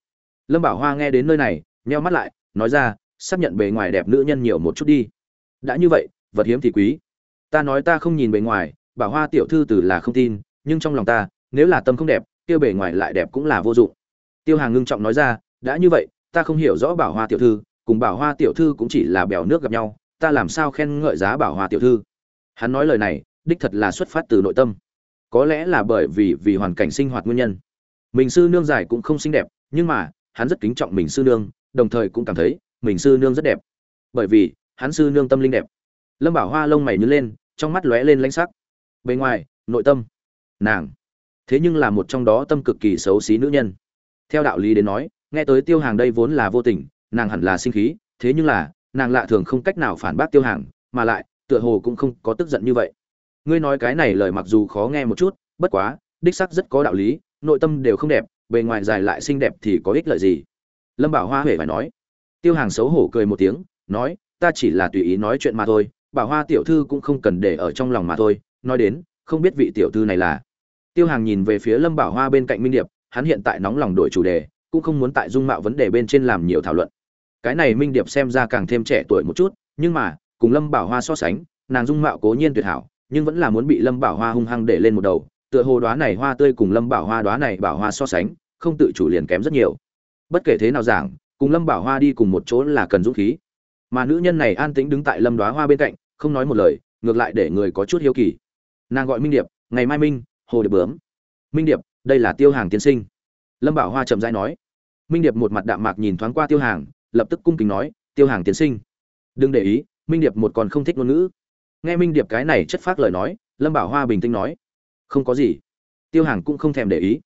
Lâm bảo hoa nghe đến nơi này, nheo mắt lại, nói ra, xác nhận bề ngoài đẹp nữ nhân nhiều một chút đi. Đã như vậy, vật hiếm thì quý. Ta nói ta không nhìn bề ngoài, bảo hoa tiểu thư từ là không tin, nhưng trong lòng ta, nếu là tâm không đẹp tiêu bề ngoài lại đẹp cũng là vô dụng. Tiêu hàng ngưng trọng nói ra, đã như vậy, ta không hiểu rõ bảo hoa tiểu thư, cùng bảo hoa tiểu thư cũng chỉ là bèo nước gặp nhau, ta làm sao khen ngợi giá bảo hoa tiểu thư? Hắn nói lời này, đích thật là xuất phát từ nội tâm có lẽ là bởi vì vì hoàn cảnh sinh hoạt nguyên nhân. Mình sư nương dài cũng không xinh đẹp, nhưng mà, hắn rất kính trọng mình sư nương, đồng thời cũng cảm thấy, mình sư nương rất đẹp. Bởi vì, hắn sư nương tâm linh đẹp. Lâm bảo hoa lông mày nhớ lên, trong mắt lóe lên lãnh sắc. Bề ngoài, nội tâm. Nàng. Thế nhưng là một trong đó tâm cực kỳ xấu xí nữ nhân. Theo đạo lý đến nói, nghe tới tiêu hàng đây vốn là vô tình, nàng hẳn là sinh khí, thế nhưng là, nàng lạ thường không cách nào phản bác tiêu hàng, mà lại, tựa hồ cũng không có tức giận như vậy ngươi nói cái này lời mặc dù khó nghe một chút, bất quá, đích sắc rất có đạo lý, nội tâm đều không đẹp, bề ngoài dài lại xinh đẹp thì có ích lợi gì? Lâm bảo hoa huệ phải nói. Tiêu hàng xấu hổ cười một tiếng, nói, ta chỉ là tùy ý nói chuyện mà thôi, bảo hoa tiểu thư cũng không cần để ở trong lòng mà thôi, nói đến, không biết vị tiểu thư này là. Tiêu hàng nhìn về phía lâm bảo hoa bên cạnh minh điệp, hắn hiện tại nóng lòng đổi chủ đề, cũng không muốn tại dung mạo vấn đề bên trên làm nhiều thảo luận. Cái này minh điệp xem ra càng thêm trẻ tuổi một chút, nhưng mà, cùng lâm bảo hoa so sánh, nàng dung mạo cố nhiên tuyệt hảo nhưng vẫn là muốn bị lâm bảo hoa hung hăng để lên một đầu, tựa hồ đoá này hoa tươi cùng lâm bảo hoa đoá này bảo hoa so sánh, không tự chủ liền kém rất nhiều. Bất kể thế nào giảng, cùng lâm bảo hoa đi cùng một chỗ là cần dũng khí. Mà nữ nhân này an tĩnh đứng tại lâm đoá hoa bên cạnh, không nói một lời, ngược lại để người có chút hiếu kỳ. Nàng gọi minh điệp, ngày mai minh, hồ điệp bướm. Minh điệp, đây là tiêu hàng tiên sinh. Lâm bảo hoa chậm rãi nói. Minh điệp một mặt đạm mạc nhìn thoáng qua tiêu hàng, lập tức cung kính nói, tiêu hàng tiên sinh. Đừng để ý, minh điệp một còn không thích ngôn ngữ nghe minh điệp cái này chất phác lời nói, lâm bảo hoa bình tĩnh nói, không có gì. Tiêu hàng cũng không thèm để ý.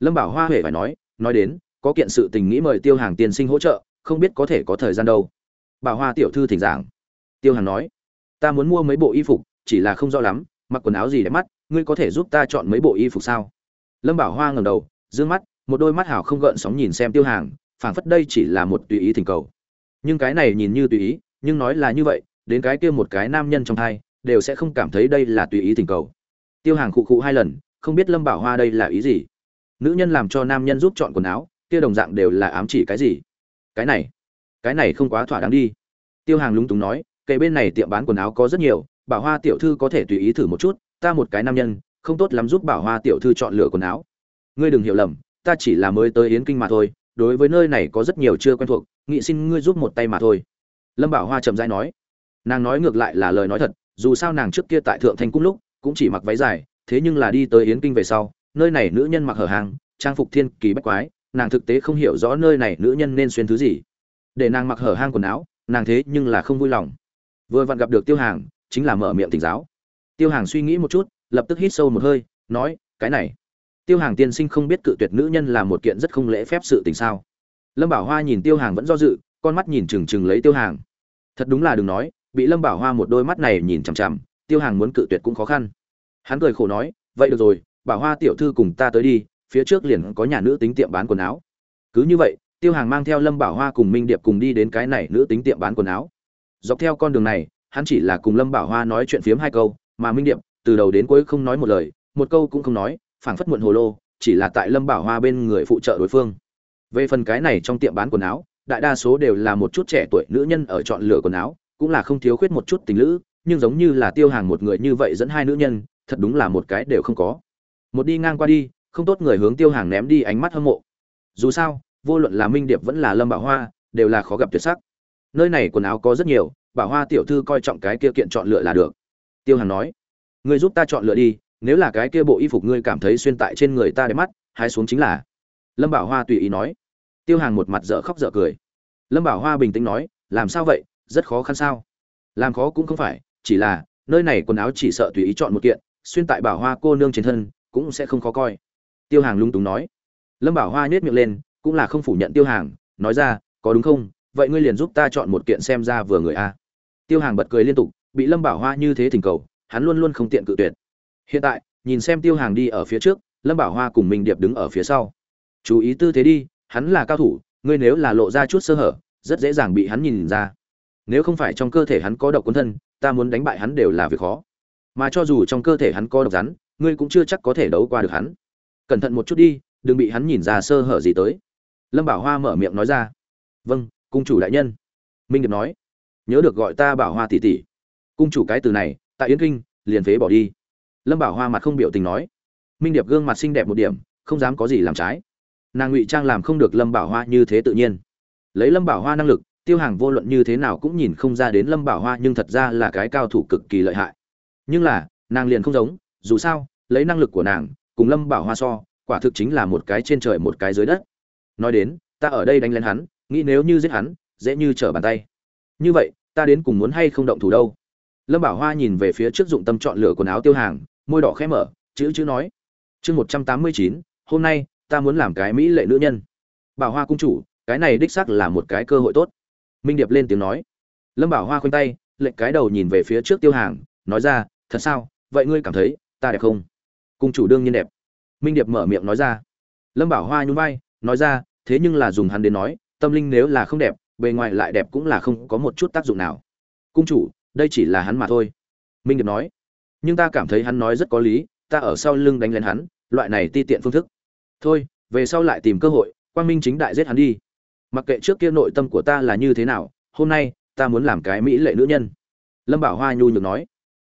Lâm bảo hoa huệ phải nói nói đến, có kiện sự tình nghĩ mời tiêu hàng tiên sinh hỗ trợ, không biết có thể có thời gian đâu. Bảo hoa tiểu thư thỉnh giảng. Tiêu hàng nói, ta muốn mua mấy bộ y phục, chỉ là không rõ lắm, mặc quần áo gì đẹp mắt, ngươi có thể giúp ta chọn mấy bộ y phục sao? Lâm bảo hoa ngầm đầu d ư ơ n g mắt, một đôi mắt hảo không gợn sóng nhìn xem tiêu hàng, phảng phất đây chỉ là một tùy ý thỉnh cầu. Nhưng cái này nhìn như tùy ý, nhưng nói là như vậy đến cái kia một cái nam nhân trong thai, đều sẽ không cảm thấy đây là tùy ý tình cầu. Tiêu hàng khụ khụ hai lần, không biết lâm bảo hoa đây là ý gì. Nữ nhân làm cho nam nhân giúp chọn quần áo, kia đồng dạng đều là ám chỉ cái gì? Cái này cái này không quá thỏa đáng đi. Tiêu hàng lúng túng nói kệ bên này tiệm bán quần áo có rất nhiều, bảo hoa tiểu thư có thể tùy ý thử một chút, ta một cái nam nhân, không tốt lắm giúp bảo hoa tiểu thư chọn lựa quần áo. Ngươi đừng hiểu lầm, ta chỉ là mới tới yến kinh mà thôi, đối với nơi này có rất nhiều chưa quen thuộc, nghị xin ngươi giúp một tay mà thôi. Lâm bảo hoa chậm rãi nói nàng nói ngược lại là lời nói thật, dù sao nàng trước kia tại thượng thanh cung lúc, cũng chỉ mặc váy dài, thế nhưng là đi tới yến kinh về sau, nơi này nữ nhân mặc hở hàng trang phục thiên kỳ bách quái, nàng thực tế không hiểu rõ nơi này nữ nhân nên xuyên thứ gì. Để nàng mặc hở hang quần áo, nàng thế nhưng là không vui lòng. Vừa vặn gặp được tiêu hàng, chính là mở miệng tỉnh giáo. Tiêu hàng suy nghĩ một chút, lập tức hít sâu một hơi, nói, cái này, tiêu hàng tiên sinh không biết cự tuyệt nữ nhân là một kiện rất không lễ phép sự tình sao? Lâm bảo hoa nhìn tiêu hàng vẫn do dự, con mắt nhìn trừng trừng lấy tiêu hàng. Thật đúng là đừng nói bị lâm bảo hoa một đôi mắt này nhìn chằm chằm, tiêu hàng muốn cự tuyệt cũng khó khăn. Hắn cười khổ nói, vậy được rồi, bảo hoa tiểu thư cùng ta tới đi, phía trước liền có nhà nữ tính tiệm bán quần áo. Cứ như vậy, tiêu hàng mang theo lâm bảo hoa cùng minh điệp cùng đi đến cái này nữ tính tiệm bán quần áo. Dọc theo con đường này, hắn chỉ là cùng lâm bảo hoa nói chuyện phiếm hai câu, mà minh điệp từ đầu đến cuối không nói một lời, một câu cũng không nói, phảng phất muộn hồ lô, chỉ là tại lâm bảo hoa bên người phụ trợ đối phương. Về phần cái này trong tiệm bán quần áo, đại đa số đều là một chút trẻ tuổi nữ nhân ở chọn lựa quần áo cũng là không thiếu khuyết một chút tình lữ, nhưng giống như là tiêu hàng một người như vậy dẫn hai nữ nhân, thật đúng là một cái đều không có. Một đi ngang qua đi, không tốt người hướng tiêu hàng ném đi ánh mắt hâm mộ. Dù sao, vô luận là minh điệp vẫn là lâm bảo hoa, đều là khó gặp tuyệt sắc. Nơi này quần áo có rất nhiều, bảo hoa tiểu thư coi trọng cái kia kiện chọn lựa là được. Tiêu hàng nói, ngươi giúp ta chọn lựa đi, nếu là cái kia bộ y phục ngươi cảm thấy xuyên tại trên người ta đẹp mắt, hái xuống chính là. Lâm bảo hoa tùy ý nói. Tiêu hàng một mặt dở khóc dở cười. Lâm bảo hoa bình tĩnh nói, làm sao vậy? Rất khó khăn sao? Làm khó cũng không phải, chỉ là, nơi này quần áo chỉ sợ tùy ý chọn một kiện, xuyên tại bảo hoa cô nương trên thân, cũng sẽ không khó coi. Tiêu hàng lung túng nói. Lâm bảo hoa nhếch miệng lên, cũng là không phủ nhận tiêu hàng, nói ra, có đúng không? Vậy ngươi liền giúp ta chọn một kiện xem ra vừa người a. Tiêu hàng bật cười liên tục, bị lâm bảo hoa như thế thỉnh cầu, hắn luôn luôn không tiện cự tuyệt. Hiện tại, nhìn xem tiêu hàng đi ở phía trước, lâm bảo hoa cùng minh điệp đứng ở phía sau. Chú ý tư thế đi, hắn là cao thủ, ngươi nếu là lộ ra chút sơ hở, rất dễ dàng bị hắn nhìn ra nếu không phải trong cơ thể hắn có độc quân thân, ta muốn đánh bại hắn đều là việc khó. Mà cho dù trong cơ thể hắn có độc rắn, ngươi cũng chưa chắc có thể đấu qua được hắn. Cẩn thận một chút đi, đừng bị hắn nhìn ra sơ hở gì tới. Lâm bảo hoa mở miệng nói ra. Vâng cung chủ đại nhân. Minh điệp nói. Nhớ được gọi ta bảo hoa tỷ tỷ. Cung chủ cái từ này tại yến kinh, liền phế bỏ đi. Lâm bảo hoa mặt không biểu tình nói. Minh điệp gương mặt xinh đẹp một điểm, không dám có gì làm trái. Nàng ngụy trang làm không được lâm bảo hoa như thế tự nhiên. Lấy lâm bảo hoa năng lực tiêu hàng vô luận như thế nào cũng nhìn không ra đến lâm bảo hoa, nhưng thật ra là cái cao thủ cực kỳ lợi hại. Nhưng là, nàng liền không giống, dù sao, lấy năng lực của nàng, cùng lâm bảo hoa so, quả thực chính là một cái trên trời một cái dưới đất. Nói đến, ta ở đây đánh lên hắn, nghĩ nếu như giết hắn, dễ như trở bàn tay. Như vậy, ta đến cùng muốn hay không động thủ đâu? Lâm bảo hoa nhìn về phía trước dụng tâm chọn lựa quần áo tiêu hàng, môi đỏ khẽ mở, chữ chữ nói. Chương một trăm tám mươi chín, hôm nay, ta muốn làm cái mỹ lệ nữ nhân. Bảo hoa cung chủ, cái này đích xác là một cái cơ hội tốt minh điệp lên tiếng nói. Lâm bảo hoa khoanh tay lệnh cái đầu nhìn về phía trước tiêu hàng, nói ra, thật sao? Vậy ngươi cảm thấy ta đẹp không? Cung chủ đương nhiên đẹp. Minh điệp mở miệng nói ra. Lâm bảo hoa nhún vai, nói ra, thế nhưng là dùng hắn đến nói, tâm linh nếu là không đẹp, bề ngoài lại đẹp cũng là không có một chút tác dụng nào. Cung chủ, đây chỉ là hắn mà thôi. Minh điệp nói. Nhưng ta cảm thấy hắn nói rất có lý, ta ở sau lưng đánh lên hắn, loại này ti tiện phương thức. Thôi, về sau lại tìm cơ hội, quang minh chính đại giết hắn đi mặc kệ trước kia nội tâm của ta là như thế nào, hôm nay, ta muốn làm cái mỹ lệ nữ nhân. Lâm bảo hoa nhu nhược nói.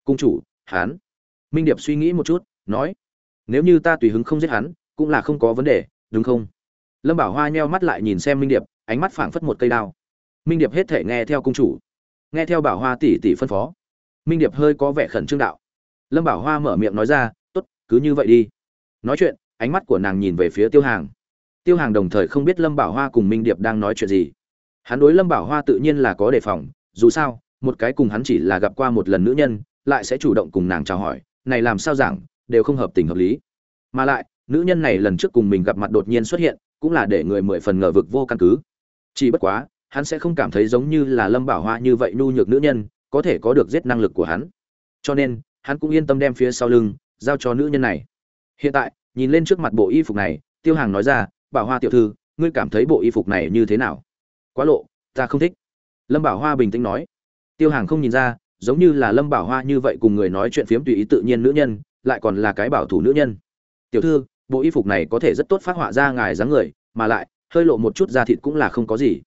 Cung chủ, hắn. Minh điệp suy nghĩ một chút, nói. Nếu như ta tùy hứng không giết hắn, cũng là không có vấn đề, đúng không? Lâm bảo hoa nheo mắt lại nhìn xem minh điệp, ánh mắt phảng phất một cây đao. Minh điệp hết thể nghe theo cung chủ. Nghe theo bảo hoa tỷ tỷ phân phó. Minh điệp hơi có vẻ khẩn trương đạo. Lâm bảo hoa mở miệng nói ra t ố t cứ như vậy đi. Nói chuyện, ánh mắt của nàng nhìn về phía tiêu hàng tiêu hàng đồng thời không biết lâm bảo hoa cùng minh điệp đang nói chuyện gì. Hắn đối lâm bảo hoa tự nhiên là có đề phòng, dù sao, một cái cùng hắn chỉ là gặp qua một lần nữ nhân, lại sẽ chủ động cùng nàng chào hỏi, này làm sao giảng, đều không hợp tình hợp lý. Mà lại, nữ nhân này lần trước cùng mình gặp mặt đột nhiên xuất hiện, cũng là để người mười phần ngờ vực vô căn cứ. Chỉ bất quá, hắn sẽ không cảm thấy giống như là lâm bảo hoa như vậy nhu nhược nữ nhân, có thể có được giết năng lực của hắn. Cho nên, hắn cũng yên tâm đem phía sau lưng giao cho nữ nhân này. Hiện tại, nhìn lên trước mặt bộ y phục này, tiêu hàng nói ra bảo hoa tiểu thư, ngươi cảm thấy bộ y phục này như thế nào? Quá lộ, ta không thích. Lâm bảo hoa bình tĩnh nói. Tiêu hàng không nhìn ra, giống như là lâm bảo hoa như vậy cùng người nói chuyện phiếm tùy ý tự nhiên nữ nhân, lại còn là cái bảo thủ nữ nhân. Tiểu thư, bộ y phục này có thể rất tốt phát họa ra ngài dáng người, mà lại, hơi lộ một chút da thịt cũng là không có gì.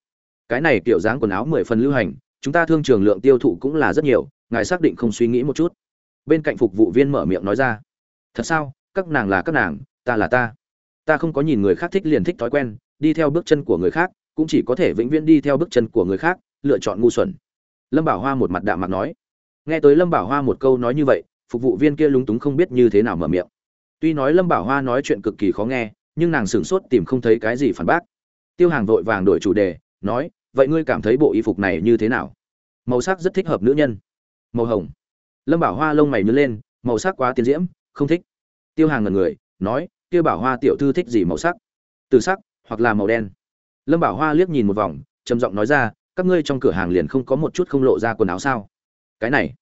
Cái này kiểu dáng quần áo mười phần lưu hành, chúng ta thương trường lượng tiêu thụ cũng là rất nhiều, ngài xác định không suy nghĩ một chút. Bên cạnh phục vụ viên mở miệng nói ra. Thật sao? Các nàng là các nàng, ta là ta ta không có nhìn người khác thích liền thích thói quen, đi theo bước chân của người khác, cũng chỉ có thể vĩnh viễn đi theo bước chân của người khác, lựa chọn ngu xuẩn. Lâm bảo hoa một mặt đạm mặt nói. Nghe tới lâm bảo hoa một câu nói như vậy, phục vụ viên kia lúng túng không biết như thế nào mở miệng. Tuy nói lâm bảo hoa nói chuyện cực kỳ khó nghe, nhưng nàng sửng sốt tìm không thấy cái gì phản bác. Tiêu hàng vội vàng đổi chủ đề, nói, vậy ngươi cảm thấy bộ y phục này như thế nào? Màu sắc rất thích hợp nữ nhân. Màu hồng. Lâm bảo hoa lông mày nhớ lên, màu sắc quá tiến diễm, không thích. Tiêu hàng ngần người, nói kia bảo hoa tiểu thư thích gì màu sắc? Từ sắc hoặc là màu đen? Lâm bảo hoa liếc nhìn một vòng, trầm giọng nói ra, các ngươi trong cửa hàng liền không có một chút không lộ ra quần áo sao? Cái này,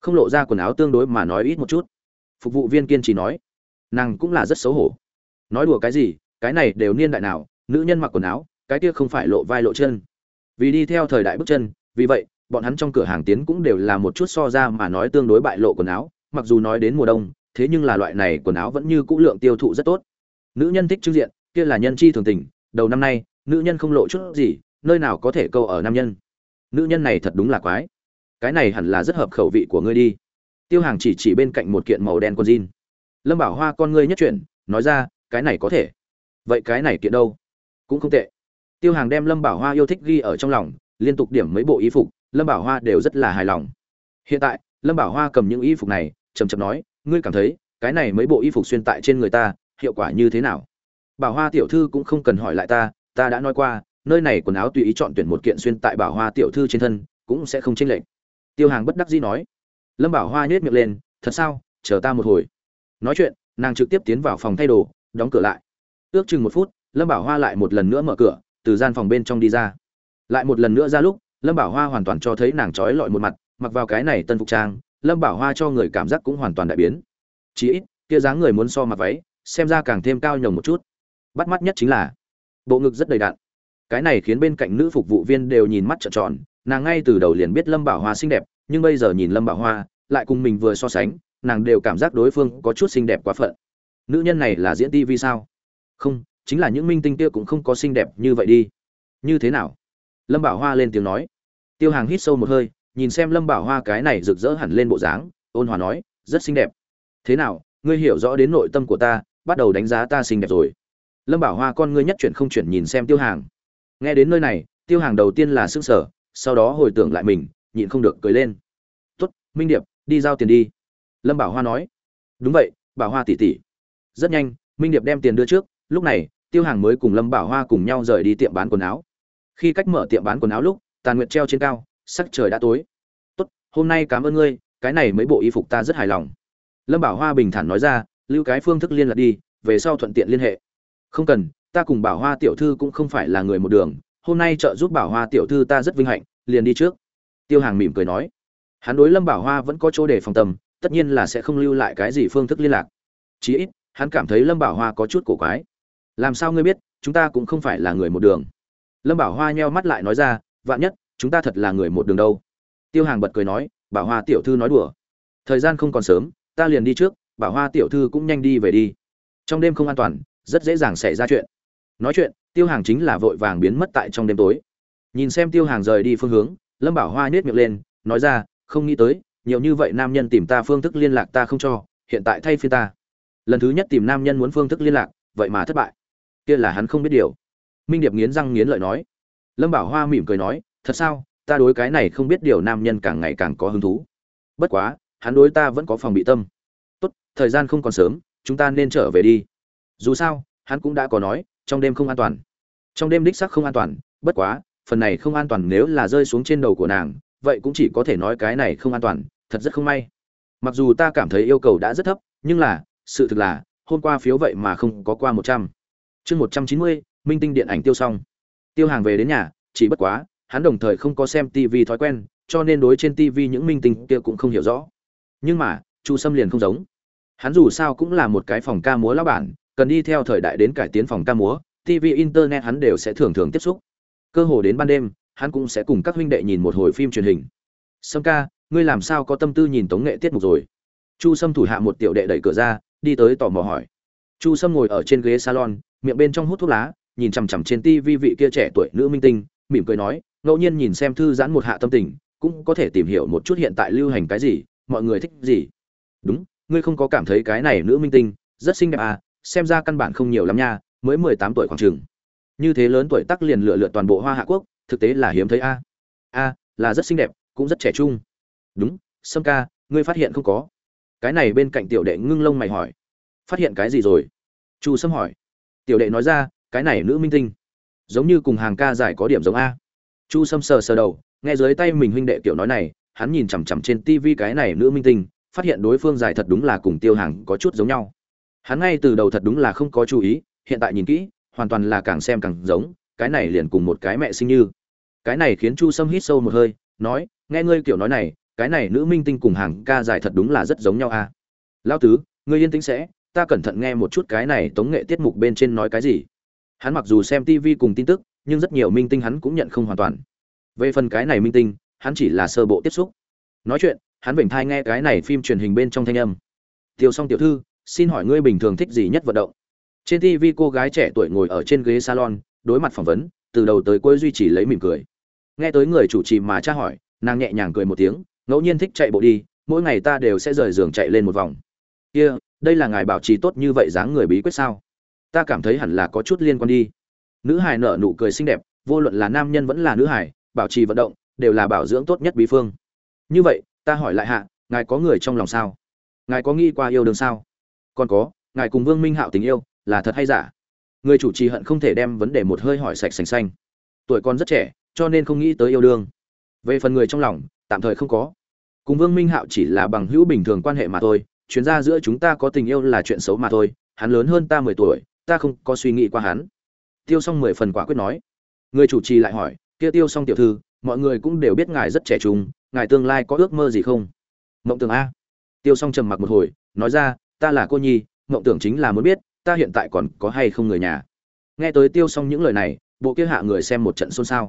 không lộ ra quần áo tương đối mà nói ít một chút. Phục vụ viên kiên trì nói, nàng cũng là rất xấu hổ. Nói đùa cái gì, cái này đều niên đại nào, nữ nhân mặc quần áo, cái kia không phải lộ vai lộ chân. Vì đi theo thời đại bước chân, vì vậy, bọn hắn trong cửa hàng tiến cũng đều là một chút so ra mà nói tương đối bại lộ quần áo, mặc dù nói đến mùa đông thế nhưng là loại này quần áo vẫn như cũ lượng tiêu thụ rất tốt. Nữ nhân thích trưng diện, kia là nhân chi thường tình, đầu năm nay, nữ nhân không lộ chút gì, nơi nào có thể câu ở nam nhân. Nữ nhân này thật đúng là quái. Cái này hẳn là rất hợp khẩu vị của ngươi đi. Tiêu hàng chỉ chỉ bên cạnh một kiện màu đen con jean. Lâm bảo hoa con ngươi nhất chuyển, nói ra, cái này có thể. Vậy cái này kiện đâu? Cũng không tệ. Tiêu hàng đem lâm bảo hoa yêu thích ghi ở trong lòng, liên tục điểm mấy bộ y phục, lâm bảo hoa đều rất là hài lòng. Hiện tại, lâm bảo hoa cầm những y phục này, chậm chậm nói ngươi cảm thấy, cái này mấy bộ y phục xuyên tại trên người ta, hiệu quả như thế nào? Bảo hoa tiểu thư cũng không cần hỏi lại ta ta đã nói qua, nơi này quần áo tùy ý chọn tuyển một kiện xuyên tại bảo hoa tiểu thư trên thân, cũng sẽ không chênh lệch. Tiêu hàng bất đắc dĩ nói. Lâm bảo hoa nhếch miệng lên, thật sao, chờ ta một hồi. Nói chuyện, nàng trực tiếp tiến vào phòng thay đồ, đóng cửa lại. Ước chừng một phút, lâm bảo hoa lại một lần nữa mở cửa, từ gian phòng bên trong đi ra. Lại một lần nữa ra lúc, lâm bảo hoa hoàn toàn cho thấy nàng trói lọi một mặt, mặc vào cái này tân phục trang lâm bảo hoa cho người cảm giác cũng hoàn toàn đại biến. Chí ít, kia dáng người muốn so mặt váy, xem ra càng thêm cao nhồng một chút. Bắt mắt nhất chính là, bộ ngực rất đầy đặn. Cái này khiến bên cạnh nữ phục vụ viên đều nhìn mắt trợn tròn, nàng ngay từ đầu liền biết lâm bảo hoa xinh đẹp, nhưng bây giờ nhìn lâm bảo hoa, lại cùng mình vừa so sánh, nàng đều cảm giác đối phương có chút xinh đẹp quá phận. Nữ nhân này là diễn tv sao? Không, chính là những minh tinh kia cũng không có xinh đẹp như vậy đi. Như thế nào? Lâm bảo hoa lên tiếng nói. Tiêu hàng hít sâu một hơi nhìn xem lâm bảo hoa cái này rực rỡ hẳn lên bộ dáng, ôn hòa nói, rất xinh đẹp. Thế nào, ngươi hiểu rõ đến nội tâm của ta, bắt đầu đánh giá ta xinh đẹp rồi. Lâm bảo hoa con ngươi nhất chuyển không chuyển nhìn xem tiêu hàng. Nghe đến nơi này, tiêu hàng đầu tiên là s ư n g sở sau đó hồi tưởng lại mình, nhịn không được cười lên. Tuất minh điệp, đi giao tiền đi. Lâm bảo hoa nói. Đúng vậy, bảo hoa tỉ tỉ rất nhanh, minh điệp đem tiền đưa trước, lúc này, tiêu hàng mới cùng lâm bảo hoa cùng nhau rời đi tiệm bán quần áo. Khi cách mở tiệm bán quần áo lúc, tàn nguyệt treo trên cao sắc trời đã tối. Tốt, hôm nay cảm ơn ngươi, cái này mấy bộ y phục ta rất hài lòng. Lâm bảo hoa bình thản nói ra, lưu cái phương thức liên lạc đi, về sau thuận tiện liên hệ. Không cần, ta cùng bảo hoa tiểu thư cũng không phải là người một đường, hôm nay trợ giúp bảo hoa tiểu thư ta rất vinh hạnh, liền đi trước. Tiêu hàng mỉm cười nói. Hắn đối lâm bảo hoa vẫn có chỗ để phòng tầm, tất nhiên là sẽ không lưu lại cái gì phương thức liên lạc. Chí ít, hắn cảm thấy lâm bảo hoa có chút cổ quái. Làm sao ngươi biết, chúng ta cũng không phải là người một đường. Lâm bảo hoa nheo mắt lại nói ra, vạn nhất chúng ta thật là người một đường đâu. Tiêu hàng bật cười nói, bảo hoa tiểu thư nói đùa. Thời gian không còn sớm, ta liền đi trước, bảo hoa tiểu thư cũng nhanh đi về đi. Trong đêm không an toàn, rất dễ dàng xảy ra chuyện. Nói chuyện, tiêu hàng chính là vội vàng biến mất tại trong đêm tối. Nhìn xem tiêu hàng rời đi phương hướng, lâm bảo hoa nhét miệng lên, nói ra, không nghĩ tới, nhiều như vậy nam nhân tìm ta phương thức liên lạc ta không cho, hiện tại thay phiên ta. Lần thứ nhất tìm nam nhân muốn phương thức liên lạc, vậy mà thất bại. Kia là hắn không biết điều. Minh điệp nghiến răng nghiến lợi nói. Lâm bảo hoa mỉm cười nói thật sao? Ta đối cái này không biết điều nam nhân càng ngày càng có hứng thú. Bất quá, hắn đối ta vẫn có phòng bị tâm. Tốt, thời gian không còn sớm, chúng ta nên trở về đi. Dù sao, hắn cũng đã có nói, trong đêm không an toàn. Trong đêm đích sắc không an toàn, bất quá, phần này không an toàn nếu là rơi xuống trên đầu của nàng, vậy cũng chỉ có thể nói cái này không an toàn, thật rất không may. Mặc dù ta cảm thấy yêu cầu đã rất thấp, nhưng là, sự thực là, hôm qua phiếu vậy mà không có qua một trăm. Chương một trăm chín mươi, minh tinh điện ảnh tiêu xong. Tiêu hàng về đến nhà, chỉ bất quá hắn đồng thời không có xem tv thói quen, cho nên đối trên tv những minh tinh kia cũng không hiểu rõ. Nhưng mà, chu sâm liền không giống. Hắn dù sao cũng là một cái phòng ca múa lão bản, cần đi theo thời đại đến cải tiến phòng ca múa tv internet hắn đều sẽ thường thường tiếp xúc. Cơ hồ đến ban đêm, hắn cũng sẽ cùng các huynh đệ nhìn một hồi phim truyền hình. Sâm ca, ngươi làm sao có tâm tư nhìn tống nghệ tiết mục rồi? Chu sâm thủ hạ một tiểu đệ đẩy cửa ra, đi tới tò mò hỏi. Chu sâm ngồi ở trên ghế salon, miệng bên trong hút thuốc lá, nhìn chằm chằm trên tivi vị kia trẻ tuổi nữ minh tinh, mỉm cười nói ngẫu nhiên nhìn xem thư giãn một hạ tâm tình, cũng có thể tìm hiểu một chút hiện tại lưu hành cái gì, mọi người thích gì. Đúng, ngươi không có cảm thấy cái này nữ minh tinh, rất xinh đẹp à xem ra căn bản không nhiều lắm nha, mới mười tám tuổi khoảng chừng. Như thế lớn tuổi tắc liền lựa lựa toàn bộ hoa hạ quốc, thực tế là hiếm thấy a. A, là rất xinh đẹp, cũng rất trẻ trung. Đúng, sâm ca, ngươi phát hiện không có. Cái này bên cạnh tiểu đệ ngưng lông mày hỏi. Phát hiện cái gì rồi? Chu sâm hỏi. Tiểu đệ nói ra, cái này nữ minh tinh. Giống như cùng hàng ca giải có điểm giống a chu sâm sờ sờ đầu, nghe dưới tay mình huynh đệ kiểu nói này, hắn nhìn chằm chằm trên tivi cái này nữ minh tinh, phát hiện đối phương giải thật đúng là cùng tiêu hàng có chút giống nhau. Hắn ngay từ đầu thật đúng là không có chú ý, hiện tại nhìn kỹ, hoàn toàn là càng xem càng giống, cái này liền cùng một cái mẹ sinh như. Cái này khiến chu sâm hít sâu một hơi, nói, nghe ngươi kiểu nói này, cái này nữ minh tinh cùng hàng ca dài thật đúng là rất giống nhau a à? lao tứ, ngươi yên tĩnh sẽ, ta cẩn thận nghe một chút cái này tống nghệ tiết mục bên trên nói cái gì. Hắn mặc dù xem tv cùng tin tức nhưng rất nhiều minh tinh hắn cũng nhận không hoàn toàn. Về phần cái này minh tinh, hắn chỉ là sơ bộ tiếp xúc. Nói chuyện, hắn vểnh thai nghe cái này phim truyền hình bên trong thanh âm. Tiêu Song tiểu thư, xin hỏi ngươi bình thường thích gì nhất vận động? Trên tv cô gái trẻ tuổi ngồi ở trên ghế salon, đối mặt phỏng vấn, từ đầu tới cuối duy trì lấy mỉm cười. Nghe tới người chủ trì mà tra hỏi, nàng nhẹ nhàng cười một tiếng, ngẫu nhiên thích chạy bộ đi, mỗi ngày ta đều sẽ rời giường chạy lên một vòng. Kia, đây là ngài bảo trì tốt như vậy dáng người bí quyết sao? Ta cảm thấy hẳn là có chút liên quan đi nữ hải nở nụ cười xinh đẹp, vô luận là nam nhân vẫn là nữ hải bảo trì vận động, đều là bảo dưỡng tốt nhất bí phương. Như vậy, ta hỏi lại hạ, ngài có người trong lòng sao? Ngài có nghĩ qua yêu đương sao? Còn có, ngài cùng vương minh hạo tình yêu, là thật hay giả? Người chủ trì hận không thể đem vấn đề một hơi hỏi sạch sành xanh. Tuổi con rất trẻ, cho nên không nghĩ tới yêu đương. Về phần người trong lòng, tạm thời không có. Cùng vương minh hạo chỉ là bằng hữu bình thường quan hệ mà thôi, chuyến ra giữa chúng ta có tình yêu là chuyện xấu mà thôi, hắn lớn hơn ta mười tuổi, ta không có suy nghĩ qua hắn tiêu s o n g mười phần quả quyết nói. Người chủ trì lại hỏi, kia tiêu s o n g tiểu thư, mọi người cũng đều biết ngài rất trẻ trung, ngài tương lai có ước mơ gì không? Mộng tưởng a. Tiêu s o n g trầm mặc một hồi, nói ra, ta là cô nhi, mộng tưởng chính là muốn biết, ta hiện tại còn có hay không người nhà. Nghe tới tiêu s o n g những lời này, bộ kia hạ người xem một trận xôn xao.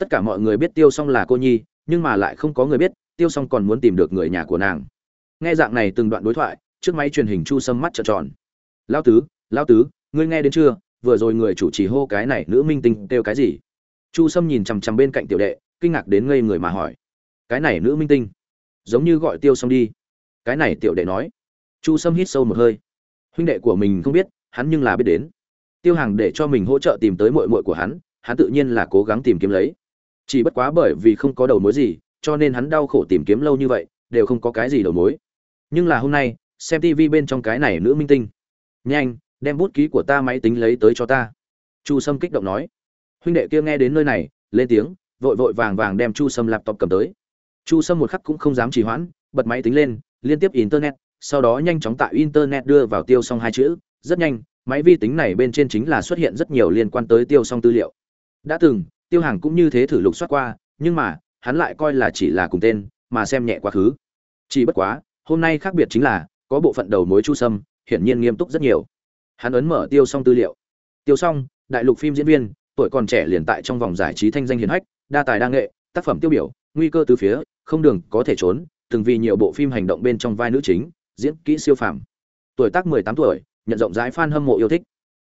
Tất cả mọi người biết tiêu s o n g là cô nhi, nhưng mà lại không có người biết, tiêu s o n g còn muốn tìm được người nhà của nàng. Nghe dạng này từng đoạn đối thoại, trước máy truyền hình chu sâm mắt trợn tròn. Lao tứ lao tứ, ngươi nghe đến chưa? Vừa rồi người chủ trì hô cái này nữ minh tinh kêu cái gì? Chu sâm nhìn chằm chằm bên cạnh tiểu đệ, kinh ngạc đến ngây người mà hỏi. Cái này nữ minh tinh, giống như gọi tiêu xong đi. Cái này tiểu đệ nói. Chu sâm hít sâu một hơi. Huynh đệ của mình không biết, hắn nhưng là biết đến. Tiêu hàng để cho mình hỗ trợ tìm tới mội mội của hắn hắn tự nhiên là cố gắng tìm kiếm lấy. Chỉ bất quá bởi vì không có đầu mối gì, cho nên hắn đau khổ tìm kiếm lâu như vậy, đều không có cái gì đầu mối. Nhưng là hôm nay, xem tv bên trong cái này nữ minh tinh. Nhanh đem bút ký của ta máy tính lấy tới cho ta. Chu sâm kích động nói. Huynh đệ kia nghe đến nơi này, lên tiếng, vội vội vàng vàng đem chu sâm laptop cầm tới. Chu sâm một khắc cũng không dám trì hoãn, bật máy tính lên, liên tiếp internet, sau đó nhanh chóng tại internet đưa vào tiêu xong hai chữ. Rất nhanh, máy vi tính này bên trên chính là xuất hiện rất nhiều liên quan tới tiêu xong tư liệu. Đã từng, tiêu hàng cũng như thế thử lục soát qua, nhưng mà, hắn lại coi là chỉ là cùng tên, mà xem nhẹ quá khứ. Chỉ bất quá, hôm nay khác biệt chính là, có bộ phận đầu mối chu sâm, hiển nhiên nghiêm túc rất nhiều hắn ấn mở tiêu xong tư liệu. Tiêu xong đại lục phim diễn viên, tuổi còn trẻ liền tại trong vòng giải trí thanh danh hiển hách, đa tài đa nghệ, tác phẩm tiêu biểu, nguy cơ từ phía, không đường có thể trốn, từng vì nhiều bộ phim hành động bên trong vai nữ chính, diễn kỹ siêu phàm. Tuổi tác 18 tuổi, nhận rộng rãi fan hâm mộ yêu thích.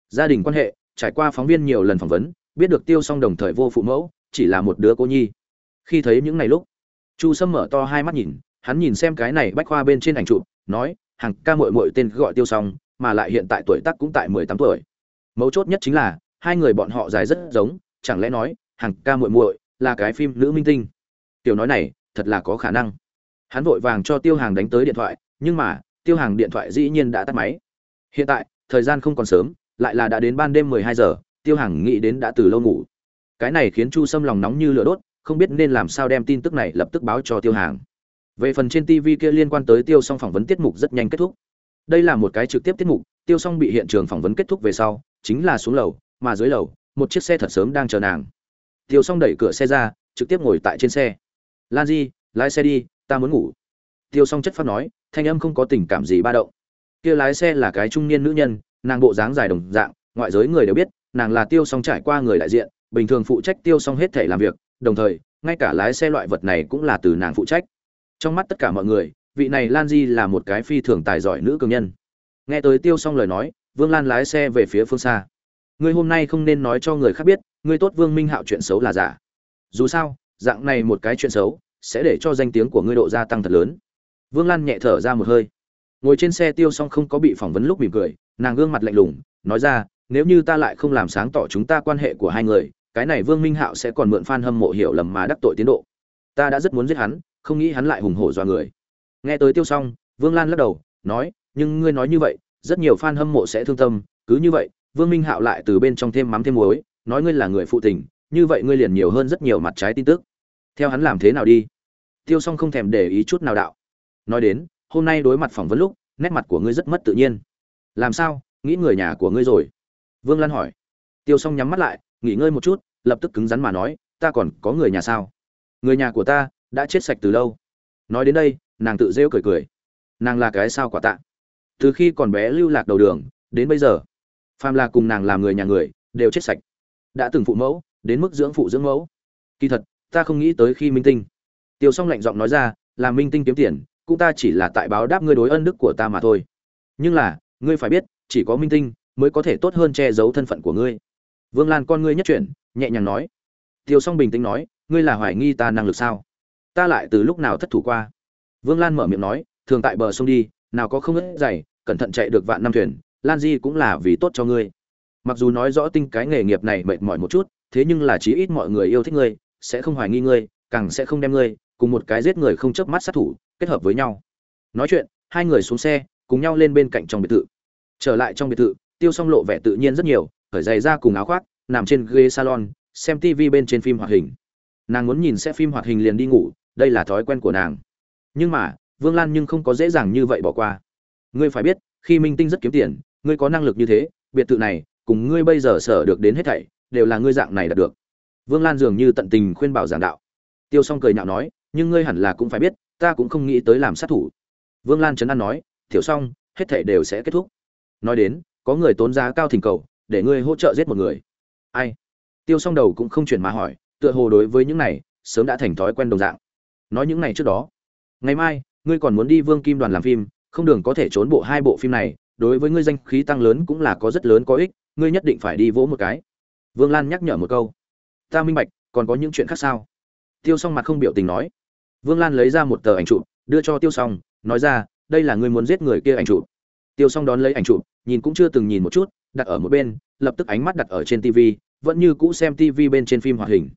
Gia đình quan hệ, trải qua phóng viên nhiều lần phỏng vấn, biết được tiêu xong đồng thời vô phụ mẫu, chỉ là một đứa cô nhi. Khi thấy những ngày lúc, chu sâm mở to hai mắt nhìn, hắn nhìn xem cái này bách khoa bên trên ảnh chụp, nói, hàng ca mội mội tên gọi tiêu xong mà lại hiện tại tuổi tác cũng tại mười tám tuổi. Mấu chốt nhất chính là, hai người bọn họ dài rất giống, chẳng lẽ nói, hàng ca muội muội là cái phim nữ minh tinh? Tiểu nói này, thật là có khả năng. Hắn vội vàng cho tiêu hàng đánh tới điện thoại, nhưng mà, tiêu hàng điện thoại dĩ nhiên đã tắt máy. Hiện tại, thời gian không còn sớm, lại là đã đến ban đêm mười hai giờ, tiêu hàng nghĩ đến đã từ lâu ngủ. Cái này khiến chu sâm lòng nóng như lửa đốt, không biết nên làm sao đem tin tức này lập tức báo cho tiêu hàng. Về phần trên tv kia liên quan tới tiêu song phỏng vấn tiết mục rất nhanh kết thúc đây là một cái trực tiếp tiết mục, tiêu s bị hiện trường phỏng vấn kết thúc về sau, chính là xuống lầu, mà dưới lầu, một chiếc xe thật sớm đang chờ nàng. Tiêu s đẩy cửa xe ra, trực tiếp ngồi tại trên xe. Lan di, lái xe đi, ta muốn ngủ. Tiêu s chất phát nói, thanh âm không có tình cảm gì ba động. Kia lái xe là cái trung niên nữ nhân, nàng bộ dáng dài đồng dạng, ngoại giới người đều biết, nàng là tiêu song trải qua người đại diện, bình thường phụ trách tiêu song hết thể làm việc, đồng thời, ngay cả lái xe loại vật này cũng là từ nàng phụ trách. Trong mắt tất cả mọi người vị này lan di là một cái phi thường tài giỏi nữ cường nhân. Nghe tới tiêu xong lời nói, vương lan lái xe về phía phương xa. Ngươi hôm nay không nên nói cho người khác biết, ngươi tốt vương minh hạo chuyện xấu là giả. Dù sao, dạng này một cái chuyện xấu, sẽ để cho danh tiếng của ngươi độ gia tăng thật lớn. Vương lan nhẹ thở ra một hơi. Ngồi trên xe tiêu xong không có bị phỏng vấn lúc mỉm cười, nàng gương mặt lạnh lùng, nói ra, nếu như ta lại không làm sáng tỏ chúng ta quan hệ của hai người, cái này vương minh hạo sẽ còn mượn f a n hâm mộ hiểu lầm mà đắc tội tiến độ. Ta đã rất muốn giết hắn, không nghĩ hắn lại hùng hổ dọa người nghe tới tiêu xong vương lan lắc đầu, nói, nhưng ngươi nói như vậy, rất nhiều fan hâm mộ sẽ thương tâm, cứ như vậy, vương minh hạo lại từ bên trong thêm mắm thêm muối, nói ngươi là người phụ tình, như vậy ngươi liền nhiều hơn rất nhiều mặt trái tin tức. Theo hắn làm thế nào đi? Tiêu xong không thèm để ý chút nào đạo. Nói đến, hôm nay đối mặt phỏng vấn lúc, nét mặt của ngươi rất mất tự nhiên. Làm sao? Nghĩ người nhà của ngươi rồi? Vương lan hỏi. Tiêu xong nhắm mắt lại, nghỉ ngơi một chút, lập tức cứng rắn mà nói, ta còn có người nhà sao? Người nhà của ta đã chết sạch từ lâu. Nói đến đây nàng tự rêu cười cười. Nàng là cái sao quả tạ. Từ khi còn bé lưu lạc đầu đường, đến bây giờ, phàm là cùng nàng làm người nhà người, đều chết sạch. Đã từng phụ mẫu, đến mức dưỡng phụ dưỡng mẫu. Kỳ thật, ta không nghĩ tới khi minh tinh. Tiêu s o n g lạnh giọng nói ra, là minh tinh kiếm tiền, cũng ta chỉ là tại báo đáp ngươi đối ân đức của ta mà thôi. Nhưng là, ngươi phải biết, chỉ có minh tinh mới có thể tốt hơn che giấu thân phận của ngươi. Vương lan con ngươi nhất chuyển, nhẹ nhàng nói. Tiêu s o n g bình tĩnh nói, ngươi là hoài nghi ta năng lực sao? Ta lại từ lúc nào thất thủ qua? Vương lan mở miệng nói thường tại bờ sông đi nào có không ớt dày cẩn thận chạy được vạn năm thuyền lan di cũng là vì tốt cho ngươi mặc dù nói rõ tinh cái nghề nghiệp này mệt mỏi một chút thế nhưng là chí ít mọi người yêu thích ngươi, sẽ không hoài nghi ngươi, càng sẽ không đem ngươi cùng một cái giết người không chớp mắt sát thủ kết hợp với nhau. Nói chuyện, hai người xuống xe, cùng nhau lên bên cạnh trong biệt thự. Trở lại trong biệt thự, Tiêu Song lộ vẻ tự nhiên rất nhiều, cởi giày ra cùng áo khoác, nằm trên ghế salon, xem TV bên trên phim hoạt hình. Nàng muốn nhìn sẽ phim hoạt hình liền đi ngủ, đây là thói quen của nàng. Nhưng mà, Vương Lan nhưng không có dễ dàng như vậy bỏ qua. Ngươi phải biết, khi Minh Tinh rất kiếm tiền, ngươi có năng lực như thế, biệt thự này, cùng ngươi bây giờ sở được đến hết thảy, đều là ngươi dạng này đạt được. Vương lan dường như tận tình khuyên bảo giảng đạo. Tiêu s o n g cười nhạo nói nhưng ngươi hẳn là cũng phải biết ta cũng không nghĩ tới làm sát thủ. Vương lan trấn an nói thiểu xong hết thảy đều sẽ kết thúc. Nói đến có người tốn giá cao thỉnh cầu để ngươi hỗ trợ giết một người. Ai? Tiêu s o n g đầu cũng không chuyển mà hỏi tựa hồ đối với những này sớm đã thành thói quen đồng dạng. Nói những này trước đó ngày mai ngươi còn muốn đi vương kim đoàn làm phim không đường có thể trốn bộ hai bộ phim này đối với ngươi danh khí tăng lớn cũng là có rất lớn có ích ngươi nhất định phải đi vỗ một cái Vương Lan nhắc nhở một câu. Ta minh bạch, còn có những chuyện khác sao? Tiêu Song mặt không biểu tình nói. Vương Lan lấy ra một tờ ảnh chụp, đưa cho Tiêu Song, nói ra, đây là ngươi muốn giết người kia ảnh chụp. Tiêu Song đón lấy ảnh chụp, nhìn cũng chưa từng nhìn một chút, đặt ở một bên, lập tức ánh mắt đặt ở trên TV, vẫn như cũ xem TV bên trên phim hoạt hình.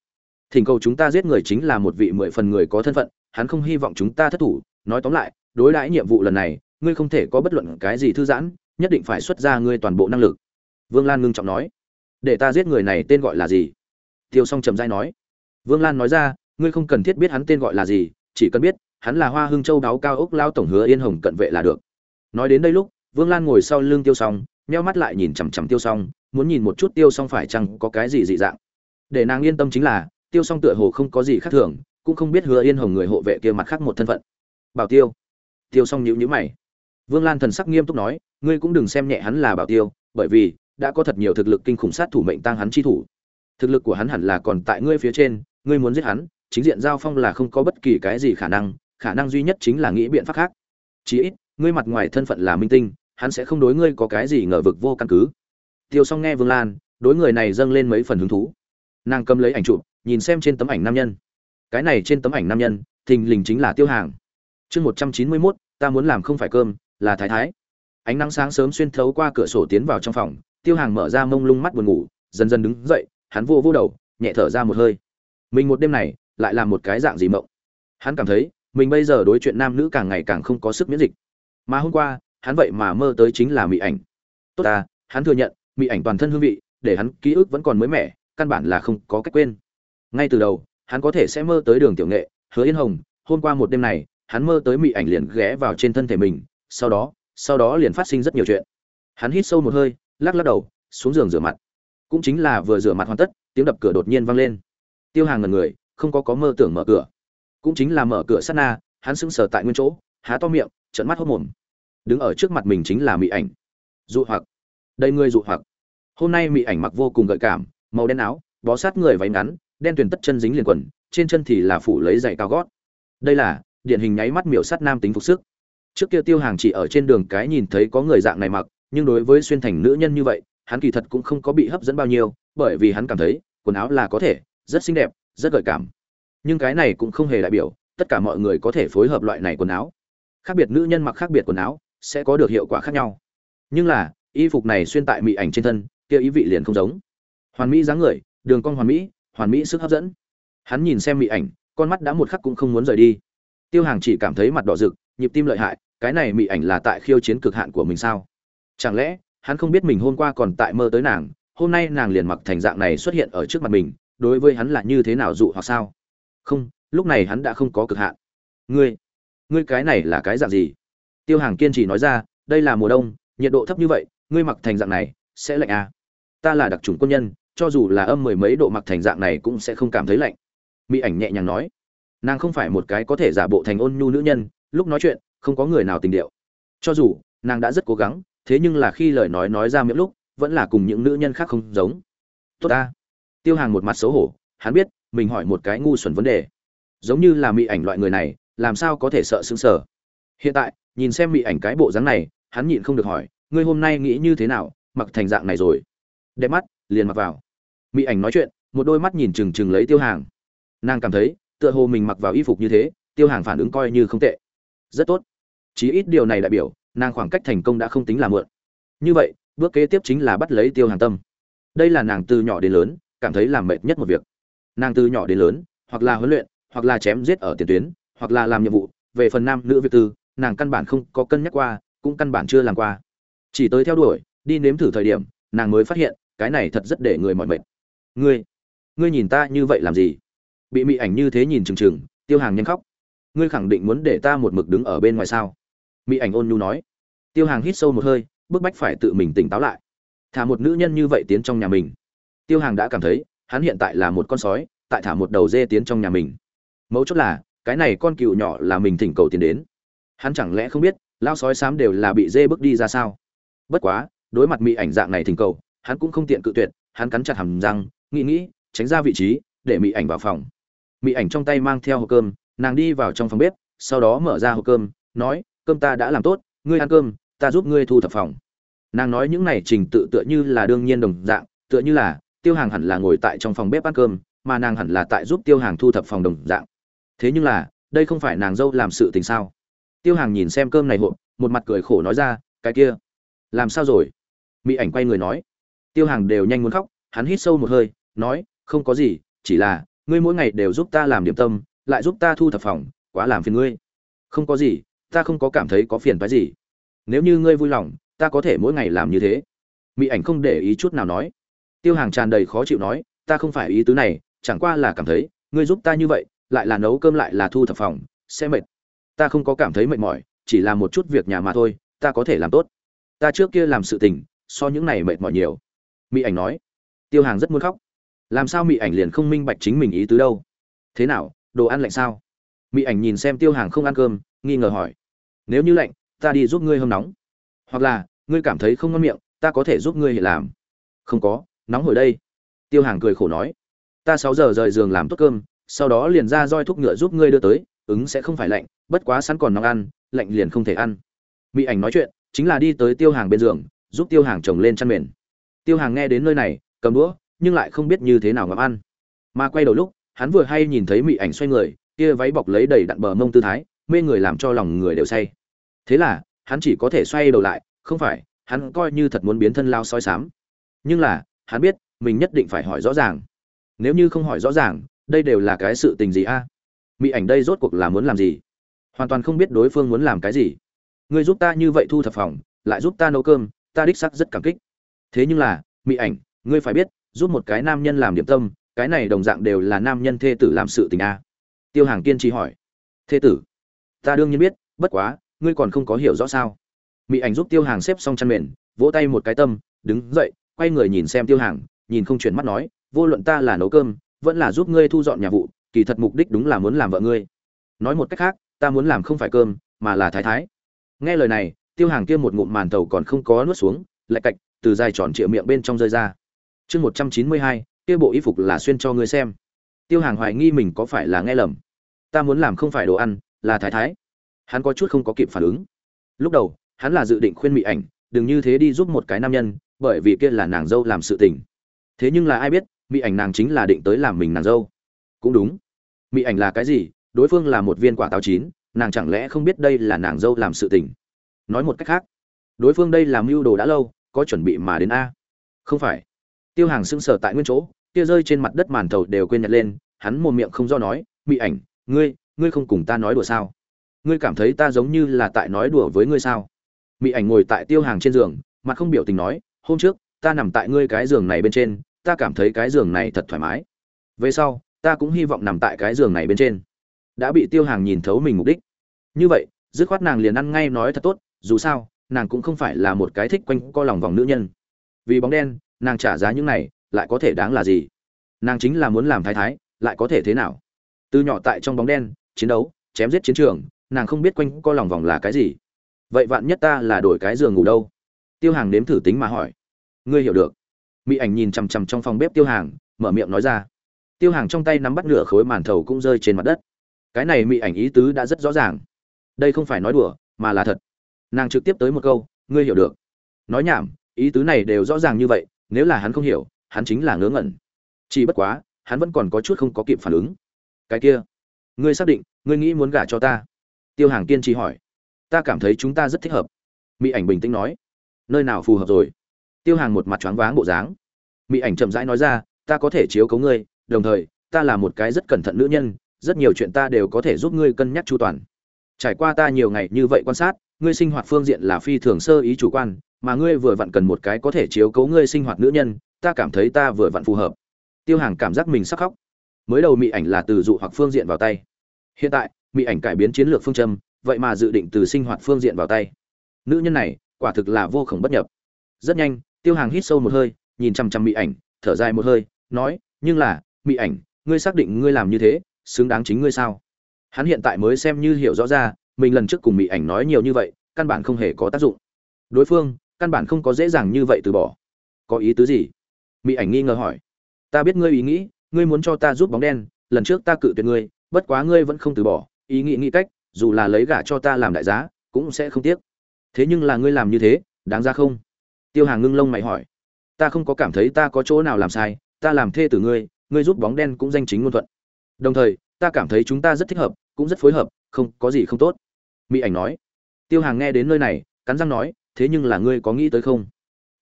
Thỉnh cầu chúng ta giết người chính là một vị mười phần người có thân phận, hắn không hy vọng chúng ta thất thủ, nói tóm lại, đối đãi nhiệm vụ lần này, ngươi không thể có bất luận cái gì thư giãn, nhất định phải xuất ra ngươi toàn bộ năng lực. Vương Lan ngưng trọng nói. Để ta giết người này tên gọi là gì? Tiêu s o n g trầm dai nói. Vương lan nói ra ngươi không cần thiết biết hắn tên gọi là gì chỉ cần biết hắn là hoa hưng châu đáo cao ốc lao tổng hứa yên hồng cận vệ là được. Nói đến đây lúc vương lan ngồi sau lưng tiêu s o n g meo mắt lại nhìn chằm chằm tiêu s o n g muốn nhìn một chút tiêu s o n g phải chăng có cái gì dị dạng. Để nàng yên tâm chính là tiêu s o n g tựa hồ không có gì khác thường cũng không biết hứa yên hồng người hộ vệ kia mặt khác một thân phận. Bảo tiêu. Tiêu s o n g nhịu nhữ mày. Vương lan thần sắc nghiêm túc nói, ngươi cũng đừng xem nhẹ hắn là bảo tiêu, bởi vì, đã có thật nhiều thực lực kinh khủng sát thủ mệnh tăng hắn chi thủ. Thực lực của hắn hẳn là còn tại ngươi phía trên, ngươi muốn giết hắn, chính diện giao phong là không có bất kỳ cái gì khả năng khả năng duy nhất chính là nghĩ biện pháp khác. Chí ít, ngươi mặt ngoài thân phận là minh tinh, hắn sẽ không đối ngươi có cái gì ngờ vực vô căn cứ. Tiêu s nghe vương lan, đối người này dâng lên mấy phần hứng thú. Nàng cầm lấy ảnh chụp, nhìn xem trên tấm ảnh nam nhân cái này trên tấm ảnh nam nhân, thình lình chính là tiêu hàng. Chương một trăm chín mươi mốt, ta muốn làm không phải cơm, là thái thái. Ánh nắng sáng sớm xuyên thấu qua cửa sổ tiến vào trong phòng, tiêu hàng mở ra mông lung mắt buồn ngủ, dần dần đứng dậy, hắn vô vô đầu, nhẹ thở ra một hơi. Mình một đêm này, lại là một cái dạng gì mộng? Hắn cảm thấy, mình bây giờ đối chuyện nam nữ càng ngày càng không có sức miễn dịch. Mà hôm qua, hắn vậy mà mơ tới chính là mỹ ảnh. Tốt ta, hắn thừa nhận mỹ ảnh toàn thân hương vị, để hắn ký ức vẫn còn mới mẻ, căn bản là không có cách quên. Ngay từ đầu hắn có thể sẽ mơ tới đường tiểu nghệ, hứa yên hồng, hôm qua một đêm này, hắn mơ tới mỹ ảnh liền ghé vào trên thân thể mình, sau đó sau đó liền phát sinh rất nhiều chuyện. Hắn hít sâu một hơi, lắc lắc đầu, xuống giường rửa mặt. Cũng chính là vừa rửa mặt hoàn tất, tiếng đập cửa đột nhiên vang lên. Tiêu hàng ngần người, không có có mơ tưởng mở cửa. Cũng chính là mở cửa sát na, hắn sững sờ tại nguyên chỗ, há to miệng, trợn mắt hốt mồm. Đứng ở trước mặt mình chính là mỹ ảnh. Dụ hoặc. Đây ngươi dụ hoặc. Hôm nay mỹ ảnh mặc vô cùng gợi cảm, màu đen áo, bó sát người váy ngắn đen tuyền tất chân dính liền quần, trên chân thì là phủ lấy giày cao gót. Đây là, điển hình nháy mắt miểu sát nam tính phục sức. Trước kia tiêu hàng chỉ ở trên đường cái nhìn thấy có người dạng này mặc, nhưng đối với xuyên thành nữ nhân như vậy, hắn kỳ thật cũng không có bị hấp dẫn bao nhiêu, bởi vì hắn cảm thấy, quần áo là có thể, rất xinh đẹp, rất gợi cảm. Nhưng cái này cũng không hề đại biểu, tất cả mọi người có thể phối hợp loại này quần áo. Khác biệt nữ nhân mặc khác biệt quần áo, sẽ có được hiệu quả khác nhau. Nhưng là, y phục này xuyên tại mỹ ảnh trên thân, kia ý vị liền không giống. Hoàn mỹ dáng người, đường cong hoàn mỹ hoàn mỹ sức hấp dẫn. Hắn nhìn xem mỹ ảnh, con mắt đã một khắc cũng không muốn rời đi. Tiêu hàng chỉ cảm thấy mặt đỏ rực, nhịp tim lợi hại, cái này mị ảnh là tại khiêu chiến cực hạn của mình sao? Chẳng lẽ, hắn không biết mình hôm qua còn tại mơ tới nàng, hôm nay nàng liền mặc thành dạng này xuất hiện ở trước mặt mình, đối với hắn là như thế nào dụ hoặc sao? Không, lúc này hắn đã không có cực hạn. Ngươi ngươi cái này là cái dạng gì? Tiêu hàng kiên trì nói ra, đây là mùa đông, nhiệt độ thấp như vậy, ngươi mặc thành dạng này, sẽ lạnh à. ta là đặc trùng quân nhân cho dù là âm mười mấy độ mặc thành dạng này cũng sẽ không cảm thấy lạnh. Mỹ ảnh nhẹ nhàng nói, nàng không phải một cái có thể giả bộ thành ôn nhu nữ nhân, lúc nói chuyện, không có người nào tình điệu. Cho dù, nàng đã rất cố gắng, thế nhưng là khi lời nói nói ra miệng lúc, vẫn là cùng những nữ nhân khác không giống. Tốt ta. Tiêu hàng một mặt xấu hổ, hắn biết, mình hỏi một cái ngu xuẩn vấn đề. Giống như là mỹ ảnh loại người này, làm sao có thể sợ xứng sở hiện tại, nhìn xem mỹ ảnh cái bộ dáng này, hắn nhịn không được hỏi, ngươi hôm nay nghĩ như thế nào, mặc thành dạng này rồi? Đẹp mắt liền mặc vào. Mỹ ảnh nói chuyện, một đôi mắt nhìn chừng chừng lấy tiêu hàng. Nàng cảm thấy, tựa hồ mình mặc vào y phục như thế, tiêu hàng phản ứng coi như không tệ. Rất tốt. Chí ít điều này đại biểu, nàng khoảng cách thành công đã không tính là mượn như vậy, bước kế tiếp chính là bắt lấy tiêu hàng tâm. Đây là nàng từ nhỏ đến lớn, cảm thấy làm mệt nhất một việc. Nàng từ nhỏ đến lớn, hoặc là huấn luyện, hoặc là chém giết ở tiền tuyến, hoặc là làm nhiệm vụ, về phần nam nữ việc tư, nàng căn bản không có cân nhắc qua, cũng căn bản chưa làm qua. Chỉ tới theo đuổi, đi nếm thử thời điểm, nàng mới phát hiện cái này thật rất để người mỏi mệt. Ngươi ngươi nhìn ta như vậy làm gì? Bị mị ảnh như thế nhìn chừng chừng, tiêu hàng nhanh khóc. Ngươi khẳng định muốn để ta một mực đứng ở bên ngoài sao? Mị ảnh ôn nhu nói. Tiêu hàng hít sâu một hơi, bức bách phải tự mình tỉnh táo lại. Thả một nữ nhân như vậy tiến trong nhà mình. Tiêu hàng đã cảm thấy, hắn hiện tại là một con sói, tại thả một đầu dê tiến trong nhà mình. Mấu chốt là, cái này con cừu nhỏ là mình thỉnh cầu tiến đến. Hắn chẳng lẽ không biết lao sói xám đều là bị dê bước đi ra sao? Bất quá, đối mặt mỹ ảnh dạng này thỉnh cầu hắn cũng không tiện cự tuyệt, hắn cắn chặt hầm răng, nghĩ nghĩ, tránh ra vị trí, để mỹ ảnh vào phòng. Mỹ ảnh trong tay mang theo hộp cơm, nàng đi vào trong phòng bếp, sau đó mở ra hộp cơm, nói, cơm ta đã làm tốt, ngươi ăn cơm, ta giúp ngươi thu thập phòng. Nàng nói những này trình tự tựa như là đương nhiên đồng dạng, tựa như là, tiêu hàng hẳn là ngồi tại trong phòng bếp ăn cơm, mà nàng hẳn là tại giúp tiêu hàng thu thập phòng đồng dạng. Thế nhưng là, đây không phải nàng dâu làm sự tình sao? Tiêu hàng nhìn xem cơm này hộp, một mặt cười khổ nói ra, cái kia, làm sao rồi? Mỹ ảnh quay người nói tiêu hàng đều nhanh muốn khóc, hắn hít sâu một hơi, nói, không có gì, chỉ là, ngươi mỗi ngày đều giúp ta làm điểm tâm, lại giúp ta thu thập phòng, quá làm phiền ngươi. Không có gì, ta không có cảm thấy có phiền phái gì. Nếu như ngươi vui lòng, ta có thể mỗi ngày làm như thế. Mỹ ảnh không để ý chút nào nói. Tiêu hàng tràn đầy khó chịu nói, ta không phải ý tứ này, chẳng qua là cảm thấy, ngươi giúp ta như vậy, lại là nấu cơm lại là thu thập phòng, sẽ mệt. Ta không có cảm thấy mệt mỏi, chỉ là một chút việc nhà mà thôi, ta có thể làm tốt. Ta trước kia làm sự tình, so những này mệt mỏi nhiều mỹ ảnh nói, tiêu hàng rất muốn khóc. Làm sao mỹ ảnh liền không minh bạch chính mình ý tứ đâu? Thế nào, đồ ăn lạnh sao? Mỹ ảnh nhìn xem tiêu hàng không ăn cơm, nghi ngờ hỏi, nếu như lạnh, ta đi giúp ngươi hâm nóng. Hoặc là, ngươi cảm thấy không ngon miệng, ta có thể giúp ngươi hiện làm. Không có, nóng hồi đây. Tiêu hàng cười khổ nói, ta sáu giờ rời giường làm tốt cơm, sau đó liền ra roi thuốc ngựa giúp ngươi đưa tới, ứng sẽ không phải lạnh, bất quá sẵn còn nóng ăn, lạnh liền không thể ăn. Mỹ ảnh nói chuyện, chính là đi tới tiêu hàng bên giường, giúp tiêu hàng trồng lên chăn mền tiêu hàng nghe đến nơi này, cầm đũa, nhưng lại không biết như thế nào ngậm ăn. Mà quay đầu lúc, hắn vừa hay nhìn thấy mỹ ảnh xoay người, kia váy bọc lấy đầy đặn bờ mông tư thái, mê người làm cho lòng người đều say. Thế là, hắn chỉ có thể xoay đầu lại, không phải, hắn coi như thật muốn biến thân lao soi sám. Nhưng là, hắn biết, mình nhất định phải hỏi rõ ràng. Nếu như không hỏi rõ ràng, đây đều là cái sự tình gì a? Mỹ ảnh đây rốt cuộc là muốn làm gì? Hoàn toàn không biết đối phương muốn làm cái gì. Ngươi giúp ta như vậy thu thập phòng, lại giúp ta nấu cơm, ta đích sắc rất cảm kích thế nhưng là mỹ ảnh, ngươi phải biết, giúp một cái nam nhân làm điểm tâm, cái này đồng dạng đều là nam nhân thê tử làm sự tình a. Tiêu hàng kiên trì hỏi. Thê tử? Ta đương nhiên biết, bất quá, ngươi còn không có hiểu rõ sao. Mỹ ảnh giúp tiêu hàng xếp xong chăn mền, vỗ tay một cái tâm, đứng dậy, quay người nhìn xem tiêu hàng, nhìn không chuyển mắt nói, vô luận ta là nấu cơm, vẫn là giúp ngươi thu dọn nhà vụ, kỳ thật mục đích đúng là muốn làm vợ ngươi. Nói một cách khác, ta muốn làm không phải cơm, mà là thái thái. Nghe lời này, tiêu hàng kia một ngụm màn tàu còn không có nuốt xuống, lại cạch từ dài tròn trịa miệng bên trong rơi ra. Chương một trăm chín mươi hai, kia bộ y phục là xuyên cho ngươi xem. Tiêu hàng hoài nghi mình có phải là nghe lầm? Ta muốn làm không phải đồ ăn, là thái thái. Hắn có chút không có kịp phản ứng. Lúc đầu, hắn là dự định khuyên mỹ ảnh, đừng như thế đi giúp một cái nam nhân, bởi vì kia là nàng dâu làm sự tình. Thế nhưng là ai biết mỹ ảnh nàng chính là định tới làm mình nàng dâu. Cũng đúng. Mỹ ảnh là cái gì? Đối phương là một viên quả táo chín, nàng chẳng lẽ không biết đây là nàng dâu làm sự tình? Nói một cách khác, đối phương đây làm mưu đồ đã lâu có chuẩn bị mà đến a. Không phải. Tiêu hàng sững sờ tại nguyên chỗ tia rơi trên mặt đất màn thầu đều quên nhặt lên, hắn mồm miệng không do nói mỹ ảnh, ngươi ngươi không cùng ta nói đùa sao? Ngươi cảm thấy ta giống như là tại nói đùa với ngươi sao? Mỹ ảnh ngồi tại tiêu hàng trên giường, mặt không biểu tình nói, hôm trước, ta nằm tại ngươi cái giường này bên trên, ta cảm thấy cái giường này thật thoải mái. Về sau, ta cũng hy vọng nằm tại cái giường này bên trên. Đã bị tiêu hàng nhìn thấu mình mục đích. Như vậy, dứt khoát nàng liền ăn ngay nói thật tốt, dù sao nàng cũng không phải là một cái thích quanh co lòng vòng nữ nhân. Vì bóng đen, nàng trả giá những này, lại có thể đáng là gì? Nàng chính là muốn làm thái thái, lại có thể thế nào? Từ nhỏ tại trong bóng đen, chiến đấu, chém giết chiến trường, nàng không biết quanh co lòng vòng là cái gì. Vậy vạn nhất ta là đổi cái giường ngủ đâu? Tiêu hàng nếm thử tính mà hỏi. Ngươi hiểu được. Mỹ ảnh nhìn chằm chằm trong phòng bếp tiêu hàng, mở miệng nói ra. Tiêu hàng trong tay nắm bắt nửa khối màn thầu cũng rơi trên mặt đất. Cái này mỹ ảnh ý tứ đã rất rõ ràng. Đây không phải nói đùa, mà là thật nàng trực tiếp tới một câu, ngươi hiểu được. Nói nhảm, ý tứ này đều rõ ràng như vậy, nếu là hắn không hiểu, hắn chính là ngớ ngẩn. Chỉ bất quá, hắn vẫn còn có chút không có kịp phản ứng. Cái kia, ngươi xác định, ngươi nghĩ muốn gả cho ta? Tiêu hàng kiên trì hỏi. Ta cảm thấy chúng ta rất thích hợp. Mỹ ảnh bình tĩnh nói. Nơi nào phù hợp rồi? Tiêu hàng một mặt choáng váng bộ dáng. Mỹ ảnh chậm rãi nói ra, ta có thể chiếu cấu ngươi, đồng thời, ta là một cái rất cẩn thận nữ nhân, rất nhiều chuyện ta đều có thể giúp ngươi cân nhắc chu toàn. Trải qua ta nhiều ngày như vậy quan sát ngươi sinh hoạt phương diện là phi thường sơ ý chủ quan, mà ngươi vừa vặn cần một cái có thể chiếu cố ngươi sinh hoạt nữ nhân, ta cảm thấy ta vừa vặn phù hợp. Tiêu hàng cảm giác mình sắc khóc. Mới đầu mỹ ảnh là từ dụ hoặc phương diện vào tay. Hiện tại mỹ ảnh cải biến chiến lược phương châm, vậy mà dự định từ sinh hoạt phương diện vào tay. Nữ nhân này, quả thực là vô cùng bất nhập. Rất nhanh, tiêu hàng hít sâu một hơi, nhìn chăm chăm mỹ ảnh, thở dài một hơi, nói, nhưng là mỹ ảnh, ngươi xác định ngươi làm như thế, xứng đáng chính ngươi sao? Hắn hiện tại mới xem như hiểu rõ ra mình lần trước cùng mỹ ảnh nói nhiều như vậy, căn bản không hề có tác dụng. Đối phương, căn bản không có dễ dàng như vậy từ bỏ. Có ý tứ gì? Mỹ ảnh nghi ngờ hỏi. Ta biết ngươi ý nghĩ, ngươi muốn cho ta giúp bóng đen, lần trước ta cự tuyệt ngươi, bất quá ngươi vẫn không từ bỏ. Ý nghĩ nghĩ cách, dù là lấy gả cho ta làm đại giá, cũng sẽ không tiếc. Thế nhưng là ngươi làm như thế, đáng ra không? Tiêu hàng ngưng lông mày hỏi. Ta không có cảm thấy ta có chỗ nào làm sai, ta làm thê tử ngươi ngươi giúp bóng đen cũng danh chính ngôn thuận. Đồng thời, ta cảm thấy chúng ta rất thích hợp, cũng rất phối hợp, không có gì không tốt mỹ ảnh nói. Tiêu hàng nghe đến nơi này, cắn răng nói, thế nhưng là ngươi có nghĩ tới không?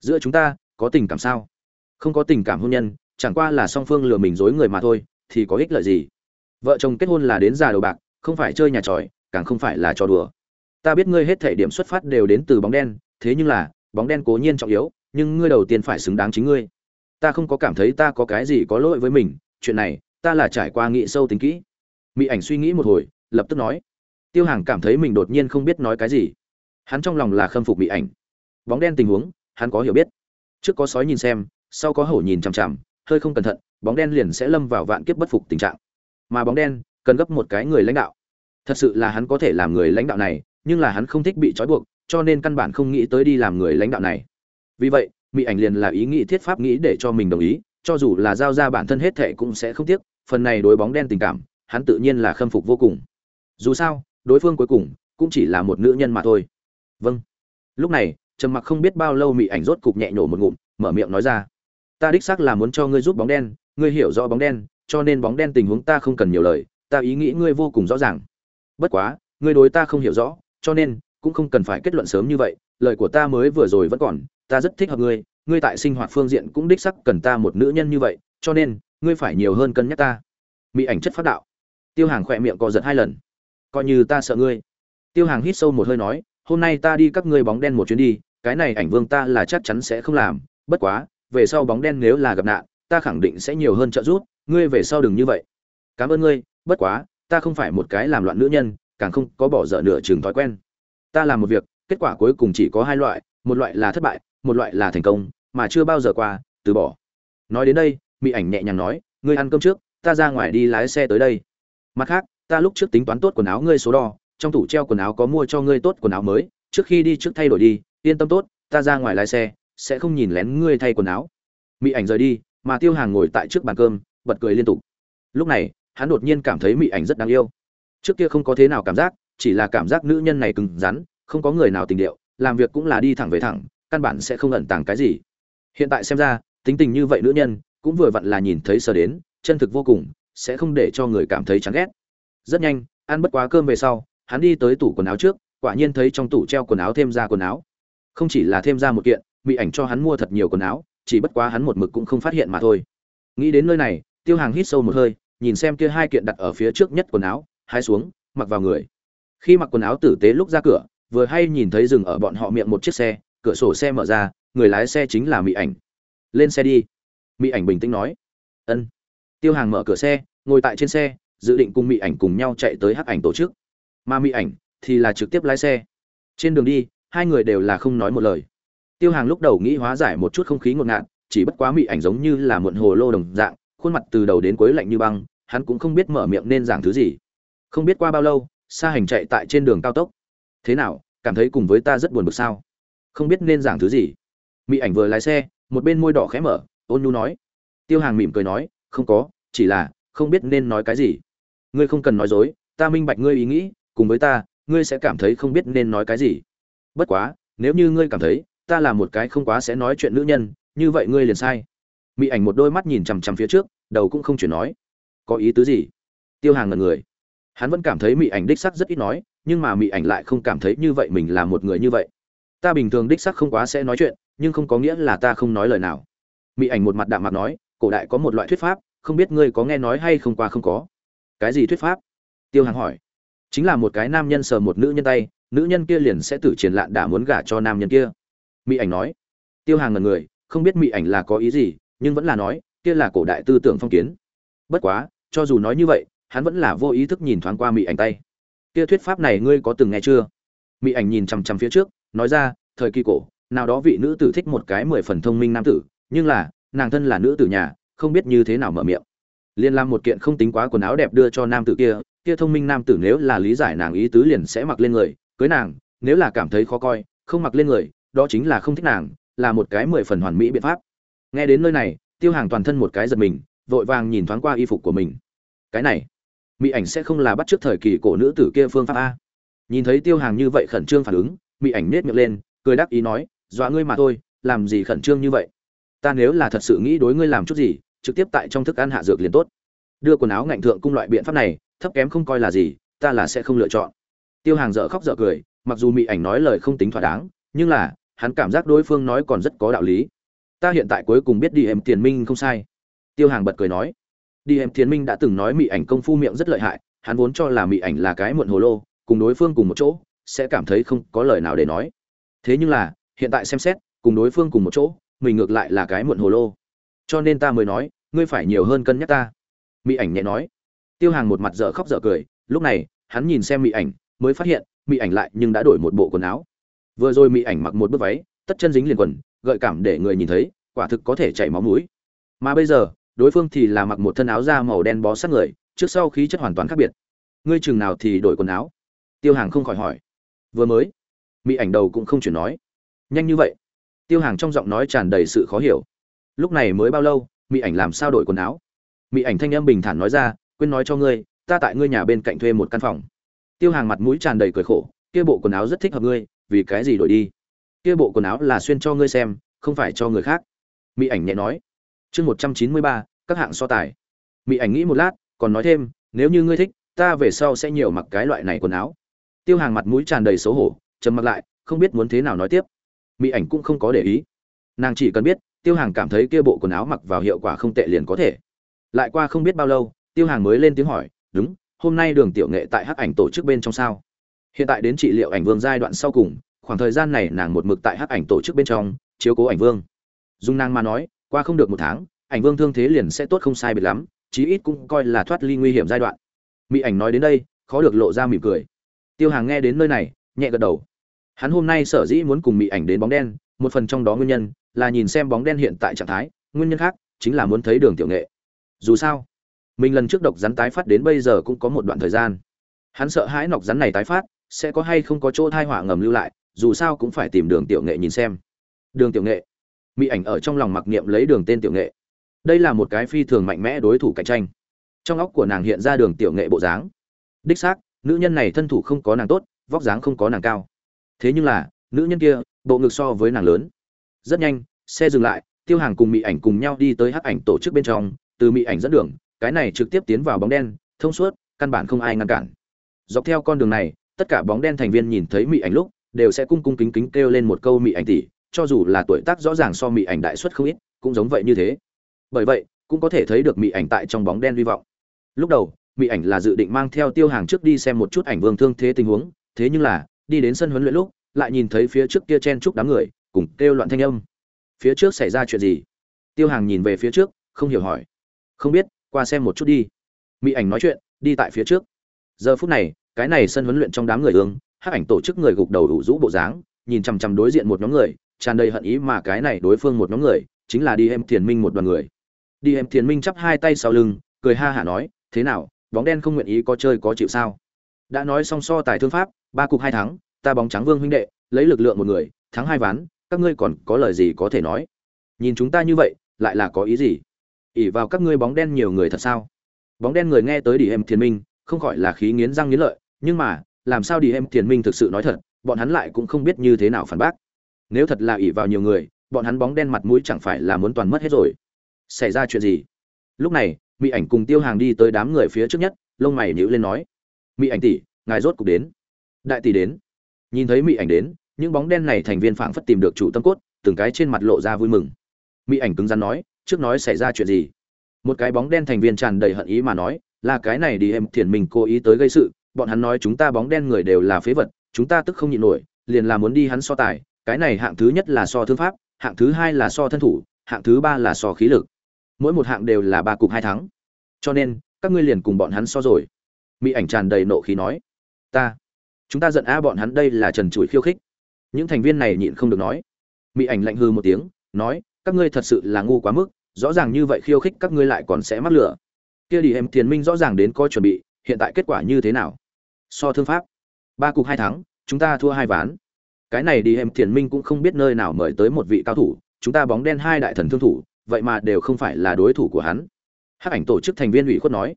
Giữa chúng ta, có tình cảm sao? Không có tình cảm hôn nhân, chẳng qua là song phương lừa mình dối người mà thôi, thì có ích lợi gì? Vợ chồng kết hôn là đến già đầu bạc, không phải chơi nhà tròi, càng không phải là trò đùa. Ta biết ngươi hết thể điểm xuất phát đều đến từ bóng đen, thế nhưng là, bóng đen cố nhiên trọng yếu, nhưng ngươi đầu tiên phải xứng đáng chính ngươi. Ta không có cảm thấy ta có cái gì có lỗi với mình, chuyện này, ta là trải qua nghĩ sâu tính kỹ. Mỹ ảnh suy nghĩ một hồi, lập tức nói tiêu hàng cảm thấy mình đột nhiên không biết nói cái gì. Hắn trong lòng là khâm phục Bị ảnh. Bóng đen tình huống, hắn có hiểu biết. Trước có sói nhìn xem, sau có hổ nhìn chằm chằm, hơi không cẩn thận, bóng đen liền sẽ lâm vào vạn kiếp bất phục tình trạng. Mà bóng đen, cần gấp một cái người lãnh đạo. Thật sự là hắn có thể làm người lãnh đạo này, nhưng là hắn không thích bị trói buộc, cho nên căn bản không nghĩ tới đi làm người lãnh đạo này. Vì vậy mỹ ảnh liền là ý nghĩ thiết pháp nghĩ để cho mình đồng ý, cho dù là giao ra bản thân hết thệ cũng sẽ không tiếc, phần này đối bóng đen tình cảm, hắn tự nhiên là khâm phục vô cùng. Dù sao đối phương cuối cùng cũng chỉ là một nữ nhân mà thôi. Vâng. Lúc này, trầm mặc không biết bao lâu mỹ ảnh rốt cục nhẹ nhổ một ngụm, mở miệng nói ra. Ta đích xác là muốn cho ngươi giúp bóng đen, ngươi hiểu rõ bóng đen, cho nên bóng đen tình huống ta không cần nhiều lời, ta ý nghĩ ngươi vô cùng rõ ràng. Bất quá, ngươi đối ta không hiểu rõ, cho nên cũng không cần phải kết luận sớm như vậy, lời của ta mới vừa rồi vẫn còn, ta rất thích hợp ngươi ngươi tại sinh hoạt phương diện cũng đích sắc cần ta một nữ nhân như vậy, cho nên ngươi phải nhiều hơn cân nhắc ta. Mỹ ảnh chất phát đạo. Tiêu hàng khỏe miệng co giật hai lần coi như ta sợ ngươi. Tiêu hàng hít sâu một hơi nói, hôm nay ta đi các ngươi bóng đen một chuyến đi, cái này ảnh vương ta là chắc chắn sẽ không làm, bất quá, về sau bóng đen nếu là gặp nạn, ta khẳng định sẽ nhiều hơn trợ giúp, ngươi về sau đừng như vậy. Cảm ơn ngươi, bất quá, ta không phải một cái làm loạn nữ nhân, càng không có bỏ dở nửa chừng thói quen. Ta làm một việc, kết quả cuối cùng chỉ có hai loại, một loại là thất bại, một loại là thành công, mà chưa bao giờ qua, từ bỏ. Nói đến đây mỹ ảnh nhẹ nhàng nói, ngươi ăn cơm trước, ta ra ngoài đi lái xe tới đây. Mặt khác ta lúc trước tính toán tốt quần áo ngươi số đo, trong tủ treo quần áo có mua cho ngươi tốt quần áo mới, trước khi đi trước thay đổi đi, yên tâm tốt, ta ra ngoài lái xe, sẽ không nhìn lén ngươi thay quần áo. Mỹ ảnh rời đi, mà tiêu hàng ngồi tại trước bàn cơm, bật cười liên tục. Lúc này, hắn đột nhiên cảm thấy mỹ ảnh rất đáng yêu. Trước kia không có thế nào cảm giác, chỉ là cảm giác nữ nhân này cứng rắn, không có người nào tình điệu, làm việc cũng là đi thẳng về thẳng, căn bản sẽ không ẩn tàng cái gì. Hiện tại xem ra, tính tình như vậy nữ nhân, cũng vừa vặn là nhìn thấy sờ đến, chân thực vô cùng, sẽ không để cho người cảm thấy chán ghét rất nhanh, ăn bất quá cơm về sau, hắn đi tới tủ quần áo trước, quả nhiên thấy trong tủ treo quần áo thêm ra quần áo. Không chỉ là thêm ra một kiện, mỹ ảnh cho hắn mua thật nhiều quần áo, chỉ bất quá hắn một mực cũng không phát hiện mà thôi. Nghĩ đến nơi này, tiêu hàng hít sâu một hơi, nhìn xem kia hai kiện đặt ở phía trước nhất quần áo hai xuống, mặc vào người. Khi mặc quần áo tử tế lúc ra cửa, vừa hay nhìn thấy dừng ở bọn họ miệng một chiếc xe, cửa sổ xe mở ra, người lái xe chính là mỹ ảnh. Lên xe đi. Mỹ ảnh bình tĩnh nói. Ân. Tiêu hàng mở cửa xe, ngồi tại trên xe dự định cùng mỹ ảnh cùng nhau chạy tới hắc ảnh tổ chức. Mà mỹ ảnh thì là trực tiếp lái xe. Trên đường đi, hai người đều là không nói một lời. Tiêu hàng lúc đầu nghĩ hóa giải một chút không khí ngột ngạt, chỉ bất quá mỹ ảnh giống như là muộn hồ lô đồng dạng, khuôn mặt từ đầu đến cuối lạnh như băng, hắn cũng không biết mở miệng nên giảng thứ gì. Không biết qua bao lâu xa hành chạy tại trên đường cao tốc. Thế nào, cảm thấy cùng với ta rất buồn bực sao? Không biết nên giảng thứ gì. Mỹ ảnh vừa lái xe, một bên môi đỏ khẽ mở, ôn nhu nói. Tiêu hàng mỉm cười nói, không có, chỉ là không biết nên nói cái gì ngươi không cần nói dối, ta minh bạch ngươi ý nghĩ, cùng với ta, ngươi sẽ cảm thấy không biết nên nói cái gì. Bất quá, nếu như ngươi cảm thấy, ta là một cái không quá sẽ nói chuyện nữ nhân, như vậy ngươi liền sai. Mỹ ảnh một đôi mắt nhìn chằm chằm phía trước, đầu cũng không chuyển nói. Có ý tứ gì? Tiêu hàng ngần người. Hắn vẫn cảm thấy mỹ ảnh đích sắc rất ít nói, nhưng mà mỹ ảnh lại không cảm thấy như vậy mình là một người như vậy. Ta bình thường đích sắc không quá sẽ nói chuyện, nhưng không có nghĩa là ta không nói lời nào. Mỹ ảnh một mặt đạm mặt nói, cổ đại có một loại thuyết pháp, không biết ngươi có nghe nói hay không qua không có cái gì thuyết pháp? Tiêu hàng hỏi. Chính là một cái nam nhân sờ một nữ nhân tay, nữ nhân kia liền sẽ tử triển lạn đã muốn gả cho nam nhân kia. Mỹ ảnh nói. Tiêu hàng ngần người, không biết mỹ ảnh là có ý gì, nhưng vẫn là nói, kia là cổ đại tư tưởng phong kiến. Bất quá, cho dù nói như vậy, hắn vẫn là vô ý thức nhìn thoáng qua mỹ ảnh tay. Kia thuyết pháp này ngươi có từng nghe chưa? Mỹ ảnh nhìn chằm chằm phía trước, nói ra, thời kỳ cổ, nào đó vị nữ tử thích một cái mười phần thông minh nam tử, nhưng là, nàng thân là nữ tử nhà, không biết như thế nào mở miệng liên làm một kiện không tính quá quần áo đẹp đưa cho nam tử kia kia thông minh nam tử nếu là lý giải nàng ý tứ liền sẽ mặc lên người, cưới nàng, nếu là cảm thấy khó coi, không mặc lên người, đó chính là không thích nàng, là một cái mười phần hoàn mỹ biện pháp. Nghe đến nơi này, tiêu hàng toàn thân một cái giật mình, vội vàng nhìn thoáng qua y phục của mình. Cái này, mỹ ảnh sẽ không là bắt trước thời kỳ cổ nữ tử kia phương pháp a. Nhìn thấy tiêu hàng như vậy khẩn trương phản ứng, mỹ ảnh nết miệng lên, cười đáp ý nói, dọa ngươi mà thôi, làm gì khẩn trương như vậy? Ta nếu là thật sự nghĩ đối ngươi làm chút gì trực tiếp tại trong thức ăn hạ dược liền tốt. Đưa quần áo ngạnh thượng cung loại biện pháp này, thấp kém không coi là gì, ta là sẽ không lựa chọn. Tiêu hàng dở khóc dở cười, mặc dù mỹ ảnh nói lời không tính thỏa đáng, nhưng là, hắn cảm giác đối phương nói còn rất có đạo lý. Ta hiện tại cuối cùng biết đi em tiền minh không sai. Tiêu hàng bật cười nói. Đi em tiền minh đã từng nói mỹ ảnh công phu miệng rất lợi hại, hắn vốn cho là mỹ ảnh là cái muộn hồ lô, cùng đối phương cùng một chỗ, sẽ cảm thấy không có lời nào để nói. Thế nhưng là, hiện tại xem xét, cùng đối phương cùng một chỗ, mình ngược lại là cái muộn hồ lô. Cho nên ta mới nói ngươi phải nhiều hơn cân nhắc ta. Mỹ ảnh nhẹ nói. Tiêu hàng một mặt dở khóc dở cười, lúc này, hắn nhìn xem mỹ ảnh, mới phát hiện mỹ ảnh lại nhưng đã đổi một bộ quần áo. Vừa rồi mỹ ảnh mặc một bức váy, tất chân dính liền quần, gợi cảm để người nhìn thấy, quả thực có thể chảy máu mũi. Mà bây giờ, đối phương thì là mặc một thân áo da màu đen bó sát người, trước sau khí chất hoàn toàn khác biệt. Ngươi chừng nào thì đổi quần áo? Tiêu hàng không khỏi hỏi. Vừa mới mỹ ảnh đầu cũng không chuyển nói. Nhanh như vậy. Tiêu hàng trong giọng nói tràn đầy sự khó hiểu. Lúc này mới bao lâu mỹ ảnh làm sao đổi quần áo? Mỹ ảnh thanh âm bình thản nói ra, quên nói cho ngươi, ta tại ngươi nhà bên cạnh thuê một căn phòng. Tiêu hàng mặt mũi tràn đầy cười khổ, kia bộ quần áo rất thích hợp ngươi, vì cái gì đổi đi? Kia bộ quần áo là xuyên cho ngươi xem, không phải cho người khác. Mỹ ảnh nhẹ nói, chương một trăm chín mươi ba, các hạng so tài. Mỹ ảnh nghĩ một lát, còn nói thêm, nếu như ngươi thích, ta về sau sẽ nhiều mặc cái loại này quần áo. Tiêu hàng mặt mũi tràn đầy xấu hổ, trầm mặc lại, không biết muốn thế nào nói tiếp. Mỹ ảnh cũng không có để ý. Nàng chỉ cần biết tiêu hàng cảm thấy kia bộ quần áo mặc vào hiệu quả không tệ liền có thể. Lại qua không biết bao lâu, tiêu hàng mới lên tiếng hỏi, đúng, hôm nay đường tiểu nghệ tại hắc ảnh tổ chức bên trong sao? Hiện tại đến trị liệu ảnh vương giai đoạn sau cùng, khoảng thời gian này nàng một mực tại hắc ảnh tổ chức bên trong, chiếu cố ảnh vương. Dung nàng mà nói, qua không được một tháng, ảnh vương thương thế liền sẽ tốt không sai biệt lắm, chí ít cũng coi là thoát ly nguy hiểm giai đoạn. Mỹ ảnh nói đến đây, khó được lộ ra mỉm cười. Tiêu hàng nghe đến nơi này, nhẹ gật đầu. Hắn hôm nay sở dĩ muốn cùng mỹ ảnh đến bóng đen, một phần trong đó nguyên nhân là nhìn xem bóng đen hiện tại trạng thái, nguyên nhân khác chính là muốn thấy đường tiểu nghệ. Dù sao, mình lần trước độc rắn tái phát đến bây giờ cũng có một đoạn thời gian. Hắn sợ hãi nọc rắn này tái phát, sẽ có hay không có chỗ thai họa ngầm lưu lại, dù sao cũng phải tìm đường tiểu nghệ nhìn xem. Đường tiểu nghệ. Mỹ ảnh ở trong lòng mặc niệm lấy đường tên tiểu nghệ. Đây là một cái phi thường mạnh mẽ đối thủ cạnh tranh. Trong óc của nàng hiện ra đường tiểu nghệ bộ dáng. Đích xác, nữ nhân này thân thủ không có nàng tốt, vóc dáng không có nàng cao. Thế nhưng là, nữ nhân kia, bộ ngực so với nàng lớn. Rất nhanh xe dừng lại, tiêu hàng cùng mỹ ảnh cùng nhau đi tới hắc ảnh tổ chức bên trong, từ mỹ ảnh dẫn đường, cái này trực tiếp tiến vào bóng đen, thông suốt, căn bản không ai ngăn cản. Dọc theo con đường này, tất cả bóng đen thành viên nhìn thấy mỹ ảnh lúc, đều sẽ cung cung kính kính kêu lên một câu mỹ ảnh tỷ, cho dù là tuổi tác rõ ràng so mỹ ảnh đại suất không ít, cũng giống vậy như thế. Bởi vậy, cũng có thể thấy được mỹ ảnh tại trong bóng đen hy vọng. Lúc đầu mỹ ảnh là dự định mang theo tiêu hàng trước đi xem một chút ảnh vương thương thế tình huống, thế nhưng là, đi đến sân huấn luyện lúc, lại nhìn thấy phía trước kia chen chúc đám người, cùng kêu loạn thanh âm phía trước xảy ra chuyện gì? Tiêu hàng nhìn về phía trước, không hiểu hỏi. Không biết, qua xem một chút đi. Mỹ ảnh nói chuyện, đi tại phía trước. Giờ phút này, cái này sân huấn luyện trong đám người ương, hắc ảnh tổ chức người gục đầu đủ rũ bộ dáng, nhìn chằm chằm đối diện một nhóm người, tràn đầy hận ý mà cái này đối phương một nhóm người, chính là đi em thiền minh một đoàn người. Đi em thiền minh chắp hai tay sau lưng, cười ha hả nói, thế nào, bóng đen không nguyện ý có chơi có chịu sao? Đã nói xong so tài thương pháp, ba cục hai thắng, ta bóng trắng vương huynh đệ, lấy lực lượng một người, thắng hai ván các ngươi còn có lời gì có thể nói? Nhìn chúng ta như vậy, lại là có ý gì? Ỉ vào các ngươi bóng đen nhiều người thật sao? Bóng đen người nghe tới đi em thiền minh, không gọi là khí nghiến răng nghiến lợi, nhưng mà, làm sao đi em thiền minh thực sự nói thật, bọn hắn lại cũng không biết như thế nào phản bác. Nếu thật là ỉ vào nhiều người, bọn hắn bóng đen mặt mũi chẳng phải là muốn toàn mất hết rồi. Xảy ra chuyện gì? Lúc này mỹ ảnh cùng tiêu hàng đi tới đám người phía trước nhất, lông mày nhíu lên nói mỹ ảnh tỷ, ngài rốt cục đến. Đại tỷ đến. Nhìn thấy mỹ ảnh đến những bóng đen này thành viên phảng phất tìm được chủ tâm cốt, từng cái trên mặt lộ ra vui mừng. Mỹ ảnh cứng rắn nói, trước nói xảy ra chuyện gì? Một cái bóng đen thành viên tràn đầy hận ý mà nói, là cái này đi em thiền mình cố ý tới gây sự, bọn hắn nói chúng ta bóng đen người đều là phế vật, chúng ta tức không nhịn nổi, liền là muốn đi hắn so tài, cái này hạng thứ nhất là so thương pháp, hạng thứ hai là so thân thủ, hạng thứ ba là so khí lực. Mỗi một hạng đều là ba cục hai thắng. Cho nên, các ngươi liền cùng bọn hắn so rồi. Mỹ ảnh tràn đầy nộ khí nói, ta, chúng ta giận a bọn hắn đây là trần trụi khiêu khích những thành viên này nhịn không được nói. Mỹ ảnh lạnh hư một tiếng, nói, các ngươi thật sự là ngu quá mức, rõ ràng như vậy khiêu khích các ngươi lại còn sẽ mắc lửa. Kia đi em tiền minh rõ ràng đến có chuẩn bị, hiện tại kết quả như thế nào? So thương pháp, ba cục hai thắng, chúng ta thua hai ván. Cái này đi em tiền minh cũng không biết nơi nào mời tới một vị cao thủ, chúng ta bóng đen hai đại thần thương thủ, vậy mà đều không phải là đối thủ của hắn. Hắc ảnh tổ chức thành viên ủy khuất nói.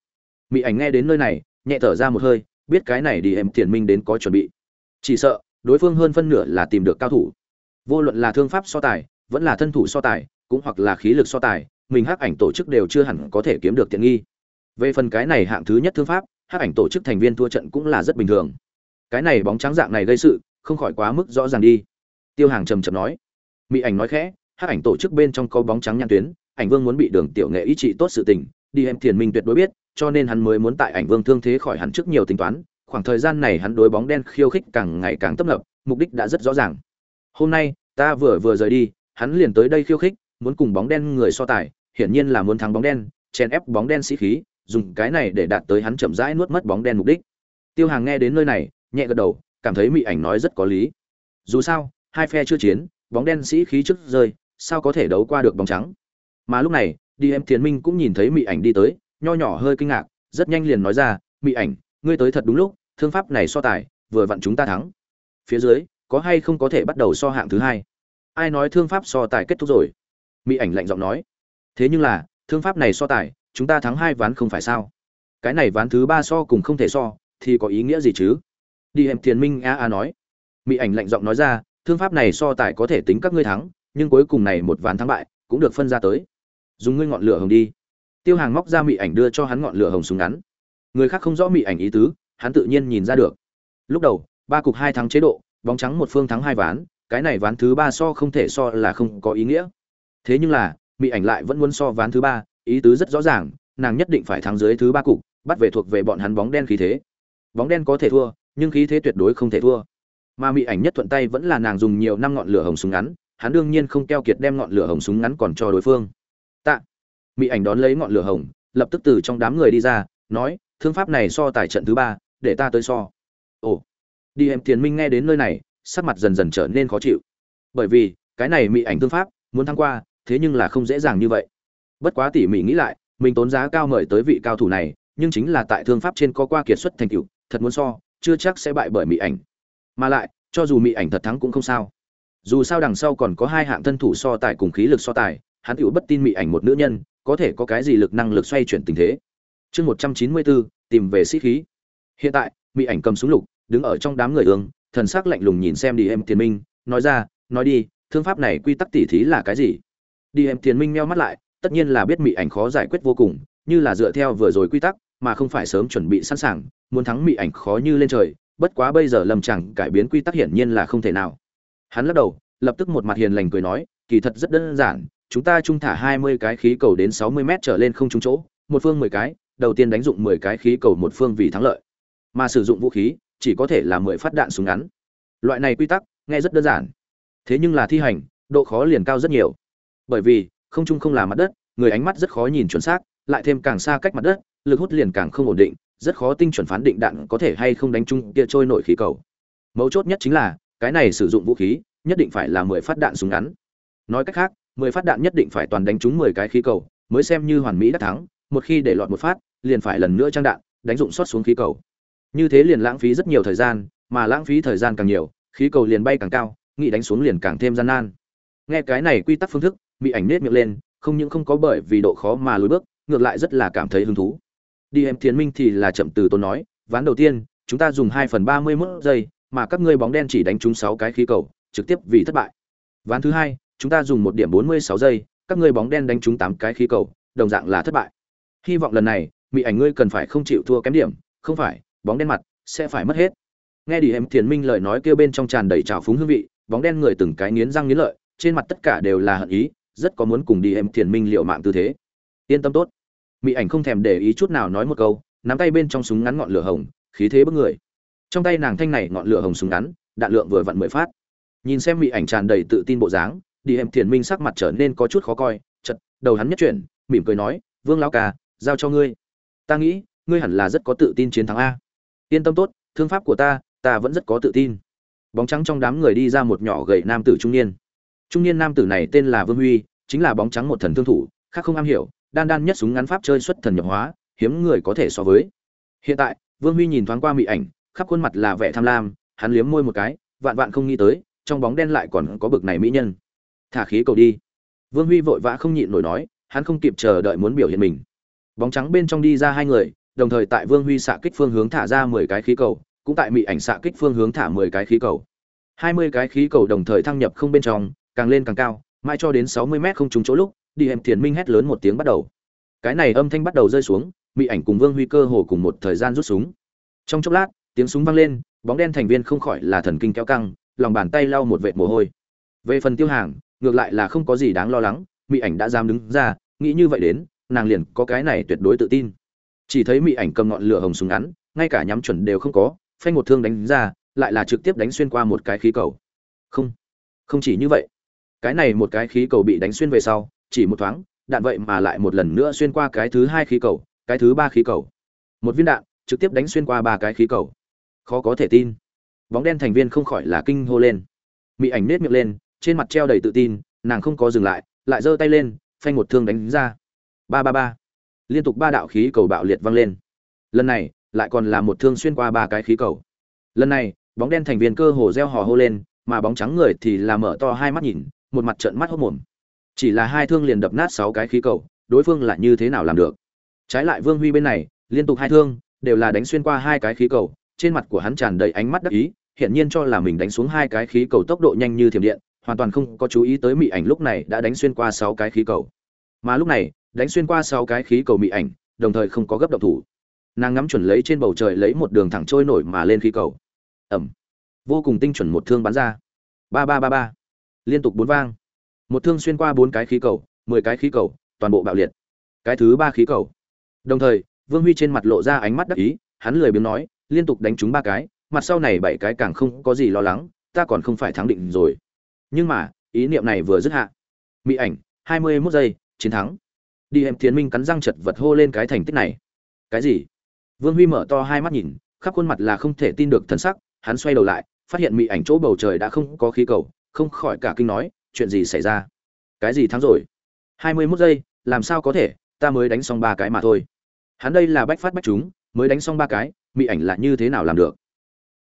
Mỹ ảnh nghe đến nơi này, nhẹ thở ra một hơi, biết cái này đi em tiền minh đến có chuẩn bị. Chỉ sợ đối phương hơn phân nửa là tìm được cao thủ. Vô luận là thương pháp so tài, vẫn là thân thủ so tài, cũng hoặc là khí lực so tài, mình hắc ảnh tổ chức đều chưa hẳn có thể kiếm được tiện nghi. Về phần cái này hạng thứ nhất thương pháp, hắc ảnh tổ chức thành viên thua trận cũng là rất bình thường. Cái này bóng trắng dạng này gây sự, không khỏi quá mức rõ ràng đi. Tiêu hàng trầm trầm nói. Mỹ ảnh nói khẽ, hắc ảnh tổ chức bên trong có bóng trắng nhãn tuyến, ảnh vương muốn bị đường tiểu nghệ ý trị tốt sự tình, đi em thiền minh tuyệt đối biết, cho nên hắn mới muốn tại ảnh vương thương thế khỏi hẳn trước nhiều tính toán khoảng thời gian này hắn đối bóng đen khiêu khích càng ngày càng tấp nập, mục đích đã rất rõ ràng. Hôm nay, ta vừa vừa rời đi, hắn liền tới đây khiêu khích, muốn cùng bóng đen người so tài, hiển nhiên là muốn thắng bóng đen, chèn ép bóng đen sĩ khí, dùng cái này để đạt tới hắn chậm rãi nuốt mất bóng đen mục đích. Tiêu hàng nghe đến nơi này, nhẹ gật đầu, cảm thấy mỹ ảnh nói rất có lý. Dù sao, hai phe chưa chiến, bóng đen sĩ khí trước rơi, sao có thể đấu qua được bóng trắng? Mà lúc này đi em thiền minh cũng nhìn thấy mỹ ảnh đi tới, nho nhỏ hơi kinh ngạc, rất nhanh liền nói ra mỹ ảnh, ngươi tới thật đúng lúc thương pháp này so tài, vừa vặn chúng ta thắng. Phía dưới, có hay không có thể bắt đầu so hạng thứ hai? Ai nói thương pháp so tài kết thúc rồi? Mỹ ảnh lạnh giọng nói. Thế nhưng là, thương pháp này so tài, chúng ta thắng hai ván không phải sao? Cái này ván thứ ba so cùng không thể so, thì có ý nghĩa gì chứ? Đi em thiền minh a a nói. Mỹ ảnh lạnh giọng nói ra, thương pháp này so tài có thể tính các ngươi thắng, nhưng cuối cùng này một ván thắng bại, cũng được phân ra tới. Dùng ngươi ngọn lửa hồng đi. Tiêu hàng móc ra mỹ ảnh đưa cho hắn ngọn lửa hồng súng ngắn. Người khác không rõ mỹ ảnh ý tứ hắn tự nhiên nhìn ra được. Lúc đầu, ba cục hai thắng chế độ, bóng trắng một phương thắng hai ván, cái này ván thứ ba so không thể so là không có ý nghĩa. Thế nhưng là, mỹ ảnh lại vẫn muốn so ván thứ ba, ý tứ rất rõ ràng, nàng nhất định phải thắng dưới thứ ba cục, bắt về thuộc về bọn hắn bóng đen khí thế. Bóng đen có thể thua, nhưng khí thế tuyệt đối không thể thua. Mà mỹ ảnh nhất thuận tay vẫn là nàng dùng nhiều năm ngọn lửa hồng súng ngắn, hắn đương nhiên không keo kiệt đem ngọn lửa hồng súng ngắn còn cho đối phương. Tạ. Mỹ ảnh đón lấy ngọn lửa hồng, lập tức từ trong đám người đi ra, nói, thương pháp này so tài trận thứ ba để ta tới so. Ồ, đi em tiền minh nghe đến nơi này, sắc mặt dần dần trở nên khó chịu. Bởi vì, cái này mỹ ảnh thương pháp, muốn thắng qua, thế nhưng là không dễ dàng như vậy. Bất quá tỉ mỉ nghĩ lại, mình tốn giá cao mời tới vị cao thủ này, nhưng chính là tại thương pháp trên có qua kiệt xuất thành tựu, thật muốn so, chưa chắc sẽ bại bởi mỹ ảnh. Mà lại, cho dù mỹ ảnh thật thắng cũng không sao. Dù sao đằng sau còn có hai hạng thân thủ so tài cùng khí lực so tài, hắn tựu bất tin mỹ ảnh một nữ nhân, có thể có cái gì lực năng lực xoay chuyển tình thế. Chương một trăm chín mươi bốn tìm về sĩ khí hiện tại, mỹ ảnh cầm súng lục, đứng ở trong đám người ương, thần sắc lạnh lùng nhìn xem đi em tiền minh, nói ra, nói đi, thương pháp này quy tắc tỉ thí là cái gì? Đi em tiền minh meo mắt lại, tất nhiên là biết mỹ ảnh khó giải quyết vô cùng, như là dựa theo vừa rồi quy tắc, mà không phải sớm chuẩn bị sẵn sàng, muốn thắng mỹ ảnh khó như lên trời, bất quá bây giờ lâm chẳng cải biến quy tắc hiển nhiên là không thể nào. Hắn lắc đầu, lập tức một mặt hiền lành cười nói, kỳ thật rất đơn giản, chúng ta trung thả hai mươi cái khí cầu đến sáu mươi mét trở lên không trúng chỗ, một phương mười cái, đầu tiên đánh dụng mười cái khí cầu một phương vì thắng lợi mà sử dụng vũ khí chỉ có thể là mười phát đạn súng ngắn. Loại này quy tắc nghe rất đơn giản, thế nhưng là thi hành, độ khó liền cao rất nhiều. Bởi vì, không trung không là mặt đất, người ánh mắt rất khó nhìn chuẩn xác, lại thêm càng xa cách mặt đất, lực hút liền càng không ổn định, rất khó tinh chuẩn phán định đạn có thể hay không đánh chung kia trôi nổi khí cầu. Mấu chốt nhất chính là, cái này sử dụng vũ khí nhất định phải là mười phát đạn súng ngắn. Nói cách khác, mười phát đạn nhất định phải toàn đánh trúng mười cái khí cầu, mới xem như hoàn mỹ đắc thắng, một khi để lọt một phát, liền phải lần nữa trang đạn, đánh dụng xót xuống khí cầu như thế liền lãng phí rất nhiều thời gian, mà lãng phí thời gian càng nhiều, khí cầu liền bay càng cao, nghị đánh xuống liền càng thêm gian nan. Nghe cái này quy tắc phương thức bị ảnh nết miệng lên, không những không có bởi vì độ khó mà lùi bước, ngược lại rất là cảm thấy hứng thú. Đi em thiền minh thì là chậm từ tôi nói, ván đầu tiên, chúng ta dùng hai phần ba mươi mốt giây, mà các ngươi bóng đen chỉ đánh trúng sáu cái khí cầu, trực tiếp vì thất bại. Ván thứ hai, chúng ta dùng một điểm bốn mươi sáu giây, các ngươi bóng đen đánh trúng tám cái khí cầu, đồng dạng là thất bại. Hy vọng lần này mỹ ảnh ngươi cần phải không chịu thua kém điểm, không phải bóng đen mặt, sẽ phải mất hết. Nghe đi em thiền minh lời nói kêu bên trong tràn đầy trào phúng hương vị, bóng đen người từng cái nghiến răng nghiến lợi, trên mặt tất cả đều là hận ý, rất có muốn cùng đi em thiền minh liệu mạng tư thế. Yên tâm tốt. Mỹ ảnh không thèm để ý chút nào nói một câu, nắm tay bên trong súng ngắn ngọn lửa hồng, khí thế bức người. Trong tay nàng thanh này ngọn lửa hồng súng ngắn, đạn lượng vừa vặn mười phát. Nhìn xem mỹ ảnh tràn đầy tự tin bộ dáng đi em thiền minh sắc mặt trở nên có chút khó coi chật đầu hắn nhất chuyển, mỉm cười nói, vương lão ca, giao cho ngươi. Ta nghĩ, ngươi hẳn là rất có tự tin chiến thắng a yên tâm tốt, thương pháp của ta ta vẫn rất có tự tin. Bóng trắng trong đám người đi ra một nhỏ gầy nam tử trung niên. Trung niên nam tử này tên là vương huy, chính là bóng trắng một thần thương thủ, khác không am hiểu, đan đan nhất súng ngắn pháp chơi xuất thần nhập hóa, hiếm người có thể so với. Hiện tại, vương huy nhìn thoáng qua mỹ ảnh, khắp khuôn mặt là vẻ tham lam, hắn liếm môi một cái, vạn vạn không nghĩ tới, trong bóng đen lại còn có bực này mỹ nhân. Thả khí cầu đi. Vương huy vội vã không nhịn nổi nói, hắn không kịp chờ đợi muốn biểu hiện mình. Bóng trắng bên trong đi ra hai người đồng thời tại vương huy xạ kích phương hướng thả ra mười cái khí cầu, cũng tại mỹ ảnh xạ kích phương hướng thả mười cái khí cầu. Hai mươi cái khí cầu đồng thời thăng nhập không bên trong, càng lên càng cao, mãi cho đến sáu mươi mét không trúng chỗ lúc, đi em thiền minh hét lớn một tiếng bắt đầu. Cái này âm thanh bắt đầu rơi xuống mỹ ảnh cùng vương huy cơ hồ cùng một thời gian rút súng. Trong chốc lát, tiếng súng vang lên, bóng đen thành viên không khỏi là thần kinh kéo căng, lòng bàn tay lau một vệt mồ hôi. Về phần tiêu hàng, ngược lại là không có gì đáng lo lắng mỹ ảnh đã dám đứng ra, nghĩ như vậy đến, nàng liền có cái này tuyệt đối tự tin chỉ thấy mỹ ảnh cầm ngọn lửa hồng súng ngắn, ngay cả nhắm chuẩn đều không có, phanh một thương đánh ra, lại là trực tiếp đánh xuyên qua một cái khí cầu. Không không chỉ như vậy. Cái này một cái khí cầu bị đánh xuyên về sau, chỉ một thoáng, đạn vậy mà lại một lần nữa xuyên qua cái thứ hai khí cầu, cái thứ ba khí cầu. Một viên đạn, trực tiếp đánh xuyên qua ba cái khí cầu. Khó có thể tin. Bóng đen thành viên không khỏi là kinh hô lên. Mỹ ảnh nết miệng lên, trên mặt treo đầy tự tin, nàng không có dừng lại lại giơ tay lên, phanh một thương đánh ra. Ba ba ba liên tục ba đạo khí cầu bạo liệt vang lên. Lần này, lại còn là một thương xuyên qua ba cái khí cầu. Lần này, bóng đen thành viên cơ hồ reo hò hô lên, mà bóng trắng người thì là mở to hai mắt nhìn, một mặt trợn mắt hốt mồm. Chỉ là hai thương liền đập nát sáu cái khí cầu, đối phương là như thế nào làm được? Trái lại vương huy bên này, liên tục hai thương, đều là đánh xuyên qua hai cái khí cầu, trên mặt của hắn tràn đầy ánh mắt đắc ý, hiển nhiên cho là mình đánh xuống hai cái khí cầu tốc độ nhanh như thiểm điện, hoàn toàn không có chú ý tới mị ảnh lúc này đã đánh xuyên qua sáu cái khí cầu. Mà lúc này đánh xuyên qua sáu cái khí cầu mị ảnh, đồng thời không có gấp động thủ. Nàng ngắm chuẩn lấy trên bầu trời lấy một đường thẳng trôi nổi mà lên khí cầu. Ẩm. Vô cùng tinh chuẩn một thương bắn ra. Ba ba ba ba. Liên tục bốn vang. Một thương xuyên qua bốn cái khí cầu, mười cái khí cầu, toàn bộ bạo liệt. Cái thứ ba khí cầu. Đồng thời, vương huy trên mặt lộ ra ánh mắt đắc ý, hắn lười biếng nói, liên tục đánh trúng ba cái, mặt sau này bảy cái càng không có gì lo lắng, ta còn không phải thắng định rồi. Nhưng mà, ý niệm này vừa dứt hạ. Mỹ ảnh, hai mươi mốt giây, chiến thắng đi em thiến minh cắn răng chật vật hô lên cái thành tích này. Cái gì? Vương huy mở to hai mắt nhìn, khắp khuôn mặt là không thể tin được thân sắc, hắn xoay đầu lại, phát hiện mỹ ảnh chỗ bầu trời đã không có khí cầu, không khỏi cả kinh nói, chuyện gì xảy ra? Cái gì thắng rồi? Hai mươi mốt giây, làm sao có thể, ta mới đánh xong ba cái mà thôi. Hắn đây là bách phát bách chúng, mới đánh xong ba cái mỹ ảnh là như thế nào làm được?